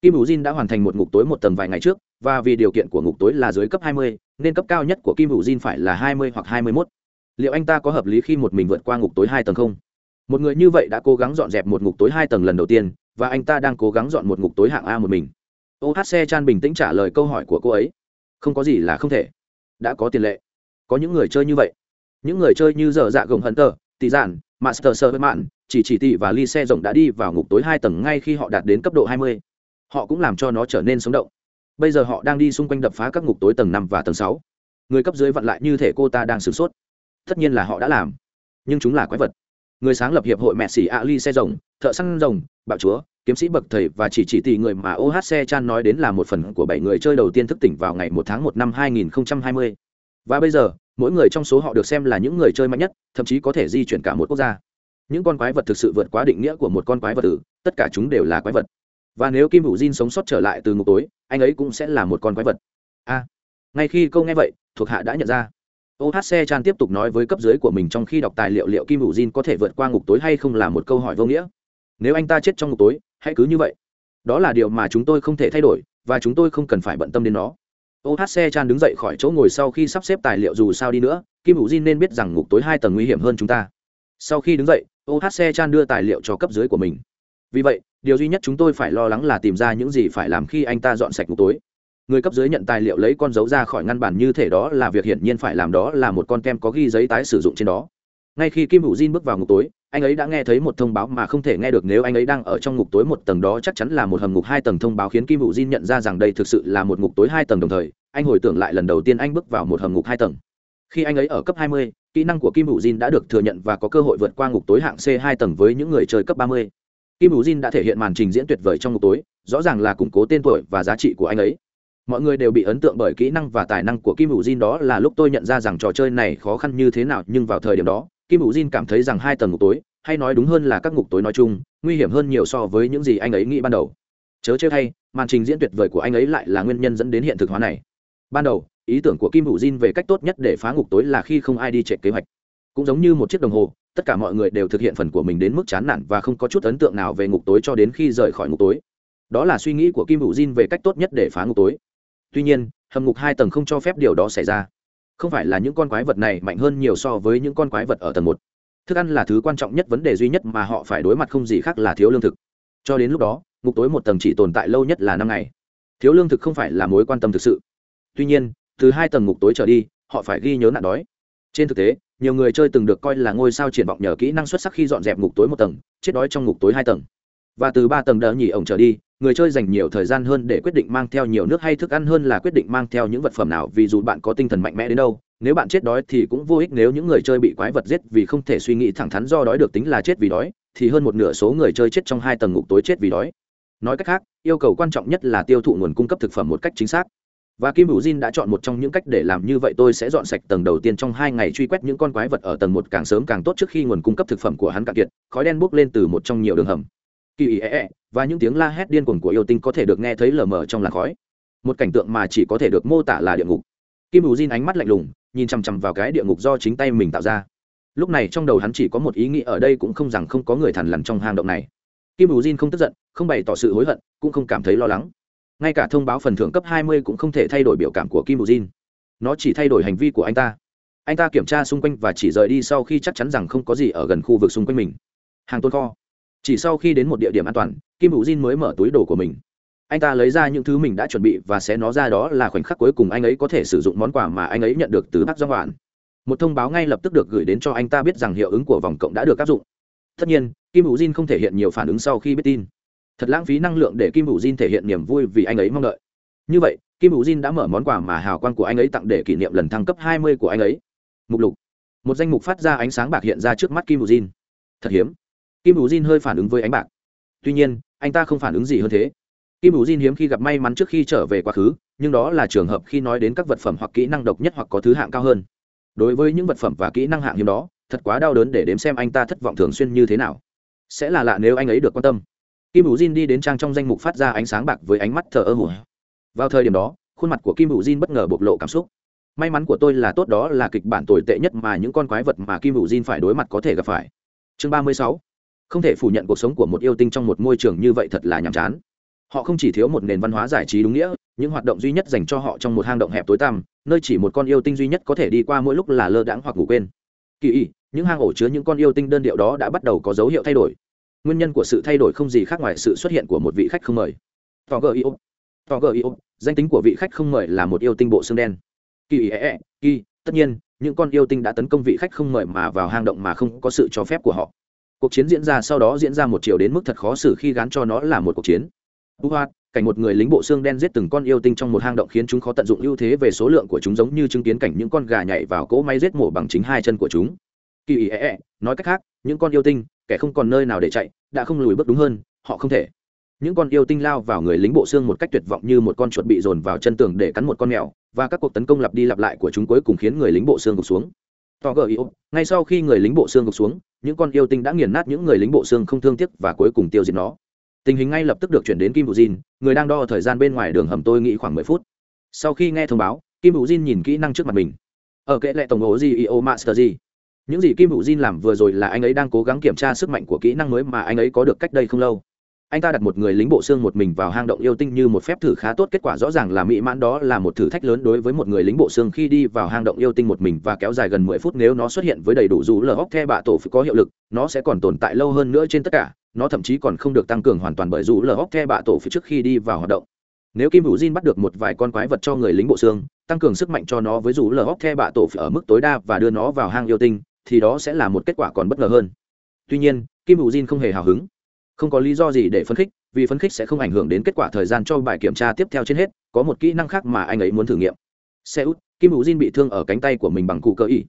Kim hữu jin đã hoàn thành một ngục tối một tầng vài ngày trước và vì điều kiện của ngục tối là dưới cấp 20, nên cấp cao nhất của kim hữu jin phải là 20 hoặc 21 liệu anh ta có hợp lý khi một mình vượt qua ngục tối hai tầng không? Một người như vậy đã cố gắng dọn dẹp một ngục tối hai tầng lần đầu tiên và anh ta đang cố gắng dọn một ngục tối hạng a một mình. Ohc chan bình tĩnh trả lời câu hỏi của cô ấy. Không có gì là không thể. Đã có tiền lệ. Có những người chơi như vậy. Những người chơi như dở dạ gồng hận tờ tỷ giản master sơ với mạn chỉ chỉ tỷ và ly xe rộng đã đi vào ngục tối hai tầng ngay khi họ đạt đến cấp độ hai mươi họ cũng làm cho nó trở nên sống động. Bây giờ họ đang đi xung quanh đập phá các ngục tối tầng năm và tầng sáu. Người cấp dưới vặn lại như thể cô ta đang sửng sốt. Tất nhiên là họ đã làm, nhưng chúng là quái vật. Người sáng lập hiệp hội mẹ xỉ ali xe rồng, thợ săn rồng, bạo chúa, kiếm sĩ bậc thầy và chỉ chỉ tỷ người mà ohc chan nói đến là một phần của bảy người chơi đầu tiên thức tỉnh vào ngày một tháng một năm 2020. và bây giờ, mỗi người trong số họ được xem là những người chơi mạnh nhất, thậm chí có thể di chuyển cả một quốc gia. Những con quái vật thực sự vượt quá định nghĩa của một con quái vật tử tất cả chúng đều là quái vật và nếu kim hữu jin sống sót trở lại từ ngục tối, anh ấy cũng sẽ là một con quái vật. A ngay khi câu nghe vậy, thuộc hạ đã nhận ra. Ohc chan tiếp tục nói với cấp dưới của mình trong khi đọc tài liệu liệu kim hữu jin có thể vượt qua ngục tối hay không là một câu hỏi vô nghĩa. Nếu anh ta chết trong ngục tối, hãy cứ như vậy. Đó là điều mà chúng tôi không thể thay đổi, và chúng tôi không cần phải bận tâm đến nó. Ohc chan đứng dậy khỏi chỗ ngồi sau khi sắp xếp tài liệu dù sao đi nữa, kim hữu jin nên biết rằng ngục tối hai tầng nguy hiểm hơn chúng ta. Sau khi đứng dậy ohc chan đưa tài liệu cho cấp dưới của mình. Vì vậy điều duy nhất chúng tôi phải lo lắng là tìm ra những gì phải làm khi anh ta dọn sạch ngục tối. Người cấp dưới nhận tài liệu lấy con dấu ra khỏi ngăn bản như thể đó là việc hiển nhiên phải làm đó là một con kem có ghi giấy tái sử dụng trên đó. Ngay khi kim hữu Jin bước vào ngục tối anh ấy đã nghe thấy một thông báo mà không thể nghe được nếu anh ấy đang ở trong ngục tối một tầng đó chắc chắn là một hầm ngục hai tầng thông báo khiến kim hữu Jin nhận ra rằng đây thực sự là một ngục tối hai tầng đồng thời anh hồi tưởng lại lần đầu tiên anh bước vào một hầm ngục hai tầng. Khi anh ấy ở cấp 20, kỹ năng của kim hữu Jin đã được thừa nhận và có cơ hội vượt qua ngục tối hạng c hai tầng với những người chơi cấp 30 kim hữu jin đã thể hiện màn trình diễn tuyệt vời trong ngục tối, rõ ràng là củng cố tên tuổi và giá trị của anh ấy. Mọi người đều bị ấn tượng bởi kỹ năng và tài năng của kim hữu jin đó là lúc tôi nhận ra rằng trò chơi này khó khăn như thế nào, nhưng vào thời điểm đó, kim hữu jin cảm thấy rằng hai tầng ngục tối, hay nói đúng hơn là các ngục tối nói chung, nguy hiểm hơn nhiều so với những gì anh ấy nghĩ ban đầu. Chớ chơi hay màn trình diễn tuyệt vời của anh ấy lại là nguyên nhân dẫn đến hiện thực hóa này. Ban đầu, ý tưởng của kim hữu jin về cách tốt nhất để phá ngục tối là khi không ai đi chạy kế hoạch. Cũng giống như một chiếc đồng hồ tất cả mọi người đều thực hiện phần của mình đến mức chán nản và không có chút ấn tượng nào về ngục tối cho đến khi rời khỏi ngục tối. Đó là suy nghĩ của kim hữu diên về cách tốt nhất để phá ngục tối. Tuy nhiên, hầm ngục hai tầng không cho phép điều đó xảy ra. Không phải là những con quái vật này mạnh hơn nhiều so với những con quái vật ở tầng một. Thức ăn là thứ quan trọng nhất, vấn đề duy nhất mà họ phải đối mặt không gì khác là thiếu lương thực. Cho đến lúc đó, ngục tối một tầng chỉ tồn tại lâu nhất là năm ngày. Thiếu lương thực không phải là mối quan tâm thực sự. Tuy nhiên, từ hai tầng ngục tối trở đi, họ phải ghi nhớ nạn đói trên thực tế, nhiều người chơi từng được coi là ngôi sao triển vọng nhờ kỹ năng xuất sắc khi dọn dẹp ngục tối một tầng, chết đói trong ngục tối hai tầng. Và từ ba tầng đỡ nhỉ ổng trở đi, người chơi dành nhiều thời gian hơn để quyết định mang theo nhiều nước hay thức ăn hơn là quyết định mang theo những vật phẩm nào, vì dù bạn có tinh thần mạnh mẽ đến đâu, nếu bạn chết đói thì cũng vô ích, nếu những người chơi bị quái vật giết vì không thể suy nghĩ thẳng thắn do đói được tính là chết vì đói, thì hơn một nửa số người chơi chết trong hai tầng ngục tối chết vì đói. Nói cách khác, yêu cầu quan trọng nhất là tiêu thụ nguồn cung cấp thực phẩm một cách chính xác và kim hữu jin đã chọn một trong những cách để làm như vậy. Tôi sẽ dọn sạch tầng đầu tiên trong hai ngày truy quét những con quái vật ở tầng một càng sớm càng tốt trước khi nguồn cung cấp thực phẩm của hắn cạn kiệt. Khói đen bốc lên từ một trong nhiều đường hầm. Kỳ ý ẹ e, và những tiếng la hét điên cuồng của yêu tinh có thể được nghe thấy lờ mờ trong làn khói. Một cảnh tượng mà chỉ có thể được mô tả là địa ngục. Kim hữu jin ánh mắt lạnh lùng nhìn chằm chằm vào cái địa ngục do chính tay mình tạo ra. Lúc này trong đầu hắn chỉ có một ý nghĩ ở đây cũng không rằng không có người thằn lằn trong hang động này. Kim hữu jin không tức giận không bày tỏ sự hối hận cũng không cảm thấy lo lắng ngay cả thông báo phần thưởng cấp 20 cũng không thể thay đổi biểu cảm của kim Ujin. jin. Nó chỉ thay đổi hành vi của anh ta. Anh ta kiểm tra xung quanh và chỉ rời đi sau khi chắc chắn rằng không có gì ở gần khu vực xung quanh mình. Hàng tồn kho. Chỉ sau khi đến một địa điểm an toàn, kim hữu jin mới mở túi đồ của mình. Anh ta lấy ra những thứ mình đã chuẩn bị và xé nó ra đó là khoảnh khắc cuối cùng anh ấy có thể sử dụng món quà mà anh ấy nhận được từ bác giang hoạn. Một thông báo ngay lập tức được gửi đến cho anh ta biết rằng hiệu ứng của vòng cộng đã được áp dụng. Tất nhiên, kim hữu jin không thể hiện nhiều phản ứng sau khi biết tin thật lãng phí năng lượng để kim hữu jin thể hiện niềm vui vì anh ấy mong đợi. Như vậy, kim hữu jin đã mở món quà mà hào quang của anh ấy tặng để kỷ niệm lần thăng cấp 20 của anh ấy. Mục lục. Một danh mục phát ra ánh sáng bạc hiện ra trước mắt kim hữu jin. Thật hiếm. Kim hữu jin hơi phản ứng với ánh bạc. Tuy nhiên, anh ta không phản ứng gì hơn thế. Kim hữu jin hiếm khi gặp may mắn trước khi trở về quá khứ, nhưng đó là trường hợp khi nói đến các vật phẩm hoặc kỹ năng độc nhất hoặc có thứ hạng cao hơn. Đối với những vật phẩm và kỹ năng hạng hiếm đó, thật quá đau đớn để đếm xem anh ta thất vọng thường xuyên như thế nào. Sẽ là lạ nếu anh ấy được quan tâm kim hữu jin đi đến trang trong danh mục phát ra ánh sáng bạc với ánh mắt thờ ơ hủa. Vào thời điểm đó, khuôn mặt của kim hữu jin bất ngờ bộc lộ cảm xúc. May mắn của tôi là tốt đó là kịch bản tồi tệ nhất mà những con quái vật mà kim hữu jin phải đối mặt có thể gặp phải. Chương ba mươi sáu. Không thể phủ nhận cuộc sống của một yêu tinh trong một môi trường như vậy thật là nhàm chán. Họ không chỉ thiếu một nền văn hóa giải trí đúng nghĩa, những hoạt động duy nhất dành cho họ trong một hang động hẹp tối tăm, nơi chỉ một con yêu tinh duy nhất có thể đi qua mỗi lúc là lơ đãng hoặc ngủ quên. Kỳ ý, những hang ổ chứa những con yêu tinh đơn điệu đó đã bắt đầu có dấu hiệu thay đổi nguyên nhân của sự thay đổi không gì khác ngoài sự xuất hiện của một vị khách không mời. Tò gờ yêu tò gờ yêu danh tính của vị khách không mời là một yêu tinh bộ xương đen. Kỳ ý ẹ kỳ tất nhiên những con yêu tinh đã tấn công vị khách không mời mà vào hang động mà không có sự cho phép của họ. Cuộc chiến diễn ra sau đó diễn ra một chiều đến mức thật khó xử khi gán cho nó là một cuộc chiến. Bù hoạt, cảnh một người lính bộ xương đen giết từng con yêu tinh trong một hang động khiến chúng khó tận dụng ưu thế về số lượng của chúng giống như chứng kiến cảnh những con gà nhảy vào cỗ máy giết mổ bằng chính hai chân của chúng. Kỳ ý ẹ, ẹ, nói cách khác, những con yêu tinh, kẻ không còn nơi nào để chạy, đã không lùi bước đúng hơn, họ không thể. Những con yêu tinh lao vào người lính bộ xương một cách tuyệt vọng như một con chuột bị dồn vào chân tường để cắn một con mèo, và các cuộc tấn công lặp đi lặp lại của chúng cuối cùng khiến người lính bộ xương gục xuống. To gờ yêu, ngay sau khi người lính bộ xương gục xuống, những con yêu tinh đã nghiền nát những người lính bộ xương không thương tiếc và cuối cùng tiêu diệt nó tình hình ngay lập tức được chuyển đến kim bù jin người đang đo thời gian bên ngoài đường hầm tôi nghĩ khoảng mười phút sau khi nghe thông báo kim bù jin nhìn kỹ năng trước mặt mình ở kệ lệ tổng ố gì io master gì những gì kim hữu jin làm vừa rồi là anh ấy đang cố gắng kiểm tra sức mạnh của kỹ năng mới mà anh ấy có được cách đây không lâu. Anh ta đặt một người lính bộ xương một mình vào hang động yêu tinh như một phép thử khá tốt, kết quả rõ ràng là mỹ mãn đó là một thử thách lớn đối với một người lính bộ xương khi đi vào hang động yêu tinh một mình và kéo dài gần mười phút nếu nó xuất hiện với đầy đủ dù lờ hóc the bạ tổ có hiệu lực, nó sẽ còn tồn tại lâu hơn nữa trên tất cả, nó thậm chí còn không được tăng cường hoàn toàn bởi dù lờ hóc the bạ tổ phía trước khi đi vào hoạt động. Nếu kim hữu jin bắt được một vài con quái vật cho người lính bộ xương, tăng cường sức mạnh cho nó với dù lờ hóc the bạ tổ ở mức tối đa và đưa nó vào hang yêu tinh thì đó sẽ là một kết quả còn bất ngờ hơn. Tuy nhiên, kim hữu jin không hề hào hứng. Không có lý do gì để phấn khích, vì phấn khích sẽ không ảnh hưởng đến kết quả thời gian cho bài kiểm tra tiếp theo trên hết, có một kỹ năng khác mà anh ấy muốn thử nghiệm. Xe út, kim hữu jin bị thương ở cánh tay của mình bằng cụ cơ ý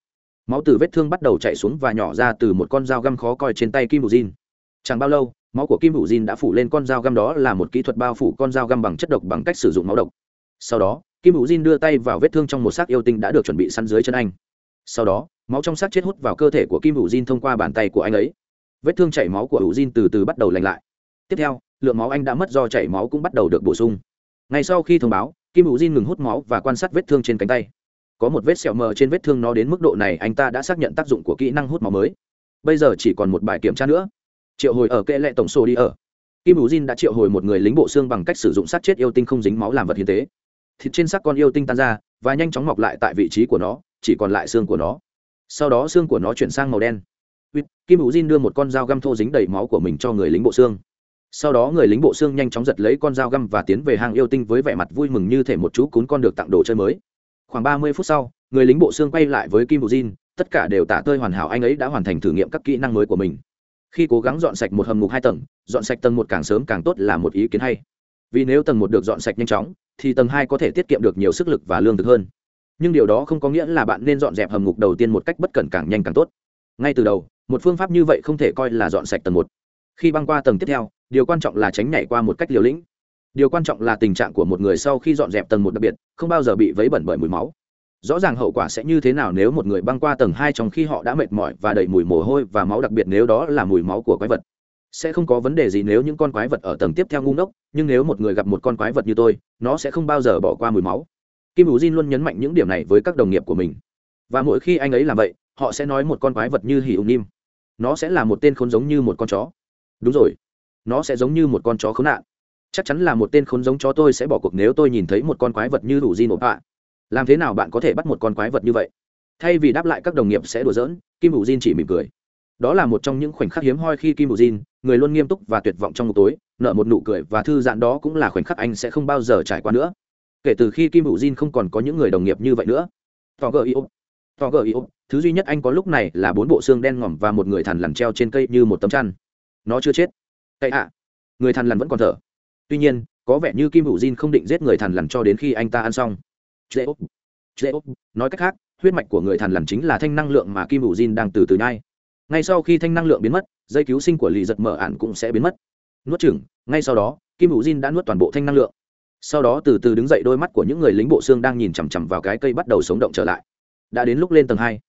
máu từ vết thương bắt đầu chạy xuống và nhỏ ra từ một con dao găm khó coi trên tay kim hữu jin. Chẳng bao lâu, máu của kim hữu jin đã phủ lên con dao găm đó là một kỹ thuật bao phủ con dao găm bằng chất độc bằng cách sử dụng máu độc. Sau đó, kim hữu jin đưa tay vào vết thương trong một xác yêu tinh đã được chuẩn bị săn dưới chân anh sau đó, máu trong xác chết hút vào cơ thể của kim hữu jin thông qua bàn tay của anh ấy. Vết thương chảy máu của hữu jin từ từ bắt đầu lành lại. Tiếp theo, lượng máu anh đã mất do chảy máu cũng bắt đầu được bổ sung. Ngay sau khi thông báo, kim hữu Jin ngừng hút máu và quan sát vết thương trên cánh tay. Có một vết sẹo mờ trên vết thương nó đến mức độ này anh ta đã xác nhận tác dụng của kỹ năng hút máu mới. Bây giờ chỉ còn một bài kiểm tra nữa. Triệu hồi ở kệ lệ tổng số đi ở. Kim hữu Jin đã triệu hồi một người lính bộ xương bằng cách sử dụng sát chết yêu tinh không dính máu làm vật hiến tế. Thịt trên xác con yêu tinh tan ra, và nhanh chóng mọc lại tại vị trí của nó chỉ còn lại xương của nó. Sau đó xương của nó chuyển sang màu đen. Kim hữu diên đưa một con dao găm thô dính đầy máu của mình cho người lính bộ xương. Sau đó người lính bộ xương nhanh chóng giật lấy con dao găm và tiến về hang yêu tinh với vẻ mặt vui mừng như thể một chú cún con được tặng đồ chơi mới. Khoảng ba mươi phút sau, người lính bộ xương quay lại với kim hữu diên tất cả đều tả tơi hoàn hảo anh ấy đã hoàn thành thử nghiệm các kỹ năng mới của mình. Khi cố gắng dọn sạch một hầm ngục hai tầng, dọn sạch tầng một càng sớm càng tốt là một ý kiến hay. Vì nếu tầng một được dọn sạch nhanh chóng, thì tầng hai có thể tiết kiệm được nhiều sức lực và lương thực hơn nhưng điều đó không có nghĩa là bạn nên dọn dẹp hầm ngục đầu tiên một cách bất cẩn càng nhanh càng tốt. Ngay từ đầu, một phương pháp như vậy không thể coi là dọn sạch tầng một. Khi băng qua tầng tiếp theo, điều quan trọng là tránh nhảy qua một cách liều lĩnh. Điều quan trọng là tình trạng của một người sau khi dọn dẹp tầng một đặc biệt, không bao giờ bị vấy bẩn bởi mùi máu. Rõ ràng hậu quả sẽ như thế nào nếu một người băng qua tầng hai trong khi họ đã mệt mỏi và đầy mùi mồ hôi và máu đặc biệt nếu đó là mùi máu của quái vật? Sẽ không có vấn đề gì nếu những con quái vật ở tầng tiếp theo ngu ngốc, nhưng nếu một người gặp một con quái vật như tôi, nó sẽ không bao giờ bỏ qua mùi máu kim ủ jin luôn nhấn mạnh những điểm này với các đồng nghiệp của mình. Và mỗi khi anh ấy làm vậy họ sẽ nói một con quái vật như hỉ Ung nim. Nó sẽ là một tên khốn giống như một con chó. Đúng rồi. Nó sẽ giống như một con chó khốn nạn. Chắc chắn là một tên khốn giống chó tôi sẽ bỏ cuộc nếu tôi nhìn thấy một con quái vật như đủ di nộp ạ làm thế nào bạn có thể bắt một con quái vật như vậy? Thay vì đáp lại các đồng nghiệp sẽ đùa giỡn kim hữu Jin chỉ mỉm cười. Đó là một trong những khoảnh khắc hiếm hoi khi kim hữu Jin, người luôn nghiêm túc và tuyệt vọng trong một tối nợ một nụ cười và thư giãn đó cũng là khoảnh khắc anh sẽ không bao giờ trải qua nữa kể từ khi kim hữu Jin không còn có những người đồng nghiệp như vậy nữa. Tò gờ yêu tò gờ yêu thứ duy nhất anh có lúc này là bốn bộ xương đen ngòm và một người thằn lằn treo trên cây như một tấm chăn. Nó chưa chết. Cậy ạ. Người thằn lằn vẫn còn thở. Tuy nhiên, có vẻ như kim hữu Jin không định giết người thằn lằn cho đến khi anh ta ăn xong. Chê ốp Chê ốp nói cách khác, huyết mạch của người thằn lằn chính là thanh năng lượng mà kim hữu Jin đang từ từ nhai. Ngay sau khi thanh năng lượng biến mất, dây cứu sinh của lì giật mở ạn cũng sẽ biến mất. Nuốt chừng ngay sau đó, kim hữu Jin đã nuốt toàn bộ thanh năng lượng sau đó từ từ đứng dậy đôi mắt của những người lính bộ xương đang nhìn chằm chằm vào cái cây bắt đầu sống động trở lại. Đã đến lúc lên tầng hai.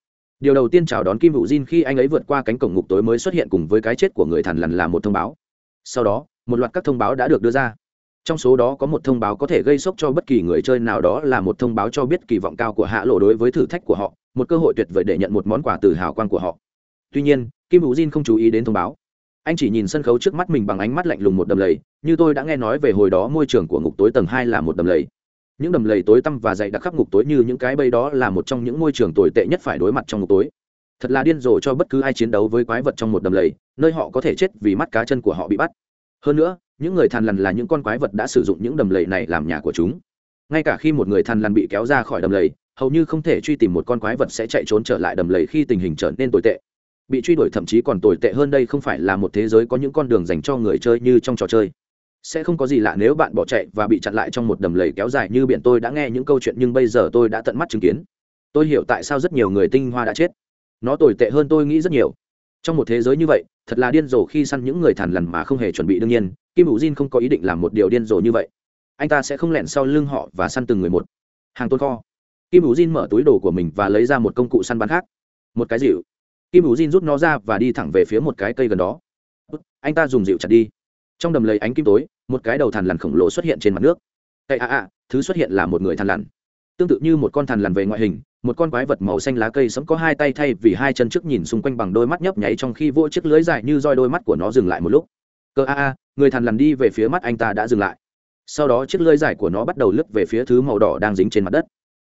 Điều đầu tiên chào đón kim hữu diên khi anh ấy vượt qua cánh cổng ngục tối mới xuất hiện cùng với cái chết của người thằn lằn là một thông báo. Sau đó, một loạt các thông báo đã được đưa ra. Trong số đó có một thông báo có thể gây sốc cho bất kỳ người chơi nào, đó là một thông báo cho biết kỳ vọng cao của hạ lộ đối với thử thách của họ, một cơ hội tuyệt vời để nhận một món quà từ hào quang của họ. Tuy nhiên, kim hữu diên không chú ý đến thông báo. Anh chỉ nhìn sân khấu trước mắt mình bằng ánh mắt lạnh lùng một đầm lầy như tôi đã nghe nói về hồi đó môi trường của ngục tối tầng hai là một đầm lầy. Những đầm lầy tối tăm và dày đặc khắp ngục tối như những cái bây đó là một trong những môi trường tồi tệ nhất phải đối mặt trong ngục tối. Thật là điên rồ cho bất cứ ai chiến đấu với quái vật trong một đầm lầy, nơi họ có thể chết vì mắt cá chân của họ bị bắt. Hơn nữa, những người thằn lằn là những con quái vật đã sử dụng những đầm lầy này làm nhà của chúng. Ngay cả khi một người thằn lằn bị kéo ra khỏi đầm lầy, hầu như không thể truy tìm một con quái vật sẽ chạy trốn trở lại đầm lầy khi tình hình trở nên tồi tệ. Bị truy đuổi thậm chí còn tồi tệ hơn đây không phải là một thế giới có những con đường dành cho người chơi như trong trò chơi sẽ không có gì lạ nếu bạn bỏ chạy và bị chặn lại trong một đầm lầy kéo dài như biển tôi đã nghe những câu chuyện nhưng bây giờ tôi đã tận mắt chứng kiến. Tôi hiểu tại sao rất nhiều người tinh hoa đã chết. Nó tồi tệ hơn tôi nghĩ rất nhiều. Trong một thế giới như vậy, thật là điên rồ khi săn những người thằn lằn mà không hề chuẩn bị đương nhiên, kim hữu jin không có ý định làm một điều điên rồ như vậy. Anh ta sẽ không lẹn sau lưng họ và săn từng người một. Hàng tôn kho. Kim hữu jin mở túi đồ của mình và lấy ra một công cụ săn bắn khác. Một cái dịu kim hữu jin rút nó ra và đi thẳng về phía một cái cây gần đó. Anh ta dùng dịu chặt đi trong đầm lầy ánh kim tối, một cái đầu thằn lằn khổng lồ xuất hiện trên mặt nước. Cây a a thứ xuất hiện là một người thằn lằn. Tương tự như một con thằn lằn về ngoại hình, một con quái vật màu xanh lá cây sẫm có hai tay thay vì hai chân trước nhìn xung quanh bằng đôi mắt nhấp nháy trong khi vỗ chiếc lưới dài như roi đôi mắt của nó dừng lại một lúc. Cơ a a, người thằn lằn đi về phía mắt anh ta đã dừng lại. Sau đó chiếc lưới dài của nó bắt đầu lướt về phía thứ màu đỏ đang dính trên mặt đất.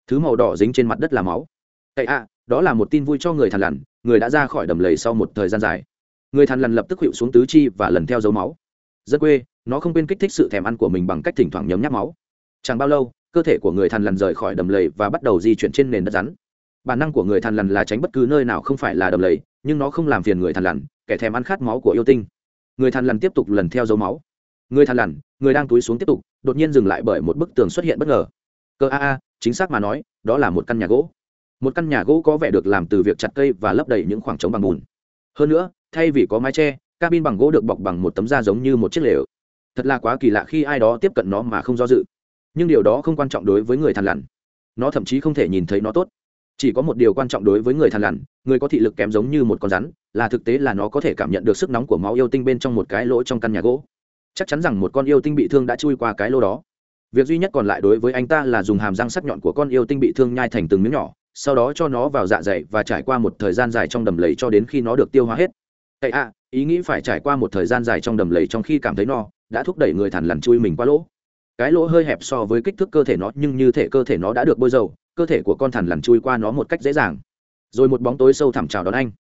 Thứ màu đỏ dính trên mặt đất là máu. Cậy a đó là một tin vui cho người thằn lằn, người đã ra khỏi đầm lầy sau một thời gian dài. Người thằn lằn lập tức hiệu xuống tứ chi và lần theo dấu máu rất quê, nó không quên kích thích sự thèm ăn của mình bằng cách thỉnh thoảng nhấm nháp máu. Chẳng bao lâu, cơ thể của người thằn lằn rời khỏi đầm lầy và bắt đầu di chuyển trên nền đất rắn. Bản năng của người thằn lằn là tránh bất cứ nơi nào không phải là đầm lầy, nhưng nó không làm phiền người thằn lằn, kẻ thèm ăn khát máu của yêu tinh. Người thằn lằn tiếp tục lần theo dấu máu. Người thằn lằn, người đang túi xuống tiếp tục, đột nhiên dừng lại bởi một bức tường xuất hiện bất ngờ. Cơ a a, chính xác mà nói, đó là một căn nhà gỗ. Một căn nhà gỗ có vẻ được làm từ việc chặt cây và lấp đầy những khoảng trống bằng bùn. Hơn nữa, thay vì có mái tre cabin bằng gỗ được bọc bằng một tấm da giống như một chiếc lều. Thật là quá kỳ lạ khi ai đó tiếp cận nó mà không do dự. Nhưng điều đó không quan trọng đối với người thằn lằn. Nó thậm chí không thể nhìn thấy nó tốt. Chỉ có một điều quan trọng đối với người thằn lằn người có thị lực kém giống như một con rắn là thực tế là nó có thể cảm nhận được sức nóng của máu yêu tinh bên trong một cái lỗ trong căn nhà gỗ. Chắc chắn rằng một con yêu tinh bị thương đã chui qua cái lỗ đó. Việc duy nhất còn lại đối với anh ta là dùng hàm răng sắc nhọn của con yêu tinh bị thương nhai thành từng miếng nhỏ sau đó cho nó vào dạ dày và trải qua một thời gian dài trong đầm lầy cho đến khi nó được tiêu hóa hết. Ê à, ý nghĩ phải trải qua một thời gian dài trong đầm lầy trong khi cảm thấy no, đã thúc đẩy người thằn lằn chui mình qua lỗ. Cái lỗ hơi hẹp so với kích thước cơ thể nó, nhưng như thể cơ thể nó đã được bôi dầu, cơ thể của con thằn lằn chui qua nó một cách dễ dàng. Rồi một bóng tối sâu thẳm chào đón anh.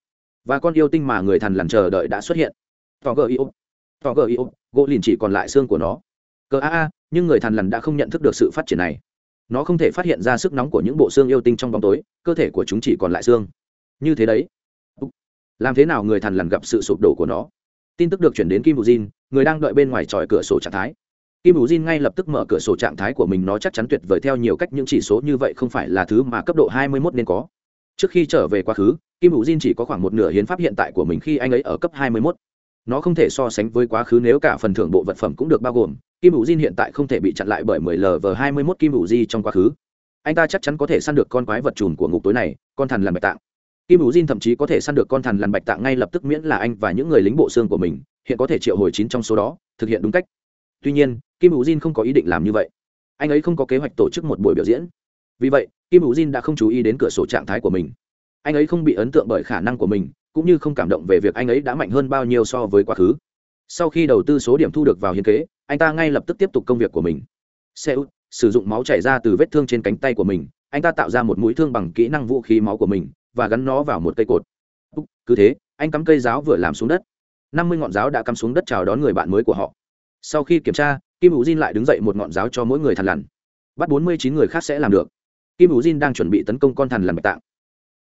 Và con yêu tinh mà người thằn lằn chờ đợi đã xuất hiện. Tỏ gờ yêu tỏ gờ yêu gỗ lìn chỉ còn lại xương của nó. Cờ a a, nhưng người thằn lằn đã không nhận thức được sự phát triển này. Nó không thể phát hiện ra sức nóng của những bộ xương yêu tinh trong bóng tối, cơ thể của chúng chỉ còn lại xương. Như thế đấy làm thế nào người thằn lằn gặp sự sụp đổ của nó? Tin tức được chuyển đến kim bù jin, người đang đợi bên ngoài tròi cửa sổ trạng thái. Kim bù jin ngay lập tức mở cửa sổ trạng thái của mình, nó chắc chắn tuyệt vời theo nhiều cách, những chỉ số như vậy không phải là thứ mà cấp độ 21 nên có. Trước khi trở về quá khứ, kim bù jin chỉ có khoảng một nửa hiến pháp hiện tại của mình khi anh ấy ở cấp 21 nó không thể so sánh với quá khứ, nếu cả phần thưởng bộ vật phẩm cũng được bao gồm, kim hữu diên hiện tại không thể bị chặn lại bởi 10 lv 21 kim hữu di trong quá khứ. Anh ta chắc chắn có thể săn được con quái vật trùm của ngục tối này, con thần lần bạch tạng kim hữu jin thậm chí có thể săn được con thần lằn bạch tạng ngay lập tức miễn là anh và những người lính bộ xương của mình, hiện có thể triệu hồi chín trong số đó, thực hiện đúng cách. Tuy nhiên, kim hữu jin không có ý định làm như vậy. Anh ấy không có kế hoạch tổ chức một buổi biểu diễn. Vì vậy, kim hữu jin đã không chú ý đến cửa sổ trạng thái của mình. Anh ấy không bị ấn tượng bởi khả năng của mình, cũng như không cảm động về việc anh ấy đã mạnh hơn bao nhiêu so với quá khứ. Sau khi đầu tư số điểm thu được vào hiến kế, anh ta ngay lập tức tiếp tục công việc của mình. Xe sử dụng máu chảy ra từ vết thương trên cánh tay của mình, anh ta tạo ra một mũi thương bằng kỹ năng vũ khí máu của mình và gắn nó vào một cây cột. Cứ thế, anh cắm cây giáo vừa làm xuống đất. Năm mươi ngọn giáo đã cắm xuống đất chào đón người bạn mới của họ. Sau khi kiểm tra, kim hữu diên lại đứng dậy một ngọn giáo cho mỗi người thằn lằn. Bắt bốn mươi chín người khác sẽ làm được. Kim hữu diên đang chuẩn bị tấn công con thằn lằn bạch tạng.